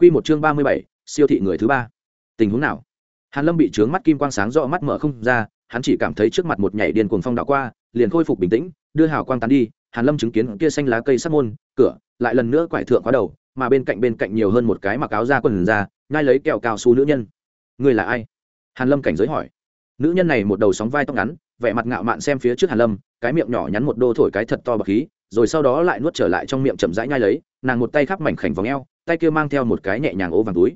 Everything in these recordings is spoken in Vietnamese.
Quy một chương ba mươi bảy, siêu thị người thứ ba. Tình huống nào? Hàn Lâm bị trướng mắt kim quang sáng rõ mắt mở không ra, hắn chỉ cảm thấy trước mặt một nhảy điên cuồng phong đảo qua, liền khôi phục bình tĩnh, đưa hào quang tán đi, Hàn Lâm chứng kiến kia xanh lá cây sắt môn, cửa, lại lần nữa quải thượng quá đầu, mà bên cạnh bên cạnh nhiều hơn một cái mặc áo da quần da, ngay lấy kẹo cao su nữ nhân. Người là ai? Hàn Lâm cảnh giới hỏi. Nữ nhân này một đầu sóng vai tóc ngắn, vẻ mặt ngạo mạn xem phía trước Hàn Lâm, cái miệng nhỏ nhắn một đô thổi cái thật to bạc khí, rồi sau đó lại nuốt trở lại trong miệng chậm rãi nhai lấy, nàng một tay khắp mảnh khảnh vòng eo, tay kia mang theo một cái nhẹ nhàng ố vàng túi.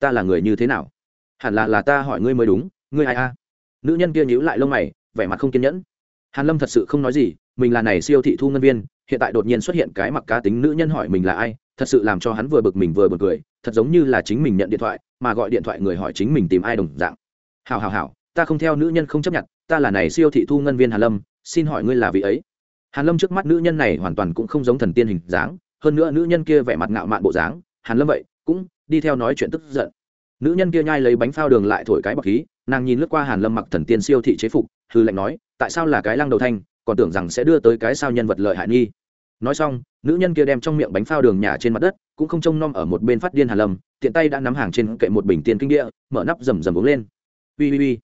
Ta là người như thế nào? Hẳn là là ta hỏi ngươi mới đúng ngươi ai a? Nữ nhân kia nhíu lại lông mày vẻ mặt không kiên nhẫn. Hàn lâm thật sự không nói gì mình là này siêu thị thu ngân viên hiện tại đột nhiên xuất hiện cái mặc cá tính nữ nhân hỏi mình là ai thật sự làm cho hắn vừa bực mình vừa bực cười thật giống như là chính mình nhận điện thoại mà gọi điện thoại người hỏi chính mình tìm ai đồng dạng. Hào hào hào ta không theo nữ nhân không chấp nhận ta là này siêu thị thu ngân viên hàn lâm xin hỏi ngươi là vị ấy? Hàn lâm trước mắt nữ nhân này hoàn toàn cũng không giống thần tiên hình dáng, hơn nữa nữ nhân kia vẻ mặt ngạo mạn bộ dáng, hàn lâm vậy cũng đi theo nói chuyện tức giận. Nữ nhân kia nhai lấy bánh phao đường lại thổi cái bọc khí, nàng nhìn lướt qua hàn lâm mặc thần tiên siêu thị chế phục, hư lệnh nói, tại sao là cái lăng đầu thanh, còn tưởng rằng sẽ đưa tới cái sao nhân vật lợi hại nghi? Nói xong, nữ nhân kia đem trong miệng bánh phao đường nhả trên mặt đất, cũng không trông nom ở một bên phát điên hàn lâm, tiện tay đã nắm hàng trên kệ một bình tiền kinh địa, mở nắp rầm rầm uống lên. Ui ui ui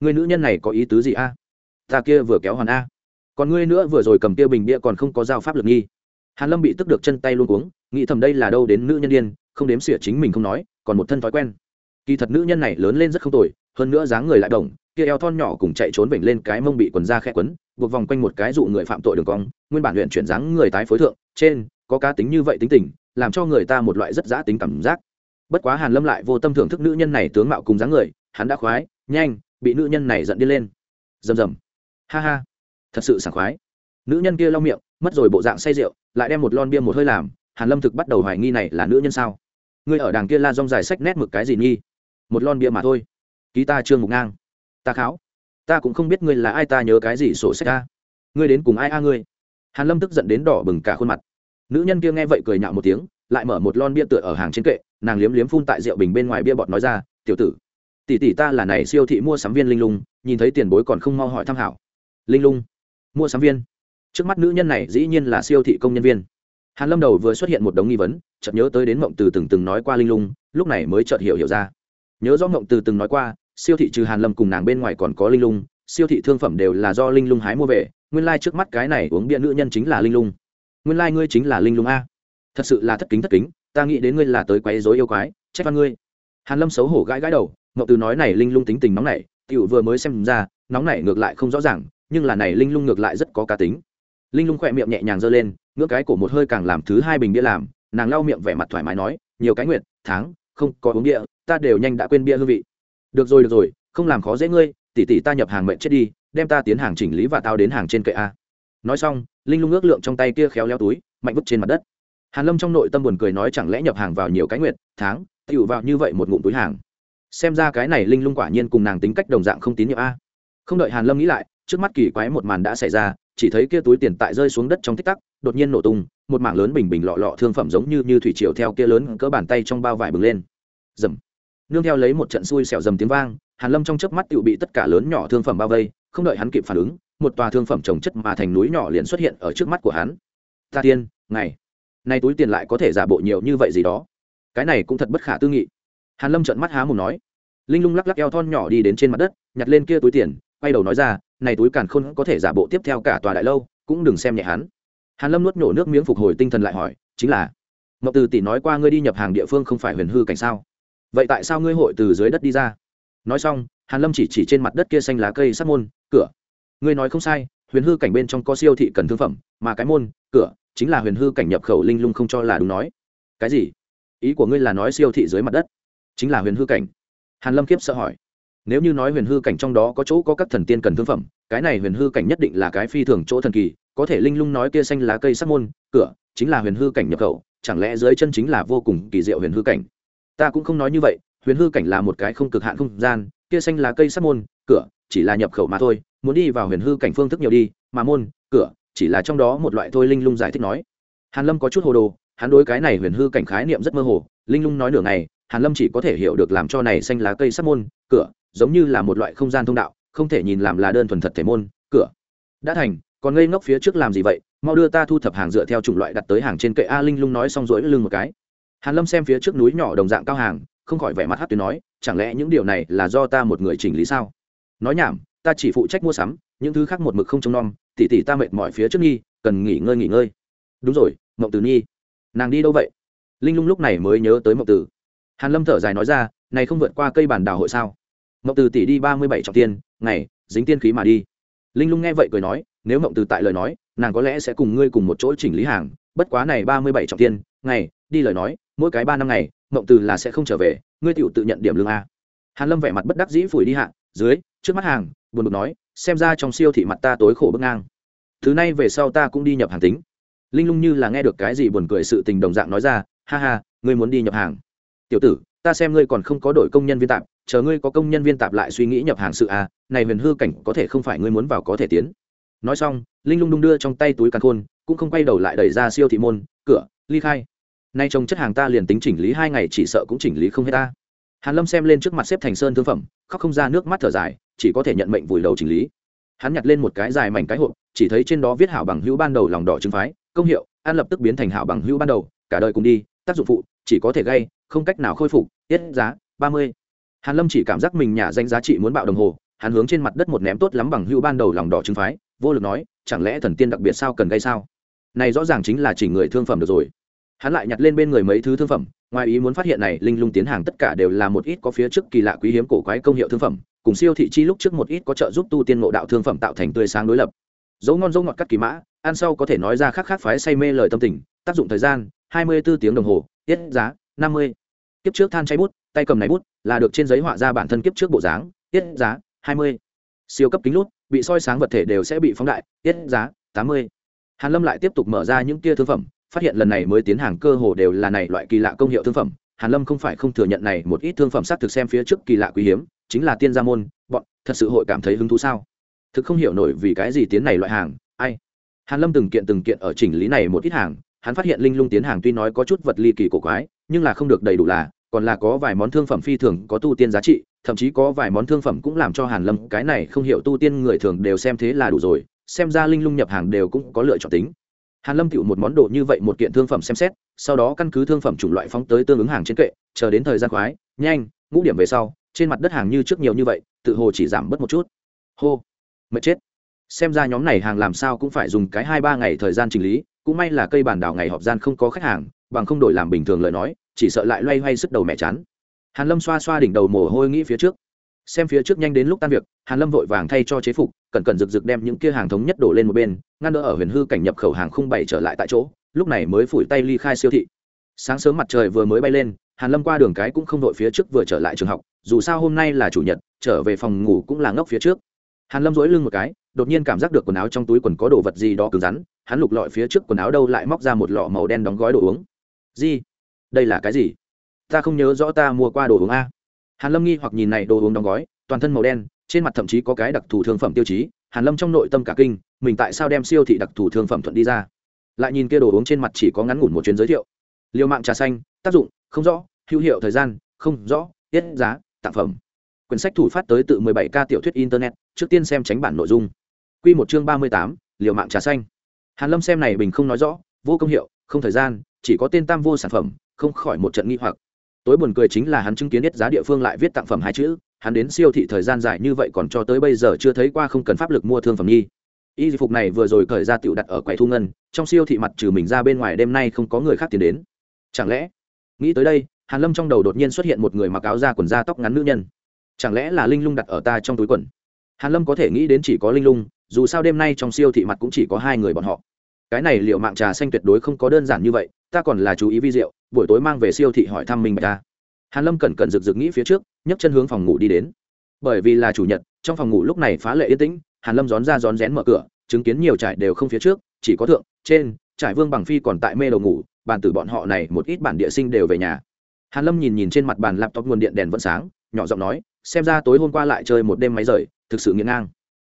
người nữ nhân này có ý tứ gì a? Ta kia vừa kéo hoàn a còn ngươi nữa vừa rồi cầm kia bình bia còn không có giao pháp lực nghi. Hàn lâm bị tức được chân tay luôn uống nghĩ thầm đây là đâu đến nữ nhân điên, không đếm xỉa chính mình không nói, còn một thân thói quen. Kỳ thật nữ nhân này lớn lên rất không tồi, hơn nữa dáng người lại đồng, kia eo thon nhỏ cùng chạy trốn vểnh lên cái mông bị quần da khẽ quấn, buộc vòng quanh một cái dụ người phạm tội đường cong, nguyên bản luyện chuyển dáng người tái phối thượng, trên, có cá tính như vậy tính tình, làm cho người ta một loại rất giã tính cảm giác. Bất quá hàn lâm lại vô tâm thưởng thức nữ nhân này tướng mạo cùng dáng người, hắn đã khoái, nhanh, bị nữ nhân này giận đi lên. Rầm rầm. Ha ha thật sự sảng khoái. Nữ nhân kia lau miệng, mất rồi bộ dạng say rượu, lại đem một lon bia một hơi làm, hàn lâm thực bắt đầu hoài nghi này là nữ nhân sao? Ngươi ở đàng kia la rong dài sách nét mực cái gì nghi một lon bia mà thôi. Ký ta trương mục ngang. Ta kháo. Ta cũng không biết ngươi là ai, ta nhớ cái gì sổ sách ta. Ngươi đến cùng ai a ngươi? Hàn lâm tức giận đến đỏ bừng cả khuôn mặt. Nữ nhân kia nghe vậy cười nhạo một tiếng, lại mở một lon bia tựa ở hàng trên kệ, nàng liếm liếm phun tại rượu bình bên ngoài bia bọt nói ra, tiểu tử, tỷ tỷ ta là này siêu thị mua sắm viên linh lung, nhìn thấy tiền bối còn không mau hỏi thăm hảo linh lung? Mua sắm viên. Trước mắt nữ nhân này dĩ nhiên là siêu thị công nhân viên. Hàn lâm đầu vừa xuất hiện một đống nghi vấn, chợt nhớ tới đến mộng từ từng từng nói qua linh lung, lúc này mới chợt hiểu hiểu ra. Nhớ rõ mộng từ từng nói qua, siêu thị trừ hàn lâm cùng nàng bên ngoài còn có linh lung, siêu thị thương phẩm đều là do linh lung hái mua về, nguyên lai like trước mắt cái này uống bia nữ nhân chính là linh lung. Nguyên lai like ngươi chính là linh lung a. Thật sự là thất kính thất kính, ta nghĩ đến ngươi là tới quấy rối yêu quái, trách văn ngươi. Hàn lâm xấu hổ gãi gãi đầu, mộng từ nói này linh lung tính tình nóng nảy, tiểu vừa mới xem ra, nóng nảy ngược lại không rõ ràng nhưng là này linh lung ngược lại rất có cá tính. Linh lung khỏe miệng nhẹ nhàng giơ lên ngước cái cổ một hơi càng làm thứ hai bình bia làm, nàng lau miệng vẻ mặt thoải mái nói, nhiều cái nguyện tháng, không, có uống bia, ta đều nhanh đã quên bia hương vị. Được rồi được rồi, không làm khó dễ ngươi tỉ tỉ ta nhập hàng mệnh chết đi, đem ta tiến hàng chỉnh lý và tao đến hàng trên kệ a. Nói xong, linh lung ước lượng trong tay kia khéo leo túi, mạnh vứt trên mặt đất. Hàn lâm trong nội tâm buồn cười nói, chẳng lẽ nhập hàng vào nhiều cái nguyệt, tháng tựu vào như vậy một ngụm túi hàng? Xem ra cái này linh lung quả nhiên cùng nàng tính cách đồng dạng không tín nhiệm a. Không đợi hàn lâm nghĩ lại trước mắt kỳ quái một màn đã xảy ra, chỉ thấy kia túi tiền tại rơi xuống đất trong tích tắc, đột nhiên nổ tung, một mảng lớn bình bình lọ lọ thương phẩm giống như như thủy triều theo kia lớn cỡ bàn tay trong bao vải bừng lên. Dầm. Nương theo lấy một trận xui xẻo dầm tiếng vang, hàn lâm trong chớp mắt tự bị tất cả lớn nhỏ thương phẩm bao vây, không đợi hắn kịp phản ứng, một tòa thương phẩm trồng chất mà thành núi nhỏ liền xuất hiện ở trước mắt của hắn. Ta tiên ngày nay túi tiền lại có thể giả bộ nhiều như vậy gì đó? Cái này cũng thật bất khả tư nghị. Hàn lâm trợn mắt há mồm nói. Linh lung lắc lắc eo thon nhỏ đi đến trên mặt đất, nhặt lên kia túi tiền, quay đầu nói ra này túi càn khôn có thể giả bộ tiếp theo cả tòa đại lâu, cũng đừng xem nhẹ hắn. Hàn lâm nuốt nhổ nước miếng phục hồi tinh thần lại hỏi, chính là, ngọc từ tỷ nói qua ngươi đi nhập hàng địa phương không phải huyền hư cảnh sao? Vậy tại sao ngươi hội từ dưới đất đi ra? Nói xong, hàn lâm chỉ chỉ trên mặt đất kia xanh lá cây sắt môn, cửa. Ngươi nói không sai, huyền hư cảnh bên trong có siêu thị cần thương phẩm, mà cái môn, cửa, chính là huyền hư cảnh nhập khẩu linh lung không cho là đúng nói. Cái gì? Ý của ngươi là nói siêu thị dưới mặt đất, chính là huyền hư cảnh? Hàn lâm kiếp sợ hỏi nếu như nói huyền hư cảnh trong đó có chỗ có các thần tiên cần thương phẩm, cái này huyền hư cảnh nhất định là cái phi thường chỗ thần kỳ, có thể linh lung nói kia xanh lá cây sắc môn, cửa, chính là huyền hư cảnh nhập khẩu, chẳng lẽ dưới chân chính là vô cùng kỳ diệu huyền hư cảnh? Ta cũng không nói như vậy, huyền hư cảnh là một cái không cực hạn không gian, kia xanh lá cây sắc môn, cửa, chỉ là nhập khẩu mà thôi, muốn đi vào huyền hư cảnh phương thức nhiều đi, mà môn, cửa, chỉ là trong đó một loại thôi linh lung giải thích nói. Hàn lâm có chút hồ đồ, hắn đối cái này huyền hư cảnh khái niệm rất mơ hồ, linh lung nói nửa ngày, hàn lâm chỉ có thể hiểu được làm cho này xanh lá cây sắc môn, cửa giống như là một loại không gian thông đạo, không thể nhìn làm là đơn thuần thật thể môn, cửa. Đã thành, còn ngây ngốc phía trước làm gì vậy? Mau đưa ta thu thập hàng dựa theo chủng loại đặt tới hàng trên kệ a linh lung nói xong rỗi lưng một cái. Hàn lâm xem phía trước núi nhỏ đồng dạng cao hàng, không khỏi vẻ mặt hát tuyến nói, chẳng lẽ những điều này là do ta một người chỉnh lý sao? Nói nhảm, ta chỉ phụ trách mua sắm, những thứ khác một mực không trông nom, tỉ tỉ ta mệt mỏi phía trước nghi, cần nghỉ ngơi nghỉ ngơi. Đúng rồi, mộng tử nhi. Nàng đi đâu vậy? Linh lung lúc này mới nhớ tới mộng tử. hàn lâm thở dài nói ra, này không vượt qua cây bản đào hội sao? Mộng từ tỷ đi ba mươi bảy trọng tiên, ngày, dính tiên khí mà đi. Linh lung nghe vậy cười nói, nếu mộng từ tại lời nói, nàng có lẽ sẽ cùng ngươi cùng một chỗ chỉnh lý hàng, bất quá này ba mươi bảy trọng tiên, ngày, đi lời nói, mỗi cái ba năm ngày mộng từ là sẽ không trở về, ngươi tiểu tự nhận điểm lương a. Hàn lâm vẻ mặt bất đắc dĩ phủi đi hạ, dưới, trước mắt hàng, buồn bực nói, xem ra trong siêu thị mặt ta tối khổ bức ngang. Thứ này về sau ta cũng đi nhập hàng tính. Linh lung như là nghe được cái gì buồn cười sự tình đồng dạng nói ra, ha ha, ngươi muốn đi nhập hàng. Tiểu tử ta xem ngươi còn không có đổi công nhân viên tạp, chờ ngươi có công nhân viên tạp lại suy nghĩ nhập hàng sự à này huyền hư cảnh có thể không phải ngươi muốn vào có thể tiến. Nói xong, linh lung đung đưa trong tay túi càn khôn, cũng không quay đầu lại đẩy ra siêu thị môn, cửa, ly khai. Nay trông chất hàng ta liền tính chỉnh lý hai ngày chỉ sợ cũng chỉnh lý không hết ta. Hàn lâm xem lên trước mặt xếp thành sơn thương phẩm, khóc không ra nước mắt thở dài, chỉ có thể nhận mệnh vùi đầu chỉnh lý. Hắn nhặt lên một cái dài mảnh cái hộp, chỉ thấy trên đó viết hảo bằng hữu ban đầu lòng đỏ trứng phái, công hiệu, an lập tức biến thành hảo bằng hữu ban đầu, cả đời cùng đi, tác dụng phụ, chỉ có thể gây không cách nào khôi phục tiết giá ba mươi. Hàn lâm chỉ cảm giác mình nhà danh giá trị muốn bạo đồng hồ, hắn hướng trên mặt đất một ném tốt lắm bằng hữu ban đầu lòng đỏ trứng phái, vô lực nói, chẳng lẽ thần tiên đặc biệt sao cần gây sao? Này rõ ràng chính là chỉ người thương phẩm được rồi. Hắn lại nhặt lên bên người mấy thứ thương phẩm, ngoài ý muốn phát hiện này linh lung tiến hàng tất cả đều là một ít có phía trước kỳ lạ quý hiếm cổ quái công hiệu thương phẩm, cùng siêu thị chi lúc trước một ít có trợ giúp tu tiên ngộ đạo thương phẩm tạo thành tươi sáng đối lập. Dấu ngon dấu ngọt cắt kỳ mã, ăn sau có thể nói ra khác khác phái say mê lời tâm tình, tác dụng thời gian, hai mươi 24 tiếng đồng hồ, tiết giá, năm mươi kiếp trước than cháy bút, tay cầm này bút, là được trên giấy họa ra bản thân kiếp trước bộ dáng, tiết giá hai mươi. Siêu cấp kính lút, bị soi sáng vật thể đều sẽ bị phóng đại, tiết giá tám mươi. Hàn lâm lại tiếp tục mở ra những tia thương phẩm, phát hiện lần này mới tiến hàng cơ hồ đều là này loại kỳ lạ công hiệu thương phẩm. Hàn lâm không phải không thừa nhận này một ít thương phẩm xác thực xem phía trước kỳ lạ quý hiếm, chính là tiên gia môn, bọn, thật sự hội cảm thấy hứng thú sao? Thực không hiểu nổi vì cái gì tiến này loại hàng, ai? Hàn lâm từng kiện từng kiện ở chỉnh lý này một ít hàng, hắn phát hiện linh lung tiến hàng tuy nói có chút vật ly kỳ cổ quái, nhưng là không được đầy đủ là còn là có vài món thương phẩm phi thường có tu tiên giá trị, thậm chí có vài món thương phẩm cũng làm cho hàn lâm cái này không hiểu tu tiên người thường đều xem thế là đủ rồi, xem ra linh lung nhập hàng đều cũng có lựa chọn tính. Hàn lâm tiệu một món đồ như vậy một kiện thương phẩm xem xét, sau đó căn cứ thương phẩm chủng loại phóng tới tương ứng hàng trên kệ, chờ đến thời gian khoái, nhanh, ngũ điểm về sau, trên mặt đất hàng như trước nhiều như vậy, tự hồ chỉ giảm bớt một chút. Hô, mệt chết. Xem ra nhóm này hàng làm sao cũng phải dùng cái hai ba ngày thời gian chỉnh lý, cũng may là cây bản đảo ngày họp gian không có khách hàng bằng không đổi làm bình thường lời nói, chỉ sợ lại loay hoay sức đầu mẹ chán. Hàn lâm xoa xoa đỉnh đầu mồ hôi nghĩ phía trước. Xem phía trước nhanh đến lúc tan việc, hàn lâm vội vàng thay cho chế phục, cẩn cẩn rực rực đem những kia hàng thống nhất đổ lên một bên, ngăn đỡ ở huyền hư cảnh nhập khẩu hàng không bảy trở lại tại chỗ, lúc này mới phủi tay ly khai siêu thị. Sáng sớm mặt trời vừa mới bay lên, hàn lâm qua đường cái cũng không đội phía trước vừa trở lại trường học, dù sao hôm nay là chủ nhật, trở về phòng ngủ cũng là ngốc phía trước. Hàn lâm dỗi lưng một cái, đột nhiên cảm giác được quần áo trong túi quần có đồ vật gì đó cứng rắn, hắn lục lọi phía trước quần áo đâu lại móc ra một lọ màu đen đóng gói đồ uống gì đây là cái gì? Ta không nhớ rõ ta mua qua đồ uống a. Hàn lâm nghi hoặc nhìn này đồ uống đóng gói toàn thân màu đen trên mặt thậm chí có cái đặc thù thương phẩm tiêu chí. Hàn lâm trong nội tâm cả kinh mình tại sao đem siêu thị đặc thù thương phẩm thuận đi ra? Lại nhìn kia đồ uống trên mặt chỉ có ngắn ngủn một chuyến giới thiệu. Liều mạng trà xanh tác dụng không rõ hữu hiệu thời gian không rõ tiết giá tặng phẩm. Quyển sách thủ phát tới tự 17 ca tiểu thuyết internet trước tiên xem tránh bản nội dung. Quy một chương 38, liều mạng trà xanh. Hàn lâm xem này bình không nói rõ vô công hiệu không thời gian chỉ có tên tam vô sản phẩm, không khỏi một trận nghi hoặc. Tối buồn cười chính là hắn chứng kiến biết giá địa phương lại viết tặng phẩm hai chữ, hắn đến siêu thị thời gian dài như vậy còn cho tới bây giờ chưa thấy qua không cần pháp lực mua thương phẩm nhi y phục này vừa rồi cởi ra tựu đặt ở quầy thu ngân, trong siêu thị mặt trừ mình ra bên ngoài đêm nay không có người khác tiến đến. Chẳng lẽ, nghĩ tới đây, hàn lâm trong đầu đột nhiên xuất hiện một người mặc áo da quần da tóc ngắn nữ nhân. Chẳng lẽ là linh lung đặt ở ta trong túi quần? Hàn lâm có thể nghĩ đến chỉ có linh lung, dù sao đêm nay trong siêu thị mặt cũng chỉ có hai người bọn họ. Cái này liệu mạng trà xanh tuyệt đối không có đơn giản như vậy ta còn là chú ý vi diệu, buổi tối mang về siêu thị hỏi thăm Minh bạch ta. Hàn lâm cẩn cẩn rực rực nghĩ phía trước, nhấc chân hướng phòng ngủ đi đến. Bởi vì là chủ nhật, trong phòng ngủ lúc này phá lệ yên tĩnh, hàn lâm rón ra rón rén mở cửa, chứng kiến nhiều trải đều không phía trước, chỉ có thượng, trên, trải vương bằng phi còn tại mê đầu ngủ, bàn tử bọn họ này một ít bản địa sinh đều về nhà. Hàn lâm nhìn nhìn trên mặt bàn laptop nguồn điện đèn vẫn sáng, nhỏ giọng nói, xem ra tối hôm qua lại chơi một đêm máy rời, thực sự nghiêng ngang.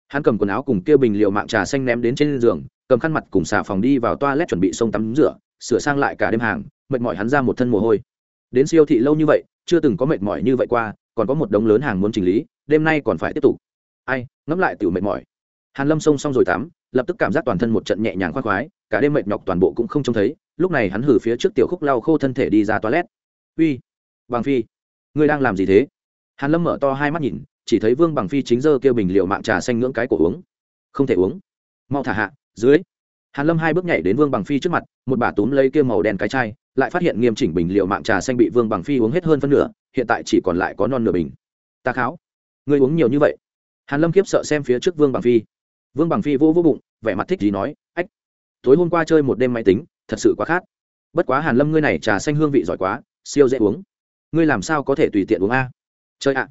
Hắn cầm quần áo cùng kia bình liệu mạng trà xanh ném đến trên giường, cầm khăn mặt cùng xà phòng đi vào toilet chuẩn bị xông tắm rửa sửa sang lại cả đêm hàng, mệt mỏi hắn ra một thân mồ hôi. Đến siêu thị lâu như vậy, chưa từng có mệt mỏi như vậy qua, còn có một đống lớn hàng muốn chỉnh lý, đêm nay còn phải tiếp tục. Ai, ngẫm lại tiểu mệt mỏi. Hàn lâm xông xong rồi tắm, lập tức cảm giác toàn thân một trận nhẹ nhàng khoan khoái, cả đêm mệt nhọc toàn bộ cũng không trông thấy, lúc này hắn hử phía trước tiểu khúc lau khô thân thể đi ra toilet. Uy, bằng phi, ngươi đang làm gì thế? Hàn lâm mở to hai mắt nhìn, chỉ thấy vương bằng phi chính giờ kêu bình liệu mạng trà xanh ngưỡng cái cổ uống. Không thể uống. Mau thả hạ, dưới hàn lâm hai bước nhảy đến vương bằng phi trước mặt, một bà túm lấy kia màu đen cái chai, lại phát hiện nghiêm chỉnh bình liệu mạng trà xanh bị vương bằng phi uống hết hơn phân nửa, hiện tại chỉ còn lại có non nửa bình. Ta kháo, ngươi uống nhiều như vậy? Hàn lâm kiếp sợ xem phía trước vương bằng phi. Vương bằng phi vô vô bụng, vẻ mặt thích gì nói, ách, tối hôm qua chơi một đêm máy tính, thật sự quá khát. Bất quá hàn lâm ngươi này trà xanh hương vị giỏi quá, siêu dễ uống. Ngươi làm sao có thể tùy tiện uống a? Chơi ạ,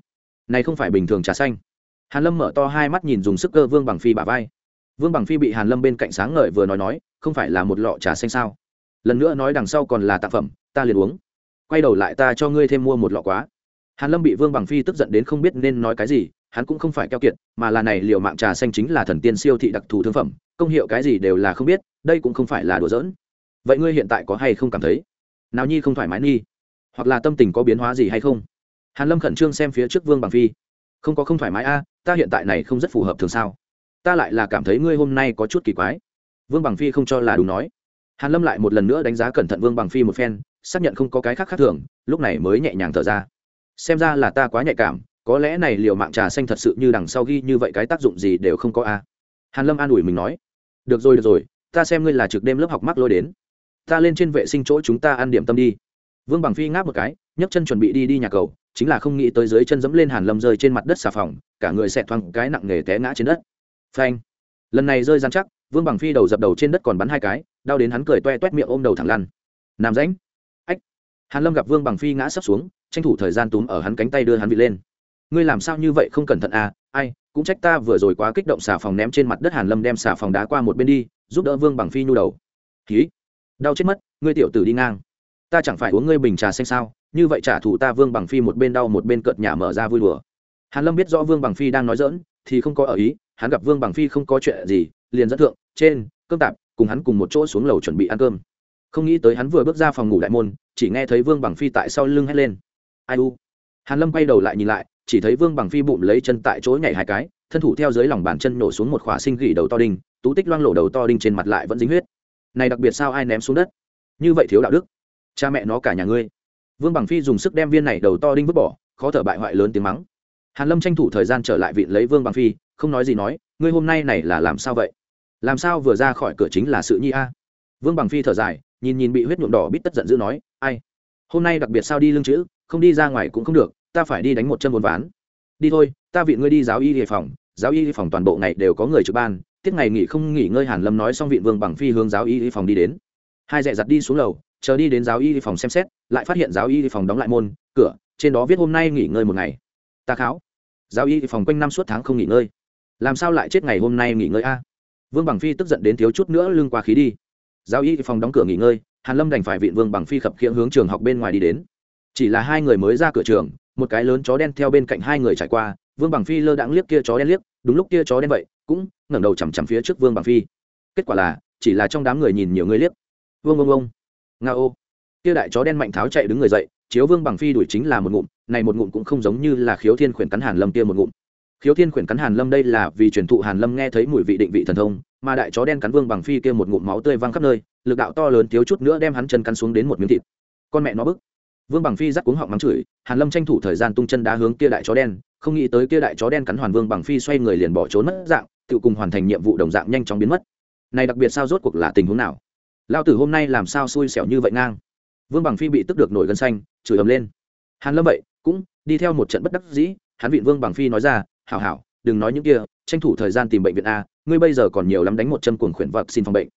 này không phải bình thường trà xanh. Hàn lâm mở to hai mắt nhìn dùng sức cơ vương bằng phi bả vai vương bằng phi bị hàn lâm bên cạnh sáng ngời vừa nói nói, không phải là một lọ trà xanh sao? Lần nữa nói đằng sau còn là tạp phẩm, ta liền uống. Quay đầu lại ta cho ngươi thêm mua một lọ quá. Hàn lâm bị vương bằng phi tức giận đến không biết nên nói cái gì, hắn cũng không phải keo kiệt, mà là này liệu mạng trà xanh chính là thần tiên siêu thị đặc thù thương phẩm, công hiệu cái gì đều là không biết, đây cũng không phải là đùa giỡn. Vậy ngươi hiện tại có hay không cảm thấy? Nào nhi không thoải mái nghi hoặc là tâm tình có biến hóa gì hay không? Hàn lâm khẩn trương xem phía trước vương bằng phi. Không có không thoải mái a, ta hiện tại này không rất phù hợp thường sao? Ta lại là cảm thấy ngươi hôm nay có chút kỳ quái. Vương bằng phi không cho là đúng nói. Hàn lâm lại một lần nữa đánh giá cẩn thận vương bằng phi một phen, xác nhận không có cái khác khác thường, lúc này mới nhẹ nhàng thở ra. Xem ra là ta quá nhạy cảm, có lẽ này liệu mạng trà xanh thật sự như đằng sau ghi như vậy cái tác dụng gì đều không có a. Hàn lâm an ủi mình nói. Được rồi được rồi, ta xem ngươi là trực đêm lớp học mắc lôi đến. Ta lên trên vệ sinh chỗ chúng ta ăn điểm tâm đi. Vương bằng phi ngáp một cái, nhấc chân chuẩn bị đi đi nhà cầu, chính là không nghĩ tới dưới chân dẫm lên hàn lâm rơi trên mặt đất xà phòng, cả người xẹt thoáng cái nặng nề té ngã trên đất phanh. Lần này rơi gian chắc vương bằng phi đầu dập đầu trên đất còn bắn hai cái đau đến hắn cười toe toét miệng ôm đầu thẳng lăn. Nam ránh, ách. Hàn lâm gặp vương bằng phi ngã sấp xuống tranh thủ thời gian túm ở hắn cánh tay đưa hắn vị lên. Ngươi làm sao như vậy không cẩn thận à? Ai cũng trách ta vừa rồi quá kích động xà phòng ném trên mặt đất hàn lâm đem xà phòng đá qua một bên đi giúp đỡ vương bằng phi nhu đầu. Ký đau chết mất ngươi tiểu tử đi ngang. Ta chẳng phải uống ngươi bình trà xanh sao? Như vậy trả thù ta vương bằng phi một bên đau một bên cợt nhà mở ra vui đùa. Hàn lâm biết rõ vương bằng phi đang nói dỡn thì không có ở ý hắn gặp vương bằng phi không có chuyện gì, liền dẫn thượng, trên, cơm tạp, cùng hắn cùng một chỗ xuống lầu chuẩn bị ăn cơm. Không nghĩ tới hắn vừa bước ra phòng ngủ đại môn, chỉ nghe thấy vương bằng phi tại sau lưng hét lên. Ai u? Hàn lâm quay đầu lại nhìn lại, chỉ thấy vương bằng phi bụng lấy chân tại chỗ nhảy hai cái, thân thủ theo dưới lòng bàn chân nổ xuống một khỏa sinh gỉ đầu to đinh, tú tích loang lổ đầu to đinh trên mặt lại vẫn dính huyết. Này đặc biệt sao ai ném xuống đất? Như vậy thiếu đạo đức. Cha mẹ nó cả nhà ngươi. Vương bằng phi dùng sức đem viên này đầu to đinh vứt bỏ, khó thở bại hoại lớn tiếng mắng. Hàn lâm tranh thủ thời gian trở lại vịn lấy vương bằng phi không nói gì nói, ngươi hôm nay này là làm sao vậy? Làm sao vừa ra khỏi cửa chính là sự nhi a? Vương bằng phi thở dài, nhìn nhìn bị huyết nhuộm đỏ bít tất giận dữ nói, ai? Hôm nay đặc biệt sao đi lương chữ, không đi ra ngoài cũng không được, ta phải đi đánh một chân bốn ván. Đi thôi, ta vị ngươi đi giáo y đề phòng, giáo y phòng toàn bộ ngày đều có người trực ban, tiết ngày nghỉ không nghỉ ngơi hàn lâm nói xong viện vương bằng phi hướng giáo y phòng đi đến. Hai dẹ giặt đi xuống lầu, chờ đi đến giáo y phòng xem xét, lại phát hiện giáo y phòng đóng lại môn, cửa, trên đó viết hôm nay nghỉ ngơi một ngày. Ta kháo. Giáo y phòng quanh năm suốt tháng không nghỉ ngơi làm sao lại chết ngày hôm nay nghỉ ngơi a? Vương bằng phi tức giận đến thiếu chút nữa lưng qua khí đi. Giáo y phòng đóng cửa nghỉ ngơi, hàn lâm đành phải vịn vương bằng phi khập khiễng hướng trường học bên ngoài đi đến. Chỉ là hai người mới ra cửa trường, một cái lớn chó đen theo bên cạnh hai người trải qua, vương bằng phi lơ đãng liếc kia chó đen liếc, đúng lúc kia chó đen vậy, cũng ngẩng đầu chằm chằm phía trước vương bằng phi. Kết quả là, chỉ là trong đám người nhìn nhiều người liếc. Vương vương vương. Nga ô. Kia đại chó đen mạnh tháo chạy đứng người dậy, chiếu vương bằng phi đuổi chính là một ngụm, này một ngụm cũng không giống như là khiếu thiên khuyển cắn hàn lâm kia một ngụm khiếu thiên khuyển cắn hàn lâm đây là vì truyền thụ hàn lâm nghe thấy mùi vị định vị thần thông, mà đại chó đen cắn vương bằng phi kia một ngụm máu tươi văng khắp nơi, lực đạo to lớn thiếu chút nữa đem hắn chân cắn xuống đến một miếng thịt. Con mẹ nó bức. Vương bằng phi dắt cuống họng mắng chửi, hàn lâm tranh thủ thời gian tung chân đá hướng kia đại chó đen, không nghĩ tới kia đại chó đen cắn hoàn vương bằng phi xoay người liền bỏ trốn mất dạng, tự cùng hoàn thành nhiệm vụ đồng dạng nhanh chóng biến mất. Này đặc biệt sao rốt cuộc là tình huống nào? Lao tử hôm nay làm sao xui xẻo như vậy ngang? Vương bằng phi bị tức được nổi gân xanh, chửi ầm lên. Hàn lâm vậy, cũng đi theo một trận bất đắc dĩ, hắn vịn vương bằng phi nói ra hảo hảo, đừng nói những kia, tranh thủ thời gian tìm bệnh viện a, ngươi bây giờ còn nhiều lắm đánh một chân cuồng khuyển vật xin phòng bệnh.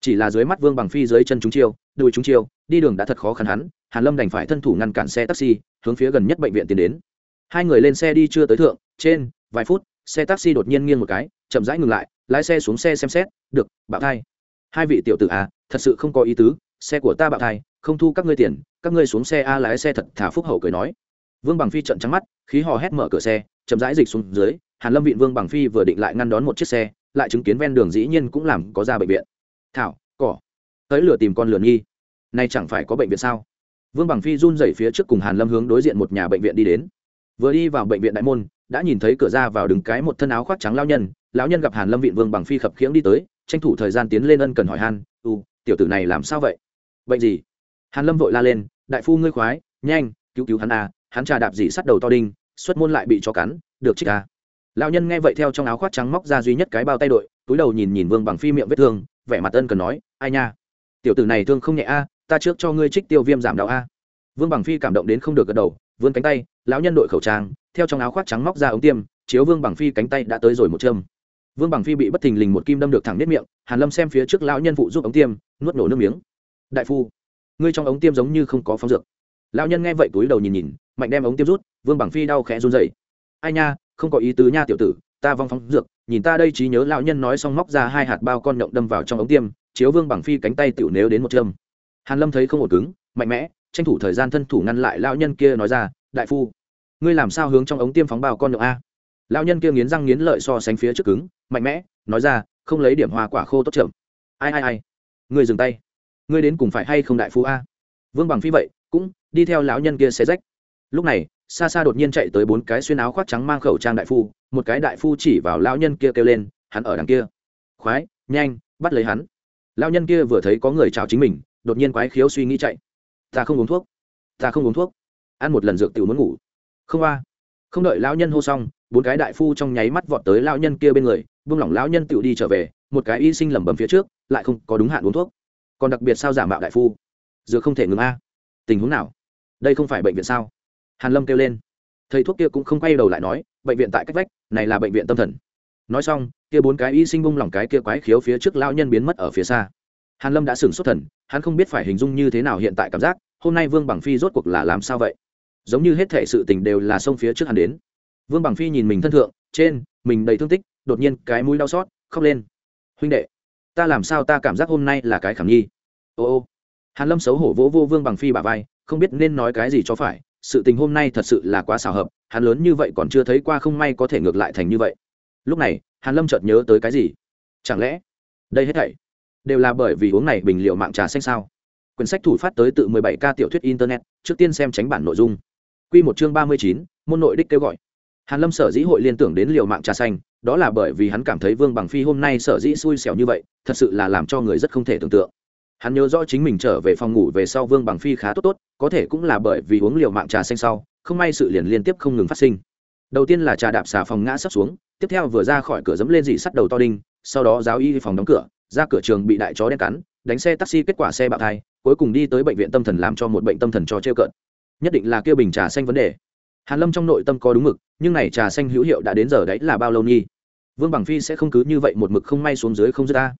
Chỉ là dưới mắt vương bằng phi dưới chân chúng chiêu, đùi chúng chiêu, đi đường đã thật khó khăn hắn, hàn lâm đành phải thân thủ ngăn cản xe taxi, hướng phía gần nhất bệnh viện tiến đến. Hai người lên xe đi chưa tới thượng, trên, vài phút, xe taxi đột nhiên nghiêng một cái, chậm rãi ngừng lại, lái xe xuống xe xem xét, được, bạo thai. Hai vị tiểu tử à thật sự không có ý tứ, xe của ta bạo thai, không thu các ngươi tiền, các ngươi xuống xe a lái xe thật thả phúc hậu cười nói. Vương bằng phi trận trắng mắt, khí hò hét mở cửa xe chậm rãi dịch xuống dưới, hàn lâm viện vương bằng phi vừa định lại ngăn đón một chiếc xe, lại chứng kiến ven đường dĩ nhiên cũng làm có ra bệnh viện. Thảo, cỏ, tới lửa tìm con lửa nghi. Nay chẳng phải có bệnh viện sao? Vương bằng phi run rẩy phía trước cùng hàn lâm hướng đối diện một nhà bệnh viện đi đến. Vừa đi vào bệnh viện đại môn, đã nhìn thấy cửa ra vào đứng cái một thân áo khoác trắng lao nhân. Lão nhân gặp hàn lâm viện vương bằng phi khập khiễng đi tới, tranh thủ thời gian tiến lên ân cần hỏi han, u, tiểu tử này làm sao vậy? Bệnh gì? Hàn lâm vội la lên, đại phu ngươi khoái, nhanh, cứu cứu hắn à hắn trà đạp gì sắt đầu to đinh xuất môn lại bị chó cắn, được trích à. Lão nhân nghe vậy theo trong áo khoác trắng móc ra duy nhất cái bao tay đội, túi đầu nhìn nhìn vương bằng phi miệng vết thương, vẻ mặt ân cần nói, ai nha? Tiểu tử này thương không nhẹ a, ta trước cho ngươi trích tiêu viêm giảm đau a. Vương bằng phi cảm động đến không được gật đầu, vươn cánh tay, lão nhân đội khẩu trang, theo trong áo khoác trắng móc ra ống tiêm, chiếu vương bằng phi cánh tay đã tới rồi một châm. Vương bằng phi bị bất thình lình một kim đâm được thẳng nếp miệng, hàn lâm xem phía trước lão nhân phụ giúp ống tiêm, nuốt nổ nước miếng. Đại phu, ngươi trong ống tiêm giống như không có phóng dược lão nhân nghe vậy túi đầu nhìn nhìn, mạnh đem ống tiêm rút, vương bằng phi đau khẽ run rẩy. Ai nha, không có ý tứ nha tiểu tử, ta vong phóng dược, nhìn ta đây trí nhớ lão nhân nói xong móc ra hai hạt bao con nhộng đâm vào trong ống tiêm, chiếu vương bằng phi cánh tay tiểu nếu đến một châm. Hàn lâm thấy không ổn cứng, mạnh mẽ, tranh thủ thời gian thân thủ ngăn lại lão nhân kia nói ra, đại phu, ngươi làm sao hướng trong ống tiêm phóng bao con nhộng a? Lão nhân kia nghiến răng nghiến lợi so sánh phía trước cứng, mạnh mẽ, nói ra, không lấy điểm hoa quả khô tốt chậm. Ai ai ai, ngươi dừng tay. Ngươi đến cùng phải hay không đại phu a? Vương bằng phi vậy cũng đi theo lão nhân kia xé rách. Lúc này xa xa đột nhiên chạy tới bốn cái xuyên áo khoác trắng mang khẩu trang đại phu, một cái đại phu chỉ vào lão nhân kia kêu lên, hắn ở đằng kia. Khoái, nhanh, bắt lấy hắn. Lão nhân kia vừa thấy có người chào chính mình, đột nhiên quái khiếu suy nghĩ chạy. Ta không uống thuốc, ta không uống thuốc, ăn một lần dược tiểu muốn ngủ. Không a. Không đợi lão nhân hô xong, bốn cái đại phu trong nháy mắt vọt tới lão nhân kia bên người, buông lỏng lão nhân tiểu đi trở về, một cái y sinh lẩm bẩm phía trước, lại không có đúng hạn uống thuốc. Còn đặc biệt sao giả mạo đại phu? Dược không thể ngừng a tình huống nào? Đây không phải bệnh viện sao? Hàn lâm kêu lên. Thầy thuốc kia cũng không quay đầu lại nói, bệnh viện tại cách vách, này là bệnh viện tâm thần. Nói xong, kia bốn cái y sinh bung lỏng cái kia quái khiếu phía trước lão nhân biến mất ở phía xa. Hàn lâm đã sửng sốt thần, hắn không biết phải hình dung như thế nào hiện tại cảm giác, hôm nay vương bằng phi rốt cuộc là làm sao vậy? Giống như hết thể sự tình đều là sông phía trước hắn đến. Vương bằng phi nhìn mình thân thượng, trên, mình đầy thương tích, đột nhiên cái mũi đau xót, khóc lên. Huynh đệ, ta làm sao ta cảm giác hôm nay là cái khảm nhi ô ô hàn lâm xấu hổ vỗ vô vương bằng phi bả vai không biết nên nói cái gì cho phải sự tình hôm nay thật sự là quá xảo hợp hắn lớn như vậy còn chưa thấy qua không may có thể ngược lại thành như vậy. Lúc này hàn lâm chợt nhớ tới cái gì? Chẳng lẽ đây hết thảy đều là bởi vì uống này bình liệu mạng trà xanh sao? Quyển sách thủ phát tới tự 17 ca tiểu thuyết internet trước tiên xem tránh bản nội dung. Quy một chương 39, môn nội đích kêu gọi. Hàn lâm sở dĩ hội liên tưởng đến liều mạng trà xanh đó là bởi vì hắn cảm thấy vương bằng phi hôm nay sở dĩ xui xẻo như vậy thật sự là làm cho người rất không thể tưởng tượng hắn nhớ rõ chính mình trở về phòng ngủ về sau vương bằng phi khá tốt tốt, có thể cũng là bởi vì uống liều mạng trà xanh sau, không may sự liền liên tiếp không ngừng phát sinh. Đầu tiên là trà đạp xà phòng ngã sắp xuống, tiếp theo vừa ra khỏi cửa dẫm lên dị sắt đầu to đinh, sau đó giáo y phòng đóng cửa, ra cửa trường bị đại chó đen cắn, đánh xe taxi kết quả xe bạo thai, cuối cùng đi tới bệnh viện tâm thần làm cho một bệnh tâm thần cho trêu cợt. Nhất định là kêu bình trà xanh vấn đề. Hàn lâm trong nội tâm có đúng mực, nhưng này trà xanh hữu hiệu đã đến giờ đấy là bao lâu nghi vương bằng phi sẽ không cứ như vậy một mực không may xuống dưới không dứt ta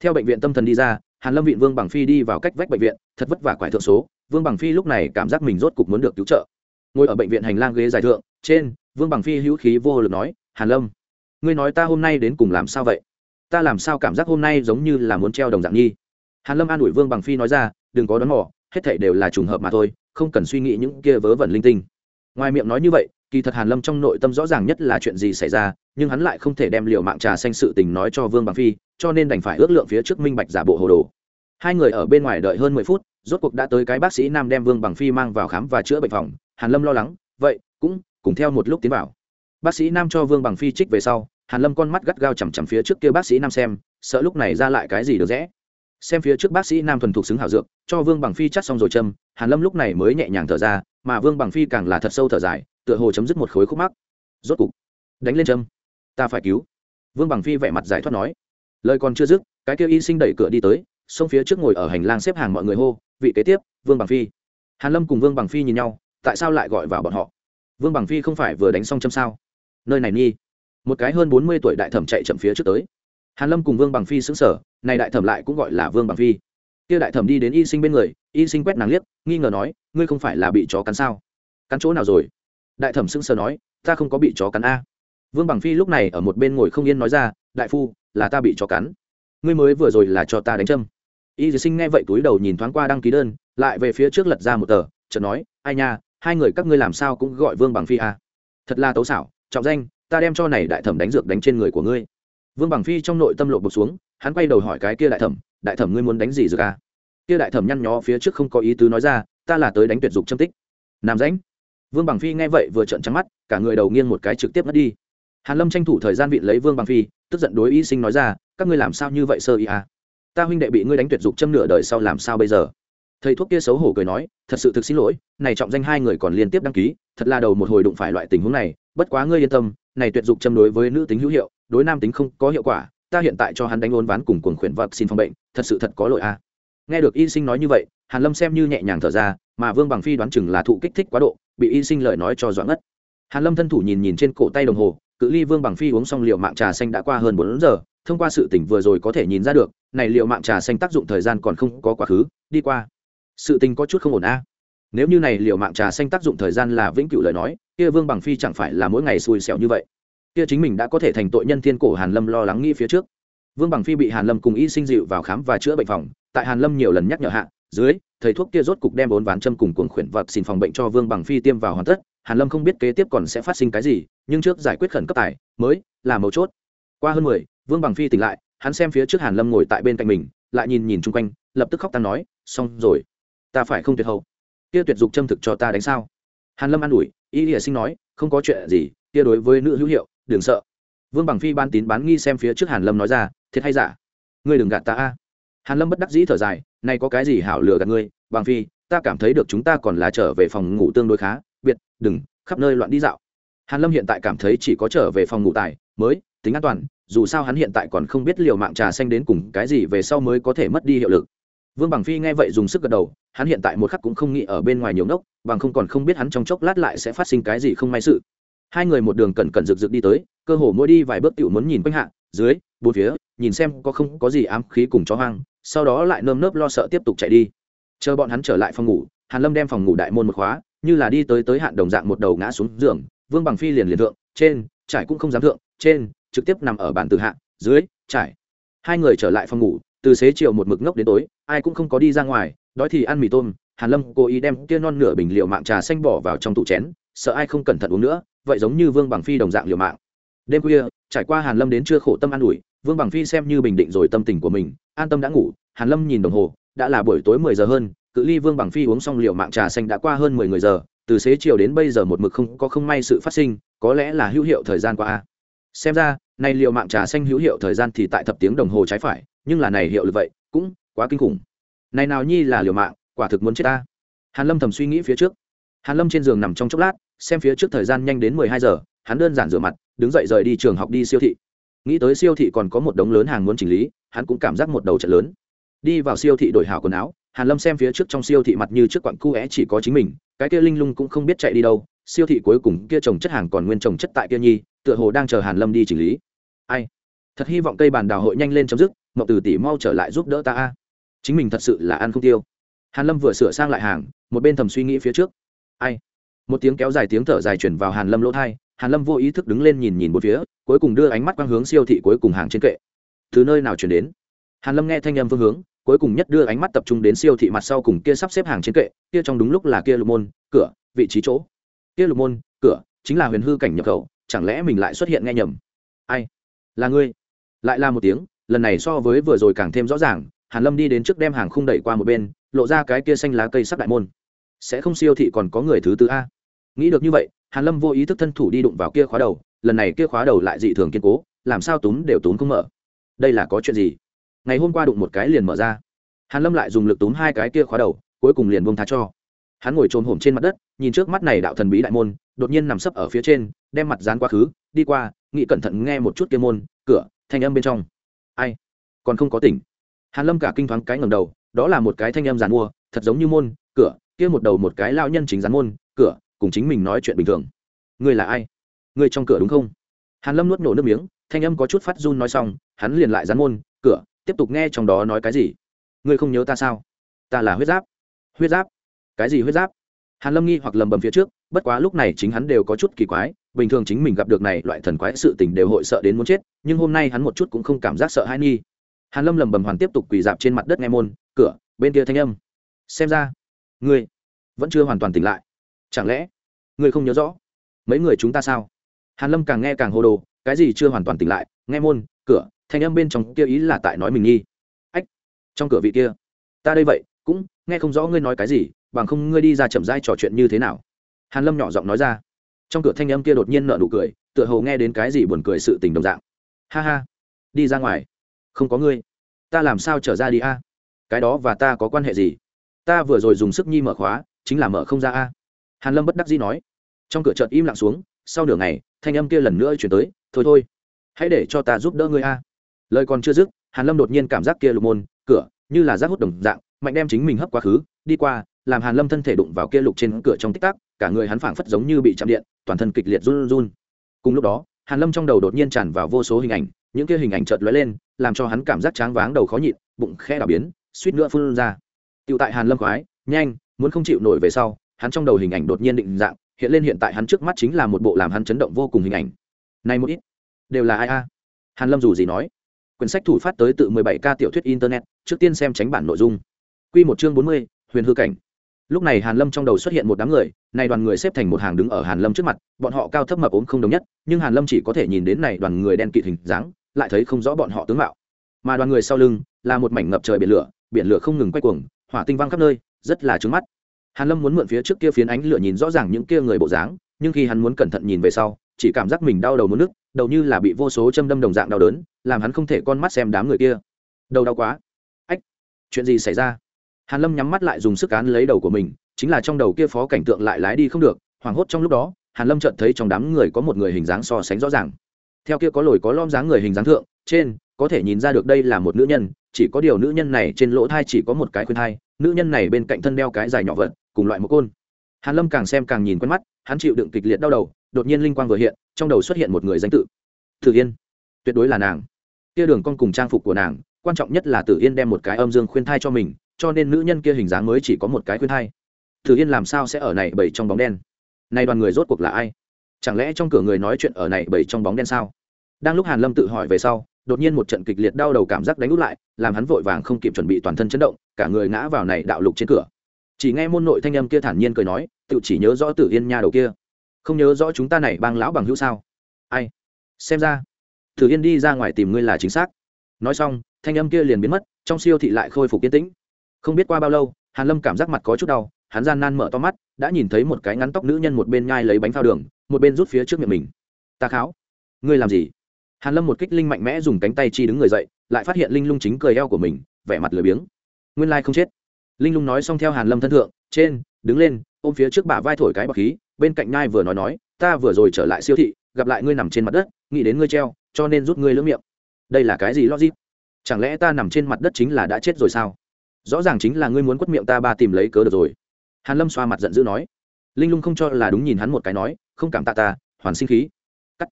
theo bệnh viện tâm thần đi ra hàn lâm vịn vương bằng phi đi vào cách vách bệnh viện, thật vất vả quải thượng số, vương bằng phi lúc này cảm giác mình rốt cục muốn được cứu trợ. Ngồi ở bệnh viện hành lang ghế dài thượng, trên, vương bằng phi hữu khí vô lực nói, hàn lâm, ngươi nói ta hôm nay đến cùng làm sao vậy? Ta làm sao cảm giác hôm nay giống như là muốn treo đồng dạng nhi? Hàn lâm an ủi vương bằng phi nói ra, đừng có đoán mò, hết thảy đều là trùng hợp mà thôi, không cần suy nghĩ những kia vớ vẩn linh tinh ngoài miệng nói như vậy, kỳ thật hàn lâm trong nội tâm rõ ràng nhất là chuyện gì xảy ra, nhưng hắn lại không thể đem liều mạng trà xanh sự tình nói cho vương bằng phi, cho nên đành phải ước lượng phía trước minh bạch giả bộ hồ đồ. Hai người ở bên ngoài đợi hơn mười phút, rốt cuộc đã tới cái bác sĩ nam đem vương bằng phi mang vào khám và chữa bệnh phòng. Hàn lâm lo lắng, vậy, cũng, cùng theo một lúc tiến vào. Bác sĩ nam cho vương bằng phi trích về sau, hàn lâm con mắt gắt gao chằm chằm phía trước kia bác sĩ nam xem, sợ lúc này ra lại cái gì được rẽ xem phía trước bác sĩ nam thuần thục xứng hảo dược, cho vương bằng phi chắt xong rồi châm, hàn lâm lúc này mới nhẹ nhàng thở ra mà vương bằng phi càng là thật sâu thở dài, tựa hồ chấm dứt một khối khúc mắc. Rốt cục, đánh lên châm. Ta phải cứu. Vương bằng phi vẻ mặt giải thoát nói. Lời còn chưa dứt, cái kêu y sinh đẩy cửa đi tới xông phía trước ngồi ở hành lang xếp hàng mọi người hô, vị kế tiếp, vương bằng phi. Hàn lâm cùng vương bằng phi nhìn nhau, tại sao lại gọi vào bọn họ? Vương bằng phi không phải vừa đánh xong châm sao? Nơi này nghi. Một cái hơn bốn mươi tuổi đại thẩm chạy chậm phía trước tới. Hàn lâm cùng vương bằng phi xứng sở này đại thẩm lại cũng gọi là vương bằng phi kia đại thẩm đi đến y sinh bên người, y sinh quét nàng liếc, nghi ngờ nói, ngươi không phải là bị chó cắn sao? Cắn chỗ nào rồi? Đại thẩm sững sờ nói, ta không có bị chó cắn a. Vương bằng phi lúc này ở một bên ngồi không yên nói ra, đại phu, là ta bị chó cắn. Ngươi mới vừa rồi là cho ta đánh châm. Y sinh nghe vậy túi đầu nhìn thoáng qua đăng ký đơn, lại về phía trước lật ra một tờ, chợt nói, ai nha, hai người các ngươi làm sao cũng gọi vương bằng phi a? Thật là tấu xảo, trọng danh, ta đem cho này đại thẩm đánh dược đánh trên người của ngươi. Vương bằng phi trong nội tâm lộ bực xuống, hắn quay đầu hỏi cái kia đại thẩm đại thẩm ngươi muốn đánh gì dược a kia đại thẩm nhăn nhó phía trước không có ý tứ nói ra, ta là tới đánh tuyệt dục châm tích. Nam rãnh. Vương bằng phi nghe vậy vừa trợn trắng mắt, cả người đầu nghiêng một cái trực tiếp mất đi. Hàn lâm tranh thủ thời gian vị lấy vương bằng phi, tức giận đối y sinh nói ra, các ngươi làm sao như vậy sơ ý à? Ta huynh đệ bị ngươi đánh tuyệt dục châm nửa đời sau làm sao bây giờ? Thầy thuốc kia xấu hổ cười nói, thật sự thực xin lỗi, này trọng danh hai người còn liên tiếp đăng ký, thật là đầu một hồi đụng phải loại tình huống này, bất quá ngươi yên tâm, này tuyệt dục châm đối với nữ tính hữu hiệu, đối nam tính không có hiệu quả ta hiện tại cho hắn đánh ôn ván cùng cuồng khuyển vật xin phòng bệnh, thật sự thật có lỗi a. Nghe được y sinh nói như vậy, hàn lâm xem như nhẹ nhàng thở ra, mà vương bằng phi đoán chừng là thụ kích thích quá độ, bị y sinh lời nói cho doãn ngất. Hàn lâm thân thủ nhìn nhìn trên cổ tay đồng hồ, cự ly vương bằng phi uống xong liệu mạng trà xanh đã qua hơn bốn giờ, thông qua sự tỉnh vừa rồi có thể nhìn ra được, này liệu mạng trà xanh tác dụng thời gian còn không có quá khứ, đi qua. Sự tình có chút không ổn a. Nếu như này liệu mạng trà xanh tác dụng thời gian là vĩnh cửu lời nói, kia vương bằng phi chẳng phải là mỗi ngày xui xẻo như vậy kia chính mình đã có thể thành tội nhân thiên cổ hàn lâm lo lắng nghĩ phía trước. Vương bằng phi bị hàn lâm cùng y sinh dịu vào khám và chữa bệnh phòng, tại hàn lâm nhiều lần nhắc nhở hạ, dưới, thầy thuốc kia rốt cục đem bốn ván châm cùng cuồng khuyển vật xin phòng bệnh cho vương bằng phi tiêm vào hoàn tất, hàn lâm không biết kế tiếp còn sẽ phát sinh cái gì, nhưng trước giải quyết khẩn cấp tài, mới là mấu chốt. Qua hơn mười, vương bằng phi tỉnh lại, hắn xem phía trước hàn lâm ngồi tại bên cạnh mình, lại nhìn nhìn chung quanh, lập tức khóc tan nói, xong rồi, ta phải không tuyệt hậu? Kia tuyệt dục châm thực cho ta đánh sao? Hàn lâm an ủi, y lìa sinh nói, không có chuyện gì, kia đối với nữ hữu hiệu đừng sợ. Vương bằng phi ban tín bán nghi xem phía trước hàn lâm nói ra, thiệt hay giả? Ngươi đừng gạt ta a. Hàn lâm bất đắc dĩ thở dài nay có cái gì hảo lừa gạt ngươi? Bằng phi, ta cảm thấy được chúng ta còn là trở về phòng ngủ tương đối khá. Biệt, đừng, khắp nơi loạn đi dạo. Hàn lâm hiện tại cảm thấy chỉ có trở về phòng ngủ tài mới, tính an toàn, dù sao hắn hiện tại còn không biết liều mạng trà xanh đến cùng cái gì về sau mới có thể mất đi hiệu lực. Vương bằng phi nghe vậy dùng sức gật đầu, hắn hiện tại một khắc cũng không nghĩ ở bên ngoài nhiều nốc, bằng không còn không biết hắn trong chốc lát lại sẽ phát sinh cái gì không may sự hai người một đường cẩn cẩn rực rực đi tới, cơ hồ mỗi đi vài bước tiểu muốn nhìn quanh hạ, dưới, bốn phía, nhìn xem có không có gì ám khí cùng chó hoang, sau đó lại nơm nớp lo sợ tiếp tục chạy đi. Chờ bọn hắn trở lại phòng ngủ, hàn lâm đem phòng ngủ đại môn một khóa, như là đi tới tới hạn đồng dạng một đầu ngã xuống giường, vương bằng phi liền liền thượng, trên, trải cũng không dám thượng, trên, trực tiếp nằm ở bàn từ hạ, dưới, trải. Hai người trở lại phòng ngủ, từ xế chiều một mực ngốc đến tối, ai cũng không có đi ra ngoài, đói thì ăn mì tôm, hàn lâm cố ý đem kia non nửa bình liệu mạng trà xanh bỏ vào trong tủ chén, sợ ai không cẩn thận uống nữa vậy giống như vương bằng phi đồng dạng liều mạng. Đêm khuya, trải qua hàn lâm đến chưa khổ tâm an ủi, vương bằng phi xem như bình định rồi tâm tình của mình, an tâm đã ngủ, hàn lâm nhìn đồng hồ, đã là buổi tối mười giờ hơn, cự ly vương bằng phi uống xong liều mạng trà xanh đã qua hơn mười người giờ, từ xế chiều đến bây giờ một mực không có không may sự phát sinh, có lẽ là hữu hiệu thời gian qua xem ra này liều mạng trà xanh hữu hiệu thời gian thì tại thập tiếng đồng hồ trái phải, nhưng là này hiệu lực vậy, cũng quá kinh khủng. Này nào nhi là liều mạng, quả thực muốn chết ta. Hàn lâm thầm suy nghĩ phía trước hàn lâm trên giường nằm trong chốc lát, xem phía trước thời gian nhanh đến mười hai giờ, hắn đơn giản rửa mặt, đứng dậy rời đi trường học đi siêu thị. Nghĩ tới siêu thị còn có một đống lớn hàng muốn chỉnh lý, hắn cũng cảm giác một đầu trận lớn. Đi vào siêu thị đổi hảo quần áo, hàn lâm xem phía trước trong siêu thị mặt như trước quặng cu é chỉ có chính mình, cái kia linh lung cũng không biết chạy đi đâu, siêu thị cuối cùng kia trồng chất hàng còn nguyên trồng chất tại kia nhi, tựa hồ đang chờ hàn lâm đi chỉnh lý. Ai? Thật hy vọng cây bàn đào hội nhanh lên chấm dứt, mậu từ tỷ mau trở lại giúp đỡ ta a. Chính mình thật sự là ăn không tiêu. Hàn lâm vừa sửa sang lại hàng, một bên thầm suy nghĩ phía trước ai? Một tiếng kéo dài tiếng thở dài chuyển vào hàn lâm lỗ thai hàn lâm vô ý thức đứng lên nhìn nhìn một phía, cuối cùng đưa ánh mắt quang hướng siêu thị cuối cùng hàng trên kệ. Từ nơi nào chuyển đến? Hàn lâm nghe thanh âm phương hướng, cuối cùng nhất đưa ánh mắt tập trung đến siêu thị mặt sau cùng kia sắp xếp hàng trên kệ, kia trong đúng lúc là kia lục môn, cửa, vị trí chỗ. Kia lục môn, cửa, chính là huyền hư cảnh nhập khẩu, chẳng lẽ mình lại xuất hiện nghe nhầm? Ai? Là ngươi. Lại là một tiếng, lần này so với vừa rồi càng thêm rõ ràng, hàn lâm đi đến trước đem hàng khung đẩy qua một bên, lộ ra cái kia xanh lá cây sắc đại môn sẽ không siêu thị còn có người thứ tư a. Nghĩ được như vậy, hàn lâm vô ý thức thân thủ đi đụng vào kia khóa đầu, lần này kia khóa đầu lại dị thường kiên cố, làm sao túm đều túm không mở. Đây là có chuyện gì? Ngày hôm qua đụng một cái liền mở ra. Hàn lâm lại dùng lực túm hai cái kia khóa đầu, cuối cùng liền buông tha cho. Hắn ngồi trồm hổm trên mặt đất, nhìn trước mắt này đạo thần bí đại môn, đột nhiên nằm sấp ở phía trên, đem mặt dán quá khứ, đi qua, nghĩ cẩn thận nghe một chút kia môn, cửa, thanh âm bên trong. Ai? Còn không có tỉnh. Hàn lâm cả kinh thoáng cái ngẩng đầu, đó là một cái thanh âm giàn mua, thật giống như môn, cửa kia một đầu một cái lao nhân chính dán môn, cửa, cùng chính mình nói chuyện bình thường. Ngươi là ai? Ngươi trong cửa đúng không? Hàn lâm nuốt nổ nước miếng, thanh âm có chút phát run nói xong, hắn liền lại dán môn, cửa, tiếp tục nghe trong đó nói cái gì? Ngươi không nhớ ta sao? Ta là huyết giáp. Huyết giáp? Cái gì huyết giáp? Hàn lâm nghi hoặc lầm bầm phía trước, bất quá lúc này chính hắn đều có chút kỳ quái, bình thường chính mình gặp được này loại thần quái sự tình đều hội sợ đến muốn chết, nhưng hôm nay hắn một chút cũng không cảm giác sợ hãi nghi. Hàn lâm lầm bầm hoàn tiếp tục quỳ dạp trên mặt đất nghe môn, cửa, bên kia thanh âm. Xem ra, ngươi vẫn chưa hoàn toàn tỉnh lại. Chẳng lẽ ngươi không nhớ rõ mấy người chúng ta sao? Hàn lâm càng nghe càng hồ đồ, cái gì chưa hoàn toàn tỉnh lại? Nghe môn, cửa, thanh âm bên trong kia ý là tại nói mình nghi. Ách, trong cửa vị kia. Ta đây vậy, cũng nghe không rõ ngươi nói cái gì, bằng không ngươi đi ra chậm rãi trò chuyện như thế nào? Hàn lâm nhỏ giọng nói ra. Trong cửa thanh âm kia đột nhiên nở nụ cười, tựa hồ nghe đến cái gì buồn cười sự tình đồng dạng. Ha ha, đi ra ngoài. Không có ngươi. Ta làm sao trở ra đi a? Cái đó và ta có quan hệ gì? Ta vừa rồi dùng sức nhi mở khóa chính là mở không ra a. Hàn lâm bất đắc dĩ nói. Trong cửa chợt im lặng xuống, sau nửa ngày, thanh âm kia lần nữa chuyển tới, thôi thôi, hãy để cho ta giúp đỡ ngươi a. Lời còn chưa dứt, hàn lâm đột nhiên cảm giác kia lục môn, cửa, như là giác hút đồng dạng, mạnh đem chính mình hấp quá khứ, đi qua, làm hàn lâm thân thể đụng vào kia lục trên cửa trong tích tắc, cả người hắn phảng phất giống như bị chạm điện, toàn thân kịch liệt run run cùng lúc đó, hàn lâm trong đầu đột nhiên tràn vào vô số hình ảnh, những kia hình ảnh chợt lóe lên, làm cho hắn cảm giác tráng váng đầu khó nhịn, bụng khe đảo biến, suýt nữa phun ra. Tiểu tại hàn lâm khoái, nhanh muốn không chịu nổi về sau hắn trong đầu hình ảnh đột nhiên định dạng hiện lên hiện tại hắn trước mắt chính là một bộ làm hắn chấn động vô cùng hình ảnh. Này một ít đều là ai a? Hàn lâm dù gì nói. Quyển sách thủ phát tới tự 17 k tiểu thuyết internet trước tiên xem tránh bản nội dung. Quy một chương 40, huyền hư cảnh. Lúc này hàn lâm trong đầu xuất hiện một đám người này đoàn người xếp thành một hàng đứng ở hàn lâm trước mặt bọn họ cao thấp mập ốm không đồng nhất nhưng hàn lâm chỉ có thể nhìn đến này đoàn người đen kịt hình dáng lại thấy không rõ bọn họ tướng mạo. Mà đoàn người sau lưng là một mảnh ngập trời biển lửa biển lửa không ngừng quay cuồng hỏa tinh văng khắp nơi rất là trướng mắt hàn lâm muốn mượn phía trước kia phiến ánh lửa nhìn rõ ràng những kia người bộ dáng, nhưng khi hắn muốn cẩn thận nhìn về sau, chỉ cảm giác mình đau đầu muốn nước, đầu như là bị vô số châm đâm đồng dạng đau đớn, làm hắn không thể con mắt xem đám người kia. Đầu đau quá. Ách, chuyện gì xảy ra? Hàn lâm nhắm mắt lại dùng sức án lấy đầu của mình, chính là trong đầu kia phó cảnh tượng lại lái đi không được, hoảng hốt trong lúc đó, hàn lâm chợt thấy trong đám người có một người hình dáng so sánh rõ ràng. Theo kia có lồi có lõm dáng người hình dáng thượng, trên, có thể nhìn ra được đây là một nữ nhân, chỉ có điều nữ nhân này trên lỗ thai chỉ có một cái khuyên thai, nữ nhân này bên cạnh thân đeo cái dài nhỏ vật cùng loại một côn. Hàn lâm càng xem càng nhìn quen mắt, hắn chịu đựng kịch liệt đau đầu, đột nhiên linh quang vừa hiện, trong đầu xuất hiện một người danh tự. Tử yên. Tuyệt đối là nàng. Kia đường con cùng trang phục của nàng, quan trọng nhất là tử yên đem một cái âm dương khuyên thai cho mình, cho nên nữ nhân kia hình dáng mới chỉ có một cái khuyên thai. Tử yên làm sao sẽ ở này bầy trong bóng đen? Nay đoàn người rốt cuộc là ai? Chẳng lẽ trong cửa người nói chuyện ở này bầy trong bóng đen sao? Đang lúc hàn lâm tự hỏi về sau, đột nhiên một trận kịch liệt đau đầu cảm giác đánh út lại, làm hắn vội vàng không kịp chuẩn bị toàn thân chấn động, cả người ngã vào này đạo lục trên cửa chỉ nghe môn nội thanh âm kia thản nhiên cười nói tự chỉ nhớ rõ tử yên nha đầu kia. Không nhớ rõ chúng ta này bang lão bằng hữu sao? Ai? Xem ra. Tử yên đi ra ngoài tìm ngươi là chính xác. Nói xong, thanh âm kia liền biến mất, trong siêu thị lại khôi phục yên tĩnh. Không biết qua bao lâu, hàn lâm cảm giác mặt có chút đau, hắn gian nan mở to mắt, đã nhìn thấy một cái ngắn tóc nữ nhân một bên nhai lấy bánh phao đường, một bên rút phía trước miệng mình. Ta kháo, ngươi làm gì? Hàn lâm một kích linh mạnh mẽ dùng cánh tay chi đứng người dậy, lại phát hiện linh lung chính cười eo của mình, vẻ mặt lười biếng. Nguyên lai không chết linh lung nói xong theo hàn lâm thân thượng, trên, đứng lên, ôm phía trước bả vai thổi cái bọc khí, bên cạnh ngai vừa nói nói, ta vừa rồi trở lại siêu thị, gặp lại ngươi nằm trên mặt đất, nghĩ đến ngươi treo, cho nên rút ngươi lưỡng miệng. Đây là cái gì logic? Chẳng lẽ ta nằm trên mặt đất chính là đã chết rồi sao? Rõ ràng chính là ngươi muốn quất miệng ta ba tìm lấy cớ được rồi. Hàn lâm xoa mặt giận dữ nói. Linh lung không cho là đúng nhìn hắn một cái nói, không cảm tạ ta, hoàn sinh khí. Cắt.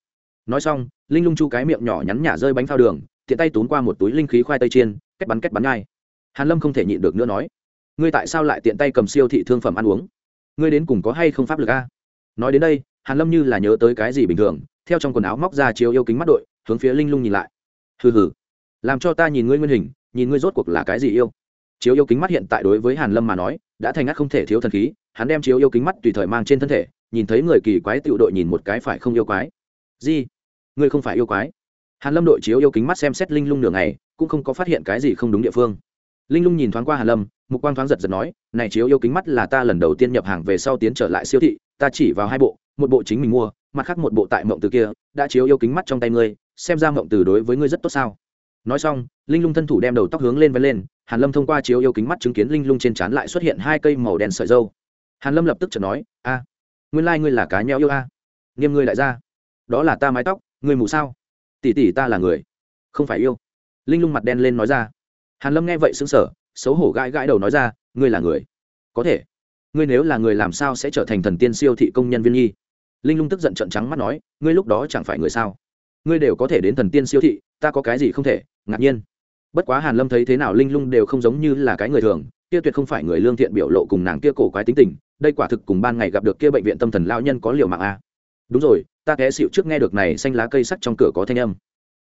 Nói xong, linh lung chu cái miệng nhỏ nhắn nhả rơi bánh phao đường, tiện tay tốn qua một túi linh khí khoai tây chiên, kết bắn kết bắn ngay. Hàn lâm không thể nhịn được nữa nói ngươi tại sao lại tiện tay cầm siêu thị thương phẩm ăn uống? Ngươi đến cùng có hay không pháp lực a? Nói đến đây, hàn lâm như là nhớ tới cái gì bình thường, theo trong quần áo móc ra chiếu yêu kính mắt đội, hướng phía linh lung nhìn lại. Hừ hừ. Làm cho ta nhìn ngươi nguyên hình, nhìn ngươi rốt cuộc là cái gì yêu? Chiếu yêu kính mắt hiện tại đối với hàn lâm mà nói, đã thành ngắt không thể thiếu thần khí, hắn đem chiếu yêu kính mắt tùy thời mang trên thân thể, nhìn thấy người kỳ quái tựu đội nhìn một cái phải không yêu quái. Gì? Ngươi không phải yêu quái. Hàn lâm đội chiếu yêu kính mắt xem xét linh lung nửa ngày, cũng không có phát hiện cái gì không đúng địa phương. Linh lung nhìn thoáng qua hàn lâm mục quang thoáng giật giật nói, này chiếu yêu kính mắt là ta lần đầu tiên nhập hàng về sau tiến trở lại siêu thị, ta chỉ vào hai bộ, một bộ chính mình mua, mặt khác một bộ tại mộng từ kia, đã chiếu yêu kính mắt trong tay ngươi, xem ra mộng từ đối với ngươi rất tốt sao? Nói xong, linh lung thân thủ đem đầu tóc hướng lên vén lên, hàn lâm thông qua chiếu yêu kính mắt chứng kiến linh lung trên trán lại xuất hiện hai cây màu đen sợi dâu. Hàn lâm lập tức chợt nói, a, nguyên lai like ngươi là cá nheo yêu a. Nghiêm ngươi lại ra đó là ta mái tóc, ngươi mù sao? Tỷ tỷ ta là người, không phải yêu. Linh lung mặt đen lên nói ra. Hàn lâm nghe vậy sững sờ xấu hổ gãi gãi đầu nói ra, ngươi là người. Có thể. Ngươi nếu là người làm sao sẽ trở thành thần tiên siêu thị công nhân viên nhi? Linh lung tức giận trận trắng mắt nói, ngươi lúc đó chẳng phải người sao? Ngươi đều có thể đến thần tiên siêu thị, ta có cái gì không thể? Ngạc nhiên. Bất quá hàn lâm thấy thế nào linh lung đều không giống như là cái người thường, kia tuyệt không phải người lương thiện biểu lộ cùng nàng kia cổ quái tính tình, đây quả thực cùng ban ngày gặp được kia bệnh viện tâm thần lao nhân có liều mạng a đúng rồi, ta té xịu trước nghe được này xanh lá cây sắt trong cửa có thanh âm.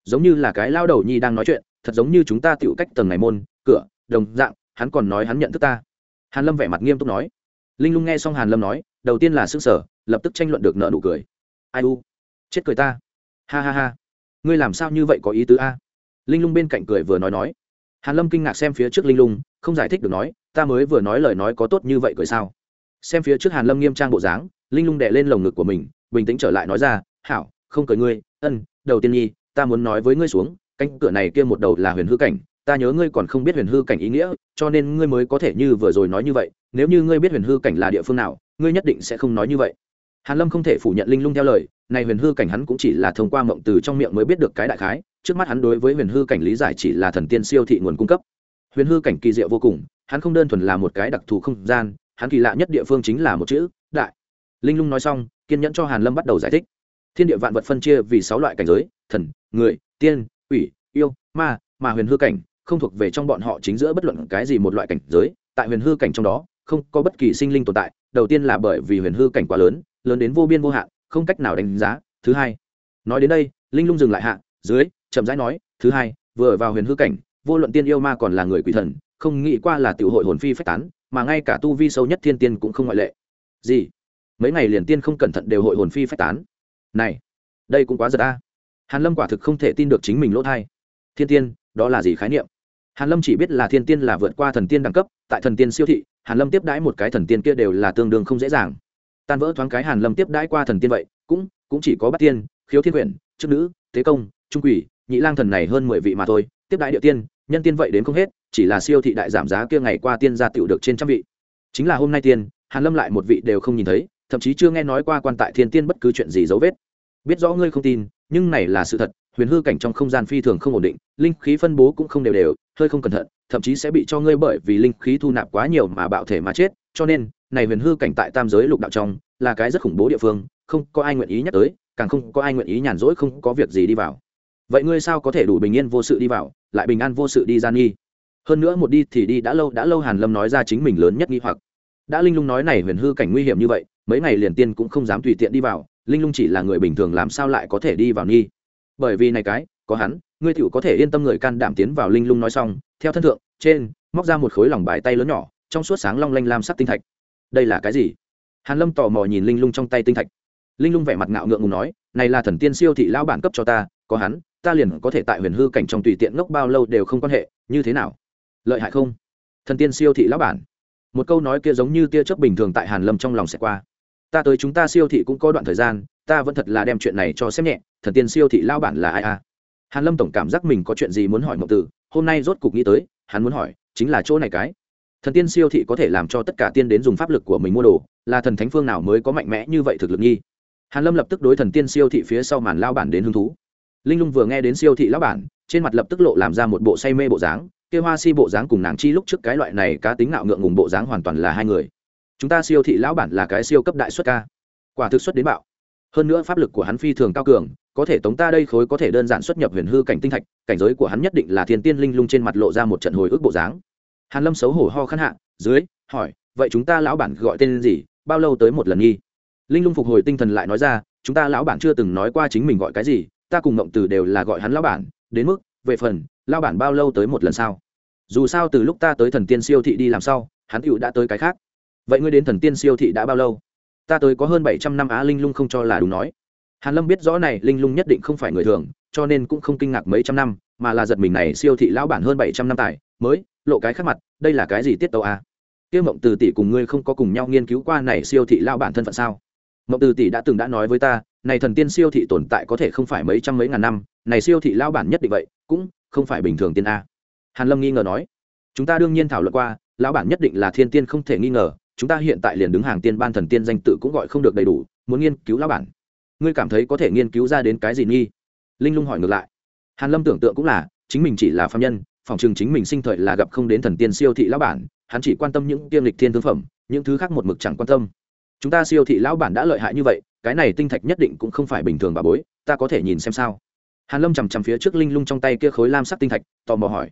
Giống như là cái lao đầu nhi đang nói chuyện, thật giống như chúng ta tựu cách tầng này môn, cửa đồng dạng, hắn còn nói hắn nhận thức ta. Hàn lâm vẻ mặt nghiêm túc nói. Linh lung nghe xong hàn lâm nói, đầu tiên là sức sở lập tức tranh luận được nợ nụ cười. Ai u? Chết cười ta. Ha ha ha. Ngươi làm sao như vậy có ý tứ a? Linh lung bên cạnh cười vừa nói nói. Hàn lâm kinh ngạc xem phía trước linh lung, không giải thích được nói, ta mới vừa nói lời nói có tốt như vậy cười sao? Xem phía trước hàn lâm nghiêm trang bộ dáng, linh lung đè lên lồng ngực của mình, bình tĩnh trở lại nói ra, hảo, không cười ngươi, ân, đầu tiên nhi, ta muốn nói với ngươi xuống, cánh cửa này kia một đầu là huyền hư cảnh ta nhớ ngươi còn không biết huyền hư cảnh ý nghĩa, cho nên ngươi mới có thể như vừa rồi nói như vậy. Nếu như ngươi biết huyền hư cảnh là địa phương nào, ngươi nhất định sẽ không nói như vậy. Hàn lâm không thể phủ nhận linh lung theo lời, này huyền hư cảnh hắn cũng chỉ là thông qua mộng từ trong miệng mới biết được cái đại khái, trước mắt hắn đối với huyền hư cảnh lý giải chỉ là thần tiên siêu thị nguồn cung cấp. Huyền hư cảnh kỳ diệu vô cùng, hắn không đơn thuần là một cái đặc thù không gian, hắn kỳ lạ nhất địa phương chính là một chữ, đại. Linh lung nói xong, kiên nhẫn cho hàn lâm bắt đầu giải thích. Thiên địa vạn vật phân chia vì sáu loại cảnh giới, thần, người, tiên, quỷ, yêu, ma, mà huyền hư cảnh không thuộc về trong bọn họ chính giữa bất luận cái gì một loại cảnh giới, tại huyền hư cảnh trong đó, không có bất kỳ sinh linh tồn tại, đầu tiên là bởi vì huyền hư cảnh quá lớn lớn đến vô biên vô hạn, không cách nào đánh giá. Thứ hai, nói đến đây, linh lung dừng lại hạ, dưới, chậm rãi nói, thứ hai, vừa vào huyền hư cảnh, vô luận tiên yêu ma còn là người quỷ thần, không nghĩ qua là tiểu hội hồn phi phách tán, mà ngay cả tu vi sâu nhất thiên tiên cũng không ngoại lệ. Gì? Mấy ngày liền tiên không cẩn thận đều hội hồn phi phách tán? Này, đây cũng quá giật a. Hàn lâm quả thực không thể tin được chính mình lỗ thai. Thiên tiên, đó là gì khái niệm? Hàn lâm chỉ biết là thiên tiên là vượt qua thần tiên đẳng cấp, tại thần tiên siêu thị, hàn lâm tiếp đãi một cái thần tiên kia đều là tương đương không dễ dàng. Tan vỡ thoáng cái hàn lâm tiếp đãi qua thần tiên vậy, cũng cũng chỉ có bát tiên, khiếu thiên quyển chức nữ, thế công, trung quỷ, nhị lang thần này hơn mười vị mà thôi, tiếp đãi địa tiên, nhân tiên vậy đến không hết, chỉ là siêu thị đại giảm giá kia ngày qua tiên gia tiểu được trên trăm vị. Chính là hôm nay tiên, hàn lâm lại một vị đều không nhìn thấy, thậm chí chưa nghe nói qua quan tại thiên tiên bất cứ chuyện gì dấu vết. Biết rõ ngươi không tin, nhưng này là sự thật, huyền hư cảnh trong không gian phi thường không ổn định, linh khí phân bố cũng không đều đều hơi không cẩn thận, thậm chí sẽ bị cho ngươi bởi vì linh khí thu nạp quá nhiều mà bạo thể mà chết, cho nên, này huyền hư cảnh tại tam giới lục đạo trong, là cái rất khủng bố địa phương, không có ai nguyện ý nhắc tới, càng không có ai nguyện ý nhàn rỗi, không có việc gì đi vào. Vậy ngươi sao có thể đủ bình yên vô sự đi vào, lại bình an vô sự đi gian nghi? Hơn nữa một đi thì đi, đã lâu đã lâu hàn lâm nói ra chính mình lớn nhất nghi hoặc. Đã linh lung nói này huyền hư cảnh nguy hiểm như vậy, mấy ngày liền tiên cũng không dám tùy tiện đi vào, linh lung chỉ là người bình thường làm sao lại có thể đi vào nghi? Bởi vì này cái, có hắn ngươi tựu có thể yên tâm người can đảm tiến vào linh lung nói xong, theo thân thượng, trên, móc ra một khối lòng bài tay lớn nhỏ, trong suốt sáng long lanh lam sắc tinh thạch. Đây là cái gì? Hàn lâm tò mò nhìn linh lung trong tay tinh thạch. Linh lung vẻ mặt ngạo ngượng ngùng nói, này là thần tiên siêu thị lão bản cấp cho ta, có hắn, ta liền có thể tại huyền hư cảnh trong tùy tiện ngốc bao lâu đều không quan hệ, như thế nào? Lợi hại không? Thần tiên siêu thị lão bản. Một câu nói kia giống như tia chớp bình thường tại hàn lâm trong lòng sẽ qua. Ta tới chúng ta siêu thị cũng có đoạn thời gian, ta vẫn thật là đem chuyện này cho xem nhẹ, thần tiên siêu thị lão bản là ai à? Hàn lâm tổng cảm giác mình có chuyện gì muốn hỏi mộng tử, hôm nay rốt cục nghĩ tới, hắn muốn hỏi, chính là chỗ này cái. Thần tiên siêu thị có thể làm cho tất cả tiên đến dùng pháp lực của mình mua đồ, là thần thánh phương nào mới có mạnh mẽ như vậy thực lực nghi? Hàn lâm lập tức đối thần tiên siêu thị phía sau màn lao bản đến hứng thú. Linh lung vừa nghe đến siêu thị lão bản, trên mặt lập tức lộ làm ra một bộ say mê bộ dáng, kia hoa si bộ dáng cùng nàng chi lúc trước cái loại này cá tính nạo ngượng ngùng bộ dáng hoàn toàn là hai người. Chúng ta siêu thị lão bản là cái siêu cấp đại xuất ca. Quả thực xuất đến bạo. Hơn nữa pháp lực của hắn phi thường cao cường có thể tống ta đây khối có thể đơn giản xuất nhập huyền hư cảnh tinh thạch, cảnh giới của hắn nhất định là thiên tiên linh lung trên mặt lộ ra một trận hồi ức bộ dáng. Hàn lâm xấu hổ ho khăn hạ, dưới, hỏi, vậy chúng ta lão bản gọi tên gì, bao lâu tới một lần nghi? Linh lung phục hồi tinh thần lại nói ra, chúng ta lão bản chưa từng nói qua chính mình gọi cái gì, ta cùng ngộng từ đều là gọi hắn lão bản, đến mức, về phần, lão bản bao lâu tới một lần sao? Dù sao từ lúc ta tới thần tiên siêu thị đi làm sao hắn tựu đã tới cái khác. Vậy ngươi đến thần tiên siêu thị đã bao lâu? Ta tới có hơn bảy trăm năm á linh lung không cho là đúng nói hàn lâm biết rõ này linh lung nhất định không phải người thường, cho nên cũng không kinh ngạc mấy trăm năm, mà là giật mình này siêu thị lão bản hơn bảy trăm năm tài, mới, lộ cái khác mặt, đây là cái gì tiết tấu à? tiêu mộng từ tỷ cùng ngươi không có cùng nhau nghiên cứu qua này siêu thị lão bản thân phận sao? Mộng từ tỷ đã từng đã nói với ta, này thần tiên siêu thị tồn tại có thể không phải mấy trăm mấy ngàn năm, này siêu thị lão bản nhất định vậy, cũng không phải bình thường tiên a. Hàn lâm nghi ngờ nói, chúng ta đương nhiên thảo luận qua, lão bản nhất định là thiên tiên không thể nghi ngờ, chúng ta hiện tại liền đứng hàng tiên ban thần tiên danh tự cũng gọi không được đầy đủ, muốn nghiên cứu lão bản ngươi cảm thấy có thể nghiên cứu ra đến cái gì nghi? Linh lung hỏi ngược lại. Hàn lâm tưởng tượng cũng là, chính mình chỉ là phạm nhân, phòng trường chính mình sinh thời là gặp không đến thần tiên siêu thị lão bản, hắn chỉ quan tâm những tiêm lịch thiên thương phẩm, những thứ khác một mực chẳng quan tâm. Chúng ta siêu thị lão bản đã lợi hại như vậy, cái này tinh thạch nhất định cũng không phải bình thường bà bối, ta có thể nhìn xem sao? Hàn lâm chằm chằm phía trước linh lung trong tay kia khối lam sắc tinh thạch, tò mò hỏi.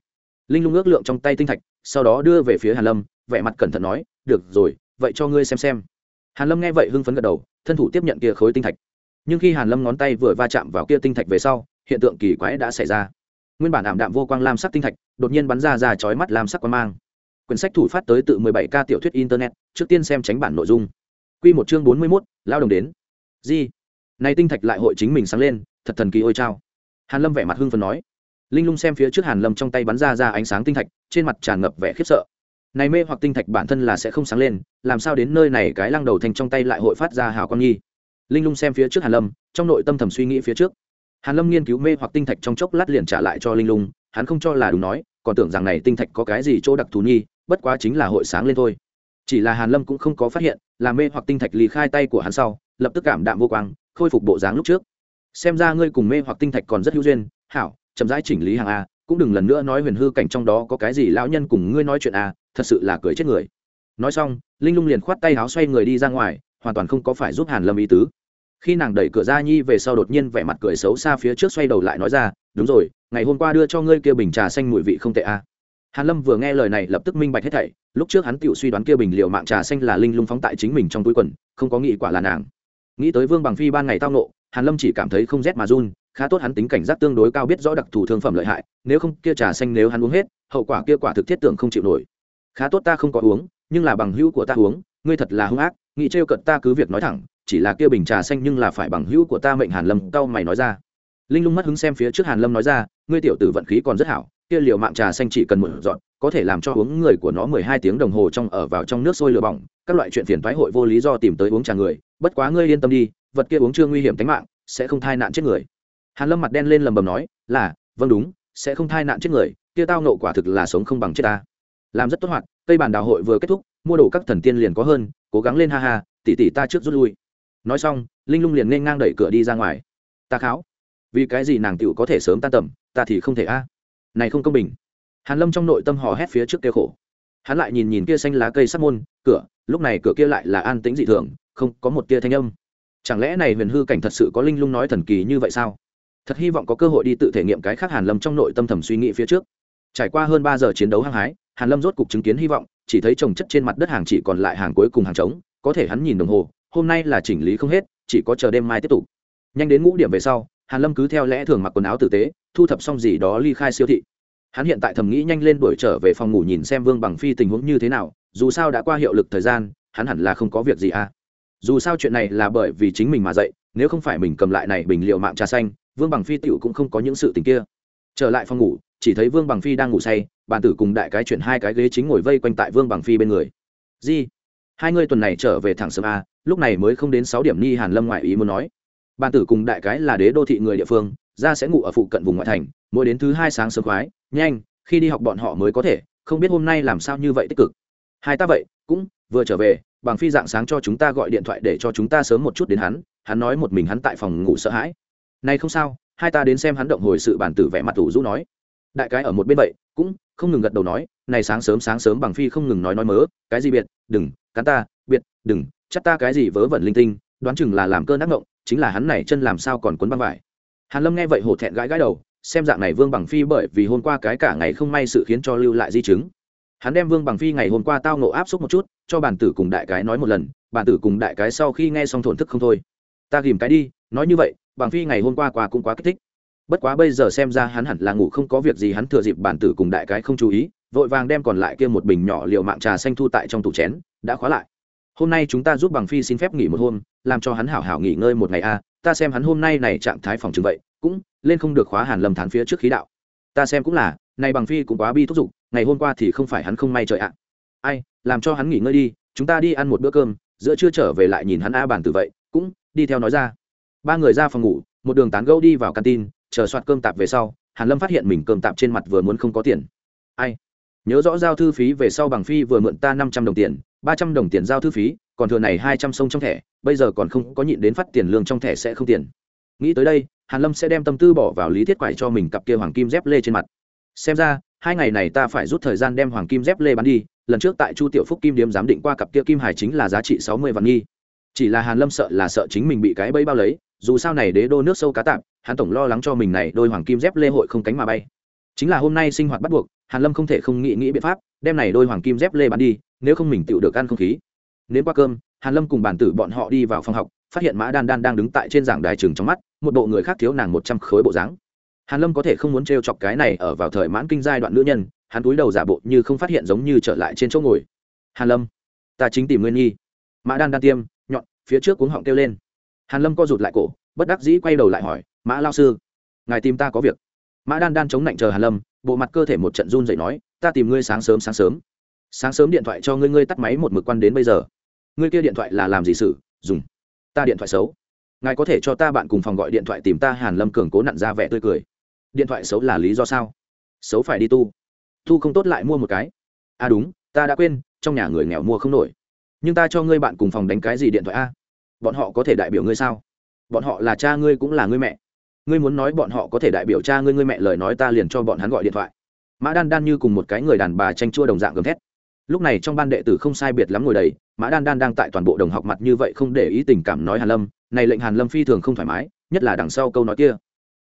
Linh lung ước lượng trong tay tinh thạch, sau đó đưa về phía hàn lâm, vẻ mặt cẩn thận nói, được rồi, vậy cho ngươi xem xem. Hàn lâm nghe vậy hưng phấn gật đầu, thân thủ tiếp nhận kia khối tinh thạch nhưng khi hàn lâm ngón tay vừa va chạm vào kia tinh thạch về sau hiện tượng kỳ quái đã xảy ra. Nguyên bản ảm đạm vô quang lam sắc tinh thạch đột nhiên bắn ra ra chói mắt lam sắc quang mang. Quyển sách thủ phát tới tự 17 k tiểu thuyết internet trước tiên xem tránh bản nội dung. Quy một chương 41, lao đồng đến. Gì này tinh thạch lại hội chính mình sáng lên thật thần kỳ ôi chao. Hàn lâm vẻ mặt hưng phấn nói. Linh lung xem phía trước hàn lâm trong tay bắn ra ra ánh sáng tinh thạch trên mặt tràn ngập vẻ khiếp sợ. Này mê hoặc tinh thạch bản thân là sẽ không sáng lên làm sao đến nơi này cái lăng đầu thành trong tay lại hội phát ra hào quang nghi linh lung xem phía trước hàn lâm, trong nội tâm thầm suy nghĩ phía trước. Hàn lâm nghiên cứu mê hoặc tinh thạch trong chốc lát liền trả lại cho linh lung, hắn không cho là đúng nói, còn tưởng rằng này tinh thạch có cái gì chỗ đặc thù nhi, bất quá chính là hội sáng lên thôi. Chỉ là hàn lâm cũng không có phát hiện, là mê hoặc tinh thạch lì khai tay của hắn sau, lập tức cảm đạm vô quang, khôi phục bộ dáng lúc trước. Xem ra ngươi cùng mê hoặc tinh thạch còn rất hữu duyên, hảo, chậm rãi chỉnh lý hàng a, cũng đừng lần nữa nói huyền hư cảnh trong đó có cái gì lão nhân cùng ngươi nói chuyện a, thật sự là cười chết người. Nói xong, linh lung liền khoát tay áo xoay người đi ra ngoài hoàn toàn không có phải giúp hàn lâm ý tứ. Khi nàng đẩy cửa ra nhi về sau đột nhiên vẻ mặt cười xấu xa phía trước xoay đầu lại nói ra, đúng rồi, ngày hôm qua đưa cho ngươi kia bình trà xanh mùi vị không tệ a. Hàn lâm vừa nghe lời này lập tức minh bạch hết thảy, lúc trước hắn tự suy đoán kia bình liệu mạng trà xanh là linh lung phóng tại chính mình trong túi quần, không có nghĩ quả là nàng. Nghĩ tới vương bằng phi ban ngày tao nộ hàn lâm chỉ cảm thấy không rét mà run, khá tốt hắn tính cảnh giác tương đối cao biết rõ đặc thù thương phẩm lợi hại, nếu không kia trà xanh nếu hắn uống hết, hậu quả kia quả thực thiết tưởng không chịu nổi. Khá tốt ta không có uống, nhưng là bằng hữu của ta uống, ngươi thật là hung ác nghị trêu cận ta cứ việc nói thẳng, chỉ là kia bình trà xanh nhưng là phải bằng hữu của ta mệnh hàn lâm, cau mày nói ra. Linh lung mất hứng xem phía trước hàn lâm nói ra, ngươi tiểu tử vận khí còn rất hảo, kia liều mạng trà xanh chỉ cần một dọn có thể làm cho uống người của nó mười hai tiếng đồng hồ trong ở vào trong nước sôi lửa bỏng, các loại chuyện phiền toái hội vô lý do tìm tới uống trà người, bất quá ngươi yên tâm đi, vật kia uống chưa nguy hiểm tính mạng, sẽ không thai nạn chết người. Hàn lâm mặt đen lên lầm bầm nói, là vâng đúng, sẽ không thai nạn chết người, kia tao nộ quả thực là sống không bằng chết ta. Làm rất tốt hoạt, cây bản đào hội vừa kết thúc mua đồ các thần tiên liền có hơn, cố gắng lên ha ha, tỷ tỷ ta trước rút lui. Nói xong, linh lung liền nên ngang đẩy cửa đi ra ngoài. Ta kháo. Vì cái gì nàng tựu có thể sớm tan tầm, ta thì không thể a. Này không công bình. Hàn lâm trong nội tâm hò hét phía trước kêu khổ. Hắn lại nhìn nhìn kia xanh lá cây sắt môn, cửa, lúc này cửa kia lại là an tĩnh dị thường, không có một tia thanh âm. Chẳng lẽ này huyền hư cảnh thật sự có linh lung nói thần kỳ như vậy sao? Thật hy vọng có cơ hội đi tự thể nghiệm cái khác hàn lâm trong nội tâm thầm suy nghĩ phía trước. Trải qua hơn ba giờ chiến đấu hăng hái, hàn lâm rốt cục chứng kiến hy vọng chỉ thấy trồng chất trên mặt đất hàng chỉ còn lại hàng cuối cùng hàng trống, có thể hắn nhìn đồng hồ, hôm nay là chỉnh lý không hết, chỉ có chờ đêm mai tiếp tục. Nhanh đến ngũ điểm về sau, hàn lâm cứ theo lẽ thường mặc quần áo tử tế, thu thập xong gì đó ly khai siêu thị. Hắn hiện tại thầm nghĩ nhanh lên đuổi trở về phòng ngủ nhìn xem vương bằng phi tình huống như thế nào, dù sao đã qua hiệu lực thời gian, hắn hẳn là không có việc gì à. Dù sao chuyện này là bởi vì chính mình mà dậy, nếu không phải mình cầm lại này bình liệu mạng trà xanh, vương bằng phi tựu cũng không có những sự tình kia. Trở lại phòng ngủ, chỉ thấy vương bằng phi đang ngủ say bàn tử cùng đại cái chuyển hai cái ghế chính ngồi vây quanh tại vương bằng phi bên người. Di, hai ngươi tuần này trở về thẳng sớm a, lúc này mới không đến sáu điểm ni hàn lâm ngoại ý muốn nói. Bàn tử cùng đại cái là đế đô thị người địa phương, ra sẽ ngủ ở phụ cận vùng ngoại thành, mỗi đến thứ hai sáng sớm khoái, nhanh, khi đi học bọn họ mới có thể, không biết hôm nay làm sao như vậy tích cực. Hai ta vậy, cũng vừa trở về, bằng phi dạng sáng cho chúng ta gọi điện thoại để cho chúng ta sớm một chút đến hắn hắn nói một mình hắn tại phòng ngủ sợ hãi. Nay không sao, hai ta đến xem hắn động hồi sự bản tử vẻ mặt tủ rũ nói đại cái ở một bên vậy, cũng không ngừng gật đầu nói, này sáng sớm sáng sớm bằng phi không ngừng nói nói mớ, cái gì biệt, đừng, cắn ta, biệt, đừng, chắc ta cái gì vớ vẩn linh tinh, đoán chừng là làm cơn ác ngộng, chính là hắn này chân làm sao còn cuốn băng vải. Hàn lâm nghe vậy hổ thẹn gãi gãi đầu, xem dạng này vương bằng phi bởi vì hôm qua cái cả ngày không may sự khiến cho lưu lại di chứng. Hắn đem vương bằng phi ngày hôm qua tao ngộ áp xúc một chút, cho bản tử cùng đại cái nói một lần, bản tử cùng đại cái sau khi nghe xong thổn thức không thôi. Ta ghìm cái đi, nói như vậy, bằng phi ngày hôm qua qua cũng quá kích thích bất quá bây giờ xem ra hắn hẳn là ngủ không có việc gì, hắn thừa dịp bản tử cùng đại cái không chú ý, vội vàng đem còn lại kia một bình nhỏ liệu mạng trà xanh thu tại trong tủ chén, đã khóa lại. Hôm nay chúng ta giúp bằng phi xin phép nghỉ một hôm, làm cho hắn hảo hảo nghỉ ngơi một ngày a, ta xem hắn hôm nay này trạng thái phòng chừng vậy, cũng lên không được khóa hàn lâm thán phía trước khí đạo. Ta xem cũng là, này bằng phi cũng quá bi thúc giục, ngày hôm qua thì không phải hắn không may trời ạ. Ai, làm cho hắn nghỉ ngơi đi, chúng ta đi ăn một bữa cơm, giữa chưa trở về lại nhìn hắn a bản tử vậy, cũng đi theo nói ra. Ba người ra phòng ngủ, một đường tán gẫu đi vào canteen chờ soạt cơm tạp về sau, hàn lâm phát hiện mình cơm tạp trên mặt vừa muốn không có tiền. Ai? Nhớ rõ giao thư phí về sau bằng phi vừa mượn ta năm trăm đồng tiền, ba trăm đồng tiền giao thư phí, còn thừa này hai trăm sông trong thẻ, bây giờ còn không có nhịn đến phát tiền lương trong thẻ sẽ không tiền. Nghĩ tới đây, hàn lâm sẽ đem tâm tư bỏ vào lý thiết quải cho mình cặp kia hoàng kim dép lê trên mặt. Xem ra, hai ngày này ta phải rút thời gian đem hoàng kim dép lê bán đi, lần trước tại chu tiểu phúc kim điếm giám định qua cặp kia kim hải chính là giá trị sáu mươi vạn nghi. Chỉ là hàn lâm sợ là sợ chính mình bị cái bẫy bao lấy, dù sao này đế đô nước sâu cá tạm hắn tổng lo lắng cho mình này đôi hoàng kim dép lê hội không cánh mà bay. Chính là hôm nay sinh hoạt bắt buộc, hàn lâm không thể không nghĩ nghĩ biện pháp, đem này đôi hoàng kim dép lê bán đi, nếu không mình tựu được ăn không khí. Nếu qua cơm, hàn lâm cùng bản tử bọn họ đi vào phòng học, phát hiện mã đan đan đang đứng tại trên giảng đài trường trong mắt, một bộ người khác thiếu nàng một trăm khối bộ dáng. Hàn lâm có thể không muốn trêu chọc cái này ở vào thời mãn kinh giai đoạn nữ nhân, hắn túi đầu giả bộ như không phát hiện giống như trở lại trên chỗ ngồi. Hàn lâm, ta chính tìm nguyên nhi. Mã đan đan tiêm, nhọn, phía trước cuống họng kêu lên. Hàn lâm co rụt lại cổ, bất đắc dĩ quay đầu lại hỏi mã lao sư, ngài tìm ta có việc. Mã đan đan chống lạnh chờ hàn lâm, bộ mặt cơ thể một trận run dậy nói, ta tìm ngươi sáng sớm sáng sớm. Sáng sớm điện thoại cho ngươi ngươi tắt máy một mực quan đến bây giờ. Ngươi kia điện thoại là làm gì sự? Dùng. Ta điện thoại xấu. Ngài có thể cho ta bạn cùng phòng gọi điện thoại tìm ta. Hàn lâm cường cố nặn ra vẻ tươi cười. Điện thoại xấu là lý do sao? Xấu phải đi tu. Thu không tốt lại mua một cái. À đúng, ta đã quên, trong nhà người nghèo mua không nổi. Nhưng ta cho ngươi bạn cùng phòng đánh cái gì điện thoại a? Bọn họ có thể đại biểu ngươi sao? Bọn họ là cha ngươi cũng là ngươi mẹ ngươi muốn nói bọn họ có thể đại biểu cha ngươi ngươi mẹ lời nói ta liền cho bọn hắn gọi điện thoại. Mã đan đan như cùng một cái người đàn bà tranh chua đồng dạng gầm thét. Lúc này trong ban đệ tử không sai biệt lắm ngồi đầy, mã đan đan đang tại toàn bộ đồng học mặt như vậy không để ý tình cảm nói hàn lâm, này lệnh hàn lâm phi thường không thoải mái, nhất là đằng sau câu nói kia.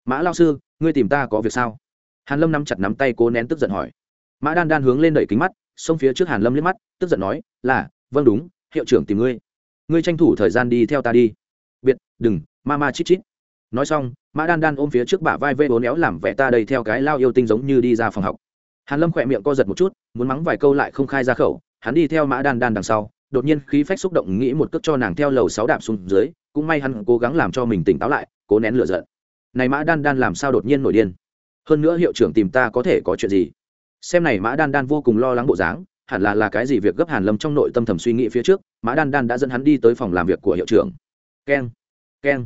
Mã lao sư, ngươi tìm ta có việc sao? Hàn lâm nắm chặt nắm tay cố nén tức giận hỏi. Mã đan đan hướng lên đẩy kính mắt, xông phía trước hàn lâm liếc mắt, tức giận nói, là vâng đúng, hiệu trưởng tìm ngươi. Ngươi tranh thủ thời gian đi theo ta đi. Biệt, đừng, ma ma chít chít nói xong, mã đan đan ôm phía trước bả vai vê bốn éo làm vẻ ta đây theo cái lao yêu tinh giống như đi ra phòng học. Hàn lâm khỏe miệng co giật một chút, muốn mắng vài câu lại không khai ra khẩu, hắn đi theo mã đan đan đằng sau, đột nhiên khí phách xúc động nghĩ một cước cho nàng theo lầu sáu đạp xuống dưới, cũng may hắn cố gắng làm cho mình tỉnh táo lại, cố nén lửa giận. Này mã đan đan làm sao đột nhiên nổi điên? Hơn nữa hiệu trưởng tìm ta có thể có chuyện gì? Xem này mã đan đan vô cùng lo lắng bộ dáng, hẳn là là cái gì việc gấp hàn lâm trong nội tâm thầm suy nghĩ phía trước, mã đan đan đã dẫn hắn đi tới phòng làm việc của hiệu trưởng. Keng keng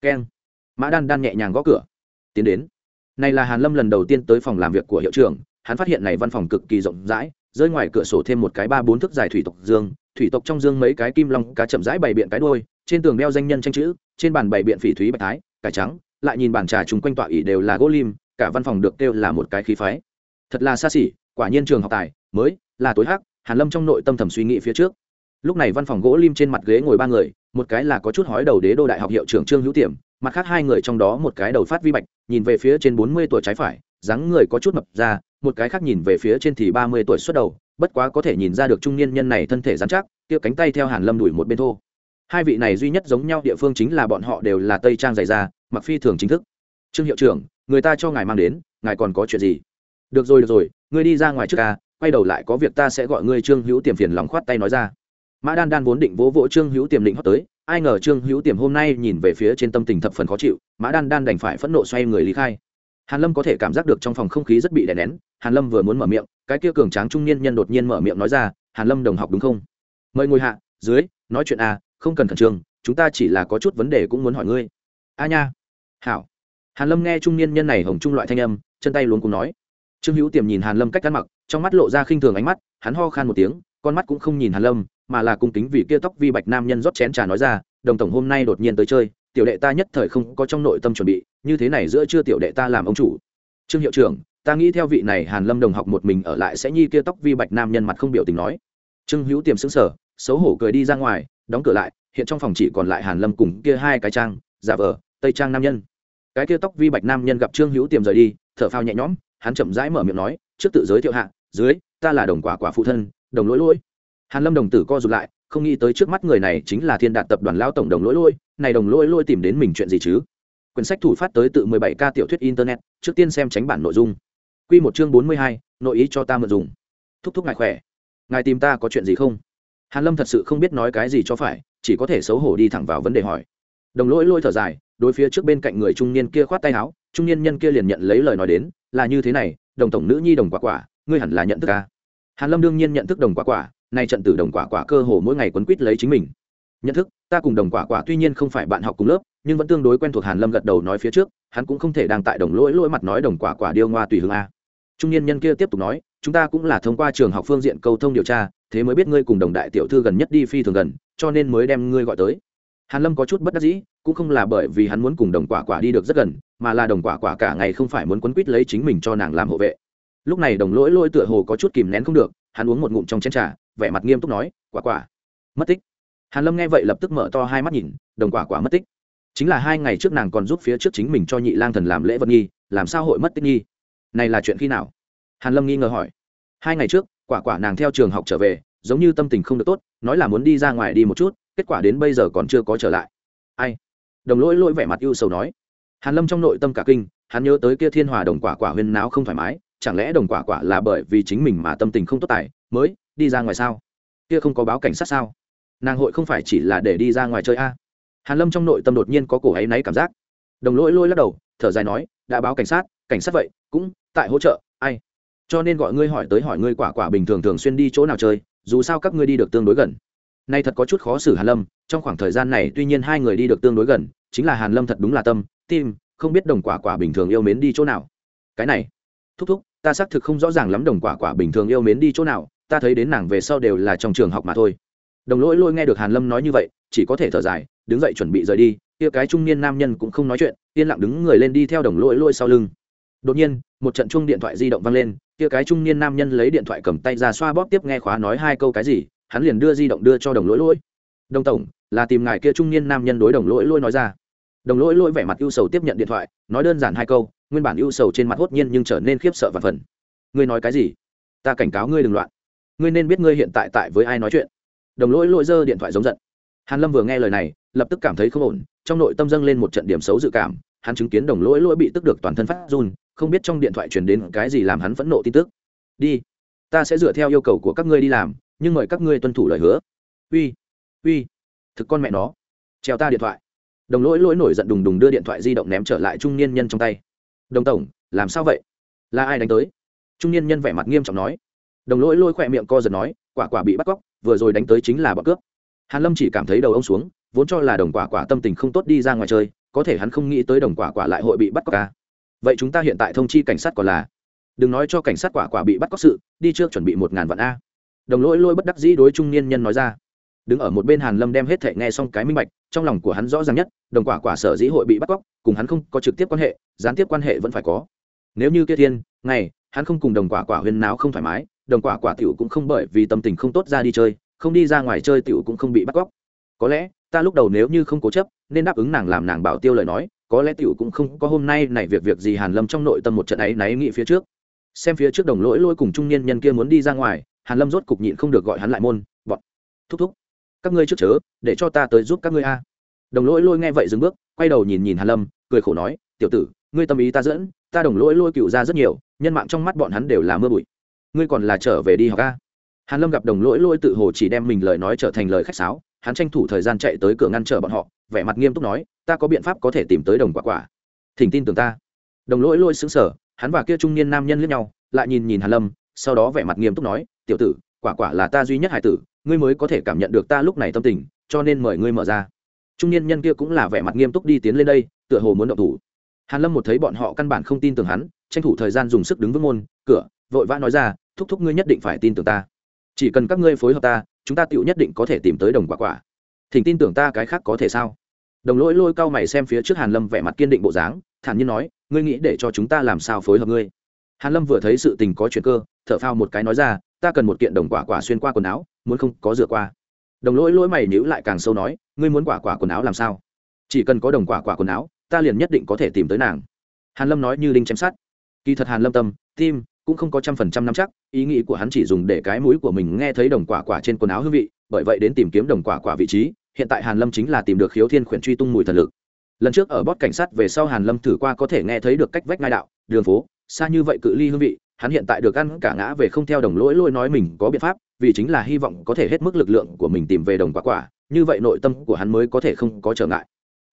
keng mã đan đan nhẹ nhàng gõ cửa. Tiến đến. Này là hàn lâm lần đầu tiên tới phòng làm việc của hiệu trưởng, hắn phát hiện này văn phòng cực kỳ rộng rãi, rơi ngoài cửa sổ thêm một cái ba bốn thước dài thủy tộc dương, thủy tộc trong dương mấy cái kim long cá chậm rãi bày biện cái đôi trên tường đeo danh nhân tranh chữ, trên bàn bày biện phỉ thúy bạch thái, cải trắng, lại nhìn bàn trà chung quanh tọa ỉ đều là gỗ lim, cả văn phòng được kêu là một cái khí phái. Thật là xa xỉ, quả nhiên trường học tài, mới, là tối hắc, hàn lâm trong nội tâm thầm suy nghĩ phía trước. Lúc này văn phòng gỗ lim trên mặt ghế ngồi ba người, một cái là có chút hói đầu đế đô đại học hiệu trưởng trương hữu tiềm mặt khác hai người trong đó một cái đầu phát vi bạch, nhìn về phía trên bốn mươi tuổi trái phải, dáng người có chút mập ra, một cái khác nhìn về phía trên thì ba mươi tuổi xuất đầu, bất quá có thể nhìn ra được trung niên nhân này thân thể dán chắc, kia cánh tay theo hàn lâm đuổi một bên thô. Hai vị này duy nhất giống nhau địa phương chính là bọn họ đều là tây trang dày da, mặc phi thường chính thức. Trương hiệu trưởng, người ta cho ngài mang đến, ngài còn có chuyện gì? Được rồi được rồi, ngươi đi ra ngoài trước ca, quay đầu lại có việc ta sẽ gọi ngươi trương hữu tiềm phiền lòng khoát tay nói ra. Mã đan đan vốn định vỗ vỗ trương hữu tiềm định hót tới ai ngờ trương hữu tiềm hôm nay nhìn về phía trên tâm tình thập phần khó chịu, mã đan đan đành phải phẫn nộ xoay người lý khai. Hàn lâm có thể cảm giác được trong phòng không khí rất bị đè nén, hàn lâm vừa muốn mở miệng, cái kia cường tráng trung niên nhân đột nhiên mở miệng nói ra, hàn lâm đồng học đúng không? Mời ngồi hạ, dưới, nói chuyện à không cần khẩn trương, chúng ta chỉ là có chút vấn đề cũng muốn hỏi ngươi. A nha. Hảo. Hàn lâm nghe trung niên nhân này hồng trung loại thanh âm, chân tay luống cuống nói. Trương hữu tiềm nhìn hàn lâm cách ăn mặc, trong mắt lộ ra khinh thường ánh mắt, hắn ho khan một tiếng, con mắt cũng không nhìn hàn lâm mà là cung kính vì kia tóc vi bạch nam nhân rót chén trà nói ra, đồng tổng hôm nay đột nhiên tới chơi, tiểu đệ ta nhất thời không có trong nội tâm chuẩn bị, như thế này giữa chưa tiểu đệ ta làm ông chủ. Trương hiệu trưởng, ta nghĩ theo vị này hàn lâm đồng học một mình ở lại sẽ nhi kia tóc vi bạch nam nhân mặt không biểu tình nói. Trương hữu tiềm sững sờ, xấu hổ cười đi ra ngoài, đóng cửa lại, hiện trong phòng chỉ còn lại hàn lâm cùng kia hai cái trang, giả vờ, tây trang nam nhân. Cái kia tóc vi bạch nam nhân gặp trương hữu tiềm rời đi, thở phao nhẹ nhõm, hắn chậm rãi mở miệng nói, trước tự giới thiệu hạ, dưới, ta là đồng quả quả phụ thân, đồng lỗi lỗi hàn lâm đồng tử co rụt lại không nghĩ tới trước mắt người này chính là thiên đạt tập đoàn lao tổng đồng lỗi lỗi này đồng lỗi lỗi tìm đến mình chuyện gì chứ? Quyển sách thủ phát tới tự 17 ca tiểu thuyết internet trước tiên xem tránh bản nội dung. Quy một chương 42, nội ý cho ta mượn dùng. Thúc thúc ngài khỏe. Ngài tìm ta có chuyện gì không? Hàn lâm thật sự không biết nói cái gì cho phải chỉ có thể xấu hổ đi thẳng vào vấn đề hỏi. Đồng lỗi lỗi thở dài đối phía trước bên cạnh người trung niên kia khoát tay áo trung niên nhân kia liền nhận lấy lời nói đến là như thế này đồng tổng nữ nhi đồng quả quả ngươi hẳn là nhận thức ta hàn lâm đương nhiên nhận thức đồng quả quả nay trận tử đồng quả quả cơ hồ mỗi ngày quấn quýt lấy chính mình. Nhận thức, ta cùng đồng quả quả tuy nhiên không phải bạn học cùng lớp, nhưng vẫn tương đối quen thuộc hàn lâm gật đầu nói phía trước, hắn cũng không thể đang tại đồng lỗi lỗi mặt nói đồng quả quả điêu ngoa tùy hương a. Trung niên nhân kia tiếp tục nói, chúng ta cũng là thông qua trường học phương diện câu thông điều tra, thế mới biết ngươi cùng đồng đại tiểu thư gần nhất đi phi thường gần, cho nên mới đem ngươi gọi tới. Hàn lâm có chút bất đắc dĩ, cũng không là bởi vì hắn muốn cùng đồng quả quả đi được rất gần, mà là đồng quả quả cả ngày không phải muốn quấn quýt lấy chính mình cho nàng làm hộ vệ. Lúc này đồng lỗi lỗi tựa hồ có chút kìm nén không được hắn uống một ngụm trong chén trà, vẻ mặt nghiêm túc nói, quả quả. Mất tích. Hàn lâm nghe vậy lập tức mở to hai mắt nhìn, đồng quả quả mất tích. Chính là hai ngày trước nàng còn giúp phía trước chính mình cho nhị lang thần làm lễ vật nghi, làm sao hội mất tích nghi? Này là chuyện khi nào? Hàn lâm nghi ngờ hỏi. Hai ngày trước, quả quả nàng theo trường học trở về, giống như tâm tình không được tốt, nói là muốn đi ra ngoài đi một chút, kết quả đến bây giờ còn chưa có trở lại. Ai? Đồng lỗi lỗi vẻ mặt ưu sầu nói. Hàn lâm trong nội tâm cả kinh, hắn nhớ tới kia thiên hòa đồng quả quả huyên náo không thoải mái chẳng lẽ đồng quả quả là bởi vì chính mình mà tâm tình không tốt tài, mới đi ra ngoài sao? Kia không có báo cảnh sát sao? Nàng hội không phải chỉ là để đi ra ngoài chơi a? À? hàn lâm trong nội tâm đột nhiên có cổ ấy náy cảm giác. Đồng lỗi lôi lắc đầu, thở dài nói, đã báo cảnh sát cảnh sát vậy, cũng tại hỗ trợ, ai? Cho nên gọi ngươi hỏi tới hỏi ngươi quả quả bình thường thường xuyên đi chỗ nào chơi, dù sao các ngươi đi được tương đối gần. Nay thật có chút khó xử hàn lâm, trong khoảng thời gian này tuy nhiên hai người đi được tương đối gần, chính là hàn lâm thật đúng là tâm, tim, không biết đồng quả quả bình thường yêu mến đi chỗ nào. Cái này, thúc thúc ta xác thực không rõ ràng lắm đồng quả quả bình thường yêu mến đi chỗ nào, ta thấy đến nàng về sau đều là trong trường học mà thôi. Đồng lỗi lôi nghe được hàn lâm nói như vậy, chỉ có thể thở dài, đứng dậy chuẩn bị rời đi, kia cái trung niên nam nhân cũng không nói chuyện, yên lặng đứng người lên đi theo đồng lỗi lôi sau lưng. Đột nhiên, một trận chuông điện thoại di động vang lên, kia cái trung niên nam nhân lấy điện thoại cầm tay ra xoa bóp tiếp nghe khóa nói hai câu cái gì, hắn liền đưa di động đưa cho đồng lỗi lỗi đồng tổng, là tìm ngài kia trung niên nam nhân đối đồng lỗi lỗi nói ra. Đồng lỗi lỗi vẻ mặt ưu sầu tiếp nhận điện thoại, nói đơn giản hai câu nguyên bản ưu sầu trên mặt hốt nhiên nhưng trở nên khiếp sợ và phần. Ngươi nói cái gì? Ta cảnh cáo ngươi đừng loạn. Ngươi nên biết ngươi hiện tại tại với ai nói chuyện. Đồng lỗi lỗi giơ điện thoại giống giận. Hàn lâm vừa nghe lời này, lập tức cảm thấy không ổn, trong nội tâm dâng lên một trận điểm xấu dự cảm, hắn chứng kiến đồng lỗi lỗi bị tức được toàn thân phát run, không biết trong điện thoại truyền đến cái gì làm hắn phẫn nộ tin tức. Đi, ta sẽ dựa theo yêu cầu của các ngươi đi làm, nhưng mời các ngươi tuân thủ lời hứa. Uy uy, thực con mẹ nó. Treo ta điện thoại. Đồng lỗi lỗi nổi giận đùng đùng đưa điện thoại di động ném trở lại trung niên nhân trong tay đồng tổng, làm sao vậy? Là ai đánh tới? Trung niên nhân vẻ mặt nghiêm trọng nói. Đồng lỗi lôi khỏe miệng co giật nói, quả quả bị bắt cóc, vừa rồi đánh tới chính là bọn cướp. Hàn lâm chỉ cảm thấy đầu ông xuống, vốn cho là đồng quả quả tâm tình không tốt đi ra ngoài chơi, có thể hắn không nghĩ tới đồng quả quả lại hội bị bắt cóc ca vậy chúng ta hiện tại thông chi cảnh sát còn là? Đừng nói cho cảnh sát quả quả bị bắt cóc sự, đi trước chuẩn bị một ngàn vạn a. Đồng lỗi lôi bất đắc dĩ đối trung niên nhân nói ra. Đứng ở một bên hàn lâm đem hết thể nghe xong cái minh bạch, trong lòng của hắn rõ ràng nhất, đồng quả quả sở dĩ hội bị bắt cóc cùng hắn không có trực tiếp quan hệ, gián tiếp quan hệ vẫn phải có. Nếu như kia thiên, ngày, hắn không cùng đồng quả quả huyên náo không thoải mái, đồng quả quả tiểu cũng không bởi vì tâm tình không tốt ra đi chơi, không đi ra ngoài chơi tiểu cũng không bị bắt cóc. Có lẽ, ta lúc đầu nếu như không cố chấp, nên đáp ứng nàng làm nàng bảo tiêu lời nói, có lẽ tiểu cũng không có hôm nay này việc việc gì hàn lâm trong nội tâm một trận ấy náy nghĩ phía trước. Xem phía trước đồng lỗi lỗi cùng trung niên nhân kia muốn đi ra ngoài, hàn lâm rốt cục nhịn không được gọi hắn lại môn, bọn, thúc thúc, các ngươi trước chớ, để cho ta tới giúp các ngươi a. Đồng lỗi lôi nghe vậy dừng bước, quay đầu nhìn nhìn hàn lâm cười khổ nói, tiểu tử, ngươi tâm ý ta dẫn, ta đồng lỗi lôi cựu ra rất nhiều, nhân mạng trong mắt bọn hắn đều là mưa bụi. Ngươi còn là trở về đi học a. Hàn lâm gặp đồng lỗi lôi tự hồ chỉ đem mình lời nói trở thành lời khách sáo, hắn tranh thủ thời gian chạy tới cửa ngăn trở bọn họ, vẻ mặt nghiêm túc nói, ta có biện pháp có thể tìm tới đồng quả quả. Thỉnh tin tưởng ta. Đồng lỗi lôi xứng sở hắn và kia trung niên nam nhân lướt nhau, lại nhìn nhìn hàn lâm, sau đó vẻ mặt nghiêm túc nói, tiểu tử, quả quả là ta duy nhất hải tử, ngươi mới có thể cảm nhận được ta lúc này tâm tình, cho nên mời ngươi mở ra. Trung niên nhân kia cũng là vẻ mặt nghiêm túc đi tiến lên đây tựa hồ muốn động thủ. Hàn lâm một thấy bọn họ căn bản không tin tưởng hắn, tranh thủ thời gian dùng sức đứng vững môn, cửa, vội vã nói ra, thúc thúc ngươi nhất định phải tin tưởng ta. Chỉ cần các ngươi phối hợp ta, chúng ta tựu nhất định có thể tìm tới đồng quả quả. Thỉnh tin tưởng ta cái khác có thể sao? Đồng lỗi lôi cao mày xem phía trước hàn lâm vẻ mặt kiên định bộ dáng, thản nhiên nói, ngươi nghĩ để cho chúng ta làm sao phối hợp ngươi? Hàn lâm vừa thấy sự tình có chuyện cơ, thở phao một cái nói ra, ta cần một kiện đồng quả quả xuyên qua quần áo, muốn không có rửa qua. Đồng lỗi lỗi mày nhíu lại càng sâu nói, ngươi muốn quả quả quần áo làm sao? Chỉ cần có đồng quả quả quần áo ta liền nhất định có thể tìm tới nàng. Hàn lâm nói như đinh chém sát kỳ thật hàn lâm tâm, tim cũng không có trăm phần trăm nắm chắc, ý nghĩ của hắn chỉ dùng để cái mũi của mình nghe thấy đồng quả quả trên quần áo hương vị, bởi vậy đến tìm kiếm đồng quả quả vị trí, hiện tại hàn lâm chính là tìm được khiếu thiên khuyển truy tung mùi thần lực. Lần trước ở bót cảnh sát về sau hàn lâm thử qua có thể nghe thấy được cách vách ngai đạo, đường phố, xa như vậy cự ly hương vị, hắn hiện tại được ăn cả ngã về không theo đồng lỗi lỗi nói mình có biện pháp, vì chính là hy vọng có thể hết mức lực lượng của mình tìm về đồng quả quả, như vậy nội tâm của hắn mới có thể không có trở ngại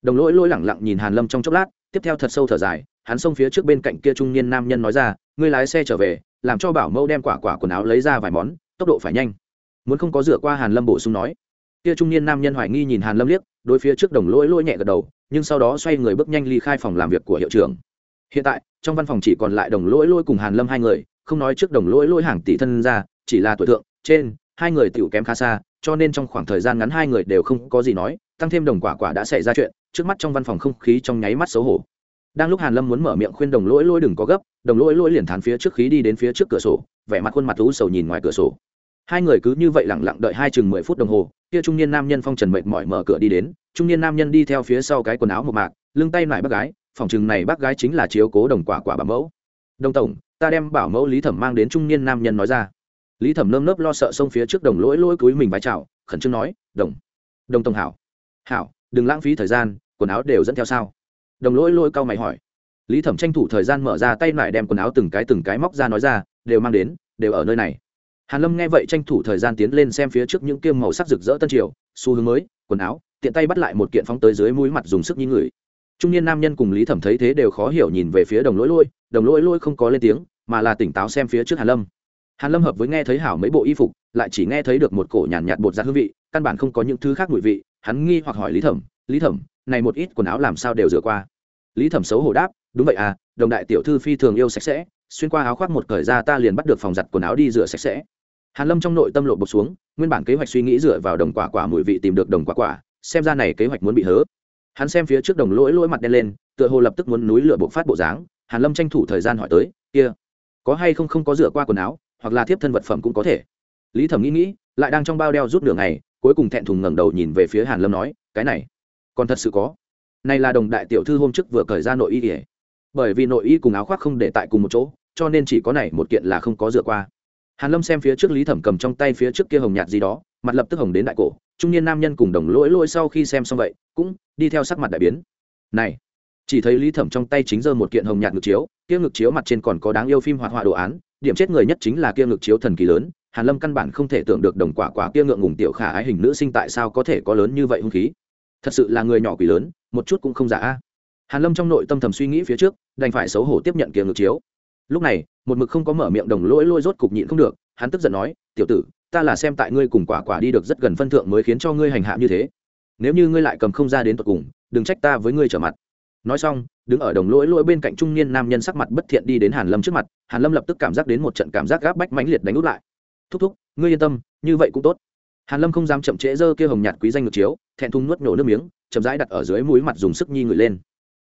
đồng lỗi lỗi lẳng lặng nhìn hàn lâm trong chốc lát, tiếp theo thật sâu thở dài, hắn xông phía trước bên cạnh kia trung niên nam nhân nói ra, ngươi lái xe trở về, làm cho bảo mẫu đem quả quả quần áo lấy ra vài món, tốc độ phải nhanh. Muốn không có dựa qua hàn lâm bổ sung nói. Kia trung niên nam nhân hoài nghi nhìn hàn lâm liếc, đối phía trước đồng lỗi lỗi nhẹ gật đầu, nhưng sau đó xoay người bước nhanh ly khai phòng làm việc của hiệu trưởng. Hiện tại, trong văn phòng chỉ còn lại đồng lỗi lỗi cùng hàn lâm hai người, không nói trước đồng lỗi lỗi hàng tỷ thân ra, chỉ là tuổi thượng, trên, hai người tiểu kém khá xa, cho nên trong khoảng thời gian ngắn hai người đều không có gì nói, tăng thêm đồng quả quả đã xảy ra chuyện trước mắt trong văn phòng không khí trong nháy mắt xấu hổ. Đang lúc hàn lâm muốn mở miệng khuyên đồng lỗi lỗi đừng có gấp, đồng lỗi lỗi liền thán phía trước khí đi đến phía trước cửa sổ, vẻ mặt khuôn mặt u sầu nhìn ngoài cửa sổ. Hai người cứ như vậy lặng lặng đợi hai chừng mười phút đồng hồ, kia trung niên nam nhân phong trần mệt mỏi mở cửa đi đến, trung niên nam nhân đi theo phía sau cái quần áo một mạc, lưng tay lại bác gái, phòng chừng này bác gái chính là chiếu cố đồng quả quả bảo mẫu. Đồng tổng, ta đem bảo mẫu lý thẩm mang đến trung niên nam nhân nói ra. Lý thẩm nơm nớp lo sợ xông phía trước đồng lỗi lỗi cúi mình vái chào, khẩn trương nói, đồng đồng tổng hảo hảo, đừng lãng phí thời gian quần áo đều dẫn theo sao? Đồng lỗi lôi cau mày hỏi. Lý thẩm tranh thủ thời gian mở ra tay lại đem quần áo từng cái từng cái móc ra nói ra đều mang đến đều ở nơi này. Hàn lâm nghe vậy tranh thủ thời gian tiến lên xem phía trước những kiêm màu sắc rực rỡ tân triều xu hướng mới quần áo tiện tay bắt lại một kiện phóng tới dưới mũi mặt dùng sức như người. Trung niên nam nhân cùng lý thẩm thấy thế đều khó hiểu nhìn về phía đồng lỗi lôi đồng lỗi lôi không có lên tiếng mà là tỉnh táo xem phía trước hàn lâm. Hàn lâm hợp với nghe thấy hảo mấy bộ y phục lại chỉ nghe thấy được một cổ nhàn nhạt, bột ra hương vị căn bản không có những thứ khác mùi vị hắn nghi hoặc hỏi lý thẩm lý thẩm này một ít quần áo làm sao đều rửa qua. Lý thẩm xấu hổ đáp, đúng vậy à đồng đại tiểu thư phi thường yêu sạch sẽ, xuyên qua áo khoác một thời ra ta liền bắt được phòng giặt quần áo đi rửa sạch sẽ. Hàn lâm trong nội tâm lộ bột xuống, nguyên bản kế hoạch suy nghĩ dựa vào đồng quả quả mùi vị tìm được đồng quả quả, xem ra này kế hoạch muốn bị hớ. Hắn xem phía trước đồng lỗi lỗi mặt đen lên, tựa hồ lập tức muốn núi lửa bộc phát bộ dáng. Hàn lâm tranh thủ thời gian hỏi tới, kia, có hay không không có rửa qua quần áo, hoặc là thiếp thân vật phẩm cũng có thể? Lý thẩm nghĩ nghĩ, lại đang trong bao đeo rút đường này cuối cùng thẹn thùng ngẩng đầu nhìn về phía hàn lâm nói, cái này còn thật sự có. Này là đồng đại tiểu thư hôm trước vừa cởi ra nội y ỉa bởi vì nội y cùng áo khoác không để tại cùng một chỗ, cho nên chỉ có này một kiện là không có rửa qua. Hàn lâm xem phía trước lý thẩm cầm trong tay phía trước kia hồng nhạt gì đó, mặt lập tức hồng đến đại cổ, trung niên nam nhân cùng đồng lỗi lỗi sau khi xem xong vậy, cũng đi theo sắc mặt đại biến. Này, chỉ thấy lý thẩm trong tay chính giơ một kiện hồng nhạt ngực chiếu, kia ngực chiếu mặt trên còn có đáng yêu phim hoạt họa đồ án, điểm chết người nhất chính là kia ngực chiếu thần kỳ lớn. Hàn lâm căn bản không thể tưởng được đồng quả quả kia ngượng ngùng tiểu khả ái hình nữ sinh tại sao có thể có lớn như vậy hung khí thật sự là người nhỏ quỷ lớn, một chút cũng không giả hàn lâm trong nội tâm thầm suy nghĩ phía trước, đành phải xấu hổ tiếp nhận kia ngược chiếu. Lúc này, một mực không có mở miệng đồng lỗi lôi rốt cục nhịn không được, hắn tức giận nói, tiểu tử, ta là xem tại ngươi cùng quả quả đi được rất gần phân thượng mới khiến cho ngươi hành hạ như thế. Nếu như ngươi lại cầm không ra đến tận cùng, đừng trách ta với ngươi trở mặt. Nói xong, đứng ở đồng lỗi lỗi bên cạnh trung niên nam nhân sắc mặt bất thiện đi đến hàn lâm trước mặt, hàn lâm lập tức cảm giác đến một trận cảm giác gáp bách mãnh liệt đánh út lại. Thúc thúc, ngươi yên tâm, như vậy cũng tốt hàn lâm không dám chậm trễ dơ kia hồng nhạt quý danh ngược chiếu, thẹn thùng nuốt nổ nước miếng, chậm rãi đặt ở dưới mũi mặt dùng sức nhi người lên.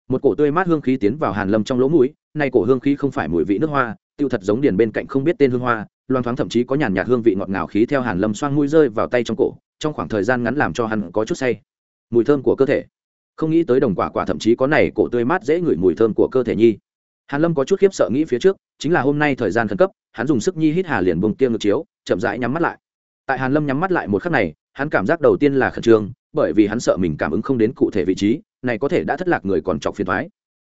Một cổ tươi mát hương khí tiến vào hàn lâm trong lỗ mũi, nay cổ hương khí không phải mùi vị nước hoa, tiêu thật giống điền bên cạnh không biết tên hương hoa loan thoáng thậm chí có nhàn nhạt hương vị ngọt ngào khí theo hàn lâm xoang mũi rơi vào tay trong cổ, trong khoảng thời gian ngắn làm cho hắn có chút say. Mùi thơm của cơ thể. Không nghĩ tới đồng quả quả thậm chí có này cổ tươi mát dễ ngửi mùi thơm của cơ thể nhi. Hàn lâm có chút khiếp sợ nghĩ phía trước, chính là hôm nay thời gian khẩn cấp, hắn dùng sức nhi hít hà liền bông tiêu ngược chiếu, chậm rãi nhắm mắt lại tại hàn lâm nhắm mắt lại một khắc này, hắn cảm giác đầu tiên là khẩn trương, bởi vì hắn sợ mình cảm ứng không đến cụ thể vị trí, này có thể đã thất lạc người còn chọc phiền thoái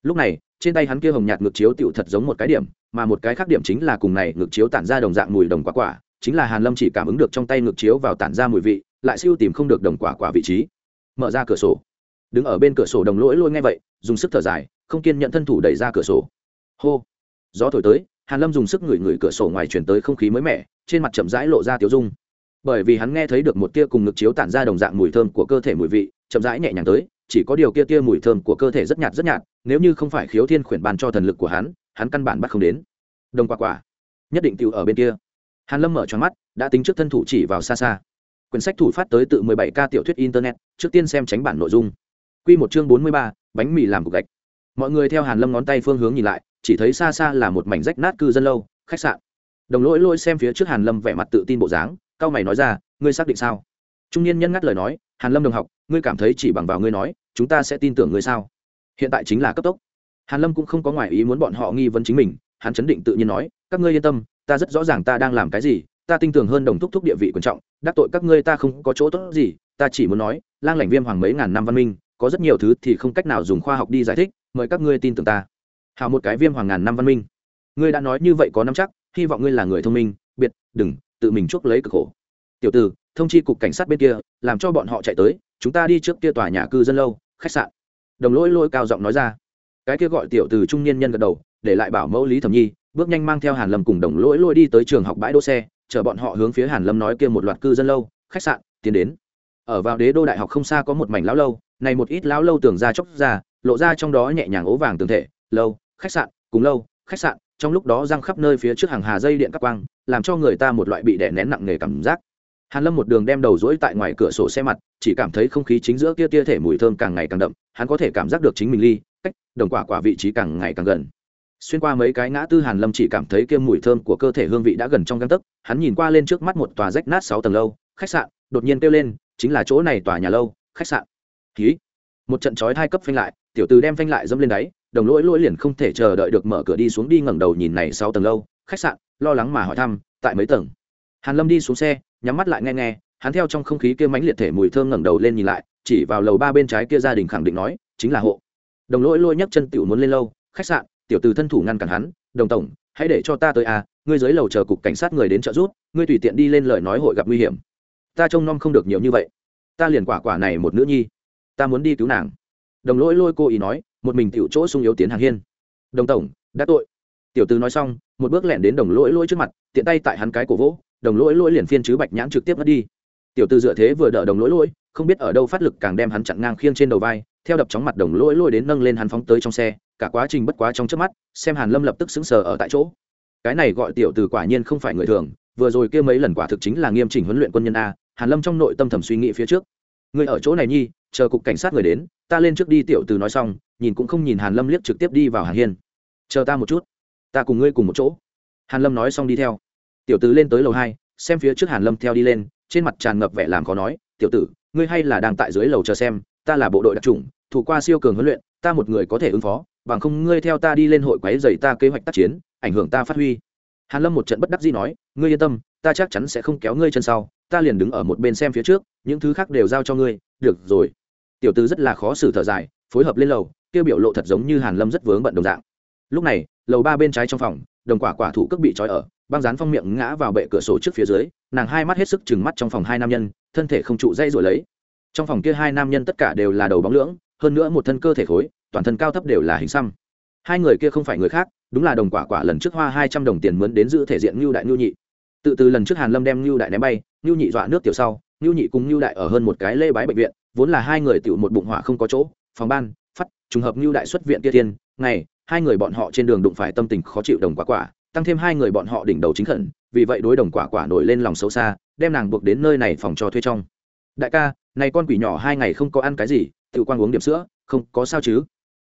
lúc này, trên tay hắn kia hồng nhạt ngược chiếu tựu thật giống một cái điểm, mà một cái khác điểm chính là cùng này ngược chiếu tản ra đồng dạng mùi đồng quả quả, chính là hàn lâm chỉ cảm ứng được trong tay ngược chiếu vào tản ra mùi vị, lại siêu tìm không được đồng quả quả vị trí. Mở ra cửa sổ. Đứng ở bên cửa sổ đồng lỗi lôi ngay vậy, dùng sức thở dài, không kiên nhận thân thủ đẩy ra cửa sổ. Hô. Gió thổi tới, hàn lâm dùng sức ngửi ngửi cửa sổ ngoài chuyển tới không khí mới mẻ, trên mặt chậm rãi lộ ra tiếu dung bởi vì hắn nghe thấy được một tia cùng ngực chiếu tản ra đồng dạng mùi thơm của cơ thể mùi vị chậm rãi nhẹ nhàng tới chỉ có điều kia tia mùi thơm của cơ thể rất nhạt rất nhạt nếu như không phải khiếu thiên khuyển bàn cho thần lực của hắn hắn căn bản bắt không đến. Đồng quả quả nhất định tiêu ở bên kia. Hàn lâm mở tròn mắt đã tính trước thân thủ chỉ vào xa xa. Quyển sách thủ phát tới tự 17 k tiểu thuyết internet trước tiên xem tránh bản nội dung. Quy một chương 43, bánh mì làm cục gạch. Mọi người theo hàn lâm ngón tay phương hướng nhìn lại chỉ thấy xa xa là một mảnh rách nát cư dân lâu khách sạn. Đồng lỗi lôi xem phía trước hàn lâm vẻ mặt tự tin bộ dáng cao mày nói ra, ngươi xác định sao? Trung niên nhân ngắt lời nói, hàn lâm đồng học, ngươi cảm thấy chỉ bằng vào ngươi nói, chúng ta sẽ tin tưởng ngươi sao? Hiện tại chính là cấp tốc. Hàn lâm cũng không có ngoại ý muốn bọn họ nghi vấn chính mình, hắn chấn định tự nhiên nói, các ngươi yên tâm, ta rất rõ ràng ta đang làm cái gì, ta tin tưởng hơn đồng thúc thúc địa vị quan trọng, đắc tội các ngươi ta không có chỗ tốt gì, ta chỉ muốn nói, lang lãnh viêm hoàng mấy ngàn năm văn minh, có rất nhiều thứ thì không cách nào dùng khoa học đi giải thích, mời các ngươi tin tưởng ta. Hào một cái viêm hoàng ngàn năm văn minh. Ngươi đã nói như vậy có năm chắc, hy vọng ngươi là người thông minh, biệt, đừng tự mình chuốc lấy cực khổ. Tiểu tử thông chi cục cảnh sát bên kia, làm cho bọn họ chạy tới, chúng ta đi trước kia tòa nhà cư dân lâu, khách sạn. Đồng lỗi lôi cao giọng nói ra. Cái kia gọi tiểu từ trung niên nhân gật đầu, để lại bảo mẫu lý thẩm nhi, bước nhanh mang theo hàn lâm cùng đồng lỗi lôi đi tới trường học bãi đỗ xe, chờ bọn họ hướng phía hàn lâm nói kia một loạt cư dân lâu, khách sạn, tiến đến. Ở vào đế đô đại học không xa có một mảnh lão lâu, này một ít lão lâu tưởng ra chốc ra, lộ ra trong đó nhẹ nhàng ố vàng tường thể, lâu, khách sạn, cùng lâu, khách sạn trong lúc đó răng khắp nơi phía trước hàng hà dây điện các quang, làm cho người ta một loại bị đè nén nặng nề cảm giác. Hàn lâm một đường đem đầu rỗi tại ngoài cửa sổ xe mặt, chỉ cảm thấy không khí chính giữa kia tia thể mùi thơm càng ngày càng đậm, hắn có thể cảm giác được chính mình ly, cách, đồng quả quả vị trí càng ngày càng gần. Xuyên qua mấy cái ngã tư hàn lâm chỉ cảm thấy kia mùi thơm của cơ thể hương vị đã gần trong găng tấc, hắn nhìn qua lên trước mắt một tòa rách nát sáu tầng lâu, khách sạn, đột nhiên kêu lên, chính là chỗ này tòa nhà lâu, khách sạn. Ký một trận chói hai cấp phanh lại, tiểu từ đem phanh lại dẫm lên đáy đồng lỗi lỗi liền không thể chờ đợi được mở cửa đi xuống đi ngẩng đầu nhìn này sáu tầng lâu, khách sạn, lo lắng mà hỏi thăm, tại mấy tầng? Hàn lâm đi xuống xe, nhắm mắt lại nghe nghe, hắn theo trong không khí kia mãnh liệt thể mùi thơm ngẩng đầu lên nhìn lại, chỉ vào lầu ba bên trái kia gia đình khẳng định nói, chính là hộ. Đồng lỗi lôi nhấc chân tiểu muốn lên lâu, khách sạn, tiểu từ thân thủ ngăn cản hắn, đồng tổng, hãy để cho ta tới à ngươi dưới lầu chờ cục cảnh sát người đến trợ giúp, ngươi tùy tiện đi lên lời nói hội gặp nguy hiểm. Ta trông nom không được nhiều như vậy. Ta liền quả quả này một nữ nhi. Ta muốn đi cứu nàng đồng lỗi lôi cô ý nói, một mình tiểu chỗ sung yếu tiến hàng hiên. Đồng tổng, đã tội. Tiểu tư nói xong, một bước lẻn đến đồng lỗi lỗi trước mặt, tiện tay tại hắn cái cổ vỗ, đồng lỗi lỗi liền phiên chứ bạch nhãn trực tiếp mất đi. Tiểu tư dựa thế vừa đỡ đồng lỗi lỗi không biết ở đâu phát lực càng đem hắn chặn ngang khiêng trên đầu vai, theo đập chóng mặt đồng lỗi lỗi đến nâng lên hắn phóng tới trong xe, cả quá trình bất quá trong trước mắt, xem hàn lâm lập tức sững sờ ở tại chỗ. Cái này gọi tiểu từ quả nhiên không phải người thường, vừa rồi kia mấy lần quả thực chính là nghiêm chỉnh huấn luyện quân nhân a, hàn lâm trong nội tâm thầm suy nghĩ phía trước. Người ở chỗ này nhi chờ cục cảnh sát người đến, ta lên trước đi, tiểu từ nói xong, nhìn cũng không nhìn hàn lâm liếc trực tiếp đi vào hàn hiên. Chờ ta một chút. Ta cùng ngươi cùng một chỗ. Hàn lâm nói xong đi theo. Tiểu tử lên tới lầu hai, xem phía trước hàn lâm theo đi lên, trên mặt tràn ngập vẻ làm khó nói, tiểu tử, ngươi hay là đang tại dưới lầu chờ xem, ta là bộ đội đặc trùng thủ qua siêu cường huấn luyện, ta một người có thể ứng phó, bằng không ngươi theo ta đi lên hội quấy dày ta kế hoạch tác chiến, ảnh hưởng ta phát huy. Hàn lâm một trận bất đắc dĩ nói, ngươi yên tâm, ta chắc chắn sẽ không kéo ngươi chân sau, ta liền đứng ở một bên xem phía trước, những thứ khác đều giao cho ngươi, được rồi tiểu tư rất là khó xử thở dài, phối hợp lên lầu kêu biểu lộ thật giống như hàn lâm rất vướng bận đồng dạng. Lúc này, lầu ba bên trái trong phòng, đồng quả quả thủ cước bị trói ở, băng dán phong miệng ngã vào bệ cửa sổ trước phía dưới, nàng hai mắt hết sức chừng mắt trong phòng hai nam nhân, thân thể không trụ dây rồi lấy. Trong phòng kia hai nam nhân tất cả đều là đầu bóng lưỡng, hơn nữa một thân cơ thể khối, toàn thân cao thấp đều là hình xăm. Hai người kia không phải người khác, đúng là đồng quả quả lần trước hoa hai trăm đồng tiền mướn đến giữ thể diện ngưu đại ngưu nhị. Tự từ lần trước hàn lâm đem ngưu đại ném bay, ngưu nhị dọa nước tiểu sau, ngưu nhị cùng ngưu đại ở hơn một cái lê bái bệnh viện vốn là hai người tiểu một bụng hỏa không có chỗ, phòng ban, phát, trùng hợp như đại xuất viện kia tiên, ngày, hai người bọn họ trên đường đụng phải tâm tình khó chịu đồng quả quả, tăng thêm hai người bọn họ đỉnh đầu chính khẩn, vì vậy đối đồng quả quả nổi lên lòng xấu xa, đem nàng buộc đến nơi này phòng cho thuê trong. Đại ca, này con quỷ nhỏ hai ngày không có ăn cái gì tự quan uống điểm sữa, không, có sao chứ?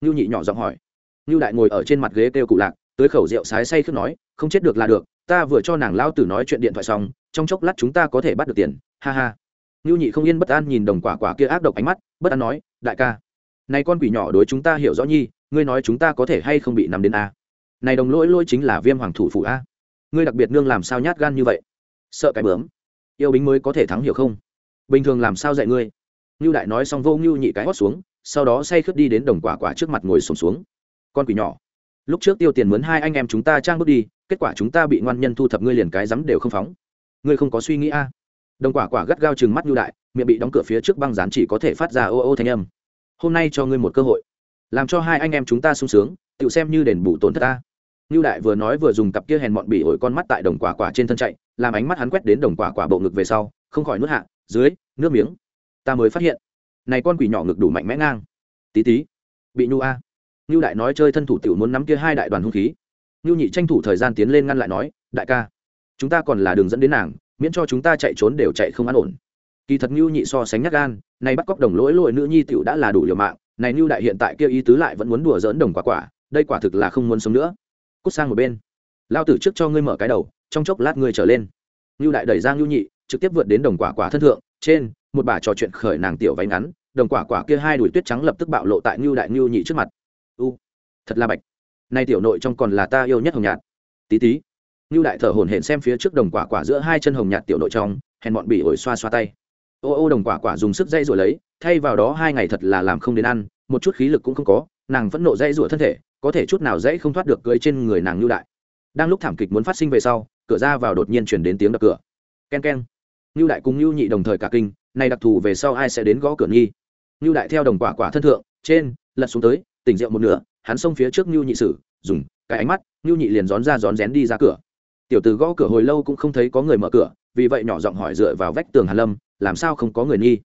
Ngưu nhị nhỏ giọng hỏi. Ngưu đại ngồi ở trên mặt ghế kêu cụ lạc, tới khẩu rượu sái say khước nói, không chết được là được, ta vừa cho nàng lao tử nói chuyện điện thoại xong, trong chốc lát chúng ta có thể bắt được tiền, ha ha ngưu nhị không yên bất an nhìn đồng quả quả kia ác độc ánh mắt bất an nói đại ca này con quỷ nhỏ đối chúng ta hiểu rõ nhi ngươi nói chúng ta có thể hay không bị nằm đến a? Này đồng lỗi lỗi chính là viêm hoàng thủ phủ a. Ngươi đặc biệt nương làm sao nhát gan như vậy? Sợ cái bướm. Yêu bính mới có thể thắng hiểu không? Bình thường làm sao dạy ngươi? Ngưu đại nói xong vô ngưu nhị cái hót xuống sau đó say khướt đi đến đồng quả quả trước mặt ngồi sùng xuống, xuống con quỷ nhỏ lúc trước tiêu tiền mướn hai anh em chúng ta trang bước đi kết quả chúng ta bị ngoan nhân thu thập ngươi liền cái rắm đều không phóng. Ngươi không có suy nghĩ a? Đồng quả quả gắt gao chừng mắt nhu đại miệng bị đóng cửa phía trước băng dán chỉ có thể phát ra ô ô thanh âm hôm nay cho ngươi một cơ hội làm cho hai anh em chúng ta sung sướng tự xem như đền bù tổn thất ta nhu Đại vừa nói vừa dùng cặp kia hèn mọn bị ổi con mắt tại đồng quả quả trên thân chạy, làm ánh mắt hắn quét đến đồng quả quả bộ ngực về sau, không khỏi nuốt hạ, dưới, nước miếng. Ta mới phát hiện, này con quỷ nhỏ ngực đủ mạnh mẽ ngang. Tí tí, bị Nhu a. nhu Đại nói chơi thân thủ tiểu muốn nắm kia hai đại đoàn hung khí. nhu Nhị tranh thủ thời gian tiến lên ngăn lại nói, đại ca, chúng ta còn là đường dẫn đến nàng, miễn cho chúng ta chạy trốn đều chạy không an ổn. Kỳ thật ngưu Nhị so sánh nhắc gan, nay bắt cóc đồng lỗi lỗi nữ nhi tiểu đã là đủ liều mạng, này ngưu Đại hiện tại kia ý tứ lại vẫn muốn đùa giỡn đồng quả quả, đây quả thực là không muốn sống nữa. Cút sang một bên. Lao tử trước cho ngươi mở cái đầu trong chốc lát ngươi trở lên. Ngưu đại đẩy ra ngưu nhị trực tiếp vượt đến đồng quả quả thân thượng trên một bà trò chuyện khởi nàng tiểu váy ngắn đồng quả quả kia hai đùi tuyết trắng lập tức bạo lộ tại ngưu đại ngưu nhị trước mặt. U thật là bạch. Nay tiểu nội trong còn là ta yêu nhất hồng nhạt. Tí tí. Nưu đại thở hổn hển xem phía trước đồng quả quả giữa hai chân hồng nhạt tiểu nội trong, hèn bọn bị ổi xoa xoa tay. Ô ô đồng quả quả dùng sức dây rủa lấy, thay vào đó hai ngày thật là làm không đến ăn, một chút khí lực cũng không có, nàng vẫn nộ dây rủa thân thể, có thể chút nào dãy không thoát được cưới trên người nàng Nưu đại. Đang lúc thảm kịch muốn phát sinh về sau, cửa ra vào đột nhiên truyền đến tiếng đập cửa. Ken ken. Nưu đại cùng Nưu nhị đồng thời cả kinh, này đặc thù về sau ai sẽ đến gõ cửa nghi? Nưu đại theo đồng quả quả thân thượng, trên, lật xuống tới, tỉnh rượu một nửa, hắn xông phía trước Nưu nhị sử, dùng cái ánh mắt Nưu nhị liền gión ra gión rén đi ra cửa tiểu từ gõ cửa hồi lâu cũng không thấy có người mở cửa, vì vậy nhỏ giọng hỏi dựa vào vách tường hàn lâm, làm sao không có người nghi?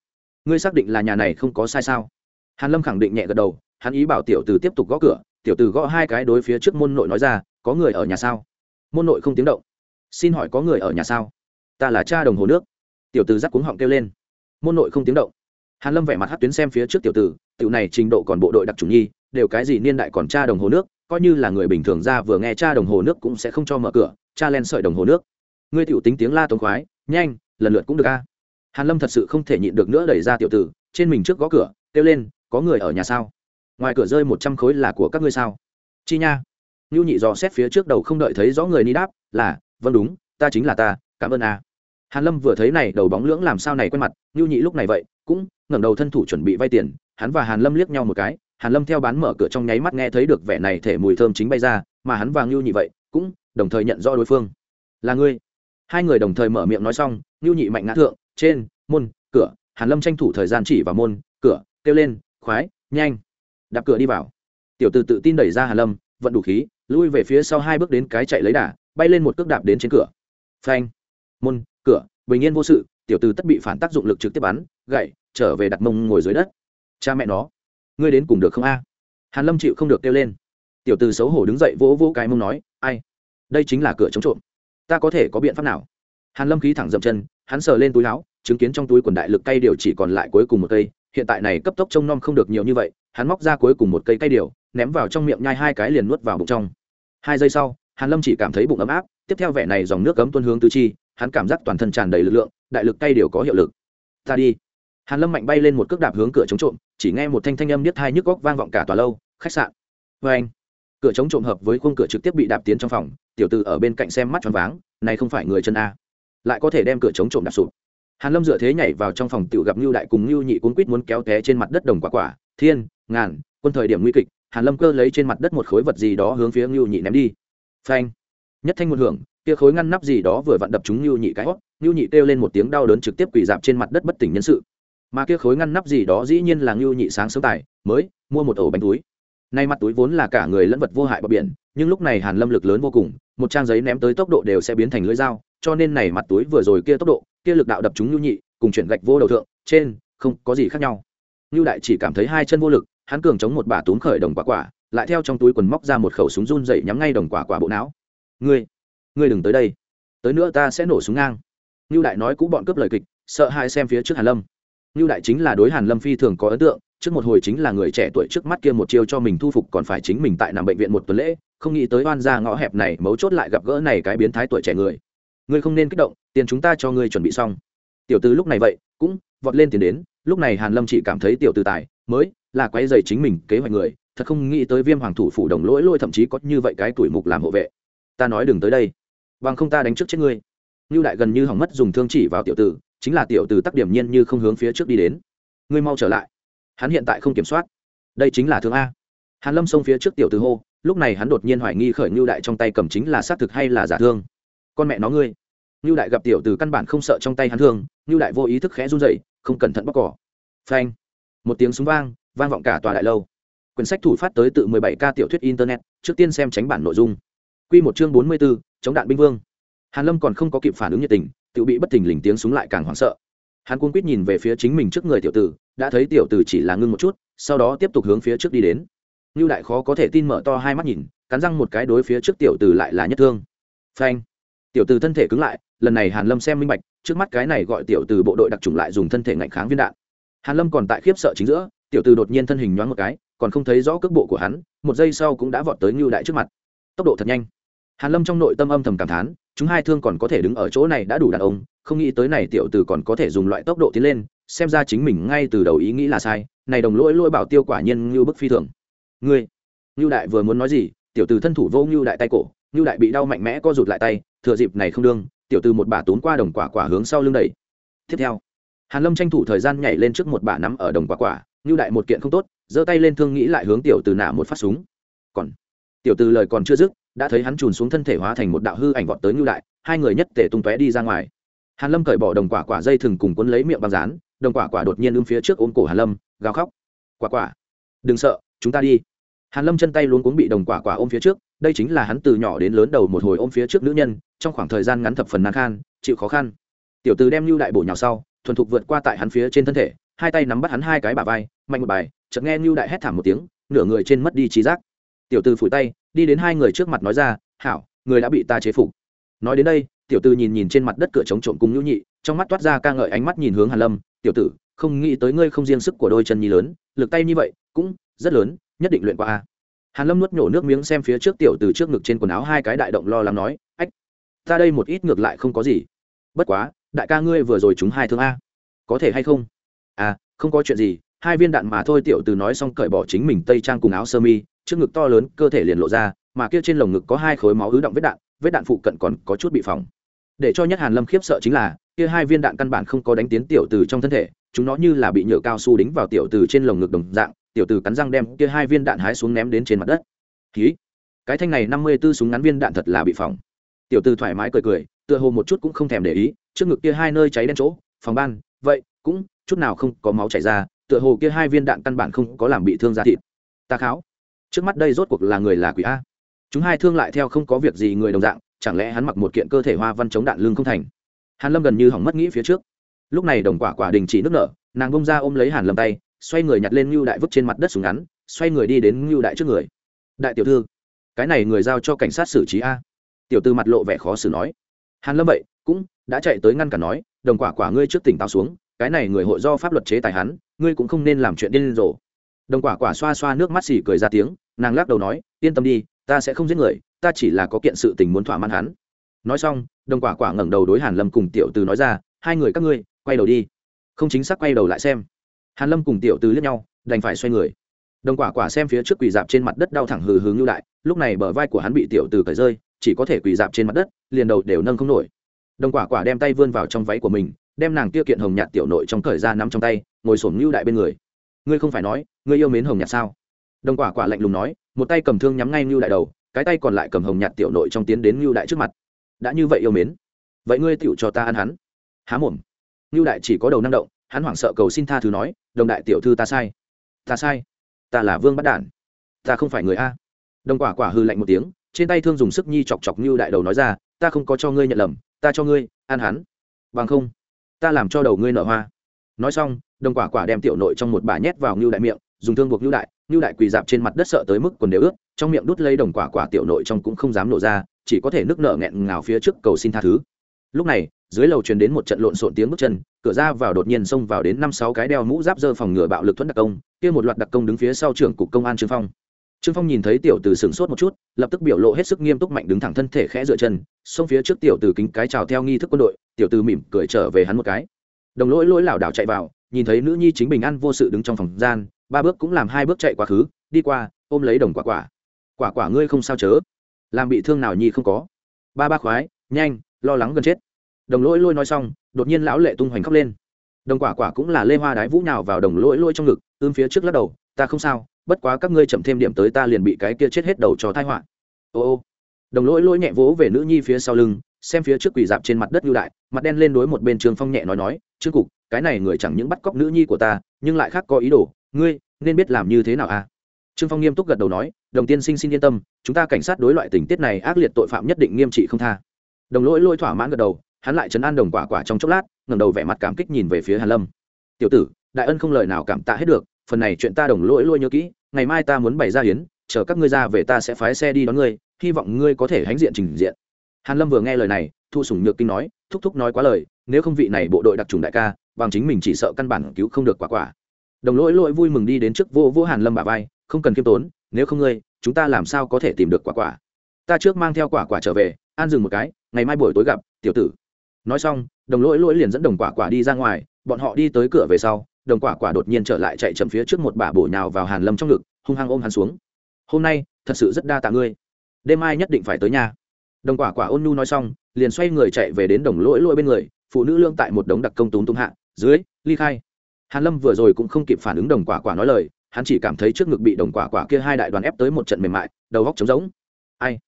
Ngươi xác định là nhà này không có sai sao? Hàn lâm khẳng định nhẹ gật đầu, hắn ý bảo tiểu từ tiếp tục gõ cửa, tiểu tử gõ hai cái đối phía trước môn nội nói ra, có người ở nhà sao? Môn nội không tiếng động. Xin hỏi có người ở nhà sao? Ta là cha đồng hồ nước. Tiểu tử giắt cuống họng kêu lên. Môn nội không tiếng động. Hàn lâm vẻ mặt hát tuyến xem phía trước tiểu tử tiểu này trình độ còn bộ đội đặc trùng nhi, đều cái gì niên đại còn cha đồng hồ nước, coi như là người bình thường ra vừa nghe cha đồng hồ nước cũng sẽ không cho mở cửa cha len sợi đồng hồ nước. Ngươi tiểu tính tiếng la tống khoái, nhanh, lần lượt cũng được a. Hàn lâm thật sự không thể nhịn được nữa đẩy ra tiểu tử, trên mình trước gõ cửa, kêu lên, có người ở nhà sao? Ngoài cửa rơi một trăm khối là của các ngươi sao? Chi nha. Nhu nhị dò xét phía trước đầu không đợi thấy rõ người ni đáp, là vâng đúng, ta chính là ta, cảm ơn a. Hàn lâm vừa thấy này, đầu bóng lưỡng làm sao này quen mặt nhu nhị lúc này vậy, cũng ngẩng đầu thân thủ chuẩn bị vay tiền, hắn và hàn lâm liếc nhau một cái, hàn lâm theo bán mở cửa trong nháy mắt nghe thấy được vẻ này thể mùi thơm chính bay ra, mà hắn và ngưu nhị vậy, cũng đồng thời nhận rõ đối phương. Là ngươi. Hai người đồng thời mở miệng nói xong ngưu nhị mạnh ngã thượng, trên, môn, cửa, hàn lâm tranh thủ thời gian chỉ vào môn, cửa, kêu lên, khoái, nhanh. Đạp cửa đi vào. Tiểu từ tự tin đẩy ra hàn lâm, vận đủ khí, lui về phía sau hai bước đến cái chạy lấy đà, bay lên một cước đạp đến trên cửa. Phanh. Môn, cửa, bình yên vô sự, tiểu từ tất bị phản tác dụng lực trực tiếp bắn, gậy, trở về đặt mông ngồi dưới đất. Cha mẹ nó, ngươi đến cùng được không a? Hàn lâm chịu không được kêu lên. Tiểu từ xấu hổ đứng dậy vỗ vỗ cái mông nói, ai? Đây chính là cửa chống trộm. Ta có thể có biện pháp nào? Hàn lâm khí thẳng dậm chân, hắn sờ lên túi áo, chứng kiến trong túi quần đại lực cây điều chỉ còn lại cuối cùng một cây, hiện tại này cấp tốc trông nom không được nhiều như vậy, hắn móc ra cuối cùng một cây cây điều, ném vào trong miệng nhai hai cái liền nuốt vào bụng trong. Hai giây sau, hàn lâm chỉ cảm thấy bụng ấm áp, tiếp theo vẻ này dòng nước cấm tuôn hướng tứ chi, hắn cảm giác toàn thân tràn đầy lực lượng, đại lực cây điều có hiệu lực. Ta đi. Hàn lâm mạnh bay lên một cước đạp hướng cửa chống trộm, chỉ nghe một thanh thanh âm niết hai nhức góc vang vọng cả tòa lâu, khách sạn. Vê anh cửa chống trộm hợp với khung cửa trực tiếp bị đạp tiến trong phòng, tiểu tử ở bên cạnh xem mắt tròn váng, này không phải người chân a. Lại có thể đem cửa chống trộm đạp sụp. Hàn lâm dựa thế nhảy vào trong phòng tiểu gặp lưu đại cùng lưu nhị cuốn quýt muốn kéo té trên mặt đất đồng quả quả, thiên, ngàn, quân thời điểm nguy kịch, hàn lâm cơ lấy trên mặt đất một khối vật gì đó hướng phía lưu nhị ném đi. Phanh. Nhất thanh một hưởng, kia khối ngăn nắp gì đó vừa vặn đập chúng lưu nhị cái hót lưu nhị kêu lên một tiếng đau đớn trực tiếp quỳ dạp trên mặt đất bất tỉnh nhân sự. Mà kia khối ngăn nắp gì đó dĩ nhiên là lưu nhị sáng sớm tài, mới mua một ổ bánh túi nay mặt túi vốn là cả người lẫn vật vô hại bờ biển, nhưng lúc này hàn lâm lực lớn vô cùng, một trang giấy ném tới tốc độ đều sẽ biến thành lưỡi dao, cho nên này mặt túi vừa rồi kia tốc độ, kia lực đạo đập chúng lưu nhị, cùng chuyển gạch vô đầu thượng, trên, không có gì khác nhau. Lưu đại chỉ cảm thấy hai chân vô lực, hắn cường chống một bà túm khởi đồng quả quả, lại theo trong túi quần móc ra một khẩu súng run dậy nhắm ngay đồng quả quả bộ não. Ngươi ngươi đừng tới đây, tới nữa ta sẽ nổ súng ngang. Lưu đại nói cũ bọn cướp lời kịch, sợ hai xem phía trước hàn lâm lưu đại chính là đối hàn lâm phi thường có ấn tượng, trước một hồi chính là người trẻ tuổi trước mắt kia một chiêu cho mình thu phục, còn phải chính mình tại nằm bệnh viện một tuần lễ, không nghĩ tới oan gia ngõ hẹp này mấu chốt lại gặp gỡ này cái biến thái tuổi trẻ người. Ngươi không nên kích động, tiền chúng ta cho ngươi chuẩn bị xong. Tiểu tư lúc này vậy, cũng vọt lên tiền đến, lúc này hàn lâm chỉ cảm thấy tiểu tư tài, mới là quấy rầy chính mình kế hoạch người, thật không nghĩ tới viêm hoàng thủ phủ đồng lỗi lôi thậm chí có như vậy cái tuổi mục làm hộ vệ. Ta nói đừng tới đây, bằng không ta đánh trước chết ngươi. Nưu đại gần như hỏng mất dùng thương chỉ vào tiểu tử chính là tiểu từ tắc điểm nhiên như không hướng phía trước đi đến. Ngươi mau trở lại. Hắn hiện tại không kiểm soát. Đây chính là thương a. Hàn lâm xông phía trước tiểu từ hô lúc này hắn đột nhiên hoài nghi khởi ngưu đại trong tay cầm chính là xác thực hay là giả thương. Con mẹ nó ngươi. Ngưu đại gặp tiểu từ căn bản không sợ trong tay hắn thương ngưu đại vô ý thức khẽ run rẩy không cẩn thận bóc cỏ. Phanh. Một tiếng súng vang vang vọng cả tòa đại lâu. Quyển sách thủ phát tới tự 17 ca tiểu thuyết internet trước tiên xem tránh bản nội dung. Quy một chương 44, chống đạn binh vương hàn lâm còn không có kịp phản ứng nhiệt tình tự bị bất thình lình tiếng súng lại càng hoảng sợ. Hắn cuống quýt nhìn về phía chính mình trước người tiểu tử, đã thấy tiểu tử chỉ là ngưng một chút, sau đó tiếp tục hướng phía trước đi đến. Như đại khó có thể tin mở to hai mắt nhìn, cắn răng một cái đối phía trước tiểu tử lại là nhất thương. Phanh! Tiểu tử thân thể cứng lại, lần này hàn lâm xem minh bạch, trước mắt cái này gọi tiểu tử bộ đội đặc trùng lại dùng thân thể ngạnh kháng viên đạn. Hàn lâm còn tại khiếp sợ chính giữa, tiểu tử đột nhiên thân hình nhoáng một cái, còn không thấy rõ cước bộ của hắn, một giây sau cũng đã vọt tới ngưu đại trước mặt. Tốc độ thật nhanh hàn lâm trong nội tâm âm thầm cảm thán, chúng hai thương còn có thể đứng ở chỗ này đã đủ đàn ông, không nghĩ tới này tiểu tử còn có thể dùng loại tốc độ tiến lên, xem ra chính mình ngay từ đầu ý nghĩ là sai, này đồng lỗi lỗi bảo tiêu quả nhiên như bức phi thường. Ngươi, ngưu đại vừa muốn nói gì, tiểu tử thân thủ vô ngưu đại tay cổ, ngưu đại bị đau mạnh mẽ co rụt lại tay, thừa dịp này không đương, tiểu tử một bà tốn qua đồng quả quả hướng sau lưng đẩy. Tiếp theo, hàn lâm tranh thủ thời gian nhảy lên trước một bà nắm ở đồng quả quả, ngưu đại một kiện không tốt, giơ tay lên thương nghĩ lại hướng tiểu tử nã một phát súng. Còn tiểu Từ lời còn chưa dứt, đã thấy hắn trùn xuống thân thể hóa thành một đạo hư ảnh vọt tới ngưu đại, hai người nhất tể tung tóe đi ra ngoài. Hàn lâm cởi bỏ đồng quả quả dây thừng cùng cuốn lấy miệng băng dán đồng quả quả đột nhiên ưng phía trước ôm cổ hàn lâm, gào khóc. Quả quả, đừng sợ, chúng ta đi. Hàn lâm chân tay luôn cuống bị đồng quả quả ôm phía trước, đây chính là hắn từ nhỏ đến lớn đầu một hồi ôm phía trước nữ nhân, trong khoảng thời gian ngắn thập phần nan khan, chịu khó khăn. Tiểu từ đem lưu đại bổ nhào sau, thuần thục vượt qua tại hắn phía trên thân thể, hai tay nắm bắt hắn hai cái bả vai, mạnh một bài, chợt nghe lưu đại hét thảm một tiếng, nửa người trên mất đi trí giác tiểu từ phủi tay, đi đến hai người trước mặt nói ra, hảo, người đã bị ta chế phục. Nói đến đây, tiểu từ nhìn nhìn trên mặt đất cửa chống trộm cùng nhũ nhị, trong mắt toát ra ca ngợi ánh mắt nhìn hướng hàn lâm, tiểu tử, không nghĩ tới ngươi không riêng sức của đôi chân nhi lớn, lực tay như vậy cũng rất lớn, nhất định luyện qua a. Hàn lâm nuốt nhổ nước miếng xem phía trước tiểu từ trước ngực trên quần áo hai cái đại động lo lắng nói, ách, ta đây một ít ngược lại không có gì. Bất quá, đại ca ngươi vừa rồi chúng hai thương a. Có thể hay không? À không có chuyện gì, hai viên đạn mà thôi. Tiểu từ nói xong cởi bỏ chính mình tây trang cùng áo sơ mi trước ngực to lớn, cơ thể liền lộ ra, mà kia trên lồng ngực có hai khối máu ứ động vết đạn vết đạn phụ cận còn có chút bị phòng để cho nhất hàn lâm khiếp sợ chính là, kia hai viên đạn căn bản không có đánh tiến tiểu từ trong thân thể, chúng nó như là bị nhựa cao su đính vào tiểu từ trên lồng ngực đồng dạng, tiểu từ cắn răng đem kia hai viên đạn hái xuống ném đến trên mặt đất. Ký cái thanh này năm mươi 54 súng ngắn viên đạn thật là bị phòng tiểu từ thoải mái cười cười, tựa hồ một chút cũng không thèm để ý, trước ngực kia hai nơi cháy đen chỗ, phòng ban, vậy, cũng, chút nào không có máu chảy ra, tựa hồ kia hai viên đạn căn bản không có làm bị thương da thịt. Ta kháo trước mắt đây rốt cuộc là người là quỷ a. Chúng hai thương lại theo không có việc gì người đồng dạng, chẳng lẽ hắn mặc một kiện cơ thể hoa văn chống đạn lưng không thành? Hàn lâm gần như hỏng mất nghĩ phía trước. Lúc này đồng quả quả đình chỉ nước nở, nàng bông ra ôm lấy hàn lâm tay, xoay người nhặt lên ngưu đại vứt trên mặt đất súng ngắn, xoay người đi đến ngưu đại trước người. Đại tiểu thư, cái này người giao cho cảnh sát xử trí a. Tiểu tư mặt lộ vẻ khó xử nói. Hàn lâm vậy, cũng đã chạy tới ngăn cả nói, đồng quả quả ngươi trước tỉnh táo xuống, cái này người hội do pháp luật chế tài hắn, ngươi cũng không nên làm chuyện điên rồ. Đồng quả quả xoa xoa nước mắt xì cười ra tiếng nàng lắc đầu nói, yên tâm đi, ta sẽ không giết người, ta chỉ là có kiện sự tình muốn thỏa mãn hắn. Nói xong, đồng quả quả ngẩng đầu đối hàn lâm cùng tiểu từ nói ra, hai người các ngươi, quay đầu đi. Không chính xác quay đầu lại xem. Hàn lâm cùng tiểu từ liếc nhau, đành phải xoay người. Đồng quả quả xem phía trước quỳ dạp trên mặt đất đau thẳng hừ hừ ngưu đại, lúc này bờ vai của hắn bị tiểu từ cởi rơi, chỉ có thể quỳ dạp trên mặt đất, liền đầu đều nâng không nổi. Đồng quả quả đem tay vươn vào trong váy của mình, đem nàng tiêu kiện hồng nhạt tiểu nội trong cởi ra nắm trong tay, ngồi sổm ngưu đại bên người. Ngươi không phải nói, ngươi yêu mến hồng nhạt sao? Đồng quả quả lạnh lùng nói, một tay cầm thương nhắm ngay ngưu đại đầu, cái tay còn lại cầm hồng nhạt tiểu nội trong tiến đến ngưu đại trước mặt. Đã như vậy yêu mến. Vậy ngươi tựu cho ta ăn hắn. Há mồm. Ngưu đại chỉ có đầu năng động, hắn hoảng sợ cầu xin tha thứ nói, đồng đại tiểu thư ta sai. Ta sai. Ta là vương bắt đản. Ta không phải người a. Đồng quả quả hư lạnh một tiếng, trên tay thương dùng sức nhi chọc chọc như đại đầu nói ra, ta không có cho ngươi nhận lầm, ta cho ngươi ăn hắn. Bằng không, ta làm cho đầu ngươi nở hoa. Nói xong, đồng quả quả đem tiểu nội trong một bà nhét vào ngưu đại miệng dùng thương buộc nhu đại nhu đại quỳ dạp trên mặt đất sợ tới mức quần đều ướt, trong miệng đút lấy đồng quả quả tiểu nội trong cũng không dám nổ ra, chỉ có thể nước nở nghẹn ngào phía trước cầu xin tha thứ. Lúc này, dưới lầu truyền đến một trận lộn xộn tiếng bước chân, cửa ra vào đột nhiên xông vào đến năm sáu cái đeo mũ giáp dơ phòng ngừa bạo lực thuẫn đặc công, kia một loạt đặc công đứng phía sau trưởng cục công an trương phong. Trương phong nhìn thấy tiểu từ sửng sốt một chút, lập tức biểu lộ hết sức nghiêm túc mạnh đứng thẳng thân thể khẽ dựa chân, xông phía trước tiểu từ kính cái chào theo nghi thức quân đội, tiểu từ mỉm cười trở về hắn một cái. Đồng lỗi lỗi lảo đảo chạy vào, nhìn thấy nữ nhi chính bình an vô sự đứng trong phòng gian ba bước cũng làm hai bước chạy quá khứ, đi qua, ôm lấy đồng quả quả. Quả quả ngươi không sao chớ. Làm bị thương nào nhi không có. Ba ba khoái, nhanh, lo lắng gần chết. Đồng lỗi lôi nói xong, đột nhiên lão lệ tung hoành khóc lên. Đồng quả quả cũng là lê hoa đái vũ nào vào đồng lỗi lôi trong ngực, ưm phía trước lắc đầu, ta không sao, bất quá các ngươi chậm thêm điểm tới ta liền bị cái kia chết hết đầu cho thai họa. Ô ô. Đồng lỗi lỗi nhẹ vỗ về nữ nhi phía sau lưng, xem phía trước quỷ dạp trên mặt đất lưu đại, mặt đen lên đối một bên trường phong nhẹ nói nói, trương cục, cái này người chẳng những bắt cóc nữ nhi của ta, nhưng lại khác có ý đồ ngươi nên biết làm như thế nào à? Trương phong nghiêm túc gật đầu nói, đồng tiên sinh xin yên tâm, chúng ta cảnh sát đối loại tình tiết này ác liệt tội phạm nhất định nghiêm trị không tha. Đồng lỗi lôi thỏa mãn gật đầu, hắn lại chấn an đồng quả quả trong chốc lát, ngẩng đầu vẻ mặt cảm kích nhìn về phía hàn lâm. Tiểu tử, đại ân không lời nào cảm tạ hết được, phần này chuyện ta đồng lỗi lôi nhớ kỹ, ngày mai ta muốn bày ra hiến, chờ các ngươi ra về ta sẽ phái xe đi đón ngươi, hy vọng ngươi có thể hãnh diện trình diện. Hàn lâm vừa nghe lời này, thu sủng nhược kinh nói, thúc thúc nói quá lời, nếu không vị này bộ đội đặc trùng đại ca, bằng chính mình chỉ sợ căn bản cứu không được quả quả đồng lỗi lỗi vui mừng đi đến trước vô vô hàn lâm bà vai, không cần kiêm tốn, nếu không ngươi, chúng ta làm sao có thể tìm được quả quả? Ta trước mang theo quả quả trở về, an dừng một cái, ngày mai buổi tối gặp, tiểu tử. Nói xong, đồng lỗi lỗi liền dẫn đồng quả quả đi ra ngoài, bọn họ đi tới cửa về sau, đồng quả quả đột nhiên trở lại chạy chậm phía trước một bà bổ nhào vào hàn lâm trong ngực, hung hăng ôm hắn xuống. Hôm nay, thật sự rất đa tạ ngươi. Đêm mai nhất định phải tới nhà. Đồng quả quả ôn nhu nói xong, liền xoay người chạy về đến đồng lỗi lỗi bên người, phụ nữ lương tại một đống đặc công túng tung hạ, dưới, ly khai hàn lâm vừa rồi cũng không kịp phản ứng đồng quả quả nói lời, hắn chỉ cảm thấy trước ngực bị đồng quả quả kia hai đại đoàn ép tới một trận mềm mại, đầu góc trống rỗng. Ai?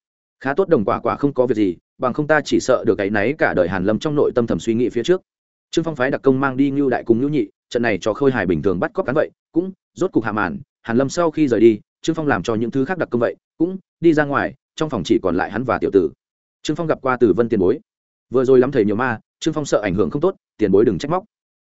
Khá tốt đồng quả quả không có việc gì, bằng không ta chỉ sợ được cái náy cả đời hàn lâm trong nội tâm thầm suy nghĩ phía trước. Trương phong phái đặc công mang đi ngưu đại cùng ngưu nhị, trận này cho khôi hài bình thường bắt cóc cán vậy, cũng rốt cục hạ màn, hàn lâm sau khi rời đi, trương phong làm cho những thứ khác đặc công vậy, cũng đi ra ngoài, trong phòng chỉ còn lại hắn và tiểu tử. Trương phong gặp qua Tử vân tiền bối. Vừa rồi lắm thầy nhiều ma, trương phong sợ ảnh hưởng không tốt, tiền bối đừng trách móc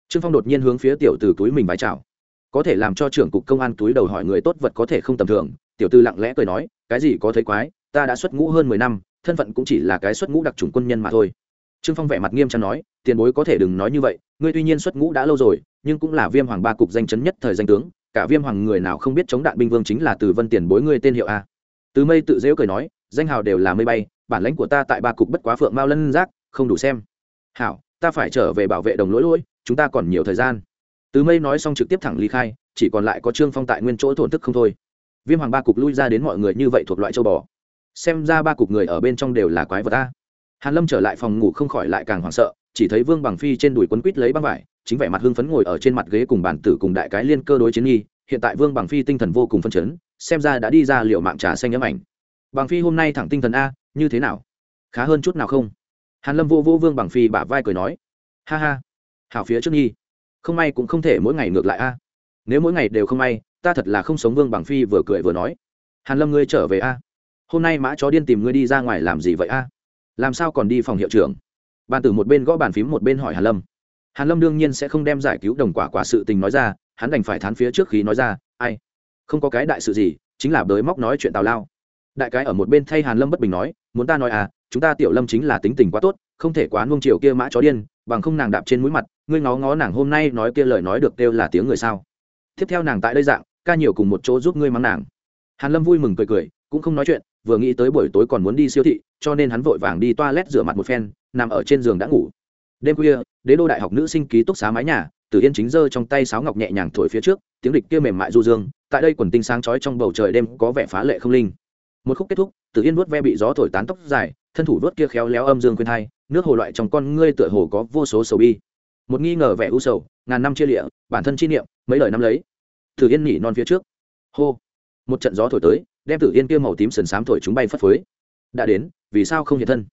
trương phong đột nhiên hướng phía tiểu tử túi mình vái chào. Có thể làm cho trưởng cục công an túi đầu hỏi người tốt vật có thể không tầm thường, tiểu tư lặng lẽ cười nói, cái gì có thấy quái, ta đã xuất ngũ hơn mười năm, thân phận cũng chỉ là cái xuất ngũ đặc trùng quân nhân mà thôi. Trương phong vẻ mặt nghiêm trang nói, tiền bối có thể đừng nói như vậy, ngươi tuy nhiên xuất ngũ đã lâu rồi, nhưng cũng là viêm hoàng ba cục danh chấn nhất thời danh tướng, cả viêm hoàng người nào không biết chống đạn binh vương chính là từ vân tiền bối ngươi tên hiệu a. Từ mây tự dễu cười nói, danh hào đều là mây bay, bản lãnh của ta tại ba cục bất quá phượng mao lân giác, không đủ xem. Hảo, ta phải trở về bảo vệ đồng lỗi lỗi chúng ta còn nhiều thời gian. Từ mây nói xong trực tiếp thẳng ly khai, chỉ còn lại có trương phong tại nguyên chỗ thổn thức không thôi. Viêm hoàng ba cục lui ra đến mọi người như vậy thuộc loại châu bò. Xem ra ba cục người ở bên trong đều là quái vật ta hàn lâm trở lại phòng ngủ không khỏi lại càng hoảng sợ, chỉ thấy vương bằng phi trên đùi quấn quít lấy băng vải, chính vẻ mặt hưng phấn ngồi ở trên mặt ghế cùng bản tử cùng đại cái liên cơ đối chiến nghi, hiện tại vương bằng phi tinh thần vô cùng phân chấn, xem ra đã đi ra liệu mạng trà xanh ấm ảnh. Bằng phi hôm nay thẳng tinh thần a, như thế nào? Khá hơn chút nào không? Hàn lâm vô vô vương bằng phi bả vai cười nói. Ha ha hào phía trước nhi. Không may cũng không thể mỗi ngày ngược lại a. Nếu mỗi ngày đều không may, ta thật là không sống vương bằng phi vừa cười vừa nói. Hàn lâm ngươi trở về a. Hôm nay mã chó điên tìm ngươi đi ra ngoài làm gì vậy a? Làm sao còn đi phòng hiệu trưởng? Bàn tử một bên gõ bàn phím một bên hỏi hàn lâm. Hàn lâm đương nhiên sẽ không đem giải cứu đồng quả quả sự tình nói ra, hắn đành phải thán phía trước khi nói ra, ai? Không có cái đại sự gì, chính là đới móc nói chuyện tào lao. Đại cái ở một bên thay hàn lâm bất bình nói, muốn ta nói à chúng ta tiểu lâm chính là tính tình quá tốt, không thể quá nuông chiều kia mã chó điên, bằng không nàng đạp trên mũi mặt ngươi ngó ngó nàng hôm nay nói kia lời nói được kêu là tiếng người sao? Tiếp theo nàng tại đây dạng, ca nhiều cùng một chỗ giúp ngươi mắng nàng. Hàn lâm vui mừng cười cười, cũng không nói chuyện, vừa nghĩ tới buổi tối còn muốn đi siêu thị, cho nên hắn vội vàng đi toilet rửa mặt một phen, nằm ở trên giường đã ngủ. Đêm khuya, đế đô đại học nữ sinh ký túc xá mái nhà, tử yên chính giơ trong tay sáo ngọc nhẹ nhàng thổi phía trước, tiếng địch kia mềm mại du dương, tại đây quần tinh sáng chói trong bầu trời đêm có vẻ phá lệ không linh. Một khúc kết thúc, tử yên vuốt ve bị gió thổi tán tóc dài, thân thủ vuốt kia khéo léo âm dương khuyên thai nước hồ loại trong con ngươi tựa hồ có vô số sầu bi một nghi ngờ vẻ u sầu, ngàn năm chia lịa, bản thân chi niệm, mấy lời năm lấy. Thử yên nhỉ non phía trước. Hô. Một trận gió thổi tới, đem tử yên kia màu tím sần sám thổi chúng bay phất phới. Đã đến, vì sao không hiện thân?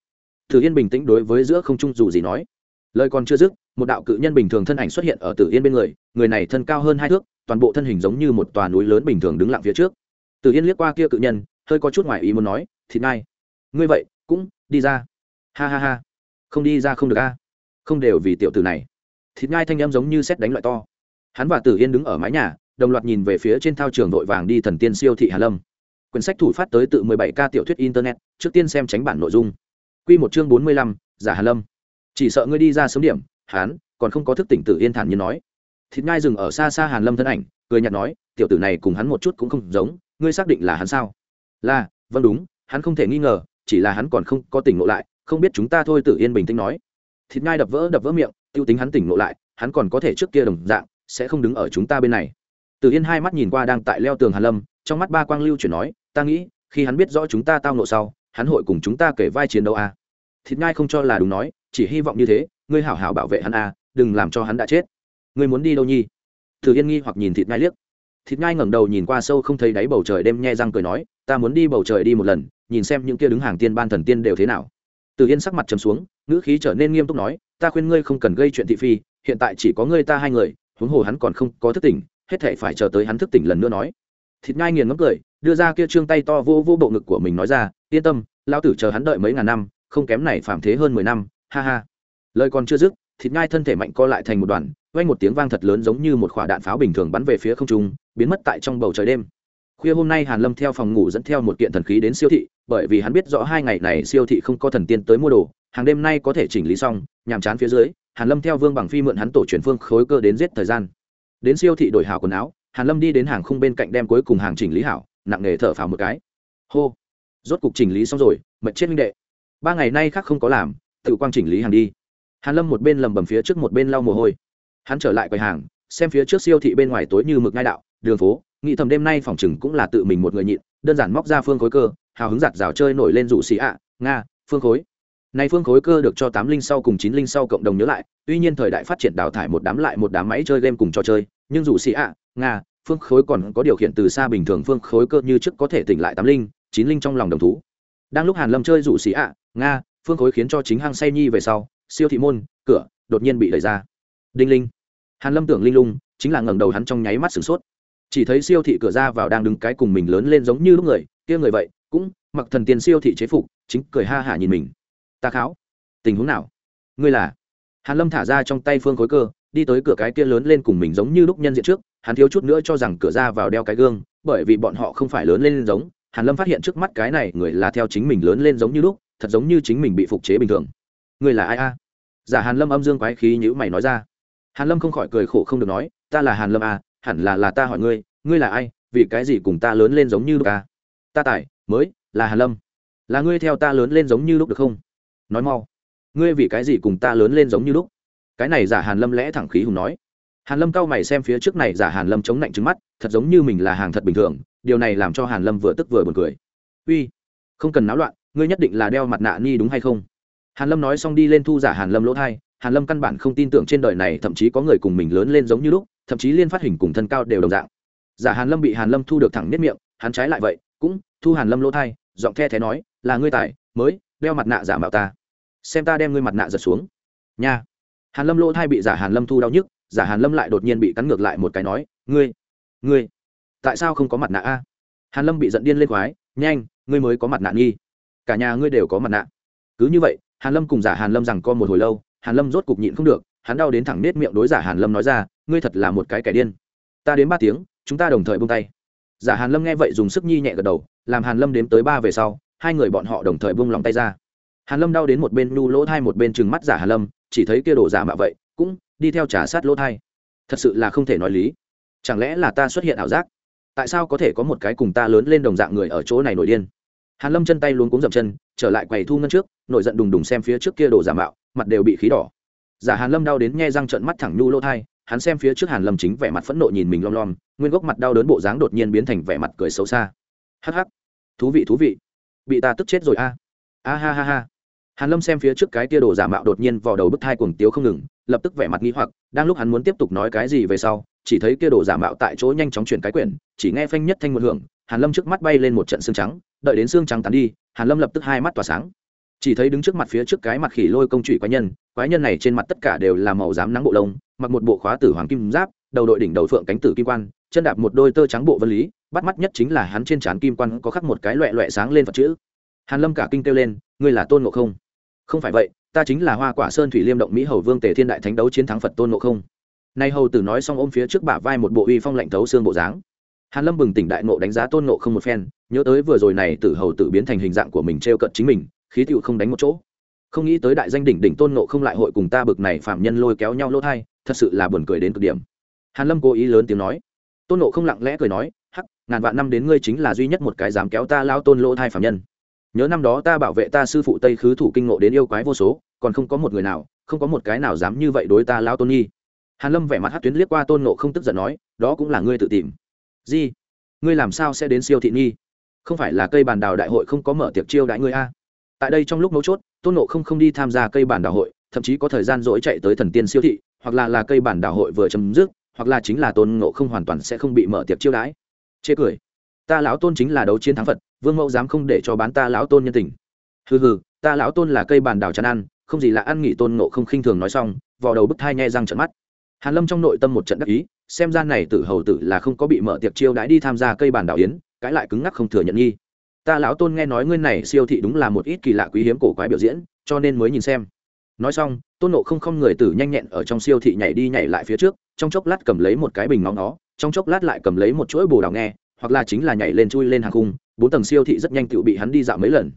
Tử yên bình tĩnh đối với giữa không trung dù gì nói. Lời còn chưa dứt, một đạo cự nhân bình thường thân ảnh xuất hiện ở tử yên bên người người này thân cao hơn hai thước, toàn bộ thân hình giống như một tòa núi lớn bình thường đứng lặng phía trước. Tử yên liếc qua kia cự nhân, hơi có chút ngoài ý muốn nói, thịt ngai, ngươi vậy, cũng đi ra. Ha ha ha, không đi ra không được a, không đều vì tiểu tử này thịt nhai thanh em giống như xét đánh loại to. Hắn và tử yên đứng ở mái nhà đồng loạt nhìn về phía trên thao trường vội vàng đi thần tiên siêu thị hà lâm. Quyển sách thủ phát tới tự 17 ca tiểu thuyết internet trước tiên xem tránh bản nội dung. Quy một chương 45, giả hà lâm. Chỉ sợ ngươi đi ra sớm điểm hắn còn không có thức tỉnh tử yên thản như nói. Thịt ngai dừng ở xa xa hàn lâm thân ảnh cười nhạt nói tiểu tử này cùng hắn một chút cũng không giống ngươi xác định là hắn sao? Là vâng đúng hắn không thể nghi ngờ chỉ là hắn còn không có tỉnh ngộ lại không biết chúng ta thôi tử yên bình tĩnh nói. Thịt ngai đập vỡ đập vỡ miệng tiêu tính hắn tỉnh ngộ lại hắn còn có thể trước kia đồng dạng sẽ không đứng ở chúng ta bên này. Từ yên hai mắt nhìn qua đang tại leo tường hàn lâm trong mắt ba quang lưu chuyển nói ta nghĩ khi hắn biết rõ chúng ta tao nộ sau hắn hội cùng chúng ta kể vai chiến đấu a. À. thịt ngai không cho là đúng nói chỉ hy vọng như thế ngươi hảo hảo bảo vệ hắn a à, đừng làm cho hắn đã chết. Ngươi muốn đi đâu nhi? Thử yên nghi hoặc nhìn thịt ngai liếc. Thịt ngai ngẩng đầu nhìn qua sâu không thấy đáy bầu trời đêm nhe răng cười nói ta muốn đi bầu trời đi một lần nhìn xem những kia đứng hàng tiên ban thần tiên đều thế nào. Từ yên sắc mặt trầm xuống ngữ khí trở nên nghiêm túc nói, ta khuyên ngươi không cần gây chuyện thị phi, hiện tại chỉ có ngươi ta hai người, huống hồ hắn còn không có thức tỉnh, hết thể phải chờ tới hắn thức tỉnh lần nữa nói. Thịt ngai nghiền ngấm cười, đưa ra kia trương tay to vô vô bộ ngực của mình nói ra, yên tâm lao tử chờ hắn đợi mấy ngàn năm, không kém này phạm thế hơn mười năm, ha ha. Lời còn chưa dứt, thịt ngai thân thể mạnh co lại thành một đoàn, vang một tiếng vang thật lớn giống như một quả đạn pháo bình thường bắn về phía không trung, biến mất tại trong bầu trời đêm. Khuya hôm nay hàn lâm theo phòng ngủ dẫn theo một kiện thần khí đến siêu thị, bởi vì hắn biết rõ hai ngày này siêu thị không có thần tiên tới mua đồ hàng đêm nay có thể chỉnh lý xong, nhàm chán phía dưới, hàn lâm theo vương bằng phi mượn hắn tổ chuyển phương khối cơ đến giết thời gian. Đến siêu thị đổi hảo quần áo, hàn lâm đi đến hàng khung bên cạnh đem cuối cùng hàng chỉnh lý hảo, nặng nề thở phào một cái. Hô. Rốt cục chỉnh lý xong rồi, mệt chết minh đệ. Ba ngày nay khác không có làm, tự quang chỉnh lý hàng đi. Hàn lâm một bên lầm bầm phía trước một bên lau mồ hôi. Hắn trở lại quầy hàng, xem phía trước siêu thị bên ngoài tối như mực ngai đạo, đường phố, nghĩ thầm đêm nay phòng chừng cũng là tự mình một người nhịn, đơn giản móc ra phương khối cơ, hào hứng giặt rào chơi nổi lên rủ xì ạ, nga, phương khối này phương khối cơ được cho tám linh sau cùng chín linh sau cộng đồng nhớ lại, tuy nhiên thời đại phát triển đào thải một đám lại một đám máy chơi game cùng trò chơi, nhưng dù xì ạ, nga, phương khối còn có điều khiển từ xa bình thường phương khối cơ như trước có thể tỉnh lại tám linh, chín linh trong lòng đồng thú. Đang lúc hàn lâm chơi dụ xì ạ, nga, phương khối khiến cho chính hang say nhi về sau, siêu thị môn, cửa, đột nhiên bị đẩy ra. Đinh linh. Hàn lâm tưởng linh lung, chính là ngẩng đầu hắn trong nháy mắt sửng sốt. Chỉ thấy siêu thị cửa ra vào đang đứng cái cùng mình lớn lên giống như lúc người, kia người vậy, cũng mặc thần tiền siêu thị chế phục, chính cười ha hả nhìn mình ta kháo. Tình huống nào? Ngươi là? Hàn lâm thả ra trong tay phương khối cơ, đi tới cửa cái kia lớn lên cùng mình giống như lúc nhân diện trước, hắn thiếu chút nữa cho rằng cửa ra vào đeo cái gương, bởi vì bọn họ không phải lớn lên giống. Hàn lâm phát hiện trước mắt cái này người là theo chính mình lớn lên giống như lúc, thật giống như chính mình bị phục chế bình thường. Người là ai a? Giả hàn lâm âm dương quái khí nhữ mày nói ra. Hàn lâm không khỏi cười khổ không được nói, ta là hàn lâm a, hẳn là là ta hỏi ngươi ngươi là ai, vì cái gì cùng ta lớn lên giống như lúc a? Ta tài, mới, là hàn lâm. Là ngươi theo ta lớn lên giống như lúc được không? Nói mau ngươi vì cái gì cùng ta lớn lên giống như lúc cái này giả hàn lâm lẽ thẳng khí hùng nói hàn lâm cao mày xem phía trước này giả hàn lâm chống lạnh trứng mắt thật giống như mình là hàng thật bình thường điều này làm cho hàn lâm vừa tức vừa buồn cười uy không cần náo loạn ngươi nhất định là đeo mặt nạ ni đúng hay không hàn lâm nói xong đi lên thu giả hàn lâm lỗ thai hàn lâm căn bản không tin tưởng trên đời này thậm chí có người cùng mình lớn lên giống như lúc thậm chí liên phát hình cùng thân cao đều đồng dạng giả hàn lâm bị hàn lâm thu được thẳng nhất miệng hắn trái lại vậy cũng thu hàn lâm lỗ thai giọng the thế nói là ngươi tài mới đeo mặt nạ giả mạo ta xem ta đem ngươi mặt nạ giật xuống nha hàn lâm lỗ thai bị giả hàn lâm thu đau nhức giả hàn lâm lại đột nhiên bị cắn ngược lại một cái nói ngươi ngươi tại sao không có mặt nạ a hàn lâm bị giận điên lên khoái nhanh ngươi mới có mặt nạ nghi cả nhà ngươi đều có mặt nạ cứ như vậy hàn lâm cùng giả hàn lâm rằng co một hồi lâu hàn lâm rốt cục nhịn không được hắn đau đến thẳng nết miệng đối giả hàn lâm nói ra ngươi thật là một cái kẻ điên ta đến ba tiếng chúng ta đồng thời buông tay giả hàn lâm nghe vậy dùng sức nhi nhẹ gật đầu làm hàn lâm đếm tới ba về sau hai người bọn họ đồng thời buông lòng tay ra hàn lâm đau đến một bên nu lỗ thai, một bên trừng mắt giả hàn lâm, chỉ thấy kia đồ giả mạo vậy, cũng đi theo trả sát lỗ thai. Thật sự là không thể nói lý. Chẳng lẽ là ta xuất hiện ảo giác? Tại sao có thể có một cái cùng ta lớn lên đồng dạng người ở chỗ này nổi điên? Hàn lâm chân tay luôn cuống dậm chân, trở lại quầy thu ngân trước, nổi giận đùng đùng xem phía trước kia đồ giả mạo, mặt đều bị khí đỏ. Giả hàn lâm đau đến nghe răng trợn mắt thẳng nhu lỗ thai, hắn xem phía trước hàn lâm chính vẻ mặt phẫn nộ nhìn mình lom lom, nguyên gốc mặt đau đớn bộ dáng đột nhiên biến thành vẻ mặt cười xấu xa. Hắc hắc. Thú vị thú vị. Bị ta tức chết rồi a. A ha ha ha hàn lâm xem phía trước cái tia đồ giả mạo đột nhiên vào đầu bức thai cuồng tiếu không ngừng, lập tức vẻ mặt nghi hoặc, đang lúc hắn muốn tiếp tục nói cái gì về sau, chỉ thấy kia đồ giả mạo tại chỗ nhanh chóng chuyển cái quyển, chỉ nghe phanh nhất thanh một hưởng, hàn lâm trước mắt bay lên một trận xương trắng, đợi đến xương trắng tán đi, hàn lâm lập tức hai mắt tỏa sáng. Chỉ thấy đứng trước mặt phía trước cái mặt khỉ lôi công trụy quái nhân quái nhân này trên mặt tất cả đều là màu xám nắng bộ lông, mặc một bộ khóa tử hoàng kim giáp, đầu đội đỉnh đầu phượng cánh tử kim quan, chân đạp một đôi tơ trắng bộ vân lý, bắt mắt nhất chính là hắn trên trán kim quan có khắc một cái loẹ loẹ sáng lên phật chữ. Hàn lâm cả kinh kêu lên, ngươi là tôn ngộ không? Không phải vậy, ta chính là hoa quả sơn thủy liêm động mỹ hầu vương tề thiên đại thánh đấu chiến thắng phật tôn ngộ không. Nay hầu tử nói xong ôm phía trước bả vai một bộ uy phong lạnh thấu xương bộ dáng. Hàn lâm bừng tỉnh đại ngộ đánh giá tôn ngộ không một phen, nhớ tới vừa rồi này tử hầu tử biến thành hình dạng của mình treo cận chính mình, khí tựu không đánh một chỗ. Không nghĩ tới đại danh đỉnh đỉnh tôn ngộ không lại hội cùng ta bực này phạm nhân lôi kéo nhau lỗ thai, thật sự là buồn cười đến cực điểm. Hàn lâm cố ý lớn tiếng nói. Tôn ngộ không lặng lẽ cười nói, hắc, ngàn vạn năm đến ngươi chính là duy nhất một cái dám kéo ta lao tôn lỗ thai phạm nhân nhớ năm đó ta bảo vệ ta sư phụ tây khứ thủ kinh ngộ đến yêu quái vô số, còn không có một người nào, không có một cái nào dám như vậy đối ta lao tôn nhi. Hàn lâm vẻ mặt hát tuyến liếc qua tôn ngộ không tức giận nói, đó cũng là ngươi tự tìm. Gì? Ngươi làm sao sẽ đến siêu thị nhi? Không phải là cây bàn đào đại hội không có mở tiệc chiêu đại ngươi a? Tại đây trong lúc mấu chốt, tôn nộ không không đi tham gia cây bàn đào hội, thậm chí có thời gian dỗi chạy tới thần tiên siêu thị, hoặc là là cây bản đảo hội vừa chấm dứt, hoặc là chính là tôn ngộ không hoàn toàn sẽ không bị mở tiệc chiêu đãi. Chê cười ta lão tôn chính là đấu chiến thắng phật, vương mẫu dám không để cho bán ta lão tôn nhân tình. Hừ hừ, ta lão tôn là cây bản đảo chăn ăn, không gì là ăn nghỉ tôn nộ không khinh thường nói xong vào đầu bức thai nhẹ răng trận mắt. Hàn lâm trong nội tâm một trận đắc ý, xem gian này tử hầu tử là không có bị mở tiệc chiêu đãi đi tham gia cây bản đảo yến cãi lại cứng ngắc không thừa nhận nghi. Ta lão tôn nghe nói ngươi này siêu thị đúng là một ít kỳ lạ quý hiếm cổ quái biểu diễn, cho nên mới nhìn xem. Nói xong, tôn nộ không không người tử nhanh nhẹn ở trong siêu thị nhảy đi nhảy lại phía trước, trong chốc lát cầm lấy một cái bình ngóng nó, trong chốc lát lại cầm lấy một chuỗi bồ đào nghe hoặc là chính là nhảy lên chui lên hàng khung, bốn tầng siêu thị rất nhanh tự bị hắn đi dạo mấy lần.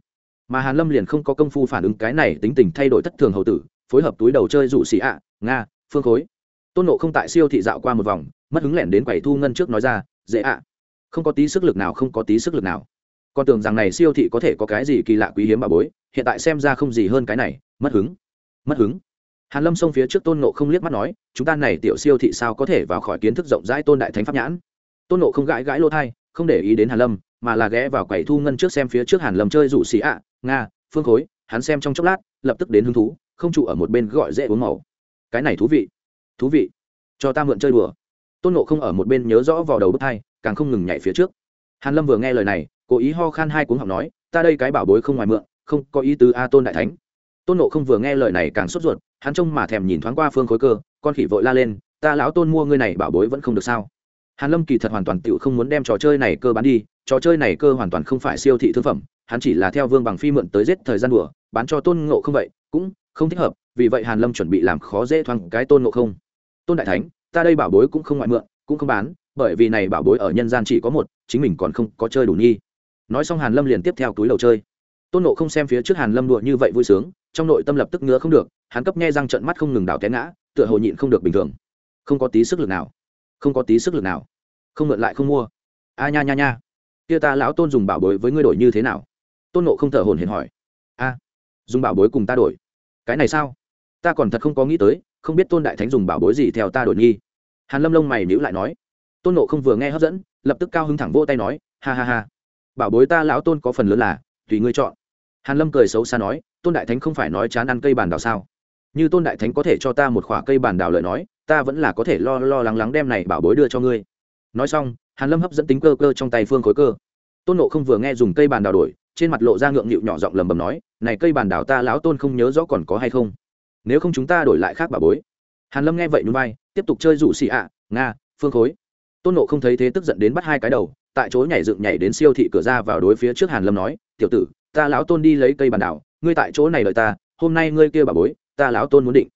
Mà hàn lâm liền không có công phu phản ứng cái này tính tình thay đổi thất thường hầu tử, phối hợp túi đầu chơi rủ xì ạ, nga, phương khối. Tôn nộ không tại siêu thị dạo qua một vòng, mất hứng lẻn đến quầy thu ngân trước nói ra, dễ ạ. Không có tí sức lực nào, không có tí sức lực nào. Con tưởng rằng này siêu thị có thể có cái gì kỳ lạ quý hiếm bà bối, hiện tại xem ra không gì hơn cái này, mất hứng. Mất hứng. Hàn lâm xông phía trước tôn nộ không liếc mắt nói, chúng ta này tiểu siêu thị sao có thể vào khỏi kiến thức rộng rãi tôn đại thánh pháp nhãn? Tôn nộ không gãi gãi lô thai, không để ý đến hàn lâm, mà là ghé vào quầy thu ngân trước xem phía trước hàn lâm chơi rủ xì ạ, nga, phương khối, hắn xem trong chốc lát, lập tức đến hứng thú, không trụ ở một bên gọi dễ uống màu. Cái này thú vị thú vị. Cho ta mượn chơi đùa. Tôn nộ không ở một bên nhớ rõ vào đầu bức thai, càng không ngừng nhảy phía trước. Hàn lâm vừa nghe lời này, cố ý ho khan hai cuống học nói, ta đây cái bảo bối không ngoài mượn, không có ý tứ a tôn đại thánh. Tôn nộ không vừa nghe lời này càng sốt ruột, hắn trông mà thèm nhìn thoáng qua phương khối cơ, con khỉ vội la lên, ta lão tôn mua ngươi này bảo bối vẫn không được sao? Hàn lâm kỳ thật hoàn toàn tự không muốn đem trò chơi này cơ bán đi, trò chơi này cơ hoàn toàn không phải siêu thị thương phẩm, hắn chỉ là theo vương bằng phi mượn tới giết thời gian đùa, bán cho tôn ngộ không vậy, cũng không thích hợp, vì vậy hàn lâm chuẩn bị làm khó dễ thoáng cái tôn ngộ không. Tôn đại thánh, ta đây bảo bối cũng không ngoại mượn, cũng không bán, bởi vì này bảo bối ở nhân gian chỉ có một, chính mình còn không có chơi đủ nhi nói xong hàn lâm liền tiếp theo túi đầu chơi. Tôn nộ không xem phía trước hàn lâm đùa như vậy vui sướng, trong nội tâm lập tức ngứa không được, hắn cấp nghe răng trận mắt không ngừng đảo té ngã, tựa hồ nhịn không được bình thường. Không có tí sức lực nào. Không có tí sức lực nào không mượn lại không mua. A nha nha nha. Kia ta lão tôn dùng bảo bối với ngươi đổi như thế nào? Tôn nộ không thở hồn hển hỏi. A, dùng bảo bối cùng ta đổi. Cái này sao? Ta còn thật không có nghĩ tới, không biết tôn đại thánh dùng bảo bối gì theo ta đổi nghi. Hàn lâm lông mày níu lại nói. Tôn nộ không vừa nghe hấp dẫn, lập tức cao hứng thẳng vô tay nói, ha ha ha. Bảo bối ta lão tôn có phần lớn là, tùy ngươi chọn. Hàn lâm cười xấu xa nói, tôn đại thánh không phải nói chán ăn cây bàn đào sao? Như tôn đại thánh có thể cho ta một khoả cây bàn đào lời nói, ta vẫn là có thể lo lo lắng lắng đem này bảo bối đưa cho ngươi nói xong hàn lâm hấp dẫn tính cơ cơ trong tay phương khối cơ. Tôn nộ không vừa nghe dùng cây bàn đào đổi trên mặt lộ ra ngượng nghịu nhỏ giọng lầm bầm nói này cây bàn đào ta lão tôn không nhớ rõ còn có hay không? Nếu không chúng ta đổi lại khác bà bối. Hàn lâm nghe vậy núi bay tiếp tục chơi rủ xì ạ nga phương khối. Tôn nộ không thấy thế tức giận đến bắt hai cái đầu tại chỗ nhảy dựng nhảy đến siêu thị cửa ra vào đối phía trước hàn lâm nói tiểu tử ta lão tôn đi lấy cây bàn đào, ngươi tại chỗ này đợi ta hôm nay ngươi kia bà bối ta lão tôn muốn định.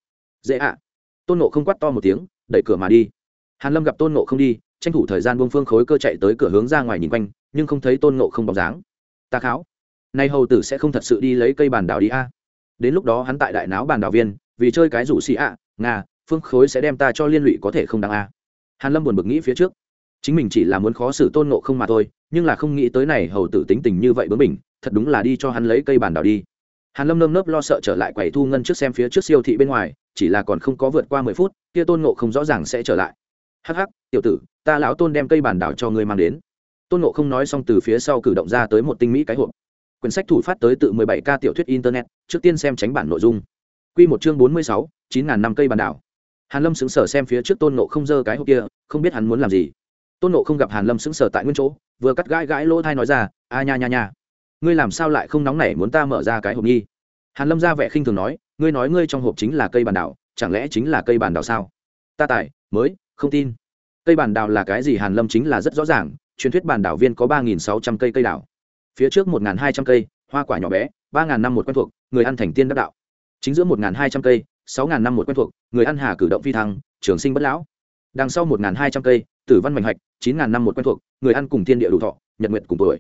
Dễ ạ. Tôn nộ không quát to một tiếng đẩy cửa mà đi. Hàn lâm gặp tôn nộ không đi tranh thủ thời gian buông phương khối cơ chạy tới cửa hướng ra ngoài nhìn quanh, nhưng không thấy tôn ngộ không bóng dáng. Ta kháo, nay hầu tử sẽ không thật sự đi lấy cây bàn đào đi a. Đến lúc đó hắn tại đại náo bàn đào viên, vì chơi cái rủ xì ạ nga phương khối sẽ đem ta cho liên lụy có thể không đáng a. Hàn lâm buồn bực nghĩ phía trước. Chính mình chỉ là muốn khó xử tôn ngộ không mà thôi, nhưng là không nghĩ tới này hầu tử tính tình như vậy bướng mình thật đúng là đi cho hắn lấy cây bàn đào đi. Hàn lâm nơm nớp lo sợ trở lại quầy thu ngân trước xem phía trước siêu thị bên ngoài, chỉ là còn không có vượt qua mười phút, kia tôn ngộ không rõ ràng sẽ trở lại. Hắc hắc, tiểu tử ta lão tôn đem cây bản đảo cho ngươi mang đến. Tôn ngộ không nói xong từ phía sau cử động ra tới một tinh mỹ cái hộp. Quyển sách thủ phát tới tự 17 k tiểu thuyết internet trước tiên xem tránh bản nội dung. Quy một chương 46, 9000 năm cây bản đảo. Hàn lâm sững sờ xem phía trước tôn nộ không dơ cái hộp kia không biết hắn muốn làm gì. Tôn nộ không gặp hàn lâm sững sờ tại nguyên chỗ vừa cắt gãi gãi lỗ thai nói ra a nha nha nha ngươi làm sao lại không nóng nảy muốn ta mở ra cái hộp nghi hàn lâm ra vẻ khinh thường nói ngươi nói ngươi trong hộp chính là cây bản đảo chẳng lẽ chính là cây bản đảo sao? Ta tài mới không tin cây bản đảo là cái gì hàn lâm chính là rất rõ ràng, truyền thuyết bản đảo viên có ba nghìn sáu trăm cây cây đảo. Phía trước một hai trăm cây, hoa quả nhỏ bé, ba năm một quen thuộc, người ăn thành tiên đắc đạo. Chính giữa một hai trăm cây, sáu năm một quen thuộc, người ăn hà cử động phi thăng, trường sinh bất lão. Đằng sau một hai trăm cây, tử văn mạnh hạch, chín năm một quen thuộc, người ăn cùng thiên địa đủ thọ, nhật nguyệt cùng tuổi.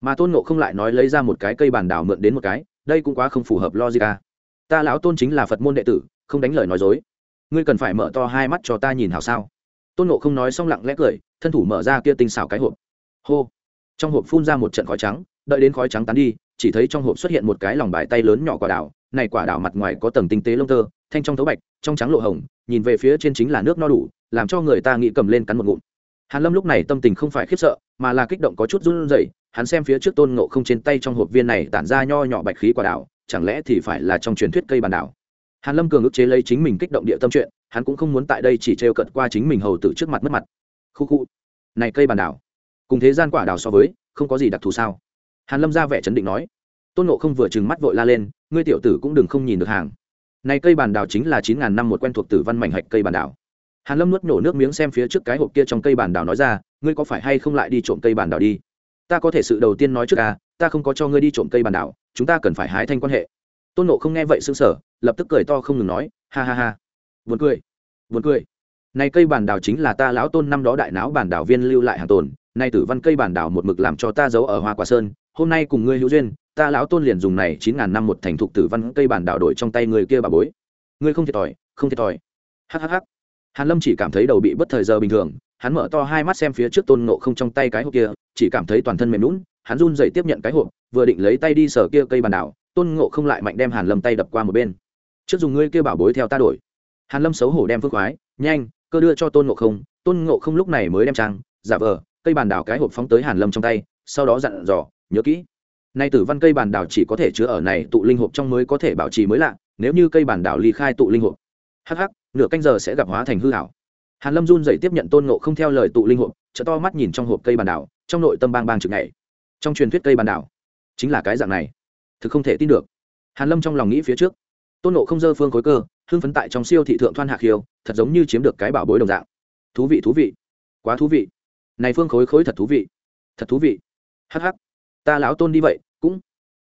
Mà tôn nộ không lại nói lấy ra một cái cây bản đảo mượn đến một cái, đây cũng quá không phù hợp logica à. ta lão tôn chính là phật môn đệ tử, không đánh lời nói dối. Ngươi cần phải mở to hai mắt cho ta nhìn hảo sao? Tôn nộ không nói xong lặng lẽ cười, thân thủ mở ra kia tinh xảo cái hộp. Hô! Trong hộp phun ra một trận khói trắng, đợi đến khói trắng tán đi, chỉ thấy trong hộp xuất hiện một cái lòng bài tay lớn nhỏ quả đảo này quả đảo mặt ngoài có tầng tinh tế lông tơ, thanh trong thấu bạch, trong trắng lộ hồng, nhìn về phía trên chính là nước no đủ, làm cho người ta nghĩ cầm lên cắn một ngụm. Hàn lâm lúc này tâm tình không phải khiếp sợ, mà là kích động có chút run rẩy, hắn xem phía trước tôn ngộ không trên tay trong hộp viên này tản ra nho nhỏ bạch khí quả đảo chẳng lẽ thì phải là trong truyền thuyết cây bàn đảo hàn lâm cường ức chế lấy chính mình kích động địa tâm chuyện hắn cũng không muốn tại đây chỉ trêu cận qua chính mình hầu tử trước mặt mất mặt. Khu khu, này cây bàn đảo, cùng thế gian quả đảo so với, không có gì đặc thù sao? Hàn lâm ra vẻ chấn định nói. Tôn nộ không vừa trừng mắt vội la lên, ngươi tiểu tử cũng đừng không nhìn được hàng. Này cây bàn đào chính là chín ngàn năm một quen thuộc tử văn mảnh hạch cây bàn đào hàn lâm nuốt nổ nước miếng xem phía trước cái hộp kia trong cây bàn đào nói ra, ngươi có phải hay không lại đi trộm cây bàn đào đi? Ta có thể sự đầu tiên nói trước à ta không có cho ngươi đi trộm cây bàn đào chúng ta cần phải hái thanh quan hệ. Tôn nộ không nghe vậy sững sờ, lập tức cười to không ngừng nói, ha ha ha buồn cười. Buồn cười. Này cây bàn đào chính là ta lão tôn năm đó đại náo bản đảo viên lưu lại hàng tồn nay tử văn cây bản đảo một mực làm cho ta giấu ở hoa quả sơn hôm nay cùng ngươi hữu duyên ta lão tôn liền dùng này chín ngàn năm một thành thục tử văn cây bản đảo đổi trong tay người kia bà bối. Ngươi không thiệt thòi không thiệt thòi. Hắc. hàn lâm chỉ cảm thấy đầu bị bất thời giờ bình thường hắn mở to hai mắt xem phía trước tôn ngộ không trong tay cái hộp kia chỉ cảm thấy toàn thân mềm nhũn, hắn run rẩy tiếp nhận cái hộp vừa định lấy tay đi sờ kia cây bản đảo tôn ngộ không lại mạnh đem hàn lâm tay đập qua một bên. Trước dùng ngươi kia bảo bối theo ta đổi hàn lâm xấu hổ đem phước khoái, nhanh, cơ đưa cho tôn ngộ không. Tôn ngộ không lúc này mới đem trang, giả vờ, cây bàn đào cái hộp phóng tới hàn lâm trong tay, sau đó dặn dò, nhớ kỹ, nay tử văn cây bàn đào chỉ có thể chứa ở này tụ linh hộp trong mới có thể bảo trì mới lạ, nếu như cây bàn đào ly khai tụ linh hộp. Hắc hắc, nửa canh giờ sẽ gặp hóa thành hư hảo hàn lâm run dậy tiếp nhận tôn ngộ không theo lời tụ linh hộp, trợ to mắt nhìn trong hộp cây bàn đào, trong nội tâm bang bang trực này trong truyền thuyết cây bàn đào, chính là cái dạng này, thực không thể tin được. Hàn lâm trong lòng nghĩ phía trước, tôn ngộ không dơ phương khối cơ hưng phấn tại trong siêu thị thượng thoan hạ khiêu, thật giống như chiếm được cái bảo bối đồng dạng. Thú vị thú vị. Quá thú vị. Này phương khối khối thật thú vị. Thật thú vị. Hh ta lão tôn đi vậy, cũng.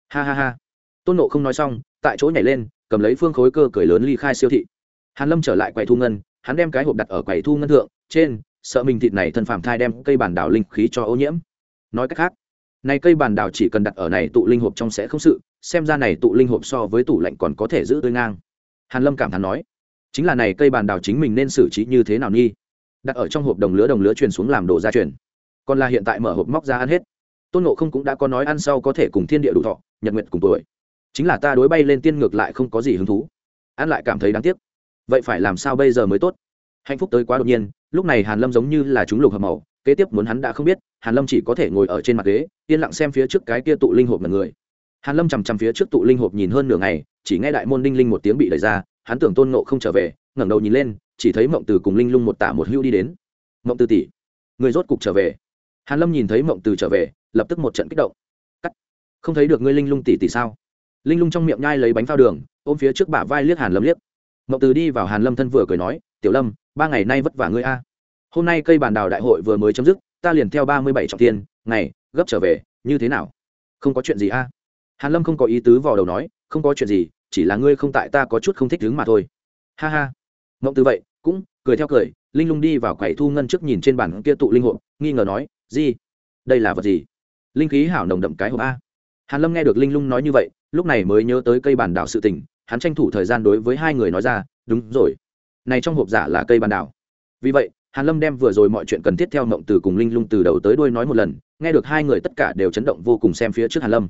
Ha ha ha. Tôn nộ không nói xong, tại chỗ nhảy lên, cầm lấy phương khối cơ cười lớn ly khai siêu thị. Hàn lâm trở lại quầy thu ngân, hắn đem cái hộp đặt ở quầy thu ngân thượng, trên, sợ mình thịt này thân phàm thai đem cây bản đảo linh khí cho ô nhiễm. Nói cách khác, này cây bản đảo chỉ cần đặt ở này tụ linh hộp trong sẽ không sự, xem ra này tụ linh hộp so với tủ lạnh còn có thể giữ tươi ngang hàn lâm cảm thán nói, chính là này cây bàn đào chính mình nên xử trí như thế nào nghi đặt ở trong hộp đồng lứa đồng lứa truyền xuống làm đồ gia truyền. Còn là hiện tại mở hộp móc ra ăn hết. Tôn nộ không cũng đã có nói ăn sau có thể cùng thiên địa đủ thọ, nhật nguyện cùng tuổi. Chính là ta đối bay lên tiên ngược lại không có gì hứng thú. Ăn lại cảm thấy đáng tiếc. Vậy phải làm sao bây giờ mới tốt? Hạnh phúc tới quá đột nhiên, lúc này hàn lâm giống như là chúng lục hợp màu, kế tiếp muốn hắn đã không biết, hàn lâm chỉ có thể ngồi ở trên mặt ghế, yên lặng xem phía trước cái kia tụ linh hộp mật người. Hàn lâm chằm chằm phía trước tụ linh hộp nhìn hơn nửa ngày chỉ nghe đại môn đinh linh một tiếng bị đẩy ra, hắn tưởng tôn nộ không trở về, ngẩng đầu nhìn lên, chỉ thấy mộng từ cùng linh lung một tả một hưu đi đến. Mộng từ tỷ, người rốt cục trở về. Hàn lâm nhìn thấy mộng từ trở về, lập tức một trận kích động. Cắt, không thấy được ngươi linh lung tỷ tỷ sao? Linh lung trong miệng nhai lấy bánh phao đường, ôm phía trước bả vai liếc hàn lâm liếc. Mộng từ đi vào hàn lâm thân vừa cười nói, tiểu lâm, ba ngày nay vất vả ngươi a. Hôm nay cây bàn đào đại hội vừa mới chấm dứt, ta liền theo ba mươi bảy trọng tiền ngày, gấp trở về, như thế nào? Không có chuyện gì a? Hàn lâm không có ý tứ vào đầu nói, không có chuyện gì chỉ là ngươi không tại ta có chút không thích đứng mà thôi. Ha ha. Mộng từ vậy, cũng cười theo cười, linh lung đi vào quầy thu ngân trước nhìn trên bàn kia tụ linh hộp, nghi ngờ nói gì đây là vật gì? Linh khí hảo nồng đậm cái hộp a. Hàn lâm nghe được linh lung nói như vậy, lúc này mới nhớ tới cây bản đảo sự tình, hắn tranh thủ thời gian đối với hai người nói ra, đúng rồi. Này trong hộp giả là cây bản đảo. Vì vậy, hàn lâm đem vừa rồi mọi chuyện cần thiết theo mộng từ cùng linh lung từ đầu tới đuôi nói một lần, nghe được hai người tất cả đều chấn động vô cùng xem phía trước hàn lâm.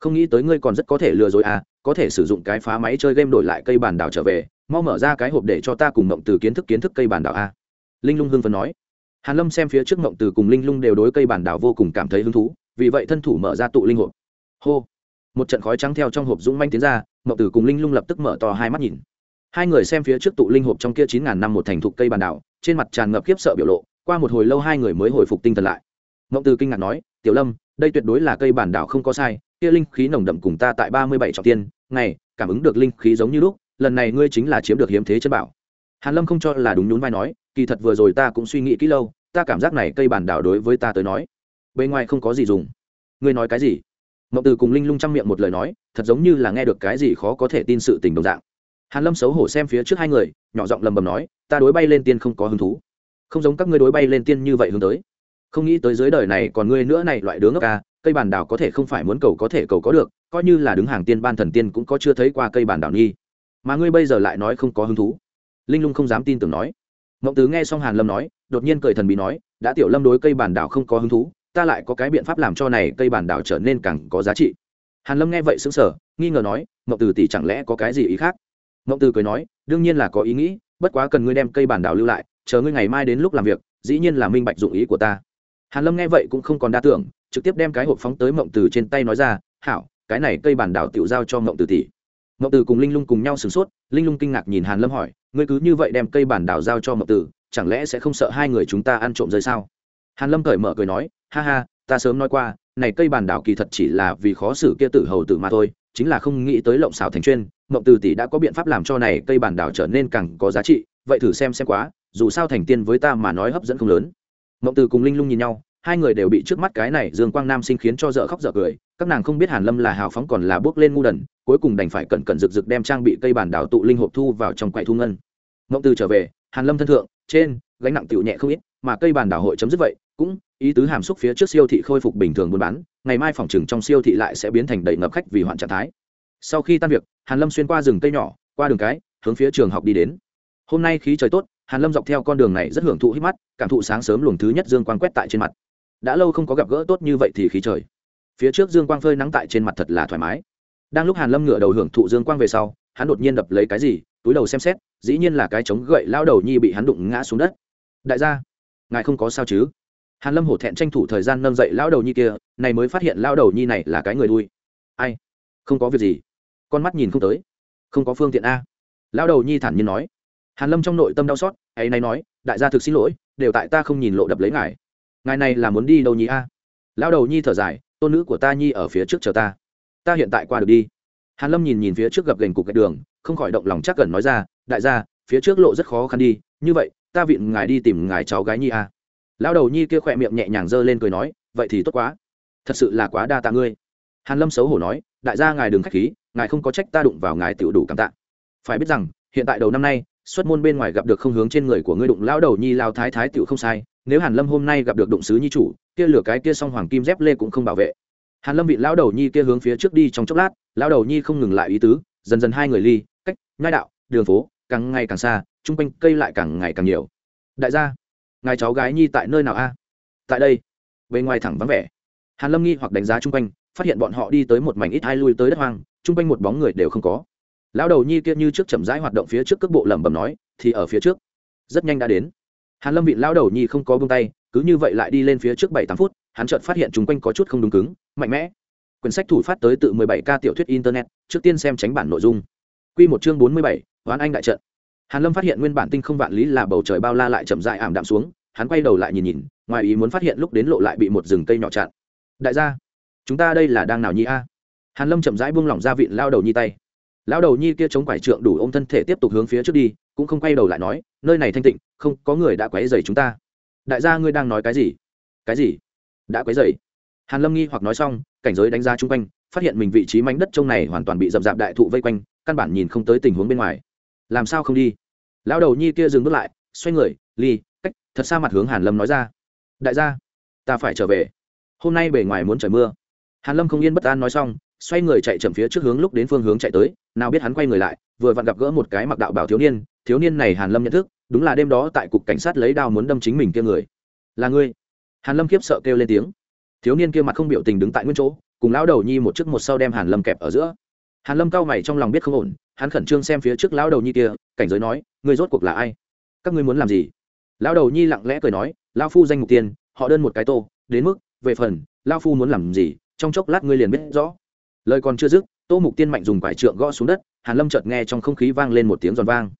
Không nghĩ tới ngươi còn rất có thể lừa dối à có thể sử dụng cái phá máy chơi game đổi lại cây bản đảo trở về, mau mở ra cái hộp để cho ta cùng mộng từ kiến thức kiến thức cây bản đảo a. Linh lung hưng phấn nói. Hàn lâm xem phía trước mộng từ cùng linh lung đều đối cây bản đảo vô cùng cảm thấy hứng thú, vì vậy thân thủ mở ra tụ linh hộp. Hô. Một trận khói trắng theo trong hộp dũng manh tiến ra mộng từ cùng linh lung lập tức mở to hai mắt nhìn. Hai người xem phía trước tụ linh hộp trong kia chín ngàn năm một thành thục cây bản đảo, trên mặt tràn ngập khiếp sợ biểu lộ, qua một hồi lâu hai người mới hồi phục tinh thần lại. Mộng từ kinh ngạc nói, tiểu lâm, đây tuyệt đối là cây bản đảo không có sai, kia linh khí nồng đậm cùng ta tại ba mươi bảy trọng tiên ngày, cảm ứng được linh khí giống như lúc, lần này ngươi chính là chiếm được hiếm thế chân bảo. Hàn lâm không cho là đúng nhún vai nói, kỳ thật vừa rồi ta cũng suy nghĩ kỹ lâu, ta cảm giác này cây bản đảo đối với ta tới nói, bên ngoài không có gì dùng. Ngươi nói cái gì? Mộng từ cùng linh lung chăm miệng một lời nói, thật giống như là nghe được cái gì khó có thể tin sự tình đồng dạng. Hàn lâm xấu hổ xem phía trước hai người, nhỏ giọng lầm bầm nói, ta đối bay lên tiên không có hứng thú. Không giống các ngươi đối bay lên tiên như vậy hướng tới. Không nghĩ tới dưới đời này còn ngươi nữa này loại đứa ngốc ca, cây bản đảo có thể không phải muốn cầu có thể cầu có được coi như là đứng hàng tiên ban thần tiên cũng có chưa thấy qua cây bản đảo nghi. Mà ngươi bây giờ lại nói không có hứng thú. Linh lung không dám tin tưởng nói. Mộng tứ nghe xong hàn lâm nói, đột nhiên cười thần bí nói, đã tiểu lâm đối cây bản đảo không có hứng thú, ta lại có cái biện pháp làm cho này cây bản đảo trở nên càng có giá trị. Hàn lâm nghe vậy sững sờ, nghi ngờ nói, mộng tử tỷ chẳng lẽ có cái gì ý khác? Mộng tử cười nói, đương nhiên là có ý nghĩ, bất quá cần ngươi đem cây bản đảo lưu lại, chờ ngươi ngày mai đến lúc làm việc, dĩ nhiên là minh bạch dụng ý của ta. Hàn lâm nghe vậy cũng không còn đa tưởng, trực tiếp đem cái hộp phóng tới mộng từ trên tay nói ra, hảo cái này cây bản đảo tiểu giao cho Ngộng từ tỷ. Ngộng từ cùng linh lung cùng nhau sửng sốt, linh lung kinh ngạc nhìn hàn lâm hỏi, ngươi cứ như vậy đem cây bản đảo giao cho Ngộng từ chẳng lẽ sẽ không sợ hai người chúng ta ăn trộm rơi sao? Hàn lâm cởi mở cười nói, ha ha, ta sớm nói qua, này cây bản đảo kỳ thật chỉ là vì khó xử kia tử hầu tử mà thôi, chính là không nghĩ tới lộng xảo thành chuyên, Ngộng từ tỷ đã có biện pháp làm cho này cây bản đảo trở nên càng có giá trị, vậy thử xem xem quá, dù sao thành tiên với ta mà nói hấp dẫn không lớn. Ngộng từ cùng linh lung nhìn nhau, hai người đều bị trước mắt cái này dương quang nam sinh khiến cho dở khóc dở cười các nàng không biết hàn lâm là hào phóng còn là bước lên ngu đần, cuối cùng đành phải cẩn cẩn rực rực đem trang bị cây bản đảo tụ linh hộp thu vào trong quầy thu ngân. Mộng từ trở về, hàn lâm thân thượng, trên, gánh nặng tiểu nhẹ không ít, mà cây bản đảo hội chấm dứt vậy, cũng, ý tứ hàm xúc phía trước siêu thị khôi phục bình thường buôn bán, ngày mai phòng trừng trong siêu thị lại sẽ biến thành đầy ngập khách vì hoạn trạng thái. Sau khi tan việc, hàn lâm xuyên qua rừng cây nhỏ, qua đường cái, hướng phía trường học đi đến. Hôm nay khí trời tốt, hàn lâm dọc theo con đường này rất hưởng thụ hít mắt, cảm thụ sáng sớm luồng thứ nhất dương quang quét tại trên mặt. Đã lâu không có gặp gỡ tốt như vậy thì khí trời phía trước dương quang phơi nắng tại trên mặt thật là thoải mái. Đang lúc hàn lâm ngửa đầu hưởng thụ dương quang về sau, hắn đột nhiên đập lấy cái gì, túi đầu xem xét, dĩ nhiên là cái chống gậy lao đầu nhi bị hắn đụng ngã xuống đất. Đại gia, ngài không có sao chứ? Hàn lâm hổ thẹn tranh thủ thời gian nâng dậy lao đầu nhi kia, này mới phát hiện lao đầu nhi này là cái người đuôi. Ai? Không có việc gì. Con mắt nhìn không tới. Không có phương tiện a. Lao đầu nhi thản nhiên nói. Hàn lâm trong nội tâm đau xót, ấy này nói, đại gia thực xin lỗi, đều tại ta không nhìn lộ đập lấy ngài. Ngài này là muốn đi đâu nhi a? Lao đầu nhi thở dài tôn nữ của ta nhi ở phía trước chờ ta. Ta hiện tại qua được đi. Hàn lâm nhìn nhìn phía trước gập gành cục gạch đường, không khỏi động lòng chắc gần nói ra, đại gia, phía trước lộ rất khó khăn đi, như vậy, ta viện ngài đi tìm ngài cháu gái nhi a Lão đầu nhi kia khỏe miệng nhẹ nhàng giơ lên cười nói, vậy thì tốt quá. Thật sự là quá đa tạ ngươi. Hàn lâm xấu hổ nói, đại gia ngài đừng khách khí, ngài không có trách ta đụng vào ngài tiểu đủ cảm tạ. Phải biết rằng, hiện tại đầu năm nay, xuất môn bên ngoài gặp được không hướng trên người của ngươi đụng Lão đầu nhi lao thái thái tiểu không sai, nếu hàn lâm hôm nay gặp được đụng sứ nhi chủ kia lửa cái kia song hoàng kim dép lê cũng không bảo vệ. Hàn lâm bị lão đầu nhi kia hướng phía trước đi trong chốc lát, lão đầu nhi không ngừng lại ý tứ, dần dần hai người ly, cách, nhai đạo, đường phố, càng ngày càng xa trung quanh cây lại càng ngày càng nhiều. Đại gia, ngài cháu gái nhi tại nơi nào a? Tại đây. Bên ngoài thẳng vắng vẻ. Hàn lâm nghi hoặc đánh giá chung quanh, phát hiện bọn họ đi tới một mảnh ít hai lui tới đất hoang, chung quanh một bóng người đều không có. Lão đầu nhi kia như trước chậm rãi hoạt động phía trước cước bộ lẩm bẩm nói, thì ở phía trước. Rất nhanh đã đến. Hàn lâm bị lão đầu nhi không có buông tay cứ như vậy lại đi lên phía trước bảy tám phút hắn chợt phát hiện chung quanh có chút không đúng cứng mạnh mẽ. Quyển sách thủ phát tới tự 17 k tiểu thuyết internet trước tiên xem tránh bản nội dung. Quy một chương 47, hoán anh đại trận. Hàn lâm phát hiện nguyên bản tinh không vạn lý là bầu trời bao la lại chậm rãi ảm đạm xuống hắn quay đầu lại nhìn nhìn ngoài ý muốn phát hiện lúc đến lộ lại bị một rừng cây nhỏ chặn. Đại gia chúng ta đây là đang nào nhi a? Hàn lâm chậm rãi buông lỏng ra vịn lao đầu nhi tay. Lao đầu nhi kia chống quải trượng đủ ôm thân thể tiếp tục hướng phía trước đi cũng không quay đầu lại nói nơi này thanh tịnh không có người đã quấy rầy chúng ta đại gia ngươi đang nói cái gì? Cái gì? Đã quấy dày hàn lâm nghi hoặc nói xong, cảnh giới đánh giá chung quanh, phát hiện mình vị trí mảnh đất trông này hoàn toàn bị dập dạp đại thụ vây quanh, căn bản nhìn không tới tình huống bên ngoài. Làm sao không đi? Lão đầu nhi kia dừng bước lại, xoay người, ly, cách, thật xa mặt hướng hàn lâm nói ra. Đại gia, ta phải trở về. Hôm nay bề ngoài muốn trời mưa. Hàn lâm không yên bất an nói xong, xoay người chạy chậm phía trước hướng lúc đến phương hướng chạy tới, nào biết hắn quay người lại, vừa vặn gặp gỡ một cái mặc đạo bảo thiếu niên thiếu niên này hàn lâm nhận thức đúng là đêm đó tại cục cảnh sát lấy đao muốn đâm chính mình kia người. Là ngươi? Hàn lâm khiếp sợ kêu lên tiếng. Thiếu niên kia mặt không biểu tình đứng tại nguyên chỗ, cùng lão đầu nhi một trước một sau đem hàn lâm kẹp ở giữa. Hàn lâm cao mày trong lòng biết không ổn, hắn khẩn trương xem phía trước lão đầu nhi kia, cảnh giới nói, ngươi rốt cuộc là ai? Các ngươi muốn làm gì? Lão đầu nhi lặng lẽ cười nói, lão phu danh mục tiền, họ đơn một cái tô, đến mức, về phần, lão phu muốn làm gì, trong chốc lát ngươi liền biết rõ. Lời còn chưa dứt, tô mục tiên mạnh dùng quải trượng gõ xuống đất, hàn lâm chợt nghe trong không khí vang lên một tiếng giòn vang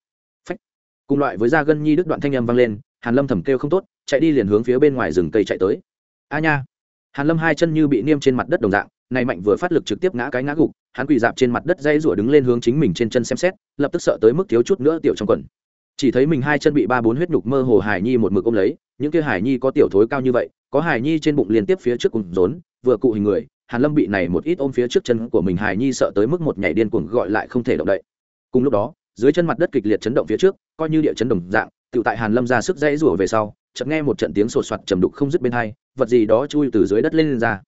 cùng loại với da gân nhi đứt đoạn thanh âm vang lên, hàn lâm thầm kêu không tốt, chạy đi liền hướng phía bên ngoài rừng cây chạy tới. A nha! Hàn lâm hai chân như bị niêm trên mặt đất đồng dạng, này mạnh vừa phát lực trực tiếp ngã cái ngã gục, hắn quỳ dạp trên mặt đất dây rủa đứng lên hướng chính mình trên chân xem xét, lập tức sợ tới mức thiếu chút nữa tiểu trong quần. Chỉ thấy mình hai chân bị ba bốn huyết nhục mơ hồ hải nhi một mực ôm lấy, những kia hải nhi có tiểu thối cao như vậy, có hải nhi trên bụng liên tiếp phía trước cùng rốn, vừa cụ hình người, hàn lâm bị này một ít ôm phía trước chân của mình hải nhi sợ tới mức một nhảy điên cuồng gọi lại không thể động đậy. Cùng lúc đó dưới chân mặt đất kịch liệt chấn động phía trước coi như địa chấn đồng dạng tự tại hàn lâm ra sức dãy rủa về sau chợt nghe một trận tiếng sột soạt trầm đục không dứt bên hai vật gì đó chui từ dưới đất lên, lên ra.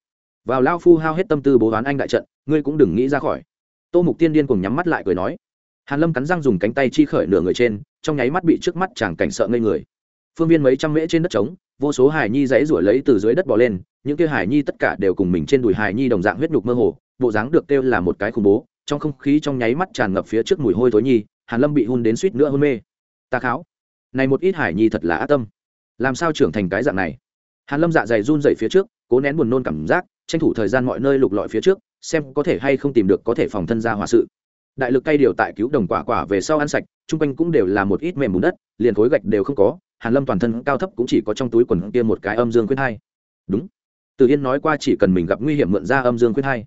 Vào lao phu hao hết tâm tư bố đoán anh đại trận ngươi cũng đừng nghĩ ra khỏi. Tô mục tiên điên cùng nhắm mắt lại cười nói. Hàn lâm cắn răng dùng cánh tay chi khởi nửa người trên trong nháy mắt bị trước mắt chàng cảnh sợ ngây người. Phương viên mấy trăm mễ trên đất trống vô số hải nhi dãy rủa lấy từ dưới đất bò lên những kia hải nhi tất cả đều cùng mình trên đùi hải nhi đồng dạng huyết nhục mơ hồ bộ dáng được kêu là một cái khủng bố trong không khí trong nháy mắt tràn ngập phía trước mùi hôi thối nhi hàn lâm bị hun đến suýt nữa hôn mê. Ta kháo. Này một ít hải nhi thật là ác tâm. Làm sao trưởng thành cái dạng này? Hàn lâm dạ dày run rẩy phía trước, cố nén buồn nôn cảm giác, tranh thủ thời gian mọi nơi lục lọi phía trước, xem có thể hay không tìm được có thể phòng thân ra hòa sự. Đại lực cay điều tại cứu đồng quả quả về sau ăn sạch, chung quanh cũng đều là một ít mềm bùn đất, liền khối gạch đều không có, hàn lâm toàn thân cao thấp cũng chỉ có trong túi quần kia một cái âm dương khuyên hai. Đúng. Từ yên nói qua chỉ cần mình gặp nguy hiểm mượn ra âm dương khuyên hai.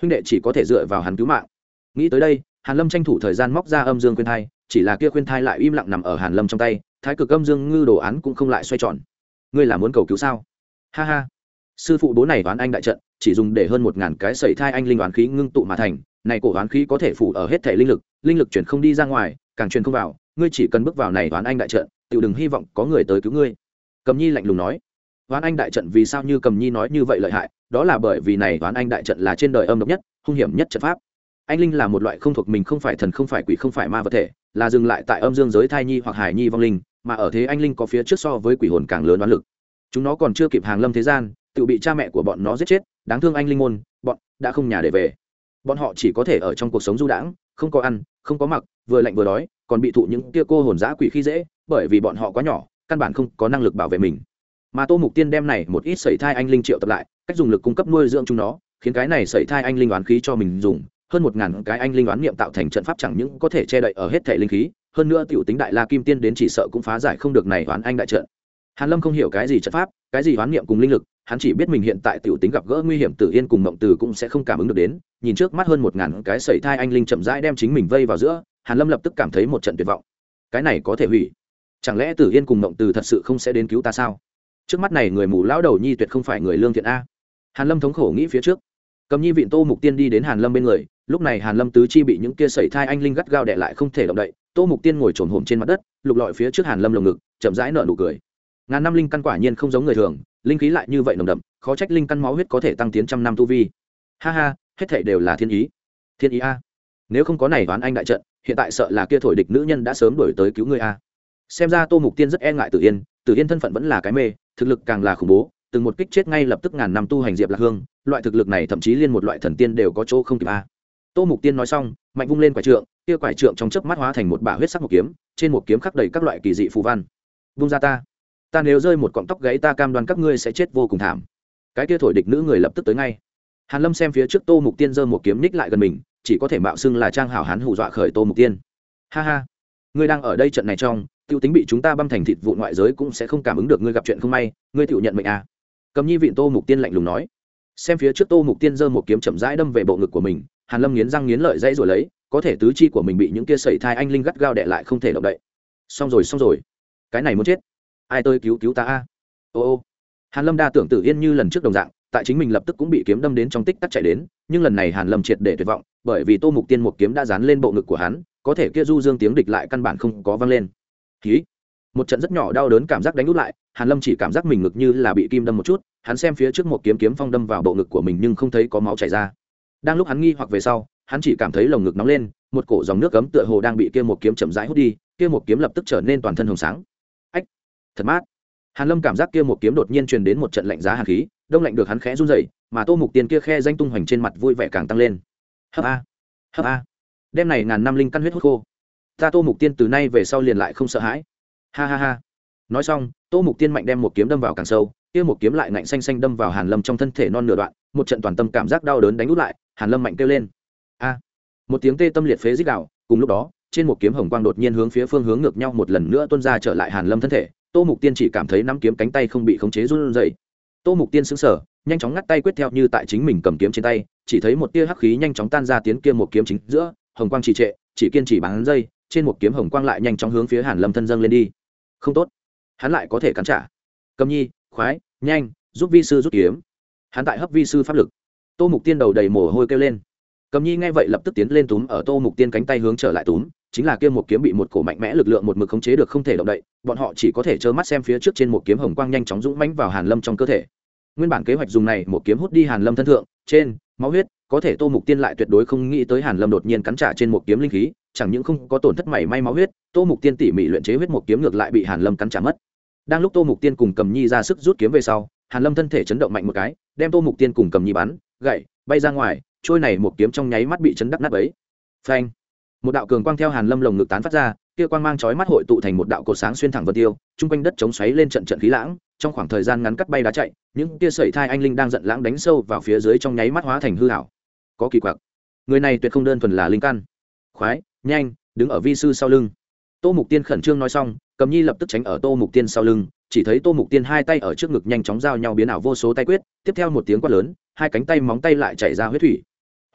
Huynh đệ chỉ có thể dựa vào hắn cứu mạng. Nghĩ tới đây hàn lâm tranh thủ thời gian móc ra âm dương khuyên thai, chỉ là kia khuyên thai lại im lặng nằm ở hàn lâm trong tay, thái cực âm dương ngư đồ án cũng không lại xoay tròn. Ngươi là muốn cầu cứu sao? Ha ha. Sư phụ bố này đoán anh đại trận, chỉ dùng để hơn một ngàn cái sẩy thai anh linh đoán khí ngưng tụ mà thành, này cổ đoán khí có thể phủ ở hết thể linh lực linh lực chuyển không đi ra ngoài, càng truyền không vào, ngươi chỉ cần bước vào này đoán anh đại trận tự đừng hy vọng có người tới cứu ngươi. Cầm nhi lạnh lùng nói. Đoán anh đại trận vì sao như cầm nhi nói như vậy lợi hại? Đó là bởi vì này đoán anh đại trận là trên đời âm độc nhất, hung hiểm nhất trận pháp anh linh là một loại không thuộc mình không phải thần không phải quỷ không phải ma vật thể, là dừng lại tại âm dương giới thai nhi hoặc hải nhi vong linh, mà ở thế anh linh có phía trước so với quỷ hồn càng lớn đoán lực. Chúng nó còn chưa kịp hàng lâm thế gian, tự bị cha mẹ của bọn nó giết chết, đáng thương anh linh môn, bọn đã không nhà để về. Bọn họ chỉ có thể ở trong cuộc sống du đãng, không có ăn, không có mặc, vừa lạnh vừa đói, còn bị thụ những tia cô hồn giã quỷ khi dễ, bởi vì bọn họ quá nhỏ, căn bản không có năng lực bảo vệ mình. Mà tô mục tiên đem này một ít sẩy thai anh linh triệu tập lại, cách dùng lực cung cấp nuôi dưỡng chúng nó, khiến cái này sẩy thai anh linh oán khí cho mình dùng hơn một ngàn cái anh linh đoán niệm tạo thành trận pháp chẳng những có thể che đậy ở hết thể linh khí, hơn nữa tiểu tính đại la kim tiên đến chỉ sợ cũng phá giải không được này đoán anh đại trận. Hàn lâm không hiểu cái gì trận pháp, cái gì đoán niệm cùng linh lực, hắn chỉ biết mình hiện tại tiểu tính gặp gỡ nguy hiểm tử yên cùng mộng từ cũng sẽ không cảm ứng được đến, nhìn trước mắt hơn một ngàn cái sẩy thai anh linh chậm rãi đem chính mình vây vào giữa, hàn lâm lập tức cảm thấy một trận tuyệt vọng. Cái này có thể hủy? Chẳng lẽ tử yên cùng mộng từ thật sự không sẽ đến cứu ta sao? Trước mắt này người mù lão đầu nhi tuyệt không phải người lương thiện a. Hàn lâm thống khổ nghĩ phía trước cầm nhi viện tô mục tiên đi đến hàn lâm bên người, lúc này hàn lâm tứ chi bị những kia sẩy thai anh linh gắt gao đè lại không thể động đậy, tô mục tiên ngồi trồn hổm trên mặt đất, lục lọi phía trước hàn lâm lồng ngực, chậm rãi nở nụ cười. Ngàn năm linh căn quả nhiên không giống người thường, linh khí lại như vậy nồng đậm, khó trách linh căn máu huyết có thể tăng tiến trăm năm tu vi. Ha ha, hết thảy đều là thiên ý. Thiên ý a. Nếu không có này đoán anh đại trận, hiện tại sợ là kia thổi địch nữ nhân đã sớm đổi tới cứu người a. Xem ra tô mục tiên rất e ngại tử yên tử yên thân phận vẫn là cái mê, thực lực càng là khủng bố từng một kích chết ngay lập tức ngàn năm tu hành diệp lạc hương, loại thực lực này thậm chí liên một loại thần tiên đều có chỗ không kịp a. Tô mục tiên nói xong, mạnh vung lên quải trượng, kia quải trượng trong chớp mắt hóa thành một bả huyết sắc một kiếm, trên một kiếm khắc đầy các loại kỳ dị phù văn. Vung ra ta. Ta nếu rơi một cọng tóc gãy ta cam đoan các ngươi sẽ chết vô cùng thảm. Cái kia thổi địch nữ người lập tức tới ngay. Hàn lâm xem phía trước tô mục tiên giơ một kiếm ních lại gần mình, chỉ có thể mạo xưng là trang hảo hán hù dọa khởi tô mục tiên. Ha ha. Ngươi đang ở đây trận này trong tiêu tính bị chúng ta băm thành thịt vụ ngoại giới cũng sẽ không cảm ứng được ngươi gặp chuyện không may, ngươi tự nhận mệnh à cầm nhi viện tô mục tiên lạnh lùng nói. Xem phía trước tô mục tiên giơ một kiếm chậm rãi đâm về bộ ngực của mình, hàn lâm nghiến răng nghiến lợi dãy rồi lấy, có thể tứ chi của mình bị những kia sẩy thai anh linh gắt gao đè lại không thể động đậy. Xong rồi xong rồi. Cái này muốn chết. Ai tôi cứu cứu ta a? Ô ô. Hàn lâm đa tưởng tự yên như lần trước đồng dạng, tại chính mình lập tức cũng bị kiếm đâm đến trong tích tắc chạy đến, nhưng lần này hàn lâm triệt để tuyệt vọng, bởi vì tô mục tiên một kiếm đã dán lên bộ ngực của hắn, có thể kia du dương tiếng địch lại căn bản không có vang lên. Khí một trận rất nhỏ đau đớn cảm giác đánh út lại, hàn lâm chỉ cảm giác mình ngực như là bị kim đâm một chút, hắn xem phía trước một kiếm kiếm phong đâm vào bộ ngực của mình nhưng không thấy có máu chảy ra. Đang lúc hắn nghi hoặc về sau, hắn chỉ cảm thấy lồng ngực nóng lên, một cổ dòng nước cấm tựa hồ đang bị kia một kiếm chậm rãi hút đi, kia một kiếm lập tức trở nên toàn thân hồng sáng. Ách, thật mát. Hàn lâm cảm giác kia một kiếm đột nhiên truyền đến một trận lạnh giá hàn khí, đông lạnh được hắn khẽ run rẩy, mà tô mục tiên kia khe danh tung hoành trên mặt vui vẻ càng tăng lên. Hấp a hấp a. Đêm này ngàn năm linh căn huyết hút khô. Ta tô mục tiên từ nay về sau liền lại không sợ hãi ha ha ha. Nói xong, tô mục tiên mạnh đem một kiếm đâm vào càng sâu, kia một kiếm lại ngạnh xanh xanh đâm vào hàn lâm trong thân thể non nửa đoạn, một trận toàn tâm cảm giác đau đớn đánh út lại, hàn lâm mạnh kêu lên. A. Một tiếng tê tâm liệt phế dích đạo cùng lúc đó, trên một kiếm hồng quang đột nhiên hướng phía phương hướng ngược nhau một lần nữa tuôn ra trở lại hàn lâm thân thể, tô mục tiên chỉ cảm thấy nắm kiếm cánh tay không bị khống chế run rẩy. Tô mục tiên sững sờ, nhanh chóng ngắt tay quyết theo như tại chính mình cầm kiếm trên tay, chỉ thấy một tia hắc khí nhanh chóng tan ra tiến kia một kiếm chính giữa, hồng quang chỉ trệ, chỉ kiên trì bán dây trên một kiếm hồng quang lại nhanh chóng hướng phía hàn lâm thân dâng lên đi không tốt. Hắn lại có thể cắn trả. Cầm nhi, khoái, nhanh, giúp vi sư rút kiếm. Hắn tại hấp vi sư pháp lực. Tô mục tiên đầu đầy mồ hôi kêu lên. Cầm nhi nghe vậy lập tức tiến lên túm ở tô mục tiên cánh tay hướng trở lại túm, chính là kia một kiếm bị một cổ mạnh mẽ lực lượng một mực khống chế được không thể động đậy, bọn họ chỉ có thể trơ mắt xem phía trước trên một kiếm hồng quang nhanh chóng dũng mánh vào hàn lâm trong cơ thể. Nguyên bản kế hoạch dùng này một kiếm hút đi hàn lâm thân thượng, trên, máu huyết, có thể tô mục tiên lại tuyệt đối không nghĩ tới hàn lâm đột nhiên cắn trả trên một kiếm linh khí chẳng những không có tổn thất mảy may máu huyết, tô mục tiên tỉ mỉ luyện chế huyết một kiếm ngược lại bị hàn lâm cắn trả mất. Đang lúc tô mục tiên cùng cầm nhi ra sức rút kiếm về sau, hàn lâm thân thể chấn động mạnh một cái, đem tô mục tiên cùng cầm nhi bắn, gậy, bay ra ngoài, trôi này một kiếm trong nháy mắt bị chấn đắc nát ấy phanh! Một đạo cường quang theo hàn lâm lồng ngực tán phát ra, kia quang mang chói mắt hội tụ thành một đạo cột sáng xuyên thẳng vân tiêu trung quanh đất chống xoáy lên trận trận khí lãng, trong khoảng thời gian ngắn cắt bay đá chạy, những kia sợi thai anh linh đang giận lãng đánh sâu vào phía dưới trong nháy mắt hóa thành hư hảo có kỳ quặc. Người này tuyệt không đơn thuần là linh căn. Khoái! Nhanh, đứng ở vi sư sau lưng. Tô mục tiên khẩn trương nói xong, cầm nhi lập tức tránh ở tô mục tiên sau lưng, chỉ thấy tô mục tiên hai tay ở trước ngực nhanh chóng giao nhau biến ảo vô số tay quyết, tiếp theo một tiếng quát lớn, hai cánh tay móng tay lại chảy ra huyết thủy.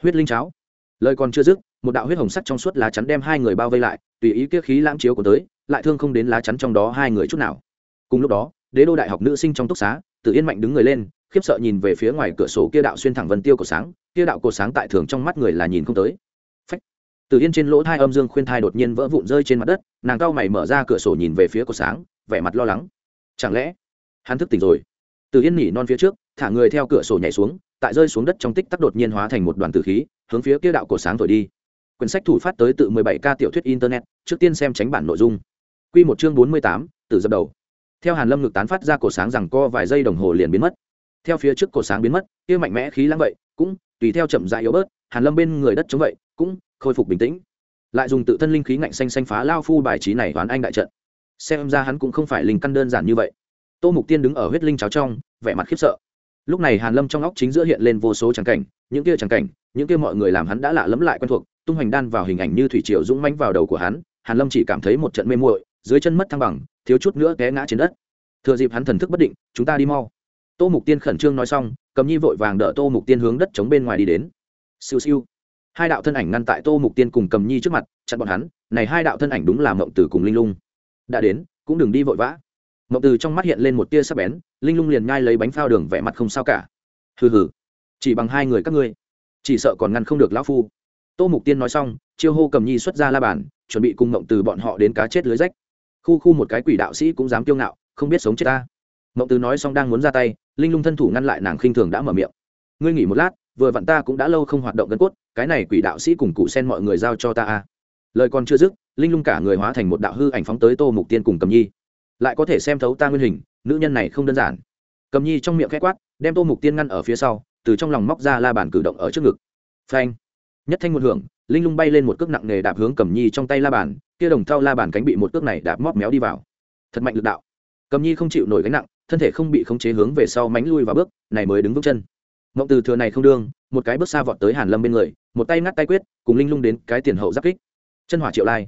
Huyết linh cháo. Lời còn chưa dứt, một đạo huyết hồng sắc trong suốt lá chắn đem hai người bao vây lại, tùy ý kia khí lãng chiếu của tới, lại thương không đến lá chắn trong đó hai người chút nào. Cùng lúc đó, đế đô đại học nữ sinh trong túc xá tự yên mạnh đứng người lên, khiếp sợ nhìn về phía ngoài cửa sổ kia đạo xuyên thẳng vân tiêu của sáng, kia đạo cổ sáng tại thường trong mắt người là nhìn không tới. Từ yên trên lỗ thai âm dương khuyên thai đột nhiên vỡ vụn rơi trên mặt đất nàng cao mày mở ra cửa sổ nhìn về phía cổ sáng vẻ mặt lo lắng. Chẳng lẽ hắn thức tỉnh rồi? Từ yên nhỉ non phía trước thả người theo cửa sổ nhảy xuống tại rơi xuống đất trong tích tắc đột nhiên hóa thành một đoàn tử khí hướng phía kia đạo cổ sáng thổi đi. Quyển sách thủ phát tới tự 17 ca tiểu thuyết internet trước tiên xem tránh bản nội dung. Quy một chương 48, từ dập đầu. Theo hàn lâm ngực tán phát ra cổ sáng rằng co vài giây đồng hồ liền biến mất. Theo phía trước cổ sáng biến mất kia mạnh mẽ khí lãng vậy cũng tùy theo chậm rãi yếu bớt hàn lâm bên người đất chống vậy cũng khôi phục bình tĩnh. Lại dùng tự thân linh khí ngạnh xanh xanh phá lao phu bài trí này toán anh đại trận. Xem ra hắn cũng không phải linh căn đơn giản như vậy. Tô mục tiên đứng ở huyết linh cháo trong, vẻ mặt khiếp sợ. Lúc này hàn lâm trong óc chính giữa hiện lên vô số tràng cảnh, những kia tràng cảnh, những kia mọi người làm hắn đã lạ lẫm lại quen thuộc, tung hoành đan vào hình ảnh như thủy triều dũng mãnh vào đầu của hắn, hàn lâm chỉ cảm thấy một trận mê muội, dưới chân mất thăng bằng, thiếu chút nữa té ngã trên đất. Thừa dịp hắn thần thức bất định, chúng ta đi mau. Tô mục tiên khẩn trương nói xong, cầm nhi vội vàng đỡ tô mục tiên hướng đất chống bên ngoài đi đến. Siêu siêu hai đạo thân ảnh ngăn tại tô mục tiên cùng cầm nhi trước mặt, chặn bọn hắn, này hai đạo thân ảnh đúng là mộng tử cùng linh lung. Đã đến, cũng đừng đi vội vã. Mộng tử trong mắt hiện lên một tia sắc bén, linh lung liền nhai lấy bánh phao đường vẻ mặt không sao cả. Hừ hừ, chỉ bằng hai người các ngươi, chỉ sợ còn ngăn không được lão phu. Tô mục tiên nói xong, chiêu hô cầm nhi xuất ra la bàn, chuẩn bị cùng mộng từ bọn họ đến cá chết lưới rách. Khu khu một cái quỷ đạo sĩ cũng dám kiêu ngạo, không biết sống chết ta. Mộng từ nói xong đang muốn ra tay, linh lung thân thủ ngăn lại nàng khinh thường đã mở miệng. Ngươi nghỉ một lát vừa vặn ta cũng đã lâu không hoạt động gân cốt, cái này quỷ đạo sĩ cùng cụ sen mọi người giao cho ta a. Lời còn chưa dứt, linh lung cả người hóa thành một đạo hư ảnh phóng tới tô mục tiên cùng cầm nhi. Lại có thể xem thấu ta nguyên hình, nữ nhân này không đơn giản. Cầm nhi trong miệng k h é quát, đem tô mục tiên ngăn ở phía sau, từ trong lòng móc ra la bàn cử động ở trước ngực. Phanh. Nhất thanh một hưởng, linh lung bay lên một cước nặng nề đạp hướng cầm nhi trong tay la bàn, kia đồng thau la bàn cánh bị một cước này đạp móp méo đi vào. Thật mạnh lực đạo. Cầm nhi không chịu nổi gánh nặng, thân thể không bị khống chế hướng về sau mánh lui vào bước, này mới đứng vững chân mộng từ thừa này không đương một cái bước xa vọt tới hàn lâm bên người một tay ngắt tay quyết cùng linh lung đến cái tiền hậu giáp kích. Chân hỏa triệu lai.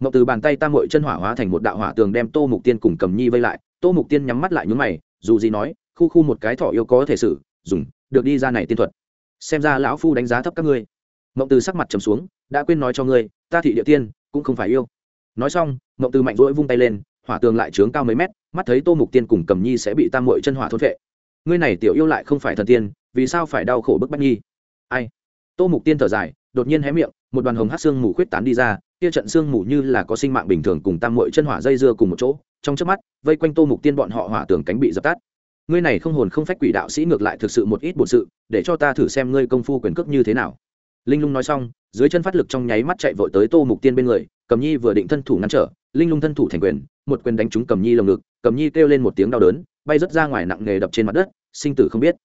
Mộng từ bàn tay tam mội chân hỏa hóa thành một đạo hỏa tường đem tô mục tiên cùng cầm nhi vây lại tô mục tiên nhắm mắt lại nhún mày dù gì nói khu khu một cái thỏ yêu có thể xử, dùng được đi ra này tiên thuật. Xem ra lão phu đánh giá thấp các ngươi. Mộng từ sắc mặt trầm xuống đã quên nói cho ngươi ta thị địa tiên cũng không phải yêu. Nói xong mộng từ mạnh rỗi vung tay lên hỏa tường lại trướng cao mấy mét mắt thấy tô mục tiên cùng cầm nhi sẽ bị tam mội chân hỏa thốt vệ ngươi này tiểu yêu lại không phải thần tiên vì sao phải đau khổ bức bách nhi ai? Tô mục tiên thở dài, đột nhiên hé miệng, một đoàn hồng hát xương mù khuyết tán đi ra, kia trận xương mù như là có sinh mạng bình thường cùng tam mội chân hỏa dây dưa cùng một chỗ, trong trước mắt, vây quanh tô mục tiên bọn họ hỏa tường cánh bị dập tắt. Ngươi này không hồn không phách quỷ đạo sĩ ngược lại thực sự một ít bổn sự, để cho ta thử xem ngươi công phu quyền cước như thế nào. Linh lung nói xong, dưới chân phát lực trong nháy mắt chạy vội tới tô mục tiên bên người, cầm nhi vừa định thân thủ ngăn trở, linh lung thân thủ thành quyền, một quyền đánh trúng cầm nhi lồng ngực, cầm nhi kêu lên một tiếng đau đớn, bay rớt ra ngoài nặng nghề đập trên mặt đất, sinh tử không biết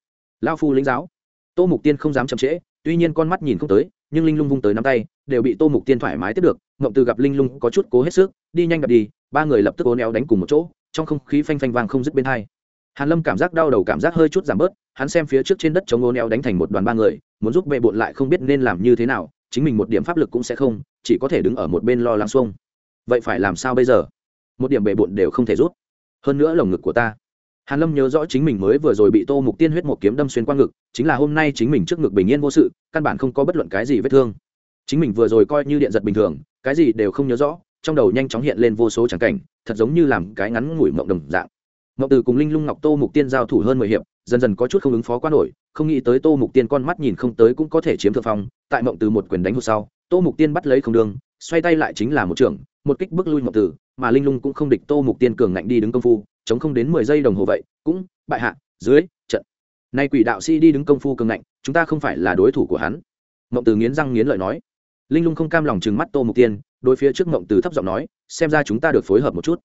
lao phu lĩnh giáo. Tô mục tiên không dám chậm trễ, tuy nhiên con mắt nhìn không tới, nhưng linh lung vung tới nắm tay, đều bị tô mục tiên thoải mái tiếp được. Mộng từ gặp linh lung có chút cố hết sức, đi nhanh gặp đi, ba người lập tức ố néo đánh cùng một chỗ, trong không khí phanh phanh vàng không dứt bên hai. Hàn lâm cảm giác đau đầu cảm giác hơi chút giảm bớt, hắn xem phía trước trên đất chống ố néo đánh thành một đoàn ba người, muốn giúp bệ bộn lại không biết nên làm như thế nào, chính mình một điểm pháp lực cũng sẽ không, chỉ có thể đứng ở một bên lo lắng xuông. Vậy phải làm sao bây giờ? Một điểm bệ bộn đều không thể rút. Hơn nữa lồng ngực của ta hàn lâm nhớ rõ chính mình mới vừa rồi bị tô mục tiên huyết một kiếm đâm xuyên qua ngực, chính là hôm nay chính mình trước ngực bình yên vô sự, căn bản không có bất luận cái gì vết thương. Chính mình vừa rồi coi như điện giật bình thường, cái gì đều không nhớ rõ, trong đầu nhanh chóng hiện lên vô số tràng cảnh, thật giống như làm cái ngắn ngủi mộng đồng dạng. Mộng từ cùng linh lung ngọc tô mục tiên giao thủ hơn mười hiệp, dần dần có chút không ứng phó quá nổi, không nghĩ tới tô mục tiên con mắt nhìn không tới cũng có thể chiếm thượng phong, tại mộng từ một quyền đánh hụt sau, tô mục tiên bắt lấy không đường, xoay tay lại chính là một trưởng, một kích bước lui mộng từ, mà linh lung cũng không địch tô mục tiên cường ngạnh đi đứng công phu chống không đến mười giây đồng hồ vậy, cũng, bại hạ, dưới, trận. Nay quỷ đạo sĩ đi đứng công phu cường ngạnh, chúng ta không phải là đối thủ của hắn. Mộng từ nghiến răng nghiến lợi nói. Linh lung không cam lòng chừng mắt tô mục tiên, đối phía trước mộng từ thấp giọng nói, xem ra chúng ta được phối hợp một chút.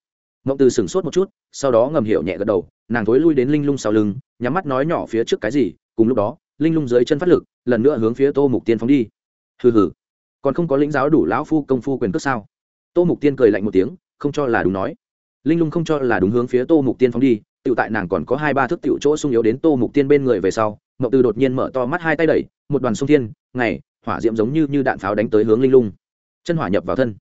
Mộng từ sửng sốt một chút, sau đó ngầm hiểu nhẹ gật đầu, nàng thối lui đến linh lung sau lưng, nhắm mắt nói nhỏ phía trước cái gì, cùng lúc đó, linh lung dưới chân phát lực, lần nữa hướng phía tô mục tiên phóng đi. Hừ hừ. Còn không có lĩnh giáo đủ lão phu công phu quyền cước sao? Tô mục tiên cười lạnh một tiếng, không cho là đúng nói linh lung không cho là đúng hướng phía tô mục tiên phóng đi tự tại nàng còn có hai ba thước tiểu chỗ sung yếu đến tô mục tiên bên người về sau mậu từ đột nhiên mở to mắt hai tay đẩy, một đoàn sung thiên, ngày, hỏa diễm giống như như đạn pháo đánh tới hướng linh lung. Chân hỏa nhập vào thân.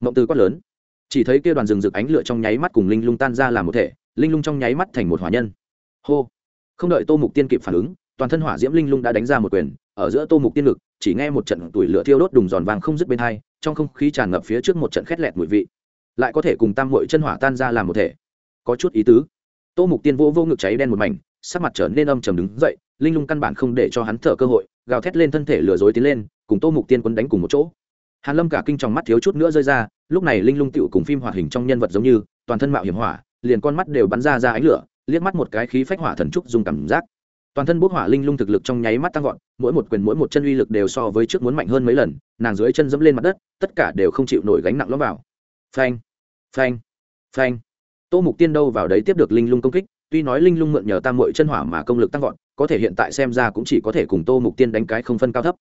Mậu từ quát lớn. Chỉ thấy kia đoàn rừng rực ánh lửa trong nháy mắt cùng linh lung tan ra làm một thể, linh lung trong nháy mắt thành một hỏa nhân. Hô. Không đợi tô mục tiên kịp phản ứng, toàn thân hỏa diễm linh lung đã đánh ra một quyền, ở giữa tô mục tiên lực chỉ nghe một trận tuổi lửa thiêu đốt đùng giòn vàng không dứt bên hai, trong không khí tràn ngập phía trước một trận khét lẹt mùi vị lại có thể cùng tam mội chân hỏa tan ra làm một thể. Có chút ý tứ. Tô mục tiên vô vô ngực cháy đen một mảnh, sắc mặt trở nên âm trầm đứng dậy, linh lung căn bản không để cho hắn thở cơ hội, gào thét lên thân thể lừa dối tiến lên, cùng tô mục tiên quấn đánh cùng một chỗ. Hàn lâm cả kinh trong mắt thiếu chút nữa rơi ra, lúc này linh lung tựu cùng phim hoạt hình trong nhân vật giống như, toàn thân mạo hiểm hỏa, liền con mắt đều bắn ra ra ánh lửa, liếc mắt một cái khí phách hỏa thần trúc dùng cảm giác. Toàn thân bốc hỏa linh lung thực lực trong nháy mắt tăng vọt, mỗi một quyền mỗi một chân uy lực đều so với trước muốn mạnh hơn mấy lần, nàng dưới chân dẫm lên mặt đất, tất cả đều không chịu nổi gánh nặng lõm vào phanh. Phanh. Phanh. Tô mục tiên đâu vào đấy tiếp được linh lung công kích, tuy nói linh lung mượn nhờ tam mội chân hỏa mà công lực tăng vọt, có thể hiện tại xem ra cũng chỉ có thể cùng tô mục tiên đánh cái không phân cao thấp.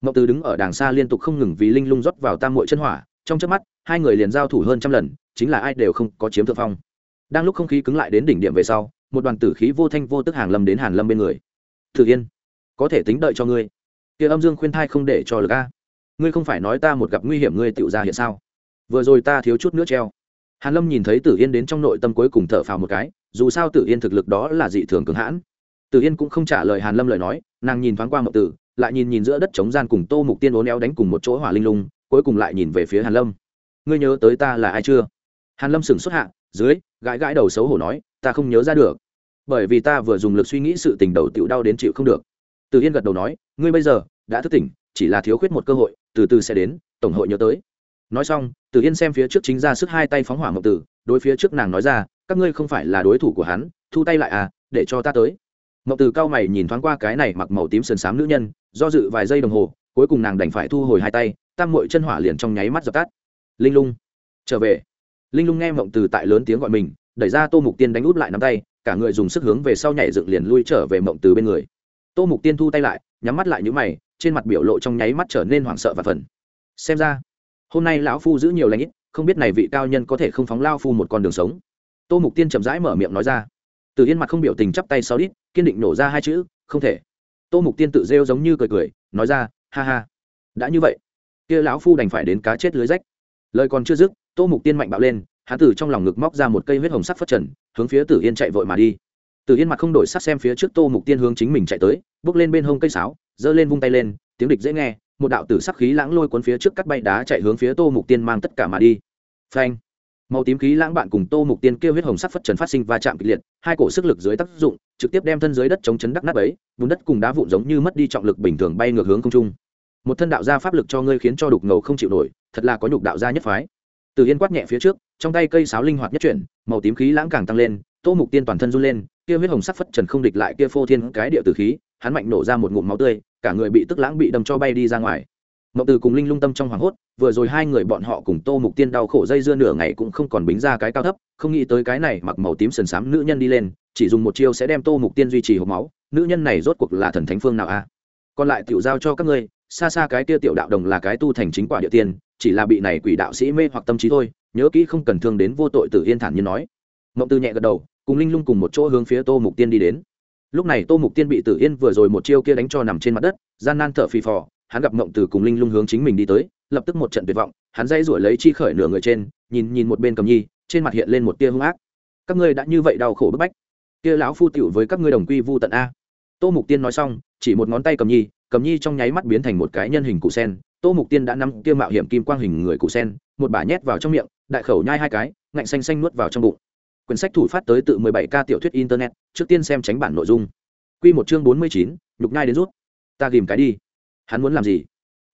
Mậu từ đứng ở đàng xa liên tục không ngừng vì linh lung rót vào tam mội chân hỏa, trong trước mắt, hai người liền giao thủ hơn trăm lần, chính là ai đều không có chiếm thượng phong. Đang lúc không khí cứng lại đến đỉnh điểm về sau, một đoàn tử khí vô thanh vô tức hàng lâm đến hàn lâm bên người. Thử yên, có thể tính đợi cho ngươi. Kia âm dương khuyên thai không để cho lực a. Ngươi không phải nói ta một gặp nguy hiểm ngươi tựu ra hiện sao? Vừa rồi ta thiếu chút nữa treo. Hàn lâm nhìn thấy tử yên đến trong nội tâm cuối cùng thở phào một cái, dù sao tử yên thực lực đó là dị thường cường hãn. Tử yên cũng không trả lời hàn lâm lời nói, nàng nhìn thoáng qua mộng tử, lại nhìn nhìn giữa đất trống gian cùng tô mục tiên ố néo đánh cùng một chỗ hỏa linh lung, cuối cùng lại nhìn về phía hàn lâm. Ngươi nhớ tới ta là ai chưa? Hàn lâm sừng xuất hạ, dưới, gãi gãi đầu xấu hổ nói, ta không nhớ ra được. Bởi vì ta vừa dùng lực suy nghĩ sự tình đầu tiểu đau đến chịu không được. Tử yên gật đầu nói, ngươi bây giờ đã thức tỉnh, chỉ là thiếu khuyết một cơ hội, từ từ sẽ đến, tổng hội nhớ tới nói xong tử yên xem phía trước chính ra sức hai tay phóng hỏa mộng tử, đối phía trước nàng nói ra, các ngươi không phải là đối thủ của hắn, thu tay lại à để cho ta tới. Mộng tử cao mày nhìn thoáng qua cái này mặc màu tím sườn xám nữ nhân, do dự vài giây đồng hồ, cuối cùng nàng đành phải thu hồi hai tay, tam mội chân hỏa liền trong nháy mắt dập tắt. Linh lung, trở về. Linh lung nghe mộng từ tại lớn tiếng gọi mình, đẩy ra tô mục tiên đánh út lại nắm tay, cả người dùng sức hướng về sau nhảy dựng liền lui trở về mộng từ bên người. Tô mục tiên thu tay lại, nhắm mắt lại những mày, trên mặt biểu lộ trong nháy mắt trở nên hoảng sợ và phần xem ra hôm nay lão phu giữ nhiều lãnh ít, không biết này vị cao nhân có thể không phóng lao phu một con đường sống. Tô mục tiên chậm rãi mở miệng nói ra. Từ yên mặt không biểu tình chắp tay sau đít, kiên định nổ ra hai chữ, không thể. Tô mục tiên tự rêu giống như cười cười, nói ra, ha ha, đã như vậy, kia lão phu đành phải đến cá chết lưới rách. Lời còn chưa dứt, tô mục tiên mạnh bạo lên hán tử trong lòng ngực móc ra một cây huyết hồng sắc phất trần, hướng phía tử yên chạy vội mà đi. Tử yên mặt không đổi sắc xem phía trước tô mục tiên hướng chính mình chạy tới, bước lên bên hông cây sáo, giơ lên vung tay lên, tiếng địch dễ nghe một đạo tử sắc khí lãng lôi cuốn phía trước cắt bay đá chạy hướng phía tô mục tiên mang tất cả mà đi. Phanh! Màu tím khí lãng bạn cùng tô mục tiên kêu huyết hồng sắc phất trần phát sinh va chạm kịch liệt, hai cổ sức lực dưới tác dụng, trực tiếp đem thân dưới đất chống chấn đắc nát ấy bùn đất cùng đá vụn giống như mất đi trọng lực bình thường bay ngược hướng không trung. Một thân đạo gia pháp lực cho ngươi khiến cho đục ngầu không chịu nổi, thật là có nhục đạo gia nhất phái. Từ yên quát nhẹ phía trước, trong tay cây sáo linh hoạt nhất chuyển, màu tím khí lãng càng tăng lên, tô mục tiên toàn thân run lên, kia huyết hồng sắc phất trần không địch lại kia phô thiên cái địa tử khí hắn mạnh nổ ra một ngụm máu tươi, cả người bị tức lãng bị đâm cho bay đi ra ngoài. Mộng từ cùng linh lung tâm trong hoảng hốt, vừa rồi hai người bọn họ cùng tô mục tiên đau khổ dây dưa nửa ngày cũng không còn bính ra cái cao thấp, không nghĩ tới cái này mặc màu tím sần sám nữ nhân đi lên, chỉ dùng một chiêu sẽ đem tô mục tiên duy trì hộp máu, nữ nhân này rốt cuộc là thần thánh phương nào a? Còn lại tiểu giao cho các ngươi, xa xa cái kia tiểu đạo đồng là cái tu thành chính quả địa tiên, chỉ là bị này quỷ đạo sĩ mê hoặc tâm trí thôi, nhớ kỹ không cần thương đến vô tội tử yên thản như nói. Mộng tư nhẹ gật đầu, cùng linh lung cùng một chỗ hướng phía tô mục tiên đi đến lúc này tô mục tiên bị tử yên vừa rồi một chiêu kia đánh cho nằm trên mặt đất, gian nan thở phì phò, hắn gặp mộng từ cùng linh lung hướng chính mình đi tới, lập tức một trận tuyệt vọng, hắn dây rủi lấy chi khởi nửa người trên, nhìn nhìn một bên cầm nhi, trên mặt hiện lên một tia hung ác. Các ngươi đã như vậy đau khổ bức bách. Kia lão phu tiểu với các ngươi đồng quy vu tận a. Tô mục tiên nói xong, chỉ một ngón tay cầm nhi cầm nhi trong nháy mắt biến thành một cái nhân hình cụ sen. Tô mục tiên đã nắm kia mạo hiểm kim quang hình người cụ sen, một bả nhét vào trong miệng, đại khẩu nhai hai cái, ngạnh xanh xanh nuốt vào trong bụng quyển sách thủ phát tới tự 17 k tiểu thuyết internet trước tiên xem tránh bản nội dung. Quy một chương 49, nhục nhai đến rút. Ta ghìm cái đi. Hắn muốn làm gì?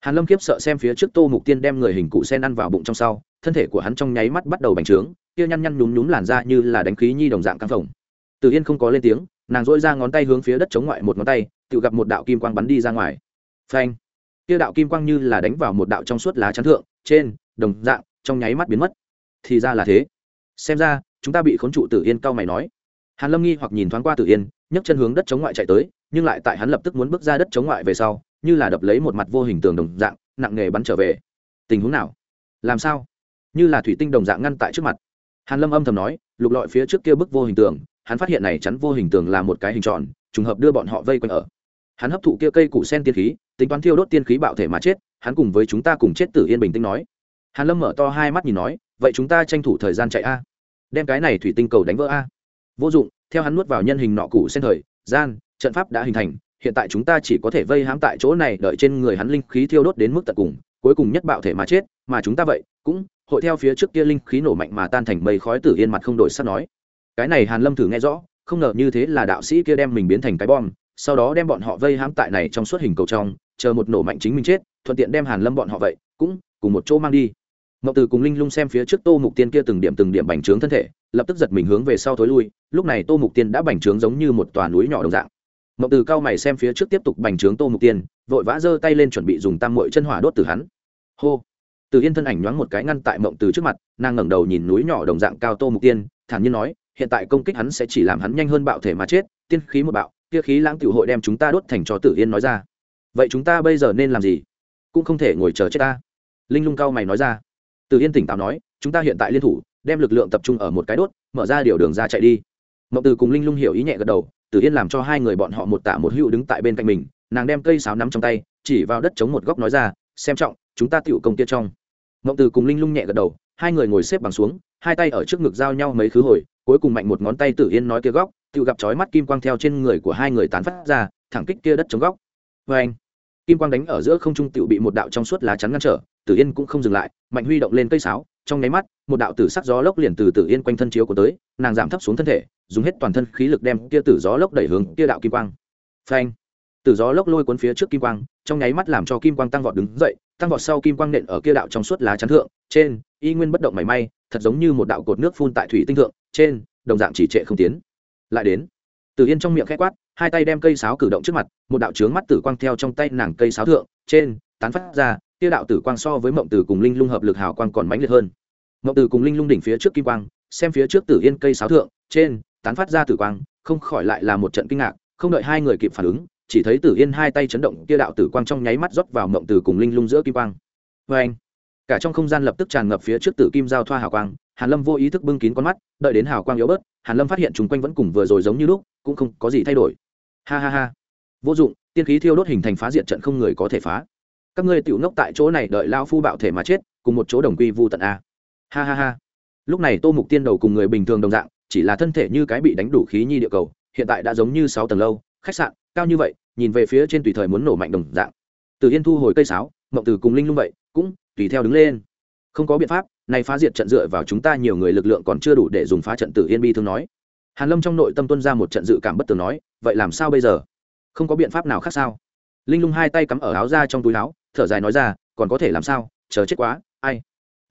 Hàn lâm kiếp sợ xem phía trước tô mục tiên đem người hình cụ sen ăn vào bụng trong sau thân thể của hắn trong nháy mắt bắt đầu bành trướng kia nhăn nhăn nhúm nhúm làn ra như là đánh khí nhi đồng dạng căng phồng. Từ yên không có lên tiếng nàng dỗi ra ngón tay hướng phía đất chống ngoại một ngón tay tự gặp một đạo kim quang bắn đi ra ngoài. Phanh! Kia đạo kim quang như là đánh vào một đạo trong suốt lá chắn thượng trên đồng dạng trong nháy mắt biến mất. Thì ra là thế. Xem ra chúng ta bị khốn trụ tử yên cao mày nói. Hàn lâm nghi hoặc nhìn thoáng qua tử yên, nhấc chân hướng đất chống ngoại chạy tới, nhưng lại tại hắn lập tức muốn bước ra đất chống ngoại về sau, như là đập lấy một mặt vô hình tường đồng dạng, nặng nghề bắn trở về. Tình huống nào? Làm sao? Như là thủy tinh đồng dạng ngăn tại trước mặt. Hàn lâm âm thầm nói, lục lọi phía trước kia bức vô hình tường, hắn phát hiện này chắn vô hình tường là một cái hình tròn, trùng hợp đưa bọn họ vây quanh ở. Hắn hấp thụ kia cây củ sen tiên khí, tính toán thiêu đốt tiên khí bạo thể mà chết, hắn cùng với chúng ta cùng chết tử yên bình tĩnh nói. Hàn lâm mở to hai mắt nhìn nói, vậy chúng ta tranh thủ thời gian chạy a đem cái này thủy tinh cầu đánh vỡ a. Vô dụng, theo hắn nuốt vào nhân hình nọ củ sen thời, gian, trận pháp đã hình thành, hiện tại chúng ta chỉ có thể vây hãm tại chỗ này, đợi trên người hắn linh khí thiêu đốt đến mức tận cùng, cuối cùng nhất bạo thể mà chết, mà chúng ta vậy, cũng, hội theo phía trước kia linh khí nổ mạnh mà tan thành mây khói tử yên mặt không đổi sắp nói. Cái này hàn lâm thử nghe rõ, không ngờ như thế là đạo sĩ kia đem mình biến thành cái bom, sau đó đem bọn họ vây hãm tại này trong suốt hình cầu trong, chờ một nổ mạnh chính mình chết, thuận tiện đem hàn lâm bọn họ vậy, cũng, cùng một chỗ mang đi. Ngọc Từ cùng Linh Lung xem phía trước Tô Mục Tiên kia từng điểm từng điểm bành trướng thân thể, lập tức giật mình hướng về sau thối lui, lúc này Tô Mục Tiên đã bành trướng giống như một tòa núi nhỏ đồng dạng. Ngọc Từ cao mày xem phía trước tiếp tục bành trướng Tô Mục Tiên, vội vã giơ tay lên chuẩn bị dùng tam muội chân hỏa đốt từ hắn. Hô. Từ Yên thân ảnh nhoáng một cái ngăn tại Mộng Từ trước mặt, nàng ngẩng đầu nhìn núi nhỏ đồng dạng cao Tô Mục Tiên, thản nhiên nói, hiện tại công kích hắn sẽ chỉ làm hắn nhanh hơn bạo thể mà chết, tiên khí một bạo, kia khí lãng tiểu hội đem chúng ta đốt thành cho Tử Yên nói ra. Vậy chúng ta bây giờ nên làm gì? Cũng không thể ngồi chờ chết ta. Linh Lung cao mày nói ra từ yên tỉnh táo nói, chúng ta hiện tại liên thủ, đem lực lượng tập trung ở một cái đốt, mở ra điều đường ra chạy đi. Mậu từ cùng linh lung hiểu ý nhẹ gật đầu, từ yên làm cho hai người bọn họ một tạ một hữu đứng tại bên cạnh mình, nàng đem cây sáo nắm trong tay, chỉ vào đất chống một góc nói ra, xem trọng, chúng ta tựu công kia trong. Mậu từ cùng linh lung nhẹ gật đầu, hai người ngồi xếp bằng xuống, hai tay ở trước ngực giao nhau mấy khứ hồi, cuối cùng mạnh một ngón tay tử yên nói kia góc tự gặp chói mắt kim quang theo trên người của hai người tán phát ra, thẳng kích kia đất chống góc. Vê anh kim quang đánh ở giữa không trung tự bị một đạo trong suốt lá chắn ngăn trở tử yên cũng không dừng lại, mạnh huy động lên cây sáo, trong nháy mắt, một đạo tử sắc gió lốc liền từ tử yên quanh thân chiếu của tới, nàng giảm thấp xuống thân thể, dùng hết toàn thân khí lực đem kia tử gió lốc đẩy hướng kia đạo kim quang. Phanh! Tử gió lốc lôi cuốn phía trước kim quang, trong nháy mắt làm cho kim quang tăng vọt đứng dậy, tăng vọt sau kim quang nện ở kia đạo trong suốt lá chắn thượng, trên, y nguyên bất động mảy may, thật giống như một đạo cột nước phun tại thủy tinh thượng, trên, đồng dạng chỉ trệ không tiến. Lại đến, tử yên trong miệng khẽ quát, hai tay đem cây sáo cử động trước mặt, một đạo trướng mắt tử quang theo trong tay nàng cây sáo thượng, trên, tán phát ra tiêu đạo tử quang so với mộng tử cùng linh lung hợp lực hào quang còn mãnh liệt hơn. Mộng tử cùng linh lung đỉnh phía trước kim quang, xem phía trước tử yên cây sáo thượng, trên, tán phát ra tử quang, không khỏi lại là một trận kinh ngạc, không đợi hai người kịp phản ứng, chỉ thấy tử yên hai tay chấn động kia đạo tử quang trong nháy mắt rót vào mộng tử cùng linh lung giữa kim quang. Vê anh cả trong không gian lập tức tràn ngập phía trước tử kim giao thoa hào quang, hàn lâm vô ý thức bưng kín con mắt, đợi đến hào quang yếu bớt, hàn lâm phát hiện chúng quanh vẫn cùng vừa rồi giống như lúc, cũng không có gì thay đổi. Ha ha ha! Vô dụng, tiên khí thiêu đốt hình thành phá diện trận không người có thể phá các ngươi tiểu ngốc tại chỗ này đợi lao phu bạo thể mà chết, cùng một chỗ đồng quy vu tận a. Ha ha ha. Lúc này tô mục tiên đầu cùng người bình thường đồng dạng, chỉ là thân thể như cái bị đánh đủ khí nhi địa cầu, hiện tại đã giống như sáu tầng lâu, khách sạn, cao như vậy, nhìn về phía trên tùy thời muốn nổ mạnh đồng dạng. Từ yên thu hồi cây sáo, mộng từ cùng linh lung vậy, cũng tùy theo đứng lên. Không có biện pháp, này phá diệt trận dựa vào chúng ta nhiều người lực lượng còn chưa đủ để dùng phá trận tử yên bi thương nói. Hàn lâm trong nội tâm tuân ra một trận dự cảm bất tường nói, vậy làm sao bây giờ? Không có biện pháp nào khác sao? Linh lung hai tay cắm ở áo ra trong túi áo thở dài nói ra, còn có thể làm sao? Chờ chết quá, ai?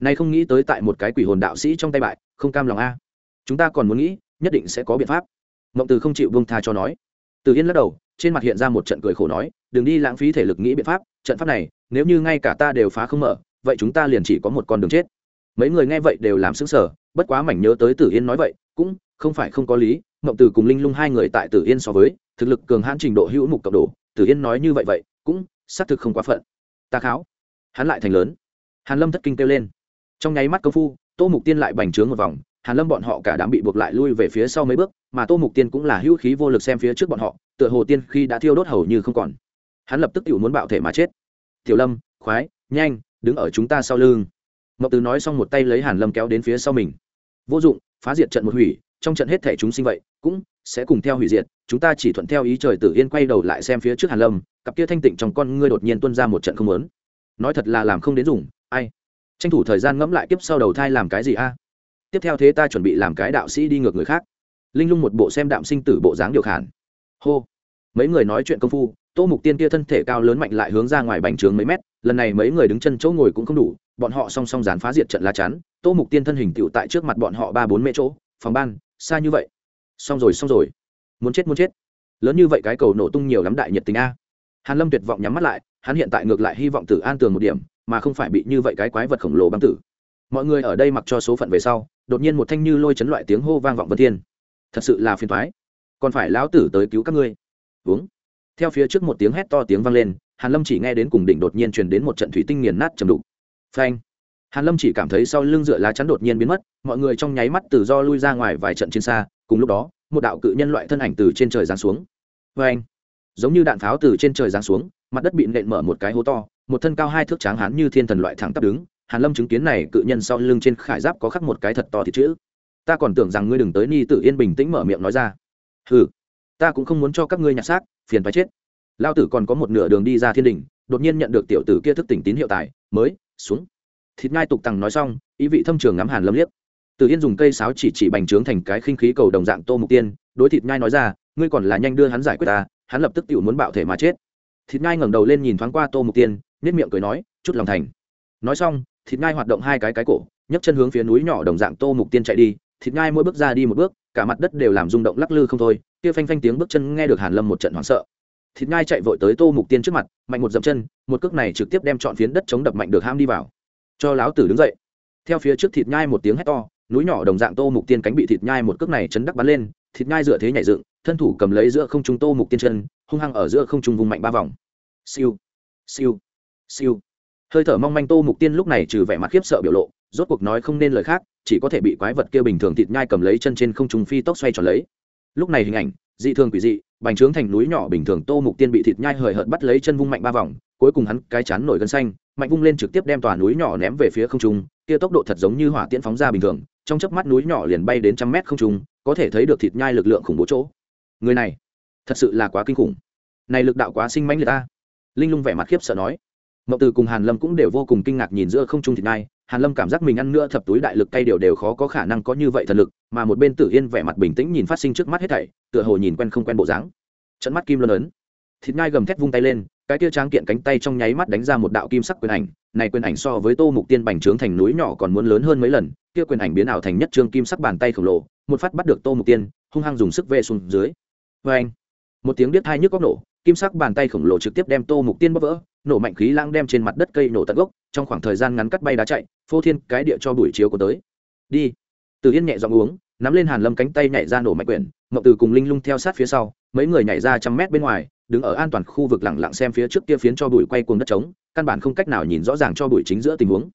Nay không nghĩ tới tại một cái quỷ hồn đạo sĩ trong tay bại, không cam lòng a. Chúng ta còn muốn nghĩ, nhất định sẽ có biện pháp. Mộng từ không chịu vương tha cho nói. Từ yên lắc đầu, trên mặt hiện ra một trận cười khổ nói, đừng đi lãng phí thể lực nghĩ biện pháp, trận pháp này, nếu như ngay cả ta đều phá không mở, vậy chúng ta liền chỉ có một con đường chết. Mấy người nghe vậy đều làm xứng sở bất quá mảnh nhớ tới tử yên nói vậy, cũng không phải không có lý, mộng từ cùng linh lung hai người tại tử yên so với, thực lực cường hãn trình độ hữu mục cộng đồ tử yên nói như vậy vậy, cũng xác thực không quá phận ta kháo. Hắn lại thành lớn. Hàn lâm thất kinh kêu lên. Trong nháy mắt công phu, tô mục tiên lại bành trướng một vòng. Hàn lâm bọn họ cả đám bị buộc lại lui về phía sau mấy bước, mà tô mục tiên cũng là hữu khí vô lực xem phía trước bọn họ, tựa hồ tiên khi đã thiêu đốt hầu như không còn. Hắn lập tức tự muốn bạo thể mà chết. Tiểu lâm, khoái, nhanh, đứng ở chúng ta sau lưng. Mậu từ nói xong một tay lấy hàn lâm kéo đến phía sau mình. Vô dụng, phá diệt trận một hủy, trong trận hết thể chúng sinh vậy, cũng sẽ cùng theo hủy diệt chúng ta chỉ thuận theo ý trời tử yên quay đầu lại xem phía trước hàn lâm, cặp kia thanh tịnh trong con ngươi đột nhiên tuôn ra một trận không lớn nói thật là làm không đến dùng, ai? Tranh thủ thời gian ngẫm lại tiếp sau đầu thai làm cái gì a? Tiếp theo thế ta chuẩn bị làm cái đạo sĩ đi ngược người khác. Linh lung một bộ xem đạm sinh tử bộ dáng điều khản. Hô. Mấy người nói chuyện công phu, tô mục tiên kia thân thể cao lớn mạnh lại hướng ra ngoài bành trướng mấy mét, lần này mấy người đứng chân chỗ ngồi cũng không đủ, bọn họ song song dán phá diệt trận lá chắn, tô mục tiên thân hình tựu tại trước mặt bọn họ ba bốn mễ chỗ, phòng ban, xa như vậy. Xong rồi xong rồi muốn chết muốn chết. Lớn như vậy cái cầu nổ tung nhiều lắm đại nhiệt tình a. Hàn lâm tuyệt vọng nhắm mắt lại, hắn hiện tại ngược lại hy vọng tử an tường một điểm, mà không phải bị như vậy cái quái vật khổng lồ băng tử. Mọi người ở đây mặc cho số phận về sau, đột nhiên một thanh như lôi chấn loại tiếng hô vang vọng vân thiên. Thật sự là phiền toái. Còn phải lão tử tới cứu các ngươi. Uống. Theo phía trước một tiếng hét to tiếng vang lên, hàn lâm chỉ nghe đến cùng đỉnh đột nhiên truyền đến một trận thủy tinh nghiền nát trầm đục. Phanh. Hàn lâm chỉ cảm thấy sau lưng dựa lá chắn đột nhiên biến mất, mọi người trong nháy mắt tự do lui ra ngoài vài trận trên xa cùng lúc đó, một đạo cự nhân loại thân ảnh từ trên trời giáng xuống. Phanh giống như đạn pháo từ trên trời giáng xuống, mặt đất bị nện mở một cái hố to, một thân cao hai thước tráng hán như thiên thần loại thẳng tắp đứng. Hàn lâm chứng kiến này, cự nhân sau lưng trên khải giáp có khắc một cái thật to thì chữ. Ta còn tưởng rằng ngươi đừng tới ni tự yên bình tĩnh mở miệng nói ra. Hừ, ta cũng không muốn cho các ngươi nhặt xác, phiền phải chết. Lao tử còn có một nửa đường đi ra thiên đình, đột nhiên nhận được tiểu tử kia thức tỉnh tín hiệu tài, mới, xuống. Thịt ngai tục tằng nói xong, ý vị thâm trường ngắm hàn lâm liếc. Từ yên dùng cây sáo chỉ chỉ bành trướng thành cái khinh khí cầu đồng dạng tô mục tiên, đối thịt nhai nói ra, ngươi còn là nhanh đưa hắn giải quyết ta, hắn lập tức tiểu muốn bạo thể mà chết. Thịt nhai ngẩng đầu lên nhìn thoáng qua tô mục tiên, nhếch miệng cười nói, chút lòng thành. Nói xong, thịt nhai hoạt động hai cái cái cổ, nhấc chân hướng phía núi nhỏ đồng dạng tô mục tiên chạy đi. Thịt nhai mỗi bước ra đi một bước, cả mặt đất đều làm rung động lắc lư không thôi, kia phanh phanh tiếng bước chân nghe được hàn lâm một trận hoảng sợ. Thịt nhai chạy vội tới tô mục tiên trước mặt, mạnh một dậm chân, một cước này trực tiếp đem trọn phiến đất chống đập mạnh được ham đi vào. Cho láo tử đứng dậy. Theo phía trước thịt nhai một tiếng hét to núi nhỏ đồng dạng tô mục tiên cánh bị thịt nhai một cước này chấn đắc bắn lên, thịt nhai dựa thế nhảy dựng, thân thủ cầm lấy giữa không trung tô mục tiên chân, hung hăng ở giữa không trung vùng mạnh ba vòng. Siêu siêu siêu. Hơi thở mong manh tô mục tiên lúc này trừ vẻ mặt khiếp sợ biểu lộ, rốt cuộc nói không nên lời khác, chỉ có thể bị quái vật kia bình thường thịt nhai cầm lấy chân trên không trung phi tốc xoay tròn lấy. Lúc này hình ảnh, dị thường quỷ dị, bành trướng thành núi nhỏ bình thường tô mục tiên bị thịt nhai hời hợt bắt lấy chân vung mạnh ba vòng cuối cùng hắn cái chán nổi gân xanh, mạnh vung lên trực tiếp đem tòa núi nhỏ ném về phía không trung, kia tốc độ thật giống như hỏa tiễn phóng ra bình thường, trong chớp mắt núi nhỏ liền bay đến trăm mét không trung, có thể thấy được thịt nhai lực lượng khủng bố chỗ. Người này, thật sự là quá kinh khủng. Này lực đạo quá sinh mãnh người ta. Linh lung vẻ mặt khiếp sợ nói. Mậu từ cùng hàn lâm cũng đều vô cùng kinh ngạc nhìn giữa không trung thịt nhai, hàn lâm cảm giác mình ăn nữa thập túi đại lực cay điều đều khó có khả năng có như vậy thần lực, mà một bên tử yên vẻ mặt bình tĩnh nhìn phát sinh trước mắt hết thảy, tựa hồ nhìn quen không quen bộ dáng. Trận mắt kim luân ấn. Thịt nhai gầm thét vung tay lên cái kia tráng kiện cánh tay trong nháy mắt đánh ra một đạo kim sắc quyền ảnh, này quyền ảnh so với tô mục tiên bành trướng thành núi nhỏ còn muốn lớn hơn mấy lần, kia quyền ảnh biến ảo thành nhất trương kim sắc bàn tay khổng lồ, một phát bắt được tô mục tiên, hung hăng dùng sức về xuống dưới. Vê anh một tiếng biết hai nhức góc nổ, kim sắc bàn tay khổng lồ trực tiếp đem tô mục tiên bóp vỡ, nổ mạnh khí lang đem trên mặt đất cây nổ tận gốc, trong khoảng thời gian ngắn cắt bay đá chạy, phô thiên cái địa cho buổi chiếu có tới. Đi! Từ yên nhẹ giọng uống, nắm lên hàn lâm cánh tay nhảy ra nổ mạnh quyển ngọc từ cùng linh lung theo sát phía sau, mấy người nhảy ra trăm mét bên ngoài đứng ở an toàn khu vực lặng lặng xem phía trước kia phiến cho bụi quay cuồng đất trống, căn bản không cách nào nhìn rõ ràng cho bụi chính giữa tình huống.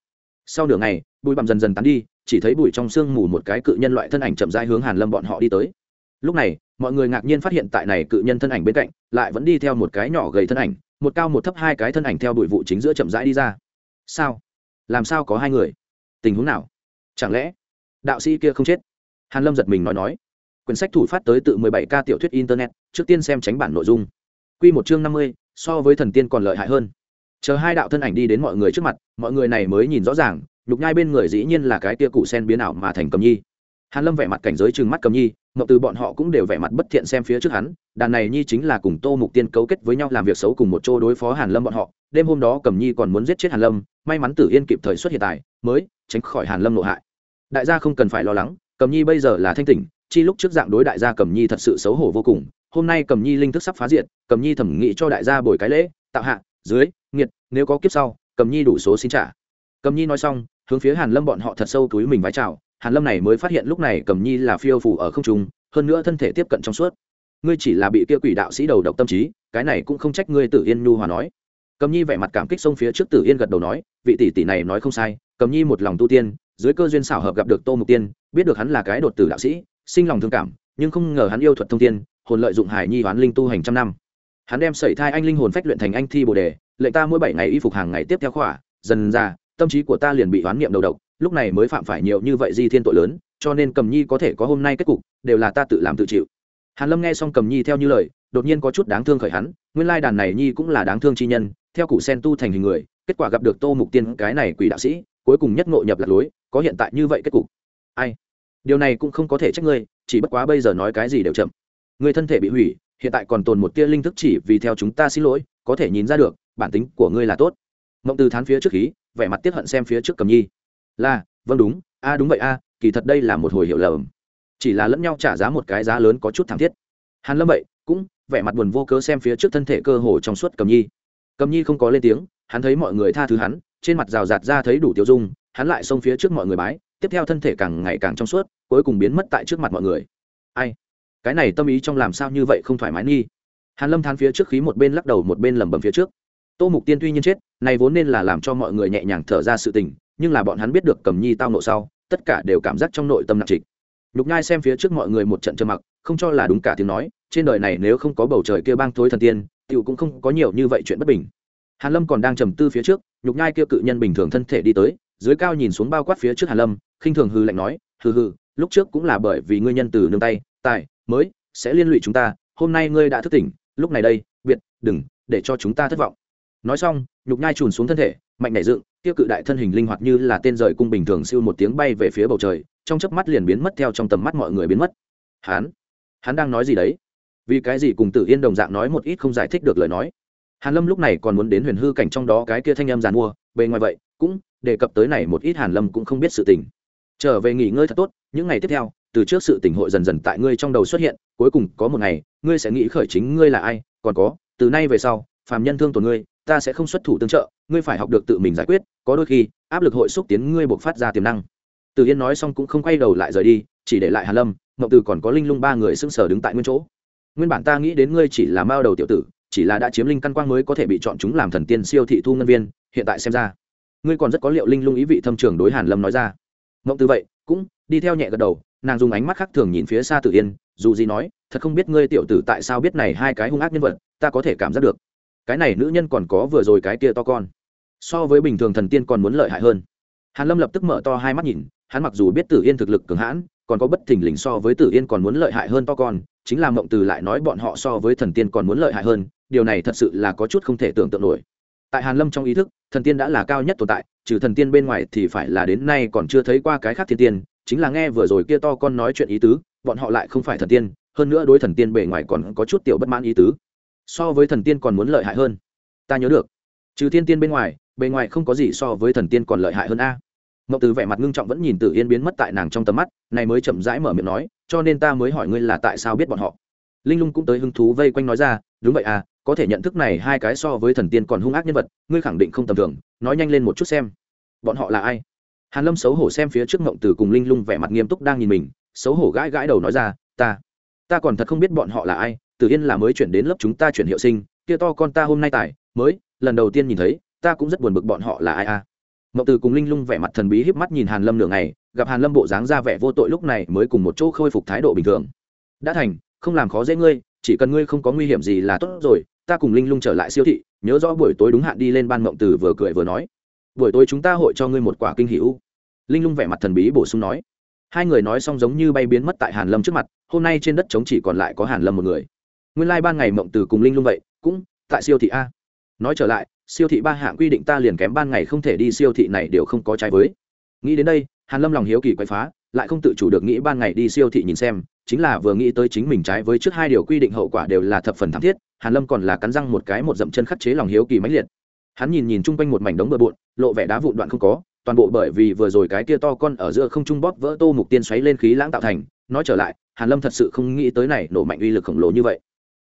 Sau nửa ngày, bụi bặm dần dần tán đi, chỉ thấy bụi trong sương mù một cái cự nhân loại thân ảnh chậm rãi hướng hàn lâm bọn họ đi tới. Lúc này, mọi người ngạc nhiên phát hiện tại này cự nhân thân ảnh bên cạnh, lại vẫn đi theo một cái nhỏ gầy thân ảnh, một cao một thấp hai cái thân ảnh theo bụi vụ chính giữa chậm rãi đi ra. Sao? Làm sao có hai người? Tình huống nào? Chẳng lẽ đạo sĩ kia không chết? Hàn lâm giật mình nói nói. Quyển sách thủ phát tới tự 17 k tiểu thuyết internet, trước tiên xem tránh bản nội dung quy một chương 50, so với thần tiên còn lợi hại hơn. Chờ hai đạo thân ảnh đi đến mọi người trước mặt mọi người này mới nhìn rõ ràng nhục nhai bên người dĩ nhiên là cái tia cụ sen biến ảo mà thành cầm nhi. Hàn lâm vẻ mặt cảnh giới trừng mắt cầm nhi ngọc từ bọn họ cũng đều vẻ mặt bất thiện xem phía trước hắn đàn này nhi chính là cùng tô mục tiên cấu kết với nhau làm việc xấu cùng một chỗ đối phó hàn lâm bọn họ. Đêm hôm đó cầm nhi còn muốn giết chết hàn lâm may mắn tử yên kịp thời xuất hiện tại mới tránh khỏi hàn lâm nộ hại. Đại gia không cần phải lo lắng cầm nhi bây giờ là thanh tỉnh chi lúc trước dạng đối đại gia cầm nhi thật sự xấu hổ vô cùng hôm nay cầm nhi linh thức sắp phá diện, cầm nhi thẩm nghị cho đại gia bồi cái lễ tạo hạ dưới nghiệt nếu có kiếp sau cầm nhi đủ số xin trả. Cầm nhi nói xong hướng phía hàn lâm bọn họ thật sâu túi mình vái chào hàn lâm này mới phát hiện lúc này cầm nhi là phiêu phủ ở không trung hơn nữa thân thể tiếp cận trong suốt. Ngươi chỉ là bị kia quỷ đạo sĩ đầu độc tâm trí cái này cũng không trách ngươi tử yên nhu hòa nói. Cầm nhi vẻ mặt cảm kích xông phía trước tử yên gật đầu nói vị tỷ tỷ này nói không sai cầm nhi một lòng tu tiên dưới cơ duyên xảo hợp gặp được tô mục tiên biết được hắn là cái đột tử đạo sĩ sinh lòng thương cảm nhưng không ngờ hắn yêu thuật thông tiên hồn lợi dụng hải nhi hoán linh tu hành trăm năm. Hắn đem sẩy thai anh linh hồn phách luyện thành anh thi bồ đề lệnh ta mỗi bảy ngày y phục hàng ngày tiếp theo khỏa, dần ra tâm trí của ta liền bị hoán niệm đầu độc, lúc này mới phạm phải nhiều như vậy di thiên tội lớn, cho nên cầm nhi có thể có hôm nay kết cục, đều là ta tự làm tự chịu. Hàn lâm nghe xong cầm nhi theo như lời, đột nhiên có chút đáng thương khởi hắn, nguyên lai đàn này nhi cũng là đáng thương chi nhân, theo cụ sen tu thành hình người, kết quả gặp được tô mục tiên, cái này quỷ đạo sĩ, cuối cùng nhất ngộ nhập lạc lối, có hiện tại như vậy kết cục. Ai? Điều này cũng không có thể trách ngươi, chỉ bất quá bây giờ nói cái gì đều chậm. Người thân thể bị hủy, hiện tại còn tồn một tia linh thức chỉ vì theo chúng ta xin lỗi, có thể nhìn ra được, bản tính của ngươi là tốt. Mộng từ thán phía trước khí, vẻ mặt tiếp hận xem phía trước cầm nhi. Là vâng đúng, a đúng vậy a, kỳ thật đây là một hồi hiểu lầm. Chỉ là lẫn nhau trả giá một cái giá lớn có chút thảm thiết. Hàn lâm vậy, cũng vẻ mặt buồn vô cớ xem phía trước thân thể cơ hồ trong suốt cầm nhi. Cầm nhi không có lên tiếng, hắn thấy mọi người tha thứ hắn, trên mặt rào rạt ra thấy đủ tiêu dung, hắn lại xông phía trước mọi người bái, tiếp theo thân thể càng ngày càng trong suốt, cuối cùng biến mất tại trước mặt mọi người. Ai? Cái này tâm ý trong làm sao như vậy không thoải mái nghi? Hàn lâm than phía trước khí một bên lắc đầu một bên lẩm bẩm phía trước. Tô mục tiên tuy nhiên chết, này vốn nên là làm cho mọi người nhẹ nhàng thở ra sự tình, nhưng là bọn hắn biết được cầm nhi tao nộ sau, tất cả đều cảm giác trong nội tâm nặng trịch. Nhục nhai xem phía trước mọi người một trận trơ mặc, không cho là đúng cả tiếng nói, trên đời này nếu không có bầu trời kia bang thối thần tiên, tiểu cũng không có nhiều như vậy chuyện bất bình. Hàn lâm còn đang trầm tư phía trước, nhục nhai kia cự nhân bình thường thân thể đi tới, dưới cao nhìn xuống bao quát phía trước hàn lâm, khinh thường hư lạnh nói, hừ hừ, lúc trước cũng là bởi vì ngươi nhân từ nương tay, tài mới, sẽ liên lụy chúng ta, hôm nay ngươi đã thức tỉnh, lúc này đây, biệt, đừng, để cho chúng ta thất vọng. Nói xong, nhục nhai trùn xuống thân thể, mạnh nảy dựng, tiêu cự đại thân hình linh hoạt như là tên rời cung bình thường siêu một tiếng bay về phía bầu trời, trong chớp mắt liền biến mất theo trong tầm mắt mọi người biến mất. Hắn hắn đang nói gì đấy? Vì cái gì cùng tử yên đồng dạng nói một ít không giải thích được lời nói? Hàn lâm lúc này còn muốn đến huyền hư cảnh trong đó cái kia thanh âm giàn mua, bề ngoài vậy, cũng đề cập tới này một ít hàn lâm cũng không biết sự tình. Trở về nghỉ ngơi thật tốt, những ngày tiếp theo từ trước sự tỉnh hội dần dần tại ngươi trong đầu xuất hiện, cuối cùng có một ngày, ngươi sẽ nghĩ khởi chính ngươi là ai, còn có, từ nay về sau, phàm nhân thương tổn ngươi, ta sẽ không xuất thủ tương trợ, ngươi phải học được tự mình giải quyết, có đôi khi, áp lực hội xúc tiến ngươi buộc phát ra tiềm năng. Từ yên nói xong cũng không quay đầu lại rời đi, chỉ để lại hàn lâm ngậu từ còn có linh lung ba người sững sờ đứng tại nguyên chỗ. Nguyên bản ta nghĩ đến ngươi chỉ là mao đầu tiểu tử, chỉ là đã chiếm linh căn quang mới có thể bị chọn chúng làm thần tiên siêu thị thu ngân viên, hiện tại xem ra, ngươi còn rất có liệu linh lung ý vị thâm trường đối hàn lâm nói ra. Ngậu từ vậy, cũng đi theo nhẹ gật đầu nàng dùng ánh mắt khác thường nhìn phía xa tử yên, dù gì nói, thật không biết ngươi tiểu tử tại sao biết này hai cái hung ác nhân vật, ta có thể cảm giác được. Cái này nữ nhân còn có vừa rồi cái kia to con. So với bình thường thần tiên còn muốn lợi hại hơn. Hàn lâm lập tức mở to hai mắt nhìn, hắn mặc dù biết tử yên thực lực cường hãn, còn có bất thình lình so với tử yên còn muốn lợi hại hơn to con, chính là mộng từ lại nói bọn họ so với thần tiên còn muốn lợi hại hơn, điều này thật sự là có chút không thể tưởng tượng nổi. Tại hàn lâm trong ý thức, thần tiên đã là cao nhất tồn tại, trừ thần tiên bên ngoài thì phải là đến nay còn chưa thấy qua cái khác thiên tiên chính là nghe vừa rồi kia to con nói chuyện ý tứ, bọn họ lại không phải thần tiên, hơn nữa đối thần tiên bề ngoài còn có chút tiểu bất mãn ý tứ. So với thần tiên còn muốn lợi hại hơn. Ta nhớ được. Trừ thiên tiên bên ngoài, bề ngoài không có gì so với thần tiên còn lợi hại hơn a. Mậu từ vẻ mặt ngưng trọng vẫn nhìn tử yên biến mất tại nàng trong tầm mắt, này mới chậm rãi mở miệng nói, cho nên ta mới hỏi ngươi là tại sao biết bọn họ. Linh lung cũng tới hứng thú vây quanh nói ra, đúng vậy à có thể nhận thức này hai cái so với thần tiên còn hung ác nhân vật, ngươi khẳng định không tầm thường, nói nhanh lên một chút xem. Bọn họ là ai? Hàn lâm xấu hổ xem phía trước ngộng từ cùng linh lung vẻ mặt nghiêm túc đang nhìn mình, xấu hổ gãi gãi đầu nói ra, ta ta còn thật không biết bọn họ là ai tử yên là mới chuyển đến lớp chúng ta chuyển hiệu sinh, kia to con ta hôm nay tài, mới, lần đầu tiên nhìn thấy, ta cũng rất buồn bực bọn họ là ai a à. từ cùng linh lung vẻ mặt thần bí híp mắt nhìn hàn lâm nửa ngày, gặp hàn lâm bộ dáng ra vẻ vô tội lúc này mới cùng một chỗ khôi phục thái độ bình thường đã thành, không làm khó dễ ngươi, chỉ cần ngươi không có nguy hiểm gì là tốt rồi, ta cùng linh lung trở lại siêu thị, nhớ rõ buổi tối đúng hạn đi lên ban mộng từ vừa cười vừa nói buổi tối chúng ta hội cho ngươi một quả kinh hữu linh lung vẻ mặt thần bí bổ sung nói. Hai người nói xong giống như bay biến mất tại hàn lâm trước mặt, hôm nay trên đất trống chỉ còn lại có hàn lâm một người. Nguyên lai ban ngày mộng từ cùng linh lung vậy, cũng tại siêu thị a. Nói trở lại, siêu thị ba hạng quy định ta liền kém ban ngày không thể đi siêu thị này đều không có trái với. Nghĩ đến đây, hàn lâm lòng hiếu kỳ quay phá, lại không tự chủ được nghĩ ban ngày đi siêu thị nhìn xem, chính là vừa nghĩ tới chính mình trái với trước hai điều quy định hậu quả đều là thập phần thảm thiết, hàn lâm còn là cắn răng một cái một dậm chân khắc chế lòng hiếu kỳ mãnh liệt hắn nhìn nhìn chung quanh một mảnh đống bừa bộn, lộ vẻ đá vụn đoạn không có, toàn bộ bởi vì vừa rồi cái kia to con ở giữa không trung bóp vỡ tô mục tiên xoáy lên khí lãng tạo thành. Nói trở lại, hàn lâm thật sự không nghĩ tới này nổ mạnh uy lực khổng lồ như vậy.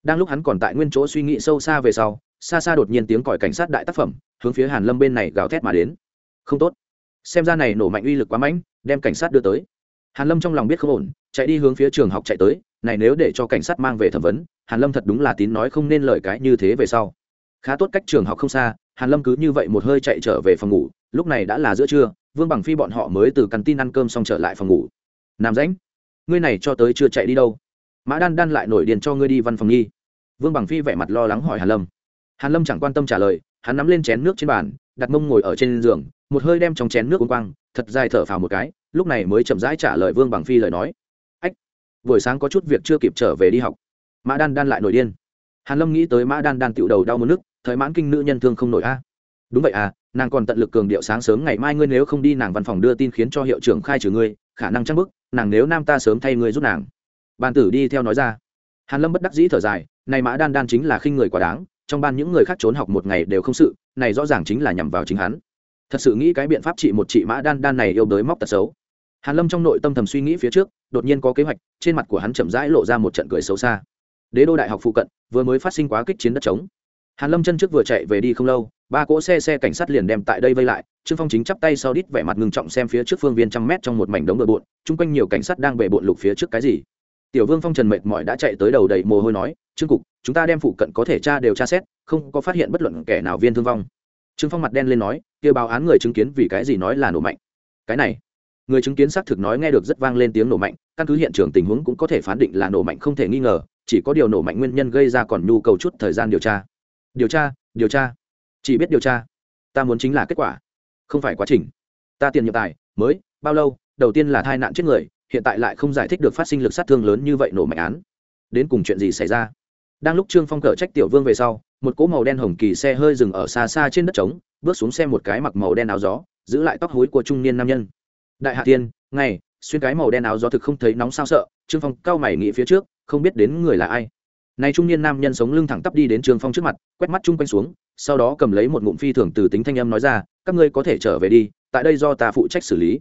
Đang lúc hắn còn tại nguyên chỗ suy nghĩ sâu xa về sau, xa xa đột nhiên tiếng còi cảnh sát đại tác phẩm, hướng phía hàn lâm bên này gào thét mà đến. Không tốt. Xem ra này nổ mạnh uy lực quá mạnh đem cảnh sát đưa tới. Hàn lâm trong lòng biết không ổn, chạy đi hướng phía trường học chạy tới, này nếu để cho cảnh sát mang về thẩm vấn, hàn lâm thật đúng là tín nói không nên lời cái như thế về sau. Khá tốt cách trường học không xa hàn lâm cứ như vậy một hơi chạy trở về phòng ngủ, lúc này đã là giữa trưa, vương bằng phi bọn họ mới từ căn tin ăn cơm xong trở lại phòng ngủ. Nam rãnh, ngươi này cho tới chưa chạy đi đâu? Mã đan đan lại nổi điền cho ngươi đi văn phòng nghi. Vương bằng phi vẻ mặt lo lắng hỏi hàn lâm. Hàn lâm chẳng quan tâm trả lời, hắn nắm lên chén nước trên bàn, đặt mông ngồi ở trên giường, một hơi đem trong chén nước uống quang, thật dài thở phào một cái, lúc này mới chậm rãi trả lời vương bằng phi lời nói. Ách, buổi sáng có chút việc chưa kịp trở về đi học. Mã đan đan lại nổi điên. Hàn lâm nghĩ tới mã đan đan tựu đầu đau mất nước thời mãn kinh nữ nhân thương không nổi a. Đúng vậy à nàng còn tận lực cường điệu sáng sớm ngày mai ngươi nếu không đi nàng văn phòng đưa tin khiến cho hiệu trưởng khai trừ ngươi, khả năng trăng bức, nàng nếu nam ta sớm thay ngươi giúp nàng. Bàn tử đi theo nói ra. Hàn lâm bất đắc dĩ thở dài, này mã đan đan chính là khinh người quá đáng, trong ban những người khác trốn học một ngày đều không sự, này rõ ràng chính là nhằm vào chính hắn. Thật sự nghĩ cái biện pháp trị một chị mã đan đan này yêu đới móc tật xấu. Hàn lâm trong nội tâm thầm suy nghĩ phía trước, đột nhiên có kế hoạch, trên mặt của hắn chậm rãi lộ ra một trận cười xấu xa. Đế đô đại học phụ cận, vừa mới phát sinh quá kích chiến đất trống hàn lâm chân trước vừa chạy về đi không lâu, ba cỗ xe xe cảnh sát liền đem tại đây vây lại, trương phong chính chắp tay sau đít vẻ mặt ngưng trọng xem phía trước phương viên trăm mét trong một mảnh đống bừa bộn, chung quanh nhiều cảnh sát đang bề bộn lục phía trước cái gì. Tiểu vương phong trần mệt mỏi đã chạy tới đầu đầy mồ hôi nói, trương cục, chúng ta đem phụ cận có thể tra đều tra xét, không có phát hiện bất luận kẻ nào viên thương vong. Trương phong mặt đen lên nói kia báo án người chứng kiến vì cái gì nói là nổ mạnh? Cái này. Người chứng kiến xác thực nói nghe được rất vang lên tiếng nổ mạnh, căn cứ hiện trường tình huống cũng có thể phán định là nổ mạnh không thể nghi ngờ, chỉ có điều nổ mạnh nguyên nhân gây ra còn nhu cầu chút thời gian điều tra điều tra điều tra. Chỉ biết điều tra. Ta muốn chính là kết quả, không phải quá trình. Ta tiền nhiệm tài, mới, bao lâu, đầu tiên là tai nạn chết người, hiện tại lại không giải thích được phát sinh lực sát thương lớn như vậy nổ mạnh án. Đến cùng chuyện gì xảy ra? Đang lúc trương phong cờ trách tiểu vương về sau, một cỗ màu đen hồng kỳ xe hơi dừng ở xa xa trên đất trống, bước xuống xe một cái mặc màu đen áo gió, giữ lại tóc hối của trung niên nam nhân. Đại hạ tiên, ngày, xuyên cái màu đen áo gió thực không thấy nóng sao sợ, trương phong cao mày nghĩ phía trước, không biết đến người là ai này trung niên nam nhân sống lưng thẳng tắp đi đến trương phong trước mặt, quét mắt chung quanh xuống, sau đó cầm lấy một ngụm phi thường từ tính thanh âm nói ra, các ngươi có thể trở về đi, tại đây do ta phụ trách xử lý.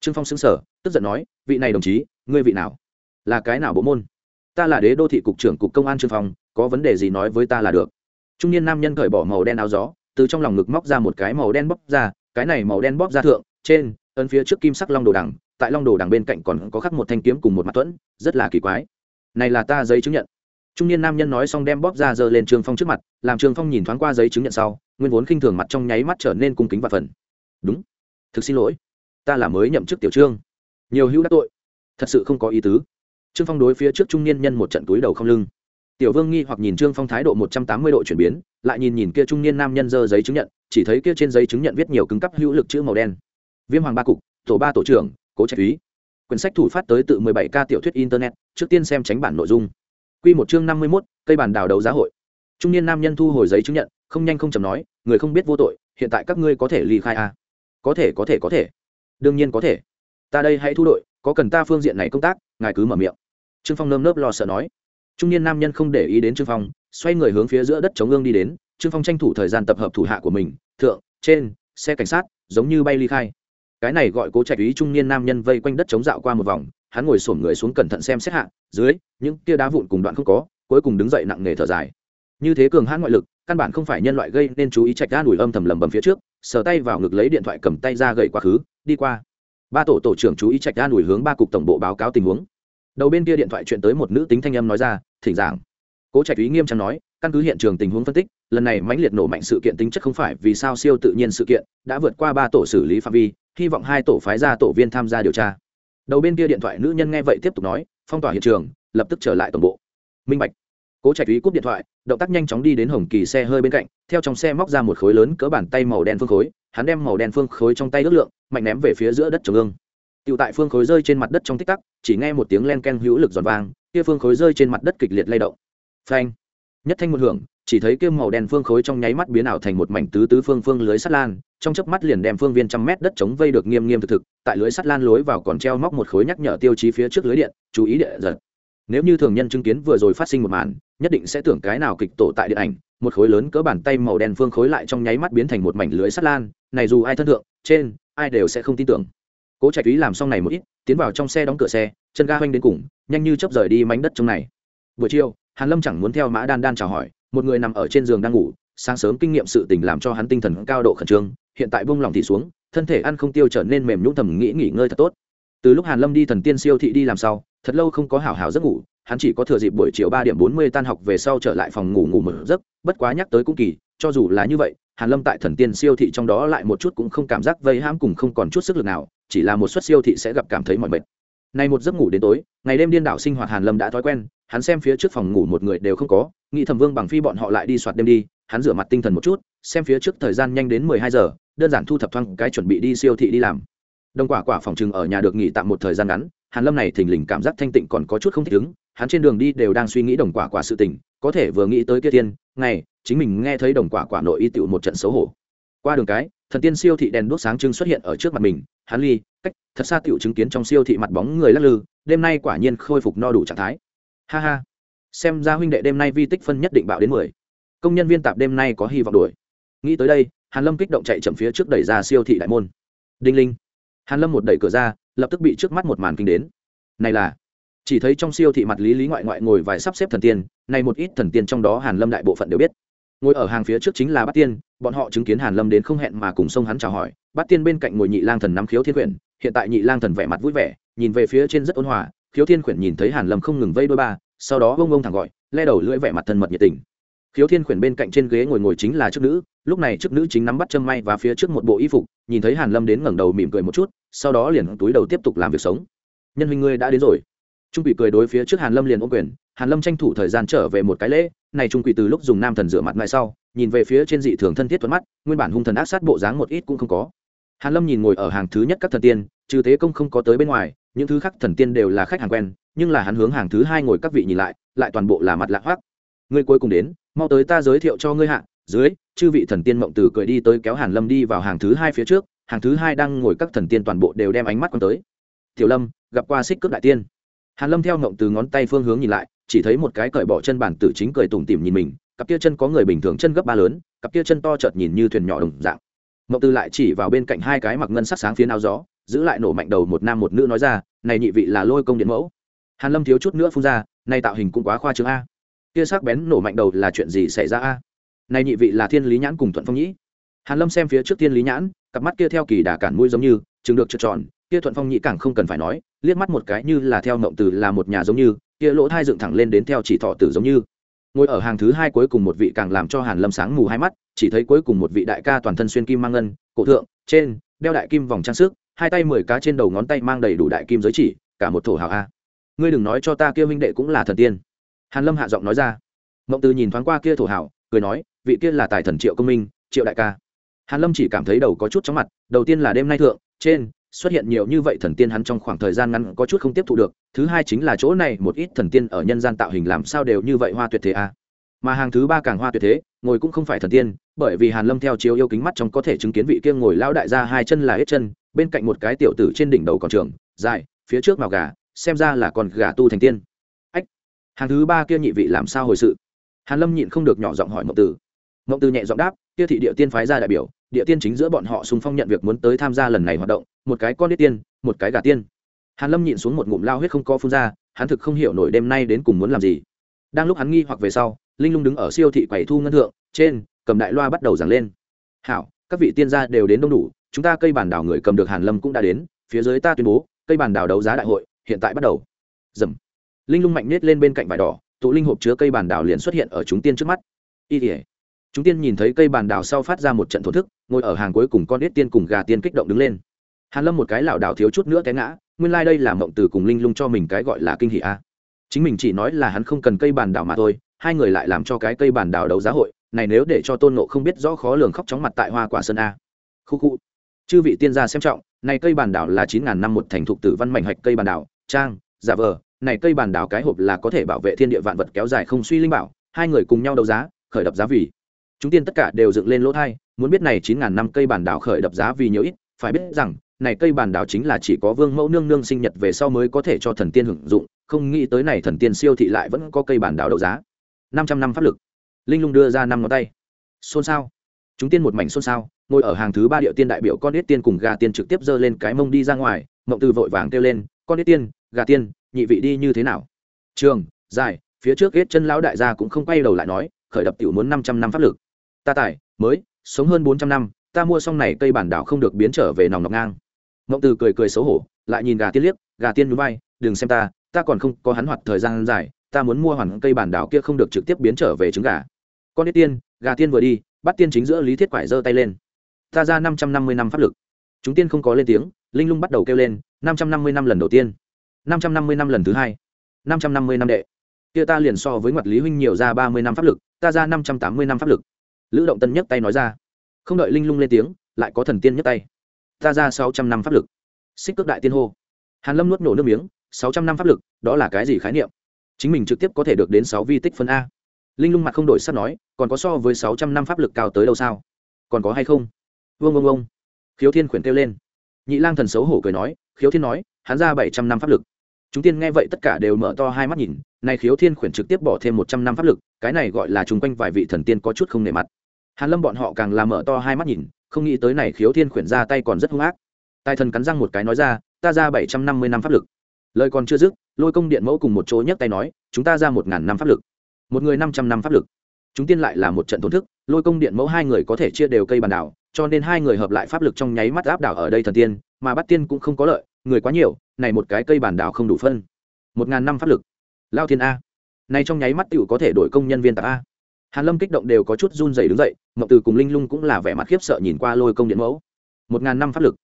Trương phong sững sở tức giận nói, vị này đồng chí, ngươi vị nào? Là cái nào bộ môn? Ta là đế đô thị cục trưởng cục công an trương phong, có vấn đề gì nói với ta là được. Trung niên nam nhân cởi bỏ màu đen áo gió, từ trong lòng ngực móc ra một cái màu đen bóp ra, cái này màu đen bóp ra thượng, trên, ấn phía trước kim sắc long đồ đằng, tại long đồ đằng bên cạnh còn có khắc một thanh kiếm cùng một mặt tuẫn rất là kỳ quái. Này là ta giấy chứng nhận trung niên nam nhân nói xong đem bóp ra giơ lên trương phong trước mặt, làm trương phong nhìn thoáng qua giấy chứng nhận sau, nguyên vốn khinh thường mặt trong nháy mắt trở nên cung kính và phần đúng, thực xin lỗi, ta là mới nhậm chức tiểu trương. Nhiều hữu đã tội, thật sự không có ý tứ. Trương phong đối phía trước trung niên nhân một trận túi đầu không lưng. Tiểu vương nghi hoặc nhìn trương phong thái độ một trăm tám mươi độ chuyển biến, lại nhìn nhìn kia trung niên nam nhân dơ giấy chứng nhận, chỉ thấy kia trên giấy chứng nhận viết nhiều cứng cấp hữu lực chữ màu đen. Viêm hoàng ba cục, tổ ba tổ trưởng, cố trạch úy quyển sách thủ phát tới tự 17 ca tiểu thuyết internet, trước tiên xem tránh bản nội dung quy một chương 51, cây bản đào đấu giá hội. Trung niên nam nhân thu hồi giấy chứng nhận không nhanh không chậm nói người không biết vô tội hiện tại các ngươi có thể ly khai à? có thể có thể có thể. Đương nhiên có thể. Ta đây hãy thu đội có cần ta phương diện này công tác ngài cứ mở miệng. Trương phong nơm nớp lo sợ nói. Trung niên nam nhân không để ý đến trương phong xoay người hướng phía giữa đất chống ương đi đến. Trương phong tranh thủ thời gian tập hợp thủ hạ của mình thượng trên xe cảnh sát giống như bay ly khai. Cái này gọi cố trạch ý trung niên nam nhân vây quanh đất chống dạo qua một vòng hắn ngồi xổm người xuống cẩn thận xem xét hạ, dưới, những tia đá vụn cùng đoạn không có, cuối cùng đứng dậy nặng nề thở dài. Như thế cường hãn ngoại lực, căn bản không phải nhân loại gây nên chú ý trạch ra đùi âm thầm lầm bầm phía trước, sờ tay vào ngực lấy điện thoại cầm tay ra gậy quá khứ, đi qua. Ba tổ tổ trưởng chú ý trạch ra đùi hướng ba cục tổng bộ báo cáo tình huống. Đầu bên kia điện thoại chuyện tới một nữ tính thanh âm nói ra, thỉnh giảng. Cố trạch ý nghiêm trang nói, căn cứ hiện trường tình huống phân tích, lần này mãnh liệt nổ mạnh sự kiện tính chất không phải vì sao siêu tự nhiên sự kiện, đã vượt qua ba tổ xử lý phạm vi, hy vọng hai tổ phái ra tổ viên tham gia điều tra đầu bên kia điện thoại nữ nhân nghe vậy tiếp tục nói, phong tỏa hiện trường, lập tức trở lại tổng bộ. Minh bạch. Cố trạch ý cúp điện thoại, động tác nhanh chóng đi đến hồng kỳ xe hơi bên cạnh, theo trong xe móc ra một khối lớn cỡ bàn tay màu đen phương khối, hắn đem màu đen phương khối trong tay ước lượng, mạnh ném về phía giữa đất trồng ương. Tựu tại phương khối rơi trên mặt đất trong tích tắc, chỉ nghe một tiếng len ken hữu lực giòn vang, kia phương khối rơi trên mặt đất kịch liệt lay động. Phanh. Nhất thanh một hưởng, chỉ thấy kia màu đen phương khối trong nháy mắt biến ảo thành một mảnh tứ tứ phương phương lưới sắt lan trong chớp mắt liền đem phương viên trăm mét đất chống vây được nghiêm nghiêm thực thực, tại lưới sắt lan lối vào còn treo móc một khối nhắc nhở tiêu chí phía trước lưới điện, chú ý địa giật. Nếu như thường nhân chứng kiến vừa rồi phát sinh một màn, nhất định sẽ tưởng cái nào kịch tổ tại điện ảnh, một khối lớn cỡ bàn tay màu đen phương khối lại trong nháy mắt biến thành một mảnh lưới sắt lan, này dù ai thân thượng, trên, ai đều sẽ không tin tưởng. Cố trạch túy làm xong này một ít, tiến vào trong xe đóng cửa xe, chân ga hoanh đến cùng, nhanh như chấp rời đi mảnh đất trong này. Buổi chiều, hàn lâm chẳng muốn theo mã đan đan chào hỏi, một người nằm ở trên giường đang ngủ sáng sớm kinh nghiệm sự tình làm cho hắn tinh thần cao độ khẩn trương, hiện tại buông lòng thì xuống, thân thể ăn không tiêu trở nên mềm nhũn thầm nghĩ nghỉ ngơi thật tốt. Từ lúc hàn lâm đi thần tiên siêu thị đi làm sau, thật lâu không có hảo hảo giấc ngủ, hắn chỉ có thừa dịp buổi chiều ba điểm bốn mươi tan học về sau trở lại phòng ngủ ngủ một giấc, bất quá nhắc tới cũng kỳ, cho dù là như vậy, hàn lâm tại thần tiên siêu thị trong đó lại một chút cũng không cảm giác vây hãm cùng không còn chút sức lực nào, chỉ là một suất siêu thị sẽ gặp cảm thấy mỏi mệt. Nay một giấc ngủ đến tối, ngày đêm điên đảo sinh hoạt hàn lâm đã thói quen hắn xem phía trước phòng ngủ một người đều không có, nghĩ thẩm vương bằng phi bọn họ lại đi soạt đêm đi, hắn rửa mặt tinh thần một chút, xem phía trước thời gian nhanh đến mười hai giờ, đơn giản thu thập thoang cái chuẩn bị đi siêu thị đi làm. Đồng quả quả phòng chừng ở nhà được nghỉ tạm một thời gian ngắn, hàn lâm này thình lình cảm giác thanh tịnh còn có chút không thích ứng, hắn trên đường đi đều đang suy nghĩ đồng quả quả sự tình, có thể vừa nghĩ tới kia tiên, ngày, chính mình nghe thấy đồng quả quả nội y tựu một trận xấu hổ. Qua đường cái, thần tiên siêu thị đèn đốt sáng trưng xuất hiện ở trước mặt mình, hắn ly, cách, thật xa tựu chứng kiến trong siêu thị mặt bóng người lắc lư, đêm nay quả nhiên khôi phục no đủ trạng thái ha ha. Xem ra huynh đệ đêm nay vi tích phân nhất định bạo đến mười. Công nhân viên tạp đêm nay có hy vọng đuổi. Nghĩ tới đây, hàn lâm kích động chạy chậm phía trước đẩy ra siêu thị đại môn. Đinh linh. Hàn lâm một đẩy cửa ra, lập tức bị trước mắt một màn kinh đến. Này là, chỉ thấy trong siêu thị mặt lý lý ngoại ngoại ngồi vài sắp xếp thần tiên, này một ít thần tiên trong đó hàn lâm đại bộ phận đều biết. Ngồi ở hàng phía trước chính là bát tiên, bọn họ chứng kiến hàn lâm đến không hẹn mà cùng sông hắn chào hỏi. Bát tiên bên cạnh ngồi nhị lang thần nắm khiếu thiên quyển, hiện tại nhị lang thần vẻ mặt vui vẻ, nhìn về phía trên rất ôn hòa khiếu thiên quyển nhìn thấy hàn lâm không ngừng vây đôi ba, sau đó bông bông thẳng gọi, le đầu lưỡi vẻ mặt thân mật nhiệt tình. Khiếu thiên quyển bên cạnh trên ghế ngồi ngồi chính là chức nữ, lúc này chức nữ chính nắm bắt chân may và phía trước một bộ y phục, nhìn thấy hàn lâm đến ngẩng đầu mỉm cười một chút, sau đó liền túi đầu tiếp tục làm việc sống. Nhân huynh ngươi đã đến rồi. Trung quỷ cười đối phía trước hàn lâm liền ôm quyền, hàn lâm tranh thủ thời gian trở về một cái lễ, này trung quỷ từ lúc dùng nam thần rửa mặt ngay sau, nhìn về phía trên dị thường thân thiết thuận mắt, nguyên bản hung thần ác sát bộ dáng một ít cũng không có. Hàn lâm nhìn ngồi ở hàng thứ nhất các thần tiên, trừ thế công không có tới bên ngoài những thứ khác thần tiên đều là khách hàng quen, nhưng là hắn hướng hàng thứ hai ngồi các vị nhìn lại lại toàn bộ là mặt lạ hoắc. Ngươi cuối cùng đến, mau tới ta giới thiệu cho ngươi hạ. Dưới, chư vị thần tiên mộng từ cười đi tới kéo hàn lâm đi vào hàng thứ hai phía trước, hàng thứ hai đang ngồi các thần tiên toàn bộ đều đem ánh mắt quan tới. Tiểu lâm, gặp qua xích cướp đại tiên. Hàn lâm theo mộng từ ngón tay phương hướng nhìn lại, chỉ thấy một cái cởi bỏ chân bản tử chính cười tủm tỉm nhìn mình, cặp kia chân có người bình thường chân gấp ba lớn, cặp kia chân to chợt nhìn như thuyền nhỏ đồng dạng. Mộng từ lại chỉ vào bên cạnh hai cái mặc ngân sắc sáng phía nào gió giữ lại nổ mạnh đầu một nam một nữ nói ra, này nhị vị là lôi công điện mẫu. Hàn lâm thiếu chút nữa phun ra nay tạo hình cũng quá khoa trương a. Kia sắc bén nổ mạnh đầu là chuyện gì xảy ra a? Này nhị vị là thiên lý nhãn cùng thuận phong nhĩ. Hàn lâm xem phía trước thiên lý nhãn, cặp mắt kia theo kỳ đà cản mũi giống như, chừng được trượt tròn, kia thuận phong nhĩ càng không cần phải nói, liếc mắt một cái như là theo ngộng từ là một nhà giống như, kia lỗ thai dựng thẳng lên đến theo chỉ thọ tử giống như. Ngồi ở hàng thứ hai cuối cùng một vị càng làm cho hàn lâm sáng mù hai mắt, chỉ thấy cuối cùng một vị đại ca toàn thân xuyên kim mang ngân, cổ thượng, trên, đeo đại kim vòng trang sức hai tay mười cá trên đầu ngón tay mang đầy đủ đại kim giới chỉ, cả một thổ hào a. Ngươi đừng nói cho ta kia huynh đệ cũng là thần tiên. Hàn lâm hạ giọng nói ra. Mộng từ nhìn thoáng qua kia thổ hào, cười nói, vị kia là tài thần triệu công minh, triệu đại ca. Hàn lâm chỉ cảm thấy đầu có chút chóng mặt, đầu tiên là đêm nay thượng, trên, xuất hiện nhiều như vậy thần tiên hắn trong khoảng thời gian ngắn có chút không tiếp thu được, thứ hai chính là chỗ này một ít thần tiên ở nhân gian tạo hình làm sao đều như vậy hoa tuyệt thế à. mà hàng thứ ba càng hoa tuyệt thế, ngồi cũng không phải thần tiên, bởi vì hàn lâm theo chiếu yêu kính mắt trong có thể chứng kiến vị kia ngồi lão đại gia hai chân là hết chân bên cạnh một cái tiểu tử trên đỉnh đầu còn trường, dài, phía trước màu gà, xem ra là còn gà tu thành tiên. Ách, hàng thứ ba kia nhị vị làm sao hồi sự? Hàn lâm nhịn không được nhỏ giọng hỏi mộng tử mộng tử nhẹ giọng đáp, kia thị địa tiên phái ra đại biểu, địa tiên chính giữa bọn họ xung phong nhận việc muốn tới tham gia lần này hoạt động, một cái con đít tiên, một cái gà tiên. Hàn lâm nhịn xuống một ngụm lao huyết không có phun ra, hắn thực không hiểu nổi đêm nay đến cùng muốn làm gì. Đang lúc hắn nghi hoặc về sau, linh lung đứng ở siêu thị quầy thu ngân thượng, trên, cầm đại loa bắt đầu giảng lên. Hảo, các vị tiên gia đều đến đông đủ chúng ta cây bản đảo người cầm được hàn lâm cũng đã đến, phía dưới ta tuyên bố, cây bản đảo đấu giá đại hội, hiện tại bắt đầu. Dầm. Linh lung mạnh nết lên bên cạnh vải đỏ, tụ linh hộp chứa cây bản đảo liền xuất hiện ở chúng tiên trước mắt. Y tỉa chúng tiên nhìn thấy cây bản đảo sau phát ra một trận thổ thức, ngồi ở hàng cuối cùng con đít tiên cùng gà tiên kích động đứng lên. Hàn lâm một cái lảo đảo thiếu chút nữa té ngã, nguyên lai like đây là mộng từ cùng linh lung cho mình cái gọi là kinh hỉ a. Chính mình chỉ nói là hắn không cần cây bản đảo mà thôi, hai người lại làm cho cái cây bản đảo đấu giá hội, này nếu để cho tôn nộ không biết rõ khó lường khóc chóng mặt tại hoa quả sơn a. Khu khu chư vị tiên gia xem trọng, này cây bản đảo là chín ngàn năm một thành thục tử văn mảnh hạch cây bản đảo, trang, giả vờ, này cây bản đảo cái hộp là có thể bảo vệ thiên địa vạn vật kéo dài không suy linh bảo, hai người cùng nhau đấu giá, khởi đập giá vì. Chúng tiên tất cả đều dựng lên lỗ thai, muốn biết này chín ngàn năm cây bản đảo khởi đập giá vì nhiều ít, phải biết rằng, này cây bản đảo chính là chỉ có vương mẫu nương nương sinh nhật về sau mới có thể cho thần tiên hưởng dụng, không nghĩ tới này thần tiên siêu thị lại vẫn có cây bản đảo đấu giá. Năm trăm năm pháp lực. Linh lung đưa ra năm ngón tay. Xôn xao. Chúng tiên một mảnh xôn xao ngồi ở hàng thứ ba điệu tiên đại biểu con ít tiên cùng gà tiên trực tiếp giơ lên cái mông đi ra ngoài, mộng từ vội vàng kêu lên, con ít tiên, gà tiên, nhị vị đi như thế nào? Trường, dài, phía trước ghét chân lão đại gia cũng không quay đầu lại nói, khởi đập tiểu muốn năm trăm năm pháp lực. Ta tải mới, sống hơn bốn trăm năm, ta mua xong này cây bản đảo không được biến trở về nòng nọc ngang. Mộng từ cười cười xấu hổ, lại nhìn gà tiên liếc, gà tiên núi bay đừng xem ta ta còn không có hắn hoạt thời gian dài, ta muốn mua hoàn cây bản đảo kia không được trực tiếp biến trở về trứng gà. Con ít tiên, gà tiên vừa đi, bắt tiên chính giữa lý thiết quải giơ tay lên ta ra năm trăm năm mươi năm pháp lực. Chúng tiên không có lên tiếng, linh lung bắt đầu kêu lên, năm trăm năm mươi năm lần đầu tiên, năm trăm năm mươi năm lần thứ hai, năm trăm năm mươi năm đệ. Kia ta liền so với ngoặt lý huynh nhiều ra ba mươi năm pháp lực, ta ra năm trăm tám mươi năm pháp lực. Lữ động tân nhấc tay nói ra. Không đợi linh lung lên tiếng, lại có thần tiên nhấc tay. Ta ra sáu trăm năm pháp lực. Xích cước đại tiên hô. Hàn lâm nuốt nổ nước miếng, sáu trăm năm pháp lực, đó là cái gì khái niệm? Chính mình trực tiếp có thể được đến sáu vi tích phân a. Linh lung mặt không đổi sắp nói, còn có so với sáu trăm năm pháp lực cao tới đâu sao? Còn có hay không? Vương vương vương. Khiếu thiên khuyển kêu lên. Nhị lang thần xấu hổ cười nói, khiếu thiên nói, hắn ra bảy trăm năm pháp lực. Chúng tiên nghe vậy tất cả đều mở to hai mắt nhìn này khiếu thiên khuyển trực tiếp bỏ thêm một trăm năm pháp lực, cái này gọi là chung quanh vài vị thần tiên có chút không nề mặt. Hàn lâm bọn họ càng làm mở to hai mắt nhìn, không nghĩ tới này khiếu thiên khuyển ra tay còn rất hung ác. Tài thần cắn răng một cái nói ra, ta ra bảy trăm năm mươi năm pháp lực. Lời còn chưa dứt, lôi công điện mẫu cùng một chỗ nhấc tay nói, chúng ta ra một ngàn năm pháp lực. Một người năm trăm năm pháp lực. Chúng tiên lại là một trận thổn thức, lôi công điện mẫu hai người có thể chia đều cây bàn đảo cho nên hai người hợp lại pháp lực trong nháy mắt áp đảo ở đây thần tiên, mà bắt tiên cũng không có lợi, người quá nhiều, này một cái cây bản đảo không đủ phân. Một ngàn năm pháp lực. Lao thiên a. Này trong nháy mắt tựu có thể đổi công nhân viên tạp a. Hàn lâm kích động đều có chút run rẩy đứng dậy, mộng từ cùng linh lung cũng là vẻ mặt khiếp sợ nhìn qua lôi công điện mẫu. Một ngàn năm pháp lực.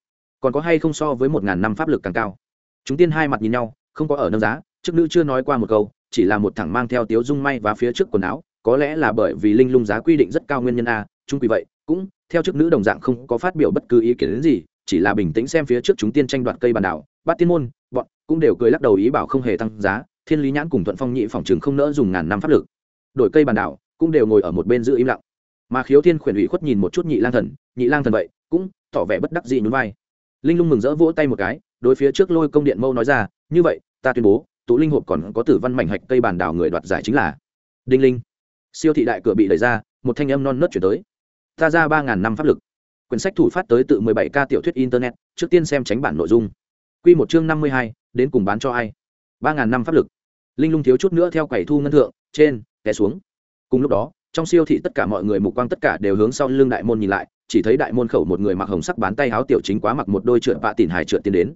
Còn có hay không so với một ngàn năm pháp lực càng cao? Chúng tiên hai mặt nhìn nhau, không có ở nâng giá, trước nữ chưa nói qua một câu, chỉ là một thằng mang theo tiếu dung may và phía trước quần áo, có lẽ là bởi vì linh lung giá quy định rất cao nguyên nhân a chung vì vậy cũng, theo chức nữ đồng dạng không có phát biểu bất cứ ý kiến đến gì, chỉ là bình tĩnh xem phía trước chúng tiên tranh đoạt cây bàn đảo. Bát tiên môn, bọn cũng đều cười lắc đầu ý bảo không hề tăng giá. Thiên lý nhãn cùng thuận phong nhị phòng trường không nỡ dùng ngàn năm pháp lực. Đổi cây bàn đảo, cũng đều ngồi ở một bên giữ im lặng. Mà khiếu thiên khuyển ủy khuất nhìn một chút nhị lang thần. Nhị lang thần vậy, cũng tỏ vẻ bất đắc dị nhún vai. Linh lung mừng rỡ vỗ tay một cái, đối phía trước lôi công điện mâu nói ra, như vậy, ta tuyên bố, tụ linh hộp còn có tử văn mảnh hạch cây bàn đảo người đoạt giải chính là. Đinh linh. Siêu thị đại cửa bị đẩy ra, một thanh âm non nớt chuyển tới ta ra ba ngàn năm pháp lực. Quyển sách thủ phát tới tự mười bảy ca tiểu thuyết internet, trước tiên xem tránh bản nội dung. Q một chương năm mươi hai, đến cùng bán cho ai? Ba ngàn năm pháp lực. Linh lung thiếu chút nữa theo quầy thu ngân thượng, trên, té xuống. Cùng lúc đó, trong siêu thị tất cả mọi người mục quang tất cả đều hướng sau lưng đại môn nhìn lại, chỉ thấy đại môn khẩu một người mặc hồng sắc bán tay háo tiểu chính quá mặc một đôi trượt bạ tỉn hải trượt tiến đến.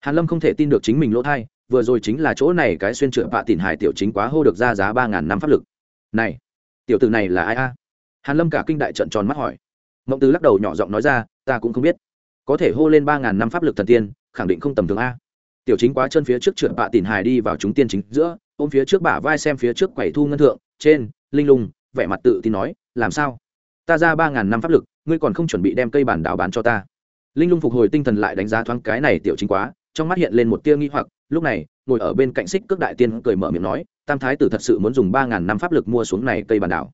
Hàn lâm không thể tin được chính mình lỗ thai, vừa rồi chính là chỗ này cái xuyên trượt bạ tỉn hải tiểu chính quá hô được ra giá ba ngàn năm pháp lực. Này, tiểu tử này là ai a? Hàn lâm cả kinh đại trận tròn mắt hỏi. Mộng tứ lắc đầu nhỏ giọng nói ra, ta cũng không biết. Có thể hô lên ba ngàn năm pháp lực thần tiên, khẳng định không tầm thường a. Tiểu chính quá chân phía trước trượt bạ tỉn hài đi vào chúng tiên chính giữa, ôm phía trước bả vai xem phía trước quầy thu ngân thượng, trên, linh lung, vẻ mặt tự tin nói, làm sao? Ta ra ba ngàn năm pháp lực, ngươi còn không chuẩn bị đem cây bản đảo bán cho ta? Linh lung phục hồi tinh thần lại đánh giá thoáng cái này tiểu chính quá, trong mắt hiện lên một tia nghi hoặc, lúc này, ngồi ở bên cạnh xích cước đại tiên cười mở miệng nói, tam thái tử thật sự muốn dùng ba ngàn năm pháp lực mua xuống này cây bản đảo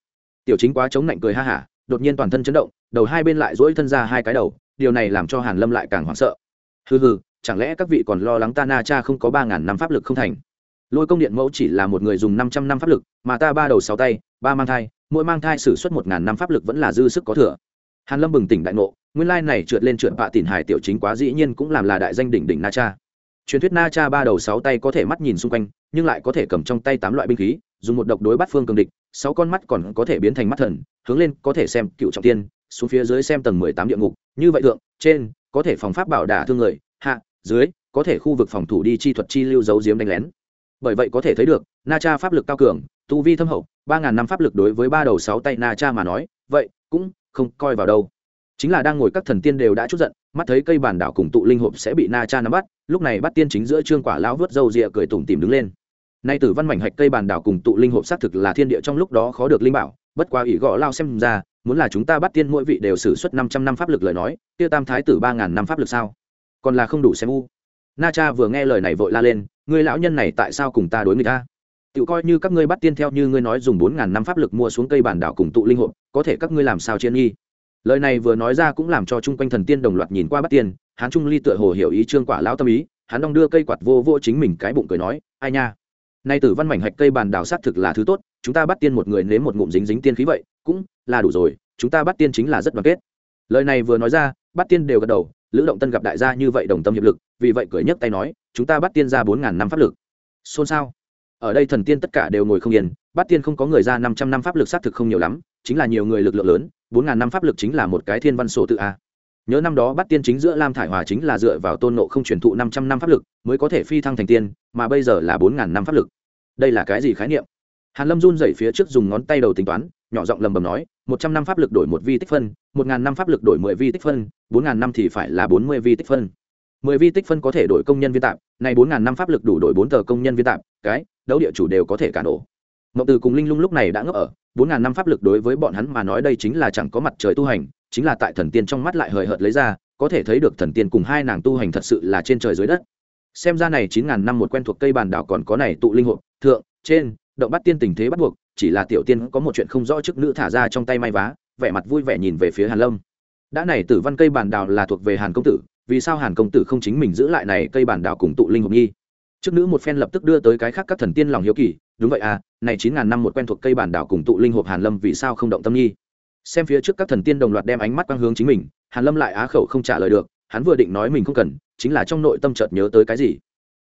tiểu chính quá chống lạnh cười ha hả, đột nhiên toàn thân chấn động, đầu hai bên lại dỗi thân ra hai cái đầu, điều này làm cho hàn lâm lại càng hoảng sợ. Hừ hừ, chẳng lẽ các vị còn lo lắng ta na cha không có ba ngàn năm pháp lực không thành? Lôi công điện mẫu chỉ là một người dùng năm trăm năm pháp lực, mà ta ba đầu sáu tay, ba mang thai, mỗi mang thai sử xuất một ngàn năm pháp lực vẫn là dư sức có thừa. Hàn lâm bừng tỉnh đại ngộ, nguyên lai này trượt lên trượt bạ tỉn hải tiểu chính quá dĩ nhiên cũng làm là đại danh đỉnh đỉnh na cha. Truyền thuyết na cha ba đầu sáu tay có thể mắt nhìn xung quanh, nhưng lại có thể cầm trong tay tám loại binh khí, dùng một độc đối bắt phương cường địch sáu con mắt còn có thể biến thành mắt thần, hướng lên có thể xem cựu trọng tiên, xuống phía dưới xem tầng mười tám địa ngục. Như vậy thượng, trên, có thể phòng pháp bảo đả thương người, hạ, dưới, có thể khu vực phòng thủ đi chi thuật chi lưu giấu diếm đánh lén. Bởi vậy có thể thấy được, na cha pháp lực cao cường, tu vi thâm hậu, ba ngàn năm pháp lực đối với ba đầu sáu tay na cha mà nói, vậy cũng không coi vào đâu. Chính là đang ngồi các thần tiên đều đã chút giận, mắt thấy cây bản đảo cùng tụ linh hộp sẽ bị na cha nắm bắt, lúc này bắt tiên chính giữa trương quả lão vớt râu rịa cười tủm tìm đứng lên nay tử văn mảnh hạch cây bàn đảo cùng tụ linh hộp xác thực là thiên địa trong lúc đó khó được linh bảo, bất quá ủy gõ lao xem ra, muốn là chúng ta bắt tiên mỗi vị đều xử suất năm trăm năm pháp lực lời nói, kia tam thái tử ba ngàn năm pháp lực sao? Còn là không đủ xem u. Na cha vừa nghe lời này vội la lên người lão nhân này tại sao cùng ta đối người ta tự coi như các ngươi bắt tiên theo như ngươi nói dùng bốn ngàn năm pháp lực mua xuống cây bản đảo cùng tụ linh hộp, có thể các ngươi làm sao chiến nghi? Lời này vừa nói ra cũng làm cho chung quanh thần tiên đồng loạt nhìn qua bắt tiên, hán trung ly tựa hồ hiểu ý trương quả lão tâm ý, hắn đong đưa cây quạt vô vô chính mình cái bụng cười nói, ai nha nay tử văn mảnh hạch cây bàn đào xác thực là thứ tốt, chúng ta bắt tiên một người nếm một ngụm dính dính tiên khí vậy, cũng là đủ rồi, chúng ta bắt tiên chính là rất đoàn kết. Lời này vừa nói ra, bắt tiên đều gật đầu, lữ động tân gặp đại gia như vậy đồng tâm hiệp lực, vì vậy cười nhấc tay nói, chúng ta bắt tiên ra bốn ngàn năm pháp lực. Xôn xao. Ở đây thần tiên tất cả đều ngồi không yên, bắt tiên không có người ra năm trăm năm pháp lực xác thực không nhiều lắm, chính là nhiều người lực lượng lớn, bốn ngàn năm pháp lực chính là một cái thiên văn sổ tự a nhớ năm đó bắt tiên chính giữa lam thải hòa chính là dựa vào tôn nộ không truyền thụ năm trăm năm pháp lực, mới có thể phi thăng thành tiên, mà bây giờ là bốn ngàn năm pháp lực. Đây là cái gì khái niệm? Hàn lâm run dậy phía trước dùng ngón tay đầu tính toán, nhỏ giọng lầm bầm nói, một trăm năm pháp lực đổi một vi tích phân, một ngàn năm pháp lực đổi mười vi tích phân, bốn ngàn năm thì phải là bốn mươi vi tích phân. mười vi tích phân có thể đổi công nhân viên tạp này bốn ngàn năm pháp lực đủ đổi bốn tờ công nhân viên tạp, cái, đấu địa chủ đều có thể cả nổ. Mộng từ cùng linh lung lúc này đã ngấp ở, bốn ngàn năm pháp lực đối với bọn hắn mà nói đây chính là chẳng có mặt trời tu hành chính là tại thần tiên trong mắt lại hời hợt lấy ra, có thể thấy được thần tiên cùng hai nàng tu hành thật sự là trên trời dưới đất. Xem ra này chín ngàn năm một quen thuộc cây bàn đảo còn có này tụ linh hộp, thượng, trên, động bắt tiên tình thế bắt buộc, chỉ là tiểu tiên có một chuyện không rõ chức nữ thả ra trong tay may vá, vẻ mặt vui vẻ nhìn về phía hàn lâm. Đã này tử văn cây bàn đào là thuộc về hàn công tử, vì sao hàn công tử không chính mình giữ lại này cây bàn đào cùng tụ linh hộp nghi? Chức nữ một phen lập tức đưa tới cái khác các thần tiên lòng hiếu kỳ, đúng vậy à này chín ngàn năm một quen thuộc cây bàn đảo cùng tụ linh hộp hàn lâm vì sao không động tâm nghi? Xem phía trước các thần tiên đồng loạt đem ánh mắt quang hướng chính mình, hàn lâm lại á khẩu không trả lời được, hắn vừa định nói mình không cần, chính là trong nội tâm chợt nhớ tới cái gì.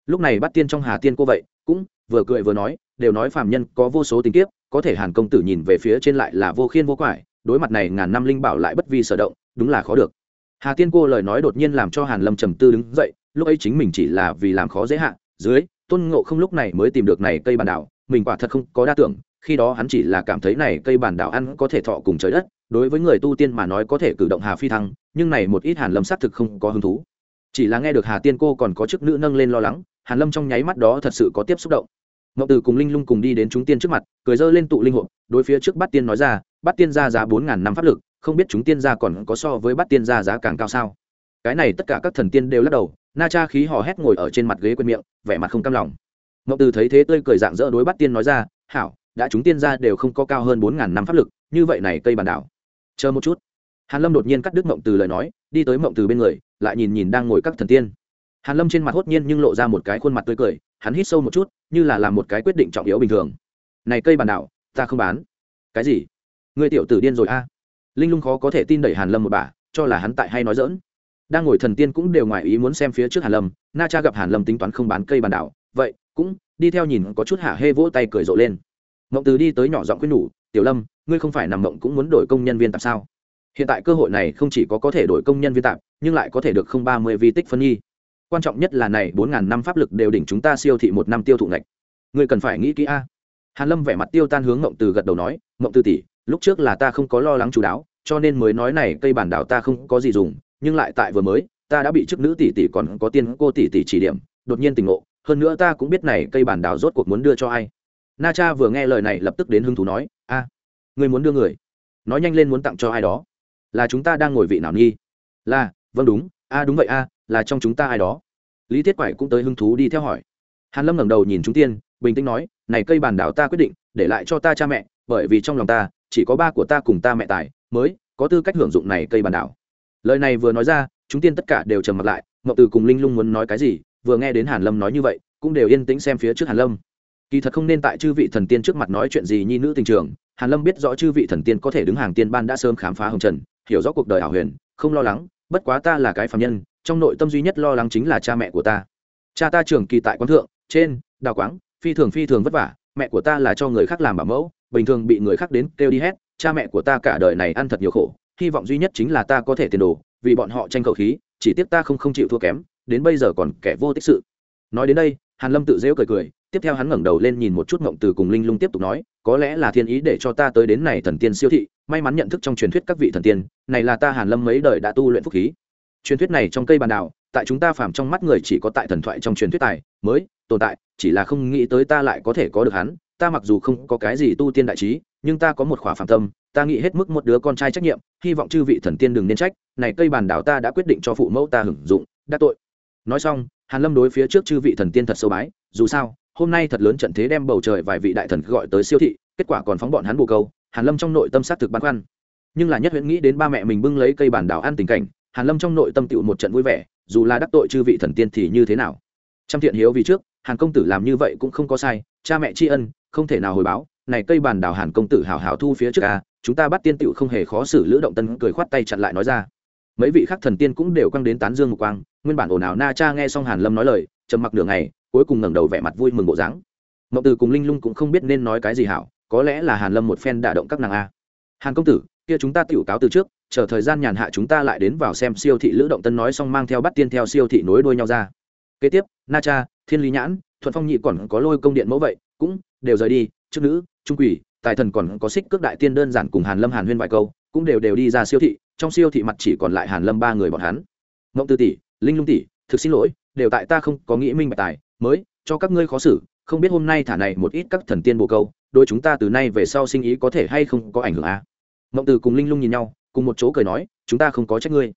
Lúc này bắt tiên trong hà tiên cô vậy, cũng vừa cười vừa nói, đều nói phàm nhân có vô số tình kiếp, có thể hàn công tử nhìn về phía trên lại là vô khiên vô quải, đối mặt này ngàn năm linh bảo lại bất vi sở động, đúng là khó được. Hà tiên cô lời nói đột nhiên làm cho hàn lâm trầm tư đứng dậy, lúc ấy chính mình chỉ là vì làm khó dễ hạ, dưới, tôn ngộ không lúc này mới tìm được này cây bản đảo, mình quả thật không có đa tưởng khi đó hắn chỉ là cảm thấy này cây bản đảo ăn có thể thọ cùng trời đất, đối với người tu tiên mà nói có thể cử động hà phi thăng, nhưng này một ít hàn lâm xác thực không có hứng thú. Chỉ là nghe được hà tiên cô còn có chức nữ nâng lên lo lắng, hàn lâm trong nháy mắt đó thật sự có tiếp xúc động. Ngọc từ cùng linh lung cùng đi đến chúng tiên trước mặt, cười dơ lên tụ linh hộp, đối phía trước bát tiên nói ra, bát tiên ra giá bốn ngàn năm pháp lực, không biết chúng tiên ra còn có so với bát tiên ra giá càng cao sao? Cái này tất cả các thần tiên đều lắc đầu, na cha khí hò hét ngồi ở trên mặt ghế quên miệng, vẻ mặt không cam lòng. Ngọc từ thấy thế tươi cười dạng dỡ đối Bát tiên nói ra, hảo đã chúng tiên gia đều không có cao hơn bốn ngàn năm pháp lực, như vậy này cây bàn đảo. Chờ một chút. Hàn lâm đột nhiên cắt đứt mộng từ lời nói, đi tới mộng từ bên người, lại nhìn nhìn đang ngồi các thần tiên. Hàn lâm trên mặt hốt nhiên nhưng lộ ra một cái khuôn mặt tươi cười, hắn hít sâu một chút, như là làm một cái quyết định trọng yếu bình thường. Này cây bàn đảo, ta không bán. Cái gì? Người tiểu tử điên rồi a. Linh lung khó có thể tin đẩy hàn lâm một bà, cho là hắn tại hay nói dỡn đang ngồi thần tiên cũng đều ngoài ý muốn xem phía trước hàn lâm, na cha gặp hàn lâm tính toán không bán cây bàn đảo, vậy, cũng đi theo nhìn có chút hạ hê vỗ tay cười rộ lên mộng từ đi tới nhỏ giọng quyết nhủ, tiểu lâm, ngươi không phải nằm mộng cũng muốn đổi công nhân viên tạp sao? Hiện tại cơ hội này không chỉ có có thể đổi công nhân viên tạp, nhưng lại có thể được không ba mươi vi tích phân nhi. Quan trọng nhất là này bốn ngàn năm pháp lực đều đỉnh chúng ta siêu thị một năm tiêu thụ ngạch. Ngươi cần phải nghĩ kỹ a. Hàn lâm vẻ mặt tiêu tan hướng mộng từ gật đầu nói, mộng từ tỷ, lúc trước là ta không có lo lắng chú đáo, cho nên mới nói này cây bản đảo ta không có gì dùng, nhưng lại tại vừa mới, ta đã bị chức nữ tỷ tỷ còn có tiên cô tỷ tỷ chỉ điểm, đột nhiên tình ngộ, hơn nữa ta cũng biết này cây bản đảo rốt cuộc muốn đưa cho ai na cha vừa nghe lời này lập tức đến hứng thú nói a à, người muốn đưa người? Nói nhanh lên muốn tặng cho ai đó. Là chúng ta đang ngồi vị nào nghi? Là vâng đúng a đúng vậy a là trong chúng ta ai đó. Lý thiết quải cũng tới hứng thú đi theo hỏi. Hàn lâm ngẩng đầu nhìn chúng tiên bình tĩnh nói này cây bản đảo ta quyết định để lại cho ta cha mẹ bởi vì trong lòng ta chỉ có ba của ta cùng ta mẹ tài mới có tư cách hưởng dụng này cây bản đảo. Lời này vừa nói ra chúng tiên tất cả đều trầm mặt lại ngọc từ cùng linh lung muốn nói cái gì vừa nghe đến hàn lâm nói như vậy cũng đều yên tĩnh xem phía trước hàn lâm kỳ thật không nên tại chư vị thần tiên trước mặt nói chuyện gì nhi nữ tình trường. Hàn lâm biết rõ chư vị thần tiên có thể đứng hàng tiên ban đã sớm khám phá hồng trần, hiểu rõ cuộc đời ảo huyền, không lo lắng, bất quá ta là cái phạm nhân, trong nội tâm duy nhất lo lắng chính là cha mẹ của ta. Cha ta trường kỳ tại quán thượng, trên, đào quáng, phi thường phi thường vất vả, mẹ của ta là cho người khác làm bảo mẫu, bình thường bị người khác đến kêu đi hết, cha mẹ của ta cả đời này ăn thật nhiều khổ, hy vọng duy nhất chính là ta có thể tiền đồ, vì bọn họ tranh cầu khí, chỉ tiếc ta không không chịu thua kém, đến bây giờ còn kẻ vô tích sự. Nói đến đây, hàn lâm tự dễu cười cười tiếp theo hắn ngẩng đầu lên nhìn một chút ngộng từ cùng linh lung tiếp tục nói, có lẽ là thiên ý để cho ta tới đến này thần tiên siêu thị, may mắn nhận thức trong truyền thuyết các vị thần tiên, này là ta hàn lâm mấy đời đã tu luyện phúc khí. Truyền thuyết này trong cây bàn đảo tại chúng ta phàm trong mắt người chỉ có tại thần thoại trong truyền thuyết tài, mới, tồn tại, chỉ là không nghĩ tới ta lại có thể có được hắn, ta mặc dù không có cái gì tu tiên đại trí, nhưng ta có một khỏa phàm tâm, ta nghĩ hết mức một đứa con trai trách nhiệm, hy vọng chư vị thần tiên đừng nên trách, này cây bàn đảo ta đã quyết định cho phụ mẫu ta hưởng dụng, đã tội. Nói xong, hàn lâm đối phía trước chư vị thần tiên thật sâu bái, dù sao hôm nay thật lớn trận thế đem bầu trời vài vị đại thần gọi tới siêu thị, kết quả còn phóng bọn hắn bồ câu, hàn lâm trong nội tâm sát thực băn khoăn. Nhưng là nhất huyễn nghĩ đến ba mẹ mình bưng lấy cây bản đảo ăn tình cảnh, hàn lâm trong nội tâm tựu một trận vui vẻ, dù là đắc tội chư vị thần tiên thì như thế nào? Trăm thiện hiếu vì trước, hàn công tử làm như vậy cũng không có sai, cha mẹ tri ân, không thể nào hồi báo, này cây bản đảo hàn công tử hảo hảo thu phía trước a chúng ta bắt tiên tựu không hề khó xử, lữ động tân cười khoát tay chặn lại nói ra. Mấy vị khác thần tiên cũng đều quăng đến tán dương một quang, nguyên bản ồn ào na cha nghe xong hàn lâm nói lời, trầm mặc nửa ngày cuối cùng ngẩng đầu vẻ mặt vui mừng bộ dáng. Mộng từ cùng linh lung cũng không biết nên nói cái gì hảo, có lẽ là hàn lâm một phen đả động các nàng a. Hàn công tử, kia chúng ta tiểu cáo từ trước, chờ thời gian nhàn hạ chúng ta lại đến vào xem siêu thị lữ động tân nói xong mang theo bắt tiên theo siêu thị nối đuôi nhau ra. Kế tiếp, na cha, thiên lý nhãn, thuận phong nhị còn có lôi công điện mẫu vậy, cũng đều rời đi, trước nữ, trung quỷ, tài thần còn có xích cước đại tiên đơn giản cùng hàn lâm hàn huyên vài câu, cũng đều đều đi ra siêu thị, trong siêu thị mặt chỉ còn lại hàn lâm ba người bọn hắn. Ngộng tư tỷ, linh lung tỷ, thực xin lỗi, đều tại ta không có nghĩ minh bạch tài mới, cho các ngươi khó xử, không biết hôm nay thả này một ít các thần tiên bồ câu, đôi chúng ta từ nay về sau sinh ý có thể hay không có ảnh hưởng à? Mộng từ cùng linh lung nhìn nhau, cùng một chỗ cười nói, chúng ta không có trách ngươi.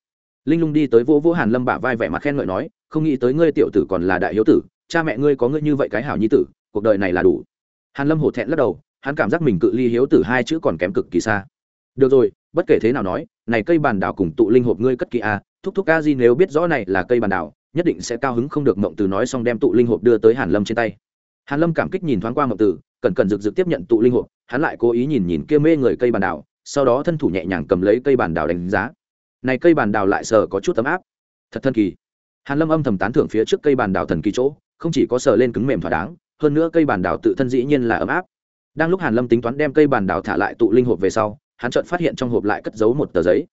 Linh lung đi tới vỗ vỗ hàn lâm bả vai vẻ mặt khen ngợi nói, không nghĩ tới ngươi tiểu tử còn là đại hiếu tử, cha mẹ ngươi có ngươi như vậy cái hảo nhi tử, cuộc đời này là đủ. Hàn lâm hổ thẹn lắc đầu, hắn cảm giác mình cự ly hiếu tử hai chữ còn kém cực kỳ xa. Được rồi, bất kể thế nào nói, này cây bàn đảo cùng tụ linh hộp ngươi cất kỳ a à, thúc thúc a di nếu biết rõ này là cây bàn đảo nhất định sẽ cao hứng không được mộng từ nói xong đem tụ linh hộp đưa tới hàn lâm trên tay. Hàn lâm cảm kích nhìn thoáng qua mộng từ cần cần rực rực tiếp nhận tụ linh hộp, hắn lại cố ý nhìn nhìn kia mê người cây bàn đảo sau đó thân thủ nhẹ nhàng cầm lấy cây bàn đảo đánh giá. Này cây bàn đảo lại sờ có chút ấm áp. Thật thân kỳ. Hàn lâm âm thầm tán thưởng phía trước cây bàn đảo thần kỳ chỗ, không chỉ có sờ lên cứng mềm thỏa đáng, hơn nữa cây bàn đảo tự thân dĩ nhiên là ấm áp. Đang lúc hàn lâm tính toán đem cây bàn đảo thả lại tụ linh hộp về sau, hắn chợt phát hiện trong hộp lại cất giấu một tờ giấy.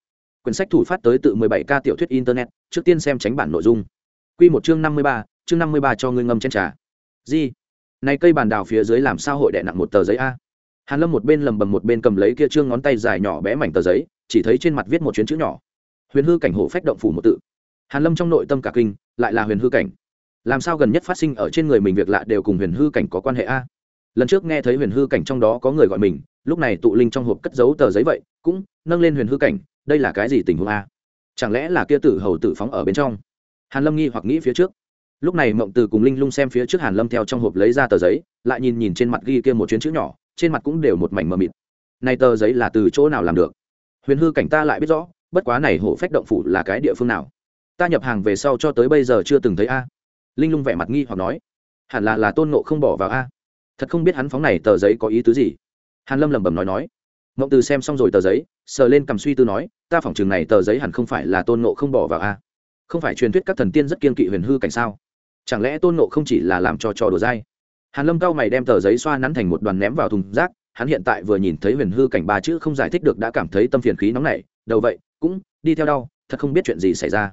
Quyển sách thủ phát tới tự 17 ca tiểu thuyết internet, trước tiên xem tránh bản nội dung quy một chương 53, chương 53 cho ngươi ngâm trên trà. Gì? Này cây bàn đào phía dưới làm sao hội đè nặng một tờ giấy a? Hàn lâm một bên lầm bầm một bên cầm lấy kia trương ngón tay dài nhỏ bé mảnh tờ giấy chỉ thấy trên mặt viết một chuyến chữ nhỏ. Huyền hư cảnh hộ phách động phủ một tự. Hàn lâm trong nội tâm cả kinh lại là huyền hư cảnh. Làm sao gần nhất phát sinh ở trên người mình việc lạ đều cùng huyền hư cảnh có quan hệ a? Lần trước nghe thấy huyền hư cảnh trong đó có người gọi mình lúc này tụ linh trong hộp cất giấu tờ giấy vậy cũng nâng lên huyền hư cảnh đây là cái gì tình huống a? Chẳng lẽ là kia tử hầu tử phóng ở bên trong? Hàn lâm nghi hoặc nghĩ phía trước. Lúc này mộng từ cùng linh lung xem phía trước hàn lâm theo trong hộp lấy ra tờ giấy, lại nhìn nhìn trên mặt ghi kia một chuyến chữ nhỏ, trên mặt cũng đều một mảnh mờ mịt. Này tờ giấy là từ chỗ nào làm được? Huyền hư cảnh ta lại biết rõ, bất quá này hổ phách động phủ là cái địa phương nào? Ta nhập hàng về sau cho tới bây giờ chưa từng thấy a. Linh lung vẻ mặt nghi hoặc nói. Hẳn là là tôn nộ không bỏ vào a. Thật không biết hắn phóng này tờ giấy có ý tứ gì. Hàn lâm lẩm bẩm nói nói. Mộng từ xem xong rồi tờ giấy, sờ lên cầm suy tư nói, ta phỏng chừng này tờ giấy hẳn không phải là tôn nộ không bỏ vào a không phải truyền thuyết các thần tiên rất kiên kỵ huyền hư cảnh sao chẳng lẽ tôn nộ không chỉ là làm cho trò đùa dai hàn lâm cao mày đem tờ giấy xoa nắn thành một đoàn ném vào thùng rác, hắn hiện tại vừa nhìn thấy huyền hư cảnh ba chữ không giải thích được đã cảm thấy tâm phiền khí nóng nảy, đầu vậy, cũng đi theo đau, thật không biết chuyện gì xảy ra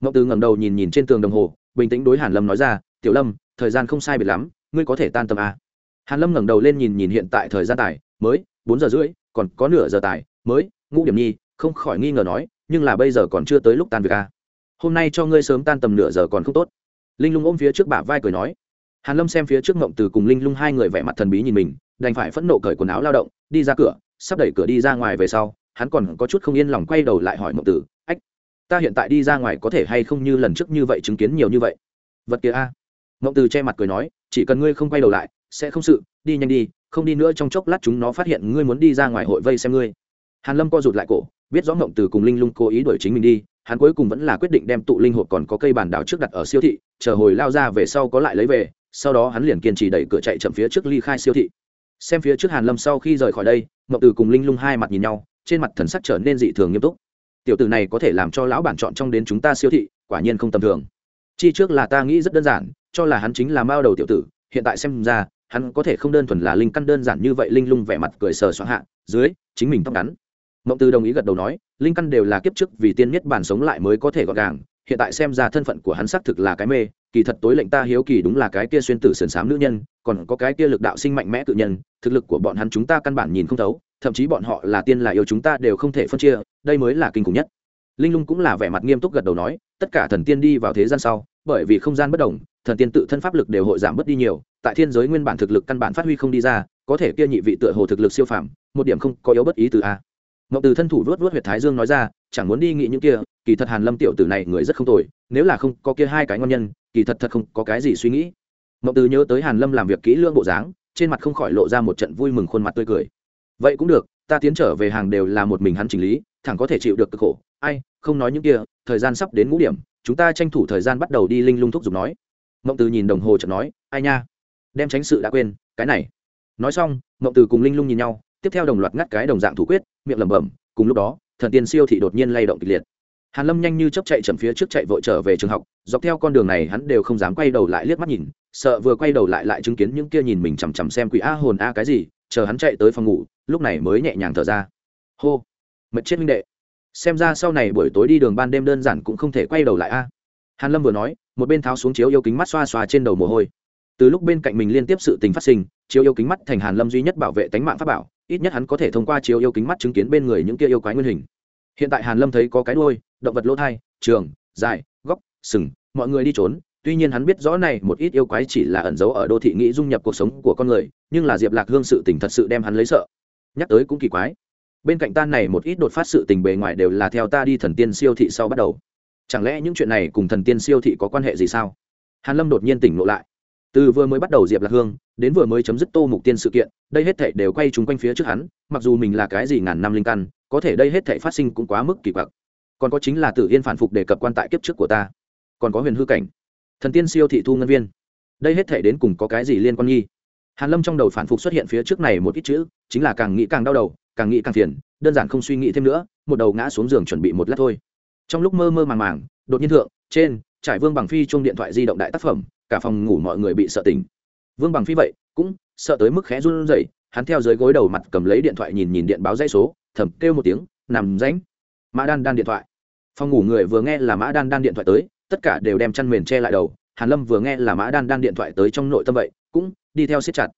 ngọc từ ngẩng đầu nhìn nhìn trên tường đồng hồ, bình tĩnh đối hàn lâm nói ra, tiểu lâm, thời gian không sai biệt lắm, ngươi có thể tan tâm à. hàn lâm ngẩng đầu lên nhìn nhìn hiện tại thời gian tài, mới bốn giờ rưỡi, còn có nửa giờ tài, mới ngũ điểm nhi, không khỏi nghi ngờ nói, nhưng là bây giờ còn chưa tới lúc tan việc à hôm nay cho ngươi sớm tan tầm nửa giờ còn không tốt. Linh lung ôm phía trước bả vai cười nói. Hàn lâm xem phía trước ngộng từ cùng linh lung hai người vẻ mặt thần bí nhìn mình đành phải phẫn nộ cởi quần áo lao động đi ra cửa sắp đẩy cửa đi ra ngoài về sau hắn còn có chút không yên lòng quay đầu lại hỏi ngộng Từ, ách ta hiện tại đi ra ngoài có thể hay không như lần trước như vậy chứng kiến nhiều như vậy? Vật kia a. À. ngộng từ che mặt cười nói chỉ cần ngươi không quay đầu lại sẽ không sự đi nhanh đi không đi nữa trong chốc lát chúng nó phát hiện ngươi muốn đi ra ngoài hội vây xem ngươi. Hàn lâm co rụt lại cổ biết rõ ngộng từ cùng linh lung cố ý đuổi chính mình đi hắn cuối cùng vẫn là quyết định đem tụ linh hộp còn có cây bàn đảo trước đặt ở siêu thị, chờ hồi lao ra về sau có lại lấy về, sau đó hắn liền kiên trì đẩy cửa chạy chậm phía trước ly khai siêu thị. Xem phía trước hàn lâm sau khi rời khỏi đây mậu từ cùng linh lung hai mặt nhìn nhau, trên mặt thần sắc trở nên dị thường nghiêm túc. Tiểu tử này có thể làm cho lão bản chọn trong đến chúng ta siêu thị, quả nhiên không tầm thường. Chi trước là ta nghĩ rất đơn giản, cho là hắn chính là mao đầu tiểu tử, hiện tại xem ra, hắn có thể không đơn thuần là linh căn đơn giản như vậy, linh lung vẻ mặt cười sờ soạn hạ, dưới, chính mình tóc ngắn mộng từ đồng ý gật đầu nói, linh căn đều là kiếp trước vì tiên nhất bản sống lại mới có thể gọn gàng, hiện tại xem ra thân phận của hắn xác thực là cái mê, kỳ thật tối lệnh ta hiếu kỳ đúng là cái kia xuyên tử sườn xám nữ nhân, còn có cái kia lực đạo sinh mạnh mẽ tự nhân, thực lực của bọn hắn chúng ta căn bản nhìn không thấu, thậm chí bọn họ là tiên là yêu chúng ta đều không thể phân chia, đây mới là kinh khủng nhất. Linh lung cũng là vẻ mặt nghiêm túc gật đầu nói, tất cả thần tiên đi vào thế gian sau, bởi vì không gian bất đồng thần tiên tự thân pháp lực đều hội giảm bớt đi nhiều, tại thiên giới nguyên bản thực lực căn bản phát huy không đi ra, có thể kia nhị vị tựa hồ thực lực siêu phàm, một điểm không có yếu bất ý từ a ngọc từ thân thủ vớt vớt huyệt thái dương nói ra, chẳng muốn đi nghĩ những kia, kỳ thật hàn lâm tiểu tử này người rất không tồi, nếu là không có kia hai cái ngon nhân, kỳ thật thật không có cái gì suy nghĩ. Mộng từ nhớ tới hàn lâm làm việc kỹ lưỡng bộ dáng, trên mặt không khỏi lộ ra một trận vui mừng khuôn mặt tươi cười. Vậy cũng được, ta tiến trở về hàng đều là một mình hắn chỉnh lý, thẳng có thể chịu được cực khổ. Ai, không nói những kia, thời gian sắp đến ngũ điểm, chúng ta tranh thủ thời gian bắt đầu đi linh lung thúc giục nói. Mộng từ nhìn đồng hồ chợt nói, ai nha, đem tránh sự đã quên, cái này. Nói xong, mộng từ cùng linh lung nhìn nhau, tiếp theo đồng loạt ngắt cái đồng dạng thủ quyết miệng lẩm bẩm, cùng lúc đó, thần tiên siêu thị đột nhiên lay động kịch liệt. Hàn lâm nhanh như chấp chạy chậm phía trước chạy vội trở về trường học, dọc theo con đường này hắn đều không dám quay đầu lại liếc mắt nhìn, sợ vừa quay đầu lại lại chứng kiến những kia nhìn mình chằm chằm xem quỷ a hồn a cái gì, chờ hắn chạy tới phòng ngủ, lúc này mới nhẹ nhàng thở ra. Hô mật chết minh đệ. Xem ra sau này buổi tối đi đường ban đêm đơn giản cũng không thể quay đầu lại a. Hàn lâm vừa nói, một bên tháo xuống chiếu yêu kính mắt xoa xoa trên đầu mồ hôi. Từ lúc bên cạnh mình liên tiếp sự tình phát sinh, chiếu yêu kính mắt thành hàn lâm duy nhất bảo vệ tánh mạng pháp bảo ít nhất hắn có thể thông qua chiếu yêu kính mắt chứng kiến bên người những kia yêu quái nguyên hình. Hiện tại hàn lâm thấy có cái đuôi, động vật lỗ thai, trường, dài, góc, sừng, mọi người đi trốn. Tuy nhiên hắn biết rõ này một ít yêu quái chỉ là ẩn giấu ở đô thị nghĩ dung nhập cuộc sống của con người, nhưng là diệp lạc hương sự tình thật sự đem hắn lấy sợ. Nhắc tới cũng kỳ quái. Bên cạnh ta này một ít đột phát sự tình bề ngoài đều là theo ta đi thần tiên siêu thị sau bắt đầu. Chẳng lẽ những chuyện này cùng thần tiên siêu thị có quan hệ gì sao? Hàn lâm đột nhiên tỉnh ngộ lại từ vừa mới bắt đầu diệp lạc hương, đến vừa mới chấm dứt tô mục tiên sự kiện, đây hết thảy đều quay trúng quanh phía trước hắn, mặc dù mình là cái gì ngàn năm linh căn, có thể đây hết thảy phát sinh cũng quá mức kỳ quặc. Còn có chính là tử yên phản phục đề cập quan tại kiếp trước của ta. Còn có huyền hư cảnh, thần tiên siêu thị thu ngân viên. Đây hết thảy đến cùng có cái gì liên quan nghi? Hàn lâm trong đầu phản phục xuất hiện phía trước này một ít chữ, chính là càng nghĩ càng đau đầu, càng nghĩ càng phiền, đơn giản không suy nghĩ thêm nữa, một đầu ngã xuống giường chuẩn bị một lát thôi. Trong lúc mơ mơ màng màng, đột nhiên thượng, trên, trải vương bằng phi chung điện thoại di động đại tác phẩm cả phòng ngủ mọi người bị sợ tỉnh. Vương bằng phi vậy, cũng sợ tới mức khẽ run rẩy, hắn theo dưới gối đầu mặt cầm lấy điện thoại nhìn nhìn điện báo dãy số, thầm kêu một tiếng, nằm ránh mã đan đan điện thoại. Phòng ngủ người vừa nghe là mã đan đan điện thoại tới, tất cả đều đem chăn mền che lại đầu, hàn lâm vừa nghe là mã đan đan điện thoại tới trong nội tâm vậy, cũng đi theo siết chặt.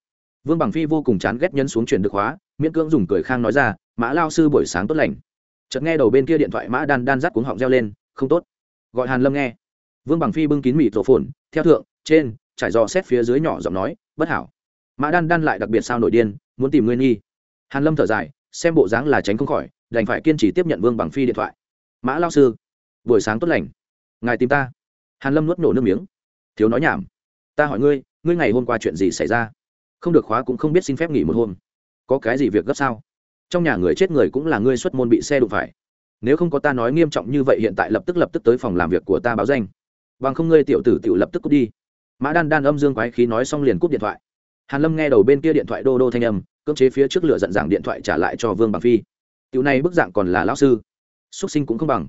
Vương bằng phi vô cùng chán ghét nhân xuống chuyển được hóa, miễn cưỡng dùng cười khang nói ra, mã lao sư buổi sáng tốt lành. Chợt nghe đầu bên kia điện thoại mã đan đan rắt cuống họng reo lên, không tốt. Gọi hàn lâm nghe. Vương bằng phi bưng kín mịt rổ phồn, theo thượng trên, trải dò xét phía dưới nhỏ giọng nói, bất hảo. Mã đan đan lại đặc biệt sao nổi điên, muốn tìm nguyên nghi. Hàn lâm thở dài, xem bộ dáng là tránh không khỏi, đành phải kiên trì tiếp nhận vương bằng phi điện thoại. Mã lao sư, buổi sáng tốt lành. Ngài tìm ta. Hàn lâm nuốt nổ nước miếng. Thiếu nói nhảm. Ta hỏi ngươi ngươi ngày hôm qua chuyện gì xảy ra? Không được khóa cũng không biết xin phép nghỉ một hôm. Có cái gì việc gấp sao? Trong nhà người chết người cũng là ngươi xuất môn bị xe đụng phải. Nếu không có ta nói nghiêm trọng như vậy hiện tại lập tức lập tức tới phòng làm việc của ta báo danh. Bằng không ngươi tiểu tử tiểu lập tức cút đi mã đan đan âm dương quái khí nói xong liền cúp điện thoại. Hàn lâm nghe đầu bên kia điện thoại đô đô thanh âm, cưỡng chế phía trước lửa giận giảng điện thoại trả lại cho vương bằng phi. Tiểu này bức dạng còn là lão sư. Xuất sinh cũng không bằng.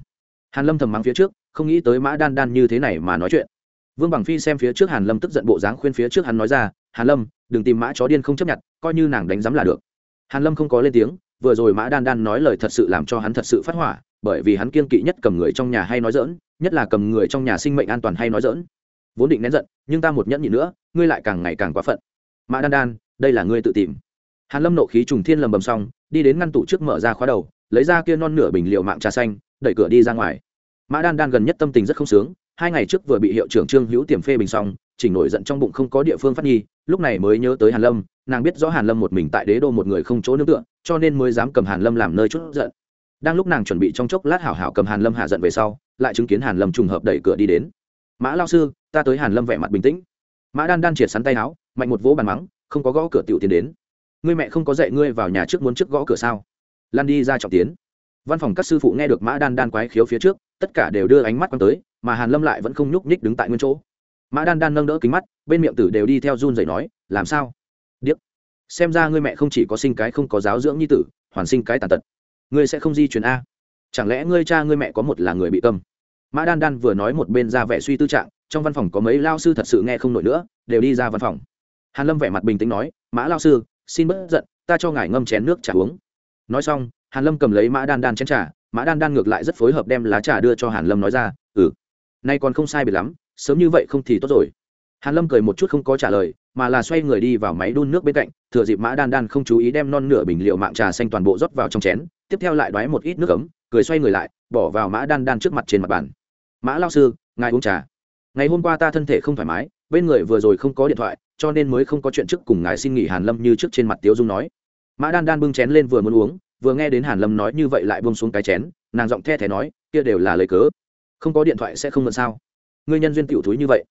Hàn lâm thầm mắng phía trước, không nghĩ tới mã đan đan như thế này mà nói chuyện. Vương bằng phi xem phía trước hàn lâm tức giận bộ dáng khuyên phía trước hắn nói ra, hàn lâm, đừng tìm mã chó điên không chấp nhận, coi như nàng đánh giám là được. Hàn lâm không có lên tiếng, vừa rồi mã đan đan nói lời thật sự làm cho hắn thật sự phát hỏa, bởi vì hắn kiên kỵ nhất cầm người trong nhà hay nói dỡn nhất là cầm người trong nhà sinh mệnh an toàn hay nói dỡn vốn định nén giận, nhưng ta một nhẫn nhị nữa, ngươi lại càng ngày càng quá phận. Mã đan đan, đây là ngươi tự tìm. Hàn lâm nộ khí trùng thiên lầm bầm xong, đi đến ngăn tủ trước mở ra khóa đầu, lấy ra kia non nửa bình liệu mạng trà xanh, đẩy cửa đi ra ngoài. Mã đan đan gần nhất tâm tình rất không sướng, hai ngày trước vừa bị hiệu trưởng trương hữu tiềm phê bình xong, chỉnh nổi giận trong bụng không có địa phương phát nhi lúc này mới nhớ tới hàn lâm, nàng biết rõ hàn lâm một mình tại đế đô một người không chỗ nương tựa, cho nên mới dám cầm hàn lâm làm nơi chút giận. Đang lúc nàng chuẩn bị trong chốc lát hảo hảo cầm hàn lâm hạ giận về sau, lại chứng kiến hàn lâm trùng hợp đẩy cửa đi đến. Mã lao sư ta tới hàn lâm vẻ mặt bình tĩnh. Mã đan đan triệt sắn tay áo, mạnh một vỗ bàn mắng, không có gõ cửa tiểu tiến đến. Ngươi mẹ không có dạy ngươi vào nhà trước muốn trước gõ cửa sao? Lan đi ra trọng tiến. Văn phòng các sư phụ nghe được mã đan đan quái khiếu phía trước, tất cả đều đưa ánh mắt quan tới, mà hàn lâm lại vẫn không nhúc nhích đứng tại nguyên chỗ. Mã đan đan nâng đỡ kính mắt, bên miệng tử đều đi theo run rẩy nói, làm sao? Điếc, xem ra ngươi mẹ không chỉ có sinh cái không có giáo dưỡng như tử, hoàn sinh cái tàn tật. Ngươi sẽ không di chuyển a. Chẳng lẽ ngươi cha ngươi mẹ có một là người bị câm? Mã đan đan vừa nói một bên ra vẻ suy tư trạng trong văn phòng có mấy lao sư thật sự nghe không nổi nữa, đều đi ra văn phòng. Hàn lâm vẻ mặt bình tĩnh nói, mã lao sư, xin bớt giận, ta cho ngài ngâm chén nước trà uống. Nói xong, hàn lâm cầm lấy mã đan đan chén trà, mã đan đan ngược lại rất phối hợp đem lá trà đưa cho hàn lâm nói ra ừ nay còn không sai biệt lắm, sớm như vậy không thì tốt rồi. Hàn lâm cười một chút không có trả lời, mà là xoay người đi vào máy đun nước bên cạnh, thừa dịp mã đan đan không chú ý đem non nửa bình liệu mạng trà xanh toàn bộ rót vào trong chén, tiếp theo lại đoái một ít nước ấm, cười xoay người lại, bỏ vào mã đan đan trước mặt trên mặt bàn. Mã lao sư, ngài uống trà ngày hôm qua ta thân thể không thoải mái, bên người vừa rồi không có điện thoại, cho nên mới không có chuyện trước cùng ngài xin nghỉ hàn lâm như trước trên mặt tiếu dung nói. Mã đan đan bưng chén lên vừa muốn uống, vừa nghe đến hàn lâm nói như vậy lại buông xuống cái chén, nàng giọng the thé nói, kia đều là lời cớ. Không có điện thoại sẽ không mượn sao? Ngươi nhân duyên tiểu thúi như vậy.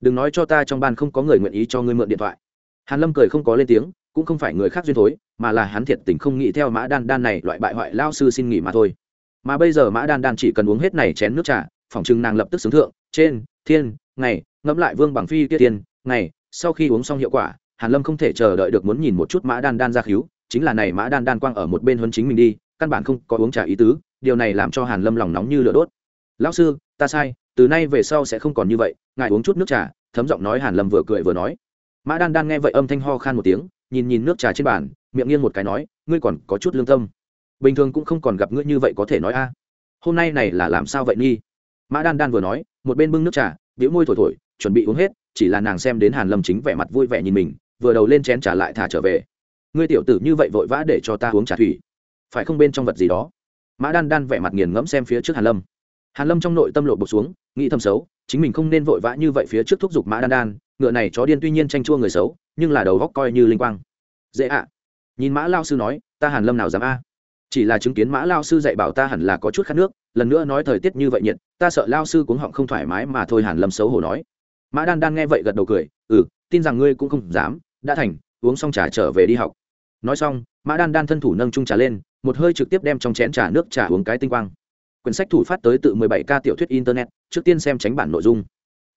Đừng nói cho ta trong ban không có người nguyện ý cho ngươi mượn điện thoại. Hàn lâm cười không có lên tiếng, cũng không phải người khác duyên thối, mà là hắn thiệt tình không nghĩ theo mã đan đan này loại bại hoại lao sư xin nghỉ mà thôi. Mà bây giờ mã đan đan chỉ cần uống hết này chén nước trà phỏng chừng nàng lập tức xứng thượng, trên thiên, ngày, ngẫm lại vương bằng phi tiết tiên, ngày, sau khi uống xong hiệu quả, hàn lâm không thể chờ đợi được muốn nhìn một chút mã đan đan ra khíu, chính là này mã đan đan quang ở một bên huấn chính mình đi, căn bản không có uống trà ý tứ, điều này làm cho hàn lâm lòng nóng như lửa đốt. Lão sư, ta sai, từ nay về sau sẽ không còn như vậy, ngài uống chút nước trà, thấm giọng nói hàn lâm vừa cười vừa nói. Mã đan đan nghe vậy âm thanh ho khan một tiếng, nhìn nhìn nước trà trên bàn, miệng nghiêng một cái nói, ngươi còn có chút lương tâm. Bình thường cũng không còn gặp ngươi như vậy có thể nói a. Hôm nay này là làm sao vậy nghi? Mã đan đan vừa nói, một bên bưng nước trà biểu môi thổi thổi, chuẩn bị uống hết, chỉ là nàng xem đến hàn lâm chính vẻ mặt vui vẻ nhìn mình, vừa đầu lên chén trả lại thả trở về. Ngươi tiểu tử như vậy vội vã để cho ta uống trà thủy. Phải không bên trong vật gì đó? Mã đan đan vẻ mặt nghiền ngẫm xem phía trước hàn lâm. Hàn lâm trong nội tâm lộ bột xuống, nghĩ thầm xấu, chính mình không nên vội vã như vậy phía trước thúc giục mã đan đan, ngựa này chó điên tuy nhiên tranh chua người xấu, nhưng là đầu góc coi như linh quang. Dễ ạ. Nhìn mã lao sư nói, ta hàn lâm nào dám a? Chỉ là chứng kiến mã lao sư dạy bảo ta hẳn là có chút khát nước lần nữa nói thời tiết như vậy nhiệt ta sợ lao sư cuống họng không thoải mái mà thôi hàn lâm xấu hổ nói. Mã đan đan nghe vậy gật đầu cười ừ tin rằng ngươi cũng không dám đã thành uống xong trà trở về đi học. Nói xong mã đan đan thân thủ nâng trung trà lên một hơi trực tiếp đem trong chén trà nước trà uống cái tinh quang. Quyển sách thủ phát tới tự 17 ca tiểu thuyết internet trước tiên xem tránh bản nội dung.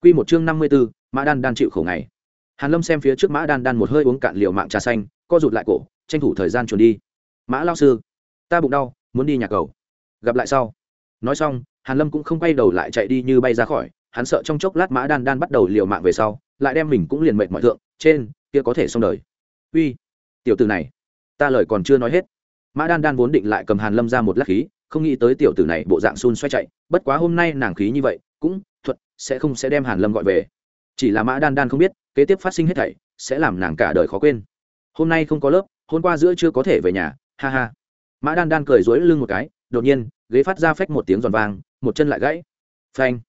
Quy một chương 54, mã đan đan chịu khổ ngày. Hàn lâm xem phía trước mã đan đan một hơi uống cạn liều mạng trà xanh co rụt lại cổ tranh thủ thời gian chuẩn đi. Mã lao sư ta bụng đau, muốn đi nhà cầu. Gặp lại sau. Nói xong, hàn lâm cũng không quay đầu lại chạy đi như bay ra khỏi, hắn sợ trong chốc lát mã đan đan bắt đầu liều mạng về sau, lại đem mình cũng liền mệt mọi thượng, trên, kia có thể xong đời. Uy, tiểu tử này, ta lời còn chưa nói hết. Mã đan đan vốn định lại cầm hàn lâm ra một lát khí, không nghĩ tới tiểu tử này bộ dạng xun xoay chạy, bất quá hôm nay nàng khí như vậy, cũng thuận, sẽ không sẽ đem hàn lâm gọi về. Chỉ là mã đan đan không biết, kế tiếp phát sinh hết thảy, sẽ làm nàng cả đời khó quên. Hôm nay không có lớp, hôm qua giữa chưa có thể về nhà, ha ha mã đan đan cười dối lưng một cái đột nhiên ghế phát ra phách một tiếng giòn vàng, một chân lại gãy. Phanh.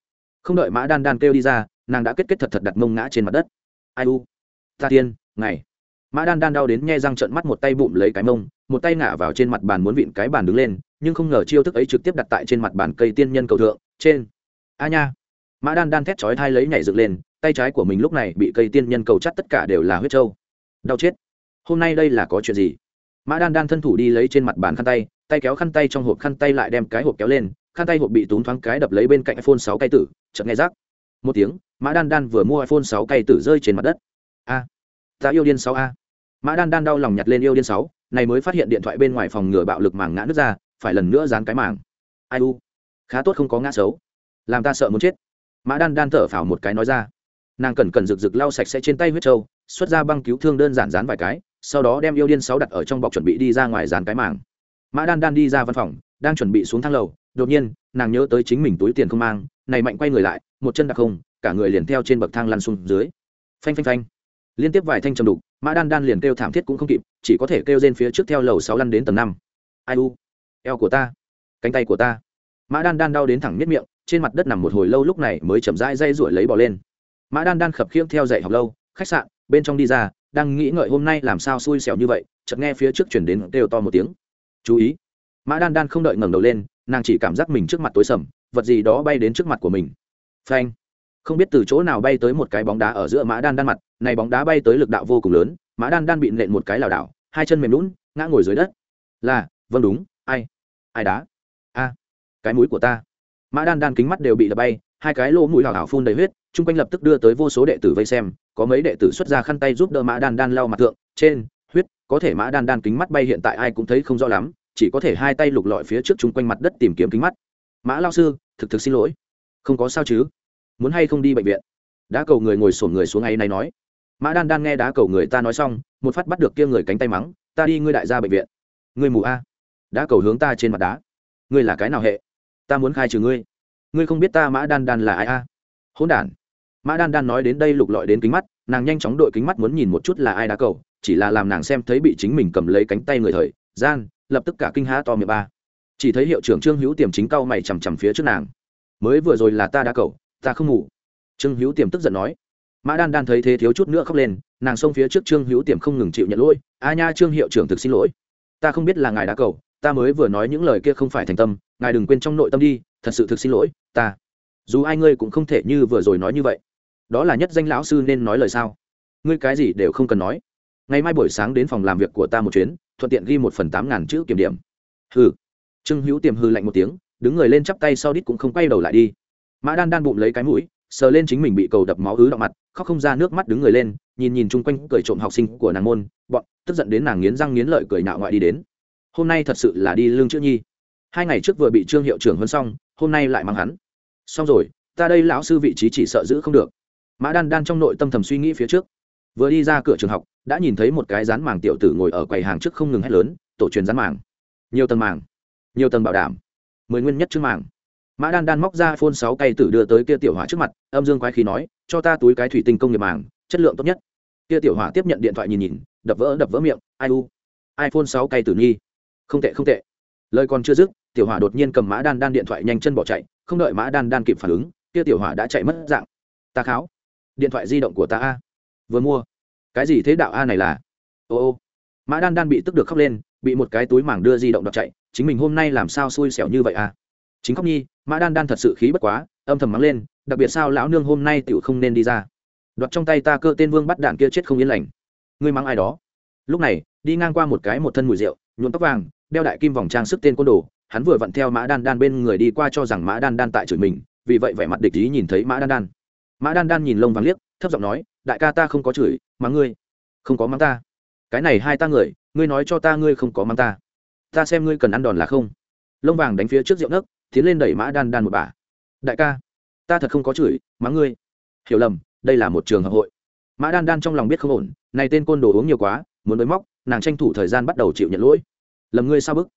Không đợi mã đan đan kêu đi ra nàng đã kết kết thật thật đặt mông ngã trên mặt đất. Ai u? Ta tiên ngày. Mã đan đan đau đến nghe răng trận mắt một tay bụng lấy cái mông một tay ngả vào trên mặt bàn muốn vịn cái bàn đứng lên nhưng không ngờ chiêu thức ấy trực tiếp đặt tại trên mặt bàn cây tiên nhân cầu thượng trên. A nha. Mã đan đan thét chói thai lấy nhảy dựng lên tay trái của mình lúc này bị cây tiên nhân cầu chắt tất cả đều là huyết trâu. Đau chết. Hôm nay đây là có chuyện gì? Mã đan đan thân thủ đi lấy trên mặt bàn khăn tay tay kéo khăn tay trong hộp khăn tay lại đem cái hộp kéo lên, khăn tay hộp bị tốn thoáng cái đập lấy bên cạnh iphone sáu cây tử, chợt nghe rác một tiếng, mã đan đan vừa mua iphone sáu cây tử rơi trên mặt đất. A, ta yêu điên sáu a. Mã đan đan đau lòng nhặt lên yêu điên sáu, này mới phát hiện điện thoại bên ngoài phòng ngừa bạo lực màng ngã nước ra, phải lần nữa dán cái màng. Ai u? Khá tốt không có ngã xấu. Làm ta sợ muốn chết. Mã đan đan thở phào một cái nói ra. Nàng cần cần rực rực lau sạch sẽ trên tay huyết trâu, xuất ra băng cứu thương đơn giản dán vài cái sau đó đem yêu điên sáu đặt ở trong bọc chuẩn bị đi ra ngoài dàn cái màng. Mã đan đan đi ra văn phòng, đang chuẩn bị xuống thang lầu, đột nhiên, nàng nhớ tới chính mình túi tiền không mang, này mạnh quay người lại, một chân đặc không, cả người liền theo trên bậc thang lăn xuống dưới. Phanh phanh phanh. Liên tiếp vài thanh trầm đục, mã đan đan liền kêu thảm thiết cũng không kịp, chỉ có thể kêu lên phía trước theo lầu sáu lăn đến tầng năm. Ai u? Eo của ta. Cánh tay của ta. Mã đan đan đau đến thẳng miết miệng, trên mặt đất nằm một hồi lâu lúc này mới chậm rãi dây ruổi lấy bỏ lên. Mã đan đan khập khiễng theo dạy học lâu, khách sạn, bên trong đi ra đang nghĩ ngợi hôm nay làm sao xui xẻo như vậy, chợt nghe phía trước chuyển đến đều to một tiếng. Chú ý. Mã đan đan không đợi ngẩng đầu lên, nàng chỉ cảm giác mình trước mặt tối sầm, vật gì đó bay đến trước mặt của mình. Phanh. Không biết từ chỗ nào bay tới một cái bóng đá ở giữa mã đan đan mặt, này bóng đá bay tới lực đạo vô cùng lớn, mã đan đan bị nện một cái lảo đảo, hai chân mềm lún ngã ngồi dưới đất. Là vâng đúng, ai? Ai đá? A, cái mũi của ta. Mã đan đan kính mắt đều bị đập bay, hai cái lỗ mũi hào hào phun đầy huyết, chung quanh lập tức đưa tới vô số đệ tử vây xem có mấy đệ tử xuất ra khăn tay giúp đỡ mã đan đan lau mặt thượng, trên, huyết, có thể mã đan đan kính mắt bay hiện tại ai cũng thấy không rõ lắm, chỉ có thể hai tay lục lọi phía trước chung quanh mặt đất tìm kiếm kính mắt. Mã lao sư, thực thực xin lỗi. Không có sao chứ? Muốn hay không đi bệnh viện? Đã cầu người ngồi sổn người xuống ấy này nói. Mã đan đan nghe đá cầu người ta nói xong, một phát bắt được kia người cánh tay mắng, ta đi, ngươi đại gia bệnh viện. Ngươi mù a. Đã cầu hướng ta trên mặt đá. Ngươi là cái nào hệ? Ta muốn khai trừ ngươi. Ngươi không biết ta mã đan đan là ai a? Hỗn đản mã đan đan nói đến đây lục lọi đến kính mắt, nàng nhanh chóng đội kính mắt muốn nhìn một chút là ai đá cầu, chỉ là làm nàng xem thấy bị chính mình cầm lấy cánh tay người thời, gian, lập tức cả kinh há to miệng ba. Chỉ thấy hiệu trưởng trương hữu tiềm chính cao mày chằm chằm phía trước nàng. Mới vừa rồi là ta đá cầu, ta không ngủ. Trương hữu tiềm tức giận nói. Mã đan đan thấy thế thiếu chút nữa khóc lên, nàng xông phía trước trương hữu tiềm không ngừng chịu nhận lỗi. A nha trương hiệu trưởng thực xin lỗi. Ta không biết là ngài đá cầu, ta mới vừa nói những lời kia không phải thành tâm, ngài đừng quên trong nội tâm đi, thật sự thực xin lỗi, ta. Dù ai ngươi cũng không thể như vừa rồi nói như vậy đó là nhất danh lão sư nên nói lời sao? Ngươi cái gì đều không cần nói. Ngày mai buổi sáng đến phòng làm việc của ta một chuyến, thuận tiện ghi một phần tám ngàn chữ kiểm điểm. Hừ. Trương hữu tiềm hư lạnh một tiếng, đứng người lên chắp tay sau đít cũng không quay đầu lại đi. Mã đan đan bụng lấy cái mũi, sờ lên chính mình bị cầu đập máu ứ đọng mặt, khóc không ra nước mắt đứng người lên, nhìn nhìn chung quanh cười trộm học sinh của nàng môn, bọn tức giận đến nàng nghiến răng nghiến lợi cười nạo ngoại đi đến. Hôm nay thật sự là đi lương chữ nhi. Hai ngày trước vừa bị trương hiệu trưởng hơn xong, hôm nay lại mang hắn. Xong rồi, ta đây lão sư vị trí chỉ sợ giữ không được mã đan đan trong nội tâm thầm suy nghĩ phía trước. Vừa đi ra cửa trường học, đã nhìn thấy một cái rán màng tiểu tử ngồi ở quầy hàng trước không ngừng hét lớn, tổ truyền rán màng. Nhiều tầng màng. Nhiều tầng bảo đảm. Mười nguyên nhất trước màng. Mã đan đan móc ra phôn sáu cây tử đưa tới kia tiểu hỏa trước mặt, âm dương quái khí nói, cho ta túi cái thủy tinh công nghiệp màng, chất lượng tốt nhất. Kia tiểu hỏa tiếp nhận điện thoại nhìn nhìn, đập vỡ đập vỡ miệng, ai u? iphone sáu cây tử nghi. Không tệ không tệ. Lời còn chưa dứt, tiểu hỏa đột nhiên cầm mã đan đan điện thoại nhanh chân bỏ chạy, không đợi mã đan đan kịp phản ứng, kia tiểu hỏa đã chạy mất dạng. Ta kháo điện thoại di động của ta a. Vừa mua. Cái gì thế đạo a này là? Ô ô. Mã đan đan bị tức được khóc lên, bị một cái túi mảng đưa di động đọc chạy. Chính mình hôm nay làm sao xui xẻo như vậy a? Chính khóc nhi, mã đan đan thật sự khí bất quá, âm thầm mắng lên, đặc biệt sao lão nương hôm nay tiểu không nên đi ra. Đoạt trong tay ta cơ tên vương bắt đạn kia chết không yên lành. Ngươi mắng ai đó? Lúc này, đi ngang qua một cái một thân mùi rượu, nhuộm tóc vàng, đeo đại kim vòng trang sức tên côn đồ. Hắn vừa vặn theo mã đan đan bên người đi qua cho rằng mã đan đan tại chửi mình, vì vậy vẻ mặt địch ý nhìn thấy mã đan đan mã đan đan nhìn lông vàng liếc, thấp giọng nói, đại ca ta không có chửi mắng ngươi không có mắng ta. Cái này hai ta người, ngươi nói cho ta ngươi không có mắng ta. Ta xem ngươi cần ăn đòn là không. Lông vàng đánh phía trước rượu nấc, tiến lên đẩy mã đan đan một bà. Đại ca, ta thật không có chửi, mắng ngươi. Hiểu lầm, đây là một trường hợp hội. Mã đan đan trong lòng biết không ổn, này tên côn đồ uống nhiều quá, muốn mới móc, nàng tranh thủ thời gian bắt đầu chịu nhận lỗi. Lầm ngươi sao bức?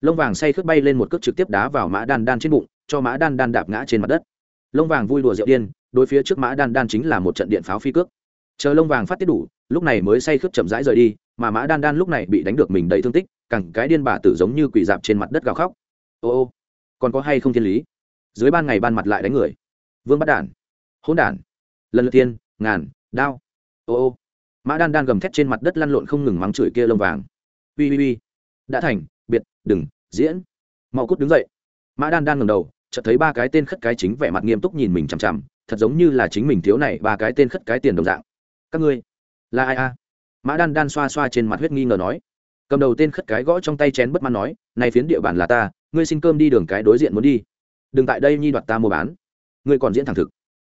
Lông vàng say khướt bay lên một cước trực tiếp đá vào mã đan đan trên bụng, cho mã đan đan đạp ngã trên mặt đất lông vàng vui đùa rượu điên, đối phía trước mã đan đan chính là một trận điện pháo phi cước. Chờ lông vàng phát tiết đủ, lúc này mới say khướt chậm rãi rời đi, mà mã đan đan lúc này bị đánh được mình đầy thương tích, cẳng cái điên bà tử giống như quỳ dạp trên mặt đất gào khóc. Ô ô, còn có hay không thiên lý? Dưới ban ngày ban mặt lại đánh người. Vương bắt đản, hỗn đản, lần lượt tiên, ngàn, đao. Ô ô, mã đan đan gầm thét trên mặt đất lăn lộn không ngừng mắng chửi kia lông vàng. Ui ui ui đã thành, biệt, đừng, diễn. Mau cút đứng dậy. Mã đan đan ngầm đầu chợt thấy ba cái tên khất cái chính vẻ mặt nghiêm túc nhìn mình chằm chằm, thật giống như là chính mình thiếu này ba cái tên khất cái tiền đồng dạng. Các ngươi, là ai a? Mã đan đan xoa xoa trên mặt huyết nghi ngờ nói. Cầm đầu tên khất cái gõ trong tay chén bất mãn nói, này phiến địa bàn là ta, ngươi xin cơm đi đường cái đối diện muốn đi. Đừng tại đây nhi đoạt ta mua bán. Ngươi còn diễn thẳng thực.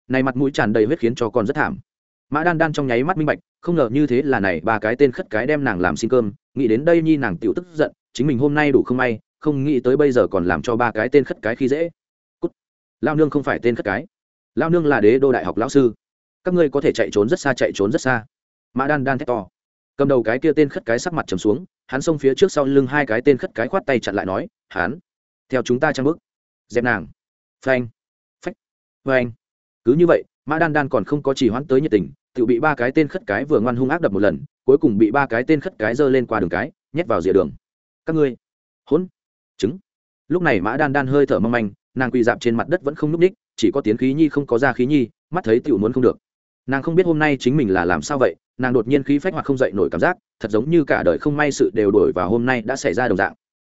Này mặt mũi tràn đầy huyết khiến cho con rất thảm. Mã đan đan trong nháy mắt minh bạch, không ngờ như thế là này ba cái tên khất cái đem nàng làm xin cơm, nghĩ đến đây nhi nàng tiểu tức giận, chính mình hôm nay đủ không may, không nghĩ tới bây giờ còn làm cho ba cái tên khất cái khi dễ lao nương không phải tên khất cái. Lao nương là đế đô đại học lão sư. Các ngươi có thể chạy trốn rất xa, chạy trốn rất xa. Mã đan đan thét to. Cầm đầu cái kia tên khất cái sắc mặt trầm xuống, hắn xông phía trước sau lưng hai cái tên khất cái khoát tay chặn lại nói, hắn, theo chúng ta trang bước dẹp nàng. Phanh. Phách. Phanh. Cứ như vậy, mã đan đan còn không có chỉ hoãn tới nhiệt tình, tự bị ba cái tên khất cái vừa ngoan hung ác đập một lần, cuối cùng bị ba cái tên khất cái giơ lên qua đường cái, nhét vào rìa đường. Các ngươi, hỗn, trứng. Lúc này mã đan đan hơi thở mong manh nàng quỳ dạp trên mặt đất vẫn không núp ních, chỉ có tiến khí nhi không có ra khí nhi, mắt thấy tiểu muốn không được. Nàng không biết hôm nay chính mình là làm sao vậy, nàng đột nhiên khí phách hoặc không dậy nổi cảm giác, thật giống như cả đời không may sự đều đổi và hôm nay đã xảy ra đồng dạng.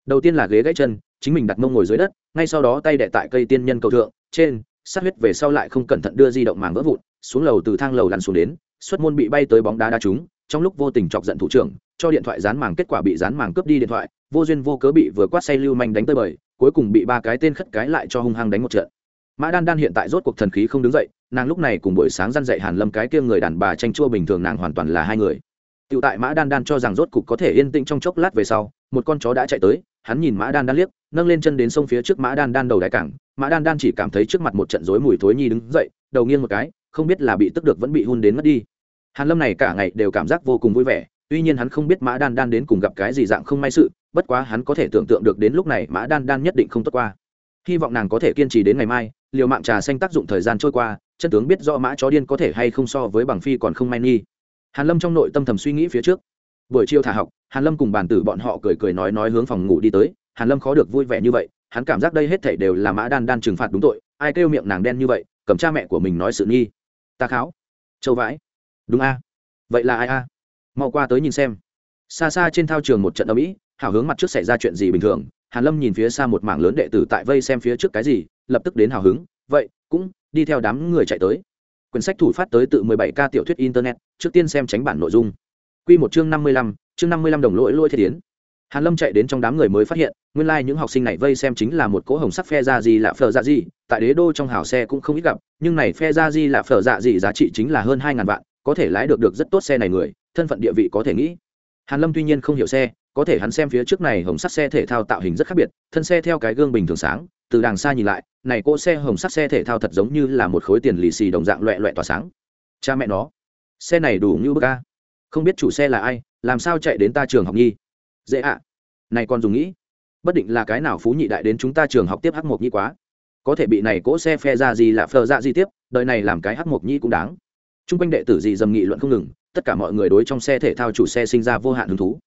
Đầu tiên là ghế gãy chân, chính mình đặt mông ngồi dưới đất, ngay sau đó tay đệ tại cây tiên nhân cầu thượng, trên, sát huyết về sau lại không cẩn thận đưa di động màng vỡ vụn, xuống lầu từ thang lầu lăn xuống đến, xuất môn bị bay tới bóng đá đá trúng, trong lúc vô tình chọc giận thủ trưởng, cho điện thoại dán màng, kết quả bị dán màng cướp đi điện thoại, vô duyên vô cớ bị vừa quát say lưu manh đánh tới bời cuối cùng bị ba cái tên khất cái lại cho hung hăng đánh một trận. Mã đan đan hiện tại rốt cuộc thần khí không đứng dậy nàng lúc này cùng buổi sáng răn dậy hàn lâm cái kia người đàn bà tranh chua bình thường nàng hoàn toàn là hai người. Tiểu tại Mã Đan Đan cho rằng rốt cục có thể yên tĩnh trong chốc lát về sau, một con chó đã chạy tới, hắn nhìn Mã Đan Đan liếc, nâng lên chân đến sông phía trước Mã Đan Đan đầu đáy cảng, Mã Đan Đan chỉ cảm thấy trước mặt một trận rối mùi thối nhi đứng dậy, đầu nghiêng một cái, không biết là bị tức được vẫn bị hun đến mất đi. Hàn Lâm này cả ngày đều cảm giác vô cùng vui vẻ, tuy nhiên hắn không biết Mã Đan Đan đến cùng gặp cái gì dạng không may sự, bất quá hắn có thể tưởng tượng được đến lúc này Mã Đan Đan nhất định không tốt qua. Hy vọng nàng có thể kiên trì đến ngày mai, liều mạng trà xanh tác dụng thời gian trôi qua, chân tướng biết rõ Mã chó điên có thể hay không so với bằng phi còn không may nghi. Hàn Lâm trong nội tâm thầm suy nghĩ phía trước. Buổi chiều thả học hàn lâm cùng bàn tử bọn họ cười cười nói nói hướng phòng ngủ đi tới. Hàn lâm khó được vui vẻ như vậy hắn cảm giác đây hết thảy đều là mã đan đan trừng phạt đúng tội ai kêu miệng nàng đen như vậy cầm cha mẹ của mình nói sự nghi. Ta kháo. Châu vãi. Đúng a. Vậy là ai a? Mau qua tới nhìn xem. Xa xa trên thao trường một trận âm ỉ hảo hướng mặt trước xảy ra chuyện gì bình thường hàn lâm nhìn phía xa một mảng lớn đệ tử tại vây xem phía trước cái gì lập tức đến hào hứng vậy cũng đi theo đám người chạy tới. Quyển sách thủ phát tới tự 17 k tiểu thuyết internet trước tiên xem tránh bản nội dung. Quy một chương 55, chương 55 đồng lỗi lỗi thiết tiến. Hàn lâm chạy đến trong đám người mới phát hiện nguyên lai like những học sinh này vây xem chính là một cỗ hồng sắc phe ra gì lạ phở dạ gì tại đế đô trong hào xe cũng không ít gặp nhưng này phe ra gì lạ phở dạ gì giá trị chính là hơn hai ngàn vạn có thể lái được được rất tốt xe này người thân phận địa vị có thể nghĩ. Hàn lâm tuy nhiên không hiểu xe, có thể hắn xem phía trước này hồng sắc xe thể thao tạo hình rất khác biệt, thân xe theo cái gương bình thường sáng, từ đằng xa nhìn lại, này cỗ xe hồng sắc xe thể thao thật giống như là một khối tiền lì xì đồng dạng loẹ loẹ tỏa sáng. Cha mẹ nó, xe này đủ như bức a. Không biết chủ xe là ai, làm sao chạy đến ta trường học nhi? Dễ ạ. Này còn dùng nghĩ, bất định là cái nào phú nhị đại đến chúng ta trường học tiếp hắc mộc nhi quá. Có thể bị này cỗ xe phe ra gì là phờ ra gì tiếp, đời này làm cái hắc mộc nhi cũng đáng. T r u n g quanh đệ tử gì dầm nghị luận không ngừng tất cả mọi người đối trong xe thể thao chủ xe sinh ra vô hạn hứng thú.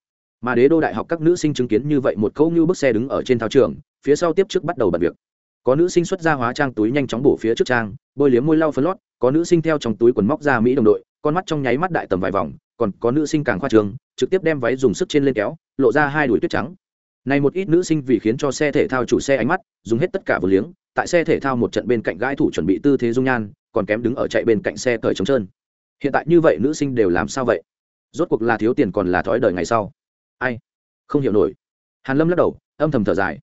Mà đế đô đại học các nữ sinh chứng kiến như vậy một câu như bức xe đứng ở trên thao trường, phía sau tiếp trước bắt đầu bật việc. Có nữ sinh xuất ra hóa trang túi nhanh chóng bổ phía trước trang, bôi liếm môi lau phấn lót, có nữ sinh theo trong túi quần móc ra mỹ đồng đội, con mắt trong nháy mắt đại tầm vài vòng, còn có nữ sinh càng khoa trường trực tiếp đem váy dùng sức trên lên kéo, lộ ra hai đùi tuyết trắng. Này một ít nữ sinh vì khiến cho xe thể thao chủ xe ánh mắt, dùng hết tất cả vừa liếng, tại xe thể thao một trận bên cạnh gãi thủ chuẩn bị tư thế dung nhan, còn kém đứng ở chạy bên cạnh xe cởi trống trơn hiện tại như vậy nữ sinh đều làm sao vậy? Rốt cuộc là thiếu tiền còn là thói đời ngày sau? Ai? Không hiểu nổi. Hàn lâm lắc đầu, âm thầm thở dài.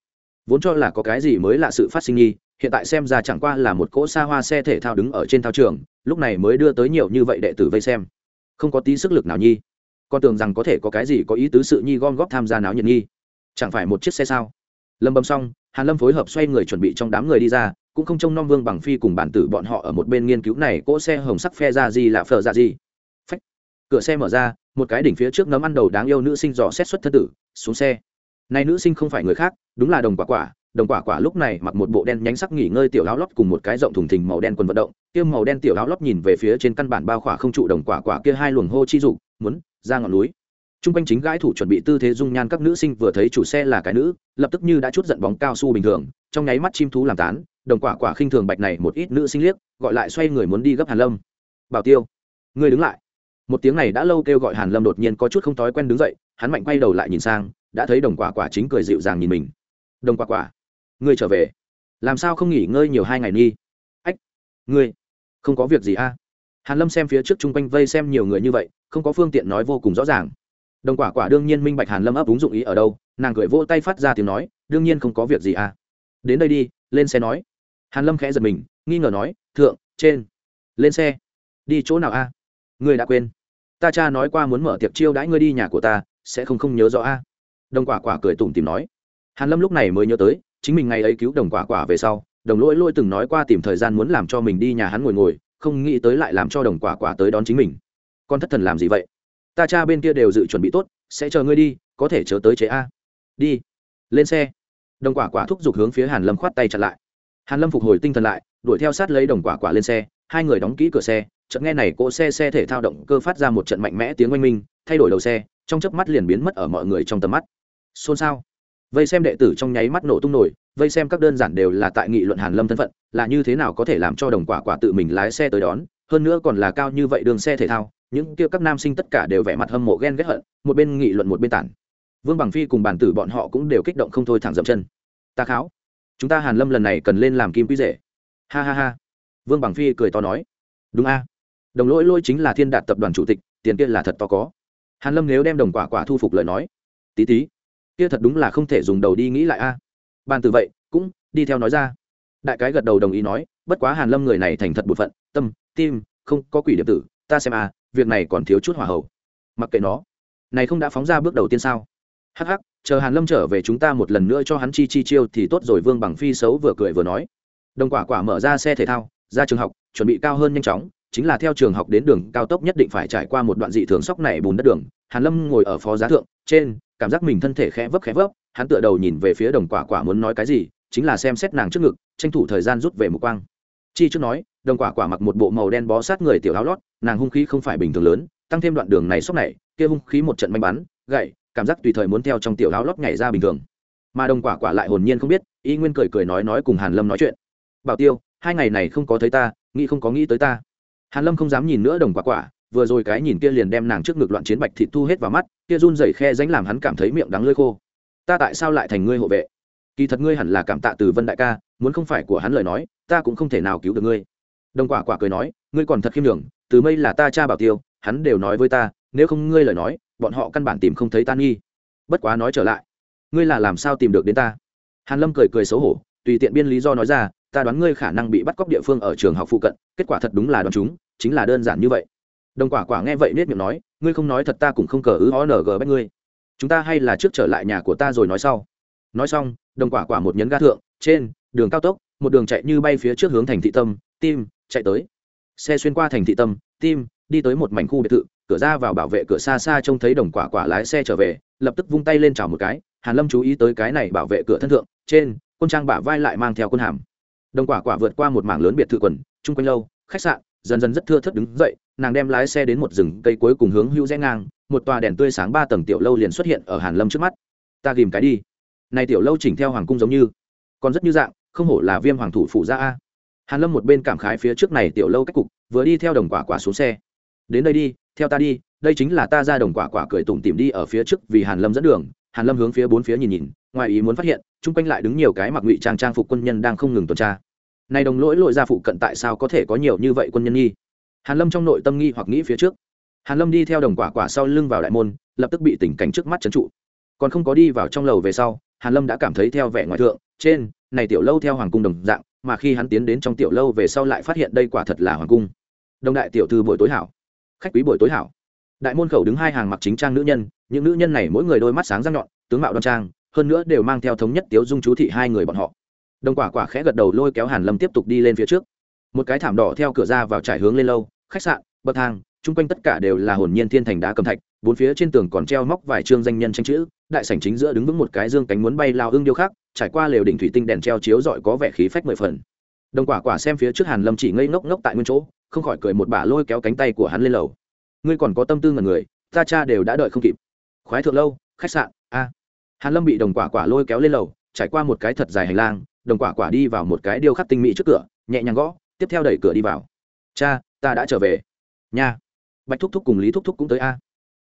Vốn cho là có cái gì mới là sự phát sinh nghi, hiện tại xem ra chẳng qua là một cỗ xa hoa xe thể thao đứng ở trên thao trường, lúc này mới đưa tới nhiều như vậy đệ tử vây xem. Không có tí sức lực nào nhi con tưởng rằng có thể có cái gì có ý tứ sự nhi gom góp tham gia náo nhiệt nhi chẳng phải một chiếc xe sao? Lâm bầm xong, hàn lâm phối hợp xoay người chuẩn bị trong đám người đi ra, cũng không trông nom vương bằng phi cùng bản tử bọn họ ở một bên nghiên cứu này cỗ xe hồng sắc phe ra gì là phở ra gì. Phách! Cửa xe mở ra, một cái đỉnh phía trước nấm ăn đầu đáng yêu nữ sinh dò xét xuất thân tử, xuống xe. Này nữ sinh không phải người khác, đúng là đồng quả quả, đồng quả quả lúc này mặc một bộ đen nhánh sắc nghỉ ngơi tiểu áo lót cùng một cái rộng thùng thình màu đen quần vận động, kia màu đen tiểu áo lót nhìn về phía trên căn bản bao khỏa không trụ đồng quả quả kia hai luồng hô chi dục muốn ra ngọn núi. Trung quanh chính gái thủ chuẩn bị tư thế dung nhan các nữ sinh vừa thấy chủ xe là cái nữ, lập tức như đã chút giận bóng cao su bình thường, trong nháy mắt chim thú làm tán, đồng quả quả khinh thường bạch này một ít nữ sinh liếc, gọi lại xoay người muốn đi gấp Hàn Lâm. Bảo Tiêu, ngươi đứng lại. Một tiếng này đã lâu kêu gọi Hàn Lâm đột nhiên có chút không thói quen đứng dậy, hắn mạnh quay đầu lại nhìn sang, đã thấy đồng quả quả chính cười dịu dàng nhìn mình. Đồng quả quả, ngươi trở về, làm sao không nghỉ ngơi nhiều hai ngày nghi? Ách, ngươi, không có việc gì a? À? Hàn Lâm xem phía trước trung quanh vây xem nhiều người như vậy, không có phương tiện nói vô cùng rõ ràng đồng quả quả đương nhiên minh bạch hàn lâm ấp úng dụng ý ở đâu nàng cười vỗ tay phát ra tiếng nói đương nhiên không có việc gì à đến đây đi lên xe nói hàn lâm khẽ giật mình nghi ngờ nói thượng trên lên xe đi chỗ nào a à? ngươi đã quên ta cha nói qua muốn mở tiệc chiêu đãi ngươi đi nhà của ta sẽ không không nhớ rõ a đồng quả quả cười tủm tìm nói hàn lâm lúc này mới nhớ tới chính mình ngày ấy cứu đồng quả quả về sau đồng lỗi lỗi từng nói qua tìm thời gian muốn làm cho mình đi nhà hắn ngồi ngồi không nghĩ tới lại làm cho đồng quả quả tới đón chính mình con thất thần làm gì vậy ta cha bên kia đều dự chuẩn bị tốt, sẽ chờ ngươi đi, có thể chờ tới chế a. Đi. Lên xe. Đồng quả quả thúc giục hướng phía hàn lâm khoát tay chặn lại. Hàn lâm phục hồi tinh thần lại, đuổi theo sát lấy đồng quả quả lên xe, hai người đóng kỹ cửa xe, chợt nghe này cỗ xe xe thể thao động cơ phát ra một trận mạnh mẽ tiếng oanh minh, thay đổi đầu xe, trong chớp mắt liền biến mất ở mọi người trong tầm mắt. Xôn xao. Vây xem đệ tử trong nháy mắt nổ tung nổi, vây xem các đơn giản đều là tại nghị luận hàn lâm thân phận, là như thế nào có thể làm cho đồng quả quả tự mình lái xe tới đón, hơn nữa còn là cao như vậy đường xe thể thao những kia các nam sinh tất cả đều vẻ mặt hâm mộ ghen ghét hận, một bên nghị luận một bên tản. Vương bằng phi cùng bản tử bọn họ cũng đều kích động không thôi thẳng dậm chân. Ta kháo, chúng ta hàn lâm lần này cần lên làm kim quý rể. Ha ha ha. Vương bằng phi cười to nói. Đúng a. Đồng lỗi lỗi chính là thiên đạt tập đoàn chủ tịch, tiền kia là thật to có. Hàn lâm nếu đem đồng quả quả thu phục lời nói. Tí tí. Kia thật đúng là không thể dùng đầu đi nghĩ lại a. À. bàn tử vậy, cũng đi theo nói ra. Đại cái gật đầu đồng ý nói, bất quá hàn lâm người này thành thật bột phận, tâm, tim, không có quỷ điệp tử, ta xem a việc này còn thiếu chút hỏa hậu. Mặc kệ nó. Này không đã phóng ra bước đầu tiên sao? Hắc hắc, chờ hàn lâm trở về chúng ta một lần nữa cho hắn chi chi chiêu thì tốt rồi, vương bằng phi xấu vừa cười vừa nói. Đồng quả quả mở ra xe thể thao, ra trường học, chuẩn bị cao hơn nhanh chóng, chính là theo trường học đến đường cao tốc nhất định phải trải qua một đoạn dị thường sóc này bùn đất đường. Hàn lâm ngồi ở phó giá thượng, trên, cảm giác mình thân thể khẽ vấp khẽ vấp, hắn tựa đầu nhìn về phía đồng quả quả muốn nói cái gì, chính là xem xét nàng trước ngực, tranh thủ thời gian rút về một quang. Chi trước nói đồng quả quả mặc một bộ màu đen bó sát người tiểu áo lót, nàng hung khí không phải bình thường lớn, tăng thêm đoạn đường này sốc này, kia hung khí một trận manh bắn, gậy, cảm giác tùy thời muốn theo trong tiểu áo lót nhảy ra bình thường. Mà đồng quả quả lại hồn nhiên không biết, y nguyên cười cười nói nói cùng hàn lâm nói chuyện. Bảo tiêu, hai ngày này không có thấy ta, nghĩ không có nghĩ tới ta. Hàn lâm không dám nhìn nữa đồng quả quả, vừa rồi cái nhìn kia liền đem nàng trước ngực loạn chiến bạch thịt thu hết vào mắt, kia run rẩy khe ránh làm hắn cảm thấy miệng đắng lơi khô. Ta tại sao lại thành ngươi hộ vệ? Kỳ thật ngươi hẳn là cảm tạ từ vân đại ca, muốn không phải của hắn lời nói, ta cũng không thể nào cứu được ngươi đồng quả quả cười nói, ngươi còn thật khiêm đường từ mây là ta cha bảo tiêu, hắn đều nói với ta, nếu không ngươi lời nói, bọn họ căn bản tìm không thấy tan nghi. Bất quá nói trở lại, ngươi là làm sao tìm được đến ta? Hàn lâm cười cười xấu hổ, tùy tiện biên lý do nói ra, ta đoán ngươi khả năng bị bắt cóc địa phương ở trường học phụ cận, kết quả thật đúng là đoán chúng, chính là đơn giản như vậy. Đồng quả quả nghe vậy nết miệng nói, ngươi không nói thật ta cũng không cờ ứ ó ng bách ngươi. Chúng ta hay là trước trở lại nhà của ta rồi nói sau. Nói xong đồng quả quả một nhấn ga thượng, trên đường cao tốc, một đường chạy như bay phía trước hướng thành thị tâm, tim chạy tới. Xe xuyên qua thành thị tâm, tim, đi tới một mảnh khu biệt thự, cửa ra vào bảo vệ cửa xa xa trông thấy đồng quả quả lái xe trở về, lập tức vung tay lên chào một cái. Hàn lâm chú ý tới cái này bảo vệ cửa thân thượng, trên, quân trang bả vai lại mang theo quân hàm. Đồng quả quả vượt qua một mảng lớn biệt thự quần, chung quanh lâu, khách sạn, dần dần rất thưa thớt đứng dậy, nàng đem lái xe đến một rừng cây cuối cùng hướng hữu rẽ ngang, một tòa đèn tươi sáng ba tầng tiểu lâu liền xuất hiện ở hàn lâm trước mắt. Ta ghìm cái đi. Này tiểu lâu chỉnh theo hoàng cung giống như, còn rất như dạng, không hổ là viêm hoàng thủ phủ ra a hàn lâm một bên cảm khái phía trước này tiểu lâu cách cục, vừa đi theo đồng quả quả xuống xe. Đến đây đi, theo ta đi, đây chính là ta ra đồng quả quả cười tủm tỉm đi ở phía trước vì hàn lâm dẫn đường. Hàn lâm hướng phía bốn phía nhìn nhìn, ngoài ý muốn phát hiện, chung quanh lại đứng nhiều cái mặc ngụy trang trang phục quân nhân đang không ngừng tuần tra. Này đồng lỗi lội ra phụ cận tại sao có thể có nhiều như vậy quân nhân nghi? Hàn lâm trong nội tâm nghi hoặc nghĩ phía trước. Hàn lâm đi theo đồng quả quả sau lưng vào đại môn, lập tức bị tình cảnh trước mắt chấn trụ. Còn không có đi vào trong lầu về sau, hàn lâm đã cảm thấy theo vẻ ngoại thượng, trên này tiểu lâu theo hoàng cung đồng dạng, mà khi hắn tiến đến trong tiểu lâu về sau lại phát hiện đây quả thật là hoàng cung. Đồng đại tiểu thư buổi tối hảo. Khách quý buổi tối hảo. Đại môn khẩu đứng hai hàng mặc chính trang nữ nhân, những nữ nhân này mỗi người đôi mắt sáng răng nhọn, tướng mạo đoan trang, hơn nữa đều mang theo thống nhất tiếu dung chú thị hai người bọn họ. Đồng quả quả khẽ gật đầu lôi kéo hàn lâm tiếp tục đi lên phía trước. Một cái thảm đỏ theo cửa ra vào trải hướng lên lâu, khách sạn, bậc thang, chung quanh tất cả đều là hồn nhiên thiên thành đá cầm thạch, bốn phía trên tường còn treo móc vài chương danh nhân tranh chữ, đại sảnh chính giữa đứng vững một cái dương cánh muốn bay lao ương điêu khác trải qua lều đỉnh thủy tinh đèn treo chiếu rọi có vẻ khí phách mười phần. Đồng quả quả xem phía trước hàn lâm chỉ ngây ngốc ngốc tại nguyên chỗ, không khỏi cười một bà lôi kéo cánh tay của hắn lên lầu. Ngươi còn có tâm tư ngần người, ta cha đều đã đợi không kịp. Khoái thượng lâu, khách sạn, a. Hàn lâm bị đồng quả quả lôi kéo lên lầu, trải qua một cái thật dài hành lang, đồng quả quả đi vào một cái điêu khắc tinh mỹ trước cửa, nhẹ nhàng gõ, tiếp theo đẩy cửa đi vào. Cha, ta đã trở về. Nha. Bạch thúc thúc cùng lý thúc thúc cũng tới a.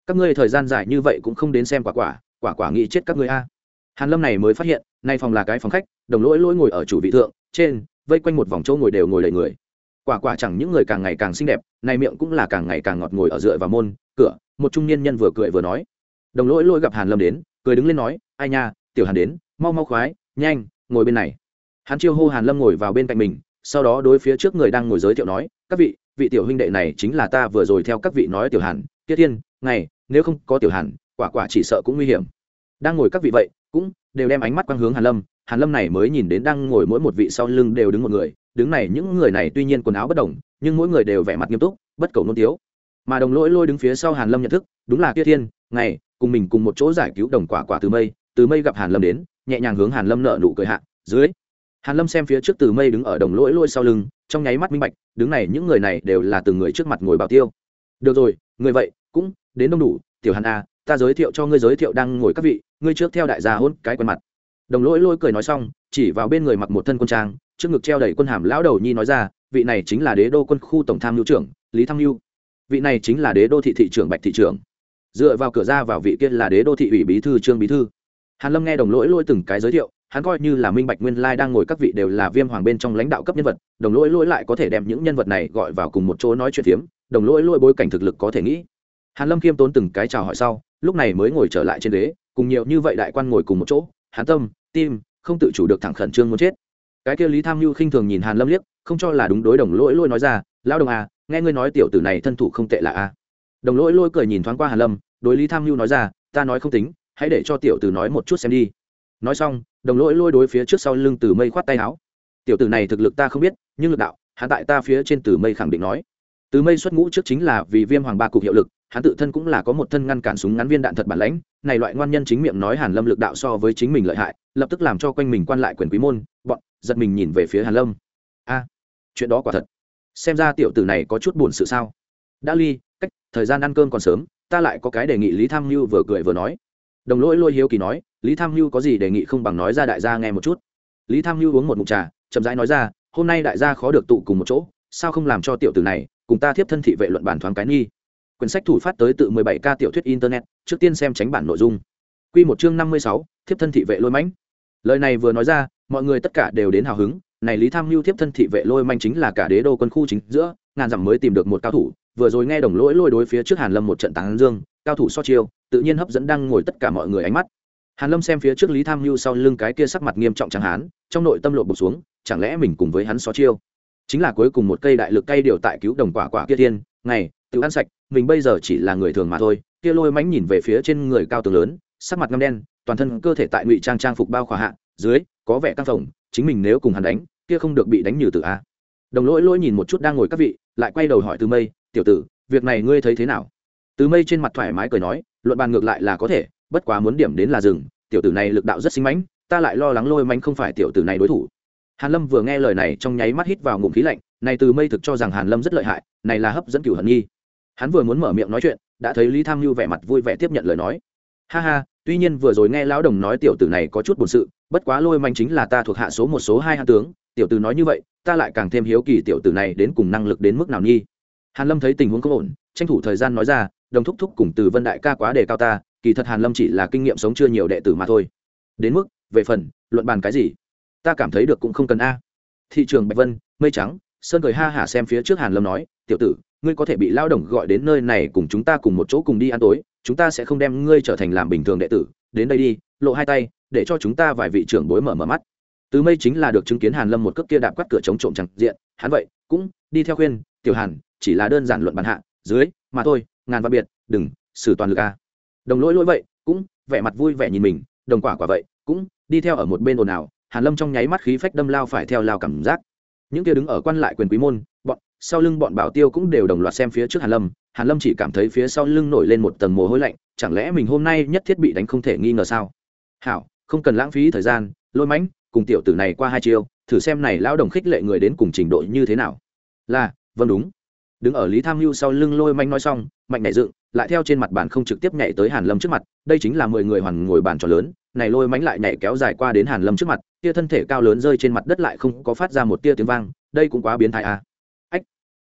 Các ngươi thời gian dài như vậy cũng không đến xem quả quả quả quả nghĩ chết các ngươi a. Hàn lâm này mới phát hiện nay phòng là cái phòng khách đồng lỗi lỗi ngồi ở chủ vị thượng trên vây quanh một vòng chỗ ngồi đều ngồi đầy người. Quả quả chẳng những người càng ngày càng xinh đẹp này miệng cũng là càng ngày càng ngọt ngồi ở dựa vào môn cửa một trung niên nhân vừa cười vừa nói. Đồng lỗi lỗi gặp hàn lâm đến cười đứng lên nói ai nha tiểu hàn đến mau mau khoái nhanh ngồi bên này. Hắn chiêu hô hàn lâm ngồi vào bên cạnh mình sau đó đối phía trước người đang ngồi giới thiệu nói các vị vị tiểu huynh đệ này chính là ta vừa rồi theo các vị nói tiểu hàn tiết Thiên, ngày nếu không có tiểu hàn quả quả chỉ sợ cũng nguy hiểm. Đang ngồi các vị vậy cũng đều đem ánh mắt quang hướng hàn lâm hàn lâm này mới nhìn đến đang ngồi mỗi một vị sau lưng đều đứng một người, đứng này những người này tuy nhiên quần áo bất đồng, nhưng mỗi người đều vẻ mặt nghiêm túc, bất cầu nôn tiếu. Mà đồng lỗi lôi đứng phía sau hàn lâm nhận thức, đúng là kia thiên, ngày, cùng mình cùng một chỗ giải cứu đồng quả quả từ mây từ mây gặp hàn lâm đến, nhẹ nhàng hướng hàn lâm nợ nụ cười hạ, dưới. Hàn lâm xem phía trước từ mây đứng ở đồng lỗi lôi sau lưng, trong nháy mắt minh bạch, đứng này những người này đều là từng người trước mặt ngồi bảo tiêu. Được rồi, người vậy, cũng đến đông đủ, tiểu hàn a ta giới thiệu cho ngươi giới thiệu đang ngồi các vị, ngươi trước theo đại gia hôn cái quen mặt. Đồng lỗi lôi cười nói xong, chỉ vào bên người mặc một thân quân trang, trước ngực treo đầy quân hàm lão đầu nhi nói ra, vị này chính là đế đô quân khu tổng tham mưu trưởng, lý tham mưu. Vị này chính là đế đô thị thị trưởng bạch thị trưởng. Dựa vào cửa ra vào vị kia là đế đô thị ủy bí thư trương bí thư. Hàn lâm nghe đồng lỗi lôi từng cái giới thiệu, hắn coi như là minh bạch nguyên lai đang ngồi các vị đều là viêm hoàng bên trong lãnh đạo cấp nhân vật, đồng lỗi lỗi lại có thể đem những nhân vật này gọi vào cùng một chỗ nói chuyện phiếm, đồng lỗi lỗi bối cảnh thực lực có thể nghĩ. Hàn lâm khiêm tốn từng cái chào hỏi sau lúc này mới ngồi trở lại trên ghế, cùng nhiều như vậy đại quan ngồi cùng một chỗ, hàn tâm, tim, không tự chủ được thẳng khẩn trương muốn chết. Cái kia lý tham mưu khinh thường nhìn hàn lâm liếc, không cho là đúng đối đồng lỗi lôi nói ra, lão đồng à nghe ngươi nói tiểu tử này thân thủ không tệ là a. Đồng lỗi lôi cười nhìn thoáng qua hàn lâm, đối lý tham mưu nói ra, ta nói không tính, hãy để cho tiểu tử nói một chút xem đi. Nói xong, đồng lỗi lôi đối phía trước sau lưng từ mây khoát tay áo. Tiểu tử này thực lực ta không biết, nhưng lực đạo, hắn tại ta phía trên từ mây khẳng định nói. Từ mây xuất ngũ trước chính là vì viêm hoàng ba cục hiệu lực hắn tự thân cũng là có một thân ngăn cản súng ngắn viên đạn thật bản lãnh, này loại ngoan nhân chính miệng nói hàn lâm lực đạo so với chính mình lợi hại, lập tức làm cho quanh mình quan lại quyền quý môn, bọn giật mình nhìn về phía hàn lâm. A, chuyện đó quả thật. Xem ra tiểu tử này có chút buồn sự sao? Đã ly, cách, thời gian ăn cơm còn sớm, ta lại có cái đề nghị lý tham mưu vừa cười vừa nói. Đồng lỗi lôi hiếu kỳ nói, lý tham mưu có gì đề nghị không bằng nói ra đại gia nghe một chút. Lý tham mưu uống một mụn trà, chậm rãi nói ra, hôm nay đại gia khó được tụ cùng một chỗ, sao không làm cho tiểu tử này cùng ta thiếp thân thị vệ luận bàn thoáng cái nghi? Quyển sách thủ phát tới tự 17 ca tiểu thuyết internet trước tiên xem tránh bản nội dung. Quy một chương 56, thiếp thân thị vệ lôi mãnh. Lời này vừa nói ra mọi người tất cả đều đến hào hứng này lý tham Nưu thiếp thân thị vệ lôi manh chính là cả đế đô quân khu chính giữa ngàn dặm mới tìm được một cao thủ vừa rồi nghe đồng lỗi lôi đối phía trước hàn lâm một trận tán dương cao thủ so chiêu tự nhiên hấp dẫn đang ngồi tất cả mọi người ánh mắt. Hàn lâm xem phía trước lý tham Nưu sau lưng cái kia sắc mặt nghiêm trọng chẳng hán trong nội tâm lộ bục xuống chẳng lẽ mình cùng với hắn so chiêu? Chính là cuối cùng một cây đại lực cây điều tại cứu đồng quả quả kia tiên ngày tự ăn sạch, mình bây giờ chỉ là người thường mà thôi. Kia lôi mánh nhìn về phía trên người cao tường lớn, sắc mặt ngăm đen, toàn thân cơ thể tại ngụy trang trang phục bao khỏa hạ, dưới, có vẻ căng phồng, chính mình nếu cùng hắn đánh, kia không được bị đánh như tử a. Đồng lỗi lỗi nhìn một chút đang ngồi các vị, lại quay đầu hỏi từ mây, tiểu tử, việc này ngươi thấy thế nào? Từ mây trên mặt thoải mái cười nói, luận bàn ngược lại là có thể, bất quá muốn điểm đến là rừng tiểu tử này lực đạo rất sinh mãnh, ta lại lo lắng lôi mánh không phải tiểu tử này đối thủ. Hàn lâm vừa nghe lời này trong nháy mắt hít vào ngụm khí lạnh, này từ mây thực cho rằng hàn lâm rất lợi hại, này là hấp dẫn cửu hận nghi hắn vừa muốn mở miệng nói chuyện, đã thấy lý tham lưu vẻ mặt vui vẻ tiếp nhận lời nói. Ha ha, tuy nhiên vừa rồi nghe lão đồng nói tiểu tử này có chút buồn sự, bất quá lôi manh chính là ta thuộc hạ số một, số hai hạ tướng, tiểu tử nói như vậy, ta lại càng thêm hiếu kỳ tiểu tử này đến cùng năng lực đến mức nào nghi hàn lâm thấy tình huống không ổn, tranh thủ thời gian nói ra, đồng thúc thúc cùng từ vân đại ca quá đề cao ta, kỳ thật hàn lâm chỉ là kinh nghiệm sống chưa nhiều đệ tử mà thôi. Đến mức, về phần, luận bàn cái gì? Ta cảm thấy được cũng không cần a. Thị trường bạch vân, mây trắng, sơn cười ha hả xem phía trước hàn lâm nói, tiểu tử ngươi có thể bị lao động gọi đến nơi này cùng chúng ta cùng một chỗ cùng đi ăn tối, chúng ta sẽ không đem ngươi trở thành làm bình thường đệ tử. Đến đây đi, lộ hai tay, để cho chúng ta vài vị trưởng bối mở mở mắt. Từ mây chính là được chứng kiến hàn lâm một cước kia đạp quát cửa chống trộm chẳng diện, hắn vậy, cũng đi theo khuyên, tiểu hàn, chỉ là đơn giản luận bàn hạ, dưới, mà thôi, ngàn văn biệt, đừng, xử toàn lực a. Đồng lỗi lỗi vậy, cũng vẻ mặt vui vẻ nhìn mình, đồng quả quả vậy, cũng đi theo ở một bên ồn ào, hàn lâm trong nháy mắt khí phách đâm lao phải theo lao cảm giác. Những kia đứng ở quan lại quyền quý môn, bọn sau lưng bọn bảo tiêu cũng đều đồng loạt xem phía trước hàn lâm. Hàn lâm chỉ cảm thấy phía sau lưng nổi lên một tầng mồ hôi lạnh, chẳng lẽ mình hôm nay nhất thiết bị đánh không thể nghi ngờ sao? Hảo, không cần lãng phí thời gian, lôi mãnh, cùng tiểu tử này qua hai chiêu, thử xem này lão đồng khích lệ người đến cùng trình độ như thế nào. Là vâng đúng. Đứng ở lý tham mưu sau lưng lôi manh nói xong, mạnh nhảy dựng, lại theo trên mặt bàn không trực tiếp nhảy tới hàn lâm trước mặt, đây chính là mười người hoàn ngồi bàn trò lớn, này lôi mánh lại nhảy kéo dài qua đến hàn lâm trước mặt, tia thân thể cao lớn rơi trên mặt đất lại không có phát ra một tia tiếng vang, đây cũng quá biến thái à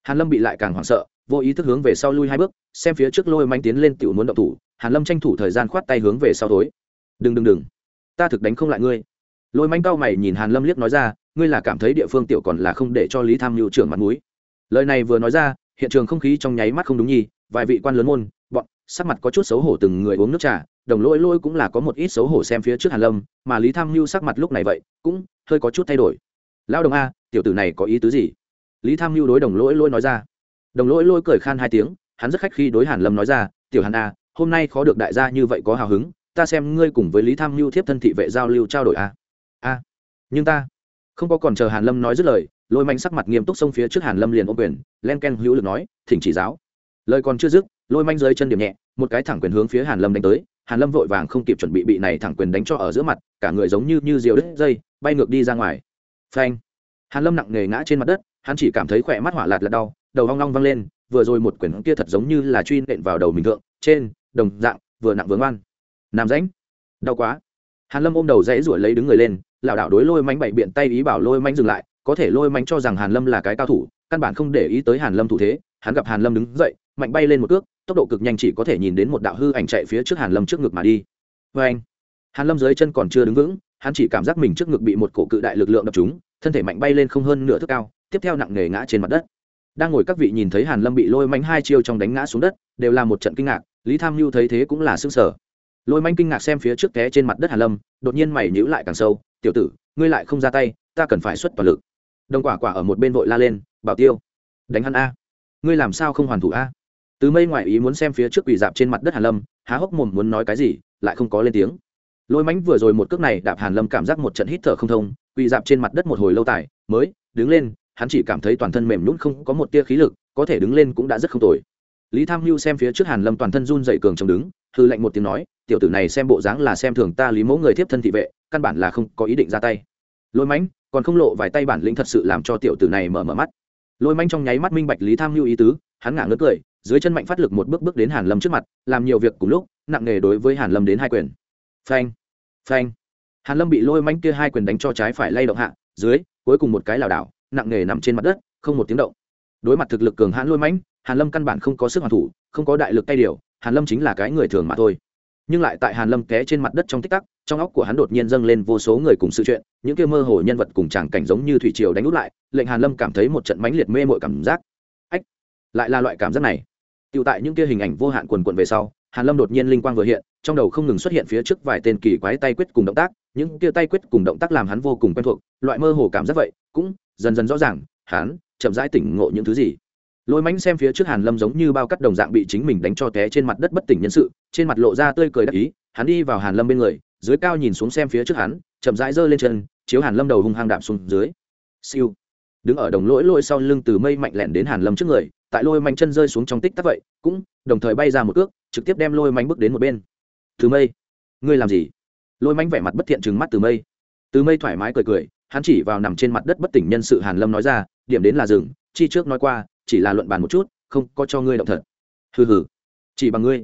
hàn lâm bị lại càng hoảng sợ, vô ý thức hướng về sau lui hai bước, xem phía trước lôi mánh tiến lên tiểu muốn động thủ, hàn lâm tranh thủ thời gian khoát tay hướng về sau thối. Đừng đừng đừng, ta thực đánh không lại ngươi. Lôi mánh cao mày nhìn hàn lâm liếc nói ra, ngươi là cảm thấy địa phương tiểu còn là không để cho lý tham mưu trưởng mặt mũi. Lời này vừa nói ra, hiện trường không khí trong nháy mắt không đúng nhi vài vị quan lớn môn, bọn, sắc mặt có chút xấu hổ từng người uống nước trà, đồng lôi lôi cũng là có một ít xấu hổ xem phía trước hàn lâm, mà lý tham mưu sắc mặt lúc này vậy, cũng hơi có chút thay đổi. Lão đồng a, tiểu tử này có ý tứ gì? Lý tham mưu đối đồng lỗi lôi nói ra. Đồng lỗi lôi cười khan hai tiếng, hắn rất khách khi đối hàn lâm nói ra, tiểu hàn a hôm nay khó được đại gia như vậy có hào hứng, ta xem ngươi cùng với lý tham mưu thiếp thân thị vệ giao lưu trao đổi a a, nhưng ta không có còn chờ hàn lâm nói dứt lời. Lôi mạnh sắc mặt nghiêm túc xông phía trước hàn lâm liền ôm quyền, len ken hữu lực nói, thỉnh chỉ giáo. Lời còn chưa dứt, lôi manh dưới chân điểm nhẹ, một cái thẳng quyền hướng phía hàn lâm đánh tới. Hàn lâm vội vàng không kịp chuẩn bị bị này thẳng quyền đánh cho ở giữa mặt, cả người giống như như diều đứt dây, bay ngược đi ra ngoài. Phanh! Hàn lâm nặng nề ngã trên mặt đất hắn chỉ cảm thấy khỏe mắt hỏa lạt lật đau, đầu hoang long văng lên, vừa rồi một quyền kia thật giống như là truy nện vào đầu mình thượng, trên, đồng dạng, vừa nặng vừa ngoan. Nằm rãnh. Đau quá. Hàn lâm ôm đầu dãy ruổi lấy đứng người lên, lảo đảo đối lôi mánh bảy biện tay ý bảo lôi mánh dừng lại, có thể lôi mánh cho rằng hàn lâm là cái cao thủ, căn bản không để ý tới hàn lâm thủ thế, hắn gặp hàn lâm đứng dậy, mạnh bay lên một cước, tốc độ cực nhanh chỉ có thể nhìn đến một đạo hư ảnh chạy phía trước hàn lâm trước ngực mà đi. Vê anh hàn lâm dưới chân còn chưa đứng vững hắn chỉ cảm giác mình trước ngực bị một cổ cự đại lực lượng đập trúng, thân thể mạnh bay lên không hơn nửa thước cao, tiếp theo nặng nề ngã trên mặt đất. Đang ngồi các vị nhìn thấy hàn lâm bị lôi mánh hai chiêu trong đánh ngã xuống đất, đều là một trận kinh ngạc, lý tham lưu thấy thế cũng là sức sở lôi manh kinh ngạc xem phía trước té trên mặt đất hàn lâm, đột nhiên mày nhíu lại càng sâu, tiểu tử, ngươi lại không ra tay, ta cần phải xuất toàn lực. Đồng quả quả ở một bên vội la lên, bảo tiêu, đánh hắn a. Ngươi làm sao không hoàn thủ a? Từ mây ngoại ý muốn xem phía trước quỳ dạp trên mặt đất hàn lâm, há hốc mồm muốn nói cái gì, lại không có lên tiếng lôi mánh vừa rồi một cước này đạp hàn lâm cảm giác một trận hít thở không thông quỳ dạp trên mặt đất một hồi lâu tải, mới đứng lên hắn chỉ cảm thấy toàn thân mềm nhún không có một tia khí lực có thể đứng lên cũng đã rất không tồi. Lý tham hưu xem phía trước hàn lâm toàn thân run dậy cường chống đứng hư lệnh một tiếng nói tiểu tử này xem bộ dáng là xem thường ta lý mẫu người tiếp thân thị vệ căn bản là không có ý định ra tay. Lôi mánh còn không lộ vài tay bản lĩnh thật sự làm cho tiểu tử này mở mở mắt. Lôi manh trong nháy mắt minh bạch lý tham hưu ý tứ hắn ngả ngớt cười dưới chân mạnh phát lực một bước bước đến hàn lâm trước mặt làm nhiều việc cùng lúc nặng nề đối với hàn lâm đến hai quyền phanh. Phanh. Hàn lâm bị lôi manh kia hai quyền đánh cho trái phải lay động hạ, dưới, cuối cùng một cái lảo đảo, nặng nề nằm trên mặt đất, không một tiếng động. Đối mặt thực lực cường hãn lôi mãnh, hàn lâm căn bản không có sức hoàn thủ, không có đại lực tay điều, hàn lâm chính là cái người thường mà thôi. Nhưng lại tại hàn lâm té trên mặt đất trong tích tắc, trong óc của hắn đột nhiên dâng lên vô số người cùng sự chuyện, những kia mơ hồ nhân vật cùng tràng cảnh giống như thủy triều đánh út lại, lệnh hàn lâm cảm thấy một trận mãnh liệt mê mội cảm giác. Ách, lại là loại cảm giác này. Tựu tại những kia hình ảnh vô hạn quần quận về sau hàn lâm đột nhiên linh quang vừa hiện, trong đầu không ngừng xuất hiện phía trước vài tên kỳ quái tay quyết cùng động tác, những kia tay quyết cùng động tác làm hắn vô cùng quen thuộc, loại mơ hồ cảm giác vậy, cũng dần dần rõ ràng, hắn chậm rãi tỉnh ngộ những thứ gì. Lôi mánh xem phía trước hàn lâm giống như bao cắt đồng dạng bị chính mình đánh cho té trên mặt đất bất tỉnh nhân sự, trên mặt lộ ra tươi cười đắc ý, hắn đi vào hàn lâm bên người, dưới cao nhìn xuống xem phía trước hắn, chậm rãi giơ lên chân, chiếu hàn lâm đầu hung hăng đạp xuống dưới. Siêu. Đứng ở đồng lỗi lôi sau lưng từ mây mạnh lẹn đến hàn lâm trước người, tại lôi mánh chân rơi xuống trong tích tắc vậy, cũng đồng thời bay ra một cước trực tiếp đem lôi manh bước đến một bên. Từ mây, ngươi làm gì? Lôi manh vẻ mặt bất thiện chừng mắt từ mây. Từ mây thoải mái cười cười, hắn chỉ vào nằm trên mặt đất bất tỉnh nhân sự hàn lâm nói ra, điểm đến là rừng chi trước nói qua, chỉ là luận bàn một chút, không có cho ngươi động thật. Hừ hừ, chỉ bằng ngươi.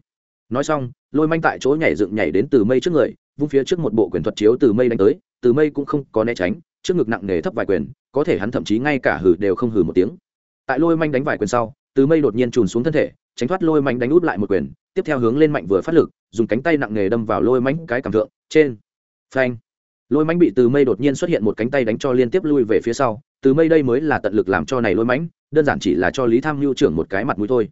Nói xong, lôi manh tại chỗ nhảy dựng nhảy đến từ mây trước người, vung phía trước một bộ quyền thuật chiếu từ mây đánh tới, từ mây cũng không có né tránh, trước ngực nặng nề thấp vài quyền, có thể hắn thậm chí ngay cả hừ đều không hừ một tiếng. Tại lôi manh đánh vài quyền sau, từ mây đột nhiên trùn xuống thân thể tránh thoát lôi manh đánh út lại một quyền, tiếp theo hướng lên mạnh vừa phát lực, dùng cánh tay nặng nề đâm vào lôi mánh cái cảm thượng, trên, phanh. Lôi mánh bị từ mây đột nhiên xuất hiện một cánh tay đánh cho liên tiếp lui về phía sau, từ mây đây mới là tận lực làm cho này lôi mánh đơn giản chỉ là cho lý tham mưu trưởng một cái mặt mũi thôi.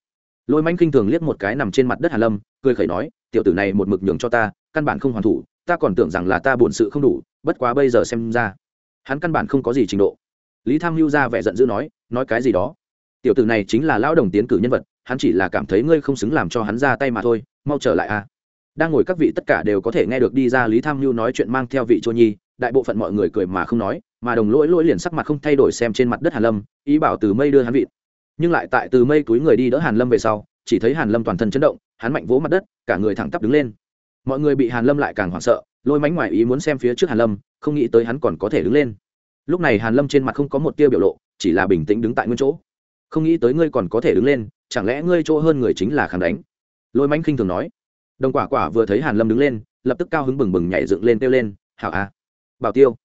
Lôi mánh khinh thường liếc một cái nằm trên mặt đất hà lâm, cười khẩy nói, tiểu tử này một mực nhường cho ta, căn bản không hoàn thủ, ta còn tưởng rằng là ta bổn sự không đủ, bất quá bây giờ xem ra, hắn căn bản không có gì trình độ. Lý tham mưu ra vẻ giận dữ nói nói cái gì đó? Tiểu tử này chính là lão đồng tiến cử nhân vật hắn chỉ là cảm thấy ngươi không xứng làm cho hắn ra tay mà thôi, mau trở lại a. Đang ngồi các vị tất cả đều có thể nghe được đi ra lý tham mưu nói chuyện mang theo vị chua nhi, đại bộ phận mọi người cười mà không nói, mà đồng lỗi lỗi liền sắc mặt không thay đổi xem trên mặt đất hàn lâm, ý bảo từ mây đưa hắn vị nhưng lại tại từ mây túi người đi đỡ hàn lâm về sau, chỉ thấy hàn lâm toàn thân chấn động, hắn mạnh vỗ mặt đất, cả người thẳng tắp đứng lên. Mọi người bị hàn lâm lại càng hoảng sợ, lôi mánh ngoài ý muốn xem phía trước hàn lâm, không nghĩ tới hắn còn có thể đứng lên. Lúc này hàn lâm trên mặt không có một tia biểu lộ, chỉ là bình tĩnh đứng tại nguyên chỗ không nghĩ tới ngươi còn có thể đứng lên, chẳng lẽ ngươi chỗ hơn người chính là kháng đánh? Lôi mánh khinh thường nói. Đồng quả quả vừa thấy hàn lâm đứng lên, lập tức cao hứng bừng bừng nhảy dựng lên kêu lên, hảo a, bảo tiêu,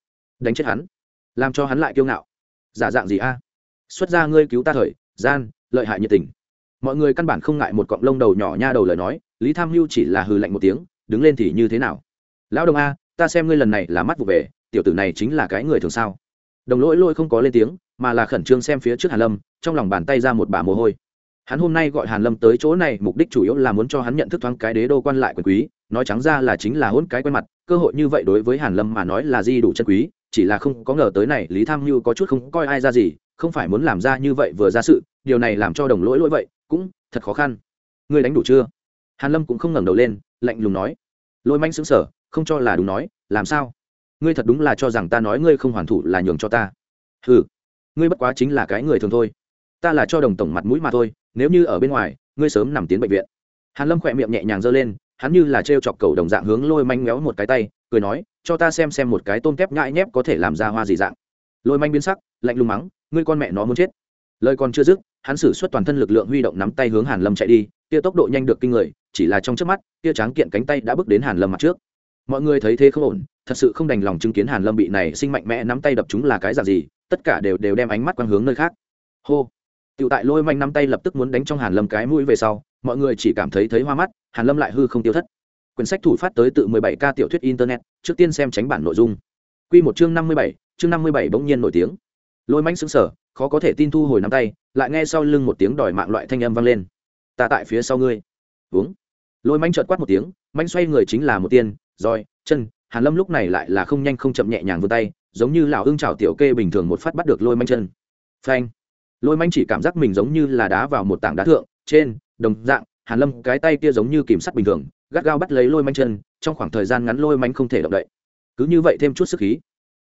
đánh chết hắn, làm cho hắn lại kiêu ngạo. Giả dạng gì a? Xuất ra ngươi cứu ta thời, gian, lợi hại nhiệt tình. Mọi người căn bản không ngại một cọng lông đầu nhỏ nha đầu lời nói, lý tham mưu chỉ là hừ lạnh một tiếng, đứng lên thì như thế nào? Lão đồng a, ta xem ngươi lần này là mắt vụ về, tiểu tử này chính là cái người thường sao? Đồng lỗi lôi không có lên tiếng, mà là khẩn trương xem phía trước hàn lâm, trong lòng bàn tay ra một bả mồ hôi. Hắn hôm nay gọi hàn lâm tới chỗ này, mục đích chủ yếu là muốn cho hắn nhận thức thoáng cái đế đô quan lại quyền quý, nói trắng ra là chính là hôn cái quen mặt, cơ hội như vậy đối với hàn lâm mà nói là di đủ chân quý, chỉ là không có ngờ tới này, lý tham Như có chút không coi ai ra gì, không phải muốn làm ra như vậy vừa ra sự, điều này làm cho đồng lỗi lỗi vậy, cũng thật khó khăn. Ngươi đánh đủ chưa? Hàn lâm cũng không ngẩng đầu lên, lạnh lùng nói. Lôi manh sững sờ, không cho là đúng nói, làm sao? Ngươi thật đúng là cho rằng ta nói ngươi không hoàn thủ là nhường cho ta. Ừ ngươi bất quá chính là cái người thường thôi. Ta là cho đồng tổng mặt mũi mà thôi, nếu như ở bên ngoài, ngươi sớm nằm tiến bệnh viện. Hàn lâm khỏe miệng nhẹ nhàng giơ lên, hắn như là trêu chọc cầu đồng dạng hướng lôi manh méo một cái tay, cười nói, cho ta xem xem một cái tôm tép nhãi nhép có thể làm ra hoa gì dạng. Lôi manh biến sắc, lạnh lùng mắng, ngươi con mẹ nó muốn chết. Lời còn chưa dứt, hắn sử xuất toàn thân lực lượng huy động nắm tay hướng hàn lâm chạy đi tia tốc độ nhanh được kinh người, chỉ là trong trước mắt tia tráng kiện cánh tay đã bước đến hàn lâm mặt trước mọi người thấy thế không ổn thật sự không đành lòng chứng kiến hàn lâm bị này sinh mạnh mẽ nắm tay đập chúng là cái dạng gì tất cả đều đều đem ánh mắt quang hướng nơi khác. Hô! Tiểu tại lôi manh nắm tay lập tức muốn đánh trong hàn lâm cái mũi về sau mọi người chỉ cảm thấy thấy hoa mắt hàn lâm lại hư không tiêu thất. Quyển sách thủ phát tới tự 17 k tiểu thuyết internet trước tiên xem tránh bản nội dung. Quy một chương 57, chương 57 bỗng nhiên nổi tiếng. Lôi manh sững sờ khó có thể tin thu hồi nắm tay lại nghe sau lưng một tiếng đòi mạng loại thanh âm vang lên. Ta tại phía sau ngươi. Uống. Lôi manh chợt quát một tiếng manh xoay người chính là một tiên roi, chân, hàn lâm lúc này lại là không nhanh không chậm nhẹ nhàng vươn tay, giống như lão ưng chảo tiểu kê bình thường một phát bắt được lôi manh chân. Phanh. Lôi manh chỉ cảm giác mình giống như là đá vào một tảng đá thượng, trên, đồng dạng, hàn lâm cái tay kia giống như kìm sắt bình thường, gắt gao bắt lấy lôi manh chân, trong khoảng thời gian ngắn lôi manh không thể động đậy. Cứ như vậy thêm chút sức khí.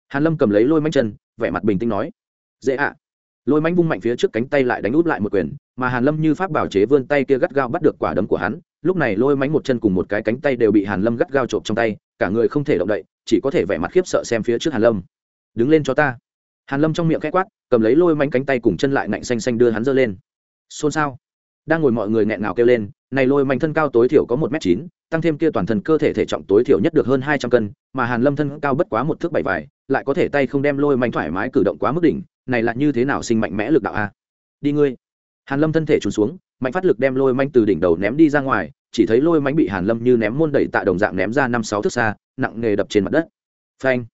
Hàn lâm cầm lấy lôi manh chân, vẻ mặt bình tĩnh nói, dễ ạ. Lôi manh vung mạnh phía trước cánh tay lại đánh út lại một quyền, mà hàn lâm như pháp bảo chế vươn tay kia gắt gao bắt được quả đấm của hắn lúc này lôi mánh một chân cùng một cái cánh tay đều bị hàn lâm gắt gao trộm trong tay, cả người không thể động đậy, chỉ có thể vẻ mặt khiếp sợ xem phía trước hàn lâm. Đứng lên cho ta. Hàn lâm trong miệng khẽ quát, cầm lấy lôi mánh cánh tay cùng chân lại nạnh xanh xanh đưa hắn dơ lên. Xôn xao. Đang ngồi mọi người nghẹn ngào kêu lên, này lôi mánh thân cao tối thiểu có một m chín, tăng thêm kia toàn thân cơ thể thể trọng tối thiểu nhất được hơn hai trăm cân, mà hàn lâm thân cao bất quá một thước bảy vải lại có thể tay không đem lôi mánh thoải mái cử động quá mức đỉnh, này là như thế nào sinh mạnh mẽ lực đạo a? Đi ngươi. Hàn lâm thân thể trùn xuống mạnh phát lực đem lôi manh từ đỉnh đầu ném đi ra ngoài, chỉ thấy lôi mánh bị hàn lâm như ném môn đẩy tạ đồng dạng ném ra năm sáu thước xa, nặng nghề đập trên mặt đất. Phanh.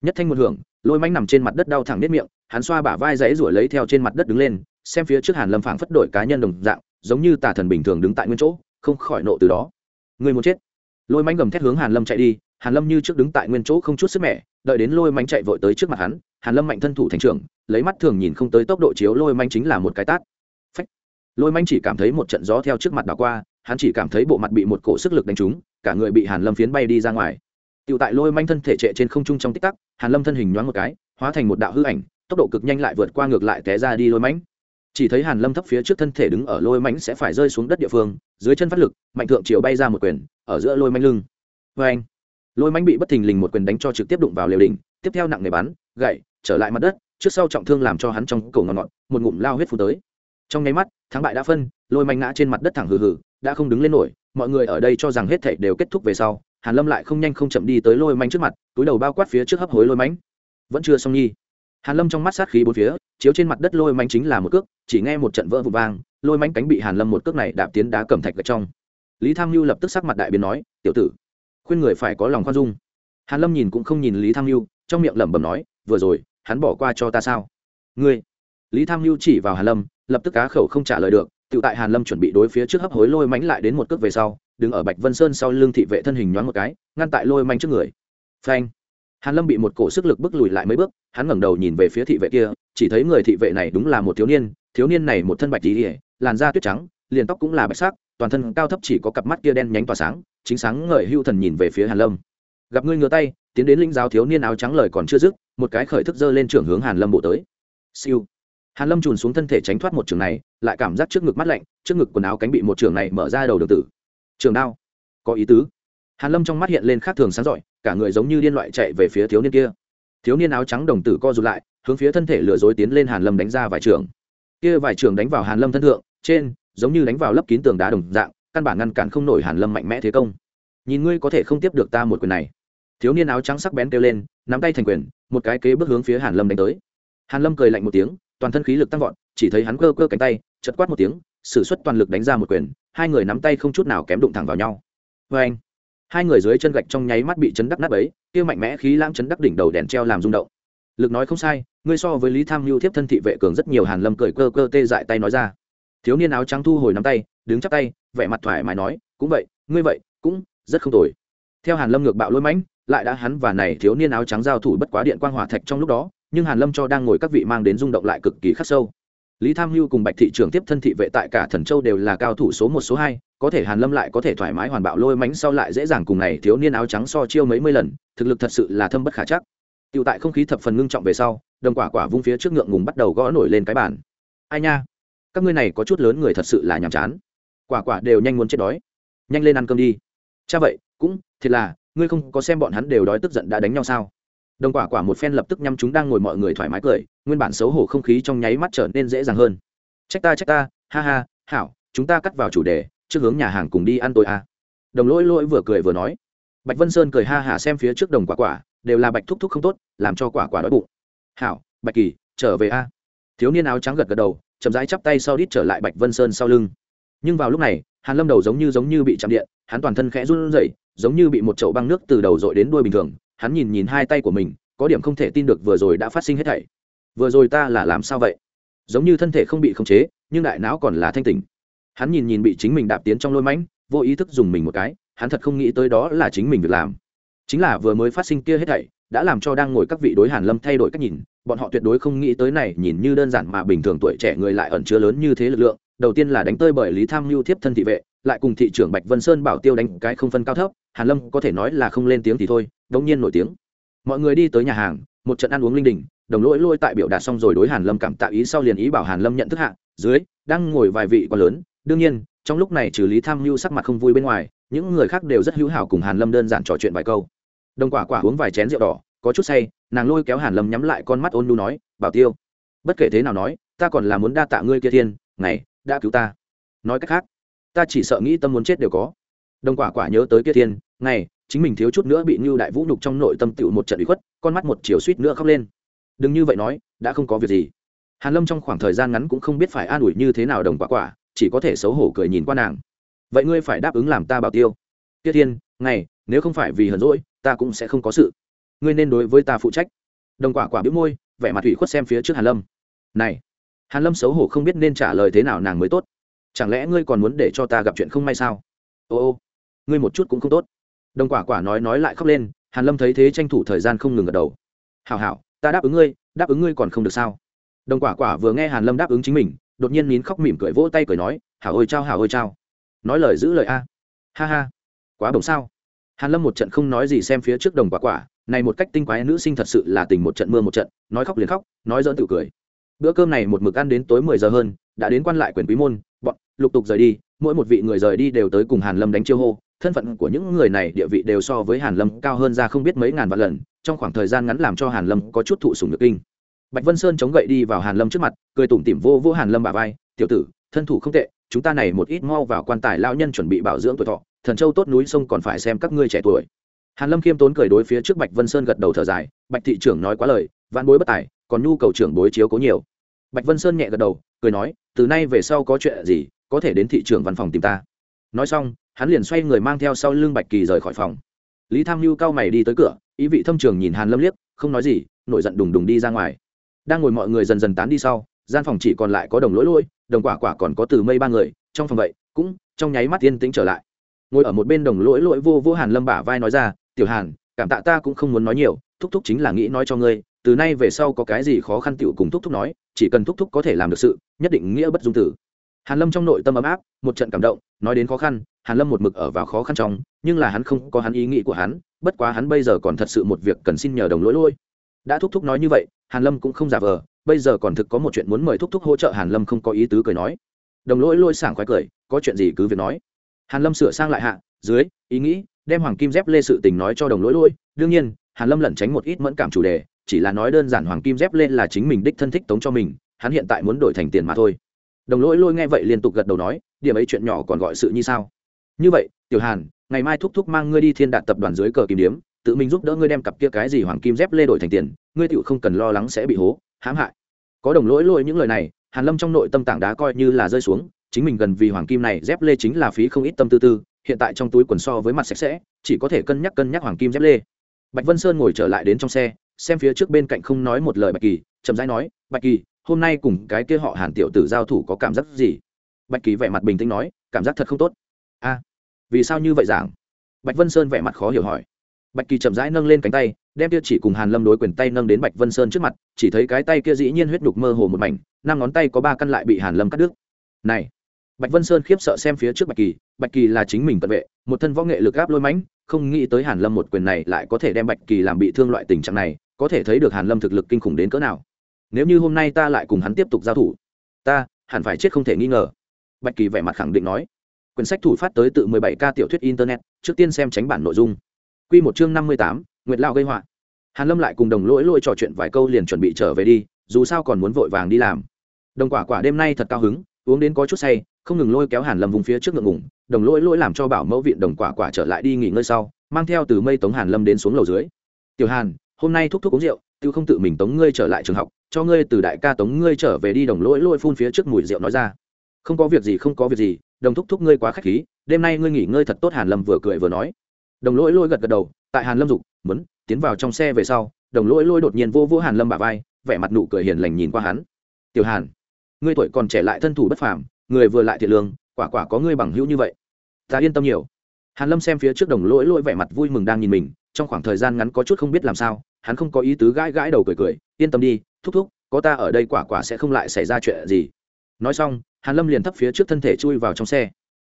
Nhất thanh một hưởng, lôi mánh nằm trên mặt đất đau thẳng nết miệng, hắn xoa bả vai dãy ruổi lấy theo trên mặt đất đứng lên, xem phía trước hàn lâm phảng phất đổi cá nhân đồng dạng, giống như tà thần bình thường đứng tại nguyên chỗ, không khỏi nộ từ đó. Người muốn chết. Lôi mánh gầm thét hướng hàn lâm chạy đi, hàn lâm như trước đứng tại nguyên chỗ không chút sức mẻ, đợi đến lôi mánh chạy vội tới trước mặt hắn, hàn lâm mạnh thân thủ thành trưởng, lấy mắt thường nhìn không tới tốc độ chiếu lôi mánh chính là một cái tát lôi manh chỉ cảm thấy một trận gió theo trước mặt đảo qua hắn chỉ cảm thấy bộ mặt bị một cổ sức lực đánh trúng cả người bị hàn lâm phiến bay đi ra ngoài Tiểu tại lôi manh thân thể trệ trên không trung trong tích tắc, Hàn Lâm thân hình nhoáng một cái, hóa thành một đạo hư ảnh, tốc độ cực nhanh lại vượt qua ngược lại té ra đi lôi mãnh. Chỉ thấy Hàn Lâm thấp phía trước thân thể đứng ở lôi mãnh sẽ phải rơi xuống đất địa phương, dưới chân phát lực, mạnh thượng chiều bay ra một quyền, ở giữa lôi mãnh lưng. Oeng! Lôi mãnh bị bất thình lình một quyền đánh cho trực tiếp đụng vào lều đỉnh, tiếp theo nặng nề bắn, gậy trở lại mặt đất, trước sau trọng thương làm cho hắn trong cổ ngọn ngọn, một ngụm lao huyết phun tới. Trong nháy mắt, thắng bại đã phân, lôi mãnh ngã trên mặt đất thẳng hừ hừ, đã không đứng lên nổi, mọi người ở đây cho rằng hết thảy đều kết thúc về sau, hàn lâm lại không nhanh không chậm đi tới lôi manh trước mặt túi đầu bao quát phía trước hấp hối lôi mánh vẫn chưa xong nhi hàn lâm trong mắt sát khí bốn phía chiếu trên mặt đất lôi manh chính là một cước chỉ nghe một trận vỡ vụn vang lôi mánh cánh bị hàn lâm một cước này đạp tiến đá cẩm thạch vào trong. Lý tham lưu lập tức sắc mặt đại biến nói tiểu tử khuyên người phải có lòng khoan dung. Hàn lâm nhìn cũng không nhìn lý tham lưu trong miệng lẩm bẩm nói vừa rồi hắn bỏ qua cho ta sao? Ngươi lý tham lưu chỉ vào hàn lâm, lập tức cá khẩu không trả lời được, tự tại hàn lâm chuẩn bị đối phía trước hấp hối lôi mánh lại đến một cước về sau, đứng ở bạch vân sơn sau lưng thị vệ thân hình nhoáng một cái, ngăn tại lôi manh trước người. Phanh! Hàn lâm bị một cổ sức lực bước lùi lại mấy bước, hắn ngẩng đầu nhìn về phía thị vệ kia, chỉ thấy người thị vệ này đúng là một thiếu niên thiếu niên này một thân bạch tỉ làn da tuyết trắng, liền tóc cũng là bạch sắc, toàn thân cao thấp chỉ có cặp mắt kia đen nhánh tỏa sáng, chính sáng ngời hưu thần nhìn về phía hàn lâm. Gặp ngươi ngửa tay, tiến đến linh giáo thiếu niên áo trắng lời còn chưa dứt, một cái khởi thức dơ lên trưởng hướng hàn lâm bộ tới. Siêu! Hàn lâm trùn xuống thân thể tránh thoát một trường này, lại cảm giác trước ngực mắt lạnh, trước ngực quần áo cánh bị một trường này mở ra đầu đường tử. Trường đao. Có ý tứ. Hàn lâm trong mắt hiện lên khác thường sáng giỏi, cả người giống như điên loại chạy về phía thiếu niên kia. Thiếu niên áo trắng đồng tử co rụt lại, hướng phía thân thể lừa dối tiến lên hàn lâm đánh ra vài trường. Kia vài trường đánh vào hàn lâm thân thượng, trên, giống như đánh vào lấp kín tường đá đồng dạng, căn bản ngăn cản không nổi hàn lâm mạnh mẽ thế công. Nhìn ngươi có thể không tiếp được ta một quyền này. Thiếu niên áo trắng sắc bén kêu lên, nắm tay thành quyền, một cái kế bước hướng phía hàn lâm đánh tới. Hàn lâm cười lạnh một tiếng toàn thân khí lực tăng vọt, chỉ thấy hắn cơ cơ cánh tay chật quát một tiếng, sử xuất toàn lực đánh ra một quyền, hai người nắm tay không chút nào kém đụng thẳng vào nhau. Vê anh, hai người dưới chân gạch trong nháy mắt bị chấn đắc nát ấy kia mạnh mẽ khí lãng chấn đắc đỉnh đầu đèn treo làm rung động. Lực nói không sai, ngươi so với lý tham mưu thiếp thân thị vệ cường rất nhiều, hàn lâm cười cơ cơ tê dại tay nói ra. Thiếu niên áo trắng thu hồi nắm tay, đứng chắp tay, vẻ mặt thoải mái nói, cũng vậy, ngươi vậy, cũng rất không tồi. Theo hàn lâm ngược bạo lôi mãnh, lại đã hắn và này thiếu niên áo trắng giao thủ bất quá điện quang hỏa thạch trong lúc đó nhưng hàn lâm cho đang ngồi các vị mang đến rung động lại cực kỳ khắc sâu. Lý tham hưu cùng bạch thị trưởng tiếp thân thị vệ tại cả thần châu đều là cao thủ số một, số hai, có thể hàn lâm lại có thể thoải mái hoàn bạo lôi mánh sau lại dễ dàng cùng này thiếu niên áo trắng so chiêu mấy mươi lần, thực lực thật sự là thâm bất khả chắc. Tiểu tại không khí thập phần ngưng trọng về sau, đồng quả quả vung phía trước ngượng ngùng bắt đầu gõ nổi lên cái bàn. Ai nha, các ngươi này có chút lớn người thật sự là nhàm chán. Quả quả đều nhanh muốn chết đói. Nhanh lên ăn cơm đi. Cha vậy, cũng thiệt là, ngươi không có xem bọn hắn đều đói tức giận đã đánh nhau sao? Đồng quả quả một phen lập tức nhắm chúng đang ngồi mọi người thoải mái cười, nguyên bản xấu hổ không khí trong nháy mắt trở nên dễ dàng hơn. Trách ta trách ta, ha ha, hảo, chúng ta cắt vào chủ đề, trước hướng nhà hàng cùng đi ăn tôi à. đồng lỗi lỗi vừa cười vừa nói. Bạch vân sơn cười ha hả xem phía trước đồng quả quả, đều là bạch thúc thúc không tốt, làm cho quả quả đói bụng. Hảo, bạch kỳ, trở về a. Thiếu niên áo trắng gật gật đầu, chậm rãi chắp tay sau đít trở lại bạch vân sơn sau lưng. Nhưng vào lúc này, hàn lâm đầu giống như giống như bị chạm điện, hắn toàn thân khẽ run rẩy, giống như bị một chậu băng nước từ đầu dội đến đuôi bình thường hắn nhìn nhìn hai tay của mình, có điểm không thể tin được vừa rồi đã phát sinh hết thảy. Vừa rồi ta là làm sao vậy? Giống như thân thể không bị khống chế, nhưng đại não còn là thanh tỉnh. Hắn nhìn nhìn bị chính mình đạp tiến trong lôi mãnh, vô ý thức dùng mình một cái, hắn thật không nghĩ tới đó là chính mình việc làm. Chính là vừa mới phát sinh kia hết thảy, đã làm cho đang ngồi các vị đối hàn lâm thay đổi cách nhìn, bọn họ tuyệt đối không nghĩ tới này, nhìn như đơn giản mà bình thường tuổi trẻ người lại ẩn chứa lớn như thế lực lượng, đầu tiên là đánh tơi bởi lý tham mưu thiếp thân thị vệ, lại cùng thị trưởng bạch vân sơn bảo tiêu đánh cái không phân cao thấp, hàn lâm có thể nói là không lên tiếng thì thôi đông nhiên nổi tiếng. Mọi người đi tới nhà hàng, một trận ăn uống linh đình, đồng lỗi lôi tại biểu đạt xong rồi đối hàn lâm cảm tạ ý sau liền ý bảo hàn lâm nhận thức hạ, dưới, đang ngồi vài vị quá lớn, đương nhiên, trong lúc này trừ lý tham mưu sắc mặt không vui bên ngoài, những người khác đều rất hữu hảo cùng hàn lâm đơn giản trò chuyện vài câu. Đồng quả quả uống vài chén rượu đỏ, có chút say, nàng lôi kéo hàn lâm nhắm lại con mắt ôn nu nói, bảo tiêu, bất kể thế nào nói, ta còn là muốn đa tạ ngươi kia thiên, ngày, đã cứu ta. Nói cách khác, ta chỉ sợ nghĩ tâm muốn chết đều có. Đồng quả quả nhớ tới kia thiên, ngày chính mình thiếu chút nữa bị Nưu Đại Vũ nhục trong nội tâm tựu một trận ủy khuất, con mắt một chiều suýt nữa khóc lên. Đừng như vậy nói, đã không có việc gì. Hàn Lâm trong khoảng thời gian ngắn cũng không biết phải an ủi như thế nào đồng quả quả, chỉ có thể xấu hổ cười nhìn qua nàng. vậy ngươi phải đáp ứng làm ta bảo tiêu. Tiết thiên ngày nếu không phải vì hờn dỗi, ta cũng sẽ không có sự. Ngươi nên đối với ta phụ trách. Đồng quả quả bĩu môi vẻ mặt ủy khuất xem phía trước hàn lâm. Này hàn lâm xấu hổ không biết nên trả lời thế nào nàng mới tốt. Chẳng lẽ ngươi còn muốn để cho ta gặp chuyện không may sao? Ô ô ngươi một chút cũng không tốt đồng quả quả nói nói lại khóc lên, hàn lâm thấy thế tranh thủ thời gian không ngừng gật đầu. Hảo hảo, ta đáp ứng ngươi, đáp ứng ngươi còn không được sao? Đồng quả quả vừa nghe hàn lâm đáp ứng chính mình, đột nhiên nín khóc mỉm cười vỗ tay cười nói, hảo ôi trao hảo ôi trao nói lời giữ lời a. Ha ha, quá bổng sao. Hàn lâm một trận không nói gì xem phía trước đồng quả quả, này một cách tinh quái nữ sinh thật sự là tình một trận mưa một trận, nói khóc liền khóc, nói dỡn tự cười. Bữa cơm này một mực ăn đến tối mười giờ hơn, đã đến quan lại quyền quý môn, bọn lục tục rời đi, mỗi một vị người rời đi đều tới cùng hàn lâm đánh chiêu hô thân phận của những người này địa vị đều so với hàn lâm cao hơn ra không biết mấy ngàn vạn lần, trong khoảng thời gian ngắn làm cho hàn lâm có chút thụ sủng nhược kinh. Bạch vân sơn chống gậy đi vào hàn lâm trước mặt, cười tủm tỉm vô vô hàn lâm bà vai, tiểu tử, thân thủ không tệ, chúng ta này một ít mau vào quan tài lão nhân chuẩn bị bảo dưỡng tuổi thọ, thần châu tốt núi sông còn phải xem các ngươi trẻ tuổi. Hàn lâm khiêm tốn cười đối phía trước bạch vân sơn gật đầu thở dài, bạch thị trưởng nói quá lời vạn bối bất tài, còn nhu cầu trưởng bối chiếu cố nhiều. Bạch vân sơn nhẹ gật đầu, cười nói, từ nay về sau có chuyện gì, có thể đến thị trưởng văn phòng tìm ta. Nói xong hắn liền xoay người mang theo sau lưng bạch kỳ rời khỏi phòng. Lý tham mưu cao mày đi tới cửa, ý vị thâm trường nhìn hàn lâm liếc, không nói gì, nổi giận đùng đùng đi ra ngoài. Đang ngồi mọi người dần dần tán đi sau, gian phòng chỉ còn lại có đồng lỗi lỗi, đồng quả quả còn có từ mây ba người, trong phòng vậy, cũng trong nháy mắt yên tĩnh trở lại. Ngồi ở một bên đồng lỗi lỗi vô vô hàn lâm bả vai nói ra, tiểu hàn, cảm tạ ta cũng không muốn nói nhiều, thúc thúc chính là nghĩ nói cho ngươi, từ nay về sau có cái gì khó khăn tiểu cùng thúc thúc nói, chỉ cần thúc thúc có thể làm được sự, nhất định nghĩa bất dung tử. Hàn lâm trong nội tâm ấm áp, một trận cảm động, nói đến khó khăn hàn lâm một mực ở vào khó khăn trong, nhưng là hắn không có hắn ý nghĩ của hắn, bất quá hắn bây giờ còn thật sự một việc cần xin nhờ đồng lỗi lỗi. Đã thúc thúc nói như vậy, hàn lâm cũng không giả vờ, bây giờ còn thực có một chuyện muốn mời thúc thúc hỗ trợ hàn lâm không có ý tứ cười nói. Đồng lỗi lỗi sảng khoái cười, có chuyện gì cứ việc nói. Hàn lâm sửa sang lại hạ, dưới, ý nghĩ, đem hoàng kim dép lê sự tình nói cho đồng lỗi lỗi. Đương nhiên, hàn lâm lẩn tránh một ít mẫn cảm chủ đề, chỉ là nói đơn giản hoàng kim dép lê là chính mình đích thân thích tống cho mình, hắn hiện tại muốn đổi thành tiền mà thôi. Đồng lỗi lôi nghe vậy liên tục gật đầu nói, điểm ấy chuyện nhỏ còn gọi sự như sao? Như vậy, tiểu hàn, ngày mai thúc thúc mang ngươi đi thiên đạt tập đoàn dưới cờ kim điếm, tự mình giúp đỡ ngươi đem cặp kia cái gì hoàng kim dép lê đổi thành tiền, ngươi tựu không cần lo lắng sẽ bị hố, hãm hại. Có đồng lỗi lôi những lời này, hàn lâm trong nội tâm tảng đá coi như là rơi xuống, chính mình gần vì hoàng kim này dép lê chính là phí không ít tâm tư tư, hiện tại trong túi quần so với mặt sạch sẽ, chỉ có thể cân nhắc cân nhắc hoàng kim dép lê. Bạch vân sơn ngồi trở lại đến trong xe, xem phía trước bên cạnh không nói một lời bạch kỳ, chậm rãi nói, bạch kỳ, hôm nay cùng cái kia họ hàn tiểu tử giao thủ có cảm giác gì? Bạch kỳ vẻ mặt bình tĩnh nói, cảm giác thật không tốt vì sao như vậy giảng? Bạch vân sơn vẻ mặt khó hiểu hỏi. Bạch kỳ chậm rãi nâng lên cánh tay, đem kia chỉ cùng hàn lâm đối quyền tay nâng đến bạch vân sơn trước mặt, chỉ thấy cái tay kia dĩ nhiên huyết đục mơ hồ một mảnh, năm ngón tay có ba căn lại bị hàn lâm cắt đứt. Này! Bạch vân sơn khiếp sợ xem phía trước bạch kỳ bạch kỳ là chính mình cận vệ, một thân võ nghệ lực áp lôi mãnh, không nghĩ tới hàn lâm một quyền này lại có thể đem bạch kỳ làm bị thương loại tình trạng này, có thể thấy được hàn lâm thực lực kinh khủng đến cỡ nào. Nếu như hôm nay ta lại cùng hắn tiếp tục giao thủ, ta hẳn phải chết không thể nghi ngờ. Bạch kỳ vẻ mặt khẳng định nói quyển sách thủ phát tới tự 17 k tiểu thuyết internet trước tiên xem tránh bản nội dung. Quy một chương 58, nguyệt lao gây họa. Hàn lâm lại cùng đồng lỗi lôi trò chuyện vài câu liền chuẩn bị trở về đi dù sao còn muốn vội vàng đi làm. Đồng quả quả đêm nay thật cao hứng uống đến có chút say không ngừng lôi kéo hàn lâm vùng phía trước ngượng ngùng, đồng lỗi lỗi làm cho bảo mẫu viện đồng quả quả trở lại đi nghỉ ngơi sau mang theo từ mây tống hàn lâm đến xuống lầu dưới. Tiểu hàn hôm nay thúc thúc uống rượu tiêu không tự mình tống ngươi trở lại trường học cho ngươi từ đại ca tống ngươi trở về đi. Đồng lỗi lôi phun phía trước mùi rượu nói ra không có việc gì, không có việc gì, đồng thúc thúc ngươi quá khách khí, đêm nay ngươi nghỉ ngơi thật tốt, hàn lâm vừa cười vừa nói. Đồng lỗi lỗi gật gật đầu, tại hàn lâm dục, muốn, tiến vào trong xe về sau, đồng lỗi lỗi đột nhiên vô vô hàn lâm bà vai, vẻ mặt nụ cười hiền lành nhìn qua hắn. Tiểu hàn, ngươi tuổi còn trẻ lại thân thủ bất phàm, người vừa lại thiệt lương, quả quả có ngươi bằng hữu như vậy. Ta yên tâm nhiều. Hàn lâm xem phía trước đồng lỗi lỗi vẻ mặt vui mừng đang nhìn mình, trong khoảng thời gian ngắn có chút không biết làm sao, hắn không có ý tứ gãi gãi đầu cười cười, yên tâm đi, thúc thúc, có ta ở đây quả quả sẽ không lại xảy ra chuyện gì nói xong, hàn lâm liền thấp phía trước thân thể chui vào trong xe.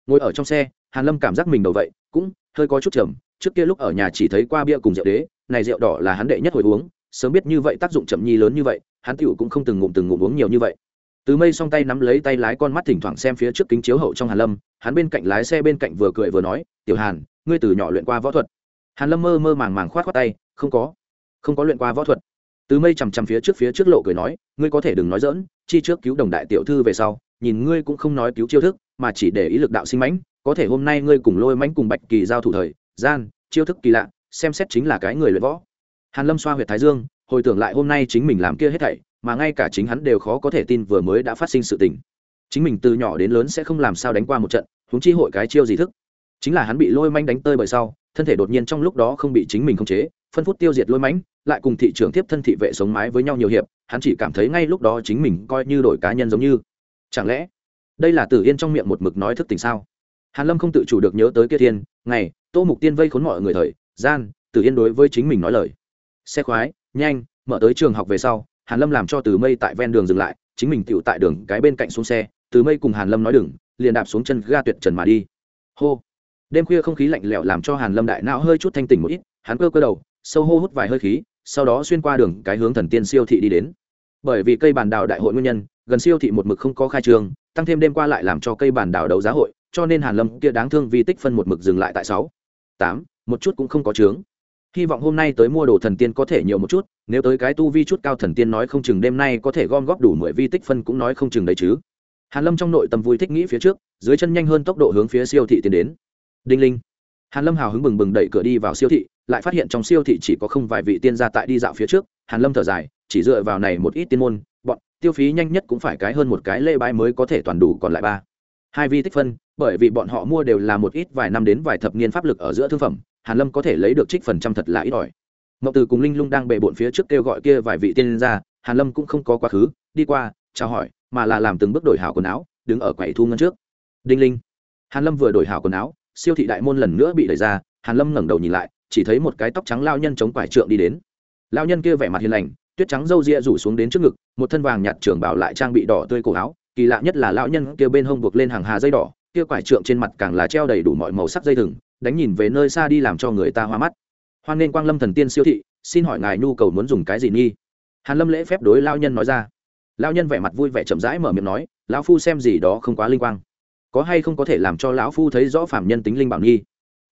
Ngồi ở trong xe, hàn lâm cảm giác mình đầu vậy, cũng hơi có chút trầm trước kia lúc ở nhà chỉ thấy qua bia cùng rượu đế, này rượu đỏ là hắn đệ nhất hồi uống. Sớm biết như vậy tác dụng chậm nhi lớn như vậy, hắn tiểu cũng không từng ngụm từng ngụm uống nhiều như vậy. Từ mây song tay nắm lấy tay lái con mắt thỉnh thoảng xem phía trước kính chiếu hậu trong hàn lâm, hắn bên cạnh lái xe bên cạnh vừa cười vừa nói, tiểu hàn, ngươi từ nhỏ luyện qua võ thuật. Hàn lâm mơ mơ màng màng khoát khoát tay, không có không có luyện qua võ thuật từ mây chằm chằm phía trước phía trước lộ cười nói, ngươi có thể đừng nói dỡn chi trước cứu đồng đại tiểu thư về sau, nhìn ngươi cũng không nói cứu chiêu thức, mà chỉ để ý lực đạo sinh mãnh, có thể hôm nay ngươi cùng lôi mãnh cùng bạch kỳ giao thủ thời, gian, chiêu thức kỳ lạ, xem xét chính là cái người luyện võ. Hàn lâm xoa huyệt thái dương, hồi tưởng lại hôm nay chính mình làm kia hết thảy, mà ngay cả chính hắn đều khó có thể tin vừa mới đã phát sinh sự tình. Chính mình từ nhỏ đến lớn sẽ không làm sao đánh qua một trận, huống chi hội cái chiêu gì thức. Chính là hắn bị lôi mãnh đánh tơi bởi sau, thân thể đột nhiên trong lúc đó không bị chính mình khống chế phân phút tiêu diệt lôi mãnh, lại cùng thị trường tiếp thân thị vệ sống mái với nhau nhiều hiệp, hắn chỉ cảm thấy ngay lúc đó chính mình coi như đổi cá nhân giống như. Chẳng lẽ, đây là tử yên trong miệng một mực nói thức tình sao? Hàn lâm không tự chủ được nhớ tới kia thiên, ngày, tô mục tiên vây khốn mọi người thời, gian, tử yên đối với chính mình nói lời. Xe khoái, nhanh, mở tới trường học về sau, hàn lâm làm cho từ mây tại ven đường dừng lại, chính mình tựu tại đường cái bên cạnh xuống xe, từ mây cùng hàn lâm nói đừng, liền đạp xuống chân ga tuyệt trần mà đi. Hô. Đêm khuya không khí lạnh lẽo làm cho hàn lâm đại não hơi chút thanh tỉnh một ít, hắn cơ cơ đầu sâu hô hút vài hơi khí, sau đó xuyên qua đường cái hướng thần tiên siêu thị đi đến. Bởi vì cây bàn đào đại hội nguyên nhân, gần siêu thị một mực không có khai trương, tăng thêm đêm qua lại làm cho cây bàn đào đấu giá hội, cho nên hàn lâm kia đáng thương vì tích phân một mực dừng lại tại sáu, tám, một chút cũng không có trướng hy vọng hôm nay tới mua đồ thần tiên có thể nhiều một chút, nếu tới cái tu vi chút cao thần tiên nói không chừng đêm nay có thể gom góp đủ mười vi tích phân cũng nói không chừng đấy chứ. Hàn lâm trong nội tâm vui thích nghĩ phía trước, dưới chân nhanh hơn tốc độ hướng phía siêu thị tiến đến. Đinh linh hàn lâm hào hứng bừng bừng đẩy cửa đi vào siêu thị, lại phát hiện trong siêu thị chỉ có không vài vị tiên gia tại đi dạo phía trước. Hàn lâm thở dài, chỉ dựa vào này một ít tiên môn, bọn tiêu phí nhanh nhất cũng phải cái hơn một cái lê bái mới có thể toàn đủ còn lại ba. Hai vi tích phân, bởi vì bọn họ mua đều là một ít vài năm đến vài thập niên pháp lực ở giữa thương phẩm, hàn lâm có thể lấy được trích phần trăm thật là ít ỏi. Ngọc từ cùng linh lung đang bề bộn phía trước kêu gọi kia vài vị tiên gia, hàn lâm cũng không có quá khứ, đi qua, chào hỏi, mà là làm từng bước đổi hảo quần áo, đứng ở quầy thu ngân trước. Đinh linh. Hàn lâm vừa đổi hảo quần áo siêu thị đại môn lần nữa bị đẩy ra, hàn lâm ngẩng đầu nhìn lại, chỉ thấy một cái tóc trắng lao nhân chống quải trượng đi đến. Lao nhân kia vẻ mặt hiền lành, tuyết trắng râu ria rủ xuống đến trước ngực, một thân vàng nhạt trưởng bảo lại trang bị đỏ tươi cổ áo, kỳ lạ nhất là lão nhân kia bên hông buộc lên hàng hà dây đỏ, kia quải trượng trên mặt càng là treo đầy đủ mọi màu sắc dây thừng, đánh nhìn về nơi xa đi làm cho người ta hoa mắt. Hoan nên quang lâm thần tiên siêu thị, xin hỏi ngài nhu cầu muốn dùng cái gì nghi? Hàn lâm lễ phép đối lao nhân nói ra. Lao nhân vẻ mặt vui vẻ chậm rãi mở miệng nói, lão phu xem gì đó không quá linh quang có hay không có thể làm cho lão phu thấy rõ phạm nhân tính linh bảo nghi?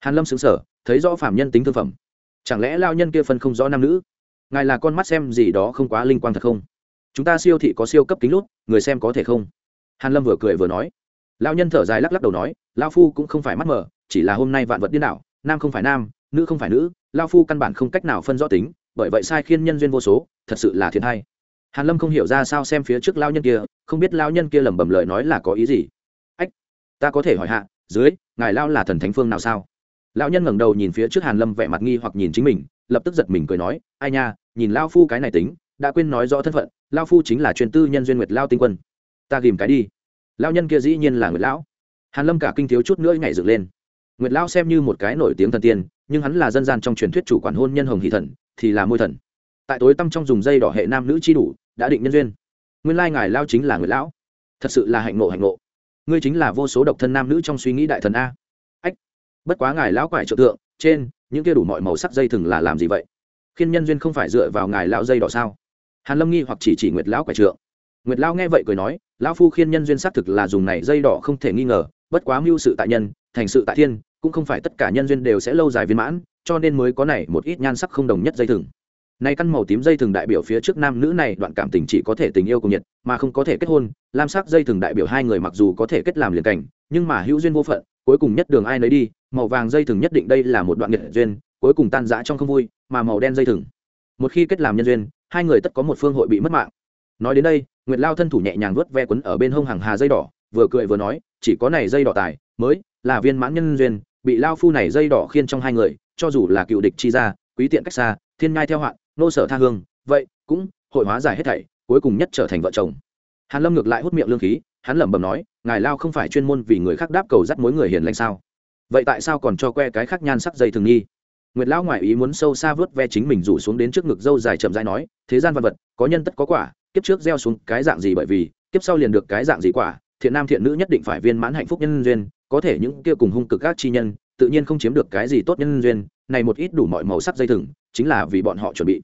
Hàn lâm xứng sở thấy rõ phạm nhân tính thương phẩm. Chẳng lẽ lao nhân kia phân không rõ nam nữ? Ngài là con mắt xem gì đó không quá linh quang thật không? Chúng ta siêu thị có siêu cấp kính lút, người xem có thể không? Hàn lâm vừa cười vừa nói. Lao nhân thở dài lắc lắc đầu nói lao phu cũng không phải mắt mờ, chỉ là hôm nay vạn vật điên đảo, nam không phải nam, nữ không phải nữ lao phu căn bản không cách nào phân rõ tính, bởi vậy sai khiên nhân duyên vô số, thật sự là thiệt hay. Hàn lâm không hiểu ra sao xem phía trước lao nhân kia, không biết lao nhân kia lẩm bẩm lời nói là có ý gì ta có thể hỏi hạ, dưới, ngài lao là thần thánh phương nào sao? Lão nhân ngẩng đầu nhìn phía trước hàn lâm vẻ mặt nghi hoặc nhìn chính mình, lập tức giật mình cười nói, ai nha, nhìn lao phu cái này tính, đã quên nói rõ thân phận lao phu chính là truyền tư nhân duyên nguyệt lao tinh quân. Ta ghìm cái đi. Lao nhân kia dĩ nhiên là nguyệt lão. Hàn lâm cả kinh thiếu chút nữa nhảy dựng lên. Nguyệt lão xem như một cái nổi tiếng thần tiên, nhưng hắn là dân gian trong truyền thuyết chủ quản hôn nhân hồng hỷ thần, thì là môi thần. Tại tối tâm trong dùng dây đỏ hệ nam nữ chi đủ, đã định nhân duyên. Nguyên lai ngài lao chính là nguyệt lão. Thật sự là hạnh ngộ hạnh ngộ ngươi chính là vô số độc thân nam nữ trong suy nghĩ đại thần a. Ách, bất quá ngài lão quải trợ tượng trên, những kia đủ mọi màu sắc dây thừng là làm gì vậy? Khiên nhân duyên không phải dựa vào ngài lão dây đỏ sao? Hàn lâm nghi hoặc chỉ chỉ nguyệt lão quải trượng. Nguyệt lão nghe vậy cười nói, lão phu khiên nhân duyên xác thực là dùng này dây đỏ không thể nghi ngờ, bất quá mưu sự tại nhân, thành sự tại thiên, cũng không phải tất cả nhân duyên đều sẽ lâu dài viên mãn, cho nên mới có này một ít nhan sắc không đồng nhất dây thừng này căn màu tím dây thừng đại biểu phía trước nam nữ này đoạn cảm tình chỉ có thể tình yêu cùng nhiệt, mà không có thể kết hôn. Lam sắc dây thừng đại biểu hai người mặc dù có thể kết làm liền cảnh, nhưng mà hữu duyên vô phận, cuối cùng nhất đường ai nấy đi, màu vàng dây thừng nhất định đây là một đoạn nghiệt duyên, cuối cùng tan rã trong không vui, mà màu đen dây thừng một khi kết làm nhân duyên, hai người tất có một phương hội bị mất mạng. Nói đến đây, nguyệt lao thân thủ nhẹ nhàng vuốt ve quấn ở bên hông hàng hà dây đỏ, vừa cười vừa nói, chỉ có này dây đỏ tài, mới là viên mãn nhân duyên, bị lao phu này dây đỏ khiên trong hai người, cho dù là cựu địch chi ra quý tiện cách xa, thiên ngai theo hoạn nô sở tha hương, vậy cũng hội hóa giải hết thảy, cuối cùng nhất trở thành vợ chồng. Hàn lâm ngược lại hút miệng lương khí, hắn lẩm bẩm nói, ngài lao không phải chuyên môn vì người khác đáp cầu dắt mối người hiền lành sao? Vậy tại sao còn cho que cái khác nhan sắc dây thường nghi? Nguyệt lão ngoại ý muốn sâu xa vớt ve chính mình rủ xuống đến trước ngực dâu dài chậm rãi nói, thế gian vật vật, có nhân tất có quả, kiếp trước gieo xuống cái dạng gì bởi vì, kiếp sau liền được cái dạng gì quả, thiện nam thiện nữ nhất định phải viên mãn hạnh phúc nhân duyên, có thể những kia cùng hung cực các chi nhân, tự nhiên không chiếm được cái gì tốt nhân duyên, này một ít đủ mọi màu sắc dây thừng chính là vì bọn họ chuẩn bị.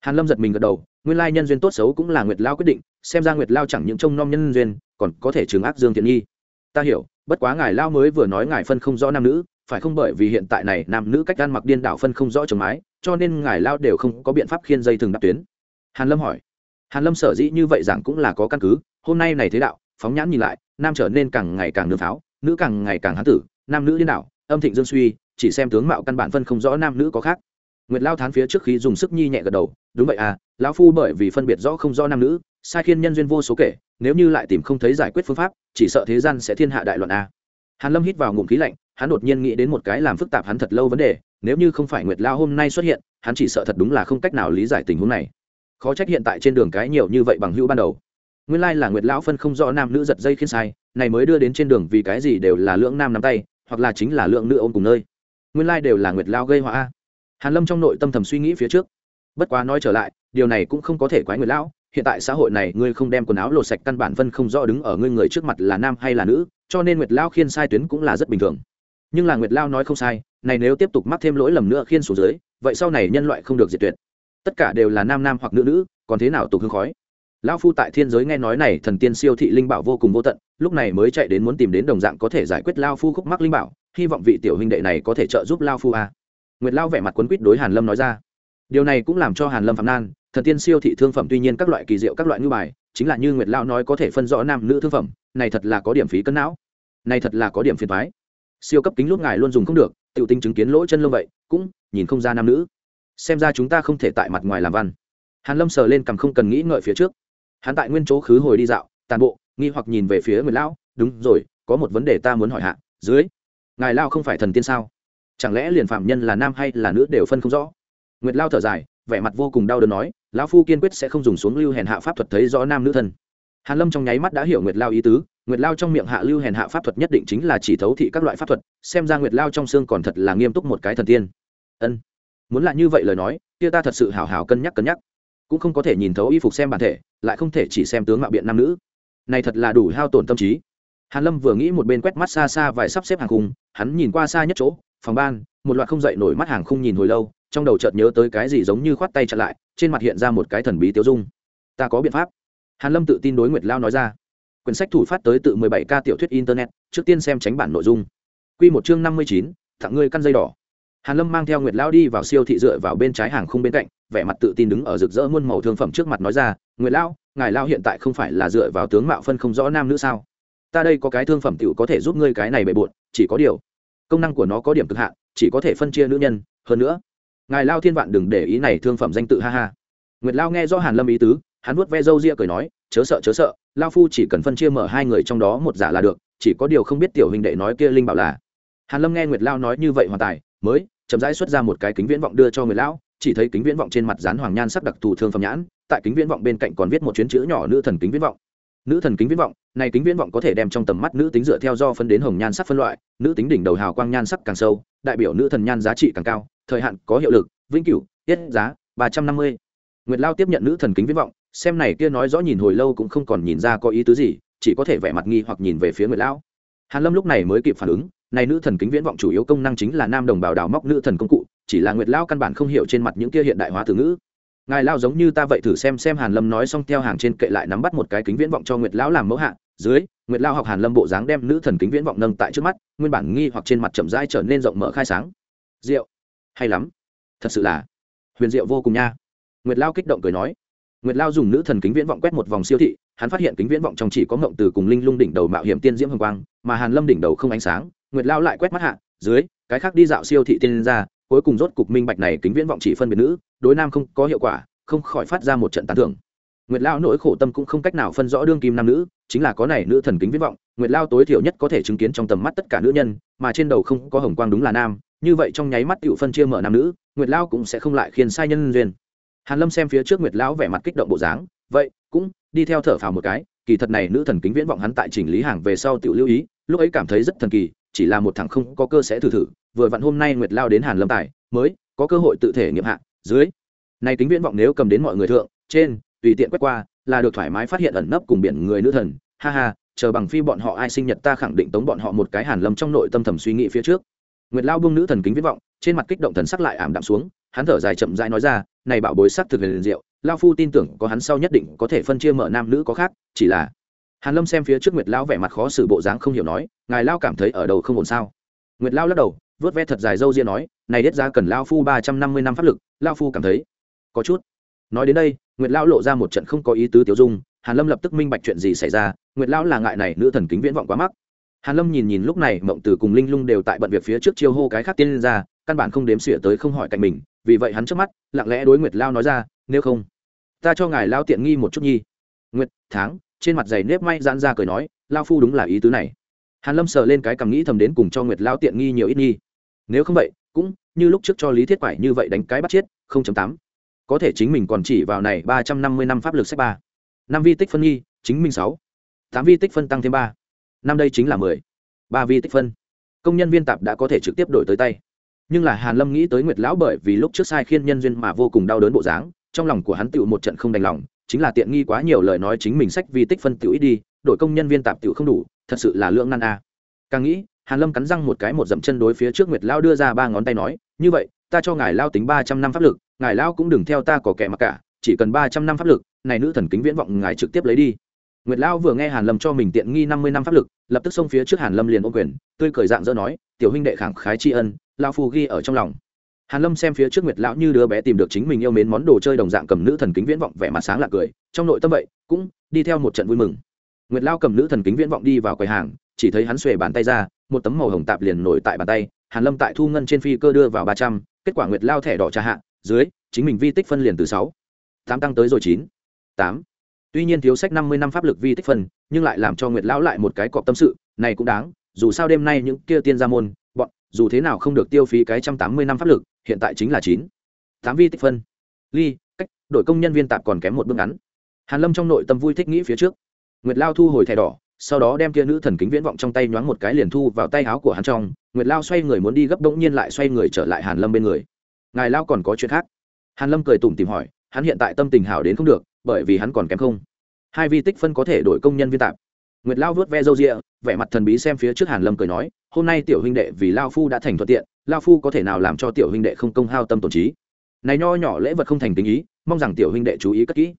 Hàn lâm giật mình gật đầu, nguyên lai nhân duyên tốt xấu cũng là nguyệt lao quyết định, xem ra nguyệt lao chẳng những trông nom nhân duyên, còn có thể trừng ác dương thiện nghi ta hiểu, bất quá ngài lao mới vừa nói ngài phân không rõ nam nữ, phải không bởi vì hiện tại này nam nữ cách ăn mặc điên đảo phân không rõ trường mái, cho nên ngài lao đều không có biện pháp khiên dây thường đắp tuyến. Hàn lâm hỏi. Hàn lâm sở dĩ như vậy rằng cũng là có căn cứ, hôm nay này thế đạo, phóng nhãn nhìn lại, nam trở nên càng ngày càng nương pháo nữ càng ngày càng hán tử, nam nữ điên đảo, âm thịnh dương suy, chỉ xem tướng mạo căn bản phân không rõ nam nữ có khác nguyệt lao thán phía trước khi dùng sức nhi nhẹ gật đầu, đúng vậy à lão phu bởi vì phân biệt rõ không rõ nam nữ, sai khiên nhân duyên vô số kể, nếu như lại tìm không thấy giải quyết phương pháp, chỉ sợ thế gian sẽ thiên hạ đại loạn a hàn lâm hít vào ngụm khí lạnh, hắn đột nhiên nghĩ đến một cái làm phức tạp hắn thật lâu vấn đề, nếu như không phải nguyệt lao hôm nay xuất hiện, hắn chỉ sợ thật đúng là không cách nào lý giải tình huống này. Khó trách hiện tại trên đường cái nhiều như vậy bằng hữu ban đầu. Nguyên lai là nguyệt lão phân không rõ nam nữ giật dây khiến sai, này mới đưa đến trên đường vì cái gì đều là lượng nam nắm tay, hoặc là chính là lượng nữ ôm cùng nơi. Nguyên lai đều là nguyệt lao gây họa hàn lâm trong nội tâm thầm suy nghĩ phía trước. Bất quá nói trở lại, điều này cũng không có thể quái người lão, hiện tại xã hội này ngươi không đem quần áo lột sạch căn bản phân không rõ đứng ở ngươi người trước mặt là nam hay là nữ, cho nên nguyệt lao khiên sai tuyến cũng là rất bình thường. Nhưng là nguyệt lao nói không sai, này nếu tiếp tục mắc thêm lỗi lầm nữa khiên xuống dưới, vậy sau này nhân loại không được diệt tuyệt. Tất cả đều là nam nam hoặc nữ nữ, còn thế nào tục hương khói. Lão phu tại thiên giới nghe nói này thần tiên siêu thị linh bảo vô cùng vô tận, lúc này mới chạy đến muốn tìm đến đồng dạng có thể giải quyết lao phu khúc mắc linh bảo, hy vọng vị tiểu huynh đệ này có thể trợ giúp lao phu a nguyệt lao vẻ mặt quấn quýt đối hàn lâm nói ra điều này cũng làm cho hàn lâm phạm nan thần tiên siêu thị thương phẩm tuy nhiên các loại kỳ diệu các loại ngư bài chính là như nguyệt lao nói có thể phân rõ nam nữ thương phẩm này thật là có điểm phí cân não này thật là có điểm phiền thoái siêu cấp kính lúc ngài luôn dùng không được tự tinh chứng kiến lỗ chân lông vậy cũng nhìn không ra nam nữ xem ra chúng ta không thể tại mặt ngoài làm văn hàn lâm sờ lên cằm không cần nghĩ ngợi phía trước hắn tại nguyên chỗ khứ hồi đi dạo tàn bộ nghi hoặc nhìn về phía người lão đúng rồi có một vấn đề ta muốn hỏi hạ dưới ngài lao không phải thần tiên sao chẳng lẽ liền phạm nhân là nam hay là nữ đều phân không rõ? Nguyệt lao thở dài, vẻ mặt vô cùng đau đớn nói, lão phu kiên quyết sẽ không dùng xuống lưu hèn hạ pháp thuật thấy rõ nam nữ thân. Hàn lâm trong nháy mắt đã hiểu nguyệt lao ý tứ, nguyệt lao trong miệng hạ lưu hèn hạ pháp thuật nhất định chính là chỉ thấu thị các loại pháp thuật, xem ra nguyệt lao trong xương còn thật là nghiêm túc một cái thần tiên. Ân. Muốn là như vậy lời nói, kia ta thật sự hào hào cân nhắc cân nhắc. Cũng không có thể nhìn thấu y phục xem bản thể, lại không thể chỉ xem tướng mạo biện nam nữ. Này thật là đủ hao tổn tâm trí. Hàn lâm vừa nghĩ một bên quét mắt xa xa vài sắp xếp hàng khung, hắn nhìn qua xa nhất chỗ phòng ban một loạt không dậy nổi mắt hàng không nhìn hồi lâu trong đầu chợt nhớ tới cái gì giống như khoát tay chặn lại trên mặt hiện ra một cái thần bí tiêu dung. Ta có biện pháp. Hàn lâm tự tin đối nguyệt lao nói ra. Quyển sách thủ phát tới tự 17 k tiểu thuyết internet trước tiên xem tránh bản nội dung. Quy một chương 59, tặng ngươi căn dây đỏ. Hàn lâm mang theo nguyệt lao đi vào siêu thị dựa vào bên trái hàng không bên cạnh vẻ mặt tự tin đứng ở rực rỡ muôn màu thương phẩm trước mặt nói ra nguyệt lao ngài lao hiện tại không phải là dựa vào tướng mạo phân không rõ nam nữ sao? Ta đây có cái thương phẩm tiểu có thể giúp ngươi cái này bề bộn chỉ có điều công năng của nó có điểm cực hạn, chỉ có thể phân chia nữ nhân, hơn nữa. Ngài lao thiên vạn đừng để ý này thương phẩm danh tự, ha ha. Nguyệt lao nghe do hàn lâm ý tứ, hắn vuốt ve râu ria cười nói, chớ sợ chớ sợ, lao phu chỉ cần phân chia mở hai người trong đó một giả là được, chỉ có điều không biết tiểu huynh đệ nói kia linh bảo là. Hàn lâm nghe nguyệt lao nói như vậy hoàn tài, mới chậm rãi xuất ra một cái kính viễn vọng đưa cho người lão chỉ thấy kính viễn vọng trên mặt dán hoàng nhan sắc đặc thù thương phẩm nhãn, tại kính viễn vọng bên cạnh còn viết một chuyến chữ nhỏ nữ thần kính viễn vọng nữ thần kính viễn vọng, này kính viễn vọng có thể đem trong tầm mắt nữ tính dựa theo do phân đến hồng nhan sắc phân loại, nữ tính đỉnh đầu hào quang nhan sắc càng sâu, đại biểu nữ thần nhan giá trị càng cao, thời hạn có hiệu lực, vĩnh cửu, tiết giá, ba trăm năm mươi. Nguyệt lao tiếp nhận nữ thần kính viễn vọng, xem này kia nói rõ nhìn hồi lâu cũng không còn nhìn ra có ý tứ gì, chỉ có thể vẻ mặt nghi hoặc nhìn về phía nguyệt lão hàn lâm lúc này mới kịp phản ứng, này nữ thần kính viễn vọng chủ yếu công năng chính là nam đồng bào đào móc nữ thần công cụ, chỉ là nguyệt lao căn bản không hiểu trên mặt những kia hiện đại hóa từ ngữ ngài lao giống như ta vậy thử xem xem hàn lâm nói xong theo hàng trên kệ lại nắm bắt một cái kính viễn vọng cho nguyệt lão làm mẫu hạ. Dưới, nguyệt lao học hàn lâm bộ dáng đem nữ thần kính viễn vọng nâng tại trước mắt, nguyên bản nghi hoặc trên mặt chậm rãi trở nên rộng mở khai sáng. Rượu hay lắm. Thật sự là, huyền diệu vô cùng nha. Nguyệt lao kích động cười nói. Nguyệt lao dùng nữ thần kính viễn vọng quét một vòng siêu thị, hắn phát hiện kính viễn vọng trong chỉ có ngộng từ cùng linh lung đỉnh đầu mạo hiểm tiên diễm hồng quang, mà hàn lâm đỉnh đầu không ánh sáng, nguyệt lao lại quét mắt hạ. Dưới, cái khác đi dạo siêu thị tiên ra, cuối cùng rốt cục minh bạch này kính viễn vọng chỉ phân biệt nữ đối nam không có hiệu quả, không khỏi phát ra một trận tán thưởng. Nguyệt lao nỗi khổ tâm cũng không cách nào phân rõ đương kim nam nữ, chính là có này nữ thần kính viễn vọng, nguyệt lao tối thiểu nhất có thể chứng kiến trong tầm mắt tất cả nữ nhân, mà trên đầu không có hồng quang đúng là nam, như vậy trong nháy mắt tựu phân chia mở nam nữ, nguyệt lao cũng sẽ không lại khiến sai nhân duyên. Hàn lâm xem phía trước nguyệt lão vẻ mặt kích động bộ dáng, vậy, cũng đi theo thở phào một cái, kỳ thật này nữ thần kính viễn vọng hắn tại chỉnh lý hàng về sau tự lưu ý, lúc ấy cảm thấy rất thần kỳ, chỉ là một thằng không có cơ sẽ thử thử, vừa vặn hôm nay nguyệt lao đến hàn lâm tài, mới có cơ hội tự thể nghiệm hạ dưới. Này kính viễn vọng nếu cầm đến mọi người thượng, trên, tùy tiện quét qua, là được thoải mái phát hiện ẩn nấp cùng biển người nữ thần. Ha ha, chờ bằng phi bọn họ ai sinh nhật ta khẳng định tống bọn họ một cái hàn lâm trong nội tâm thầm suy nghĩ phía trước. Nguyệt lao buông nữ thần kính viễn vọng, trên mặt kích động thần sắc lại ảm đạm xuống, hắn thở dài chậm rãi nói ra, này bảo bối sắc thực liền diệu, lao phu tin tưởng có hắn sau nhất định có thể phân chia mở nam nữ có khác, chỉ là hàn lâm xem phía trước nguyệt lao vẻ mặt khó xử bộ dáng không hiểu nói, ngài lao cảm thấy ở đầu không ổn sao? Nguyệt lao lắc đầu vớt ve thật dài dâu ria nói, này đết ra cần lao phu ba trăm năm mươi năm pháp lực. Lao phu cảm thấy, có chút. Nói đến đây, nguyệt lão lộ ra một trận không có ý tứ tiểu dung, hàn lâm lập tức minh bạch chuyện gì xảy ra, nguyệt lão là ngại này, nữ thần kính viễn vọng quá mắc. Hàn lâm nhìn nhìn lúc này, mộng từ cùng linh lung đều tại bận việc phía trước chiêu hô cái khác tiên ra, căn bản không đếm xỉa tới không hỏi cạnh mình, vì vậy hắn trước mắt, lặng lẽ đối nguyệt lao nói ra, nếu không, ta cho ngài lao tiện nghi một chút nhi. Nguyệt, tháng, trên mặt giày nếp may giãn ra cười nói, lao phu đúng là ý tứ này. Hàn lâm sờ lên cái cằm nghĩ thầm đến cùng cho nguyệt lao tiện nghi nhiều ít nghi nếu không vậy, cũng như lúc trước cho lý thiết quải như vậy đánh cái bắt chết, không chấm tám. Có thể chính mình còn chỉ vào này ba trăm năm mươi năm pháp lực sách ba. Năm vi tích phân nghi, chính mình sáu. Tám vi tích phân tăng thêm ba. Năm đây chính là mười. Ba vi tích phân. Công nhân viên tạp đã có thể trực tiếp đổi tới tay. Nhưng là hàn lâm nghĩ tới nguyệt lão bởi vì lúc trước sai khiên nhân duyên mà vô cùng đau đớn bộ dáng, trong lòng của hắn tựu một trận không đành lòng, chính là tiện nghi quá nhiều lời nói chính mình sách vi tích phân tựu ít đi, đổi công nhân viên tạp tựu không đủ, thật sự là lượng nan a. Càng nghĩ hàn lâm cắn răng một cái một dậm chân đối phía trước nguyệt lão đưa ra ba ngón tay nói, như vậy, ta cho ngài lao tính ba trăm năm pháp lực, ngài lao cũng đừng theo ta có kẻ mặc cả, chỉ cần ba trăm năm pháp lực, này nữ thần kính viễn vọng ngài trực tiếp lấy đi. Nguyệt lao vừa nghe hàn lâm cho mình tiện nghi năm mươi năm pháp lực, lập tức xông phía trước hàn lâm liền ôm quyền, tươi cười dạng dỡ nói, tiểu huynh đệ khẳng khái tri ân, lao phu ghi ở trong lòng. Hàn lâm xem phía trước nguyệt lão như đứa bé tìm được chính mình yêu mến món đồ chơi đồng dạng cầm nữ thần kính viễn vọng vẻ mặt sáng lạ cười, trong nội tâm vậy, cũng đi theo một trận vui mừng. Nguyệt lao cầm nữ thần kính viễn vọng đi vào quầy hàng, chỉ thấy hắn xuề bàn tay ra một tấm màu hồng tạp liền nổi tại bàn tay, hàn lâm tại thu ngân trên phi cơ đưa vào ba trăm, kết quả nguyệt lao thẻ đỏ trà hạ, dưới, chính mình vi tích phân liền từ sáu, tám tăng tới rồi chín, tám. Tuy nhiên thiếu sách năm mươi năm pháp lực vi tích phân, nhưng lại làm cho nguyệt lão lại một cái cọp tâm sự, này cũng đáng, dù sao đêm nay những kia tiên gia môn, bọn, dù thế nào không được tiêu phí cái trăm tám mươi năm pháp lực, hiện tại chính là chín, tám vi tích phân. Ly, cách, đội công nhân viên tạp còn kém một bước ngắn. Hàn lâm trong nội tâm vui thích nghĩ phía trước. Nguyệt lao thu hồi thẻ đỏ sau đó đem kia nữ thần kính viễn vọng trong tay nhoáng một cái liền thu vào tay áo của hắn trong, nguyệt lao xoay người muốn đi gấp bỗng nhiên lại xoay người trở lại hàn lâm bên người. Ngài lao còn có chuyện khác? Hàn lâm cười tủm tìm hỏi, hắn hiện tại tâm tình hảo đến không được, bởi vì hắn còn kém không. Hai vi tích phân có thể đổi công nhân viên tạp. Nguyệt lao vớt ve râu rịa vẻ mặt thần bí xem phía trước hàn lâm cười nói, hôm nay tiểu huynh đệ vì lao phu đã thành thuận tiện, lao phu có thể nào làm cho tiểu huynh đệ không công hao tâm tổn trí? Này nho nhỏ lễ vật không thành tình ý, mong rằng tiểu huynh đệ chú ý cất kỹ.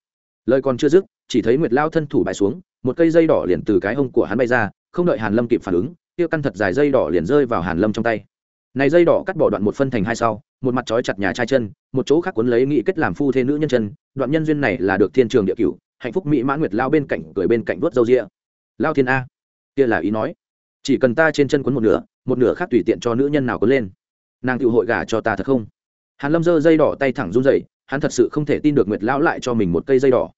Lời còn chưa dứt, chỉ thấy nguyệt lao thân thủ bại xuống một cây dây đỏ liền từ cái hông của hắn bay ra, không đợi hàn lâm kịp phản ứng tiêu căn thật dài dây đỏ liền rơi vào hàn lâm trong tay. Này dây đỏ cắt bỏ đoạn một phân thành hai sau, một mặt trói chặt nhà trai chân, một chỗ khác cuốn lấy nghị kết làm phu thê nữ nhân chân, đoạn nhân duyên này là được thiên trường địa cửu, hạnh phúc mỹ mãn nguyệt lao bên cạnh cười bên cạnh vuốt râu ria. Lao thiên a, kia là ý nói. Chỉ cần ta trên chân cuốn một nửa một nửa khác tùy tiện cho nữ nhân nào cuốn lên. Nàng tự hội gả cho ta thật không? Hàn lâm giơ dây đỏ tay thẳng run rẩy, hắn thật sự không thể tin được nguyệt lão lại cho mình một cây dây đỏ.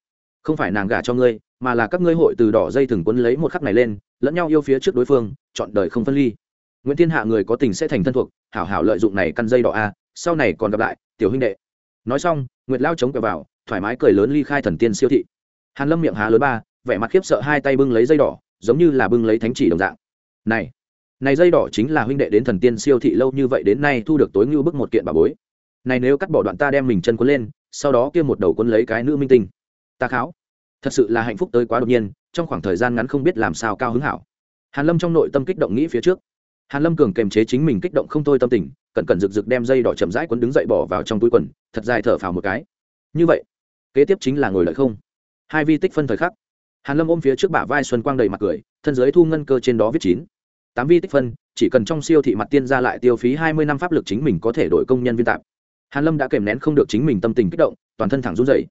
Không phải nàng gả cho ngươi mà là các ngươi hội từ đỏ dây thừng quấn lấy một khắc này lên, lẫn nhau yêu phía trước đối phương, chọn đời không phân ly. Nguyễn thiên hạ người có tình sẽ thành thân thuộc, hảo hảo lợi dụng này căn dây đỏ a, sau này còn gặp lại, tiểu huynh đệ. Nói xong, nguyệt lao chống cờ vào, thoải mái cười lớn ly khai thần tiên siêu thị. Hàn lâm miệng há lớn ba, vẻ mặt khiếp sợ hai tay bưng lấy dây đỏ, giống như là bưng lấy thánh chỉ đồng dạng. Này này dây đỏ chính là huynh đệ đến thần tiên siêu thị lâu như vậy đến nay thu được tối ngưu bức một kiện bà bối. Này nếu cắt bỏ đoạn ta đem mình chân cuốn lên, sau đó kia một đầu cuốn lấy cái nữ minh tinh. Ta kháo thật sự là hạnh phúc tới quá đột nhiên, trong khoảng thời gian ngắn không biết làm sao cao hứng hảo. Hàn lâm trong nội tâm kích động nghĩ phía trước. Hàn lâm cường kềm chế chính mình kích động không thôi tâm tình, cẩn cẩn rực rực đem dây đỏ chậm rãi quấn đứng dậy bỏ vào trong túi quần, thật dài thở phào một cái. Như vậy, kế tiếp chính là ngồi lợi không? Hai vi tích phân thời khắc. Hàn lâm ôm phía trước bả vai xuân quang đầy mặt cười, thân giới thu ngân cơ trên đó viết chín. Tám vi tích phân, chỉ cần trong siêu thị mặt tiên ra lại tiêu phí hai mươi năm pháp lực chính mình có thể đổi công nhân viên tạp hàn lâm đã kèm nén không được chính mình tâm tình kích động, toàn thân thẳng run rẩy.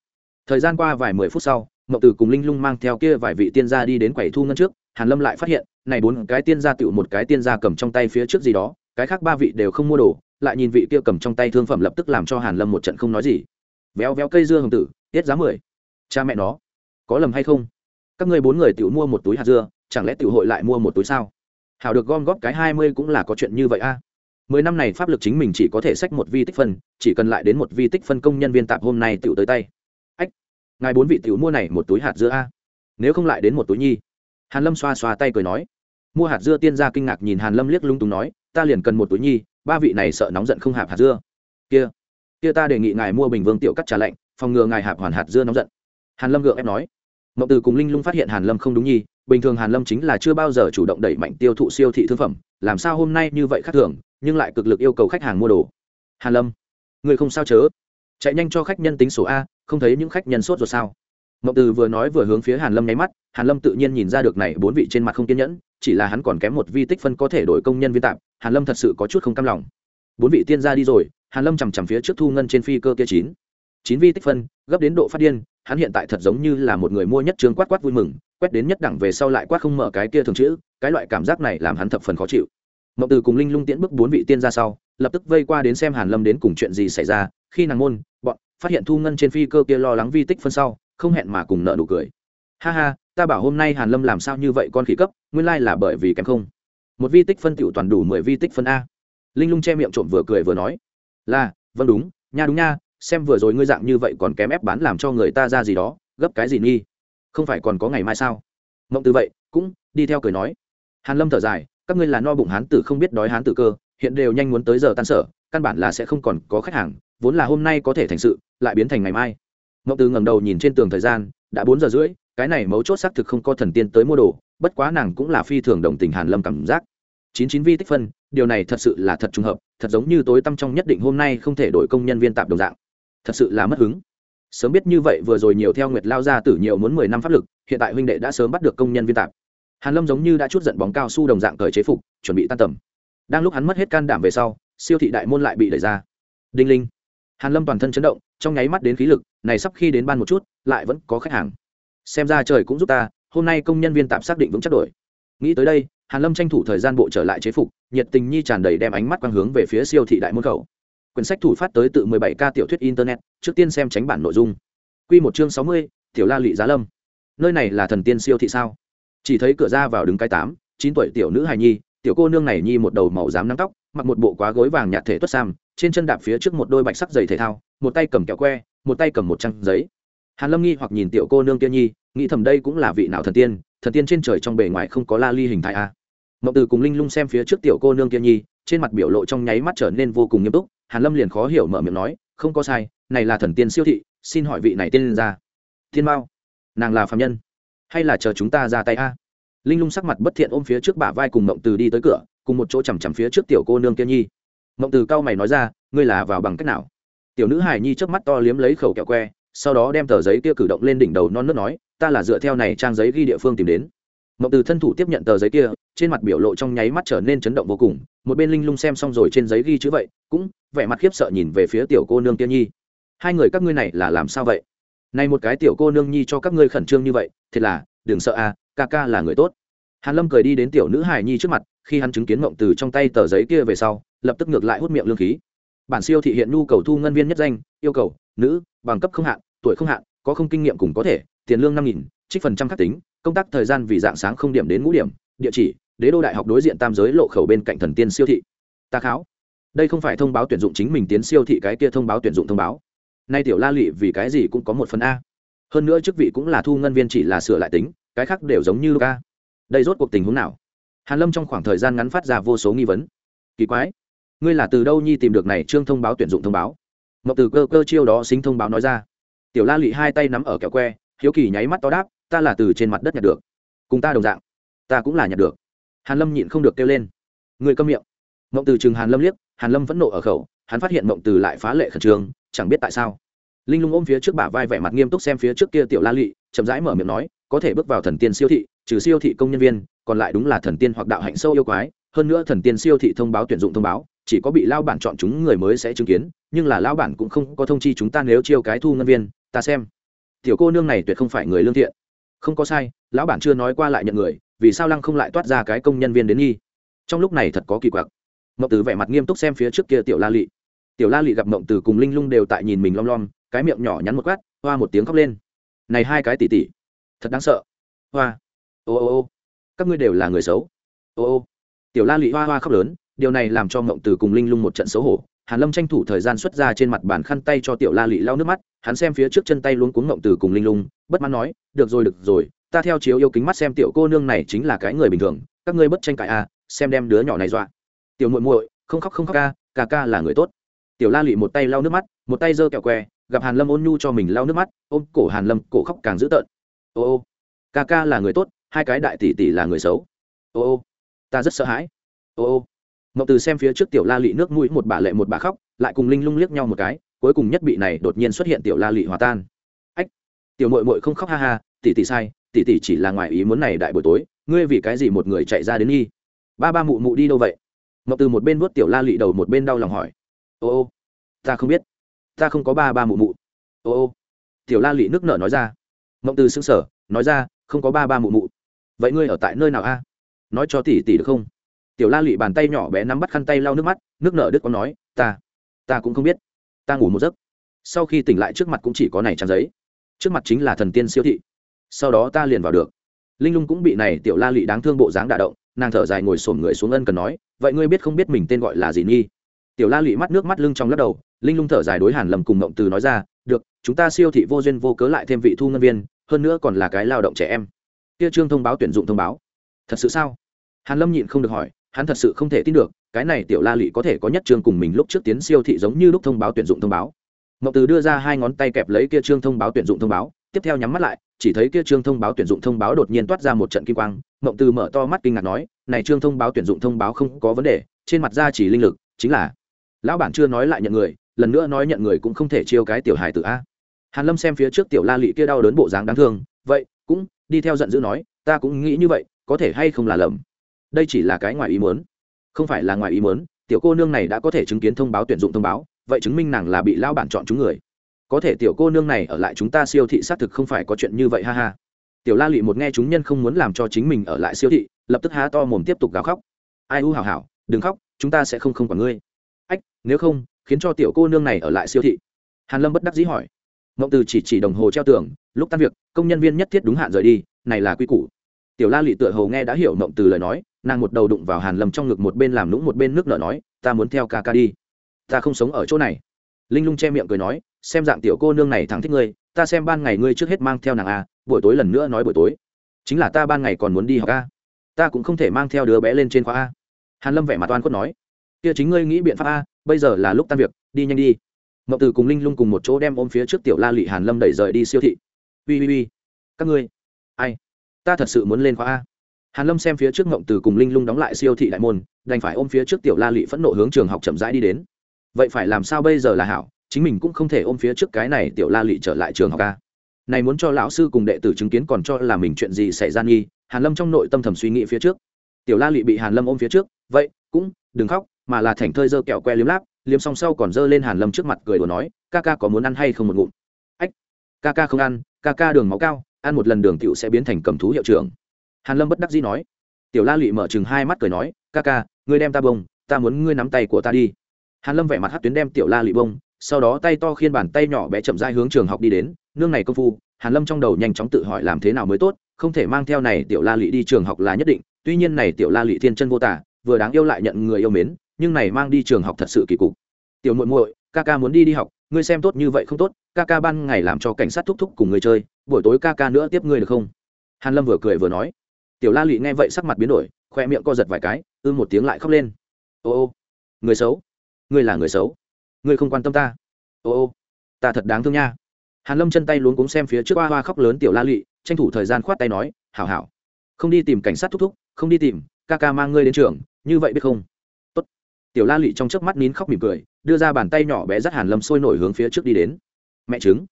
Thời gian qua vài mười phút sau mậu tử cùng linh lung mang theo kia vài vị tiên gia đi đến quầy thu ngân trước, hàn lâm lại phát hiện, này bốn cái tiên gia tựu một cái tiên gia cầm trong tay phía trước gì đó, cái khác ba vị đều không mua đồ, lại nhìn vị kia cầm trong tay thương phẩm lập tức làm cho hàn lâm một trận không nói gì. Véo véo cây dưa hồng tử, tiết giá mười. Cha mẹ nó, có lầm hay không? Các ngươi bốn người tự mua một túi hạt dưa, chẳng lẽ tự hội lại mua một túi sao? Hảo được gom góp cái hai mươi cũng là có chuyện như vậy a. Mười năm này pháp lực chính mình chỉ có thể sách một vi tích phân, chỉ cần lại đến một vi tích phân công nhân viên tạp hôm nay tự tới tay ngài bốn vị tiểu mua này một túi hạt dưa a. Nếu không lại đến một túi nhi. Hàn lâm xoa xoa tay cười nói. Mua hạt dưa tiên gia kinh ngạc nhìn hàn lâm liếc lung tung nói, ta liền cần một túi nhi, ba vị này sợ nóng giận không hạp hạt dưa. Kia kia ta đề nghị ngài mua bình vương tiểu cắt trà lạnh, phòng ngừa ngài hạp hoàn hạt dưa nóng giận. Hàn lâm gượng ép nói. Mộng từ cùng linh lung phát hiện hàn lâm không đúng nhi, bình thường hàn lâm chính là chưa bao giờ chủ động đẩy mạnh tiêu thụ siêu thị thương phẩm, làm sao hôm nay như vậy khác thường, nhưng lại cực lực yêu cầu khách hàng mua đồ. Hàn lâm người không sao chớ. Chạy nhanh cho khách nhân tính số a không thấy những khách nhân sốt rồi sao? Mộng từ vừa nói vừa hướng phía hàn lâm nháy mắt, hàn lâm tự nhiên nhìn ra được này bốn vị trên mặt không kiên nhẫn, chỉ là hắn còn kém một vi tích phân có thể đổi công nhân viên tạm, hàn lâm thật sự có chút không cam lòng. Bốn vị tiên gia đi rồi, hàn lâm chằm chằm phía trước thu ngân trên phi cơ kia chín. Chín vi tích phân, gấp đến độ phát điên, hắn hiện tại thật giống như là một người mua nhất trường quát quát vui mừng, quét đến nhất đẳng về sau lại quát không mở cái kia thường chữ, cái loại cảm giác này làm hắn thập phần khó chịu. Mộng từ cùng linh lung tiễn bước bốn vị tiên ra sau, lập tức vây qua đến xem hàn lâm đến cùng chuyện gì xảy ra, khi nàng môn, bọn phát hiện thu ngân trên phi cơ kia lo lắng vi tích phân sau, không hẹn mà cùng nợ nụ cười. Ha ha, ta bảo hôm nay hàn lâm làm sao như vậy con khỉ cấp, nguyên lai là bởi vì kém không. Một vi tích phân tiểu toàn đủ mười vi tích phân a. Linh lung che miệng trộm vừa cười vừa nói. Là vâng đúng, nha đúng nha, xem vừa rồi ngươi dạng như vậy còn kém ép bán làm cho người ta ra gì đó, gấp cái gì nghi? Không phải còn có ngày mai sao? Mộng từ vậy, cũng đi theo cười nói. Hàn lâm thở dài, các ngươi là no bụng hán tử không biết đói hán tử cơ, hiện đều nhanh muốn tới giờ tan sở, căn bản là sẽ không còn có khách hàng, vốn là hôm nay có thể thành sự lại biến thành ngày mai. Mộng từ ngẩng đầu nhìn trên tường thời gian, đã bốn giờ rưỡi, cái này mấu chốt xác thực không có thần tiên tới mua đồ, bất quá nàng cũng là phi thường đồng tình hàn lâm cảm giác. Chín chín vi tích phân, điều này thật sự là thật trùng hợp, thật giống như tối tăm trong nhất định hôm nay không thể đổi công nhân viên tạp đồng dạng. Thật sự là mất hứng. Sớm biết như vậy vừa rồi nhiều theo nguyệt lao ra tử nhiều muốn mười năm pháp lực, hiện tại huynh đệ đã sớm bắt được công nhân viên tạp. Hàn lâm giống như đã chút giận bóng cao su đồng dạng cởi chế phục, chuẩn bị tan tầm. Đang lúc hắn mất hết can đảm về sau, siêu thị đại môn lại bị đẩy ra. Đinh linh hàn lâm toàn thân chấn động trong nháy mắt đến khí lực này sắp khi đến ban một chút lại vẫn có khách hàng. Xem ra trời cũng giúp ta hôm nay công nhân viên tạm xác định vững chắc đổi. Nghĩ tới đây hàn lâm tranh thủ thời gian bộ trở lại chế phục nhiệt tình nhi tràn đầy đem ánh mắt quang hướng về phía siêu thị đại môn khẩu. Quyển sách thủ phát tới tự 17 k tiểu thuyết internet trước tiên xem tránh bản nội dung. Quy một chương 60, tiểu la lị giá lâm. Nơi này là thần tiên siêu thị sao? Chỉ thấy cửa ra vào đứng cái tám chín tuổi tiểu nữ hài nhi tiểu cô nương này nhi một đầu màu dám nắng tóc mặc một bộ quá gối vàng nhạt thể tuất sam, trên chân đạp phía trước một đôi bạch sắc giày thể thao, một tay cầm kẹo que, một tay cầm một trang giấy. Hàn lâm nghi hoặc nhìn tiểu cô nương kia nhi, nghĩ thầm đây cũng là vị nào thần tiên thần tiên trên trời trong bề ngoài không có la ly hình thái a mộng từ cùng linh lung xem phía trước tiểu cô nương kia nhi, trên mặt biểu lộ trong nháy mắt trở nên vô cùng nghiêm túc, hàn lâm liền khó hiểu mở miệng nói, không có sai, này là thần tiên siêu thị, xin hỏi vị này tên ra thiên mao, nàng là phạm nhân, hay là chờ chúng ta ra tay a? Linh lung sắc mặt bất thiện ôm phía trước bả vai cùng mộng từ đi tới cửa cùng một chỗ chằm chằm phía trước tiểu cô nương kia nhi. Mộng từ cao mày nói ra, ngươi là vào bằng cách nào? Tiểu nữ hải nhi trước mắt to liếm lấy khẩu kẹo que, sau đó đem tờ giấy kia cử động lên đỉnh đầu non nước nói, ta là dựa theo này trang giấy ghi địa phương tìm đến. Mộng từ thân thủ tiếp nhận tờ giấy kia, trên mặt biểu lộ trong nháy mắt trở nên chấn động vô cùng, một bên linh lung xem xong rồi trên giấy ghi chữ vậy, cũng vẻ mặt khiếp sợ nhìn về phía tiểu cô nương kia nhi. Hai người các ngươi này là làm sao vậy? Này một cái tiểu cô nương nhi cho các ngươi khẩn trương như vậy thiệt là, đừng sợ à ca ca là người tốt hàn lâm cười đi đến tiểu nữ Hải nhi trước mặt, khi hắn chứng kiến mộng từ trong tay tờ giấy kia về sau, lập tức ngược lại hút miệng lương khí. Bản siêu thị hiện nhu cầu thu ngân viên nhất danh, yêu cầu, nữ, bằng cấp không hạn, tuổi không hạn, có không kinh nghiệm cũng có thể, tiền lương năm nghìn, trích phần trăm khắc tính, công tác thời gian vì dạng sáng không điểm đến ngũ điểm, địa chỉ, đế đô đại học đối diện tam giới lộ khẩu bên cạnh thần tiên siêu thị. Ta kháo. Đây không phải thông báo tuyển dụng chính mình tiến siêu thị cái kia thông báo tuyển dụng thông báo. Nay tiểu la lị vì cái gì cũng có một phần a. Hơn nữa chức vị cũng là thu ngân viên chỉ là sửa lại tính, cái khác đều giống như luka đây rốt cuộc tình huống nào? Hàn lâm trong khoảng thời gian ngắn phát ra vô số nghi vấn. Kỳ quái, ngươi là từ đâu nhi tìm được này trương thông báo tuyển dụng thông báo? Ngọc từ cơ cơ chiêu đó xính thông báo nói ra. Tiểu la lụy hai tay nắm ở kẹo que, hiếu kỳ nháy mắt to đáp, ta là từ trên mặt đất nhặt được. Cùng ta đồng dạng, ta cũng là nhặt được. Hàn lâm nhịn không được kêu lên. Người câm miệng. Mộng từ chừng hàn lâm liếc, hàn lâm vẫn nộ ở khẩu, hắn phát hiện mộng từ lại phá lệ khẩn trương, chẳng biết tại sao. Linh lung ôm phía trước bả vai vẻ mặt nghiêm túc xem phía trước kia tiểu la lị, chậm rãi mở miệng nói, có thể bước vào thần tiên siêu thị trừ siêu thị công nhân viên, còn lại đúng là thần tiên hoặc đạo hạnh sâu yêu quái. Hơn nữa thần tiên siêu thị thông báo tuyển dụng thông báo, chỉ có bị lao bản chọn chúng người mới sẽ chứng kiến, nhưng là lao bản cũng không có thông chi chúng ta nếu chiêu cái thu ngân viên, ta xem. Tiểu cô nương này tuyệt không phải người lương thiện. Không có sai, lão bản chưa nói qua lại nhận người, vì sao lăng không lại toát ra cái công nhân viên đến nghi? Trong lúc này thật có kỳ quặc. Mộng từ vẻ mặt nghiêm túc xem phía trước kia tiểu la lị. Tiểu la lị gặp mộng từ cùng linh lung đều tại nhìn mình lom lom, cái miệng nhỏ nhắn một quát, hoa một tiếng khóc lên. Này hai cái tỉ tỉ thật đáng sợ. Hoa ô ô ô, các ngươi đều là người xấu. Ô ô, tiểu la Lụy hoa hoa khóc lớn, điều này làm cho mộng từ cùng linh lung một trận xấu hổ. Hàn lâm tranh thủ thời gian xuất ra trên mặt bàn khăn tay cho tiểu la Lụy lau nước mắt, hắn xem phía trước chân tay luôn cuống mộng từ cùng linh lung, bất mãn nói, được rồi được rồi, ta theo chiếu yêu kính mắt xem tiểu cô nương này chính là cái người bình thường, các ngươi bất tranh cãi à xem đem đứa nhỏ này dọa. Tiểu muội muội, không khóc không khóc ca ca ca là người tốt. Tiểu la Lụy một tay lau nước mắt, một tay giơ kẹo que gặp hàn lâm ôn nhu cho mình lau nước mắt, ôm cổ hàn lâm, cổ khóc càng dữ tợn. Ô ô, ca ca là người tốt hai cái đại tỷ tỷ là người xấu. Ô ô ta rất sợ hãi. Ô ô ngọc từ xem phía trước tiểu la lị nước mũi một bà lệ một bà khóc lại cùng linh lung liếc nhau một cái cuối cùng nhất bị này đột nhiên xuất hiện tiểu la lị hòa tan. Ách tiểu mội mội không khóc ha ha tỷ tỷ sai tỷ tỷ chỉ là ngoài ý muốn này đại buổi tối ngươi vì cái gì một người chạy ra đến nghi? Ba ba mụ mụ đi đâu vậy? Ngọc từ một bên vuốt tiểu la lị đầu một bên đau lòng hỏi. Ô ô ta không biết ta không có ba ba mụ mụ. Ô ô tiểu la lị nước nở nói ra. Ngọc từ sững sờ, nói ra không có ba ba mụ mụ vậy ngươi ở tại nơi nào a? Nói cho tỷ tỷ được không? Tiểu la Lụy bàn tay nhỏ bé nắm bắt khăn tay lau nước mắt, nước nở đức có nói, ta ta cũng không biết. Ta ngủ một giấc. Sau khi tỉnh lại trước mặt cũng chỉ có này trang giấy. Trước mặt chính là thần tiên siêu thị. Sau đó ta liền vào được. Linh lung cũng bị này tiểu la Lụy đáng thương bộ dáng đả động, nàng thở dài ngồi sổm người xuống ân cần nói, vậy ngươi biết không biết mình tên gọi là gì nghi? Tiểu la lụy mắt nước mắt lưng trong lắc đầu, linh lung thở dài đối hàn Lầm cùng ngộng từ nói ra, được, chúng ta siêu thị vô duyên vô cớ lại thêm vị thu ngân viên, hơn nữa còn là cái lao động trẻ em kia trương thông báo tuyển dụng thông báo. Thật sự sao? Hàn lâm nhịn không được hỏi, hắn thật sự không thể tin được, cái này tiểu la lị có thể có nhất trương cùng mình lúc trước tiến siêu thị giống như lúc thông báo tuyển dụng thông báo. Mộng từ đưa ra hai ngón tay kẹp lấy kia trương thông báo tuyển dụng thông báo, tiếp theo nhắm mắt lại, chỉ thấy kia trương thông báo tuyển dụng thông báo đột nhiên toát ra một trận kim quang, mộng từ mở to mắt kinh ngạc nói, này trương thông báo tuyển dụng thông báo không có vấn đề, trên mặt da chỉ linh lực, chính là lão bản chưa nói lại nhận người, lần nữa nói nhận người cũng không thể chiêu cái tiểu hài tử a. Hàn lâm xem phía trước tiểu la lị kia đau đớn bộ dáng đáng thương, vậy đi theo giận dữ nói, ta cũng nghĩ như vậy, có thể hay không là lầm? Đây chỉ là cái ngoài ý muốn. Không phải là ngoài ý muốn, tiểu cô nương này đã có thể chứng kiến thông báo tuyển dụng thông báo, vậy chứng minh nàng là bị lão bản chọn chúng người. Có thể tiểu cô nương này ở lại chúng ta siêu thị xác thực không phải có chuyện như vậy, ha ha. Tiểu la lụy một nghe chúng nhân không muốn làm cho chính mình ở lại siêu thị, lập tức há to mồm tiếp tục gào khóc. Ai u hào hảo, đừng khóc, chúng ta sẽ không không quản ngươi. Ách, nếu không, khiến cho tiểu cô nương này ở lại siêu thị. Hàn lâm bất đắc dĩ hỏi mộng từ chỉ chỉ đồng hồ treo tường, lúc tan việc, công nhân viên nhất thiết đúng hạn rời đi, này là quy củ. Tiểu la lị tựa hồ nghe đã hiểu mộng từ lời nói, nàng một đầu đụng vào hàn lâm trong ngực một bên làm lũng một bên nước nở nói, ta muốn theo ca ca đi. Ta không sống ở chỗ này. Linh lung che miệng cười nói, xem dạng tiểu cô nương này thẳng thích ngươi, ta xem ban ngày ngươi trước hết mang theo nàng a buổi tối lần nữa nói buổi tối. Chính là ta ban ngày còn muốn đi học a ta cũng không thể mang theo đứa bé lên trên khóa a hàn lâm vẻ mặt oan khuất nói, kia chính ngươi nghĩ biện pháp a bây giờ là lúc tan việc, đi nhanh đi mậu từ cùng linh lung cùng một chỗ đem ôm phía trước tiểu la lị hàn lâm đẩy rời đi siêu thị. Ui ui ui các ngươi, ai? Ta thật sự muốn lên khóa a. Hàn lâm xem phía trước mậu từ cùng linh lung đóng lại siêu thị đại môn, đành phải ôm phía trước tiểu la lị phẫn nộ hướng trường học chậm rãi đi đến. Vậy phải làm sao bây giờ là hảo, chính mình cũng không thể ôm phía trước cái này tiểu la lị trở lại trường học a. Này muốn cho lão sư cùng đệ tử chứng kiến còn cho là mình chuyện gì xảy ra nghi? Hàn lâm trong nội tâm thầm suy nghĩ phía trước. Tiểu la lị bị hàn lâm ôm phía trước. Vậy, cũng đừng khóc, mà là thảnh thơi dơ kẹo que liếm láp liếm xong sau còn dơ lên hàn lâm trước mặt cười đùa nói, ca ca có muốn ăn hay không một ngụm? Ách, ca ca không ăn, ca ca đường máu cao, ăn một lần đường tiểu sẽ biến thành cầm thú hiệu trưởng. Hàn lâm bất đắc dĩ nói. Tiểu la lụy mở chừng hai mắt cười nói, ca ca, ngươi đem ta bông, ta muốn ngươi nắm tay của ta đi. Hàn lâm vẻ mặt hát tuyến đem tiểu la lụy bông, sau đó tay to khiên bàn tay nhỏ bé chậm rãi hướng trường học đi đến, nương này công phu. Hàn lâm trong đầu nhanh chóng tự hỏi làm thế nào mới tốt, không thể mang theo này tiểu la lụy đi trường học là nhất định, tuy nhiên này tiểu la lụy thiên chân vô tả, vừa đáng yêu lại nhận người yêu mến nhưng này mang đi trường học thật sự kỳ cục. Tiểu muội muội, ca ca muốn đi đi học, ngươi xem tốt như vậy không tốt, ca ca ban ngày làm cho cảnh sát thúc thúc cùng người chơi, buổi tối ca ca nữa tiếp ngươi được không? Hàn lâm vừa cười vừa nói. Tiểu la lụy nghe vậy sắc mặt biến đổi, khoe miệng co giật vài cái, ư một tiếng lại khóc lên. Ô ô, người xấu, ngươi là người xấu, ngươi không quan tâm ta. Ô ô, ta thật đáng thương nha. Hàn lâm chân tay luống cuống xem phía trước hoa hoa khóc lớn tiểu la lụy tranh thủ thời gian khoát tay nói, hảo hảo, không đi tìm cảnh sát thúc thúc, không đi tìm, ca ca mang ngươi đến trường, như vậy biết không? Tiểu la lị trong chớp mắt nín khóc mỉm cười, đưa ra bàn tay nhỏ bé dắt hàn lâm sôi nổi hướng phía trước đi đến. Mẹ chứng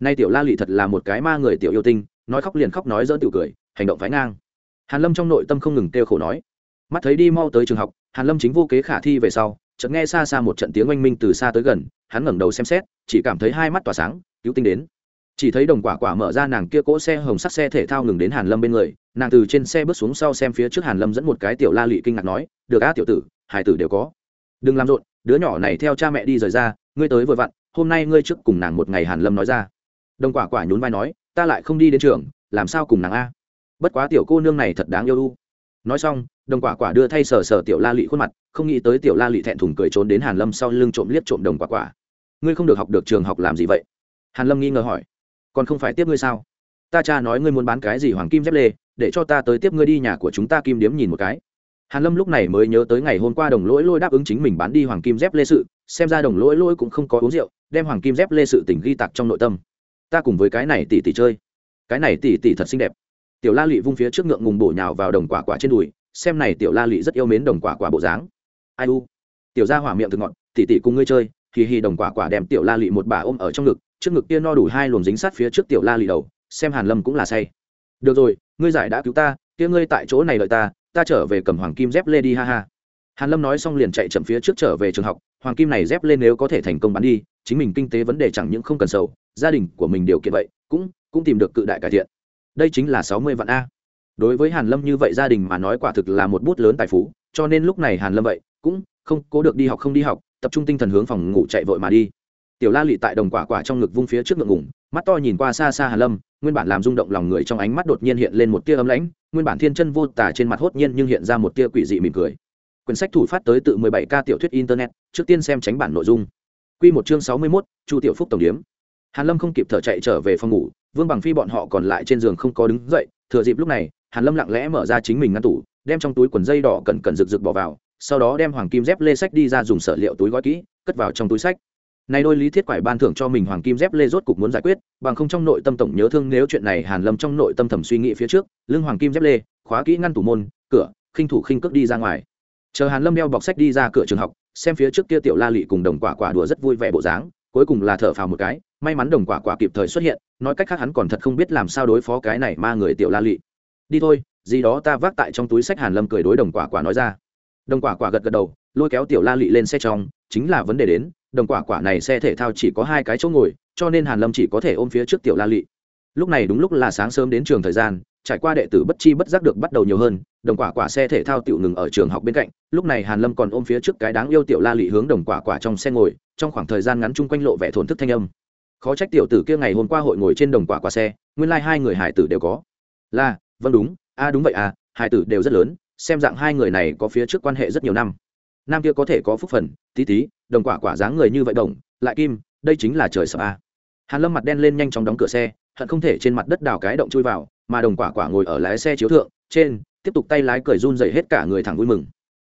nay tiểu la lị thật là một cái ma người tiểu yêu tinh, nói khóc liền khóc nói dỡ tiểu cười, hành động phái ngang. Hàn lâm trong nội tâm không ngừng kêu khổ nói. Mắt thấy đi mau tới trường học, hàn lâm chính vô kế khả thi về sau, chợt nghe xa xa một trận tiếng oanh minh từ xa tới gần, hắn ngẩng đầu xem xét, chỉ cảm thấy hai mắt tỏa sáng, cứu tinh đến. Chỉ thấy đồng quả quả mở ra nàng kia cỗ xe hồng sắt xe thể thao ngừng đến hàn lâm bên người, nàng từ trên xe bước xuống sau xem phía trước hàn lâm dẫn một cái tiểu la lị kinh ngạc nói, được á tiểu tử, hải tử đều có đừng làm rộn, đứa nhỏ này theo cha mẹ đi rời ra, ngươi tới vừa vặn, hôm nay ngươi trước cùng nàng một ngày hàn lâm nói ra. Đồng quả quả nhún vai nói, ta lại không đi đến trường, làm sao cùng nàng a? Bất quá tiểu cô nương này thật đáng yêu u. Nói xong, đồng quả quả đưa thay sờ sờ tiểu la lị khuôn mặt, không nghĩ tới tiểu la lị thẹn thùng cười trốn đến hàn lâm sau lưng trộm liếc trộm đồng quả quả. Ngươi không được học được trường học làm gì vậy? Hàn lâm nghi ngờ hỏi. Còn không phải tiếp ngươi sao? Ta cha nói ngươi muốn bán cái gì hoàng kim dép lê, để cho ta tới tiếp ngươi đi nhà của chúng ta kim điếm nhìn một cái hàn lâm lúc này mới nhớ tới ngày hôm qua đồng lỗi lôi đáp ứng chính mình bán đi hoàng kim dép lê sự, xem ra đồng lỗi lôi cũng không có uống rượu, đem hoàng kim dép lê sự tình ghi tạc trong nội tâm. Ta cùng với cái này tỷ tỷ chơi. Cái này tỷ tỷ thật xinh đẹp. Tiểu la lị vung phía trước ngượng ngùng bổ nhào vào đồng quả quả trên đùi, xem này tiểu la lị rất yêu mến đồng quả quả bộ dáng. Ai u? Tiểu ra hỏa miệng từ ngọn tỷ tỷ cùng ngươi chơi. Thì hì đồng quả quả đem tiểu la lị một bà ôm ở trong ngực, trước ngực kia no đủ hai luồng dính sát phía trước tiểu la Lệ đầu, xem hàn lâm cũng là say. Được rồi, ngươi giải đã cứu ta, kia ngươi tại chỗ này đợi ta ta trở về cầm hoàng kim dép lê đi, ha ha. Hàn lâm nói xong liền chạy chậm phía trước trở về trường học, hoàng kim này dép lên nếu có thể thành công bán đi, chính mình kinh tế vấn đề chẳng những không cần sầu, gia đình của mình điều kiện vậy, cũng cũng tìm được cự đại cải thiện. Đây chính là sáu mươi vạn a. Đối với hàn lâm như vậy gia đình mà nói quả thực là một bút lớn tài phú, cho nên lúc này hàn lâm vậy, cũng không cố được đi học không đi học, tập trung tinh thần hướng phòng ngủ chạy vội mà đi. Tiểu la lị tại đồng quả quả trong ngực vung phía trước ngực ngủng mắt to nhìn qua xa xa hàn lâm, nguyên bản làm rung động lòng người trong ánh mắt đột nhiên hiện lên một tia ấm lãnh nguyên bản thiên chân vô tả trên mặt hốt nhiên nhưng hiện ra một tia quỷ dị mỉm cười. Quyển sách thủ phát tới từ 17 k tiểu thuyết internet trước tiên xem tránh bản nội dung. Quy một chương 61, chu tiểu phúc tổng điểm. hàn lâm không kịp thở chạy trở về phòng ngủ vương bằng phi bọn họ còn lại trên giường không có đứng dậy thừa dịp lúc này hàn lâm lặng lẽ mở ra chính mình ngăn tủ đem trong túi quần dây đỏ cẩn cẩn rực rực bỏ vào sau đó đem hoàng kim dép lê sách đi ra dùng sở liệu túi gói kỹ cất vào trong túi sách này đôi lý thiết quải ban thưởng cho mình hoàng kim dép lê rốt cục muốn giải quyết, bằng không trong nội tâm tổng nhớ thương nếu chuyện này hàn lâm trong nội tâm thầm suy nghĩ phía trước, lưng hoàng kim dép lê, khóa kỹ ngăn tủ môn, cửa, khinh thủ khinh cước đi ra ngoài. Chờ hàn lâm đeo bọc sách đi ra cửa trường học, xem phía trước kia tiểu la lị cùng đồng quả quả đùa rất vui vẻ bộ dáng, cuối cùng là thở phào một cái, may mắn đồng quả quả kịp thời xuất hiện, nói cách khác hắn còn thật không biết làm sao đối phó cái này ma người tiểu la lị. Đi thôi, gì đó ta vác tại trong túi sách, hàn lâm cười đối đồng quả quả nói ra. Đồng quả quả gật gật đầu, lôi kéo tiểu la lị lên xe trong, chính là vấn đề đến đồng quả quả này xe thể thao chỉ có hai cái chỗ ngồi, cho nên hàn lâm chỉ có thể ôm phía trước tiểu la lị. Lúc này đúng lúc là sáng sớm đến trường thời gian, trải qua đệ tử bất chi bất giác được bắt đầu nhiều hơn, đồng quả quả xe thể thao tiểu ngừng ở trường học bên cạnh, lúc này hàn lâm còn ôm phía trước cái đáng yêu tiểu la lị hướng đồng quả quả trong xe ngồi, trong khoảng thời gian ngắn chung quanh lộ vẻ thổn thức thanh âm. Khó trách tiểu tử kia ngày hôm qua hội ngồi trên đồng quả quả xe, nguyên lai like hai người hải tử đều có. Là vâng đúng, a đúng vậy à hải tử đều rất lớn, xem dạng hai người này có phía trước quan hệ rất nhiều năm. Nam kia có thể có phúc phần, tí tí đồng quả quả dáng người như vậy đồng, lại kim, đây chính là trời sợ a. Hàn lâm mặt đen lên nhanh chóng đóng cửa xe, hận không thể trên mặt đất đào cái động chui vào, mà đồng quả quả ngồi ở lái xe chiếu thượng, trên, tiếp tục tay lái cười run dày hết cả người thẳng vui mừng.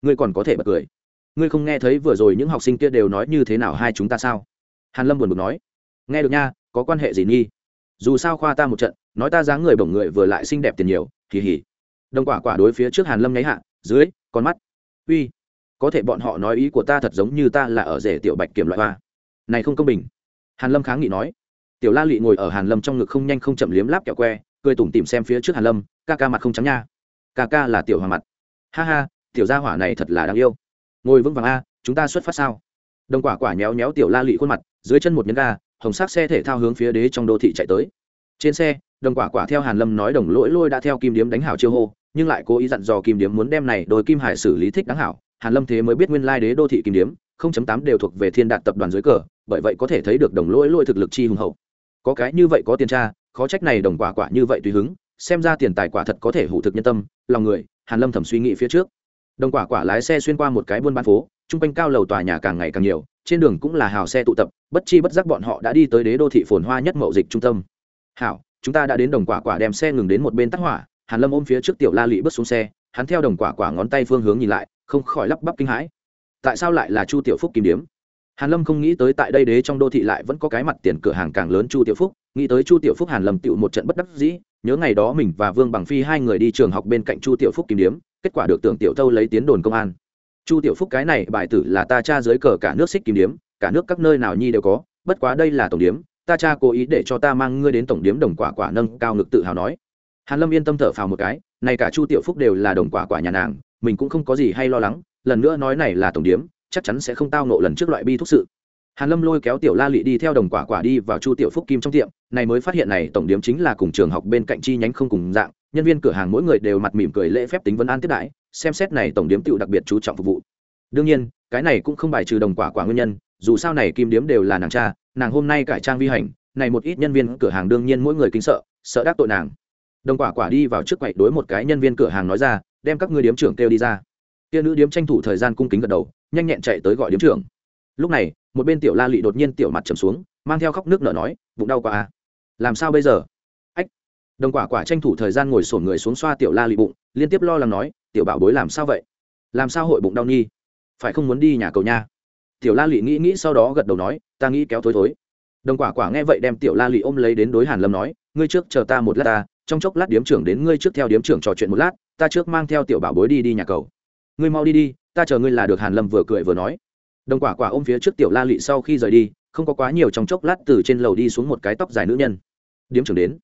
Ngươi còn có thể bật cười. Ngươi không nghe thấy vừa rồi những học sinh kia đều nói như thế nào hai chúng ta sao? Hàn lâm buồn bực nói. Nghe được nha, có quan hệ gì nghi? Dù sao khoa ta một trận, nói ta dáng người bổng người vừa lại xinh đẹp tiền nhiều kỳ hỉ đồng quả quả đối phía trước hàn lâm nháy hạ, dưới, con mắt. Uy có thể bọn họ nói ý của ta thật giống như ta là ở rể tiểu bạch kiểm loại hoa. Này không công bình. Hàn lâm kháng nghị nói. Tiểu la lị ngồi ở hàn lâm trong ngực không nhanh không chậm liếm láp kẹo que, cười tủm tỉm xem phía trước hàn lâm, ca ca mặt không trắng nha. Ca ca là tiểu hoàng mặt. Ha ha, tiểu gia hỏa này thật là đáng yêu. Ngồi vững vàng a, chúng ta xuất phát sao? Đồng quả quả nhéo nhéo tiểu la lị khuôn mặt, dưới chân một nhấn ga, hồng sắc xe thể thao hướng phía đế trong đô thị chạy tới. Trên xe, đồng quả quả theo hàn lâm nói đồng lỗi lôi đã theo kim điếm đánh hảo chiêu hô, nhưng lại cố ý dặn dò kim điếm muốn đem này đôi kim hải xử lý thích đáng hảo hàn lâm thế mới biết nguyên lai đế đô thị kim điếm 0.8 đều thuộc về thiên đạt tập đoàn dưới cờ, bởi vậy có thể thấy được đồng lỗi lôi thực lực chi hùng hậu. Có cái như vậy có tiền tra khó trách này đồng quả quả như vậy tùy hứng, xem ra tiền tài quả thật có thể hủ thực nhân tâm, lòng người, hàn lâm thầm suy nghĩ phía trước. Đồng quả quả lái xe xuyên qua một cái buôn bán phố trung quanh cao lầu tòa nhà càng ngày càng nhiều, trên đường cũng là hào xe tụ tập, bất chi bất giác bọn họ đã đi tới đế đô thị phồn hoa nhất mậu dịch trung tâm. Hảo, chúng ta đã đến đồng quả quả đem xe ngừng đến một bên tắc hỏa. Hàn lâm ôm phía trước tiểu la lị bước xuống xe, hắn theo đồng quả quả ngón tay phương hướng nhìn lại không khỏi lắp bắp kinh hãi. Tại sao lại là chu tiểu phúc kim điếm? Hàn lâm không nghĩ tới tại đây đế trong đô thị lại vẫn có cái mặt tiền cửa hàng càng lớn chu tiểu phúc, nghĩ tới chu tiểu phúc hàn lâm tựu một trận bất đắc dĩ, nhớ ngày đó mình và vương bằng phi hai người đi trường học bên cạnh chu tiểu phúc kim điếm, kết quả được tưởng tiểu thâu lấy tiến đồn công an. Chu tiểu phúc cái này, bài tử là ta cha dưới cờ cả nước xích kim điếm, cả nước các nơi nào nhi đều có, bất quá đây là tổng điếm, ta cha cố ý để cho ta mang ngươi đến tổng điếm đồng quả quả nâng cao ngực tự hào nói. Hàn lâm yên tâm thở phào một cái, này cả chu tiểu phúc đều là đồng quả quả nhà nàng mình cũng không có gì hay lo lắng, lần nữa nói này là tổng điếm, chắc chắn sẽ không tao nộ lần trước loại bi thúc sự. Hàn lâm lôi kéo tiểu la lị đi theo đồng quả quả đi vào chu tiểu phúc kim trong tiệm, này mới phát hiện này tổng điếm chính là cùng trường học bên cạnh chi nhánh không cùng dạng, nhân viên cửa hàng mỗi người đều mặt mỉm cười lễ phép tính vấn an tiếp đãi, xem xét này tổng điếm tựu đặc biệt chú trọng phục vụ. Đương nhiên, cái này cũng không bài trừ đồng quả quả nguyên nhân, dù sao này kim điếm đều là nàng cha, nàng hôm nay cải trang vi hành, này một ít nhân viên cửa hàng đương nhiên mỗi người kính sợ sợ đắc tội nàng. Đồng quả quả đi vào trước quậy đối một cái nhân viên cửa hàng nói ra đem các ngươi điếm trưởng kêu đi ra. Kia nữ điếm tranh thủ thời gian cung kính gật đầu, nhanh nhẹn chạy tới gọi điếm trưởng. Lúc này, một bên tiểu la lị đột nhiên tiểu mặt trầm xuống, mang theo khóc nước nở nói, bụng đau quá à. Làm sao bây giờ? Ách. Đồng quả quả tranh thủ thời gian ngồi sổn người xuống xoa tiểu la lị bụng, liên tiếp lo lắng nói, tiểu bảo bối làm sao vậy? Làm sao hội bụng đau nghi? Phải không muốn đi nhà cầu nha? Tiểu la lị nghĩ nghĩ sau đó gật đầu nói, ta nghĩ kéo thối thối. Đồng quả quả nghe vậy đem tiểu la lị ôm lấy đến đối hàn lâm nói, ngươi trước chờ ta một lát ta, trong chốc lát điếm trưởng đến ngươi trước theo điếm trưởng trò chuyện một lát ta trước mang theo tiểu bảo bối đi đi nhà cầu. Ngươi mau đi đi, ta chờ ngươi là được hàn lâm vừa cười vừa nói. Đồng quả quả ôm phía trước tiểu la lị sau khi rời đi, không có quá nhiều trong chốc lát từ trên lầu đi xuống một cái tóc dài nữ nhân. Điếm trưởng đến.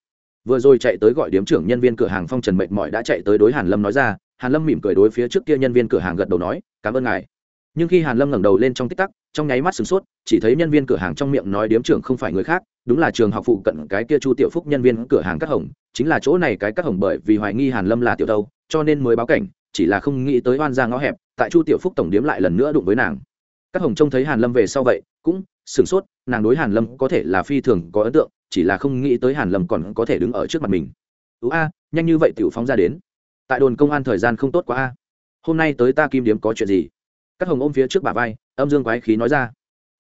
Vừa rồi chạy tới gọi điếm trưởng nhân viên cửa hàng phong trần mệt mỏi đã chạy tới đối hàn lâm nói ra, hàn lâm mỉm cười đối phía trước kia nhân viên cửa hàng gật đầu nói, cảm ơn ngài. Nhưng khi hàn lâm ngẩng đầu lên trong tích tắc, trong nháy mắt sửng sốt, chỉ thấy nhân viên cửa hàng trong miệng nói điếm trưởng không phải người khác, đúng là trường học phụ cận cái kia chu tiểu phúc nhân viên cửa hàng cắt hồng, chính là chỗ này cái cắt hồng bởi vì hoài nghi hàn lâm là tiểu đâu cho nên mới báo cảnh, chỉ là không nghĩ tới oan ra ngõ hẹp, tại chu tiểu phúc tổng điếm lại lần nữa đụng với nàng. Các hồng trông thấy hàn lâm về sau vậy, cũng sửng sốt, nàng đối hàn lâm có thể là phi thường có ấn tượng, chỉ là không nghĩ tới hàn lâm còn có thể đứng ở trước mặt mình. Ú a, nhanh như vậy tiểu phóng ra đến. Tại đồn công an thời gian không tốt quá a. Hôm nay tới ta kim điếm có chuyện gì? Các hồng ôm phía trước bà vai, âm dương quái khí nói ra.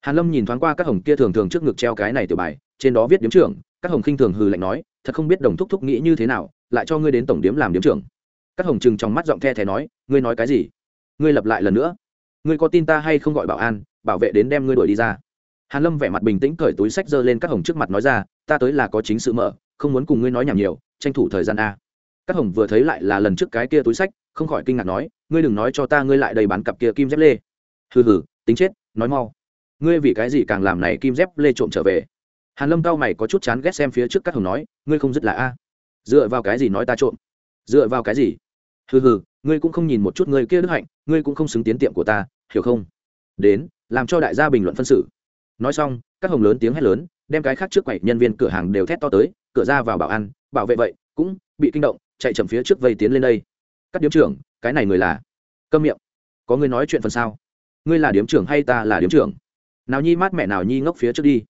Hàn lâm nhìn thoáng qua các hồng kia thường thường trước ngực treo cái này tiểu bài, trên đó viết điếm trưởng, các hồng khinh thường hừ lạnh nói, thật không biết đồng thúc thúc nghĩ như thế nào, lại cho ngươi đến tổng điếm làm điếm trưởng các hồng trừng trong mắt giọng the thé nói, ngươi nói cái gì? Ngươi lặp lại lần nữa. Ngươi có tin ta hay không gọi bảo an, bảo vệ đến đem ngươi đuổi đi ra? Hàn lâm vẻ mặt bình tĩnh cởi túi sách giơ lên các hồng trước mặt nói ra, ta tới là có chính sự mở, không muốn cùng ngươi nói nhảm nhiều, tranh thủ thời gian a. Các hồng vừa thấy lại là lần trước cái kia túi sách, không khỏi kinh ngạc nói, ngươi đừng nói cho ta ngươi lại đầy bán cặp kia kim dép lê. Hừ hừ, tính chết, nói mau. Ngươi vì cái gì càng làm này kim dép lê trộm trở về? Hàn lâm cao mày có chút chán ghét xem phía trước các hồng nói, ngươi không dứt là a. Dựa vào cái gì nói ta trộm? Dựa vào cái gì? Hừ hừ, ngươi cũng không nhìn một chút ngươi kia đức hạnh, ngươi cũng không xứng tiến tiệm của ta, hiểu không? Đến, làm cho đại gia bình luận phân xử. Nói xong, các hồng lớn tiếng hét lớn, đem cái khác trước quầy nhân viên cửa hàng đều thét to tới, cửa ra vào bảo ăn, bảo vệ vậy, cũng bị kinh động, chạy chậm phía trước vây tiến lên đây. Các điếm trưởng, cái này người là? Câm miệng. Có người nói chuyện phần sao ngươi là điếm trưởng hay ta là điếm trưởng? Nào nhi mát mẹ nào nhi ngốc phía trước đi.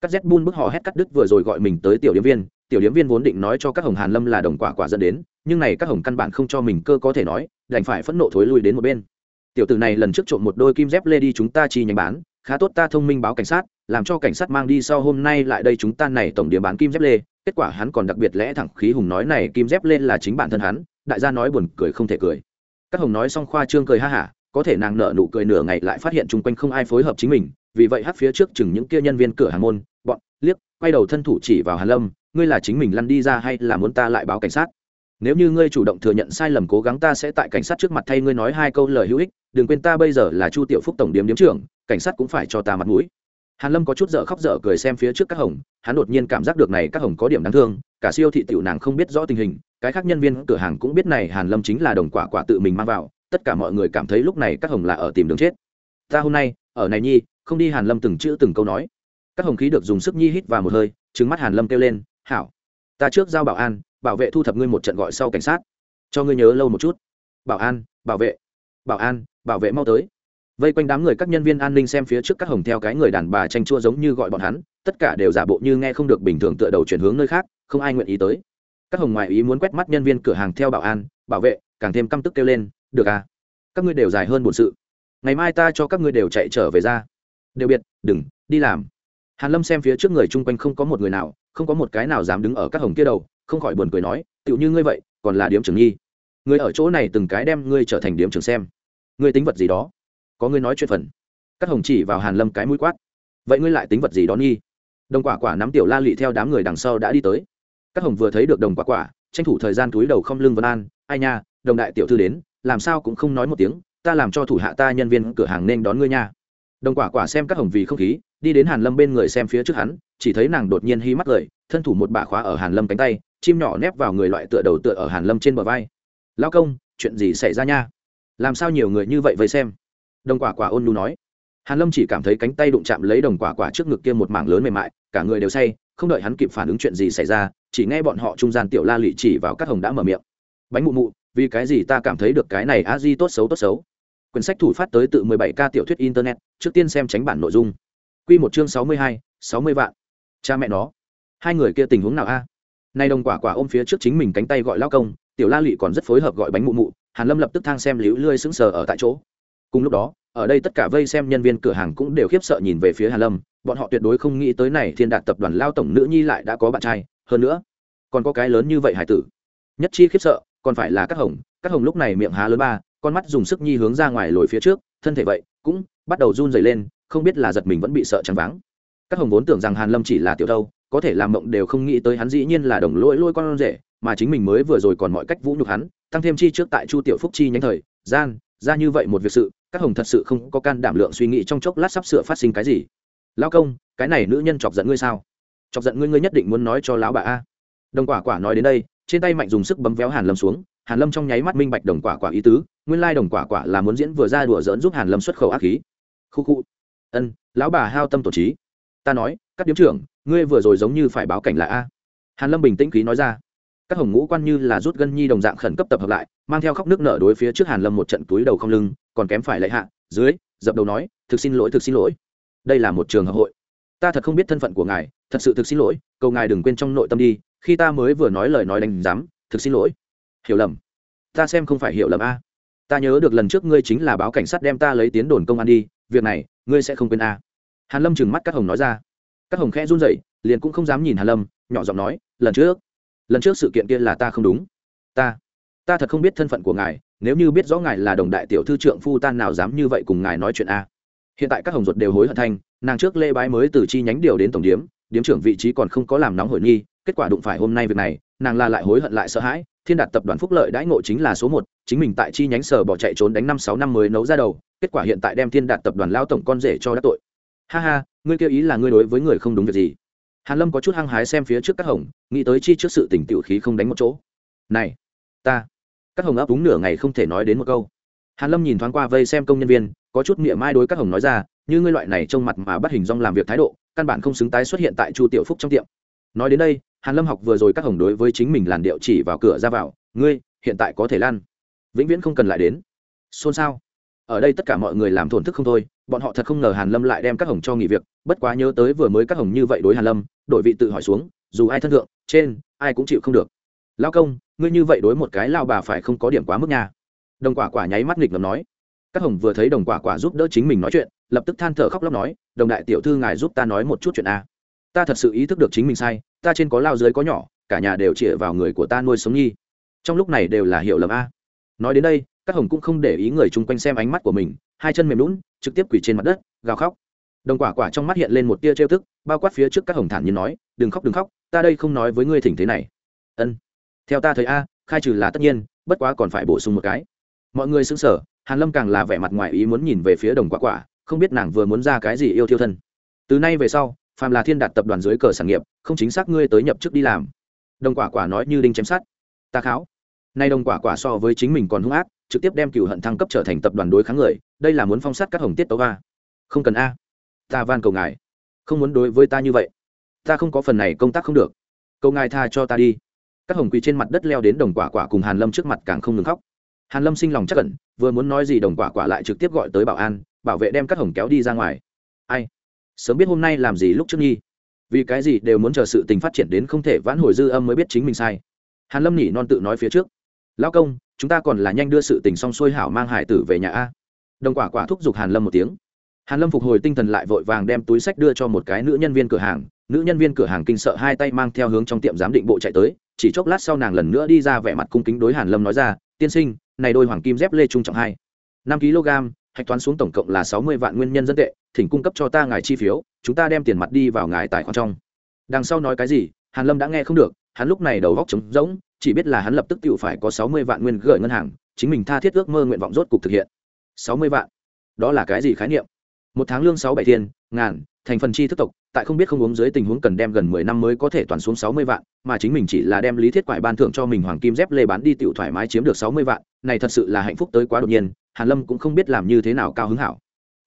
Các z bun bức họ hét cắt đứt vừa rồi gọi mình tới tiểu điếm viên, tiểu điếm viên vốn định nói cho các hồng hàn lâm là đồng quả quả dẫn đến nhưng này các hồng căn bản không cho mình cơ có thể nói, đành phải phẫn nộ thối lui đến một bên. Tiểu tử này lần trước trộm một đôi kim dép lê đi chúng ta chi nhánh bán, khá tốt ta thông minh báo cảnh sát, làm cho cảnh sát mang đi sau hôm nay lại đây chúng ta này tổng điểm bán kim dép lê, kết quả hắn còn đặc biệt lẽ thẳng khí hùng nói này kim dép lên là chính bản thân hắn, đại gia nói buồn cười không thể cười. Các hồng nói xong khoa trương cười ha hả, có thể nàng nợ nụ cười nửa ngày lại phát hiện chung quanh không ai phối hợp chính mình, vì vậy hát phía trước chừng những kia nhân viên cửa hàng môn, bọn liếc, quay đầu thân thủ chỉ vào hàn lâm, ngươi là chính mình lăn đi ra hay là muốn ta lại báo cảnh sát? Nếu như ngươi chủ động thừa nhận sai lầm cố gắng ta sẽ tại cảnh sát trước mặt thay ngươi nói hai câu lời hữu ích, đừng quên ta bây giờ là chu tiểu phúc tổng điếm điếm trưởng, cảnh sát cũng phải cho ta mặt mũi. Hàn lâm có chút dở khóc dở cười xem phía trước các hồng, hắn đột nhiên cảm giác được này các hồng có điểm đáng thương, cả siêu thị tiểu nàng không biết rõ tình hình, cái khác nhân viên cửa hàng cũng biết này hàn lâm chính là đồng quả quả tự mình mang vào, tất cả mọi người cảm thấy lúc này các hồng là ở tìm đường chết. Ta hôm nay, ở này nhi, không đi hàn lâm từng chữ từng câu nói. Các hồng khí được dùng sức nhi hít vào một hơi, trừng mắt hàn lâm kêu lên, hảo, ta trước giao bảo an bảo vệ thu thập ngươi một trận gọi sau cảnh sát. Cho ngươi nhớ lâu một chút. Bảo an, bảo vệ. Bảo an, bảo vệ mau tới. Vây quanh đám người các nhân viên an ninh xem phía trước các hồng theo cái người đàn bà tranh chua giống như gọi bọn hắn, tất cả đều giả bộ như nghe không được bình thường tựa đầu chuyển hướng nơi khác, không ai nguyện ý tới. Các hồng ngoại ý muốn quét mắt nhân viên cửa hàng theo bảo an, bảo vệ, càng thêm căm tức kêu lên, được à? Các ngươi đều dài hơn bổn sự. Ngày mai ta cho các ngươi đều chạy trở về ra. Đều biệt, đừng, đi làm. Hàn lâm xem phía trước người chung quanh không có một người nào không có một cái nào dám đứng ở các hồng kia đầu, không khỏi buồn cười nói tựu như ngươi vậy, còn là điếm trưởng nhi. Người ở chỗ này từng cái đem ngươi trở thành điếm trưởng xem. Ngươi tính vật gì đó? Có ngươi nói chuyện phần. Các hồng chỉ vào hàn lâm cái mũi quát. Vậy ngươi lại tính vật gì đó nghi đồng quả quả nắm tiểu la lị theo đám người đằng sau đã đi tới. Các hồng vừa thấy được đồng quả quả, tranh thủ thời gian túi đầu không lưng vân an, ai nha, đồng đại tiểu thư đến, làm sao cũng không nói một tiếng, ta làm cho thủ hạ ta nhân viên cửa hàng nên đón ngươi nha. Đồng quả quả xem các hồng vì không khí đi đến hàn lâm bên người xem phía trước hắn, chỉ thấy nàng đột nhiên hí mắt cười thân thủ một bả khóa ở hàn lâm cánh tay, chim nhỏ nép vào người loại tựa đầu tựa ở hàn lâm trên bờ vai. Lao công, chuyện gì xảy ra nha? Làm sao nhiều người như vậy vây xem? Đồng quả quả ôn lu nói. Hàn lâm chỉ cảm thấy cánh tay đụng chạm lấy đồng quả quả trước ngực kia một mảng lớn mềm mại, cả người đều say, không đợi hắn kịp phản ứng chuyện gì xảy ra, chỉ nghe bọn họ trung gian tiểu la lị chỉ vào các hồng đã mở miệng. Bánh mụ mụ, vì cái gì ta cảm thấy được cái này a di tốt xấu tốt xấu? Quyển sách thủ phát tới tự 17 ca tiểu thuyết internet, trước tiên xem tránh bản nội dung quy một chương 62, 60 vạn. Cha mẹ nó. Hai người kia tình huống nào a? Nay đồng quả quả ôm phía trước chính mình cánh tay gọi lao công tiểu la Lệ còn rất phối hợp gọi bánh mụ mụ hàn lâm lập tức thang xem liễu lươi sững sờ ở tại chỗ. Cùng lúc đó ở đây tất cả vây xem nhân viên cửa hàng cũng đều khiếp sợ nhìn về phía hàn lâm bọn họ tuyệt đối không nghĩ tới này thiên đạt tập đoàn lao tổng nữ nhi lại đã có bạn trai hơn nữa còn có cái lớn như vậy hải tử. Nhất chi khiếp sợ còn phải là các hồng các hồng lúc này miệng há lớn ba con mắt dùng sức nhi hướng ra ngoài lồi phía trước thân thể vậy cũng bắt đầu run rẩy lên không biết là giật mình vẫn bị sợ trắng váng. Các hồng vốn tưởng rằng hàn lâm chỉ là tiểu đâu có thể làm mộng đều không nghĩ tới hắn dĩ nhiên là đồng lỗi lôi con rể, mà chính mình mới vừa rồi còn mọi cách vũ nhục hắn, tăng thêm chi trước tại chu tiểu phúc chi nhánh thời, gian, ra như vậy một việc sự, các hồng thật sự không có can đảm lượng suy nghĩ trong chốc lát sắp sửa phát sinh cái gì. Lao công, cái này nữ nhân chọc giận ngươi sao? Chọc giận ngươi ngươi nhất định muốn nói cho lão bà a. Đồng quả quả nói đến đây, trên tay mạnh dùng sức bấm véo hàn lâm xuống, hàn lâm trong nháy mắt minh bạch đồng quả quả ý tứ, nguyên lai đồng quả quả là muốn diễn vừa ra đùa dỡn giúp hàn lâm xuất khẩu ác khí. Khu khu ân, lão bà hao tâm tổ trí. Ta nói, các điếm trưởng, ngươi vừa rồi giống như phải báo cảnh là a. Hàn lâm bình tĩnh khí nói ra. Các hồng ngũ quan như là rút gân nhi đồng dạng khẩn cấp tập hợp lại, mang theo khóc nước nở đối phía trước hàn lâm một trận túi đầu không lưng, còn kém phải lệ hạ, dưới, dập đầu nói, thực xin lỗi, thực xin lỗi. Đây là một trường hợp hội. Ta thật không biết thân phận của ngài, thật sự thực xin lỗi, cầu ngài đừng quên trong nội tâm đi, khi ta mới vừa nói lời nói đánh giám, thực xin lỗi. Hiểu lầm. Ta xem không phải hiểu lầm a. Ta nhớ được lần trước ngươi chính là báo cảnh sát đem ta lấy tiến đồn công an đi việc này, ngươi sẽ không quên a. Hàn lâm trừng mắt các hồng nói ra. Các hồng khẽ run rẩy, liền cũng không dám nhìn hàn lâm, nhỏ giọng nói, lần trước lần trước sự kiện kia là ta không đúng. Ta ta thật không biết thân phận của ngài, nếu như biết rõ ngài là đồng đại tiểu thư trưởng phu tan nào dám như vậy cùng ngài nói chuyện a. Hiện tại các hồng ruột đều hối hận thanh nàng trước lê bái mới từ chi nhánh điều đến tổng điếm điếm trưởng vị trí còn không có làm nóng hổi nghi, kết quả đụng phải hôm nay việc này, nàng la lại hối hận lại sợ hãi, thiên đạt tập đoàn phúc lợi đãi ngộ chính là số một chính mình tại chi nhánh sở bỏ chạy trốn đánh năm sáu năm mới nấu ra đầu, kết quả hiện tại đem thiên đạt tập đoàn lao tổng con rể cho đã tội. Ha ha, ngươi kêu ý là ngươi đối với người không đúng việc gì. Hàn lâm có chút hăng hái xem phía trước các hồng, nghĩ tới chi trước sự tỉnh tiểu khí không đánh một chỗ. Này, ta, các hồng ấp úng nửa ngày không thể nói đến một câu. Hàn lâm nhìn thoáng qua vây xem công nhân viên, có chút miệng mai đối các hồng nói ra, như ngươi loại này trông mặt mà bắt hình dong làm việc thái độ, căn bản không xứng tái xuất hiện tại chu tiểu phúc trong tiệm. Nói đến đây, hàn lâm học vừa rồi các hồng đối với chính mình làn điệu chỉ vào cửa ra vào, ngươi, hiện tại có thể lan vĩnh viễn không cần lại đến. Xôn xao. Ở đây tất cả mọi người làm thổn thức không thôi, bọn họ thật không ngờ hàn lâm lại đem các hồng cho nghỉ việc, bất quá nhớ tới vừa mới các hồng như vậy đối hàn lâm, đổi vị tự hỏi xuống, dù ai thân thượng, trên, ai cũng chịu không được. Lao công, ngươi như vậy đối một cái lao bà phải không có điểm quá mức nha. Đồng quả quả nháy mắt nghịch ngầm nói. Các hồng vừa thấy đồng quả quả giúp đỡ chính mình nói chuyện, lập tức than thở khóc lóc nói, đồng đại tiểu thư ngài giúp ta nói một chút chuyện a. Ta thật sự ý thức được chính mình sai, ta trên có lao dưới có nhỏ, cả nhà đều chĩa vào người của ta nuôi sống nhi. Trong lúc này đều là hiểu lầm a nói đến đây, các hồng cũng không để ý người chung quanh xem ánh mắt của mình, hai chân mềm lún, trực tiếp quỳ trên mặt đất, gào khóc. Đồng quả quả trong mắt hiện lên một tia trêu thức bao quát phía trước các hồng thản nhiên nói, đừng khóc đừng khóc, ta đây không nói với ngươi thỉnh thế này. Ân, theo ta thấy a, khai trừ là tất nhiên, bất quá còn phải bổ sung một cái. Mọi người xứng sở hàn lâm càng là vẻ mặt ngoài ý muốn nhìn về phía đồng quả quả, không biết nàng vừa muốn ra cái gì yêu thiêu thân. Từ nay về sau, phàm là thiên đạt tập đoàn dưới cờ sản nghiệp, không chính xác ngươi tới nhập chức đi làm. Đồng quả quả nói như đinh chém sát ta kháo nay đồng quả quả so với chính mình còn hung ác, trực tiếp đem cựu hận thăng cấp trở thành tập đoàn đối kháng người, đây là muốn phong sát các hồng tiết tấu va không cần a. Ta van cầu ngài. Không muốn đối với ta như vậy. Ta không có phần này công tác không được. Cầu ngài tha cho ta đi. Các hồng quỳ trên mặt đất leo đến đồng quả quả cùng hàn lâm trước mặt càng không ngừng khóc. Hàn lâm sinh lòng chắc cẩn vừa muốn nói gì đồng quả quả lại trực tiếp gọi tới bảo an, bảo vệ đem các hồng kéo đi ra ngoài. Ai? Sớm biết hôm nay làm gì lúc trước nhi vì cái gì đều muốn chờ sự tình phát triển đến không thể vãn hồi dư âm mới biết chính mình sai. Hàn lâm nhỉ non tự nói phía trước lão công, chúng ta còn là nhanh đưa sự tình xong xuôi hảo mang hải tử về nhà a. Đồng quả quả thúc giục hàn lâm một tiếng. Hàn lâm phục hồi tinh thần lại vội vàng đem túi sách đưa cho một cái nữ nhân viên cửa hàng. Nữ nhân viên cửa hàng kinh sợ hai tay mang theo hướng trong tiệm giám định bộ chạy tới. Chỉ chốc lát sau nàng lần nữa đi ra vẻ mặt cung kính đối hàn lâm nói ra, tiên sinh, này đôi hoàng kim dép lê trung trọng hai. Năm kg, hạch toán xuống tổng cộng là sáu mươi vạn nguyên nhân dân tệ, thỉnh cung cấp cho ta ngài chi phiếu, chúng ta đem tiền mặt đi vào ngài tài khoản trong. Đằng sau nói cái gì, hàn lâm đã nghe không được, hắn lúc này đầu góc trống rỗng chỉ biết là hắn lập tức tự phải có sáu mươi vạn nguyên gửi ngân hàng, chính mình tha thiết ước mơ nguyện vọng rốt cục thực hiện. Sáu mươi vạn? Đó là cái gì khái niệm? Một tháng lương sáu bảy thiên ngàn, thành phần chi thức tộc, tại không biết không uống dưới tình huống cần đem gần mười năm mới có thể toàn xuống sáu mươi vạn, mà chính mình chỉ là đem lý thiết quải ban thưởng cho mình hoàng kim dép lê bán đi tiểu thoải mái chiếm được sáu mươi vạn, này thật sự là hạnh phúc tới quá đột nhiên, hàn lâm cũng không biết làm như thế nào cao hứng hảo.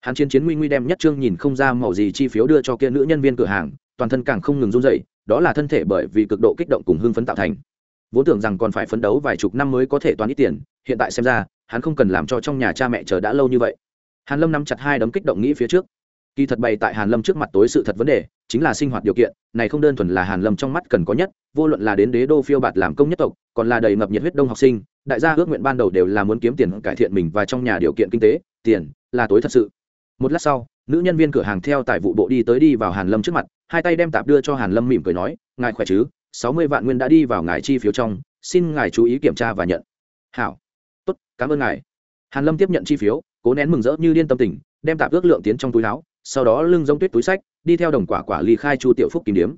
Hắn chiến chiến nguy nguy đem nhất trương nhìn không ra màu gì chi phiếu đưa cho kia nữ nhân viên cửa hàng, toàn thân càng không ngừng run rẩy, đó là thân thể bởi vì cực độ kích động cùng hưng phấn tạo thành vốn tưởng rằng còn phải phấn đấu vài chục năm mới có thể toán ít tiền, hiện tại xem ra, hắn không cần làm cho trong nhà cha mẹ chờ đã lâu như vậy. Hàn lâm nắm chặt hai đấm kích động nghĩ phía trước. Kỳ thật bày tại hàn lâm trước mặt tối sự thật vấn đề, chính là sinh hoạt điều kiện, này không đơn thuần là hàn lâm trong mắt cần có nhất, vô luận là đến đế đô phiêu bạt làm công nhất tộc, còn là đầy ngập nhiệt huyết đông học sinh, đại gia ước nguyện ban đầu đều là muốn kiếm tiền cải thiện mình và trong nhà điều kiện kinh tế, tiền, là tối thật sự. Một lát sau, nữ nhân viên cửa hàng theo tại vụ bộ đi tới đi vào hàn lâm trước mặt, hai tay đem tạp đưa cho hàn lâm mỉm cười nói, ngài khỏe chứ? Sáu mươi vạn nguyên đã đi vào ngài chi phiếu trong, xin ngài chú ý kiểm tra và nhận. Hảo. Tốt, cảm ơn ngài. Hàn lâm tiếp nhận chi phiếu, cố nén mừng rỡ như điên tâm tình, đem tạp ước lượng tiến trong túi áo, sau đó lưng giống tuyết túi sách, đi theo đồng quả quả ly khai chu tiểu phúc kim điếm.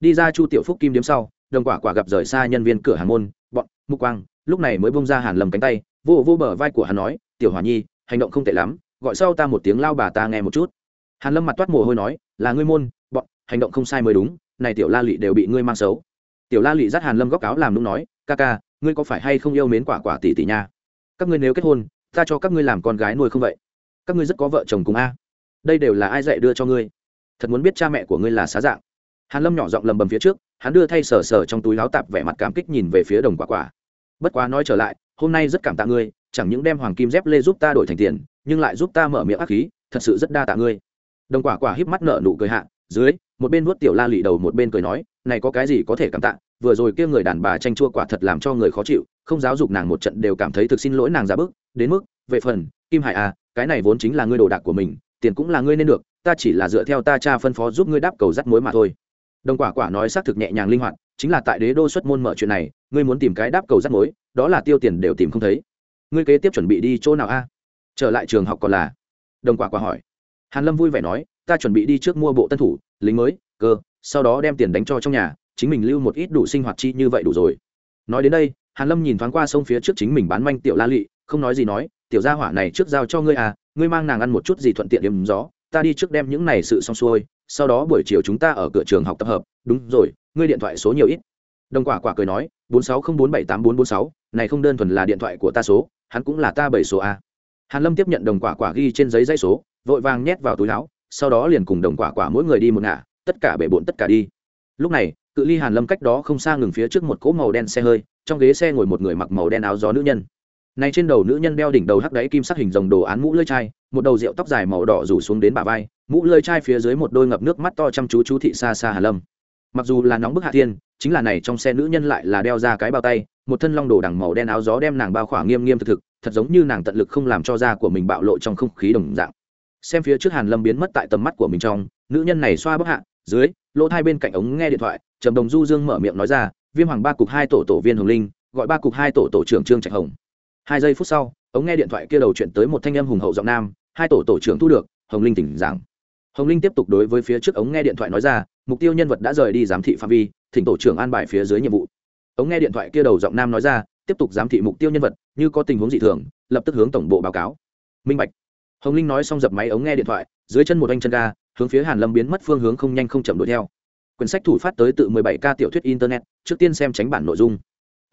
Đi ra chu tiểu phúc kim điếm sau, đồng quả quả gặp rời xa nhân viên cửa hàng môn, bọn, mục quang, lúc này mới bông ra hàn lầm cánh tay, vô vô bờ vai của hắn nói, tiểu hòa nhi, hành động không tệ lắm, gọi sau ta một tiếng lao bà ta nghe một chút. Hàn lâm mặt toát mồ hôi nói, là ngươi môn, bọn, hành động không sai mới đúng, này tiểu la lị đều bị ngươi mang xấu tiểu la lị dắt hàn lâm góc áo làm nung nói, ca ca, ngươi có phải hay không yêu mến quả quả tỷ tỷ nha? Các ngươi nếu kết hôn, ta cho các ngươi làm con gái nuôi không vậy? Các ngươi rất có vợ chồng cùng a. Đây đều là ai dạy đưa cho ngươi? Thật muốn biết cha mẹ của ngươi là xá dạng. Hàn lâm nhỏ giọng lầm bầm phía trước, hắn đưa thay sờ sờ trong túi láo tạp vẻ mặt cảm kích nhìn về phía đồng quả quả. Bất quá nói trở lại, hôm nay rất cảm tạ ngươi, chẳng những đem hoàng kim dép lê giúp ta đổi thành tiền, nhưng lại giúp ta mở miệng ác khí, thật sự rất đa tạ ngươi. Đồng quả quả híp mắt nở nụ cười hạ dưới, một bên vuốt tiểu la lị đầu một bên cười nói, này có cái gì có thể cảm tạ? Vừa rồi kia người đàn bà tranh chua quả thật làm cho người khó chịu, không giáo dục nàng một trận đều cảm thấy thực xin lỗi nàng ra bức. Đến mức, về phần, kim hải à cái này vốn chính là ngươi đồ đạc của mình, tiền cũng là ngươi nên được, ta chỉ là dựa theo ta cha phân phó giúp ngươi đáp cầu dắt mối mà thôi. Đồng quả quả nói xác thực nhẹ nhàng linh hoạt, chính là tại đế đô xuất môn mở chuyện này, ngươi muốn tìm cái đáp cầu dắt mối đó là tiêu tiền đều tìm không thấy. Ngươi kế tiếp chuẩn bị đi chỗ nào a? Trở lại trường học còn là? Đồng quả quả hỏi. Hàn lâm vui vẻ nói ta chuẩn bị đi trước mua bộ tân thủ, lính mới, cơ, sau đó đem tiền đánh cho trong nhà, chính mình lưu một ít đủ sinh hoạt chi như vậy đủ rồi. Nói đến đây, hàn lâm nhìn thoáng qua sông phía trước chính mình bán manh tiểu la lị, không nói gì nói, tiểu gia hỏa này trước giao cho ngươi à ngươi mang nàng ăn một chút gì thuận tiện điểm gió, ta đi trước đem những này sự xong xuôi, sau đó buổi chiều chúng ta ở cửa trường học tập hợp. Đúng rồi, ngươi điện thoại số nhiều ít. Đồng quả quả cười nói, bốn sáu không bốn bảy tám bốn bốn sáu, này không đơn thuần là điện thoại của ta số, hắn cũng là ta bảy số a hàn lâm tiếp nhận đồng quả quả ghi trên giấy dây số, vội vàng nhét vào túi áo sau đó liền cùng đồng quả quả mỗi người đi một ngả, tất cả bể bộn tất cả đi. Lúc này, cự ly hàn lâm cách đó không xa ngừng phía trước một cỗ màu đen xe hơi, trong ghế xe ngồi một người mặc màu đen áo gió nữ nhân. Này trên đầu nữ nhân đeo đỉnh đầu hắc đáy kim sắc hình rồng đồ án mũ lưỡi chai, một đầu rượu tóc dài màu đỏ rủ xuống đến bả vai, mũ lưỡi chai phía dưới một đôi ngập nước mắt to chăm chú chú thị xa xa hàn lâm. Mặc dù là nóng bức hạ thiên, chính là này trong xe nữ nhân lại là đeo ra cái bao tay, một thân long đồ đằng màu đen áo gió đem nàng bao khỏa nghiêm nghiêm thực thực, thật giống như nàng tận lực không làm cho da của mình bạo lộ trong không khí đồng dạng xem phía trước hàn lâm biến mất tại tầm mắt của mình trong, nữ nhân này xoa bức hạ, dưới, lỗ thai bên cạnh ống nghe điện thoại, trầm đồng du dương mở miệng nói ra, viêm hoàng ba cục hai tổ tổ viên hồng linh, gọi ba cục hai tổ tổ trưởng trương trạch hồng. Hai giây phút sau, ống nghe điện thoại kia đầu chuyện tới một thanh âm hùng hậu giọng nam, hai tổ tổ trưởng thu được, hồng linh tỉnh giảng. Hồng linh tiếp tục đối với phía trước ống nghe điện thoại nói ra, mục tiêu nhân vật đã rời đi giám thị phạm vi, thỉnh tổ trưởng an bài phía dưới nhiệm vụ. Ống nghe điện thoại kia đầu giọng nam nói ra, tiếp tục giám thị mục tiêu nhân vật, như có tình huống dị thường, lập tức hướng tổng bộ báo cáo. Minh bạch hồng linh nói xong dập máy ống nghe điện thoại dưới chân một anh chân ga hướng phía hàn lâm biến mất phương hướng không nhanh không chậm đuổi theo. Quyển sách thủ phát tới tự 17 k tiểu thuyết internet trước tiên xem tránh bản nội dung.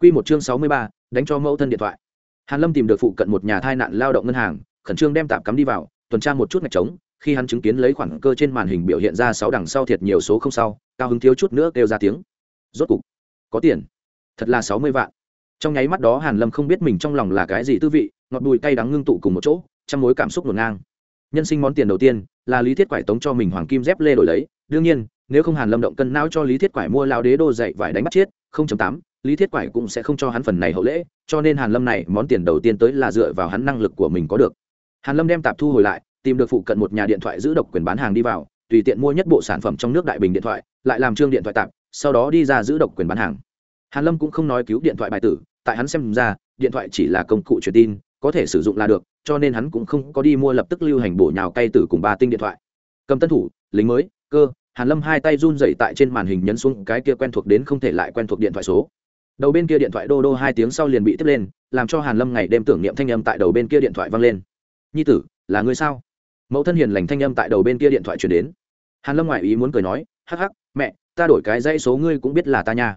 Quy một chương 63, đánh cho mẫu thân điện thoại. Hàn lâm tìm được phụ cận một nhà thai nạn lao động ngân hàng khẩn trương đem tạm cắm đi vào tuần tra một chút ngạch trống khi hắn chứng kiến lấy khoản cơ trên màn hình biểu hiện ra sáu đằng sau thiệt nhiều số không sau cao hứng thiếu chút nữa kêu ra tiếng. Rốt cục có tiền. Thật là sáu mươi vạn. Trong nháy mắt đó hàn lâm không biết mình trong lòng là cái gì tư vị ngọt bùi cay đắng ngưng tụ cùng một chỗ trăm mối cảm xúc ngổn ngang. Nhân sinh món tiền đầu tiên là lý thiết quải tống cho mình hoàng kim dép lê đổi lấy. Đương nhiên nếu không hàn lâm động cân não cho lý thiết quải mua lao đế đô dạy vải đánh bắt chết 0.8, lý thiết quải cũng sẽ không cho hắn phần này hậu lễ cho nên hàn lâm này món tiền đầu tiên tới là dựa vào hắn năng lực của mình có được. Hàn lâm đem tạp thu hồi lại tìm được phụ cận một nhà điện thoại giữ độc quyền bán hàng đi vào tùy tiện mua nhất bộ sản phẩm trong nước đại bình điện thoại lại làm trương điện thoại tạp sau đó đi ra giữ độc quyền bán hàng. Hàn lâm cũng không nói cứu điện thoại bài tử tại hắn xem ra điện thoại chỉ là công cụ truyền tin có thể sử dụng là được, cho nên hắn cũng không có đi mua lập tức lưu hành bổ nhào cay tử cùng ba tinh điện thoại. Cầm tân thủ, lính mới, cơ, hàn lâm hai tay run dậy tại trên màn hình nhấn xuống cái kia quen thuộc đến không thể lại quen thuộc điện thoại số. Đầu bên kia điện thoại đô đô hai tiếng sau liền bị tiếp lên, làm cho hàn lâm ngày đêm tưởng niệm thanh âm tại đầu bên kia điện thoại vang lên. Nhi tử, là người sao? Mẫu thân hiền lành thanh âm tại đầu bên kia điện thoại truyền đến. Hàn lâm ngoại ý muốn cười nói, hắc hắc, mẹ, ta đổi cái dãy số ngươi cũng biết là ta nha.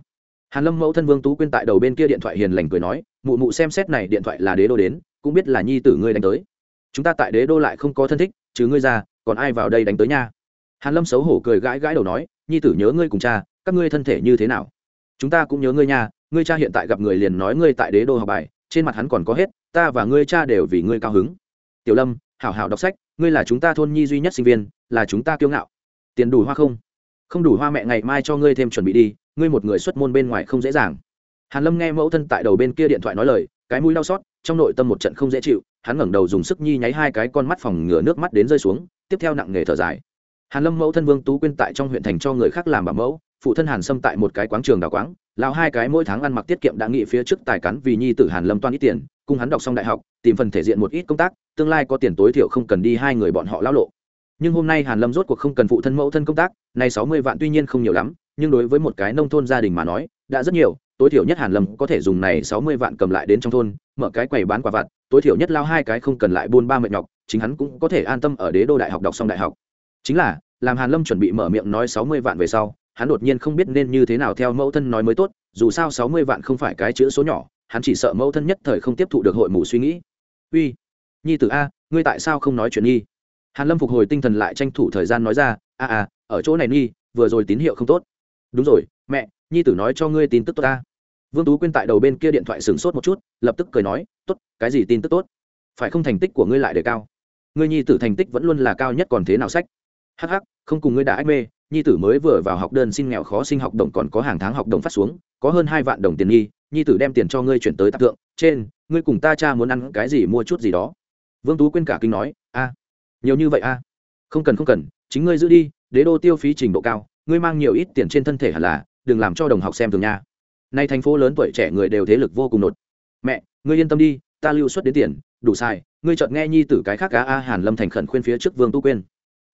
Hàn lâm mẫu thân vương tú quyên tại đầu bên kia điện thoại hiền lành cười nói, mụ mụ xem xét này điện thoại là đế đô đến cũng biết là nhi tử ngươi đánh tới. Chúng ta tại đế đô lại không có thân thích chứ ngươi ra, còn ai vào đây đánh tới nha? Hàn lâm xấu hổ cười gãi gãi đầu nói, nhi tử nhớ ngươi cùng cha, các ngươi thân thể như thế nào? Chúng ta cũng nhớ ngươi nha, ngươi cha hiện tại gặp người liền nói ngươi tại đế đô học bài, trên mặt hắn còn có hết, ta và ngươi cha đều vì ngươi cao hứng. Tiểu lâm, hảo hảo đọc sách, ngươi là chúng ta thôn nhi duy nhất sinh viên, là chúng ta kiêu ngạo. Tiền đủ hoa không? Không đủ hoa mẹ ngày mai cho ngươi thêm chuẩn bị đi, ngươi một người xuất môn bên ngoài không dễ dàng. Hàn lâm nghe mẫu thân tại đầu bên kia điện thoại nói lời, cái mũi đau xót trong nội tâm một trận không dễ chịu, hắn ngẩng đầu dùng sức nhi nháy hai cái con mắt phòng ngừa nước mắt đến rơi xuống, tiếp theo nặng nghề thở dài. Hàn lâm mẫu thân vương tú quyên tại trong huyện thành cho người khác làm bảo mẫu, phụ thân hàn sâm tại một cái quán trường đào quáng, lão hai cái mỗi tháng ăn mặc tiết kiệm đã nghị phía trước tài cắn vì nhi tử hàn lâm toan ít tiền, cùng hắn đọc xong đại học, tìm phần thể diện một ít công tác, tương lai có tiền tối thiểu không cần đi hai người bọn họ lão lộ. Nhưng hôm nay hàn lâm rốt cuộc không cần phụ thân mẫu thân công tác này sáu mươi vạn tuy nhiên không nhiều lắm, nhưng đối với một cái nông thôn gia đình mà nói, đã rất nhiều, tối thiểu nhất hàn lâm có thể dùng này sáu mươi vạn cầm lại đến trong thôn mở cái quầy bán quả vặt, tối thiểu nhất lao hai cái không cần lại buôn ba mệt nhọc, chính hắn cũng có thể an tâm ở đế đô đại học đọc xong đại học. Chính là, làm hàn lâm chuẩn bị mở miệng nói sáu mươi vạn về sau, hắn đột nhiên không biết nên như thế nào theo mẫu thân nói mới tốt, dù sao sáu mươi vạn không phải cái chữ số nhỏ, hắn chỉ sợ mẫu thân nhất thời không tiếp thụ được hội mù suy nghĩ. Uy, nhi tử a, ngươi tại sao không nói chuyện nhi? Hàn lâm phục hồi tinh thần lại tranh thủ thời gian nói ra, a a, ở chỗ này nhi, vừa rồi tín hiệu không tốt. Đúng rồi, mẹ, nhi tử nói cho ngươi tin tức tốt ta vương tú quyên tại đầu bên kia điện thoại sửng sốt một chút lập tức cười nói tốt cái gì tin tức tốt? Phải không thành tích của ngươi lại để cao? Ngươi nhi tử thành tích vẫn luôn là cao nhất còn thế nào sách? Hh không cùng ngươi đã ách mê nhi tử mới vừa vào học đơn xin nghèo khó sinh học đồng còn có hàng tháng học đồng phát xuống có hơn hai vạn đồng tiền nghi, nhi tử đem tiền cho ngươi chuyển tới tạc tượng trên ngươi cùng ta cha muốn ăn cái gì mua chút gì đó. Vương tú quên cả kinh nói a nhiều như vậy a? Không cần không cần chính ngươi giữ đi đế đô tiêu phí trình độ cao ngươi mang nhiều ít tiền trên thân thể hẳn là đừng làm cho đồng học xem thường nha nay thành phố lớn tuổi trẻ người đều thế lực vô cùng nột. Mẹ, ngươi yên tâm đi, ta lưu xuất đến tiền, đủ sai ngươi chợt nghe nhi tử cái khác cá a hàn lâm thành khẩn khuyên phía trước vương tú quyên.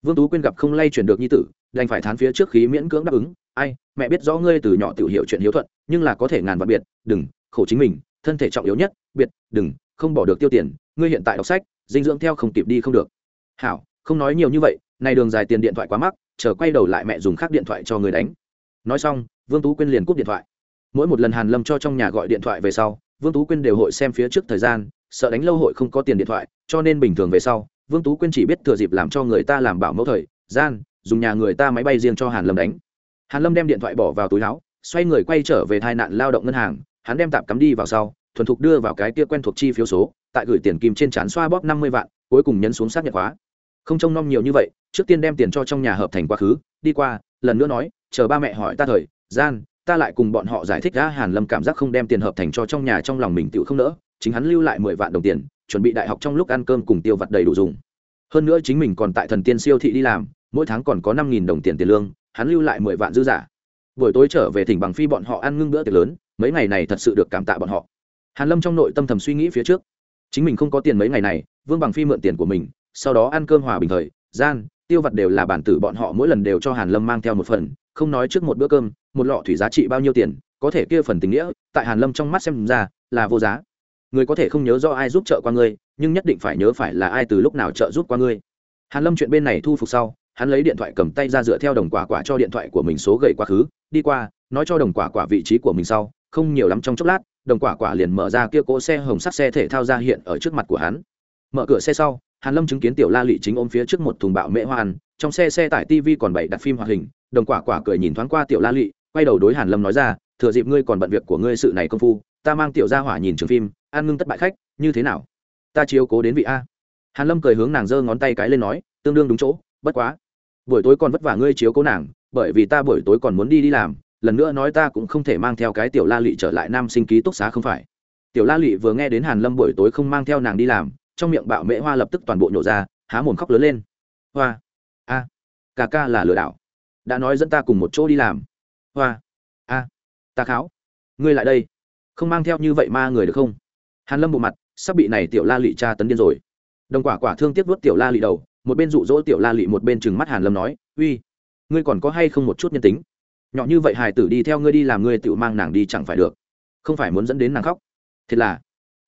Vương tú quyên gặp không lay chuyển được nhi tử, đành phải thán phía trước khí miễn cưỡng đáp ứng, ai, mẹ biết rõ ngươi từ nhỏ tiểu hiểu chuyện hiếu thuận, nhưng là có thể ngàn vạn biệt, đừng, khổ chính mình, thân thể trọng yếu nhất, biệt, đừng, không bỏ được tiêu tiền, ngươi hiện tại đọc sách, dinh dưỡng theo không kịp đi không được. Hảo, không nói nhiều như vậy này đường dài tiền điện thoại quá mắc, chờ quay đầu lại mẹ dùng khác điện thoại cho người đánh. Nói xong, vương tú quyên liền cúp điện thoại mỗi một lần hàn lâm cho trong nhà gọi điện thoại về sau, vương tú quyên đều hội xem phía trước thời gian, sợ đánh lâu hội không có tiền điện thoại, cho nên bình thường về sau, vương tú quyên chỉ biết thừa dịp làm cho người ta làm bảo mẫu thời, gian, dùng nhà người ta máy bay riêng cho hàn lâm đánh. Hàn lâm đem điện thoại bỏ vào túi áo, xoay người quay trở về tai nạn lao động ngân hàng, hắn đem tạm cắm đi vào sau, thuần thục đưa vào cái kia quen thuộc chi phiếu số, tại gửi tiền kim trên chán xoa bóp năm mươi vạn, cuối cùng nhấn xuống xác nhận khóa. Không trông nom nhiều như vậy, trước tiên đem tiền cho trong nhà hợp thành quá khứ, đi qua, lần nữa nói, chờ ba mẹ hỏi ta thời, gian ta lại cùng bọn họ giải thích ra hàn lâm cảm giác không đem tiền hợp thành cho trong nhà trong lòng mình tự không nỡ, chính hắn lưu lại mười vạn đồng tiền, chuẩn bị đại học trong lúc ăn cơm cùng tiêu vặt đầy đủ dùng. Hơn nữa chính mình còn tại thần tiên siêu thị đi làm, mỗi tháng còn có năm nghìn đồng tiền tiền lương, hắn lưu lại mười vạn dư giả. Buổi tối trở về thỉnh bằng phi bọn họ ăn ngưng bữa tiệc lớn, mấy ngày này thật sự được cảm tạ bọn họ. Hàn lâm trong nội tâm thầm suy nghĩ phía trước. Chính mình không có tiền mấy ngày này, vương bằng phi mượn tiền của mình, sau đó ăn cơm hòa bình thời, gian, tiêu vặt đều là bản tử bọn họ mỗi lần đều cho hàn lâm mang theo một phần, không nói trước một bữa cơm một lọ thủy giá trị bao nhiêu tiền, có thể kia phần tình nghĩa, tại hàn lâm trong mắt xem ra, là vô giá. Người có thể không nhớ do ai giúp trợ qua ngươi, nhưng nhất định phải nhớ phải là ai từ lúc nào trợ giúp qua ngươi. Hàn lâm chuyện bên này thu phục sau, hắn lấy điện thoại cầm tay ra dựa theo đồng quả quả cho điện thoại của mình số gầy quá khứ, đi qua, nói cho đồng quả quả vị trí của mình sau, không nhiều lắm trong chốc lát, đồng quả quả liền mở ra kia cỗ xe hồng sắt xe thể thao ra hiện ở trước mặt của hắn. Mở cửa xe sau, hàn lâm chứng kiến tiểu la lị chính ôm phía trước một thùng bạo mễ hoa ăn, trong xe xe tải tv còn bảy đặt phim hoạt hình, đồng quả quả cười nhìn thoáng qua tiểu la lị quay đầu đối hàn lâm nói ra, thừa dịp ngươi còn bận việc của ngươi sự này công phu, ta mang tiểu gia hỏa nhìn trường phim an ngưng tất bại khách, như thế nào? Ta chiếu cố đến vị a. Hàn lâm cười hướng nàng giơ ngón tay cái lên nói, tương đương đúng chỗ, bất quá, buổi tối còn vất vả ngươi chiếu cố nàng, bởi vì ta buổi tối còn muốn đi đi làm, lần nữa nói ta cũng không thể mang theo cái tiểu la lị trở lại nam sinh ký túc xá không phải. Tiểu la lị vừa nghe đến hàn lâm buổi tối không mang theo nàng đi làm, trong miệng bạo mễ hoa lập tức toàn bộ nhổ ra, há mồm khóc lớn lên. Hoa, a, ca ca là lừa đảo. Đã nói dẫn ta cùng một chỗ đi làm hoa. A, ta kháo. Ngươi lại đây. Không mang theo như vậy ma người được không? Hàn lâm bộ mặt, sắp bị này tiểu la lị tra tấn điên rồi. Đồng quả quả thương tiếc vuốt tiểu la lị đầu, một bên dụ dỗ tiểu la lị một bên chừng mắt hàn lâm nói, uy, ngươi còn có hay không một chút nhân tính? Nhỏ như vậy hài tử đi theo ngươi đi làm ngươi tự mang nàng đi chẳng phải được. Không phải muốn dẫn đến nàng khóc. Thiệt là,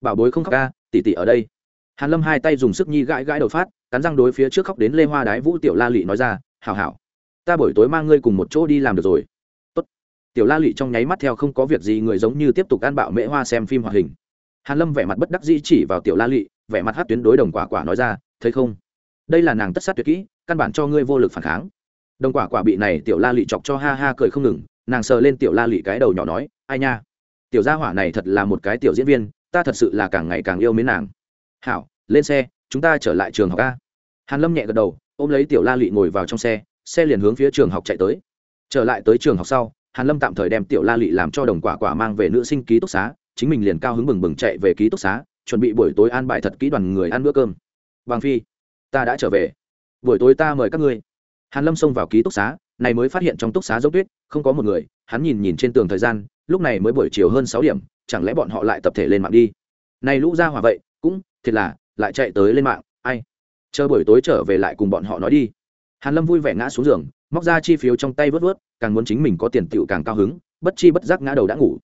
bảo bối không khóc ca tỷ tỷ ở đây. Hàn lâm hai tay dùng sức nhi gãi gãi đầu phát, cắn răng đối phía trước khóc đến lê hoa đái vũ tiểu la lị nói ra, hảo hảo, ta buổi tối mang ngươi cùng một chỗ đi làm được rồi tiểu la lị trong nháy mắt theo không có việc gì, người giống như tiếp tục ăn bạo mễ hoa xem phim hoạt hình. Hàn lâm vẻ mặt bất đắc dĩ chỉ vào tiểu la lị, vẻ mặt hát tuyến đối đồng quả quả nói ra, thấy không? Đây là nàng tất sát tuyệt kỹ, căn bản cho ngươi vô lực phản kháng. Đồng quả quả bị này tiểu la lị chọc cho ha ha cười không ngừng, nàng sờ lên tiểu la lị cái đầu nhỏ nói, ai nha, tiểu gia hỏa này thật là một cái tiểu diễn viên, ta thật sự là càng ngày càng yêu mến nàng. Hảo, lên xe, chúng ta trở lại trường học a. Hàn lâm nhẹ gật đầu, ôm lấy tiểu la lị ngồi vào trong xe xe liền hướng phía trường học chạy tới. Trở lại tới trường học sau hàn lâm tạm thời đem tiểu la lị làm cho đồng quả quả mang về nữ sinh ký túc xá, chính mình liền cao hứng bừng bừng chạy về ký túc xá, chuẩn bị buổi tối an bài thật kỹ đoàn người ăn bữa cơm. Bằng phi, ta đã trở về. Buổi tối ta mời các ngươi. Hàn lâm xông vào ký túc xá, này mới phát hiện trong túc xá dốc tuyết, không có một người, hắn nhìn nhìn trên tường thời gian, lúc này mới buổi chiều hơn sáu điểm, chẳng lẽ bọn họ lại tập thể lên mạng đi? Này lũ ra hỏa vậy, cũng, thiệt là, lại chạy tới lên mạng, ai? Chờ buổi tối trở về lại cùng bọn họ nói đi hàn lâm vui vẻ ngã xuống giường, móc ra chi phiếu trong tay vớt vớt, càng muốn chính mình có tiền tựu càng cao hứng, bất chi bất giác ngã đầu đã ngủ.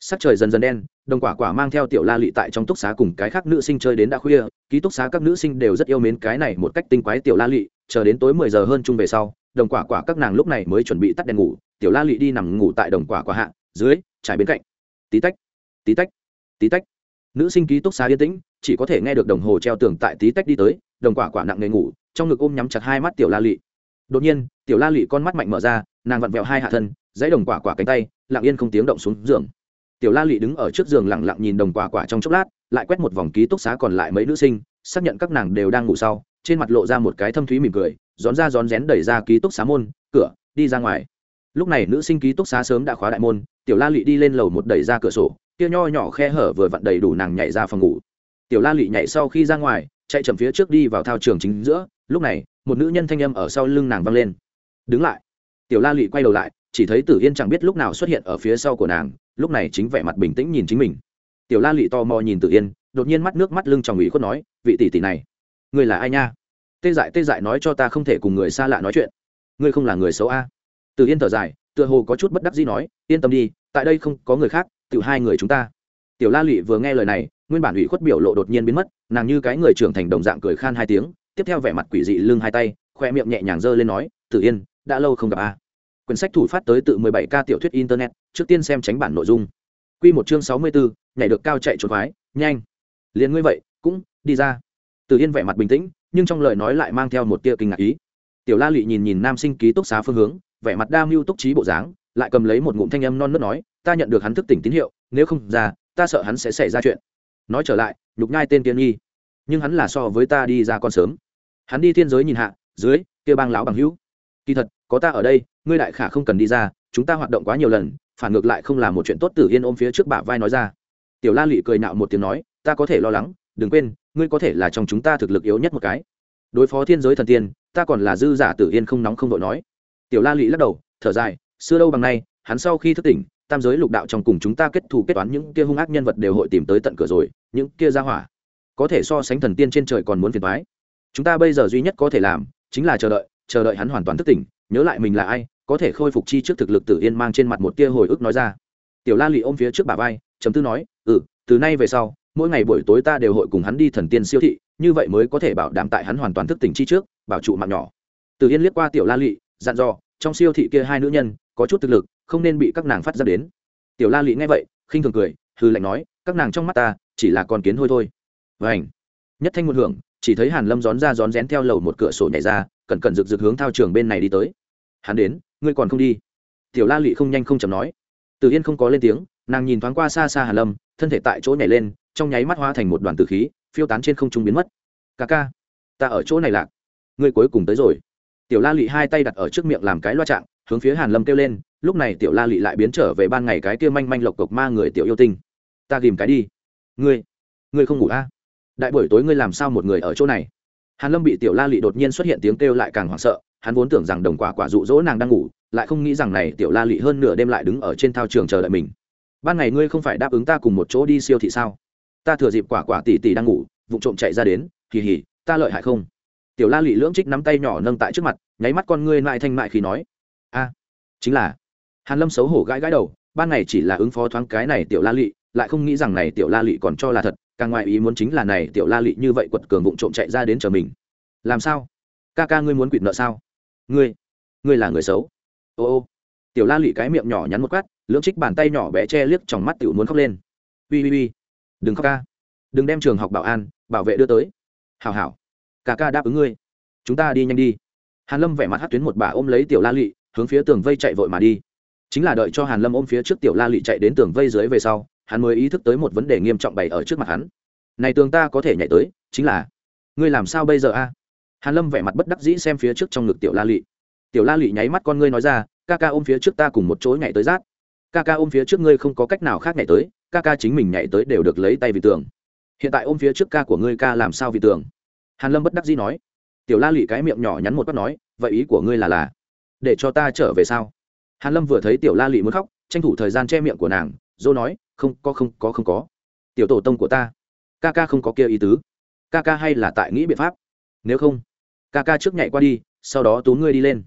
Sắc trời dần dần đen, đồng quả quả mang theo tiểu la lị tại trong túc xá cùng cái khác nữ sinh chơi đến đã khuya, ký túc xá các nữ sinh đều rất yêu mến cái này một cách tinh quái tiểu la lị, chờ đến tối mười giờ hơn chung về sau, đồng quả quả các nàng lúc này mới chuẩn bị tắt đèn ngủ, tiểu la lị đi nằm ngủ tại đồng quả quả hạ, dưới, trải bên cạnh. Tí tách tí tách tí tách. Nữ sinh ký túc xá yên tĩnh, chỉ có thể nghe được đồng hồ treo tường tại tí tách đi tới, đồng quả quả nặng nề ngủ trong ngực ôm nhắm chặt hai mắt tiểu la lị. Đột nhiên, tiểu la lị con mắt mạnh mở ra, nàng vặn vẹo hai hạ thân, dãy đồng quả quả cánh tay, lặng yên không tiếng động xuống giường. Tiểu la lị đứng ở trước giường lặng lặng nhìn đồng quả quả trong chốc lát, lại quét một vòng ký túc xá còn lại mấy nữ sinh, xác nhận các nàng đều đang ngủ sau, trên mặt lộ ra một cái thâm thúy mỉm cười rón ra rón rén đẩy ra ký túc xá môn, cửa, đi ra ngoài. Lúc này nữ sinh ký túc xá sớm đã khóa đại môn, tiểu la lị đi lên lầu một đẩy ra cửa sổ, kia nho nhỏ khe hở vừa vặn đầy đủ nàng nhảy ra phòng ngủ. Tiểu la lị nhảy sau khi ra ngoài, chạy chậm phía trước đi vào thao trường chính giữa lúc này, một nữ nhân thanh âm ở sau lưng nàng vang lên. Đứng lại. Tiểu la lụy quay đầu lại, chỉ thấy tử yên chẳng biết lúc nào xuất hiện ở phía sau của nàng, lúc này chính vẻ mặt bình tĩnh nhìn chính mình. Tiểu la lụy to mò nhìn tử yên, đột nhiên mắt nước mắt lưng trong ủy khuất nói, vị tỷ tỷ này người là ai nha? Tê dại tê dại nói cho ta không thể cùng người xa lạ nói chuyện. Ngươi không là người xấu a? Tử yên thở dài, tựa hồ có chút bất đắc gì nói, yên tâm đi, tại đây không có người khác tự hai người chúng ta. Tiểu la lụy vừa nghe lời này, nguyên bản ủy khuất biểu lộ đột nhiên biến mất, nàng như cái người trưởng thành đồng dạng cười khan hai tiếng tiếp theo vẻ mặt quỷ dị lưng hai tay khoe miệng nhẹ nhàng giơ lên nói tử yên đã lâu không gặp a. Quyển sách thủ phát tới tự 17 ca tiểu thuyết internet trước tiên xem tránh bản nội dung. Quy một chương 64, nhảy được cao chạy trốn khoái nhanh. Liền ngươi vậy cũng đi ra. Tử yên vẻ mặt bình tĩnh nhưng trong lời nói lại mang theo một tia kinh ngạc ý. Tiểu la lị nhìn nhìn nam sinh ký túc xá phương hướng vẻ mặt đa mưu túc trí bộ dáng lại cầm lấy một ngụm thanh âm non nớt nói ta nhận được hắn thức tỉnh tín hiệu nếu không ra ta sợ hắn sẽ xảy ra chuyện. Nói trở lại nhục nhai tên tiên nghi nhưng hắn là so với ta đi ra còn sớm hắn đi thiên giới nhìn hạ, dưới, kia bang lão bằng hữu. Kỳ thật, có ta ở đây, ngươi đại khả không cần đi ra, chúng ta hoạt động quá nhiều lần, phản ngược lại không là một chuyện tốt tử yên ôm phía trước bả vai nói ra. Tiểu la lị cười nạo một tiếng nói, ta có thể lo lắng, đừng quên, ngươi có thể là trong chúng ta thực lực yếu nhất một cái. Đối phó thiên giới thần tiên, ta còn là dư giả tử yên không nóng không vội nói. Tiểu la lị lắc đầu, thở dài, xưa đâu bằng nay, hắn sau khi thức tỉnh, tam giới lục đạo trong cùng chúng ta kết thù kết toán những kia hung ác nhân vật đều hội tìm tới tận cửa rồi, những kia ra hỏa. Có thể so sánh thần tiên trên trời còn muốn phiền thoái chúng ta bây giờ duy nhất có thể làm chính là chờ đợi chờ đợi hắn hoàn toàn thức tỉnh, nhớ lại mình là ai, có thể khôi phục chi trước thực lực tử yên mang trên mặt một tia hồi ức nói ra. Tiểu la lị ôm phía trước bà vai chấm tư nói ừ từ nay về sau, mỗi ngày buổi tối ta đều hội cùng hắn đi thần tiên siêu thị, như vậy mới có thể bảo đảm tại hắn hoàn toàn thức tỉnh chi trước, bảo trụ mạng nhỏ. Tử yên liếc qua tiểu la lị, dặn dò, trong siêu thị kia hai nữ nhân, có chút thực lực, không nên bị các nàng phát ra đến. Tiểu la lị nghe vậy, khinh thường cười hư lạnh nói, các nàng trong mắt ta, chỉ là con kiến hôi thôi. Vảnh nhất thanh một hưởng chỉ thấy hàn lâm rón ra rón rén theo lầu một cửa sổ nhảy ra, cẩn cẩn rực rực hướng thao trường bên này đi tới. Hắn đến, ngươi còn không đi? Tiểu la lị không nhanh không chậm nói. Từ yên không có lên tiếng, nàng nhìn thoáng qua xa xa hàn lâm, thân thể tại chỗ nhảy lên, trong nháy mắt hóa thành một đoàn tử khí, phiêu tán trên không trung biến mất. Ca ca, ta ở chỗ này lạc. Ngươi cuối cùng tới rồi. Tiểu la lị hai tay đặt ở trước miệng làm cái loa trạng, hướng phía hàn lâm kêu lên, lúc này tiểu la lị lại biến trở về ban ngày cái kia manh manh lộc cộc ma người tiểu yêu tinh. Ta ghìm cái đi. Ngươi ngươi không ngủ a à? Đại buổi tối ngươi làm sao một người ở chỗ này? Hàn lâm bị tiểu la lị đột nhiên xuất hiện tiếng kêu lại càng hoảng sợ, hắn vốn tưởng rằng đồng quả quả dụ dỗ nàng đang ngủ, lại không nghĩ rằng này tiểu la lị hơn nửa đêm lại đứng ở trên thao trường chờ đợi mình. Ban ngày ngươi không phải đáp ứng ta cùng một chỗ đi siêu thị sao? Ta thừa dịp quả quả tỷ tỷ đang ngủ vụ trộm chạy ra đến kỳ hỉ ta lợi hại không? Tiểu la lị lưỡng trích nắm tay nhỏ nâng tại trước mặt, nháy mắt con ngươi lại thanh mại khi nói, a, chính là. Hàn lâm xấu hổ gãi gãi đầu, ban ngày chỉ là ứng phó thoáng cái này tiểu la lị, lại không nghĩ rằng này tiểu la lị còn cho là thật càng ngoại ý muốn chính là này tiểu la lị như vậy quật cường vụng trộm chạy ra đến chờ mình. Làm sao? Ca ca ngươi muốn quỵt nợ sao? Ngươi ngươi là người xấu. Ô ô. Tiểu la lị cái miệng nhỏ nhắn một quát, lưỡng trích bàn tay nhỏ bé che liếc trong mắt tiểu muốn khóc lên. Ui ui ui đừng khóc ca. Đừng đem trường học bảo an, bảo vệ đưa tới. Hảo hảo. Ca ca đáp ứng ngươi. Chúng ta đi nhanh đi. Hàn lâm vẻ mặt hát tuyến một bà ôm lấy tiểu la lị, hướng phía tường vây chạy vội mà đi. Chính là đợi cho hàn lâm ôm phía trước tiểu la lị chạy đến tường vây dưới về sau hắn mới ý thức tới một vấn đề nghiêm trọng bày ở trước mặt hắn. Này tường ta có thể nhảy tới, chính là, ngươi làm sao bây giờ a? Hàn lâm vẻ mặt bất đắc dĩ xem phía trước trong ngực tiểu la lị. Tiểu la lị nháy mắt con ngươi nói ra, ca ca ôm phía trước ta cùng một chỗ nhảy tới rát ca ca ôm phía trước ngươi không có cách nào khác nhảy tới, ca ca chính mình nhảy tới đều được lấy tay vì tường. Hiện tại ôm phía trước ca của ngươi ca làm sao vì tường? Hàn lâm bất đắc dĩ nói. Tiểu la lị cái miệng nhỏ nhắn một bắt nói, vậy ý của ngươi là là, để cho ta trở về sao? Hàn lâm vừa thấy tiểu la lị muốn khóc, tranh thủ thời gian che miệng của nàng dô nói không, có không có không có. Tiểu tổ tông của ta. Ca ca không có kia ý tứ. Ca ca hay là tại nghĩ biện pháp? Nếu không, ca ca trước nhảy qua đi, sau đó tú ngươi đi lên.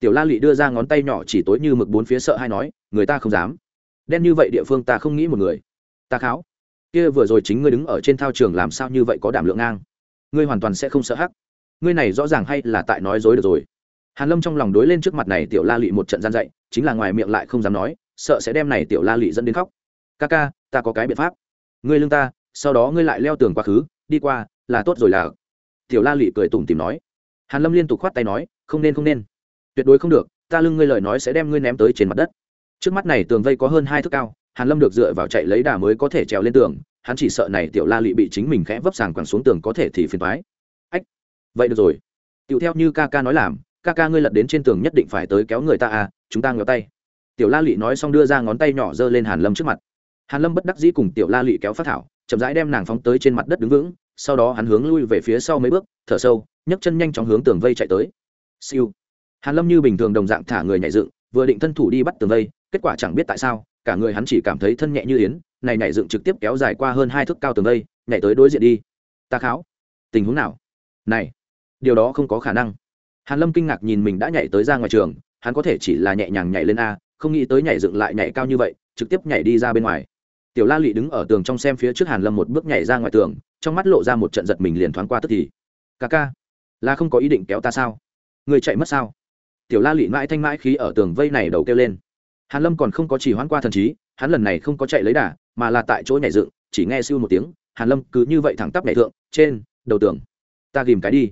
Tiểu la lị đưa ra ngón tay nhỏ chỉ tối như mực bốn phía sợ hay nói, người ta không dám. Đen như vậy địa phương ta không nghĩ một người. Ta kháo. Kia vừa rồi chính ngươi đứng ở trên thao trường làm sao như vậy có đảm lượng ngang? Ngươi hoàn toàn sẽ không sợ hắc. Ngươi này rõ ràng hay là tại nói dối được rồi. Hàn lâm trong lòng đối lên trước mặt này tiểu la lị một trận gian dạy chính là ngoài miệng lại không dám nói, sợ sẽ đem này tiểu la lị dẫn đến khóc ca ca, ta có cái biện pháp. Ngươi lưng ta, sau đó ngươi lại leo tường quá khứ, đi qua, là tốt rồi là. Tiểu la lị cười tủm tìm nói. Hàn lâm liên tục khoát tay nói, không nên không nên. Tuyệt đối không được, ta lưng ngươi lời nói sẽ đem ngươi ném tới trên mặt đất. Trước mắt này tường vây có hơn hai thước cao, hàn lâm được dựa vào chạy lấy đà mới có thể trèo lên tường, hắn chỉ sợ này tiểu la lị bị chính mình khẽ vấp sàng quẳng xuống tường có thể thì phiền thoái ách, vậy được rồi. Tiểu theo như ca ca nói làm, ca ca ngươi lật đến trên tường nhất định phải tới kéo người ta à chúng ta ngéo tay. Tiểu la lị nói xong đưa ra ngón tay nhỏ giơ lên hàn lâm trước mặt hàn lâm bất đắc dĩ cùng tiểu la lị kéo phát thảo, chậm rãi đem nàng phóng tới trên mặt đất đứng vững, sau đó hắn hướng lui về phía sau mấy bước, thở sâu, nhấc chân nhanh chóng hướng tường vây chạy tới. Siêu. Hàn lâm như bình thường đồng dạng thả người nhảy dựng, vừa định thân thủ đi bắt tường vây, kết quả chẳng biết tại sao, cả người hắn chỉ cảm thấy thân nhẹ như yến, này nhảy dựng trực tiếp kéo dài qua hơn hai thước cao tường vây, nhảy tới đối diện đi. Ta kháo. Tình huống nào? Này, điều đó không có khả năng. Hàn lâm kinh ngạc nhìn mình đã nhảy tới ra ngoài trường, hắn có thể chỉ là nhẹ nhàng nhảy lên a, không nghĩ tới nhảy dựng lại nhảy cao như vậy, trực tiếp nhảy đi ra bên ngoài tiểu la lị đứng ở tường trong xem phía trước hàn lâm một bước nhảy ra ngoài tường, trong mắt lộ ra một trận giật mình liền thoáng qua tức thì. Ca ca, là không có ý định kéo ta sao? Người chạy mất sao? Tiểu la lị mãi thanh mãi khí ở tường vây này đầu kêu lên. Hàn lâm còn không có chỉ hoãn qua thần trí, hắn lần này không có chạy lấy đà, mà là tại chỗ nhảy dựng, chỉ nghe siêu một tiếng, hàn lâm cứ như vậy thẳng tắp nhảy thượng, trên, đầu tường. Ta ghìm cái đi.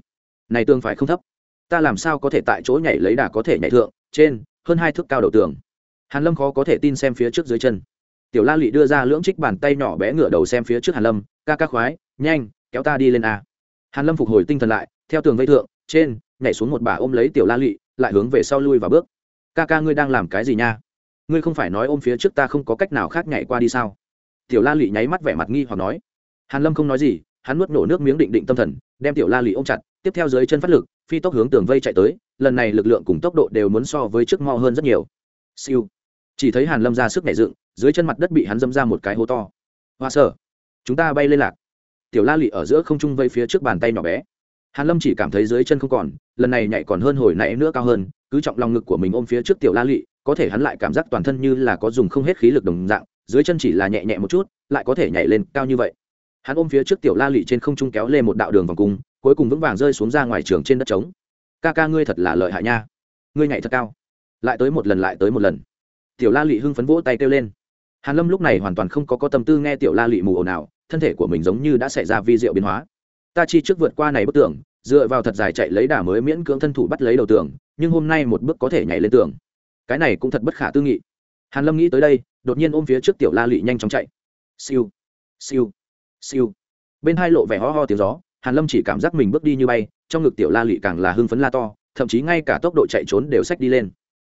Này tường phải không thấp. Ta làm sao có thể tại chỗ nhảy lấy đà có thể nhảy thượng, trên, hơn hai thước cao đầu tường. Hàn lâm khó có thể tin xem phía trước dưới chân tiểu la lị đưa ra lưỡng trích bàn tay nhỏ bé ngửa đầu xem phía trước hàn lâm, ca ca khoái, nhanh, kéo ta đi lên a. Hàn lâm phục hồi tinh thần lại, theo tường vây thượng, trên, nhảy xuống một bà ôm lấy tiểu la lị, lại hướng về sau lui và bước. Ca ca ngươi đang làm cái gì nha? Ngươi không phải nói ôm phía trước ta không có cách nào khác nhảy qua đi sao? Tiểu la lị nháy mắt vẻ mặt nghi hoặc nói. Hàn lâm không nói gì, hắn nuốt nổ nước miếng định định tâm thần, đem tiểu la lị ôm chặt, tiếp theo dưới chân phát lực, phi tốc hướng tường vây chạy tới, lần này lực lượng cùng tốc độ đều muốn so với trước mo hơn rất nhiều. Siêu. Chỉ thấy hàn lâm ra sức nhảy dựng dưới chân mặt đất bị hắn dâm ra một cái hố to. Hoa sở chúng ta bay lên lạc. Tiểu la lị ở giữa không trung vây phía trước bàn tay nhỏ bé. Hàn lâm chỉ cảm thấy dưới chân không còn, lần này nhảy còn hơn hồi nãy nữa cao hơn, cứ trọng lòng ngực của mình ôm phía trước tiểu la lị, có thể hắn lại cảm giác toàn thân như là có dùng không hết khí lực đồng dạng, dưới chân chỉ là nhẹ nhẹ một chút, lại có thể nhảy lên cao như vậy. Hắn ôm phía trước tiểu la lị trên không trung kéo lên một đạo đường vòng cung, cuối cùng vững vàng rơi xuống ra ngoài trường trên đất trống. Ca ca ngươi thật là lợi hại nha. Ngươi nhảy thật cao. Lại tới một lần, lại tới một lần. Tiểu la lị hưng phấn vỗ tay kêu lên hàn lâm lúc này hoàn toàn không có có tâm tư nghe tiểu la lị mù ồn nào thân thể của mình giống như đã xảy ra vi diệu biến hóa. Ta chi trước vượt qua này bức tường, dựa vào thật dài chạy lấy đà mới miễn cưỡng thân thủ bắt lấy đầu tường, nhưng hôm nay một bước có thể nhảy lên tường. Cái này cũng thật bất khả tư nghị. Hàn lâm nghĩ tới đây, đột nhiên ôm phía trước tiểu la lị nhanh chóng chạy. Siêu siêu siêu. Bên hai lộ vẻ ho ho tiếng gió, hàn lâm chỉ cảm giác mình bước đi như bay, trong ngực tiểu la lị càng là hưng phấn la to, thậm chí ngay cả tốc độ chạy trốn đều sách đi lên.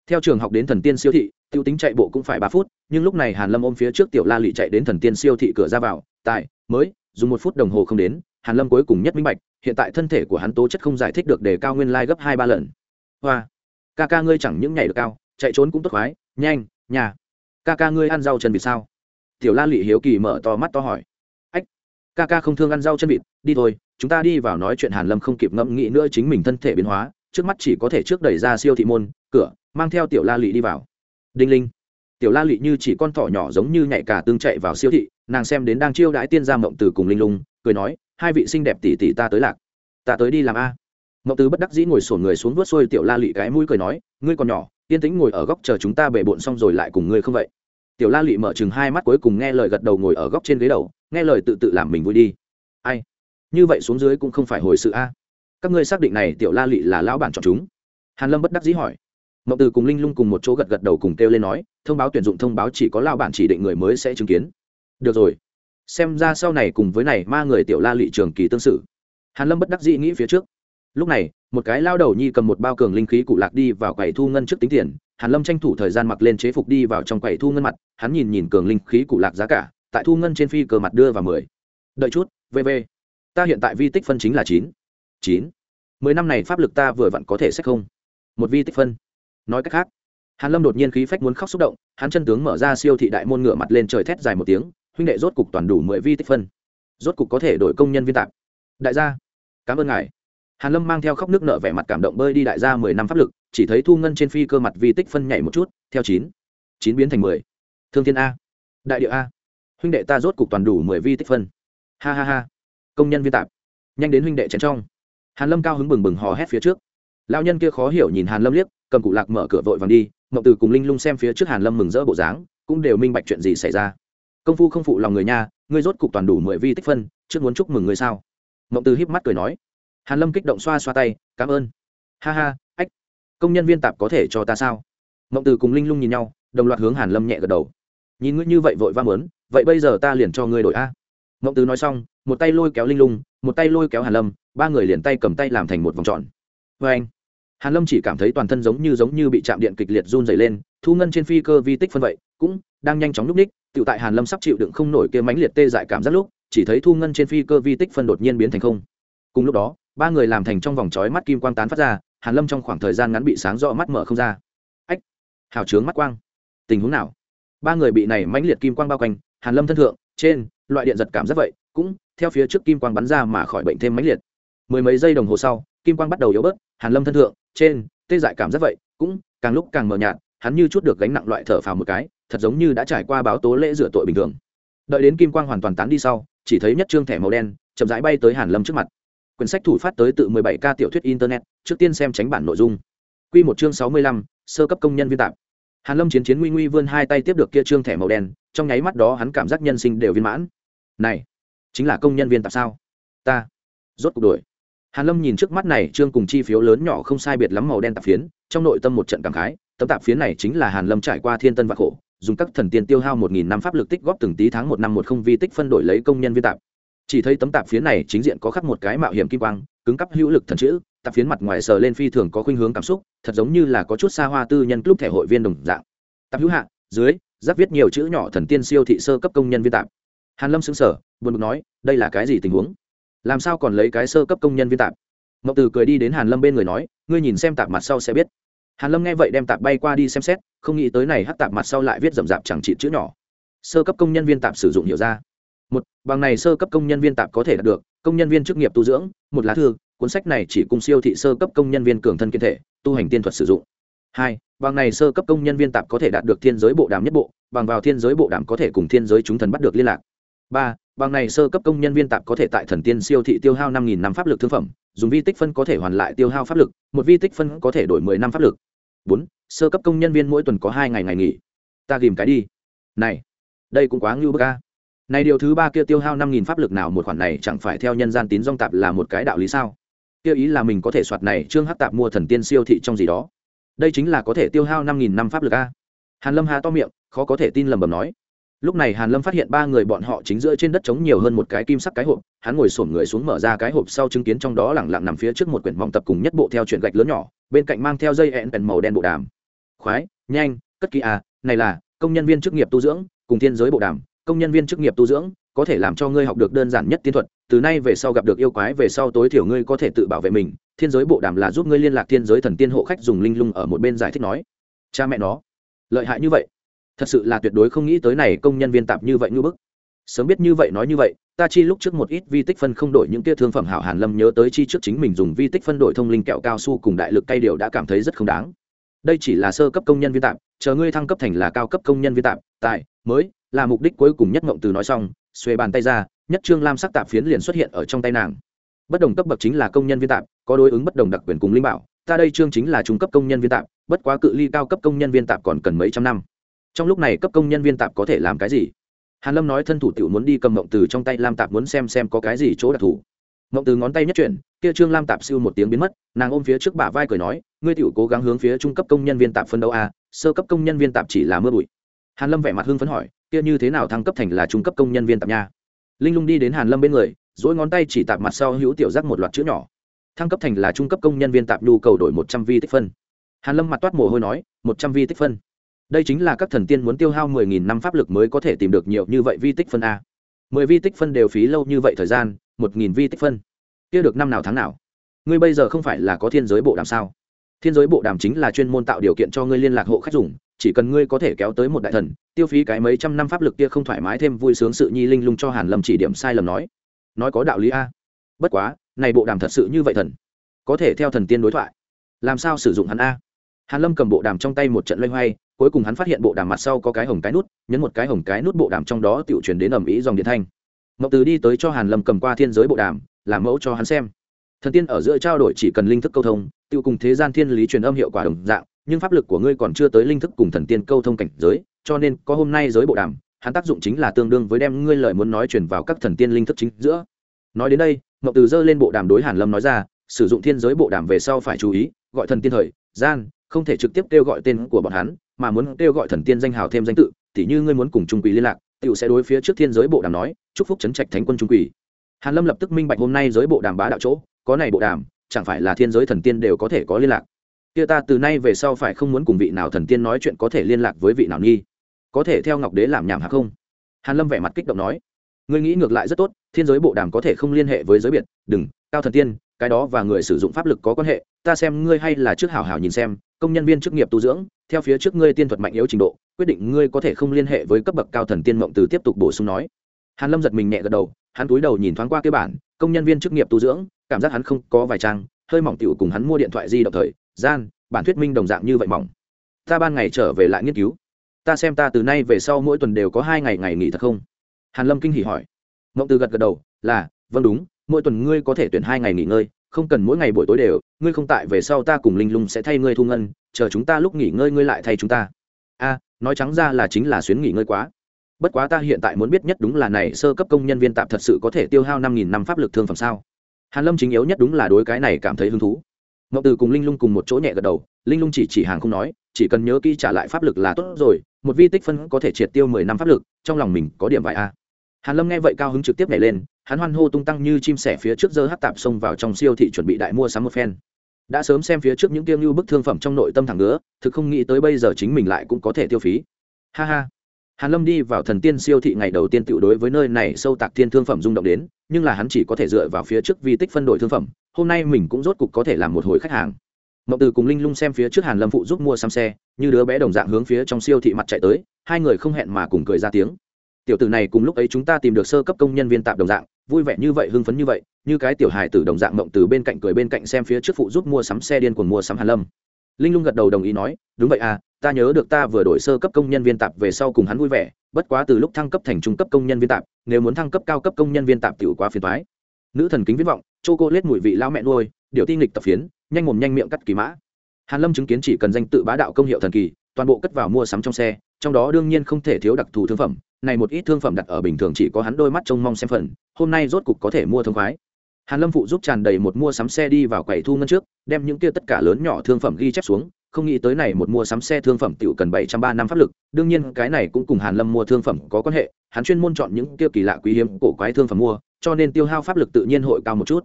Theo trường học đến thần tiên siêu thị tiêu tính chạy bộ cũng phải ba phút nhưng lúc này hàn lâm ôm phía trước tiểu la lị chạy đến thần tiên siêu thị cửa ra vào tại mới, dùng một phút đồng hồ không đến, hàn lâm cuối cùng nhất minh bạch, hiện tại thân thể của hắn tố chất không giải thích được để cao nguyên lai gấp hai ba lần. Hoa, ca ca ngươi chẳng những nhảy được cao, chạy trốn cũng tốt khoái, nhanh, nhà, ca ca ngươi ăn rau chân vịt sao? Tiểu la lị hiếu kỳ mở to mắt to hỏi. Ách, ca ca không thương ăn rau chân vịt, đi thôi, chúng ta đi vào nói chuyện. Hàn lâm không kịp ngẫm nghĩ nữa chính mình thân thể biến hóa, trước mắt chỉ có thể trước đẩy ra siêu thị môn, cửa, mang theo tiểu la lị đi vào. Đinh linh tiểu la lị như chỉ con thỏ nhỏ giống như nhảy cả tương chạy vào siêu thị, nàng xem đến đang chiêu đãi tiên gia mộng từ cùng linh lung, cười nói, hai vị xinh đẹp tỷ tỷ ta tới lạc. Ta tới đi làm a. Mộng từ bất đắc dĩ ngồi sổn người xuống vớt xuôi tiểu la lị cái mũi cười nói, ngươi còn nhỏ tiên tĩnh ngồi ở góc chờ chúng ta bể bộn xong rồi lại cùng ngươi không vậy? Tiểu la lị mở chừng hai mắt cuối cùng nghe lời gật đầu ngồi ở góc trên ghế đầu, nghe lời tự tự làm mình vui đi. Ai? Như vậy xuống dưới cũng không phải hồi sự a. Các ngươi xác định này tiểu la lị là lão bản chọn chúng. Hàn lâm bất đắc dĩ hỏi mộng từ cùng linh lung cùng một chỗ gật gật đầu cùng kêu lên nói, thông báo tuyển dụng thông báo chỉ có lao bản chỉ định người mới sẽ chứng kiến. Được rồi. Xem ra sau này cùng với này ma người tiểu la lị trường kỳ tương sự hàn lâm bất đắc dĩ nghĩ phía trước. Lúc này, một cái lao đầu nhi cầm một bao cường linh khí cụ lạc đi vào quầy thu ngân trước tính tiền, hàn lâm tranh thủ thời gian mặc lên chế phục đi vào trong quầy thu ngân mặt, hắn nhìn nhìn cường linh khí cụ lạc giá cả, tại thu ngân trên phi cờ mặt đưa vào mười. Đợi chút vv ta hiện tại vi tích phân chính là chín. Chín. Mười năm này pháp lực ta vừa vặn có thể xét không. Một vi tích phân nói cách khác, hàn lâm đột nhiên khí phách muốn khóc xúc động, hắn chân tướng mở ra siêu thị đại môn ngựa mặt lên trời thét dài một tiếng, huynh đệ rốt cục toàn đủ mười vi tích phân. Rốt cục có thể đổi công nhân viên tạp. Đại gia, cảm ơn ngài. Hàn lâm mang theo khóc nước nợ vẻ mặt cảm động bơi đi đại gia mười năm pháp lực, chỉ thấy thu ngân trên phi cơ mặt vi tích phân nhảy một chút, theo chín. Chín biến thành mười. Thương thiên a. Đại địa a. Huynh đệ ta rốt cục toàn đủ mười vi tích phân. Ha ha ha. Công nhân viên tạp. Nhanh đến huynh đệ chén trong. Hàn lâm cao hứng bừng bừng hò hét phía trước. Lao nhân kia khó hiểu nhìn hàn lâm liếc cầm cụ lạc mở cửa vội vàng đi, mộng từ cùng linh lung xem phía trước hàn lâm mừng rỡ bộ dáng, cũng đều minh bạch chuyện gì xảy ra. Công phu không phụ lòng người nha, ngươi rốt cục toàn đủ mười vi tích phân, trước muốn chúc mừng người sao? Mộng từ híp mắt cười nói. Hàn lâm kích động xoa xoa tay, cảm ơn. Ha ha, ách, công nhân viên tạp có thể cho ta sao? Mộng từ cùng linh lung nhìn nhau, đồng loạt hướng hàn lâm nhẹ gật đầu. Nhìn ngươi như vậy vội vàng muốn, vậy bây giờ ta liền cho ngươi đổi a. Mộng từ nói xong, một tay lôi kéo linh lung, một tay lôi kéo hàn lâm, ba người liền tay cầm tay làm thành một vòng tròn. Vê anh hàn lâm chỉ cảm thấy toàn thân giống như giống như bị chạm điện kịch liệt run dày lên, thu ngân trên phi cơ vi tích phân vậy, cũng đang nhanh chóng núp ních tự tại hàn lâm sắp chịu đựng không nổi kia mãnh liệt tê dại cảm giác lúc, chỉ thấy thu ngân trên phi cơ vi tích phân đột nhiên biến thành không. Cùng lúc đó, ba người làm thành trong vòng chói mắt kim quang tán phát ra, hàn lâm trong khoảng thời gian ngắn bị sáng rõ mắt mở không ra. Ách, hào trướng mắt quang. Tình huống nào? Ba người bị này mãnh liệt kim quang bao quanh, hàn lâm thân thượng, trên, loại điện giật cảm rất vậy, cũng theo phía trước kim quang bắn ra mà khỏi bệnh thêm mãnh liệt. Mười mấy giây đồng hồ sau, kim quang bắt đầu yếu bớt, hàn lâm thân thượng trên tê dại cảm rất vậy cũng càng lúc càng mờ nhạt hắn như chút được gánh nặng loại thở phào một cái thật giống như đã trải qua báo tố lễ rửa tội bình thường. Đợi đến kim quang hoàn toàn tán đi sau chỉ thấy nhất trương thẻ màu đen chậm rãi bay tới hàn lâm trước mặt. Quyển sách thủ phát tới tự 17 k tiểu thuyết internet trước tiên xem tránh bản nội dung. Quy một chương 65, sơ cấp công nhân viên tạm. hàn lâm chiến chiến nguy nguy vươn hai tay tiếp được kia trương thẻ màu đen trong nháy mắt đó hắn cảm giác nhân sinh đều viên mãn. Này chính là công nhân viên tạp sao? Ta rốt cuộc đuổi hàn lâm nhìn trước mắt này, trương cùng chi phiếu lớn nhỏ không sai biệt lắm màu đen tạp phiến, trong nội tâm một trận cảm khái, tấm tạp phiến này chính là hàn lâm trải qua thiên tân và khổ, dùng các thần tiên tiêu hao một nghìn năm pháp lực tích góp từng tí tháng một năm một không vi tích phân đổi lấy công nhân viên tạp. Chỉ thấy tấm tạp phiến này chính diện có khắc một cái mạo hiểm kim quang, cứng cắp hữu lực thần chữ, tạp phiến mặt ngoài sờ lên phi thường có khuynh hướng cảm xúc, thật giống như là có chút xa hoa tư nhân club thẻ hội viên đồng dạng. Tạp hữu hạ, dưới, giáp viết nhiều chữ nhỏ thần tiên siêu thị sơ cấp công nhân viên tạp. Hàn lâm xứng sở buồn bực nói, đây là cái gì tình huống? Làm sao còn lấy cái sơ cấp công nhân viên tạp? Mậu từ cười đi đến hàn lâm bên người nói, ngươi nhìn xem tạp mặt sau sẽ biết. Hàn lâm nghe vậy đem tạp bay qua đi xem xét, không nghĩ tới này hắt tạp mặt sau lại viết rậm rạp chẳng trị chữ nhỏ. Sơ cấp công nhân viên tạp sử dụng hiểu ra. Một, bằng này sơ cấp công nhân viên tạp có thể đạt được, công nhân viên chức nghiệp tu dưỡng, một lá thư, cuốn sách này chỉ cùng siêu thị sơ cấp công nhân viên cường thân kiên thể, tu hành tiên thuật sử dụng. Hai, bằng này sơ cấp công nhân viên tạp có thể đạt được thiên giới bộ đàm nhất bộ, bằng vào thiên giới bộ đàm có thể cùng thiên giới chúng thần bắt được liên lạc. Ba bằng này sơ cấp công nhân viên tạp có thể tại thần tiên siêu thị tiêu hao năm nghìn năm pháp lực thương phẩm, dùng vi tích phân có thể hoàn lại tiêu hao pháp lực, một vi tích phân có thể đổi mười năm pháp lực. Bốn, sơ cấp công nhân viên mỗi tuần có hai ngày ngày nghỉ. Ta ghìm cái đi. Này, đây cũng quá ngưu bơ ca này điều thứ ba kia tiêu hao năm nghìn pháp lực nào một khoản này chẳng phải theo nhân gian tín dong tạp là một cái đạo lý sao? Kia ý là mình có thể soạt này trương hắc tạp mua thần tiên siêu thị trong gì đó. Đây chính là có thể tiêu hao năm nghìn năm pháp lực a. Hàn lâm hà to miệng, khó có thể tin lầm bầm nói lúc này hàn lâm phát hiện ba người bọn họ chính giữa trên đất trống nhiều hơn một cái kim sắc cái hộp, hắn ngồi xổm người xuống mở ra cái hộp sau chứng kiến trong đó lẳng lặng nằm phía trước một quyển mỏng tập cùng nhất bộ theo chuyện gạch lớn nhỏ, bên cạnh mang theo dây ẹn bèn màu đen bộ đàm. Khoái, nhanh, cất kỳ à này là công nhân viên chức nghiệp tu dưỡng, cùng thiên giới bộ đàm, công nhân viên chức nghiệp tu dưỡng, có thể làm cho ngươi học được đơn giản nhất tiên thuật, từ nay về sau gặp được yêu quái về sau tối thiểu ngươi có thể tự bảo vệ mình, thiên giới bộ đàm là giúp ngươi liên lạc thiên giới thần tiên hộ khách dùng linh lung ở một bên giải thích nói. Cha mẹ nó, lợi hại như vậy thật sự là tuyệt đối không nghĩ tới này công nhân viên tạp như vậy như bức. Sớm biết như vậy nói như vậy, ta chi lúc trước một ít vi tích phân không đổi những tia thương phẩm hảo hàn lâm nhớ tới chi trước chính mình dùng vi tích phân đổi thông linh kẹo cao su cùng đại lực cây điều đã cảm thấy rất không đáng. Đây chỉ là sơ cấp công nhân viên tạp, chờ ngươi thăng cấp thành là cao cấp công nhân viên tạp tại mới, là mục đích cuối cùng nhất ngộng từ nói xong, xuề bàn tay ra, nhất trương lam sắc tạp phiến liền xuất hiện ở trong tay nàng. Bất đồng cấp bậc chính là công nhân viên tạp, có đối ứng bất đồng đặc quyền cùng linh bảo, ta đây trương chính là trung cấp công nhân viên tạp, bất quá cự ly cao cấp công nhân viên tạp còn cần mấy trăm năm trong lúc này cấp công nhân viên tạp có thể làm cái gì? Hàn lâm nói thân thủ tiểu muốn đi cầm mộng từ trong tay lam tạp muốn xem xem có cái gì chỗ đặc thù. Mộng từ ngón tay nhất chuyển, kia trương lam tạp siêu một tiếng biến mất, nàng ôm phía trước bả vai cười nói, ngươi tiểu cố gắng hướng phía trung cấp công nhân viên tạp phân đấu a, sơ cấp công nhân viên tạp chỉ là mưa bụi. Hàn lâm vẻ mặt hưng phấn hỏi, kia như thế nào thăng cấp thành là trung cấp công nhân viên tạp nha? Linh lung đi đến hàn lâm bên người dỗi ngón tay chỉ tạp mặt sau hữu tiểu giác một loạt chữ nhỏ. Thăng cấp thành là trung cấp công nhân viên tạp nhu cầu đổi một trăm vi tích phân. Hàn lâm mặt toát mồ hôi nói, một trăm vi tích phân đây chính là các thần tiên muốn tiêu hao mười nghìn năm pháp lực mới có thể tìm được nhiều như vậy vi tích phân a. Mười vi tích phân đều phí lâu như vậy thời gian, một nghìn vi tích phân. Kia được năm nào tháng nào? Ngươi bây giờ không phải là có thiên giới bộ đàm sao? Thiên giới bộ đàm chính là chuyên môn tạo điều kiện cho ngươi liên lạc hộ khách dùng, chỉ cần ngươi có thể kéo tới một đại thần, tiêu phí cái mấy trăm năm pháp lực kia không thoải mái thêm vui sướng sự nhi linh lung cho hàn lâm chỉ điểm sai lầm nói. Nói có đạo lý a. Bất quá, này bộ đàm thật sự như vậy thần? Có thể theo thần tiên đối thoại. Làm sao sử dụng hắn a? Hàn lâm cầm bộ đàm trong tay một trận loay hoay cuối cùng hắn phát hiện bộ đàm mặt sau có cái hồng cái nút, nhấn một cái hồng cái nút bộ đàm trong đó tự truyền đến ầm ĩ dòng điện thanh. Mậu từ đi tới cho hàn lâm cầm qua thiên giới bộ đàm, làm mẫu cho hắn xem. Thần tiên ở giữa trao đổi chỉ cần linh thức câu thông tiêu cùng thế gian thiên lý truyền âm hiệu quả đồng dạng, nhưng pháp lực của ngươi còn chưa tới linh thức cùng thần tiên câu thông cảnh giới, cho nên có hôm nay giới bộ đàm, hắn tác dụng chính là tương đương với đem ngươi lời muốn nói truyền vào các thần tiên linh thức chính giữa. Nói đến đây mậu từ dơ lên bộ đàm đối hàn lâm nói ra, sử dụng thiên giới bộ đàm về sau phải chú ý, gọi thần tiên thời, gian, không thể trực tiếp kêu gọi tên của bọn hắn mà muốn kêu gọi thần tiên danh hào thêm danh tự tỉ như ngươi muốn cùng trung quỷ liên lạc, tiểu sẽ đối phía trước thiên giới bộ đàm nói, chúc phúc chấn trạch thánh quân trung quỷ. Hàn lâm lập tức minh bạch hôm nay giới bộ đàm bá đạo chỗ, có này bộ đàm, chẳng phải là thiên giới thần tiên đều có thể có liên lạc. Kia ta từ nay về sau phải không muốn cùng vị nào thần tiên nói chuyện có thể liên lạc với vị nào nghi? Có thể theo ngọc đế làm nhảm hả không? Hàn lâm vẻ mặt kích động nói. Ngươi nghĩ ngược lại rất tốt, thiên giới bộ đàm có thể không liên hệ với giới biệt, đừng, cao thần tiên, cái đó và người sử dụng pháp lực có quan hệ, ta xem ngươi hay là trước hảo hảo nhìn xem, công nhân viên chức nghiệp tu dưỡng theo phía trước ngươi tiên thuật mạnh yếu trình độ, quyết định ngươi có thể không liên hệ với cấp bậc cao thần tiên mộng từ tiếp tục bổ sung nói. Hàn lâm giật mình nhẹ gật đầu, hắn cúi đầu nhìn thoáng qua cái bản, công nhân viên chức nghiệp tu dưỡng, cảm giác hắn không có vài trang, hơi mỏng tiểu cùng hắn mua điện thoại di động thời, gian, bản thuyết minh đồng dạng như vậy mỏng. Ta ban ngày trở về lại nghiên cứu. Ta xem ta từ nay về sau mỗi tuần đều có hai ngày ngày nghỉ thật không? Hàn lâm kinh hỉ hỏi. Mộng từ gật gật đầu, là vâng đúng, mỗi tuần ngươi có thể tuyển hai ngày nghỉ ngơi không cần mỗi ngày buổi tối đều, ngươi không tại về sau ta cùng linh lung sẽ thay ngươi thu ngân, chờ chúng ta lúc nghỉ ngơi ngươi lại thay chúng ta. A, nói trắng ra là chính là xuyến nghỉ ngơi quá. Bất quá ta hiện tại muốn biết nhất đúng là này sơ cấp công nhân viên tạm thật sự có thể tiêu hao năm nghìn năm pháp lực thương phẩm sao? Hàn lâm chính yếu nhất đúng là đối cái này cảm thấy hứng thú. Ngọc từ cùng linh lung cùng một chỗ nhẹ gật đầu, linh lung chỉ chỉ hàng không nói, chỉ cần nhớ kỹ trả lại pháp lực là tốt rồi, một vi tích phân có thể triệt tiêu mười năm pháp lực, trong lòng mình có điểm vài a. Hàn lâm nghe vậy cao hứng trực tiếp nhảy lên hắn hoan hô tung tăng như chim sẻ phía trước giờ hát tạp xông vào trong siêu thị chuẩn bị đại mua sắm một phen. Đã sớm xem phía trước những tiêu như bức thương phẩm trong nội tâm thẳng nữa thực không nghĩ tới bây giờ chính mình lại cũng có thể tiêu phí. Ha ha. Hàn lâm đi vào thần tiên siêu thị ngày đầu tiên tự đối với nơi này sâu tạc thiên thương phẩm rung động đến, nhưng là hắn chỉ có thể dựa vào phía trước vi tích phân đổi thương phẩm, hôm nay mình cũng rốt cục có thể làm một hồi khách hàng. Mậu từ cùng linh lung xem phía trước hàn lâm phụ giúp mua xăm xe, như đứa bé đồng dạng hướng phía trong siêu thị mặt chạy tới, hai người không hẹn mà cùng cười ra tiếng. Tiểu tử này cùng lúc ấy chúng ta tìm được sơ cấp công nhân viên tạm đồng dạng vui vẻ như vậy, hưng phấn như vậy, như cái tiểu hài tử đồng dạng mộng từ bên cạnh cười bên cạnh xem phía trước phụ giúp mua sắm xe điên cuồng mua sắm hàn lâm. Linh lung gật đầu đồng ý nói, đúng vậy à ta nhớ được ta vừa đổi sơ cấp công nhân viên tạp về sau cùng hắn vui vẻ, bất quá từ lúc thăng cấp thành trung cấp công nhân viên tạp, nếu muốn thăng cấp cao cấp công nhân viên tạp tiểu quá phiền toái. Nữ thần kính viết vọng chô cô lết mùi vị lao mẹ nuôi điều tinh lịch tập phiến, nhanh mồm nhanh miệng cắt kỳ mã. Hàn lâm chứng kiến chỉ cần danh tự bá đạo công hiệu thần kỳ, toàn bộ cất vào mua sắm trong xe trong đó đương nhiên không thể thiếu đặc thù thương phẩm, này một ít thương phẩm đặt ở bình thường chỉ có hắn đôi mắt trông mong xem phần, hôm nay rốt cục có thể mua thương khoái. Hàn lâm phụ giúp tràn đầy một mua sắm xe đi vào quầy thu ngân trước, đem những kia tất cả lớn nhỏ thương phẩm ghi chép xuống, không nghĩ tới này một mua sắm xe thương phẩm tiểu cần bảy trăm ba năm pháp lực, đương nhiên cái này cũng cùng hàn lâm mua thương phẩm có quan hệ, hắn chuyên môn chọn những kia kỳ lạ quý hiếm cổ quái thương phẩm mua, cho nên tiêu hao pháp lực tự nhiên hội cao một chút.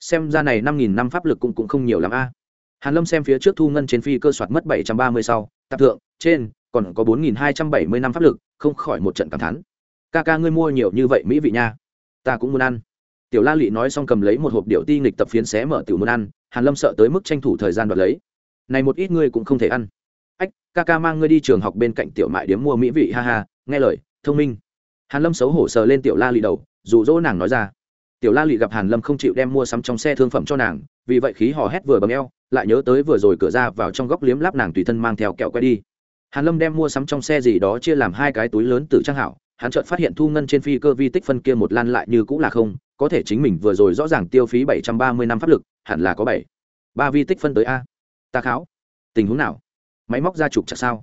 Xem ra này năm nghìn năm pháp lực cũng cũng không nhiều lắm a. Hàn lâm xem phía trước thu ngân trên phi cơ soạt mất bảy trăm ba mươi sau, tạp thượng, trên còn có bốn nghìn hai trăm bảy mươi năm pháp lực, không khỏi một trận cảm thán. Ca ca ngươi mua nhiều như vậy mỹ vị nha. Ta cũng muốn ăn. Tiểu la lị nói xong cầm lấy một hộp điệu ti nghịch tập phiến xé mở tiểu muốn ăn, hàn lâm sợ tới mức tranh thủ thời gian đoạt lấy. Này một ít ngươi cũng không thể ăn. Ách, ca ca mang ngươi đi trường học bên cạnh tiểu mại điếm mua mỹ vị, ha ha, nghe lời, thông minh. Hàn lâm xấu hổ sờ lên tiểu la lị đầu, dụ dỗ nàng nói ra. Tiểu la lị gặp hàn lâm không chịu đem mua sắm trong xe thương phẩm cho nàng, vì vậy khí hò hét vừa bấm eo, lại nhớ tới vừa rồi cửa ra vào trong góc liếm láp nàng tùy thân mang theo kẹo quay đi hàn lâm đem mua sắm trong xe gì đó chia làm hai cái túi lớn từ trang hảo, hắn chợt phát hiện thu ngân trên phi cơ vi tích phân kia một lan lại như cũng là không, có thể chính mình vừa rồi rõ ràng tiêu phí bảy trăm ba mươi năm pháp lực, hẳn là có bảy. Ba vi tích phân tới a. Ta kháo tình huống nào? Máy móc ra trục chặt sao?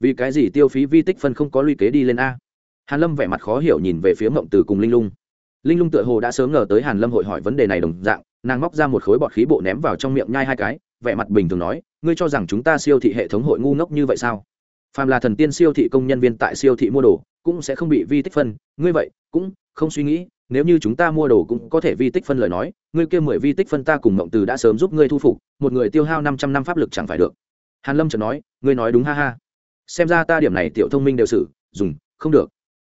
Vì cái gì tiêu phí vi tích phân không có luy kế đi lên a? Hàn lâm vẻ mặt khó hiểu nhìn về phía mộng từ cùng linh lung. Linh lung tựa hồ đã sớm ngờ tới hàn lâm hội hỏi vấn đề này đồng dạng, nàng móc ra một khối bọt khí bộ ném vào trong miệng nhai hai cái, vẻ mặt bình thường nói, ngươi cho rằng chúng ta siêu thị hệ thống hội ngu ngốc như vậy sao? Phàm là thần tiên siêu thị công nhân viên tại siêu thị mua đồ, cũng sẽ không bị vi tích phân. Ngươi vậy cũng không suy nghĩ, nếu như chúng ta mua đồ cũng có thể vi tích phân lời nói, ngươi kia mười vi tích phân ta cùng mộng từ đã sớm giúp ngươi thu phục, một người tiêu hao năm trăm năm pháp lực chẳng phải được. Hàn lâm chợt nói, ngươi nói đúng ha ha. Xem ra ta điểm này tiểu thông minh đều xử, dùng, không được.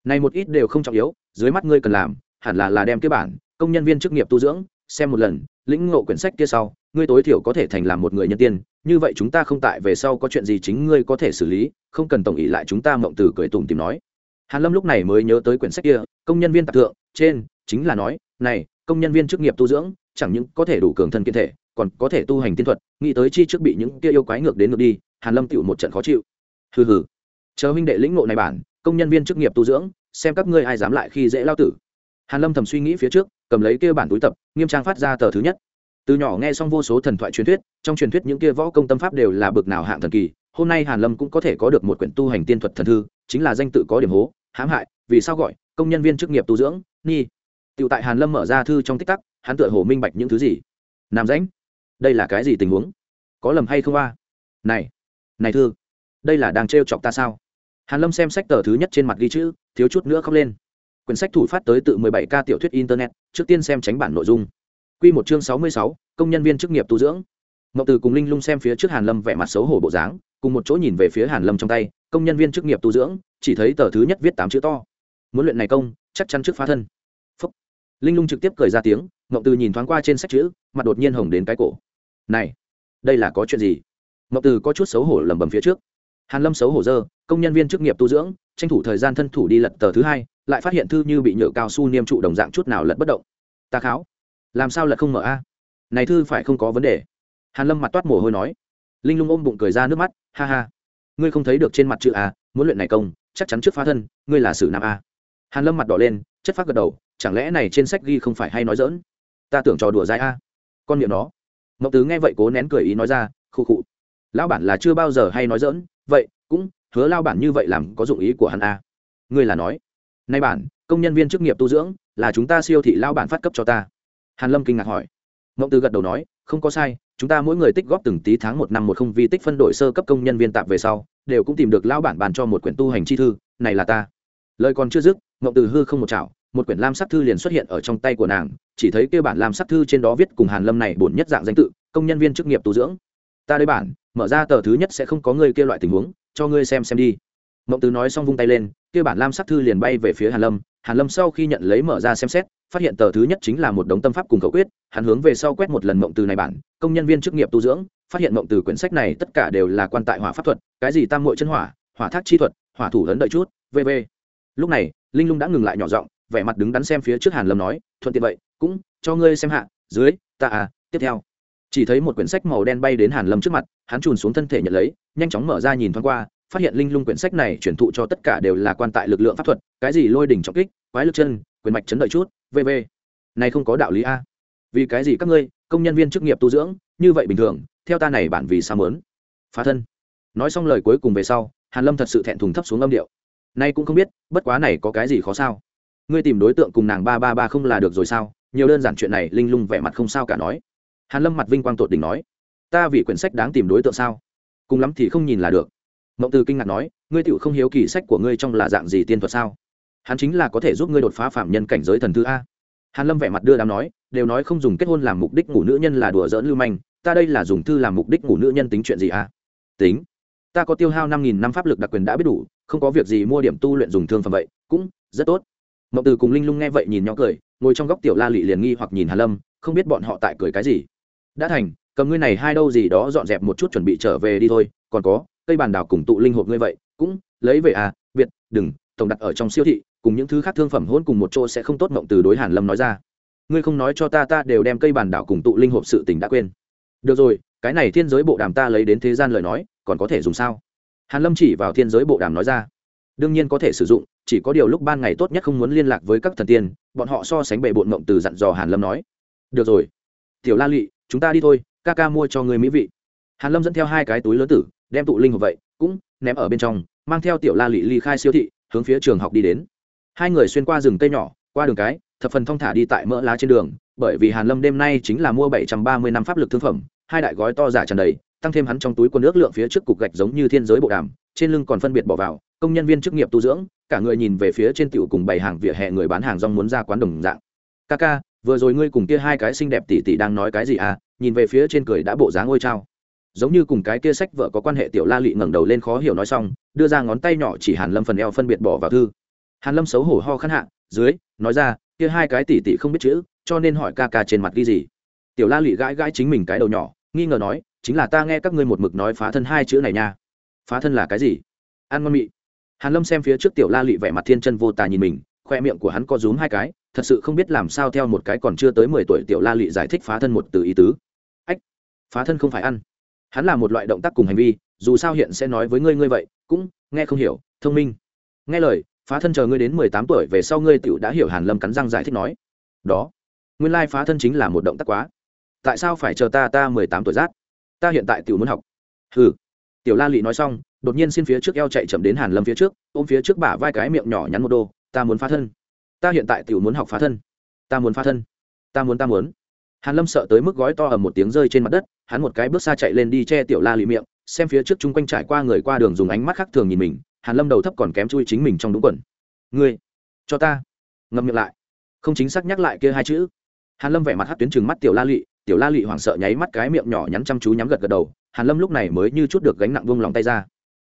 Này một ít đều không trọng yếu, dưới mắt ngươi cần làm, hẳn là là đem cái bản, công nhân viên chức nghiệp tu dưỡng, xem một lần, lĩnh ngộ quyển sách kia sau ngươi tối thiểu có thể thành làm một người nhân tiên, như vậy chúng ta không tại về sau có chuyện gì chính ngươi có thể xử lý, không cần tổng ý lại chúng ta mộng từ cười tủm tìm nói. Hàn lâm lúc này mới nhớ tới quyển sách kia, công nhân viên tạp thượng, trên, chính là nói, này, công nhân viên chức nghiệp tu dưỡng, chẳng những có thể đủ cường thân kiên thể, còn có thể tu hành tiên thuật, nghĩ tới chi trước bị những kia yêu quái ngược đến ngược đi, hàn lâm tựu một trận khó chịu. Hừ hừ, chờ huynh đệ lĩnh ngộ này bản, công nhân viên chức nghiệp tu dưỡng, xem các ngươi ai dám lại khi dễ lao tử. Hàn lâm thầm suy nghĩ phía trước, cầm lấy kia bản túi tập, nghiêm trang phát ra tờ thứ nhất từ nhỏ nghe xong vô số thần thoại truyền thuyết trong truyền thuyết những kia võ công tâm pháp đều là bực nào hạng thần kỳ hôm nay hàn lâm cũng có thể có được một quyển tu hành tiên thuật thần thư chính là danh tự có điểm hố hãm hại vì sao gọi công nhân viên chức nghiệp tu dưỡng ni Tiểu tại Hàn Lâm mở ra thư trong tích tắc, hắn tựa hồ minh bạch những thứ gì. Nam rãnh, đây là cái gì tình huống? Có lầm hay không a? Này, này thư, đây là đang trêu chọc ta sao? Hàn Lâm xem sách tờ thứ nhất trên mặt ghi chữ, thiếu chút nữa khóc lên. Quyển sách thủ phát tới tự 17K tiểu thuyết internet, trước tiên xem tránh bản nội dung. Quy một chương 66, công nhân viên chức nghiệp tu dưỡng. Ngọc Từ cùng Linh Lung xem phía trước Hàn Lâm vẻ mặt xấu hổ bộ dáng, cùng một chỗ nhìn về phía Hàn Lâm trong tay, công nhân viên chức nghiệp tu dưỡng, chỉ thấy tờ thứ nhất viết tám chữ to. Muốn luyện này công chắc chắn trước phá thân. Phúc. linh lung trực tiếp cười ra tiếng mộng từ nhìn thoáng qua trên sách chữ mặt đột nhiên hồng đến cái cổ. Này đây là có chuyện gì? Mộng từ có chút xấu hổ lẩm bẩm phía trước. Hàn lâm xấu hổ dơ công nhân viên chức nghiệp tu dưỡng tranh thủ thời gian thân thủ đi lật tờ thứ hai lại phát hiện thư như bị nhựa cao su niêm trụ đồng dạng chút nào lật bất động. Ta kháo làm sao lại không mở a? Này thư phải không có vấn đề? Hàn lâm mặt toát mồ hôi nói. Linh lung ôm bụng cười ra nước mắt, ha ha. Ngươi không thấy được trên mặt chữ a, muốn luyện này công, chắc chắn trước phá thân, ngươi là sử nam a. Hàn lâm mặt đỏ lên, chất phát gật đầu, chẳng lẽ này trên sách ghi không phải hay nói dỡn ta tưởng trò đùa dai a. Con miệng nó. Mậu tứ nghe vậy cố nén cười ý nói ra, khụ khụ. Lão bản là chưa bao giờ hay nói dỡn vậy cũng hứa lao bản như vậy làm có dụng ý của hắn a. Ngươi là nói. Nay bản, công nhân viên chức nghiệp tu dưỡng, là chúng ta siêu thị lao bản phát cấp cho ta hàn lâm kinh ngạc hỏi. Mộng từ gật đầu nói, không có sai, chúng ta mỗi người tích góp từng tí tháng một năm một không vi tích phân đổi sơ cấp công nhân viên tạm về sau, đều cũng tìm được lao bản bàn cho một quyển tu hành chi thư, này là ta. Lời còn chưa dứt, mộng từ hư không một chảo, một quyển lam sắc thư liền xuất hiện ở trong tay của nàng, chỉ thấy kêu bản lam sắc thư trên đó viết cùng hàn lâm này bổn nhất dạng danh tự, công nhân viên chức nghiệp tu dưỡng. Ta đây bản, mở ra tờ thứ nhất sẽ không có ngươi kêu loại tình huống, cho ngươi xem xem đi. Mộng từ nói xong vung tay lên kêu bản lam sắc thư liền bay về phía hàn lâm hàn lâm sau khi nhận lấy mở ra xem xét, phát hiện tờ thứ nhất chính là một đống tâm pháp cùng khẩu quyết, hắn hướng về sau quét một lần mộng từ này bản, công nhân viên chức nghiệp tu dưỡng, phát hiện mộng từ quyển sách này tất cả đều là quan tại hỏa pháp thuật, cái gì tam muội chân hỏa hỏa thác chi thuật, hỏa thủ lớn đợi chút vv lúc này, linh lung đã ngừng lại nhỏ giọng, vẻ mặt đứng đắn xem phía trước hàn lâm nói, thuận tiện vậy, cũng cho ngươi xem hạ, dưới, ta à tiếp theo. Chỉ thấy một quyển sách màu đen bay đến hàn lâm trước mặt, hắn trùn xuống thân thể nhận lấy, nhanh chóng mở ra nhìn thoáng qua phát hiện linh lung quyển sách này chuyển thụ cho tất cả đều là quan tại lực lượng pháp thuật, cái gì lôi đỉnh trọng kích, quái lực chân, quyền mạch chấn đợi chút vv này không có đạo lý a. Vì cái gì các ngươi, công nhân viên chức nghiệp tu dưỡng, như vậy bình thường, theo ta này bản vì sao mớn phá thân. Nói xong lời cuối cùng về sau, hàn lâm thật sự thẹn thùng thấp xuống âm điệu. Nay cũng không biết, bất quá này có cái gì khó sao? Ngươi tìm đối tượng cùng nàng ba ba ba không là được rồi sao? Nhiều đơn giản chuyện này, linh lung vẻ mặt không sao cả nói. Hàn lâm mặt vinh quang tột đỉnh nói. Ta vì quyển sách đáng tìm đối tượng sao? Cùng lắm thì không nhìn là được mộng từ kinh ngạc nói, ngươi tựu không hiếu kỳ sách của ngươi trong là dạng gì tiên thuật sao? Hắn chính là có thể giúp ngươi đột phá phạm nhân cảnh giới thần thứ a. Hàn lâm vẻ mặt đưa đám nói, đều nói không dùng kết hôn làm mục đích ngủ nữ nhân là đùa giỡn lưu manh, ta đây là dùng thư làm mục đích ngủ nữ nhân tính chuyện gì a? Tính, ta có tiêu hao năm nghìn năm pháp lực đặc quyền đã biết đủ, không có việc gì mua điểm tu luyện dùng thương phẩm vậy, cũng rất tốt. Mộng từ cùng linh lung nghe vậy nhìn nhỏ cười, ngồi trong góc tiểu la lị liền nghi hoặc nhìn hàn lâm, không biết bọn họ tại cười cái gì. Đã thành, cầm ngươi này hai đâu gì đó dọn dẹp một chút chuẩn bị trở về đi thôi, còn có cây bàn đào cùng tụ linh hộp ngươi vậy, cũng lấy về à biệt đừng, tổng đặt ở trong siêu thị, cùng những thứ khác thương phẩm hôn cùng một chỗ sẽ không tốt mộng từ đối hàn lâm nói ra. Ngươi không nói cho ta ta đều đem cây bàn đảo cùng tụ linh hộp sự tình đã quên. Được rồi, cái này thiên giới bộ đàm ta lấy đến thế gian lời nói, còn có thể dùng sao? Hàn lâm chỉ vào thiên giới bộ đàm nói ra. Đương nhiên có thể sử dụng, chỉ có điều lúc ban ngày tốt nhất không muốn liên lạc với các thần tiên, bọn họ so sánh bệ bộn mộng từ dặn dò hàn lâm nói. Được rồi. Tiểu la lị, chúng ta đi thôi, ca ca mua cho người mỹ vị. Hàn lâm dẫn theo hai cái túi lớn tử đem tụ linh hộp vậy, cũng ném ở bên trong, mang theo tiểu la lụy ly khai siêu thị, hướng phía trường học đi đến. Hai người xuyên qua rừng cây nhỏ, qua đường cái, thập phần thong thả đi tại mỡ lá trên đường, bởi vì hàn lâm đêm nay chính là mua bảy trăm ba mươi năm pháp lực thương phẩm, hai đại gói to giả tràn đầy, tăng thêm hắn trong túi quân nước lượng phía trước cục gạch giống như thiên giới bộ đàm, trên lưng còn phân biệt bỏ vào, công nhân viên chức nghiệp tu dưỡng, cả người nhìn về phía trên tiểu cùng bày hàng vỉa hè người bán hàng rong muốn ra quán đồng dạng. Ca ca, vừa rồi ngươi cùng kia hai cái xinh đẹp tỷ tỷ đang nói cái gì à? Nhìn về phía trên cười đã bộ dáng ngôi trao giống như cùng cái kia sách vợ có quan hệ tiểu la lị ngẩng đầu lên khó hiểu nói xong, đưa ra ngón tay nhỏ chỉ hàn lâm phần eo phân biệt bỏ vào thư. Hàn lâm xấu hổ ho khăn hạ, dưới, nói ra, kia hai cái tỷ tỷ không biết chữ, cho nên hỏi ca ca trên mặt ghi gì. Tiểu la lị gãi gãi chính mình cái đầu nhỏ, nghi ngờ nói, chính là ta nghe các ngươi một mực nói phá thân hai chữ này nha. Phá thân là cái gì? Ăn ngon mị. Hàn lâm xem phía trước tiểu la lị vẻ mặt thiên chân vô tà nhìn mình, khoe miệng của hắn có rúm hai cái, thật sự không biết làm sao theo một cái còn chưa tới mười tuổi tiểu la lị giải thích phá thân một từ ý tứ. Ách, phá thân không phải ăn hắn là một loại động tác cùng hành vi, dù sao hiện sẽ nói với ngươi ngươi vậy, cũng nghe không hiểu, thông minh. Nghe lời, phá thân chờ ngươi đến mười tám tuổi về sau ngươi tựu đã hiểu hàn lâm cắn răng giải thích nói. Đó, nguyên lai phá thân chính là một động tác quá. Tại sao phải chờ ta ta mười tám tuổi rát? Ta hiện tại tiểu muốn học. Hừ. Tiểu la lị nói xong, đột nhiên xin phía trước eo chạy chậm đến hàn lâm phía trước, ôm phía trước bả vai cái miệng nhỏ nhắn một đô, ta muốn phá thân. Ta hiện tại tiểu muốn học phá thân. Ta muốn phá thân. Ta muốn ta muốn hàn lâm sợ tới mức gói to ở một tiếng rơi trên mặt đất, hắn một cái bước xa chạy lên đi che tiểu la lị miệng, xem phía trước chung quanh trải qua người qua đường dùng ánh mắt khác thường nhìn mình, hàn lâm đầu thấp còn kém chui chính mình trong đúng quần. Ngươi, cho ta. Ngậm miệng lại. Không chính xác nhắc lại kia hai chữ. Hàn lâm vẻ mặt hát tuyến trừng mắt tiểu la lị, tiểu la lị hoảng sợ nháy mắt cái miệng nhỏ nhắn chăm chú nhắm gật gật đầu, hàn lâm lúc này mới như chút được gánh nặng buông lòng tay ra.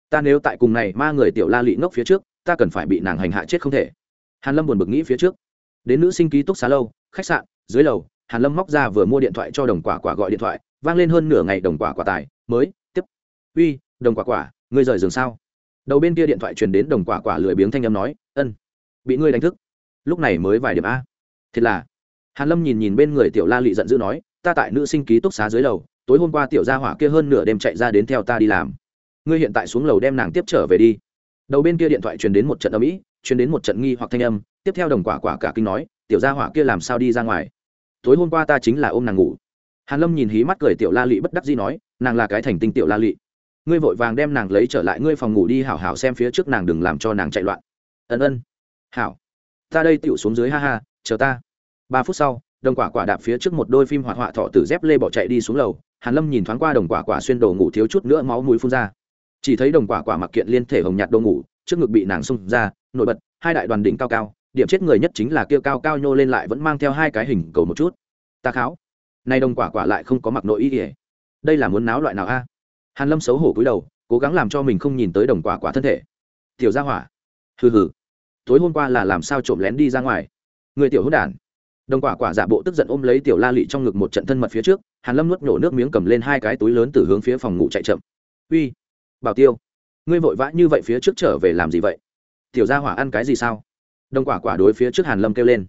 Ta nếu tại cùng này ma người tiểu la lị ngốc phía trước, ta cần phải bị nàng hành hạ chết không thể. Hàn lâm buồn bực nghĩ phía trước. Đến nữ sinh ký túc xá lâu, khách sạn, dưới lầu hàn lâm móc ra vừa mua điện thoại cho đồng quả quả gọi điện thoại, vang lên hơn nửa ngày đồng quả quả tài, mới, tiếp. Uy, đồng quả quả, ngươi rời giường sao? Đầu bên kia điện thoại truyền đến đồng quả quả lười biếng thanh âm nói, ân, bị ngươi đánh thức. Lúc này mới vài điểm a. Thiệt là. Hàn lâm nhìn nhìn bên người tiểu la lị giận dữ nói, ta tại nữ sinh ký túc xá dưới lầu, tối hôm qua tiểu gia hỏa kia hơn nửa đêm chạy ra đến theo ta đi làm. Ngươi hiện tại xuống lầu đem nàng tiếp trở về đi. Đầu bên kia điện thoại truyền đến một trận âm ỉ truyền đến một trận nghi hoặc thanh âm, tiếp theo đồng quả quả cả kinh nói, tiểu gia hỏa kia làm sao đi ra ngoài? Tối hôm qua ta chính là ôm nàng ngủ. Hàn lâm nhìn hí mắt cười tiểu la lị bất đắc dĩ nói, nàng là cái thành tinh tiểu la lị. Ngươi vội vàng đem nàng lấy trở lại ngươi phòng ngủ đi hảo hảo xem phía trước nàng đừng làm cho nàng chạy loạn. Ân ân. Hảo. Ta đây tựu xuống dưới ha ha, chờ ta. Ba phút sau, đồng quả quả đạp phía trước một đôi phim hoạt họa thọ từ dép lê bỏ chạy đi xuống lầu. Hàn lâm nhìn thoáng qua đồng quả quả xuyên đồ ngủ thiếu chút nữa máu mũi phun ra. Chỉ thấy đồng quả quả mặc kiện liên thể hồng nhạt đồ ngủ, trước ngực bị nàng xung ra, nổi bật, hai đại đoàn đỉnh cao cao điểm chết người nhất chính là kia cao cao nhô lên lại vẫn mang theo hai cái hình cầu một chút. Ta kháo. Nay đồng quả quả lại không có mặc nội ý ỉa đây là muốn náo loại nào a? Hàn lâm xấu hổ cúi đầu, cố gắng làm cho mình không nhìn tới đồng quả quả thân thể. Tiểu gia hỏa. Hừ hừ. Tối hôm qua là làm sao trộm lén đi ra ngoài? Người tiểu hốt đản. Đồng quả quả giả bộ tức giận ôm lấy tiểu la lị trong ngực một trận thân mật phía trước, hàn lâm nuốt nhổ nước miếng cầm lên hai cái túi lớn từ hướng phía phòng ngủ chạy chậm. Uy, bảo tiêu, ngươi vội vã như vậy phía trước trở về làm gì vậy? Tiểu gia hỏa ăn cái gì sao? Đồng quả quả đối phía trước hàn lâm kêu lên.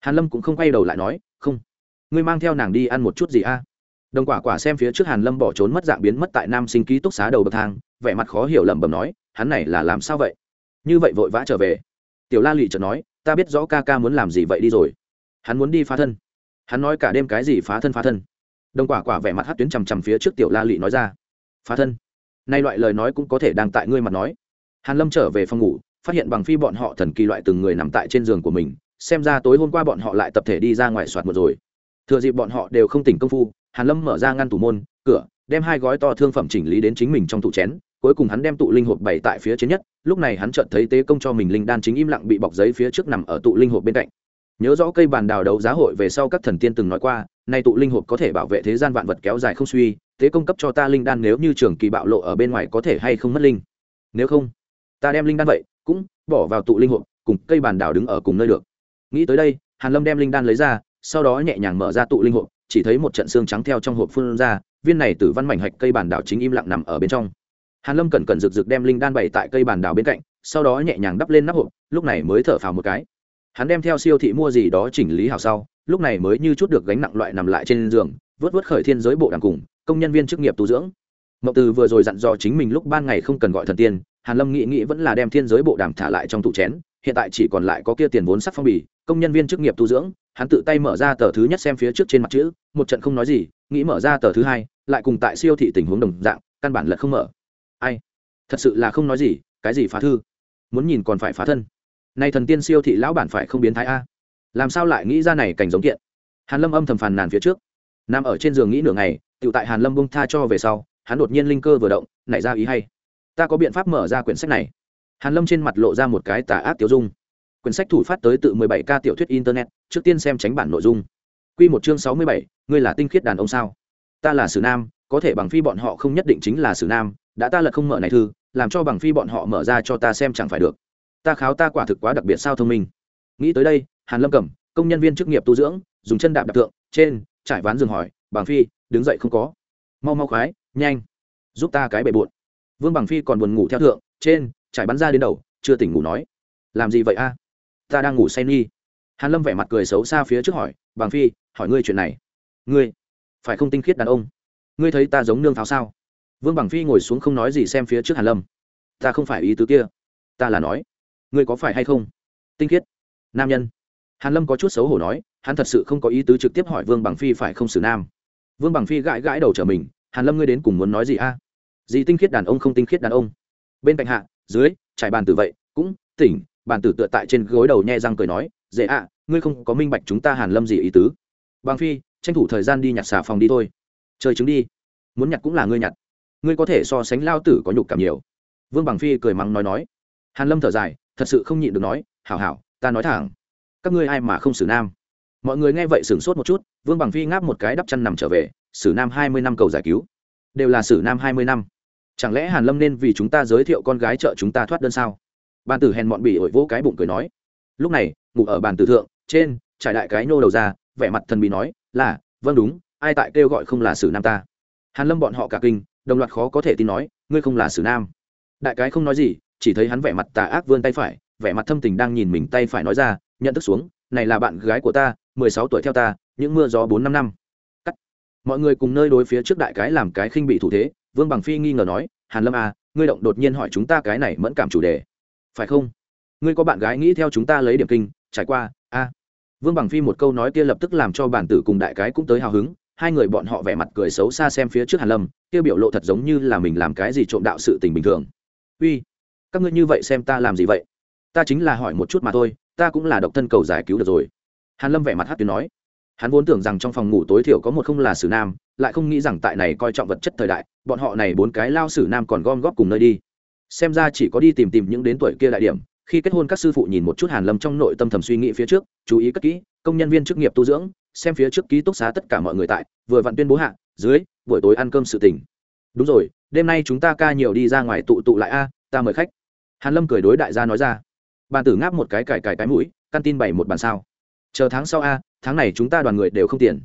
Hàn lâm cũng không quay đầu lại nói, không, ngươi mang theo nàng đi ăn một chút gì a? Đồng quả quả xem phía trước hàn lâm bỏ trốn mất dạng biến mất tại nam sinh ký túc xá đầu bậc thang, vẻ mặt khó hiểu lẩm bẩm nói, hắn này là làm sao vậy? Như vậy vội vã trở về. Tiểu la lụy chợt nói, ta biết rõ ca ca muốn làm gì vậy đi rồi. Hắn muốn đi phá thân. Hắn nói cả đêm cái gì phá thân phá thân. Đồng quả quả vẻ mặt hát tuyến chằm chằm phía trước tiểu la lụy nói ra, phá thân. Nay loại lời nói cũng có thể đang tại ngươi mặt nói. Hàn lâm trở về phòng ngủ phát hiện bằng phi bọn họ thần kỳ loại từng người nằm tại trên giường của mình, xem ra tối hôm qua bọn họ lại tập thể đi ra ngoài soạt một rồi. Thừa dịp bọn họ đều không tỉnh công phu, hàn lâm mở ra ngăn tủ môn, cửa, đem hai gói to thương phẩm chỉnh lý đến chính mình trong tủ chén, cuối cùng hắn đem tụ linh hộp bày tại phía trên nhất, lúc này hắn chợt thấy tế công cho mình linh đan chính im lặng bị bọc giấy phía trước nằm ở tụ linh hộp bên cạnh. Nhớ rõ cây bàn đào đấu giá hội về sau các thần tiên từng nói qua, nay tụ linh hộp có thể bảo vệ thế gian vạn vật kéo dài không suy, tế công cấp cho ta linh đan nếu như trường kỳ bạo lộ ở bên ngoài có thể hay không mất linh? Nếu không, ta đem linh đan vậy cũng bỏ vào tụ linh hộp, cùng cây bàn đào đứng ở cùng nơi được. Nghĩ tới đây, hàn lâm đem linh đan lấy ra, sau đó nhẹ nhàng mở ra tụ linh hộp, chỉ thấy một trận xương trắng theo trong hộp phun ra, viên này từ văn mảnh hạch cây bàn đào chính im lặng nằm ở bên trong. Hàn lâm cẩn cẩn rực rực đem linh đan bày tại cây bàn đào bên cạnh, sau đó nhẹ nhàng đắp lên nắp hộp, lúc này mới thở phào một cái. Hắn đem theo siêu thị mua gì đó chỉnh lý hào sau, lúc này mới như chút được gánh nặng loại nằm lại trên giường, vớt vớt khởi thiên giới bộ đàng cùng, công nhân viên chức nghiệp tu dưỡng mậu từ vừa rồi dặn dò chính mình lúc ban ngày không cần gọi thần tiên, hàn lâm nghĩ nghĩ vẫn là đem thiên giới bộ đàm thả lại trong tủ chén, hiện tại chỉ còn lại có kia tiền vốn sắc phong bì, công nhân viên chức nghiệp tu dưỡng, hắn tự tay mở ra tờ thứ nhất xem phía trước trên mặt chữ, một trận không nói gì, nghĩ mở ra tờ thứ hai, lại cùng tại siêu thị tình huống đồng dạng, căn bản lật không mở. Ai? Thật sự là không nói gì, cái gì phá thư? Muốn nhìn còn phải phá thân. Nay thần tiên siêu thị lão bản phải không biến thái a? Làm sao lại nghĩ ra này cảnh giống kiện? Hàn lâm âm thầm phàn nàn phía trước. Nằm ở trên giường nghĩ nửa ngày tự tại hàn lâm bông tha cho về sau hắn đột nhiên linh cơ vừa động nảy ra ý hay. Ta có biện pháp mở ra quyển sách này. Hàn lâm trên mặt lộ ra một cái tà ác tiêu dung. Quyển sách thủ phát tới tự 17 ca tiểu thuyết internet trước tiên xem tránh bản nội dung. Quy một chương 67, ngươi là tinh khiết đàn ông sao? Ta là sử nam có thể bằng phi bọn họ không nhất định chính là sử nam đã ta lật không mở này thư làm cho bằng phi bọn họ mở ra cho ta xem chẳng phải được. Ta kháo ta quả thực quá đặc biệt sao thông minh. Nghĩ tới đây hàn lâm cẩm công nhân viên chức nghiệp tu dưỡng dùng chân đạp đạp tượng trên trải ván giường hỏi bằng phi đứng dậy không có? Mau mau khoái nhanh, giúp ta cái bệ bụn vương bằng phi còn buồn ngủ theo thượng, trên, trải bắn ra đến đầu, chưa tỉnh ngủ nói. Làm gì vậy a? Ta đang ngủ say nghi hàn lâm vẻ mặt cười xấu xa phía trước hỏi, bằng phi, hỏi ngươi chuyện này. Ngươi? Phải không tinh khiết đàn ông? Ngươi thấy ta giống nương pháo sao? Vương bằng phi ngồi xuống không nói gì xem phía trước hàn lâm. Ta không phải ý tứ kia. Ta là nói, ngươi có phải hay không? Tinh khiết, nam nhân. Hàn lâm có chút xấu hổ nói, hắn thật sự không có ý tứ trực tiếp hỏi vương bằng phi phải không xử nam. Vương bằng phi gãi gãi đầu trở mình hàn lâm ngươi đến cùng muốn nói gì a? Gì tinh khiết đàn ông không tinh khiết đàn ông. Bên cạnh hạ, dưới, trải bàn tử vậy, cũng tỉnh, bàn tử tựa tại trên gối đầu nhẹ răng cười nói, dễ ạ, ngươi không có minh bạch chúng ta hàn lâm gì ý tứ. Bằng phi, tranh thủ thời gian đi nhặt xà phòng đi thôi. Chơi trứng đi, muốn nhặt cũng là ngươi nhặt. Ngươi có thể so sánh lao tử có nhục cảm nhiều. Vương bằng phi cười mắng nói nói. Hàn lâm thở dài, thật sự không nhịn được nói, hảo hảo, ta nói thẳng, các ngươi ai mà không xử nam? Mọi người nghe vậy sửng sốt một chút, vương bằng phi ngáp một cái đắp chăn nằm trở về. Sử nam hai mươi năm cầu giải cứu. Đều là Sử nam hai mươi năm. Chẳng lẽ hàn lâm nên vì chúng ta giới thiệu con gái trợ chúng ta thoát đơn sao? Bàn tử hèn mọn bỉ ổi vỗ cái bụng cười nói. Lúc này, ngủ ở bàn tử thượng, trên, trải đại cái nhô đầu ra, vẻ mặt thần bí nói, là vâng đúng, ai tại kêu gọi không là sử nam ta? Hàn lâm bọn họ cả kinh, đồng loạt khó có thể tin nói, ngươi không là sử nam. Đại cái không nói gì, chỉ thấy hắn vẻ mặt tà ác vươn tay phải, vẻ mặt thâm tình đang nhìn mình tay phải nói ra, nhận thức xuống, này là bạn gái của ta, mười sáu tuổi theo ta, những mưa gió bốn năm năm mọi người cùng nơi đối phía trước đại cái làm cái khinh bị thủ thế, vương bằng phi nghi ngờ nói, hàn lâm à ngươi động đột nhiên hỏi chúng ta cái này mẫn cảm chủ đề. Phải không? Ngươi có bạn gái nghĩ theo chúng ta lấy điểm kinh, trải qua, a. Vương bằng phi một câu nói kia lập tức làm cho bản tử cùng đại cái cũng tới hào hứng, hai người bọn họ vẻ mặt cười xấu xa xem phía trước hàn lâm, kia biểu lộ thật giống như là mình làm cái gì trộm đạo sự tình bình thường. Uy, các ngươi như vậy xem ta làm gì vậy? Ta chính là hỏi một chút mà thôi, ta cũng là độc thân cầu giải cứu được rồi. Hàn lâm vẻ mặt hát tuyến nói hắn vốn tưởng rằng trong phòng ngủ tối thiểu có một không là sử nam, lại không nghĩ rằng tại này coi trọng vật chất thời đại, bọn họ này bốn cái lao sử nam còn gom góp cùng nơi đi. Xem ra chỉ có đi tìm tìm những đến tuổi kia đại điểm, khi kết hôn các sư phụ nhìn một chút hàn lâm trong nội tâm thầm suy nghĩ phía trước, chú ý cất kỹ, công nhân viên chức nghiệp tu dưỡng, xem phía trước ký túc xá tất cả mọi người tại, vừa vặn tuyên bố hạ, dưới, buổi tối ăn cơm sự tình. Đúng rồi, đêm nay chúng ta ca nhiều đi ra ngoài tụ tụ lại a, ta mời khách. Hàn lâm cười đối đại gia nói ra. Bàn tử ngáp một cái cải cải cái mũi, căn tin bày một bàn sao. Chờ tháng sau a tháng này chúng ta đoàn người đều không tiền.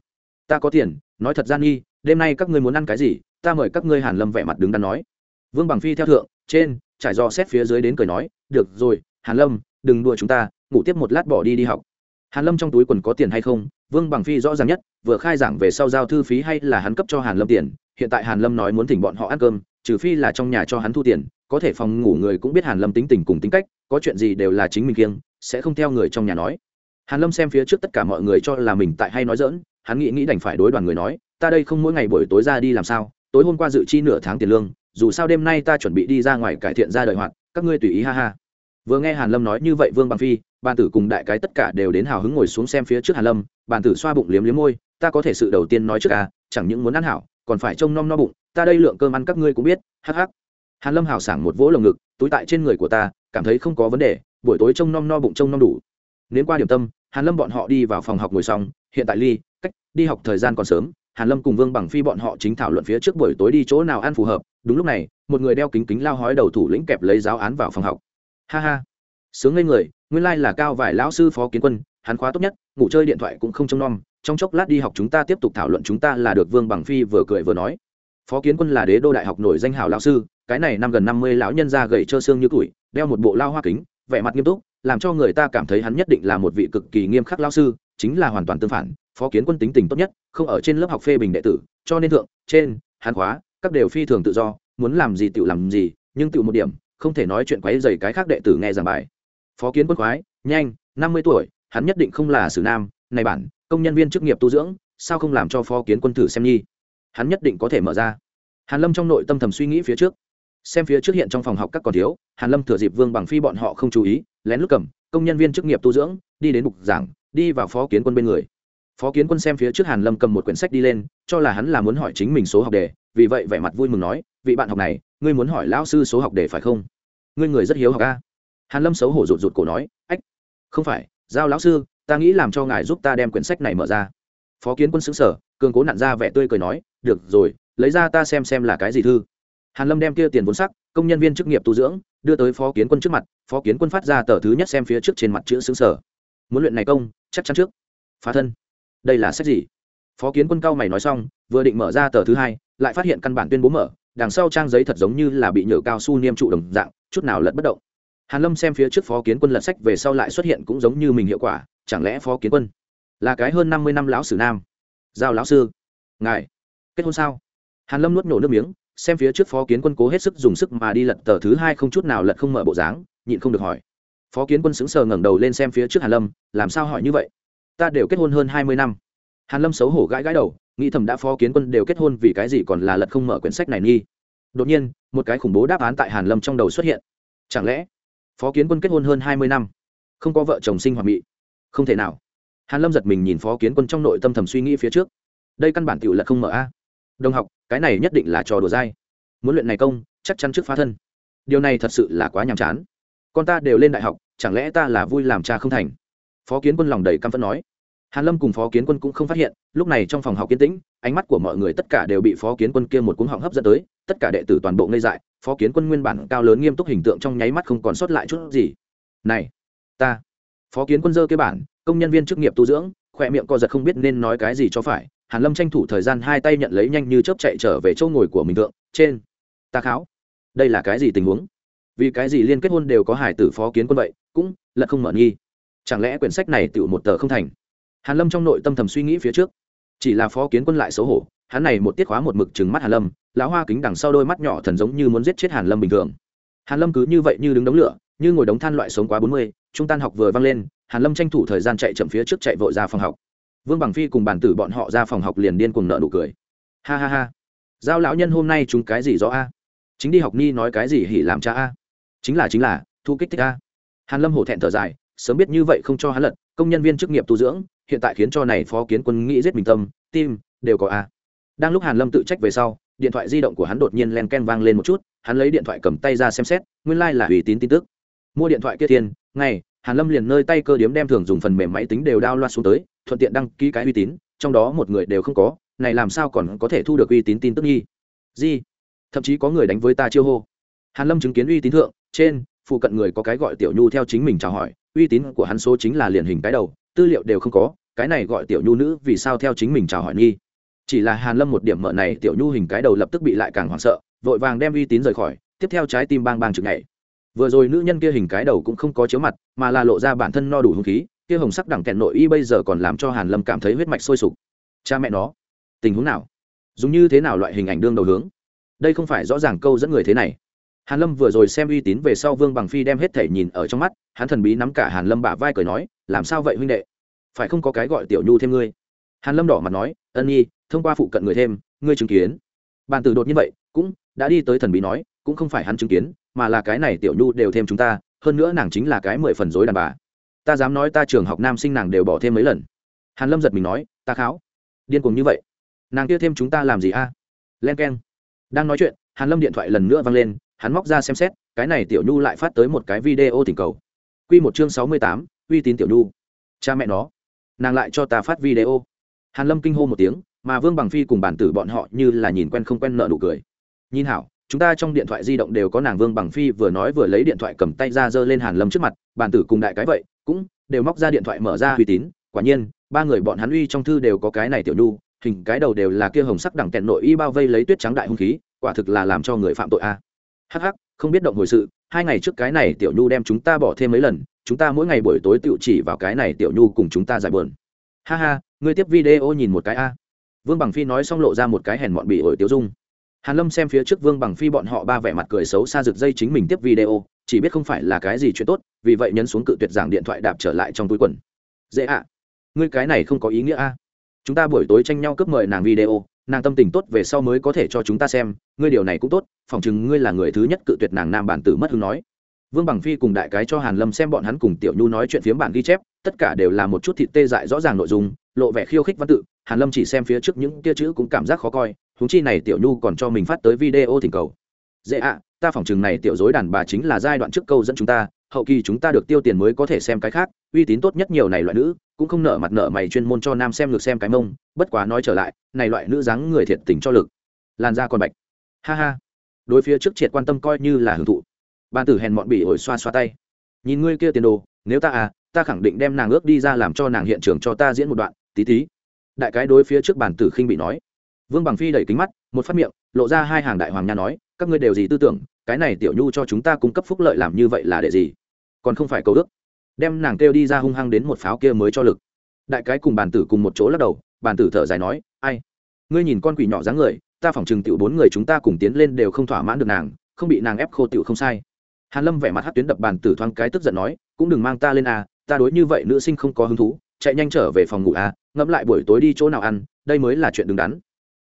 Ta có tiền, nói thật gian nghi đêm nay các ngươi muốn ăn cái gì, ta mời các ngươi hàn lâm vẻ mặt đứng đắn nói. Vương bằng phi theo thượng, trên, trải do xét phía dưới đến cười nói, được rồi, hàn lâm, đừng đùa chúng ta, ngủ tiếp một lát bỏ đi đi học. Hàn lâm trong túi quần có tiền hay không, vương bằng phi rõ ràng nhất, vừa khai giảng về sau giao thư phí hay là hắn cấp cho hàn lâm tiền, hiện tại hàn lâm nói muốn thỉnh bọn họ ăn cơm, trừ phi là trong nhà cho hắn thu tiền, có thể phòng ngủ người cũng biết hàn lâm tính tình cùng tính cách, có chuyện gì đều là chính mình kiêng, sẽ không theo người trong nhà nói hàn lâm xem phía trước tất cả mọi người cho là mình tại hay nói dỡn hắn nghĩ nghĩ đành phải đối đoàn người nói, ta đây không mỗi ngày buổi tối ra đi làm sao, tối hôm qua dự chi nửa tháng tiền lương, dù sao đêm nay ta chuẩn bị đi ra ngoài cải thiện ra đời hoạt, các ngươi tùy ý ha ha. Vừa nghe hàn lâm nói như vậy vương bằng phi, bàn tử cùng đại cái tất cả đều đến hào hứng ngồi xuống xem phía trước hàn lâm, bàn tử xoa bụng liếm liếm môi, ta có thể sự đầu tiên nói trước à chẳng những muốn ăn hảo, còn phải trông nom no bụng, ta đây lượng cơm ăn các ngươi cũng biết, hắc hắc. Hàn lâm hào sảng một vỗ lồng ngực, túi tại trên người của ta, cảm thấy không có vấn đề, buổi tối trông nom no bụng trông nom đủ nếu qua điểm tâm, hàn lâm bọn họ đi vào phòng học ngồi xong, hiện tại ly, cách, đi học thời gian còn sớm, hàn lâm cùng vương bằng phi bọn họ chính thảo luận phía trước buổi tối đi chỗ nào ăn phù hợp. Đúng lúc này, một người đeo kính kính lao hói đầu thủ lĩnh kẹp lấy giáo án vào phòng học. Ha ha. Sướng lên người, nguyên lai là cao vải lão sư phó kiến quân, hắn khóa tốt nhất, ngủ chơi điện thoại cũng không trông nom. Trong chốc lát đi học chúng ta tiếp tục thảo luận chúng ta là được vương bằng phi vừa cười vừa nói. Phó kiến quân là đế đô đại học nổi danh hảo lão sư, cái này năm gần năm mươi lão nhân ra gầy trơ xương như tuổi đeo một bộ lao hoa kính, vẻ mặt nghiêm túc làm cho người ta cảm thấy hắn nhất định là một vị cực kỳ nghiêm khắc lao sư, chính là hoàn toàn tương phản, phó kiến quân tính tình tốt nhất, không ở trên lớp học phê bình đệ tử, cho nên thượng, trên Hàn khóa, các đều phi thường tự do, muốn làm gì tự làm gì, nhưng tự một điểm, không thể nói chuyện quấy dày cái khác đệ tử nghe giảng bài. Phó kiến quân khoái, nhanh, năm mươi tuổi, hắn nhất định không là sử nam, này bản, công nhân viên chức nghiệp tu dưỡng, sao không làm cho phó kiến quân thử xem nhi? Hắn nhất định có thể mở ra. Hàn lâm trong nội tâm thầm suy nghĩ phía trước xem phía trước hiện trong phòng học các còn thiếu, hàn lâm thừa dịp vương bằng phi bọn họ không chú ý, lén lút cầm, công nhân viên chức nghiệp tu dưỡng, đi đến bục giảng, đi vào phó kiến quân bên người. Phó kiến quân xem phía trước hàn lâm cầm một quyển sách đi lên, cho là hắn là muốn hỏi chính mình số học đề, vì vậy vẻ mặt vui mừng nói, vị bạn học này, ngươi muốn hỏi lão sư số học đề phải không? Ngươi người rất hiếu học a. Hàn lâm xấu hổ rụt rụt cổ nói, ách, không phải, giao lão sư, ta nghĩ làm cho ngài giúp ta đem quyển sách này mở ra. Phó kiến quân xứng sở cường cố nặn ra vẻ tươi cười nói, được rồi, lấy ra ta xem xem là cái gì thư hàn lâm đem kia tiền vốn sắc, công nhân viên chức nghiệp tu dưỡng, đưa tới phó kiến quân trước mặt, phó kiến quân phát ra tờ thứ nhất xem phía trước trên mặt chữ xứng sở. Muốn luyện này công, chắc chắn trước. Phá thân. Đây là sách gì? Phó kiến quân cao mày nói xong, vừa định mở ra tờ thứ hai, lại phát hiện căn bản tuyên bố mở, đằng sau trang giấy thật giống như là bị nhựa cao su niêm trụ đồng dạng, chút nào lật bất động. Hàn lâm xem phía trước phó kiến quân lật sách về sau lại xuất hiện cũng giống như mình hiệu quả, chẳng lẽ phó kiến quân là cái hơn năm mươi năm lão sử nam? Giao lão sư. Ngài, kết hôn sao? Hàn lâm nuốt nhổ nước miếng xem phía trước phó kiến quân cố hết sức dùng sức mà đi lật tờ thứ hai không chút nào lật không mở bộ dáng, nhịn không được hỏi. Phó kiến quân sững sờ ngẩng đầu lên xem phía trước hàn lâm, làm sao hỏi như vậy? Ta đều kết hôn hơn hai mươi năm. Hàn lâm xấu hổ gãi gãi đầu, nghĩ thầm đã phó kiến quân đều kết hôn vì cái gì còn là lật không mở quyển sách này nghi. Đột nhiên, một cái khủng bố đáp án tại hàn lâm trong đầu xuất hiện. Chẳng lẽ, phó kiến quân kết hôn hơn hai mươi năm? Không có vợ chồng sinh hoạt mỹ không thể nào. Hàn lâm giật mình nhìn phó kiến quân trong nội tâm thầm suy nghĩ phía trước. Đây căn bản tiểu lật không mở a đồng học, cái này nhất định là trò đùa dai. Muốn luyện này công, chắc chắn trước phá thân. Điều này thật sự là quá nhàm chán. Con ta đều lên đại học, chẳng lẽ ta là vui làm cha không thành? Phó kiến quân lòng đầy căm phẫn nói. Hàn lâm cùng phó kiến quân cũng không phát hiện, lúc này trong phòng học kiến tĩnh, ánh mắt của mọi người tất cả đều bị phó kiến quân kia một cuốn họng hấp dẫn tới, tất cả đệ tử toàn bộ ngây dại, phó kiến quân nguyên bản cao lớn nghiêm túc hình tượng trong nháy mắt không còn sót lại chút gì. Này, ta. Phó kiến quân dơ cái bản, công nhân viên chức nghiệp tu dưỡng khỏe miệng co giật không biết nên nói cái gì cho phải hàn lâm tranh thủ thời gian hai tay nhận lấy nhanh như chớp chạy trở về chỗ ngồi của mình thượng, trên, ta kháo. Đây là cái gì tình huống? Vì cái gì liên kết hôn đều có hải tử phó kiến quân vậy, cũng lật không mở nghi. Chẳng lẽ quyển sách này tựu một tờ không thành? Hàn lâm trong nội tâm thầm suy nghĩ phía trước. Chỉ là phó kiến quân lại xấu hổ, hắn này một tiết khóa một mực trừng mắt hàn lâm, lão hoa kính đằng sau đôi mắt nhỏ thần giống như muốn giết chết hàn lâm bình thường. Hàn lâm cứ như vậy như đứng đống lửa, như ngồi đống than loại sống quá bốn mươi, trung tan học vừa vang lên, hàn lâm tranh thủ thời gian chạy chậm phía trước chạy vội ra phòng học vương bằng phi cùng bản tử bọn họ ra phòng học liền điên cuồng nợ nụ cười. Ha ha ha. Giao lão nhân hôm nay chúng cái gì rõ a? Chính đi học ni nói cái gì hỉ làm cha a? Chính là chính là, thu kích thích a. Hàn lâm hổ thẹn thở dài, sớm biết như vậy không cho hắn lật, công nhân viên chức nghiệp tu dưỡng, hiện tại khiến cho này phó kiến quân nghĩ giết mình tâm, tim, đều có a. Đang lúc hàn lâm tự trách về sau, điện thoại di động của hắn đột nhiên len ken vang lên một chút, hắn lấy điện thoại cầm tay ra xem xét, nguyên lai like là uy tín tin tức. Mua điện thoại kia tiền, ngày hàn lâm liền nơi tay cơ điếm đem thường dùng phần mềm máy tính đều đao loa xuống tới, thuận tiện đăng ký cái uy tín, trong đó một người đều không có, này làm sao còn có thể thu được uy tín tin tức nhi gì? Thậm chí có người đánh với ta chiêu hô. Hàn lâm chứng kiến uy tín thượng, trên phụ cận người có cái gọi tiểu nhu theo chính mình chào hỏi, uy tín của hắn số chính là liền hình cái đầu, tư liệu đều không có, cái này gọi tiểu nhu nữ vì sao theo chính mình chào hỏi nghi? Chỉ là hàn lâm một điểm mở này, tiểu nhu hình cái đầu lập tức bị lại càng hoảng sợ, vội vàng đem uy tín rời khỏi, tiếp theo trái tim bang bang chực nhảy vừa rồi nữ nhân kia hình cái đầu cũng không có chiếu mặt, mà là lộ ra bản thân no đủ hung khí, kia hồng sắc đẳng kẹn nội y bây giờ còn làm cho hàn lâm cảm thấy huyết mạch sôi sục. Cha mẹ nó, tình huống nào? Dùng như thế nào loại hình ảnh đương đầu hướng? Đây không phải rõ ràng câu dẫn người thế này. Hàn lâm vừa rồi xem uy tín về sau vương bằng phi đem hết thể nhìn ở trong mắt, hắn thần bí nắm cả hàn lâm bả vai cười nói, làm sao vậy huynh đệ? Phải không có cái gọi tiểu nhu thêm ngươi? Hàn lâm đỏ mặt nói, ân nhi, thông qua phụ cận người thêm, ngươi chứng kiến. Bàn tử đột nhiên vậy, cũng đã đi tới thần bí nói, cũng không phải hắn chứng kiến mà là cái này tiểu nhu đều thêm chúng ta hơn nữa nàng chính là cái mười phần dối đàn bà. Ta dám nói ta trường học nam sinh nàng đều bỏ thêm mấy lần. Hàn lâm giật mình nói ta kháo. Điên cuồng như vậy. Nàng kia thêm chúng ta làm gì a? Len keng. Đang nói chuyện hàn lâm điện thoại lần nữa vang lên hắn móc ra xem xét cái này tiểu nhu lại phát tới một cái video tình cầu. Quy một chương sáu mươi tám, uy tín tiểu nhu. Cha mẹ nó. Nàng lại cho ta phát video. Hàn lâm kinh hô một tiếng mà vương bằng phi cùng bản tử bọn họ như là nhìn quen không quen nợ nụ cười. Nhìn hảo chúng ta trong điện thoại di động đều có nàng vương bằng phi vừa nói vừa lấy điện thoại cầm tay ra giơ lên hàn lâm trước mặt, bàn tử cùng đại cái vậy, cũng đều móc ra điện thoại mở ra uy tín, quả nhiên, ba người bọn hắn uy trong thư đều có cái này tiểu nhu, hình cái đầu đều là kia hồng sắc đẳng kẹn nội y bao vây lấy tuyết trắng đại hung khí, quả thực là làm cho người phạm tội a. Hắc hắc, không biết động hồi sự, hai ngày trước cái này tiểu nhu đem chúng ta bỏ thêm mấy lần, chúng ta mỗi ngày buổi tối tự chỉ vào cái này tiểu nhu cùng chúng ta giải buồn. Ha ha, ngươi tiếp video nhìn một cái a. Vương bằng phi nói xong lộ ra một cái hèn mọn bị ổi tiêu dung hàn lâm xem phía trước vương bằng phi bọn họ ba vẻ mặt cười xấu xa rực dây chính mình tiếp video, chỉ biết không phải là cái gì chuyện tốt, vì vậy nhấn xuống cự tuyệt giảng điện thoại đạp trở lại trong túi quần. Dễ ạ. Ngươi cái này không có ý nghĩa a. Chúng ta buổi tối tranh nhau cướp mời nàng video, nàng tâm tình tốt về sau mới có thể cho chúng ta xem, ngươi điều này cũng tốt, phỏng chừng ngươi là người thứ nhất cự tuyệt nàng nam bản tử mất hứng nói. Vương bằng phi cùng đại cái cho hàn lâm xem bọn hắn cùng tiểu nhu nói chuyện phiếm bản ghi chép, tất cả đều là một chút thịt tê dại rõ ràng nội dung, lộ vẻ khiêu khích văn tự, hàn lâm chỉ xem phía trước những kia chữ cũng cảm giác khó coi huống chi này tiểu nhu còn cho mình phát tới video thỉnh cầu. Dễ ạ, ta phỏng chừng này tiểu dối đàn bà chính là giai đoạn trước câu dẫn chúng ta, hậu kỳ chúng ta được tiêu tiền mới có thể xem cái khác, uy tín tốt nhất nhiều này loại nữ, cũng không nợ mặt nợ mày chuyên môn cho nam xem ngược xem cái mông, bất quá nói trở lại, này loại nữ dáng người thiệt tình cho lực. Làn da còn bạch. Ha ha. Đối phía trước triệt quan tâm coi như là hưởng thụ. Ban tử hèn mọn bỉ ổi xoa xoa tay. Nhìn ngươi kia tiền đồ, nếu ta à ta khẳng định đem nàng ước đi ra làm cho nàng hiện trường cho ta diễn một đoạn, tí tí. Đại cái đối phía trước bàn tử khinh bị nói vương bằng phi đẩy kính mắt, một phát miệng, lộ ra hai hàng đại hoàng nha nói, các ngươi đều gì tư tưởng, cái này tiểu nhu cho chúng ta cung cấp phúc lợi làm như vậy là để gì? Còn không phải cầu ước. Đem nàng kêu đi ra hung hăng đến một pháo kia mới cho lực. Đại cái cùng bàn tử cùng một chỗ lắc đầu, bàn tử thở dài nói, ai? Ngươi nhìn con quỷ nhỏ dáng người, ta phỏng chừng tiểu bốn người chúng ta cùng tiến lên đều không thỏa mãn được nàng, không bị nàng ép khô tiểu không sai. Hàn lâm vẻ mặt hát tuyến đập bàn tử thoáng cái tức giận nói, cũng đừng mang ta lên à ta đối như vậy nữ sinh không có hứng thú, chạy nhanh trở về phòng ngủ à ngẫm lại buổi tối đi chỗ nào ăn, đây mới là chuyện đứng đắn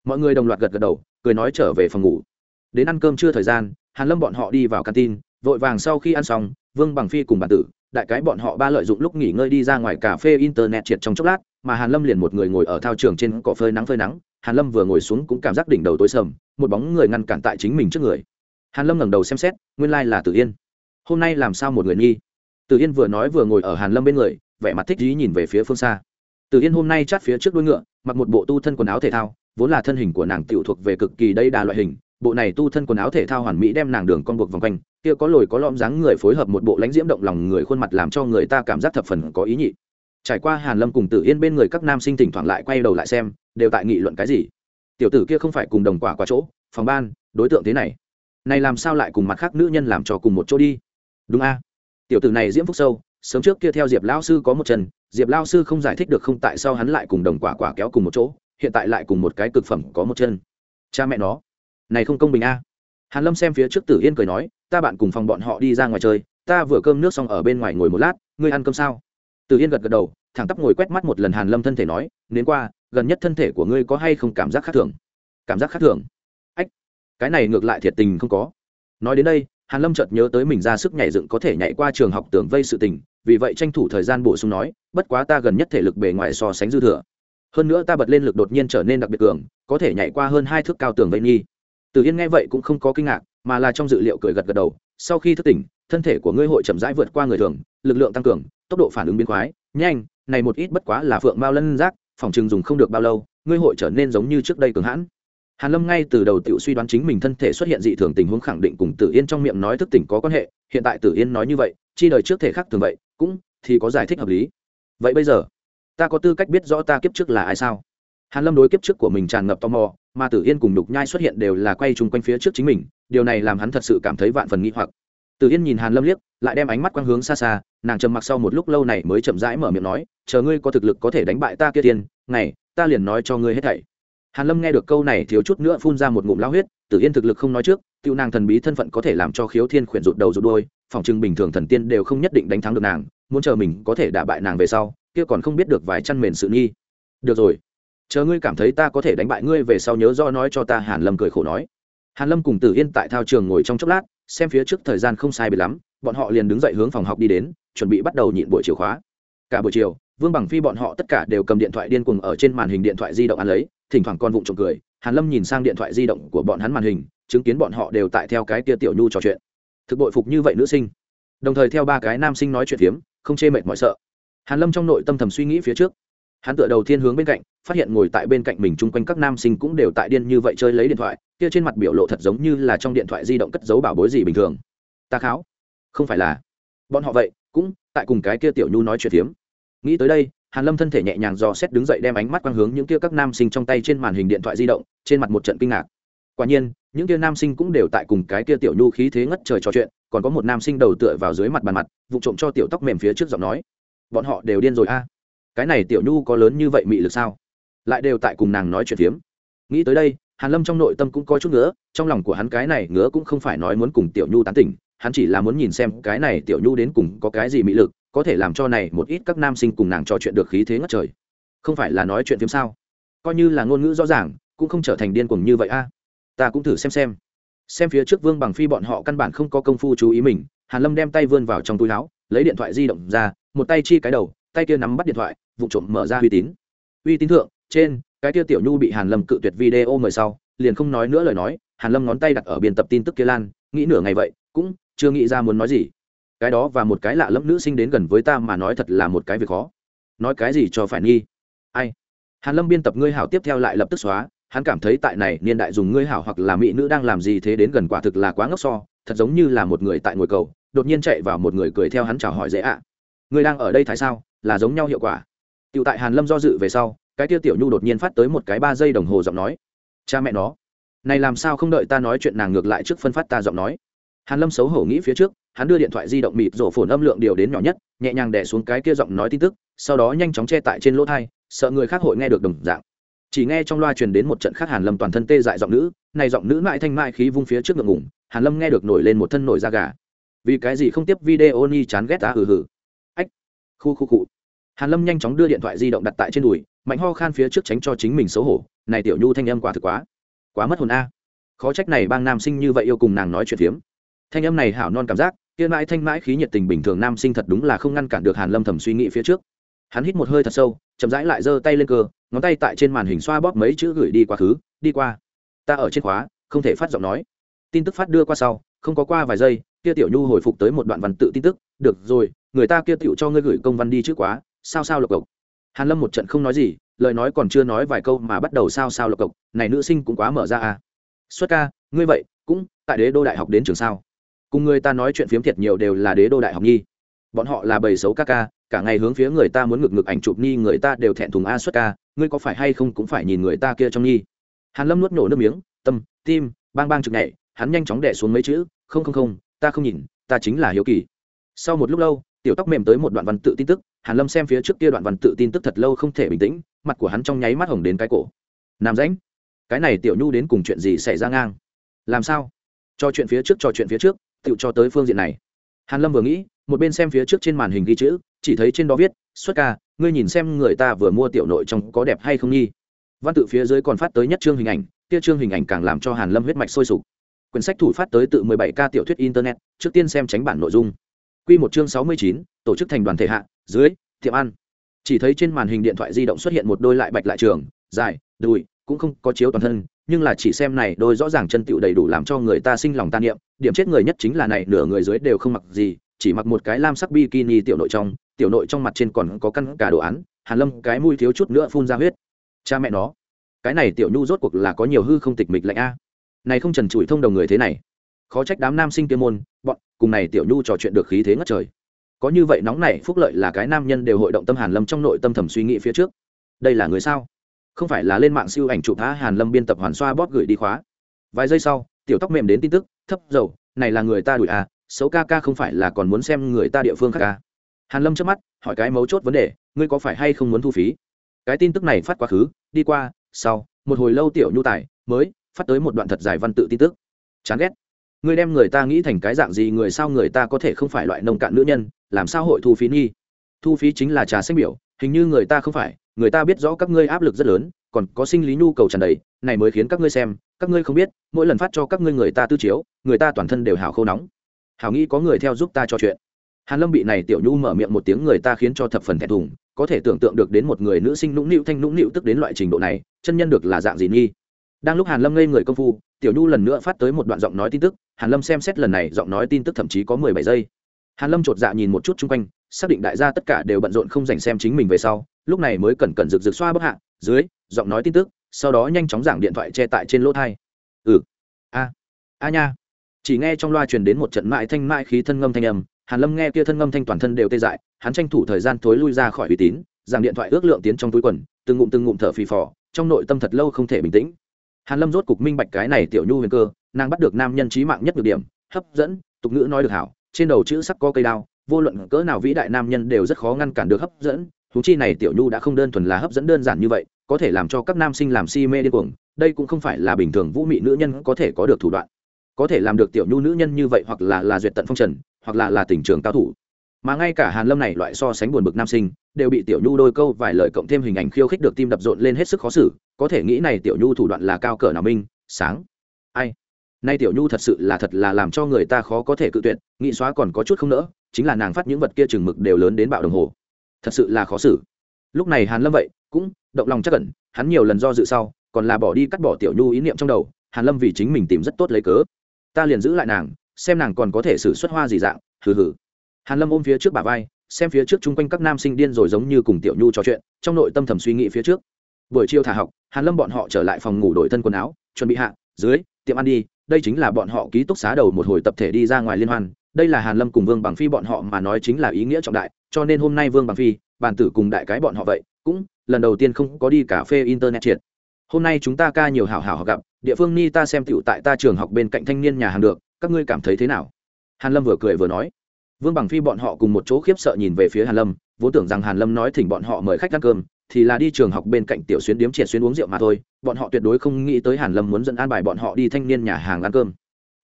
mọi người đồng loạt gật gật đầu, cười nói trở về phòng ngủ. Đến ăn cơm trưa thời gian, hàn lâm bọn họ đi vào canteen, vội vàng sau khi ăn xong, vương bằng phi cùng bản tử, đại cái bọn họ ba lợi dụng lúc nghỉ ngơi đi ra ngoài cà phê internet triệt trong chốc lát, mà hàn lâm liền một người ngồi ở thao trường trên cỏ phơi nắng phơi nắng, hàn lâm vừa ngồi xuống cũng cảm giác đỉnh đầu tối sầm, một bóng người ngăn cản tại chính mình trước người. Hàn lâm ngẩng đầu xem xét, nguyên lai là tử yên. Hôm nay làm sao một người nghi? Tử yên vừa nói vừa ngồi ở hàn lâm bên người, vẻ mặt thích ý nhìn về phía phương xa tử yên hôm nay chát phía trước đuôi ngựa, mặc một bộ tu thân quần áo thể thao, vốn là thân hình của nàng tiểu thuộc về cực kỳ đây đà loại hình, bộ này tu thân quần áo thể thao hoàn mỹ đem nàng đường con buộc vòng quanh, kia có lồi có lõm dáng người phối hợp một bộ lãnh diễm động lòng người khuôn mặt làm cho người ta cảm giác thập phần có ý nhị. Trải qua hàn lâm cùng tử yên bên người các nam sinh thỉnh thoảng lại quay đầu lại xem, đều tại nghị luận cái gì. Tiểu tử kia không phải cùng đồng quả qua chỗ, phòng ban, đối tượng thế này. Này làm sao lại cùng mặt khác nữ nhân làm cho cùng một chỗ đi? Đúng a. Tiểu tử này diễm phúc sâu sớm trước kia theo diệp lao sư có một chân, diệp lao sư không giải thích được không tại sao hắn lại cùng đồng quả quả kéo cùng một chỗ, hiện tại lại cùng một cái cực phẩm có một chân. Cha mẹ nó, này không công bình a. Hàn lâm xem phía trước tử yên cười nói, ta bạn cùng phòng bọn họ đi ra ngoài chơi, ta vừa cơm nước xong ở bên ngoài ngồi một lát, ngươi ăn cơm sao? Tử yên gật gật đầu, thẳng tắp ngồi quét mắt một lần hàn lâm thân thể nói đến qua, gần nhất thân thể của ngươi có hay không cảm giác khác thường? Cảm giác khác thường? Ách, cái này ngược lại thiệt tình không có. Nói đến đây, hàn lâm chợt nhớ tới mình ra sức nhảy dựng có thể nhảy qua trường học tường vây sự tình vì vậy tranh thủ thời gian bổ sung nói, bất quá ta gần nhất thể lực bề ngoài so sánh dư thừa. Hơn nữa ta bật lên lực đột nhiên trở nên đặc biệt cường, có thể nhảy qua hơn hai thước cao tường vây nghi. Từ yên nghe vậy cũng không có kinh ngạc, mà là trong dự liệu cười gật gật đầu, sau khi thức tỉnh, thân thể của ngươi hội chậm rãi vượt qua người thường, lực lượng tăng cường, tốc độ phản ứng biến khoái nhanh, này một ít bất quá là phượng mao lân giác, phòng chừng dùng không được bao lâu, ngươi hội trở nên giống như trước đây cường hãn. Hàn lâm ngay từ đầu tự suy đoán chính mình thân thể xuất hiện dị thường tình huống khẳng định cùng tử yên trong miệng nói thức tỉnh có quan hệ, hiện tại tử yên nói như vậy, chi đời trước thể khác thường vậy cũng thì có giải thích hợp lý. Vậy bây giờ ta có tư cách biết rõ ta kiếp trước là ai sao? Hàn lâm đối kiếp trước của mình tràn ngập tò mò mà tử yên cùng đục nhai xuất hiện đều là quay chung quanh phía trước chính mình điều này làm hắn thật sự cảm thấy vạn phần nghi hoặc. Tử yên nhìn hàn lâm liếc lại đem ánh mắt quang hướng xa xa nàng trầm mặc sau một lúc lâu này mới chậm rãi mở miệng nói chờ ngươi có thực lực có thể đánh bại ta kia tiên này, ta liền nói cho ngươi hết thảy. Hàn lâm nghe được câu này thiếu chút nữa phun ra một ngụm lao huyết tử yên thực lực không nói trước tiêu nàng thần bí thân phận có thể làm cho khiếu thiên khuyển rụt đầu rụt đôi phòng trưng bình thường thần tiên đều không nhất định đánh thắng được nàng, muốn chờ mình có thể đả bại nàng về sau, kia còn không biết được vài chăn mền sự nghi. Được rồi, chờ ngươi cảm thấy ta có thể đánh bại ngươi về sau nhớ do nói cho ta, hàn lâm cười khổ nói. Hàn lâm cùng tử yên tại thao trường ngồi trong chốc lát, xem phía trước thời gian không sai bị lắm, bọn họ liền đứng dậy hướng phòng học đi đến, chuẩn bị bắt đầu nhịn buổi chiều khóa. Cả buổi chiều, vương bằng phi bọn họ tất cả đều cầm điện thoại điên cuồng ở trên màn hình điện thoại di động ăn lấy, thỉnh thoảng con vụng trộm cười, hàn lâm nhìn sang điện thoại di động của bọn hắn màn hình, chứng kiến bọn họ đều tại theo cái kia tiểu nhu trò chuyện thực bội phục như vậy nữ sinh. Đồng thời theo ba cái nam sinh nói chuyện phiếm, không chê mệt mỏi sợ. Hàn lâm trong nội tâm thầm suy nghĩ phía trước. Hắn tựa đầu thiên hướng bên cạnh, phát hiện ngồi tại bên cạnh mình chung quanh các nam sinh cũng đều tại điên như vậy chơi lấy điện thoại, kia trên mặt biểu lộ thật giống như là trong điện thoại di động cất giấu bảo bối gì bình thường. Ta kháo. Không phải là. Bọn họ vậy, cũng tại cùng cái kia tiểu nhu nói chuyện phiếm. Nghĩ tới đây, hàn lâm thân thể nhẹ nhàng dò xét đứng dậy đem ánh mắt quang hướng những kia các nam sinh trong tay trên màn hình điện thoại di động, trên mặt một trận kinh ngạc. Quả nhiên những kia nam sinh cũng đều tại cùng cái kia tiểu nhu khí thế ngất trời trò chuyện, còn có một nam sinh đầu tựa vào dưới mặt bàn mặt, vụ trộm cho tiểu tóc mềm phía trước giọng nói. Bọn họ đều điên rồi a. Cái này tiểu nhu có lớn như vậy mị lực sao? Lại đều tại cùng nàng nói chuyện phiếm. Nghĩ tới đây, hàn lâm trong nội tâm cũng có chút ngứa, trong lòng của hắn cái này ngứa cũng không phải nói muốn cùng tiểu nhu tán tỉnh, hắn chỉ là muốn nhìn xem cái này tiểu nhu đến cùng có cái gì mị lực, có thể làm cho này một ít các nam sinh cùng nàng trò chuyện được khí thế ngất trời. Không phải là nói chuyện phiếm sao? Coi như là ngôn ngữ rõ ràng, cũng không trở thành điên cuồng như vậy a ta cũng thử xem xem. Xem phía trước vương bằng phi bọn họ căn bản không có công phu chú ý mình, hàn lâm đem tay vươn vào trong túi áo, lấy điện thoại di động ra, một tay chi cái đầu, tay kia nắm bắt điện thoại, vụ trộm mở ra uy tín. Uy tín thượng, trên, cái kia tiểu nhu bị hàn lâm cự tuyệt video mời sau, liền không nói nữa lời nói, hàn lâm ngón tay đặt ở biên tập tin tức kia lan, nghĩ nửa ngày vậy, cũng chưa nghĩ ra muốn nói gì. Cái đó và một cái lạ lẫm nữ sinh đến gần với ta mà nói thật là một cái việc khó. Nói cái gì cho phải nghi? Ai? Hàn lâm biên tập ngươi hảo tiếp theo lại lập tức xóa hắn cảm thấy tại này niên đại dùng ngươi hảo hoặc là mỹ nữ đang làm gì thế đến gần quả thực là quá ngốc so thật giống như là một người tại ngồi cầu đột nhiên chạy vào một người cười theo hắn chào hỏi dễ ạ ngươi đang ở đây tại sao là giống nhau hiệu quả Tiểu tại Hàn Lâm do dự về sau, cái kia tiểu nhu đột nhiên phát tới một cái ba giây đồng hồ giọng nói. Cha mẹ nó, này làm sao không đợi ta nói chuyện nàng ngược lại trước phân phát ta giọng nói. Hàn Lâm xấu hổ nghĩ phía trước, hắn đưa điện thoại di động mịt rổ phồn âm lượng điều đến nhỏ nhất, nhẹ nhàng đè xuống cái kia giọng nói tin tức, sau đó nhanh chóng che tại trên lỗ tai, sợ người khác hội nghe được đồng dạng. Chỉ nghe trong loa truyền đến một trận khác Hàn Lâm toàn thân tê dại giọng nữ, này giọng nữ mãi thanh mãi khí vung phía trước ngượng ngùng, Hàn Lâm nghe được nổi lên một thân nổi da gà. Vì cái gì không tiếp video ni chán ghét ta hừ hừ. Ách. Khu khu cụ hàn lâm nhanh chóng đưa điện thoại di động đặt tại trên đùi mạnh ho khan phía trước tránh cho chính mình xấu hổ này tiểu nhu thanh âm quả thực quá quá mất hồn a khó trách này bang nam sinh như vậy yêu cùng nàng nói chuyện phiếm thanh âm này hảo non cảm giác kia mãi thanh mãi khí nhiệt tình bình thường nam sinh thật đúng là không ngăn cản được hàn lâm thầm suy nghĩ phía trước hắn hít một hơi thật sâu, chậm rãi lại giơ tay lên cơ, ngón tay tại trên màn hình xoa bóp mấy chữ gửi đi quá khứ đi qua. Ta ở trên khóa, không thể phát giọng nói. Tin tức phát đưa qua sau, không có qua vài giây, kia tiểu nhu hồi phục tới một đoạn văn tự tin tức, được rồi, người ta kia tiểu cho ngươi gửi công văn đi trước quá, sao sao lộc cộc. Hàn lâm một trận không nói gì, lời nói còn chưa nói vài câu mà bắt đầu sao sao lộc cộc, này nữ sinh cũng quá mở ra à. Xuất ca, ngươi vậy, cũng tại đế đô đại học đến trường sao? Cùng người ta nói chuyện phiếm thiệt nhiều đều là đế đô đại học nhi bọn họ là bầy xấu ca ca, cả ngày hướng phía người ta muốn ngực ngực ảnh chụp nhi người ta đều thẹn thùng a xuất ca, ngươi có phải hay không cũng phải nhìn người ta kia trong nhi hàn lâm nuốt nổ nước miếng, tâm, tim, bang bang chực nhảy, hắn nhanh chóng đẻ xuống mấy chữ, không không không, ta không nhìn, ta chính là hiếu kỳ. Sau một lúc lâu, tiểu tóc mềm tới một đoạn văn tự tin tức, hàn lâm xem phía trước kia đoạn văn tự tin tức thật lâu không thể bình tĩnh, mặt của hắn trong nháy mắt hồng đến cái cổ. Nam rãnh, cái này tiểu nhu đến cùng chuyện gì xảy ra ngang? Làm sao? Cho chuyện phía trước, cho chuyện phía trước tự cho tới phương diện này hàn lâm vừa nghĩ một bên xem phía trước trên màn hình ghi chữ chỉ thấy trên đó viết xuất ca ngươi nhìn xem người ta vừa mua tiểu nội trong có đẹp hay không nghi. Văn tự phía dưới còn phát tới nhất chương hình ảnh kia chương hình ảnh càng làm cho hàn lâm huyết mạch sôi sục. Quyển sách thủ phát tới tự 17 ca tiểu thuyết internet trước tiên xem tránh bản nội dung. Quy một chương 69, tổ chức thành đoàn thể hạ dưới tiệm ăn. Chỉ thấy trên màn hình điện thoại di động xuất hiện một đôi lại bạch lại trường dài đùi cũng không có chiếu toàn thân nhưng là chỉ xem này đôi rõ ràng chân tựu đầy đủ làm cho người ta sinh lòng tan niệm, điểm chết người nhất chính là này, nửa người dưới đều không mặc gì, chỉ mặc một cái lam sắc bikini tiểu nội trong, tiểu nội trong mặt trên còn có căn cả đồ án, hàn lâm cái mũi thiếu chút nữa phun ra huyết. Cha mẹ nó, cái này tiểu nhu rốt cuộc là có nhiều hư không tịch mịch lạnh a. Này không trần trụi thông đồng người thế này. Khó trách đám nam sinh kia môn, bọn, cùng này tiểu nhu trò chuyện được khí thế ngất trời. Có như vậy nóng này phúc lợi là cái nam nhân đều hội động tâm hàn lâm trong nội tâm thầm suy nghĩ phía trước. Đây là người sao? Không phải là lên mạng siêu ảnh chụp thá hàn lâm biên tập hoàn xoa bóp gửi đi khóa. Vài giây sau, tiểu tóc mềm đến tin tức, thấp dầu, này là người ta đuổi à xấu ca ca không phải là còn muốn xem người ta địa phương khác ca à? hàn lâm trước mắt, hỏi cái mấu chốt vấn đề, ngươi có phải hay không muốn thu phí? Cái tin tức này phát quá khứ, đi qua, sau, một hồi lâu tiểu nhu tài, mới phát tới một đoạn thật dài văn tự tin tức. Chán ghét. Ngươi đem người ta nghĩ thành cái dạng gì, người sao người ta có thể không phải loại nông cạn nữ nhân, làm sao hội thu phí nghi? Thu phí chính là trà sách biểu hình như người ta không phải, người ta biết rõ các ngươi áp lực rất lớn, còn có sinh lý nhu cầu tràn đầy, này mới khiến các ngươi xem, các ngươi không biết, mỗi lần phát cho các ngươi người ta tư chiếu, người ta toàn thân đều hào khô nóng. Hào nghĩ có người theo giúp ta cho chuyện. Hàn lâm bị này tiểu nhu mở miệng một tiếng người ta khiến cho thập phần thẹn thùng, có thể tưởng tượng được đến một người nữ sinh nũng nịu thanh nũng nịu tức đến loại trình độ này, chân nhân được là dạng gì nghi. Đang lúc hàn lâm ngây người công phu, tiểu nhu lần nữa phát tới một đoạn giọng nói tin tức, hàn lâm xem xét lần này giọng nói tin tức thậm chí có mười bảy giây. Hàn lâm chột dạ nhìn một chút chung quanh xác định đại gia tất cả đều bận rộn không dành xem chính mình về sau, lúc này mới cẩn cẩn rực rực xoa bức hạ, dưới, giọng nói tin tức, sau đó nhanh chóng giảng điện thoại che tại trên lỗ thai. Ừ. A. A nha. Chỉ nghe trong loa truyền đến một trận mại thanh mại khí thân ngâm thanh âm, hàn lâm nghe kia thân ngâm thanh toàn thân đều tê dại, hắn tranh thủ thời gian thối lui ra khỏi uy tín, giảng điện thoại ước lượng tiến trong túi quần, từng ngụm từng ngụm thở phì phò, trong nội tâm thật lâu không thể bình tĩnh. Hàn lâm rốt cục minh bạch cái này tiểu nhu huyền cơ, nàng bắt được nam nhân trí mạng nhất được điểm, hấp dẫn, tục ngữ nói được hảo, trên đầu chữ sắc có cây đao vô luận cỡ nào vĩ đại nam nhân đều rất khó ngăn cản được hấp dẫn. Thú chi này tiểu nhu đã không đơn thuần là hấp dẫn đơn giản như vậy, có thể làm cho các nam sinh làm si mê điên cuồng, đây cũng không phải là bình thường vũ mị nữ nhân có thể có được thủ đoạn. Có thể làm được tiểu nhu nữ nhân như vậy hoặc là là duyệt tận phong trần, hoặc là là tình trường cao thủ. Mà ngay cả hàn lâm này loại so sánh buồn bực nam sinh, đều bị tiểu nhu đôi câu vài lời cộng thêm hình ảnh khiêu khích được tim đập rộn lên hết sức khó xử, có thể nghĩ này tiểu nhu thủ đoạn là cao cỡ nào minh, sáng. Ai? Nay tiểu nhu thật sự là thật là làm cho người ta khó có thể cự tuyệt nghĩ xóa còn có chút không nỡ chính là nàng phát những vật kia chừng mực đều lớn đến bạo đồng hồ. Thật sự là khó xử. Lúc này hàn lâm vậy, cũng động lòng chắc cẩn hắn nhiều lần do dự sau, còn là bỏ đi cắt bỏ tiểu nhu ý niệm trong đầu, hàn lâm vì chính mình tìm rất tốt lấy cớ. Ta liền giữ lại nàng, xem nàng còn có thể xử xuất hoa gì dạng, hừ hừ. Hàn lâm ôm phía trước bà vai, xem phía trước chung quanh các nam sinh điên rồi giống như cùng tiểu nhu trò chuyện, trong nội tâm thầm suy nghĩ phía trước. Buổi chiều thả học, hàn lâm bọn họ trở lại phòng ngủ đổi thân quần áo, chuẩn bị hạ, dưới, tiệm ăn đi, đây chính là bọn họ ký túc xá đầu một hồi tập thể đi ra ngoài liên hoan đây là hàn lâm cùng vương bằng phi bọn họ mà nói chính là ý nghĩa trọng đại, cho nên hôm nay vương bằng phi bàn tử cùng đại cái bọn họ vậy, cũng lần đầu tiên không có đi cà phê internet triệt. Hôm nay chúng ta ca nhiều hảo hảo gặp, địa phương ni ta xem tựu tại ta trường học bên cạnh thanh niên nhà hàng được, các ngươi cảm thấy thế nào? Hàn lâm vừa cười vừa nói. Vương bằng phi bọn họ cùng một chỗ khiếp sợ nhìn về phía hàn lâm, vốn tưởng rằng hàn lâm nói thỉnh bọn họ mời khách ăn cơm, thì là đi trường học bên cạnh tiểu xuyến điếm triệt xuyến uống rượu mà thôi, bọn họ tuyệt đối không nghĩ tới hàn lâm muốn dẫn an bài bọn họ đi thanh niên nhà hàng ăn cơm.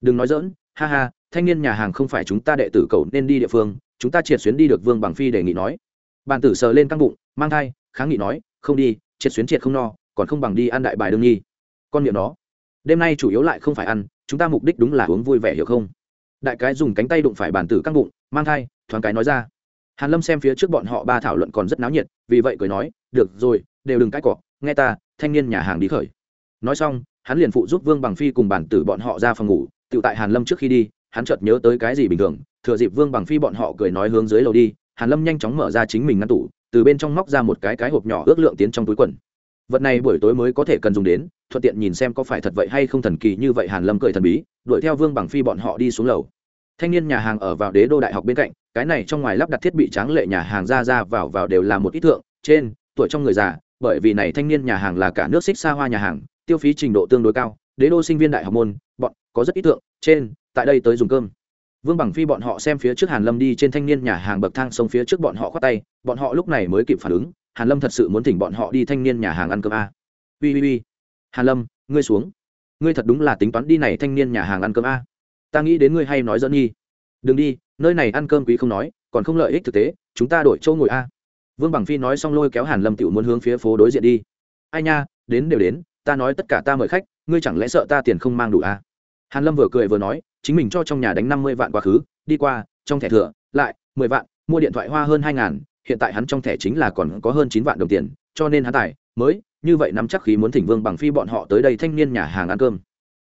Đừng nói dỡn ha ha thanh niên nhà hàng không phải chúng ta đệ tử cầu nên đi địa phương, chúng ta triệt xuyến đi được vương bằng phi đề nghị nói. Bàn tử sờ lên căng bụng, mang thai, kháng nghị nói, không đi, triệt xuyến triệt không no, còn không bằng đi ăn đại bài đương nhi. Con miệng nó đêm nay chủ yếu lại không phải ăn, chúng ta mục đích đúng là uống vui vẻ hiểu không? Đại cái dùng cánh tay đụng phải bàn tử căng bụng, mang thai, thoáng cái nói ra. Hàn lâm xem phía trước bọn họ ba thảo luận còn rất náo nhiệt, vì vậy cười nói, được rồi, đều đừng cãi cọ, nghe ta, thanh niên nhà hàng đi khởi. Nói xong, hắn liền phụ giúp vương bằng phi cùng bàn tử bọn họ ra phòng ngủ, tự tại hàn lâm trước khi đi hắn chợt nhớ tới cái gì bình thường, thừa dịp vương bằng phi bọn họ cười nói hướng dưới lầu đi, hàn lâm nhanh chóng mở ra chính mình ngăn tủ, từ bên trong móc ra một cái cái hộp nhỏ ước lượng tiến trong túi quần. Vật này buổi tối mới có thể cần dùng đến, thuận tiện nhìn xem có phải thật vậy hay không thần kỳ như vậy, hàn lâm cười thần bí, đuổi theo vương bằng phi bọn họ đi xuống lầu. Thanh niên nhà hàng ở vào đế đô đại học bên cạnh, cái này trong ngoài lắp đặt thiết bị tráng lệ nhà hàng ra ra vào vào đều là một ít thượng, trên, tuổi trong người già, bởi vì này thanh niên nhà hàng là cả nước xích xa hoa nhà hàng, tiêu phí trình độ tương đối cao, đế đô sinh viên đại học môn, bọn, có rất ít thượng, trên tại đây tới dùng cơm. Vương bằng phi bọn họ xem phía trước hàn lâm đi trên thanh niên nhà hàng bậc thang sông phía trước bọn họ khoát tay, bọn họ lúc này mới kịp phản ứng, hàn lâm thật sự muốn thỉnh bọn họ đi thanh niên nhà hàng ăn cơm a. Ui ui ui hàn lâm, ngươi xuống. Ngươi thật đúng là tính toán đi này thanh niên nhà hàng ăn cơm a. Ta nghĩ đến ngươi hay nói dẫn nhi đừng đi, nơi này ăn cơm quý không nói, còn không lợi ích thực tế, chúng ta đổi chỗ ngồi a. Vương bằng phi nói xong lôi kéo hàn lâm tiểu muốn hướng phía phố đối diện đi. Ai nha, đến đều đến, ta nói tất cả ta mời khách, ngươi chẳng lẽ sợ ta tiền không mang đủ a? Hàn lâm vừa cười vừa nói chính mình cho trong nhà đánh năm mươi vạn quá khứ, đi qua, trong thẻ thừa, lại, mười vạn, mua điện thoại hoa hơn hai ngàn, hiện tại hắn trong thẻ chính là còn có hơn chín vạn đồng tiền, cho nên hắn tài, mới, như vậy nắm chắc khí muốn thỉnh vương bằng phi bọn họ tới đây thanh niên nhà hàng ăn cơm.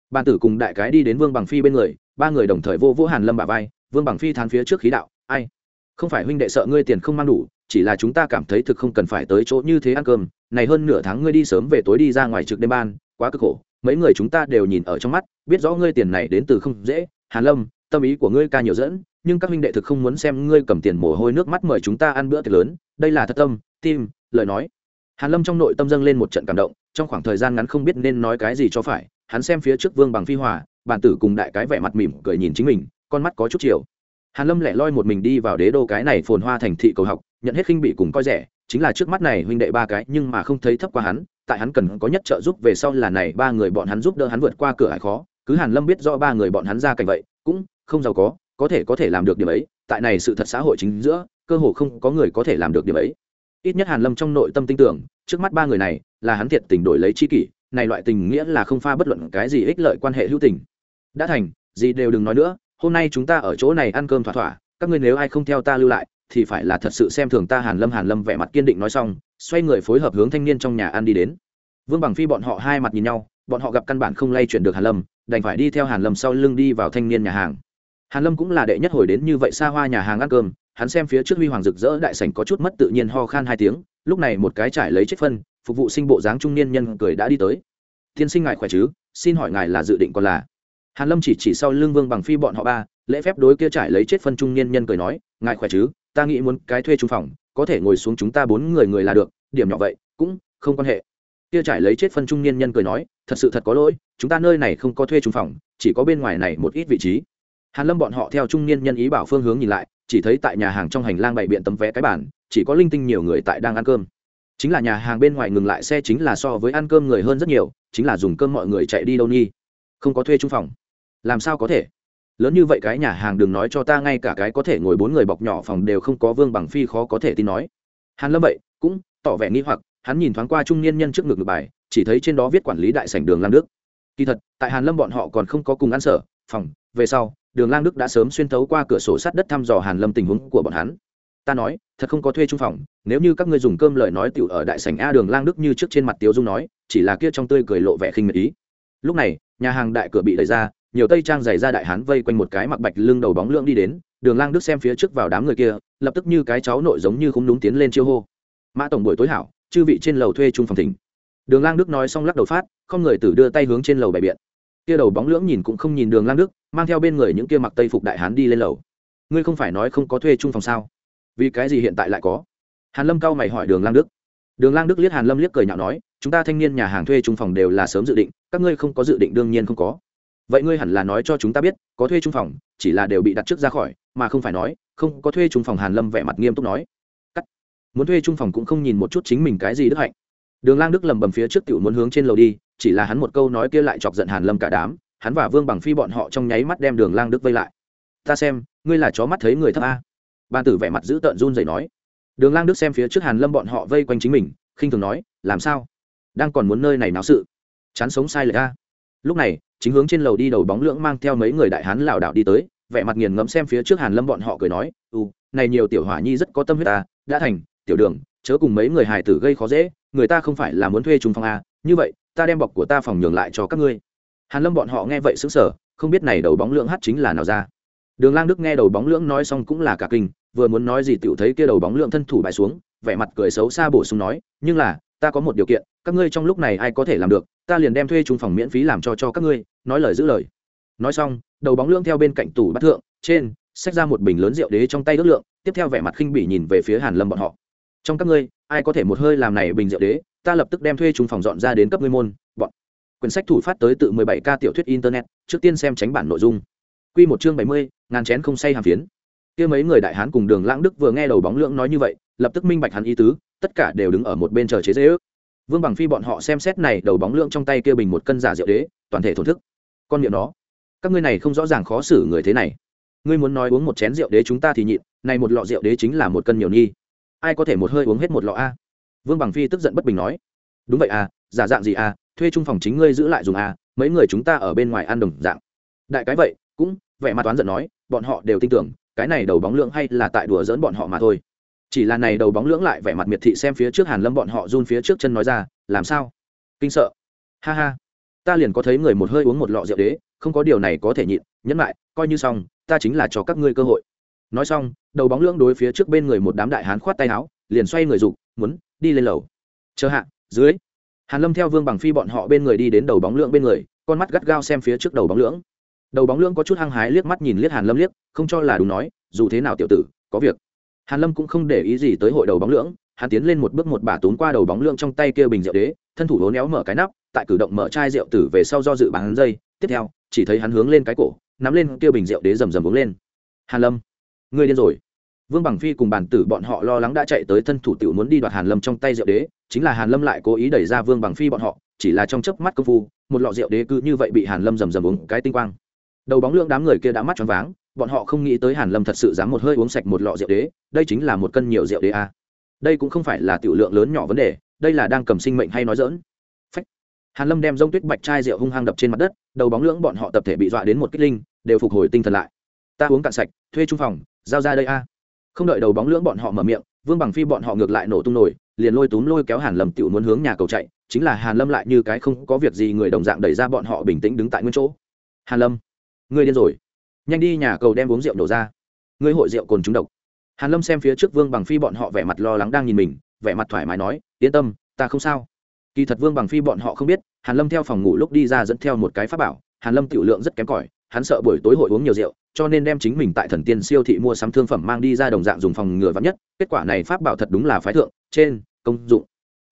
Ban tử cùng đại cái đi đến vương bằng phi bên người, ba người đồng thời vô vũ hàn lâm bà vai, vương bằng phi thán phía trước khí đạo, ai? Không phải huynh đệ sợ ngươi tiền không mang đủ, chỉ là chúng ta cảm thấy thực không cần phải tới chỗ như thế ăn cơm, này hơn nửa tháng ngươi đi sớm về tối đi ra ngoài trực đêm ban, quá cực khổ, mấy người chúng ta đều nhìn ở trong mắt, biết rõ ngươi tiền này đến từ không dễ hàn lâm, tâm ý của ngươi ca nhiều dẫn, nhưng các huynh đệ thực không muốn xem ngươi cầm tiền mồ hôi nước mắt mời chúng ta ăn bữa tiệc lớn, đây là thật tâm, tim, lời nói. Hàn lâm trong nội tâm dâng lên một trận cảm động, trong khoảng thời gian ngắn không biết nên nói cái gì cho phải, hắn xem phía trước vương bằng phi hòa, bản tử cùng đại cái vẻ mặt mỉm cười nhìn chính mình, con mắt có chút chiều. Hàn lâm lẻ loi một mình đi vào đế đô cái này phồn hoa thành thị cầu học, nhận hết khinh bị cùng coi rẻ, chính là trước mắt này huynh đệ ba cái, nhưng mà không thấy thấp qua hắn, tại hắn cần có nhất trợ giúp về sau là này ba người bọn hắn giúp đỡ hắn vượt qua cửa hải khó cứ hàn lâm biết rõ ba người bọn hắn ra cảnh vậy, cũng không giàu có có thể có thể làm được điểm ấy, tại này sự thật xã hội chính giữa, cơ hồ không có người có thể làm được điểm ấy. Ít nhất hàn lâm trong nội tâm tin tưởng, trước mắt ba người này là hắn thiệt tình đổi lấy chi kỷ, này loại tình nghĩa là không pha bất luận cái gì ích lợi quan hệ hữu tình. Đã thành, gì đều đừng nói nữa, hôm nay chúng ta ở chỗ này ăn cơm thỏa thỏa, các ngươi nếu ai không theo ta lưu lại, thì phải là thật sự xem thường ta hàn lâm. Hàn lâm vẻ mặt kiên định nói xong, xoay người phối hợp hướng thanh niên trong nhà ăn đi đến. Vương bằng phi bọn họ hai mặt nhìn nhau bọn họ gặp căn bản không lay chuyển được hàn lâm, đành phải đi theo hàn lâm sau lưng đi vào thanh niên nhà hàng. Hàn lâm cũng là đệ nhất hồi đến như vậy xa hoa nhà hàng ăn cơm, hắn xem phía trước huy hoàng rực rỡ đại sảnh có chút mất tự nhiên ho khan hai tiếng, lúc này một cái trải lấy chết phân, phục vụ sinh bộ dáng trung niên nhân cười đã đi tới. Tiên sinh ngài khỏe chứ? Xin hỏi ngài là dự định còn là? Hàn lâm chỉ chỉ sau lưng vương bằng phi bọn họ ba, lễ phép đối kia trải lấy chết phân trung niên nhân cười nói, ngài khỏe chứ? Ta nghĩ muốn cái thuê trung phòng, có thể ngồi xuống chúng ta bốn người người là được, điểm nhỏ vậy, cũng không quan hệ kia trải lấy chết phân trung niên nhân cười nói, thật sự thật có lỗi, chúng ta nơi này không có thuê trung phòng, chỉ có bên ngoài này một ít vị trí. Hàn lâm bọn họ theo trung niên nhân ý bảo phương hướng nhìn lại, chỉ thấy tại nhà hàng trong hành lang bày biện tấm vé cái bản chỉ có linh tinh nhiều người tại đang ăn cơm. Chính là nhà hàng bên ngoài ngừng lại xe chính là so với ăn cơm người hơn rất nhiều, chính là dùng cơm mọi người chạy đi đâu nhi. Không có thuê trung phòng. Làm sao có thể? Lớn như vậy cái nhà hàng đừng nói cho ta, ngay cả cái có thể ngồi bốn người bọc nhỏ phòng đều không có, vương bằng phi khó có thể tin nói. Hàn lâm vậy, cũng tỏ vẻ nghi hoặc hắn nhìn thoáng qua trung niên nhân trước ngực ngược bài, chỉ thấy trên đó viết quản lý đại sảnh đường lang đức. Kỳ thật, tại hàn lâm bọn họ còn không có cùng ăn sở, phòng, về sau, đường lang đức đã sớm xuyên thấu qua cửa sổ sắt đất thăm dò hàn lâm tình huống của bọn hắn. Ta nói, thật không có thuê trung phòng, nếu như các ngươi dùng cơm lời nói tiểu ở đại sảnh a đường lang đức như trước trên mặt tiếu dung nói, chỉ là kia trong tươi cười lộ vẻ khinh miệt ý. Lúc này, nhà hàng đại cửa bị đẩy ra, nhiều tây trang giày ra đại hán vây quanh một cái mặc bạch lưng đầu bóng lượng đi đến, đường lang đức xem phía trước vào đám người kia, lập tức như cái cháu nội giống như không đúng tiến lên chiêu hô. Mã tổng buổi tối hảo chư vị trên lầu thuê chung phòng thỉnh. Đường lang đức nói xong lắc đầu phát, không người tử đưa tay hướng trên lầu bày biện. Kia đầu bóng lưỡng nhìn cũng không nhìn đường lang đức, mang theo bên người những kia mặc tây phục đại hán đi lên lầu. Ngươi không phải nói không có thuê chung phòng sao? Vì cái gì hiện tại lại có? Hàn lâm cao mày hỏi đường lang đức. Đường lang đức liếc hàn lâm liếc cười nhạo nói, chúng ta thanh niên nhà hàng thuê chung phòng đều là sớm dự định, các ngươi không có dự định đương nhiên không có. Vậy ngươi hẳn là nói cho chúng ta biết, có thuê chung phòng, chỉ là đều bị đặt trước ra khỏi, mà không phải nói, không có thuê chung phòng hàn lâm vẻ mặt nghiêm túc nói muốn thuê trung phòng cũng không nhìn một chút chính mình cái gì đức hạnh. Đường lang đức lầm bầm phía trước tiểu muốn hướng trên lầu đi, chỉ là hắn một câu nói kia lại chọc giận hàn lâm cả đám, hắn và vương bằng phi bọn họ trong nháy mắt đem đường lang đức vây lại. Ta xem, ngươi là chó mắt thấy người thấp a. Ban tử vẻ mặt giữ tợn run rẩy nói. Đường lang đức xem phía trước hàn lâm bọn họ vây quanh chính mình, khinh thường nói, làm sao? Đang còn muốn nơi này náo sự? Chán sống sai lệch a. Lúc này, chính hướng trên lầu đi đầu bóng lưỡng mang theo mấy người đại hán lảo đảo đi tới, vẻ mặt nghiền ngẫm xem phía trước hàn lâm bọn họ cười nói u này nhiều tiểu hỏa nhi rất có tâm huyết ta, đã thành tiểu đường, chớ cùng mấy người hài tử gây khó dễ, người ta không phải là muốn thuê trung phòng a, như vậy, ta đem bọc của ta phòng nhường lại cho các ngươi. Hàn lâm bọn họ nghe vậy sững sờ, không biết này đầu bóng lưỡng hát chính là nào ra. Đường lang đức nghe đầu bóng lưỡng nói xong cũng là cả kinh, vừa muốn nói gì tiểu thấy kia đầu bóng lưỡng thân thủ bại xuống, vẻ mặt cười xấu xa bổ sung nói, nhưng là, ta có một điều kiện, các ngươi trong lúc này ai có thể làm được, ta liền đem thuê trung phòng miễn phí làm cho cho các ngươi, nói lời giữ lời. Nói xong, đầu bóng lưỡng theo bên cạnh tủ bắt thượng, trên, xách ra một bình lớn rượu đế trong tay ước lượng, tiếp theo vẻ mặt khinh bỉ nhìn về phía hàn lâm bọn họ trong các ngươi ai có thể một hơi làm này bình rượu đế ta lập tức đem thuê chúng phòng dọn ra đến cấp ngươi môn bọn. Quyển sách thủ phát tới tự 17 k tiểu thuyết internet trước tiên xem tránh bản nội dung. Quy một chương 70, ngàn chén không say hàm phiến. Kia mấy người đại hán cùng đường lãng đức vừa nghe đầu bóng lưỡng nói như vậy lập tức minh bạch hắn ý tứ tất cả đều đứng ở một bên chờ chế dễ ước. Vương bằng phi bọn họ xem xét này đầu bóng lưỡng trong tay kia bình một cân giả rượu đế toàn thể thổn thức. Con miệng nó các ngươi này không rõ ràng khó xử người thế này. Ngươi muốn nói uống một chén rượu đế chúng ta thì nhịn này một lọ rượu đế chính là một cân nhiều nhi ai có thể một hơi uống hết một lọ a? Vương bằng phi tức giận bất bình nói. Đúng vậy à giả dạng gì à thuê trung phòng chính ngươi giữ lại dùng à mấy người chúng ta ở bên ngoài ăn đồng dạng. Đại cái vậy, cũng, vẻ mặt toán giận nói, bọn họ đều tin tưởng, cái này đầu bóng lưỡng hay là tại đùa dỡn bọn họ mà thôi. Chỉ là này đầu bóng lưỡng lại vẻ mặt miệt thị xem phía trước hàn lâm bọn họ run phía trước chân nói ra, làm sao? Kinh sợ. Ha ha. Ta liền có thấy người một hơi uống một lọ rượu đế, không có điều này có thể nhịn, nhẫn lại coi như xong, ta chính là cho các ngươi cơ hội nói xong, đầu bóng lưỡng đối phía trước bên người một đám đại hán khoát tay áo, liền xoay người dục, muốn đi lên lầu. Chờ hạ, dưới. Hàn lâm theo vương bằng phi bọn họ bên người đi đến đầu bóng lưỡng bên người, con mắt gắt gao xem phía trước đầu bóng lưỡng. Đầu bóng lưỡng có chút hăng hái liếc mắt nhìn liếc hàn lâm liếc, không cho là đúng nói, dù thế nào tiểu tử, có việc. Hàn lâm cũng không để ý gì tới hội đầu bóng lưỡng, hắn tiến lên một bước một bà tốn qua đầu bóng lưỡng trong tay kia bình rượu đế, thân thủ hố néo mở cái nắp, tại cử động mở chai rượu tử về sau do dự bán dây, tiếp theo, chỉ thấy hắn hướng lên cái cổ, nắm lên kia bình rượu đế rầm rầm uống lên. Hàn lâm ngươi điên rồi. Vương bằng phi cùng bản tử bọn họ lo lắng đã chạy tới thân thủ tiểu muốn đi đoạt hàn lâm trong tay rượu đế, chính là hàn lâm lại cố ý đẩy ra vương bằng phi bọn họ, chỉ là trong chớp mắt công phu, một lọ rượu đế cứ như vậy bị hàn lâm rầm rầm uống cái tinh quang. Đầu bóng lượng đám người kia đã mắt choáng váng, bọn họ không nghĩ tới hàn lâm thật sự dám một hơi uống sạch một lọ rượu đế, đây chính là một cân nhiều rượu đế a à. đây cũng không phải là tiểu lượng lớn nhỏ vấn đề, đây là đang cầm sinh mệnh hay nói dỡn phách. Hàn lâm đem rông tuyết bạch chai rượu hung hăng đập trên mặt đất, đầu bóng lưỡng bọn họ tập thể bị dọa đến một kích linh, đều phục hồi tinh thần lại. Ta uống cạn sạch, thuê trung phòng giao ra đây a. Không đợi đầu bóng lưỡng bọn họ mở miệng, vương bằng phi bọn họ ngược lại nổ tung nổi, liền lôi túm lôi kéo hàn lâm tiểu muốn hướng nhà cầu chạy, chính là hàn lâm lại như cái không có việc gì người đồng dạng đẩy ra bọn họ bình tĩnh đứng tại nguyên chỗ. Hàn lâm, ngươi điên rồi. Nhanh đi nhà cầu đem uống rượu đổ ra. Ngươi hội rượu cồn trúng độc. Hàn lâm xem phía trước vương bằng phi bọn họ vẻ mặt lo lắng đang nhìn mình, vẻ mặt thoải mái nói, yên tâm, ta không sao. Kỳ thật vương bằng phi bọn họ không biết, hàn lâm theo phòng ngủ lúc đi ra dẫn theo một cái pháp bảo, hàn lâm tiểu lượng rất kém cỏi, hắn sợ buổi tối hội uống nhiều rượu cho nên đem chính mình tại thần tiên siêu thị mua sắm thương phẩm mang đi ra đồng dạng dùng phòng ngừa vắn nhất, kết quả này pháp bảo thật đúng là phái thượng, trên, công dụng.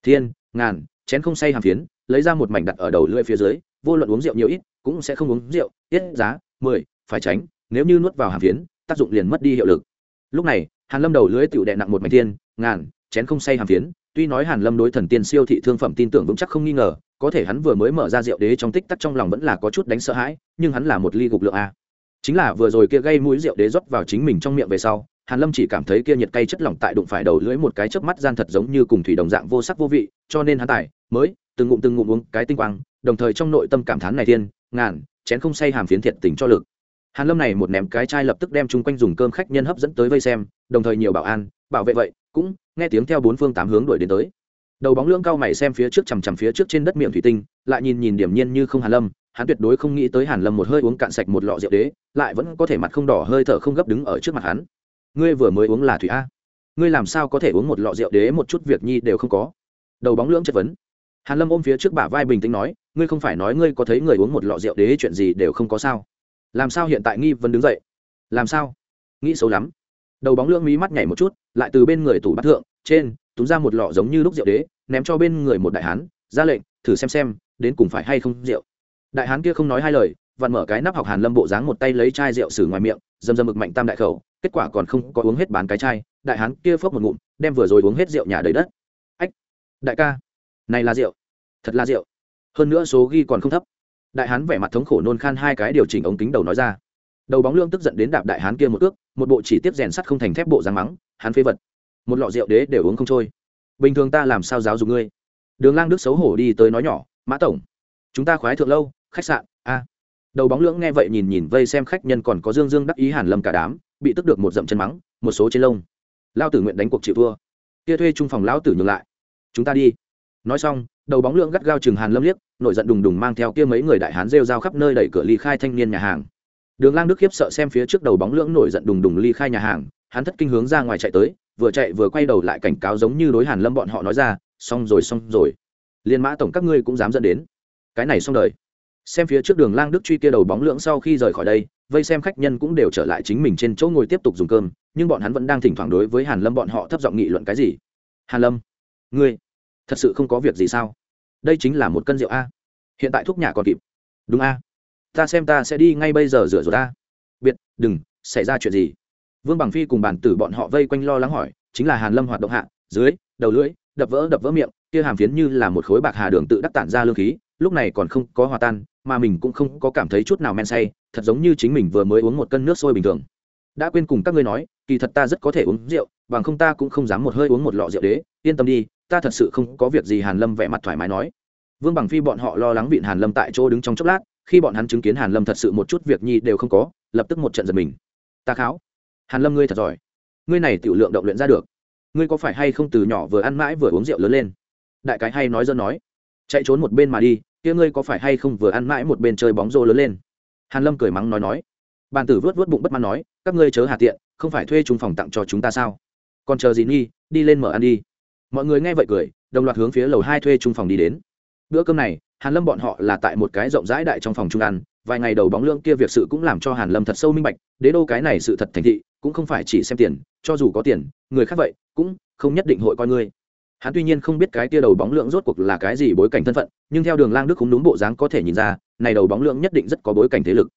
Thiên, ngàn, chén không say hàm phiến, lấy ra một mảnh đặt ở đầu lưỡi phía dưới, vô luận uống rượu nhiều ít, cũng sẽ không uống rượu, tiết giá, mười, phải tránh, nếu như nuốt vào hàm phiến, tác dụng liền mất đi hiệu lực. Lúc này, hàn lâm đầu lưỡi tiểu đệ nặng một mảnh thiên, ngàn, chén không say hàm phiến, tuy nói hàn lâm đối thần tiên siêu thị thương phẩm tin tưởng vững chắc không nghi ngờ, có thể hắn vừa mới mở ra rượu đế trong tích tắc trong lòng vẫn là có chút đánh sợ hãi, nhưng hắn là một ly gục lượng a chính là vừa rồi kia gây mũi rượu đế rót vào chính mình trong miệng về sau, hàn lâm chỉ cảm thấy kia nhiệt cay chất lỏng tại đụng phải đầu lưỡi một cái chớp mắt gian thật giống như cùng thủy đồng dạng vô sắc vô vị, cho nên hắn tài mới, từng ngụm từng ngụm uống cái tinh quang, đồng thời trong nội tâm cảm thán này thiên, ngàn, chén không say hàm phiến thiệt tình cho lực. Hàn lâm này một ném cái chai lập tức đem chung quanh dùng cơm khách nhân hấp dẫn tới vây xem, đồng thời nhiều bảo an, bảo vệ vậy, cũng nghe tiếng theo bốn phương tám hướng đuổi đến tới. Đầu bóng lưỡng cao mày xem phía trước chằm chằm phía trước trên đất miệng thủy tinh, lại nhìn nhìn điểm nhiên như không hàn lâm hắn tuyệt đối không nghĩ tới hàn lâm một hơi uống cạn sạch một lọ rượu đế, lại vẫn có thể mặt không đỏ hơi thở không gấp đứng ở trước mặt hắn. Ngươi vừa mới uống là thủy a. Ngươi làm sao có thể uống một lọ rượu đế một chút việc nhi đều không có? Đầu bóng lưỡng chất vấn. Hàn lâm ôm phía trước bả vai bình tĩnh nói, ngươi không phải nói ngươi có thấy người uống một lọ rượu đế chuyện gì đều không có sao? Làm sao hiện tại nghi vẫn đứng dậy? Làm sao? Nghĩ xấu lắm. Đầu bóng lưỡng mí mắt nhảy một chút, lại từ bên người tủ bắt thượng, trên, túm ra một lọ giống như lúc rượu đế, ném cho bên người một đại hán, ra lệnh, thử xem xem, đến cùng phải hay không rượu đại hán kia không nói hai lời, vặn mở cái nắp học hàn lâm bộ dáng một tay lấy chai rượu xử ngoài miệng, dầm dầm mực mạnh tam đại khẩu, kết quả còn không có uống hết bán cái chai, đại hán kia phớp một ngụm, đem vừa rồi uống hết rượu nhà đầy đất. Ách, đại ca, này là rượu, thật là rượu. Hơn nữa số ghi còn không thấp. Đại hán vẻ mặt thống khổ nôn khan hai cái điều chỉnh ống kính đầu nói ra. Đầu bóng lương tức giận đến đạp đại hán kia một ước, một bộ chỉ tiếp rèn sắt không thành thép bộ dáng mắng hắn phế vật, một lọ rượu đế đều uống không trôi. Bình thường ta làm sao giáo dục ngươi? Đường lang đức xấu hổ đi tới nói nhỏ, mã tổng, chúng ta khoái thượng lâu khách sạn, a. Đầu bóng lưỡng nghe vậy nhìn nhìn vây xem khách nhân còn có dương dương đắc ý hàn lâm cả đám, bị tức được một dậm chân mắng, một số trên lông. Lao tử nguyện đánh cuộc chịu thua. Kia thuê trung phòng lão tử nhường lại. Chúng ta đi. Nói xong, đầu bóng lưỡng gắt gao chừng hàn lâm liếc, nổi giận đùng đùng mang theo kia mấy người đại hán rêu rao khắp nơi đẩy cửa ly khai thanh niên nhà hàng. Đường lang đức khiếp sợ xem phía trước đầu bóng lưỡng nổi giận đùng đùng ly khai nhà hàng, hắn thất kinh hướng ra ngoài chạy tới, vừa chạy vừa quay đầu lại cảnh cáo giống như đối hàn lâm bọn họ nói ra, xong rồi xong rồi. Liên mã tổng các ngươi cũng dám dẫn đến. Cái này xong đời xem phía trước đường lang đức truy kia đầu bóng lưỡng sau khi rời khỏi đây, vây xem khách nhân cũng đều trở lại chính mình trên chỗ ngồi tiếp tục dùng cơm, nhưng bọn hắn vẫn đang thỉnh thoảng đối với hàn lâm bọn họ thấp giọng nghị luận cái gì? Hàn lâm, ngươi, thật sự không có việc gì sao? Đây chính là một cân rượu a. Hiện tại thuốc nhà còn kịp. Đúng a. Ta xem ta sẽ đi ngay bây giờ rửa rồi ta biệt, đừng, xảy ra chuyện gì? Vương bằng phi cùng bản tử bọn họ vây quanh lo lắng hỏi, chính là hàn lâm hoạt động hạ, dưới, đầu lưỡi, đập vỡ đập vỡ miệng, kia hàm phiến như là một khối bạc hà đường tự đắc tản ra lương khí, lúc này còn không có hòa tan mà mình cũng không có cảm thấy chút nào men say, thật giống như chính mình vừa mới uống một cân nước sôi bình thường. Đã quên cùng các ngươi nói, kỳ thật ta rất có thể uống rượu, bằng không ta cũng không dám một hơi uống một lọ rượu đế, yên tâm đi, ta thật sự không có việc gì hàn lâm vẻ mặt thoải mái nói. Vương bằng phi bọn họ lo lắng vịn hàn lâm tại chỗ đứng trong chốc lát, khi bọn hắn chứng kiến hàn lâm thật sự một chút việc nhi đều không có, lập tức một trận giật mình. Ta kháo. Hàn lâm ngươi thật giỏi. Ngươi này tiểu lượng động luyện ra được. Ngươi có phải hay không từ nhỏ vừa ăn mãi vừa uống rượu lớn lên? Đại cái hay nói dân nói. Chạy trốn một bên mà đi kia ngươi có phải hay không vừa ăn mãi một bên chơi bóng rô lớn lên? Hàn lâm cười mắng nói nói. Bàn tử vớt vớt bụng bất mãn nói, các ngươi chớ hà tiện, không phải thuê chung phòng tặng cho chúng ta sao? Còn chờ gì nghi đi lên mở ăn đi. Mọi người nghe vậy cười, đồng loạt hướng phía lầu hai thuê chung phòng đi đến. Bữa cơm này, hàn lâm bọn họ là tại một cái rộng rãi đại trong phòng chung ăn, vài ngày đầu bóng lương kia việc sự cũng làm cho hàn lâm thật sâu minh bạch, đế đô cái này sự thật thành thị, cũng không phải chỉ xem tiền, cho dù có tiền, người khác vậy, cũng không nhất định hội coi ngươi hắn tuy nhiên không biết cái tia đầu bóng lượng rốt cuộc là cái gì bối cảnh thân phận, nhưng theo đường lang đức không đúng bộ dáng có thể nhìn ra, này đầu bóng lượng nhất định rất có bối cảnh thế lực.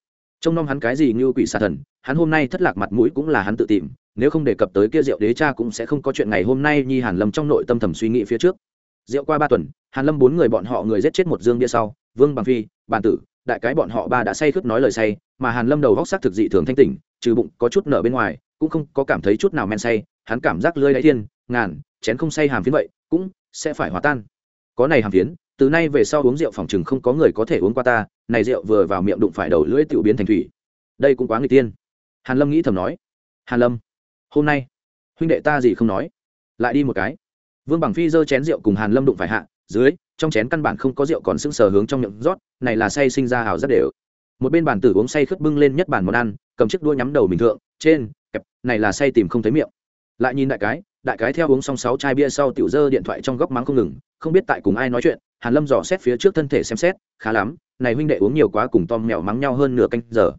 Trông nom hắn cái gì như quỷ xà thần, hắn hôm nay thất lạc mặt mũi cũng là hắn tự tìm, nếu không đề cập tới kia rượu đế cha cũng sẽ không có chuyện ngày hôm nay nhi hàn lâm trong nội tâm thầm suy nghĩ phía trước. Rượu qua ba tuần, hàn lâm bốn người bọn họ người giết chết một dương bia sau, vương bằng phi, bàn tử, đại cái bọn họ ba đã say khướt nói lời say, mà hàn lâm đầu góc sắc thực dị thường thanh tỉnh, trừ bụng có chút nở bên ngoài, cũng không có cảm thấy chút nào men say, hắn cảm giác lơi đáy thiên, ngàn, chén không say hàm phiến vậy cũng sẽ phải hòa tan. Có này hàm phiến, từ nay về sau uống rượu phòng chừng không có người có thể uống qua ta, này rượu vừa vào miệng đụng phải đầu lưỡi tiểu biến thành thủy. Đây cũng quá người tiên. Hàn lâm nghĩ thầm nói. Hàn lâm, hôm nay, huynh đệ ta gì không nói? Lại đi một cái. Vương bằng phi giơ chén rượu cùng hàn lâm đụng phải hạ, dưới, trong chén căn bản không có rượu còn sững sờ hướng trong miệng rót, này là say sinh ra hào rất đều. Một bên bàn tử uống say khướt bưng lên nhất bàn món ăn, cầm chiếc đũa nhắm đầu bình thượng, trên, kẹp, này là say tìm không thấy miệng. Lại nhìn đại cái đại cái theo uống xong sáu chai bia sau tiểu dơ điện thoại trong góc mắng không ngừng, không biết tại cùng ai nói chuyện, hàn lâm dò xét phía trước thân thể xem xét, khá lắm, này huynh đệ uống nhiều quá cùng tom mèo mắng nhau hơn nửa canh giờ.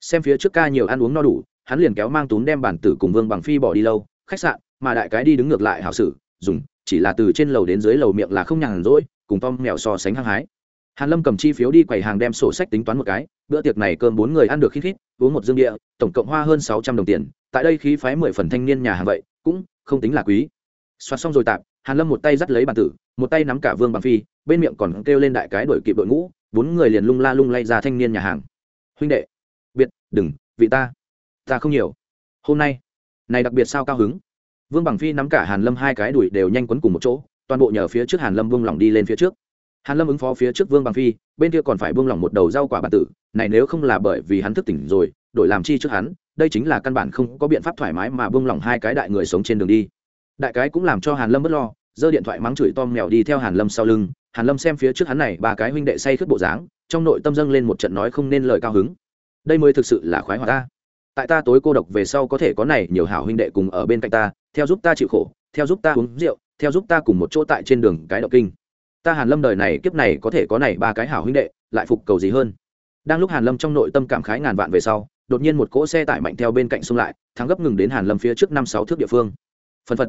Xem phía trước ca nhiều ăn uống no đủ, hắn liền kéo mang túm đem bản tử cùng vương bằng phi bỏ đi lâu, khách sạn, mà đại cái đi đứng ngược lại hảo sử, dùng, chỉ là từ trên lầu đến dưới lầu miệng là không nhàn rỗi, cùng tom mèo so sánh hăng hái hàn lâm cầm chi phiếu đi quầy hàng đem sổ sách tính toán một cái, bữa tiệc này cơm bốn người ăn được khít khít, uống một dương địa, tổng cộng hoa hơn sáu trăm đồng tiền, tại đây khí phái mười phần thanh niên nhà hàng vậy, cũng không tính là quý. Soạt xong rồi tạm, hàn lâm một tay dắt lấy bàn tử, một tay nắm cả vương bằng phi, bên miệng còn kêu lên đại cái đuổi kịp đội ngũ, bốn người liền lung la lung lay ra thanh niên nhà hàng. Huynh đệ, biệt, đừng, vị ta ta không nhiều. Hôm nay, này đặc biệt sao cao hứng? Vương bằng phi nắm cả hàn lâm hai cái đuổi đều nhanh quấn cùng một chỗ, toàn bộ nhờ phía trước hàn lâm buông lỏng đi lên phía trước hàn lâm ứng phó phía trước vương bằng phi, bên kia còn phải buông lỏng một đầu rau quả bản tử, này nếu không là bởi vì hắn thức tỉnh rồi, đổi làm chi trước hắn, đây chính là căn bản không có biện pháp thoải mái mà buông lỏng hai cái đại người sống trên đường đi. Đại cái cũng làm cho hàn lâm bất lo, giơ điện thoại mắng chửi tom mèo đi theo hàn lâm sau lưng, hàn lâm xem phía trước hắn này, ba cái huynh đệ say khướt bộ dáng, trong nội tâm dâng lên một trận nói không nên lời cao hứng. Đây mới thực sự là khoái hoạt ta. Tại ta tối cô độc về sau có thể có này, nhiều hảo huynh đệ cùng ở bên cạnh ta, theo giúp ta chịu khổ, theo giúp ta uống rượu, theo giúp ta cùng một chỗ tại trên đường cái động kinh ta hàn lâm đời này kiếp này có thể có này ba cái hảo huynh đệ, lại phục cầu gì hơn? Đang lúc hàn lâm trong nội tâm cảm khái ngàn vạn về sau, đột nhiên một cỗ xe tải mạnh theo bên cạnh xông lại thắng gấp ngừng đến hàn lâm phía trước năm sáu thước địa phương. Phân phật.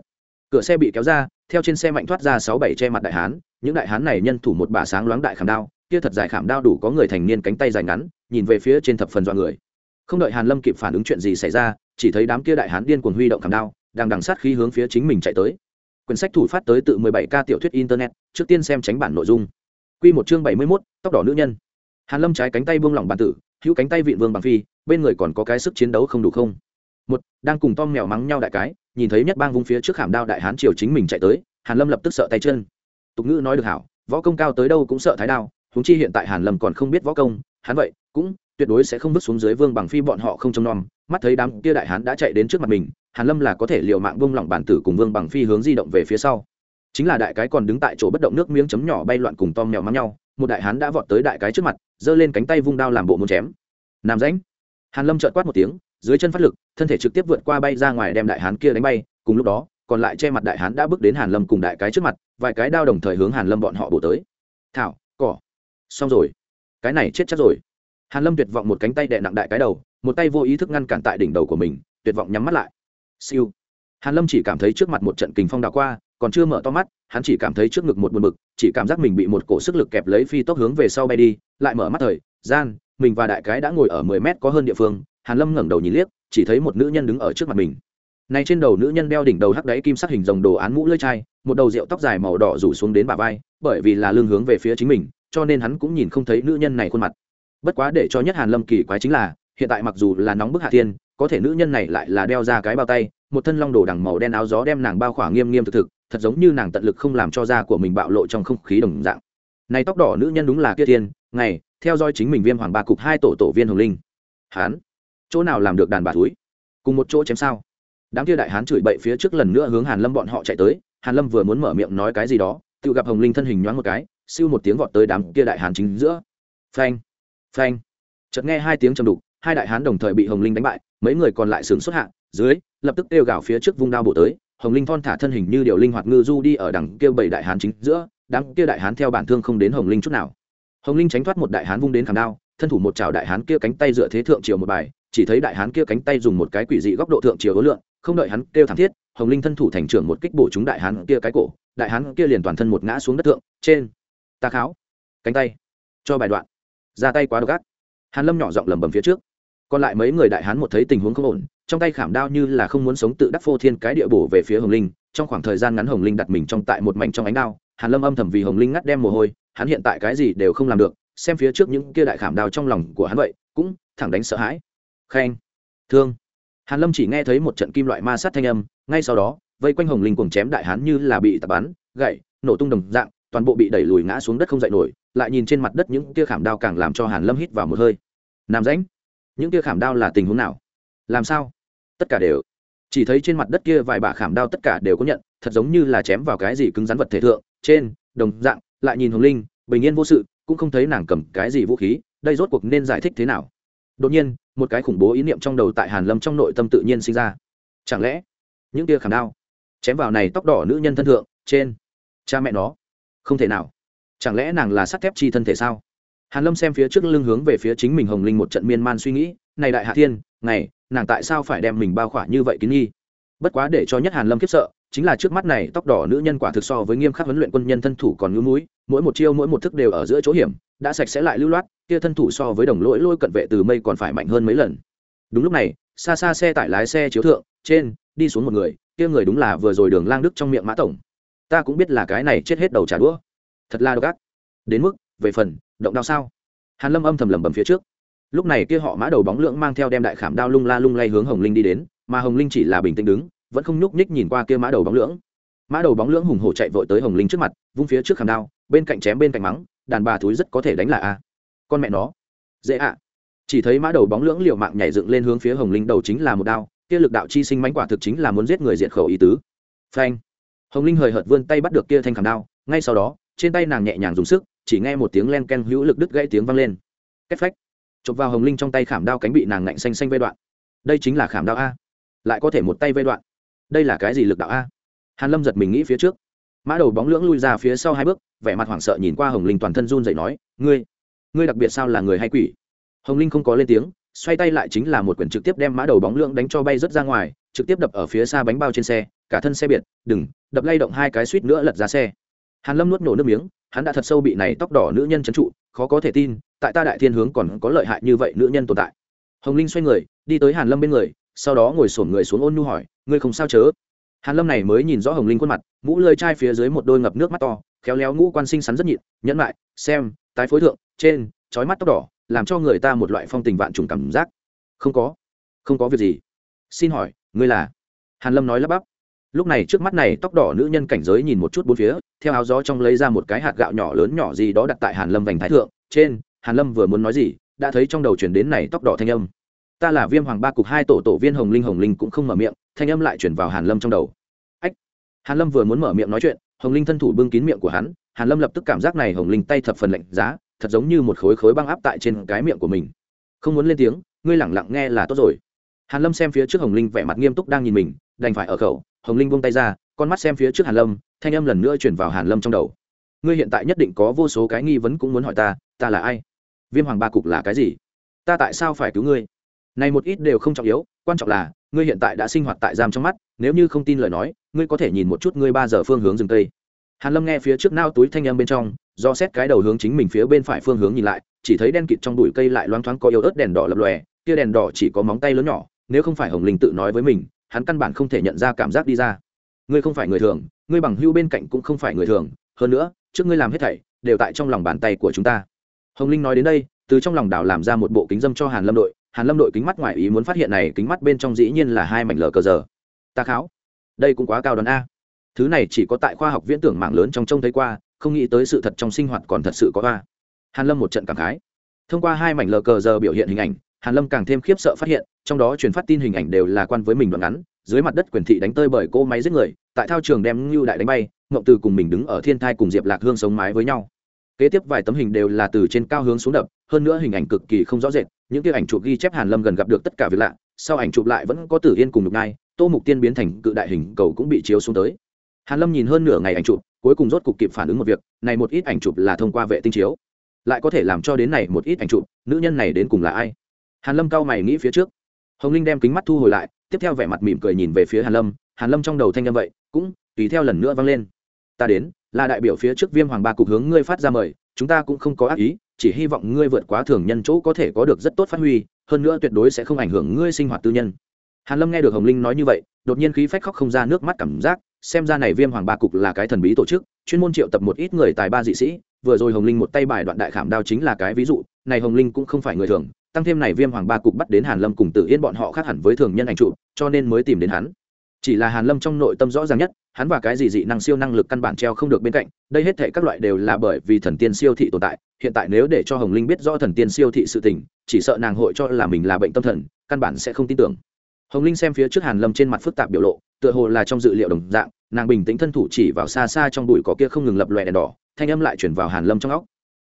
Cửa xe bị kéo ra, theo trên xe mạnh thoát ra sáu bảy che mặt đại hán, những đại hán này nhân thủ một bà sáng loáng đại khảm đao, kia thật dài khảm đao đủ có người thành niên cánh tay dài ngắn, nhìn về phía trên thập phần dọa người. Không đợi hàn lâm kịp phản ứng chuyện gì xảy ra, chỉ thấy đám kia đại hán điên cuồng huy động khảm đao, đang đằng sát khí hướng phía chính mình chạy tới quyển sách thủ phát tới tự 17 k tiểu thuyết internet trước tiên xem tránh bản nội dung. Quy một chương 71, tóc đỏ nữ nhân. Hàn lâm trái cánh tay buông lỏng bản tử hữu cánh tay vịn vương bằng phi bên người còn có cái sức chiến đấu không đủ không? Một đang cùng tom mèo mắng nhau đại cái nhìn thấy nhất bang vung phía trước hàm đao đại hán triều chính mình chạy tới hàn lâm lập tức sợ tay chân. Tục ngữ nói được hảo võ công cao tới đâu cũng sợ thái đao huống chi hiện tại hàn lâm còn không biết võ công hắn vậy cũng tuyệt đối sẽ không bước xuống dưới vương bằng phi bọn họ không trông nom mắt thấy đám kia đại hán đã chạy đến trước mặt mình hàn lâm là có thể liều mạng buông lỏng bản tử cùng vương bằng phi hướng di động về phía sau. Chính là đại cái còn đứng tại chỗ bất động nước miếng chấm nhỏ bay loạn cùng tom mèo mắng nhau, một đại hán đã vọt tới đại cái trước mặt, giơ lên cánh tay vung đao làm bộ muốn chém. Nam rãnh. Hàn lâm trợn quát một tiếng, dưới chân phát lực, thân thể trực tiếp vượt qua bay ra ngoài đem đại hán kia đánh bay, cùng lúc đó, còn lại che mặt đại hán đã bước đến hàn lâm cùng đại cái trước mặt, vài cái đao đồng thời hướng hàn lâm bọn họ bổ tới. Thảo, cỏ. Xong rồi. Cái này chết chắc rồi. Hàn lâm tuyệt vọng một cánh tay đè nặng đại cái đầu, một tay vô ý thức ngăn cản tại đỉnh đầu của mình, tuyệt vọng nhắm mắt lại siêu. Hàn lâm chỉ cảm thấy trước mặt một trận kình phong đảo qua, còn chưa mở to mắt, hắn chỉ cảm thấy trước ngực một buồn bực, chỉ cảm giác mình bị một cổ sức lực kẹp lấy phi tốc hướng về sau bay đi, lại mở mắt thời, gian, mình và đại cái đã ngồi ở mười mét có hơn địa phương, hàn lâm ngẩng đầu nhìn liếc, chỉ thấy một nữ nhân đứng ở trước mặt mình. Này trên đầu nữ nhân đeo đỉnh đầu hắc đáy kim sắc hình rồng đồ án mũ lưỡi chai, một đầu rượu tóc dài màu đỏ rủ xuống đến bả vai, bởi vì là lưng hướng về phía chính mình, cho nên hắn cũng nhìn không thấy nữ nhân này khuôn mặt. Bất quá để cho nhất hàn lâm kỳ quái chính là, hiện tại mặc dù là nóng bức hạ thiên có thể nữ nhân này lại là đeo ra cái bao tay, một thân long đồ đằng màu đen áo gió đem nàng bao khỏa nghiêm nghiêm thực thực, thật giống như nàng tận lực không làm cho da của mình bạo lộ trong không khí đồng dạng. Này tóc đỏ nữ nhân đúng là kia thiên, ngày, theo dõi chính mình viêm hoàng ba cục hai tổ tổ viên hồng linh. Hán, chỗ nào làm được đàn bà túi cùng một chỗ chém sao? Đám kia đại hán chửi bậy phía trước lần nữa hướng hàn lâm bọn họ chạy tới, hàn lâm vừa muốn mở miệng nói cái gì đó, tự gặp hồng linh thân hình nhoáng một cái, siêu một tiếng vọt tới đám kia đại hán chính giữa. Phanh phanh. Chợt nghe hai tiếng trầm đục hai đại hán đồng thời bị hồng linh đánh bại, mấy người còn lại sướng xuất hạ, dưới, lập tức kêu gào phía trước vung đao bổ tới, hồng linh thon thả thân hình như điều linh hoạt ngư du đi ở đằng kia bảy đại hán chính giữa, đám kia đại hán theo bản thương không đến hồng linh chút nào. Hồng linh tránh thoát một đại hán vung đến khảm đao, thân thủ một chảo đại hán kia cánh tay dựa thế thượng triều một bài, chỉ thấy đại hán kia cánh tay dùng một cái quỷ dị góc độ thượng triều ấn lượng, không đợi hắn kêu thảm thiết, hồng linh thân thủ thành trưởng một kích bổ chúng đại hán kia cái cổ, đại hán kia liền toàn thân một ngã xuống đất thượng, trên, ta kháo, cánh tay, cho bài đoạn, ra tay quá độc ác. Hàn lâm nhỏ giọng lẩm bẩm phía trước còn lại mấy người đại hán một thấy tình huống không ổn, trong tay khảm đao như là không muốn sống tự đắc phô thiên cái địa bổ về phía hồng linh, trong khoảng thời gian ngắn hồng linh đặt mình trong tại một mảnh trong ánh đao, hàn lâm âm thầm vì hồng linh ngắt đem mồ hôi, hắn hiện tại cái gì đều không làm được, xem phía trước những kia đại khảm đao trong lòng của hắn vậy, cũng thẳng đánh sợ hãi. Khen, thương. Hàn lâm chỉ nghe thấy một trận kim loại ma sát thanh âm, ngay sau đó, vây quanh hồng linh cuồng chém đại hán như là bị tạt bắn, gậy, nổ tung đồng dạng, toàn bộ bị đẩy lùi ngã xuống đất không dậy nổi, lại nhìn trên mặt đất những kia khảm đao càng làm cho hàn lâm hít vào một hơi. Nam rãnh những kia khảm đao là tình huống nào? Làm sao? Tất cả đều. Chỉ thấy trên mặt đất kia vài bả khảm đao tất cả đều có nhận, thật giống như là chém vào cái gì cứng rắn vật thể thượng, trên, đồng dạng, lại nhìn hồng linh, bình yên vô sự, cũng không thấy nàng cầm cái gì vũ khí, đây rốt cuộc nên giải thích thế nào? Đột nhiên, một cái khủng bố ý niệm trong đầu tại hàn lâm trong nội tâm tự nhiên sinh ra. Chẳng lẽ, những kia khảm đao, chém vào này tóc đỏ nữ nhân thân thượng, trên, cha mẹ nó, không thể nào. Chẳng lẽ nàng là sắt thép chi thân thể sao? Hàn lâm xem phía trước lưng hướng về phía chính mình hồng linh một trận miên man suy nghĩ, này đại hạ thiên, này, nàng tại sao phải đem mình bao khỏa như vậy kín nghi? Bất quá để cho nhất hàn lâm khiếp sợ, chính là trước mắt này tóc đỏ nữ nhân quả thực so với nghiêm khắc huấn luyện quân nhân thân thủ còn ngứa mũi, mỗi một chiêu mỗi một thức đều ở giữa chỗ hiểm, đã sạch sẽ lại lưu loát, kia thân thủ so với đồng lỗi lôi cận vệ từ mây còn phải mạnh hơn mấy lần. Đúng lúc này, xa xa xe tải lái xe chiếu thượng, trên, đi xuống một người, kia người đúng là vừa rồi đường lang đức trong miệng mã tổng. Ta cũng biết là cái này chết hết đầu trả đũa. Thật là độc ác. Đến mức về phần, động đao sao? Hàn lâm âm thầm lầm bầm phía trước. Lúc này kia họ mã đầu bóng lưỡng mang theo đem đại khảm đao lung la lung lay hướng hồng linh đi đến, mà hồng linh chỉ là bình tĩnh đứng, vẫn không nhúc nhích nhìn qua kia mã đầu bóng lưỡng. Mã đầu bóng lưỡng hùng hổ chạy vội tới hồng linh trước mặt, vung phía trước khảm đao, bên cạnh chém bên cạnh mắng, đàn bà thúi rất có thể đánh là a. Con mẹ nó. Dễ ạ. Chỉ thấy mã đầu bóng lưỡng liều mạng nhảy dựng lên hướng phía hồng linh, đầu chính là một đao, kia lực đạo chi sinh mánh quả thực chính là muốn giết người diệt khẩu ý tứ. Phanh! Hồng linh hời hợt vươn tay bắt được kia thanh khảm đao, ngay sau đó, trên tay nàng nhẹ nhàng dùng sức chỉ nghe một tiếng len ken hữu lực đứt gãy tiếng vang lên. Cách phách, chụp vào hồng linh trong tay khảm đao cánh bị nàng ngạnh xanh xanh vây đoạn. Đây chính là khảm đao a. Lại có thể một tay vây đoạn. Đây là cái gì lực đạo a? Hàn lâm giật mình nghĩ phía trước. Mã đầu bóng lưỡng lui ra phía sau hai bước, vẻ mặt hoảng sợ nhìn qua hồng linh toàn thân run dậy nói, ngươi ngươi đặc biệt sao là người hay quỷ? Hồng linh không có lên tiếng, xoay tay lại chính là một quyển trực tiếp đem mã đầu bóng lưỡng đánh cho bay rớt ra ngoài, trực tiếp đập ở phía xa bánh bao trên xe, cả thân xe biệt, đừng, đập lay động hai cái suýt nữa lật ra xe. Hàn lâm nuốt nổ nước miếng hắn đã thật sâu bị này tóc đỏ nữ nhân trấn trụ, khó có thể tin, tại ta đại thiên hướng còn có lợi hại như vậy nữ nhân tồn tại. Hồng linh xoay người, đi tới hàn lâm bên người, sau đó ngồi xổm người xuống ôn nhu hỏi, ngươi không sao chớ? Hàn lâm này mới nhìn rõ hồng linh khuôn mặt, mũ lơi chai phía dưới một đôi ngập nước mắt to, khéo léo ngũ quan sinh sắn rất nhịn, nhẫn lại xem, tái phối thượng, trên trói mắt tóc đỏ, làm cho người ta một loại phong tình vạn trùng cảm giác. Không có không có việc gì. Xin hỏi, ngươi là? Hàn lâm nói lắp bắp lúc này trước mắt này tóc đỏ nữ nhân cảnh giới nhìn một chút bốn phía, theo áo gió trong lấy ra một cái hạt gạo nhỏ lớn nhỏ gì đó đặt tại hàn lâm vành thái thượng, trên, hàn lâm vừa muốn nói gì, đã thấy trong đầu chuyển đến này tóc đỏ thanh âm. Ta là viêm hoàng ba cục hai tổ tổ viên hồng linh hồng linh cũng không mở miệng, thanh âm lại chuyển vào hàn lâm trong đầu. Ách, hàn lâm vừa muốn mở miệng nói chuyện, hồng linh thân thủ bưng kín miệng của hắn, hàn lâm lập tức cảm giác này hồng linh tay thập phần lạnh giá, thật giống như một khối khối băng áp tại trên cái miệng của mình. Không muốn lên tiếng, ngươi lẳng lặng nghe là tốt rồi. Hàn lâm xem phía trước hồng linh vẻ mặt nghiêm túc đang nhìn mình, đành phải ở khẩu hồng linh buông tay ra, con mắt xem phía trước hàn lâm, thanh âm lần nữa chuyển vào hàn lâm trong đầu. Ngươi hiện tại nhất định có vô số cái nghi vấn cũng muốn hỏi ta ta là ai? Viêm hoàng ba cục là cái gì? Ta tại sao phải cứu ngươi? Này một ít đều không trọng yếu, quan trọng là, ngươi hiện tại đã sinh hoạt tại giam trong mắt, nếu như không tin lời nói, ngươi có thể nhìn một chút ngươi ba giờ phương hướng rừng tây hàn lâm nghe phía trước nao túi thanh âm bên trong, do xét cái đầu hướng chính mình phía bên phải phương hướng nhìn lại, chỉ thấy đen kịt trong bụi cây lại loáng thoáng có yếu ớt đèn đỏ lập lòe, kia đèn đỏ chỉ có móng tay lớn nhỏ, nếu không phải hồng linh tự nói với mình hắn căn bản không thể nhận ra cảm giác đi ra. Ngươi không phải người thường, ngươi bằng hưu bên cạnh cũng không phải người thường, hơn nữa, trước ngươi làm hết thảy, đều tại trong lòng bàn tay của chúng ta. Hồng linh nói đến đây, từ trong lòng đảo làm ra một bộ kính dâm cho hàn lâm đội. Hàn lâm đội kính mắt ngoài ý muốn phát hiện này kính mắt bên trong dĩ nhiên là hai mảnh lờ cờ giờ. Ta kháo, đây cũng quá cao đón a. Thứ này chỉ có tại khoa học viễn tưởng mạng lớn trong trông thấy qua, không nghĩ tới sự thật trong sinh hoạt còn thật sự có a. Hàn lâm một trận cảm khái. Thông qua hai mảnh lờ cờ giờ biểu hiện hình ảnh hàn lâm càng thêm khiếp sợ phát hiện trong đó truyền phát tin hình ảnh đều là quan với mình đoạn ngắn dưới mặt đất quyền thị đánh tơi bởi cô máy giết người tại thao trường đem ngưu đại đánh bay ngộng từ cùng mình đứng ở thiên thai cùng diệp lạc hương sống mái với nhau. Kế tiếp vài tấm hình đều là từ trên cao hướng xuống đập hơn nữa hình ảnh cực kỳ không rõ rệt những cái ảnh chụp ghi chép hàn lâm gần gặp được tất cả việc lạ sau ảnh chụp lại vẫn có tử yên cùng nhục nai, tô mục tiên biến thành cự đại hình cầu cũng bị chiếu xuống tới. Hàn lâm nhìn hơn nửa ngày ảnh chụp cuối cùng rốt cục kịp phản ứng một việc này một ít ảnh chụp là thông qua vệ tinh chiếu. Lại có thể làm cho đến này một ít ảnh chụp nữ nhân này đến cùng là ai? Hàn lâm cao mày nghĩ phía trước. Hồng linh đem kính mắt thu hồi lại, tiếp theo vẻ mặt mỉm cười nhìn về phía hàn lâm. Hàn lâm trong đầu thanh âm vậy, cũng tùy theo lần nữa vang lên. Ta đến, là đại biểu phía trước viêm hoàng ba cục hướng ngươi phát ra mời, chúng ta cũng không có ác ý, chỉ hy vọng ngươi vượt quá thường nhân chỗ có thể có được rất tốt phát huy, hơn nữa tuyệt đối sẽ không ảnh hưởng ngươi sinh hoạt tư nhân. Hàn lâm nghe được hồng linh nói như vậy, đột nhiên khí phách khóc không ra nước mắt cảm giác, xem ra này viêm hoàng ba cục là cái thần bí tổ chức, chuyên môn triệu tập một ít người tài ba dị sĩ, vừa rồi hồng linh một tay bài đoạn đại khảm đao chính là cái ví dụ, này hồng linh cũng không phải người thường tăng thêm này viêm hoàng ba cục bắt đến hàn lâm cùng tử yên bọn họ khác hẳn với thường nhân ảnh trụ, cho nên mới tìm đến hắn. Chỉ là hàn lâm trong nội tâm rõ ràng nhất, hắn và cái gì dị năng siêu năng lực căn bản treo không được bên cạnh, đây hết thảy các loại đều là bởi vì thần tiên siêu thị tồn tại, hiện tại nếu để cho hồng linh biết rõ thần tiên siêu thị sự tình, chỉ sợ nàng hội cho là mình là bệnh tâm thần, căn bản sẽ không tin tưởng. Hồng linh xem phía trước hàn lâm trên mặt phức tạp biểu lộ, tựa hồ là trong dự liệu đồng dạng, nàng bình tĩnh thân thủ chỉ vào xa xa trong bụi có kia không ngừng lập lòe đèn đỏ, thanh âm lại chuyển vào hàn lâm trong óc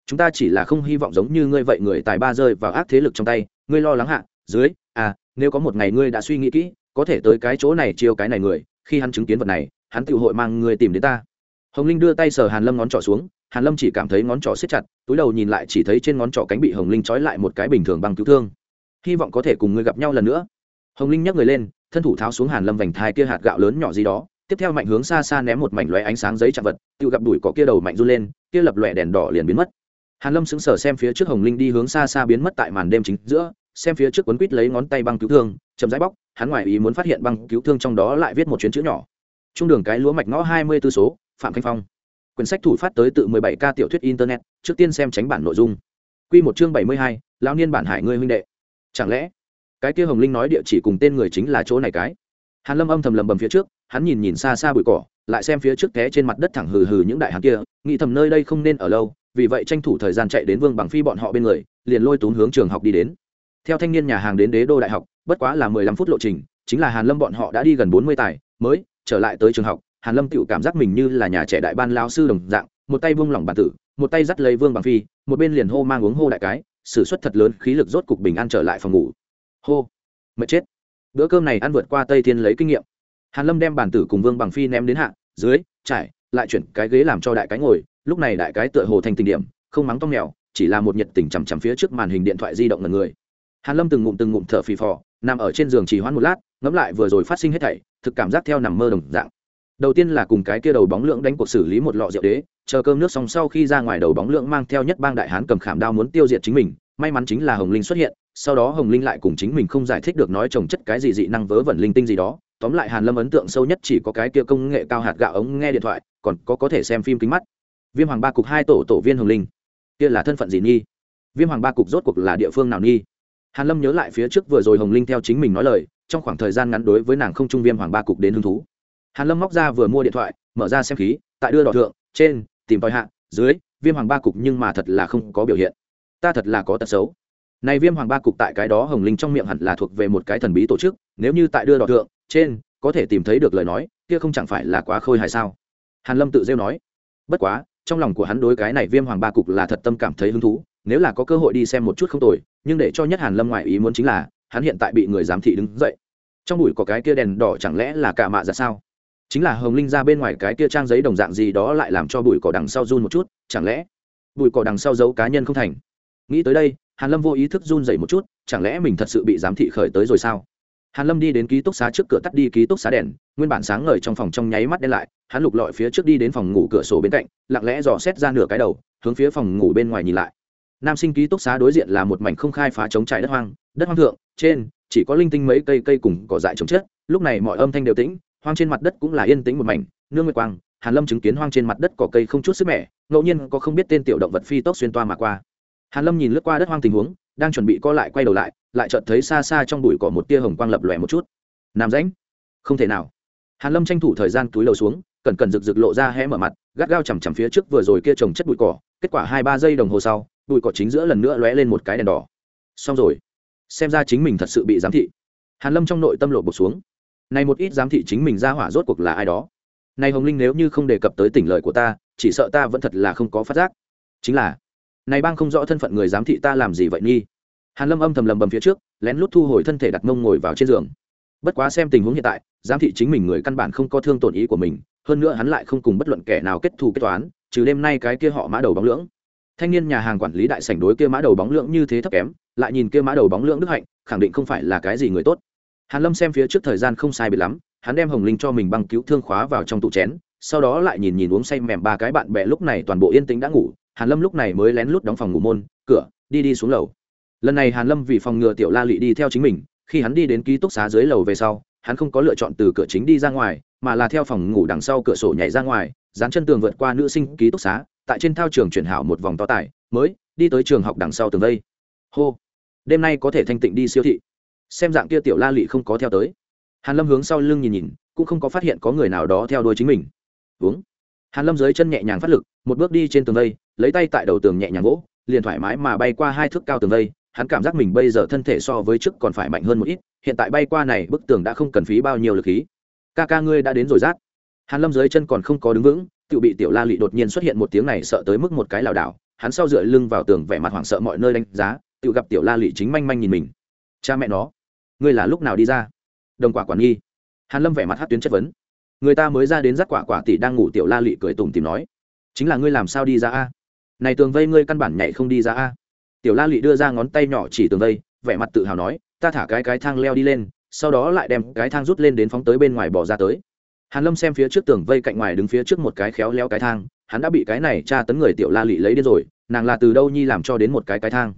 chúng ta chỉ là không hy vọng giống như ngươi vậy người tài ba rơi vào ác thế lực trong tay, ngươi lo lắng hạ, dưới à nếu có một ngày ngươi đã suy nghĩ kỹ, có thể tới cái chỗ này chiêu cái này người, khi hắn chứng kiến vật này, hắn tự hội mang người tìm đến ta. Hồng linh đưa tay sờ hàn lâm ngón trỏ xuống, hàn lâm chỉ cảm thấy ngón trỏ siết chặt, túi đầu nhìn lại chỉ thấy trên ngón trỏ cánh bị hồng linh trói lại một cái bình thường bằng cứu thương. Hy vọng có thể cùng ngươi gặp nhau lần nữa. Hồng linh nhấc người lên, thân thủ tháo xuống hàn lâm vành thai kia hạt gạo lớn nhỏ gì đó, tiếp theo mạnh hướng xa xa ném một mảnh lóe ánh sáng giấy chạm vật, tự gặp đuổi cỏ kia đầu mạnh run lên, kia lập lòe đèn đỏ liền biến mất hàn lâm sững sờ xem phía trước hồng linh đi hướng xa xa biến mất tại màn đêm chính giữa, xem phía trước quấn quít lấy ngón tay băng cứu thương, chậm rãi bóc, hắn ngoài ý muốn phát hiện băng cứu thương trong đó lại viết một chuyến chữ nhỏ. Trung đường cái lúa mạch ngõ hai mươi tư số, phạm khanh phong. Quyển sách thủ phát tới tự mười bảy tiểu thuyết internet, trước tiên xem tránh bản nội dung. Quy một chương bảy mươi hai, lão niên bản hải ngươi huynh đệ. Chẳng lẽ, cái kia hồng linh nói địa chỉ cùng tên người chính là chỗ này cái? Hàn lâm âm thầm lầm bầm phía trước, hắn nhìn nhìn xa xa bụi cỏ, lại xem phía trước té trên mặt đất thẳng hừ hừ những đại hán kia, nghĩ thầm nơi đây không nên ở lâu vì vậy tranh thủ thời gian chạy đến vương bằng phi bọn họ bên người, liền lôi tún hướng trường học đi đến. Theo thanh niên nhà hàng đến đế đô đại học, bất quá là mười lăm phút lộ trình, chính là hàn lâm bọn họ đã đi gần bốn mươi tài, mới trở lại tới trường học, hàn lâm tự cảm giác mình như là nhà trẻ đại ban lao sư đồng dạng, một tay vung lỏng bản tử, một tay dắt lấy vương bằng phi, một bên liền hô mang uống hô đại cái sử xuất thật lớn, khí lực rốt cục bình an trở lại phòng ngủ. Hô, mệt chết. Bữa cơm này ăn vượt qua tây thiên lấy kinh nghiệm. Hàn lâm đem bản tử cùng vương bằng phi ném đến hạ, dưới, trải, lại chuyển cái ghế làm cho đại cái ngồi lúc này đại cái tựa hồ thành tình điểm, không mắng to mèo, chỉ là một nhiệt tình chằm chằm phía trước màn hình điện thoại di động là người. Hàn lâm từng ngụm từng ngụm thở phì phò, nằm ở trên giường chỉ hoãn một lát, ngẫm lại vừa rồi phát sinh hết thảy, thực cảm giác theo nằm mơ đồng dạng. Đầu tiên là cùng cái kia đầu bóng lượng đánh cuộc xử lý một lọ rượu đế, chờ cơm nước xong sau khi ra ngoài đầu bóng lượng mang theo nhất bang đại hán cầm khảm đao muốn tiêu diệt chính mình, may mắn chính là hồng linh xuất hiện, sau đó hồng linh lại cùng chính mình không giải thích được nói trồng chất cái gì dị năng vớ vẩn linh tinh gì đó. Tóm lại hàn lâm ấn tượng sâu nhất chỉ có cái kia công nghệ cao hạt gạo ống nghe điện thoại, còn có có thể xem phim kính mắt viêm hoàng ba cục hai tổ tổ viên hồng linh. Kia là thân phận gì nghi? Viêm hoàng ba cục rốt cuộc là địa phương nào nghi? Hàn lâm nhớ lại phía trước vừa rồi hồng linh theo chính mình nói lời, trong khoảng thời gian ngắn đối với nàng không trung viêm hoàng ba cục đến hứng thú. Hàn lâm móc ra vừa mua điện thoại, mở ra xem khí, tại đưa đỏ thượng, trên, tìm tòi hạ, dưới, viêm hoàng ba cục nhưng mà thật là không có biểu hiện. Ta thật là có tật xấu. Này viêm hoàng ba cục tại cái đó hồng linh trong miệng hẳn là thuộc về một cái thần bí tổ chức, nếu như tại đưa đỏ thượng, trên, có thể tìm thấy được lời nói, kia không chẳng phải là quá khôi hài sao? Hàn lâm tự rêu nói. Bất quá trong lòng của hắn đối cái này viêm hoàng ba cục là thật tâm cảm thấy hứng thú, nếu là có cơ hội đi xem một chút không tồi, nhưng để cho nhất hàn lâm ngoại ý muốn chính là, hắn hiện tại bị người giám thị đứng dậy. Trong bụi có cái kia đèn đỏ chẳng lẽ là cả mạ ra sao? Chính là hồng linh ra bên ngoài cái kia trang giấy đồng dạng gì đó lại làm cho bụi cỏ đằng sau run một chút, chẳng lẽ bụi cỏ đằng sau giấu cá nhân không thành? Nghĩ tới đây, hàn lâm vô ý thức run dậy một chút, chẳng lẽ mình thật sự bị giám thị khởi tới rồi sao? Hàn lâm đi đến ký túc xá trước cửa tắt đi ký túc xá đèn, nguyên bản sáng ngời trong phòng trong nháy mắt đen lại, hắn lục lọi phía trước đi đến phòng ngủ cửa sổ bên cạnh, lặng lẽ dò xét ra nửa cái đầu, hướng phía phòng ngủ bên ngoài nhìn lại. Nam sinh ký túc xá đối diện là một mảnh không khai phá chống trải đất hoang đất hoang thượng, trên, chỉ có linh tinh mấy cây cây cùng cỏ dại trồng chất, lúc này mọi âm thanh đều tĩnh, hoang trên mặt đất cũng là yên tĩnh một mảnh, nương nguyệt quang, hàn lâm chứng kiến hoang trên mặt đất cỏ cây không chút sức mẻ, ngẫu nhiên có không biết tên tiểu động vật phi tốc xuyên toa mà qua. Hàn lâm nhìn lướt qua đất hoang tình huống, đang chuẩn bị co lại quay đầu lại lại chợt thấy xa xa trong bụi cỏ một tia hồng quang lập lòe một chút. Nam rãnh. Không thể nào. Hàn lâm tranh thủ thời gian túi lầu xuống, cẩn cẩn rực rực lộ ra hé mở mặt, gắt gao chằm chằm phía trước vừa rồi kia trồng chất bụi cỏ. Kết quả hai ba giây đồng hồ sau, bụi cỏ chính giữa lần nữa lóe lên một cái đèn đỏ. Xong rồi. Xem ra chính mình thật sự bị giám thị. Hàn lâm trong nội tâm lộ bột xuống. Này một ít giám thị chính mình ra hỏa rốt cuộc là ai đó? Này hồng linh nếu như không đề cập tới tỉnh lời của ta, chỉ sợ ta vẫn thật là không có phát giác. Chính là, này bang không rõ thân phận người giám thị ta làm gì vậy nghi? Hàn lâm âm thầm lầm bầm phía trước, lén lút thu hồi thân thể đặt mông ngồi vào trên giường. Bất quá xem tình huống hiện tại, giám thị chính mình người căn bản không có thương tổn ý của mình, hơn nữa hắn lại không cùng bất luận kẻ nào kết thù kết toán, trừ đêm nay cái kia họ mã đầu bóng lưỡng. Thanh niên nhà hàng quản lý đại sảnh đối kia mã đầu bóng lưỡng như thế thấp kém, lại nhìn kia mã đầu bóng lưỡng đức hạnh, khẳng định không phải là cái gì người tốt. Hàn lâm xem phía trước thời gian không sai biệt lắm, hắn đem hồng linh cho mình băng cứu thương khóa vào trong tủ chén, sau đó lại nhìn nhìn uống say mềm ba cái bạn bè lúc này toàn bộ yên tĩnh đã ngủ, hàn lâm lúc này mới lén lút đóng phòng ngủ môn, cửa, đi đi xuống lầu lần này hàn lâm vì phòng ngừa tiểu la lị đi theo chính mình, khi hắn đi đến ký túc xá dưới lầu về sau, hắn không có lựa chọn từ cửa chính đi ra ngoài, mà là theo phòng ngủ đằng sau cửa sổ nhảy ra ngoài, dán chân tường vượt qua nữ sinh ký túc xá, tại trên thao trường chuyển hảo một vòng to tải, mới đi tới trường học đằng sau tường vây. Hô, đêm nay có thể thanh tịnh đi siêu thị. Xem dạng kia tiểu la lị không có theo tới. Hàn lâm hướng sau lưng nhìn nhìn, cũng không có phát hiện có người nào đó theo đuôi chính mình. Uống. Hàn lâm dưới chân nhẹ nhàng phát lực, một bước đi trên tường vây, lấy tay tại đầu tường nhẹ nhàng gỗ liền thoải mái mà bay qua hai thước cao tường vây hắn cảm giác mình bây giờ thân thể so với trước còn phải mạnh hơn một ít, hiện tại bay qua này bức tường đã không cần phí bao nhiêu lực khí. Ca ca ngươi đã đến rồi rát. Hàn lâm dưới chân còn không có đứng vững, tự bị tiểu la lị đột nhiên xuất hiện một tiếng này sợ tới mức một cái lảo đảo, hắn sau dựa lưng vào tường vẻ mặt hoảng sợ mọi nơi đánh giá, tự gặp tiểu la lị chính manh manh nhìn mình. Cha mẹ nó, ngươi là lúc nào đi ra? Đồng quả quản nghi. Hàn lâm vẻ mặt hát tuyến chất vấn. Người ta mới ra đến rắc quả quả tỷ đang ngủ, tiểu la lị cười tủm tìm nói. Chính là ngươi làm sao đi ra a? Này tường vây ngươi căn bản nhảy không đi ra a tiểu la lị đưa ra ngón tay nhỏ chỉ tường vây, vẻ mặt tự hào nói, ta thả cái cái thang leo đi lên, sau đó lại đem cái thang rút lên đến phóng tới bên ngoài bỏ ra tới. Hàn lâm xem phía trước tường vây cạnh ngoài đứng phía trước một cái khéo leo cái thang, hắn đã bị cái này tra tấn người tiểu la lị lấy đi rồi, nàng là từ đâu nhi làm cho đến một cái cái thang?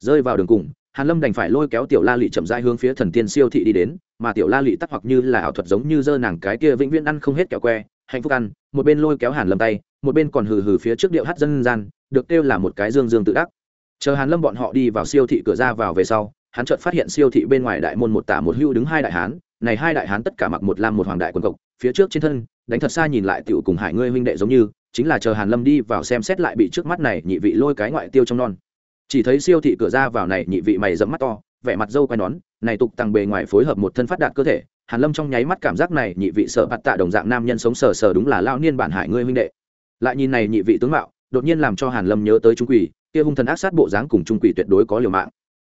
Rơi vào đường cùng, hàn lâm đành phải lôi kéo tiểu la lị chậm rãi hướng phía thần tiên siêu thị đi đến, mà tiểu la lị tắc hoặc như là ảo thuật giống như dơ nàng cái kia vĩnh viễn ăn không hết kẹo que, hạnh phúc ăn, một bên lôi kéo hàn lâm tay, một bên còn hừ hừ phía trước điệu hát dân gian, được kêu là một cái dương dương tự đắc chờ hàn lâm bọn họ đi vào siêu thị cửa ra vào về sau, hắn chợt phát hiện siêu thị bên ngoài đại môn một tả một hưu đứng hai đại hán, này hai đại hán tất cả mặc một lam một hoàng đại quần cộc, phía trước trên thân, đánh thật xa nhìn lại tiểu cùng hải ngươi huynh đệ giống như, chính là chờ hàn lâm đi vào xem xét lại bị trước mắt này nhị vị lôi cái ngoại tiêu trong non. Chỉ thấy siêu thị cửa ra vào này nhị vị mày dẫm mắt to, vẻ mặt dâu quai nón, này tục tăng bề ngoài phối hợp một thân phát đạt cơ thể, hàn lâm trong nháy mắt cảm giác này nhị vị sợ bạt tạ đồng dạng nam nhân sống sờ sờ đúng là lao niên bản hải ngươi huynh đệ. Lại nhìn này nhị vị tướng mạo đột nhiên làm cho hàn lâm nhớ tới trung quỷ, kia hung thần ác sát bộ dáng cùng trung quỷ tuyệt đối có liều mạng.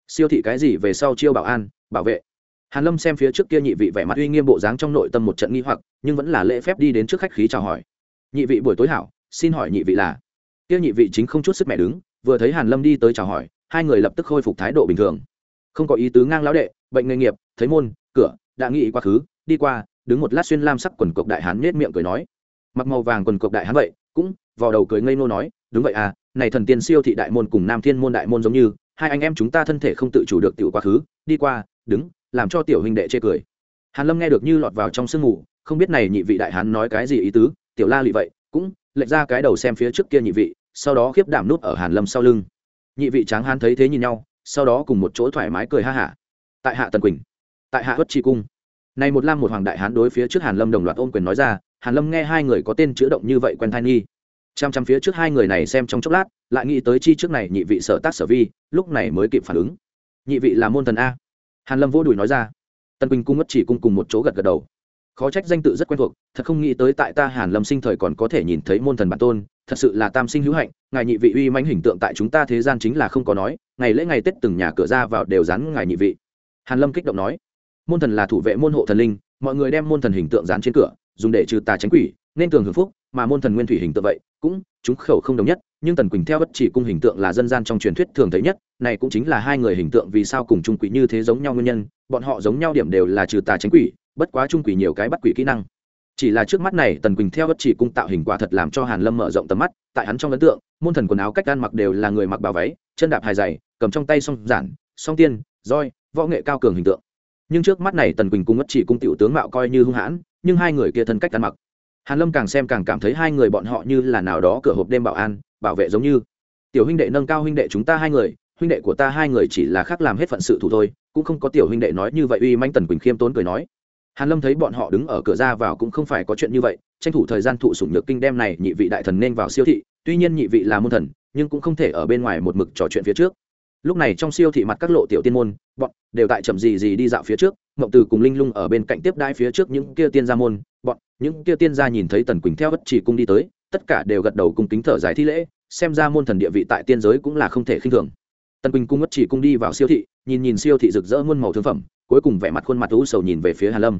Siêu thị cái gì về sau chiêu bảo an, bảo vệ. Hàn lâm xem phía trước kia nhị vị vẻ mặt uy nghiêm bộ dáng trong nội tâm một trận nghi hoặc, nhưng vẫn là lễ phép đi đến trước khách khí chào hỏi. Nhị vị buổi tối hảo, xin hỏi nhị vị là? Kia nhị vị chính không chút sức mẹ đứng, vừa thấy hàn lâm đi tới chào hỏi, hai người lập tức khôi phục thái độ bình thường. Không có ý tứ ngang lão đệ, bệnh nghề nghiệp, thấy môn, cửa, đã nghĩ quá khứ, đi qua, đứng một lát xuyên lam sắc quần cộc đại hán nhếch miệng cười nói. Mặc màu vàng quần cộc đại hán vậy cũng, vò đầu cười ngây nô nói, đúng vậy à này thần tiên siêu thị đại môn cùng nam thiên môn đại môn giống như, hai anh em chúng ta thân thể không tự chủ được tiểu quá khứ, đi qua, đứng, làm cho tiểu huynh đệ chê cười. Hàn lâm nghe được như lọt vào trong sương mù, không biết này nhị vị đại hán nói cái gì ý tứ, tiểu la lị vậy, cũng lệch ra cái đầu xem phía trước kia nhị vị, sau đó khiếp đảm nút ở hàn lâm sau lưng. Nhị vị tráng hán thấy thế nhìn nhau, sau đó cùng một chỗ thoải mái cười ha hả. Tại hạ tần quỳnh, tại hạ huất tri cung, này một lam một hoàng đại hán đối phía trước hàn lâm đồng loạt ôm quyền nói ra hàn lâm nghe hai người có tên chữa động như vậy quen thai nghi. Chăm chăm phía trước hai người này xem trong chốc lát, lại nghĩ tới chi trước này nhị vị sở tác sở vi, lúc này mới kịp phản ứng. Nhị vị là môn thần a. Hàn lâm vô đùi nói ra. Tần quỳnh cung ngất chỉ cung cùng một chỗ gật gật đầu. Khó trách danh tự rất quen thuộc, thật không nghĩ tới tại ta hàn lâm sinh thời còn có thể nhìn thấy môn thần bản tôn, thật sự là tam sinh hữu hạnh, ngài nhị vị uy mãnh hình tượng tại chúng ta thế gian chính là không có nói, ngày lễ ngày tết từng nhà cửa ra vào đều dán ngài nhị vị. Hàn lâm kích động nói. Môn thần là thủ vệ môn hộ thần linh, mọi người đem môn thần hình tượng dán trên cửa dùng để trừ tà tránh quỷ, nên tường hưởng phúc, mà môn thần nguyên thủy hình tượng vậy, cũng, chúng khẩu không đồng nhất, nhưng tần quỳnh theo bất chỉ cung hình tượng là dân gian trong truyền thuyết thường thấy nhất, này cũng chính là hai người hình tượng vì sao cùng trung quỷ như thế giống nhau nguyên nhân, bọn họ giống nhau điểm đều là trừ tà tránh quỷ, bất quá trung quỷ nhiều cái bắt quỷ kỹ năng. Chỉ là trước mắt này, tần quỳnh theo bất chỉ cung tạo hình quả thật làm cho hàn lâm mở rộng tầm mắt, tại hắn trong ấn tượng, môn thần quần áo cách ăn mặc đều là người mặc bào váy, chân đạp hài dày cầm trong tay song giản, song tiên, roi, võ nghệ cao cường hình tượng. Nhưng trước mắt này tần quỳnh cung bất chỉ cung tiểu tướng mạo coi như hung hãn nhưng hai người kia thân cách ăn mặc. Hàn lâm càng xem càng cảm thấy hai người bọn họ như là nào đó cửa hộp đêm bảo an, bảo vệ giống như. Tiểu huynh đệ nâng cao huynh đệ chúng ta hai người, huynh đệ của ta hai người chỉ là khác làm hết phận sự thủ thôi, cũng không có tiểu huynh đệ nói như vậy uy manh tần quỳnh khiêm tốn cười nói. Hàn lâm thấy bọn họ đứng ở cửa ra vào cũng không phải có chuyện như vậy, tranh thủ thời gian thụ sủng nhược kinh đem này nhị vị đại thần nên vào siêu thị, tuy nhiên nhị vị là môn thần, nhưng cũng không thể ở bên ngoài một mực trò chuyện phía trước. Lúc này trong siêu thị mặt các lộ tiểu tiên môn, bọn đều tại chậm gì gì đi dạo phía trước ngộng từ cùng linh lung ở bên cạnh tiếp đai phía trước những kia tiên gia môn, bọn, những kia tiên gia nhìn thấy tần quỳnh theo bất chỉ cung đi tới, tất cả đều gật đầu cùng kính thở dài thi lễ, xem ra môn thần địa vị tại tiên giới cũng là không thể khinh thường. Tần quỳnh cung bất chỉ cung đi vào siêu thị, nhìn nhìn siêu thị rực rỡ muôn màu thương phẩm, cuối cùng vẻ mặt khuôn mặt u sầu nhìn về phía hàn lâm.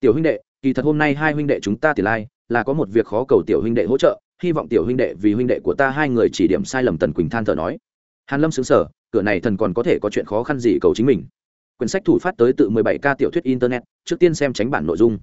Tiểu huynh đệ, kỳ thật hôm nay hai huynh đệ chúng ta tiền lai, là có một việc khó cầu tiểu huynh đệ hỗ trợ, hy vọng tiểu huynh đệ vì huynh đệ của ta hai người chỉ điểm sai lầm. Tần quỳnh than thở nói. Hàn lâm xứng sở cửa này thần còn có thể có chuyện khó khăn gì cầu chính mình quyển sách thủ phát tới tự 17 k tiểu thuyết internet, trước tiên xem tránh bản nội dung.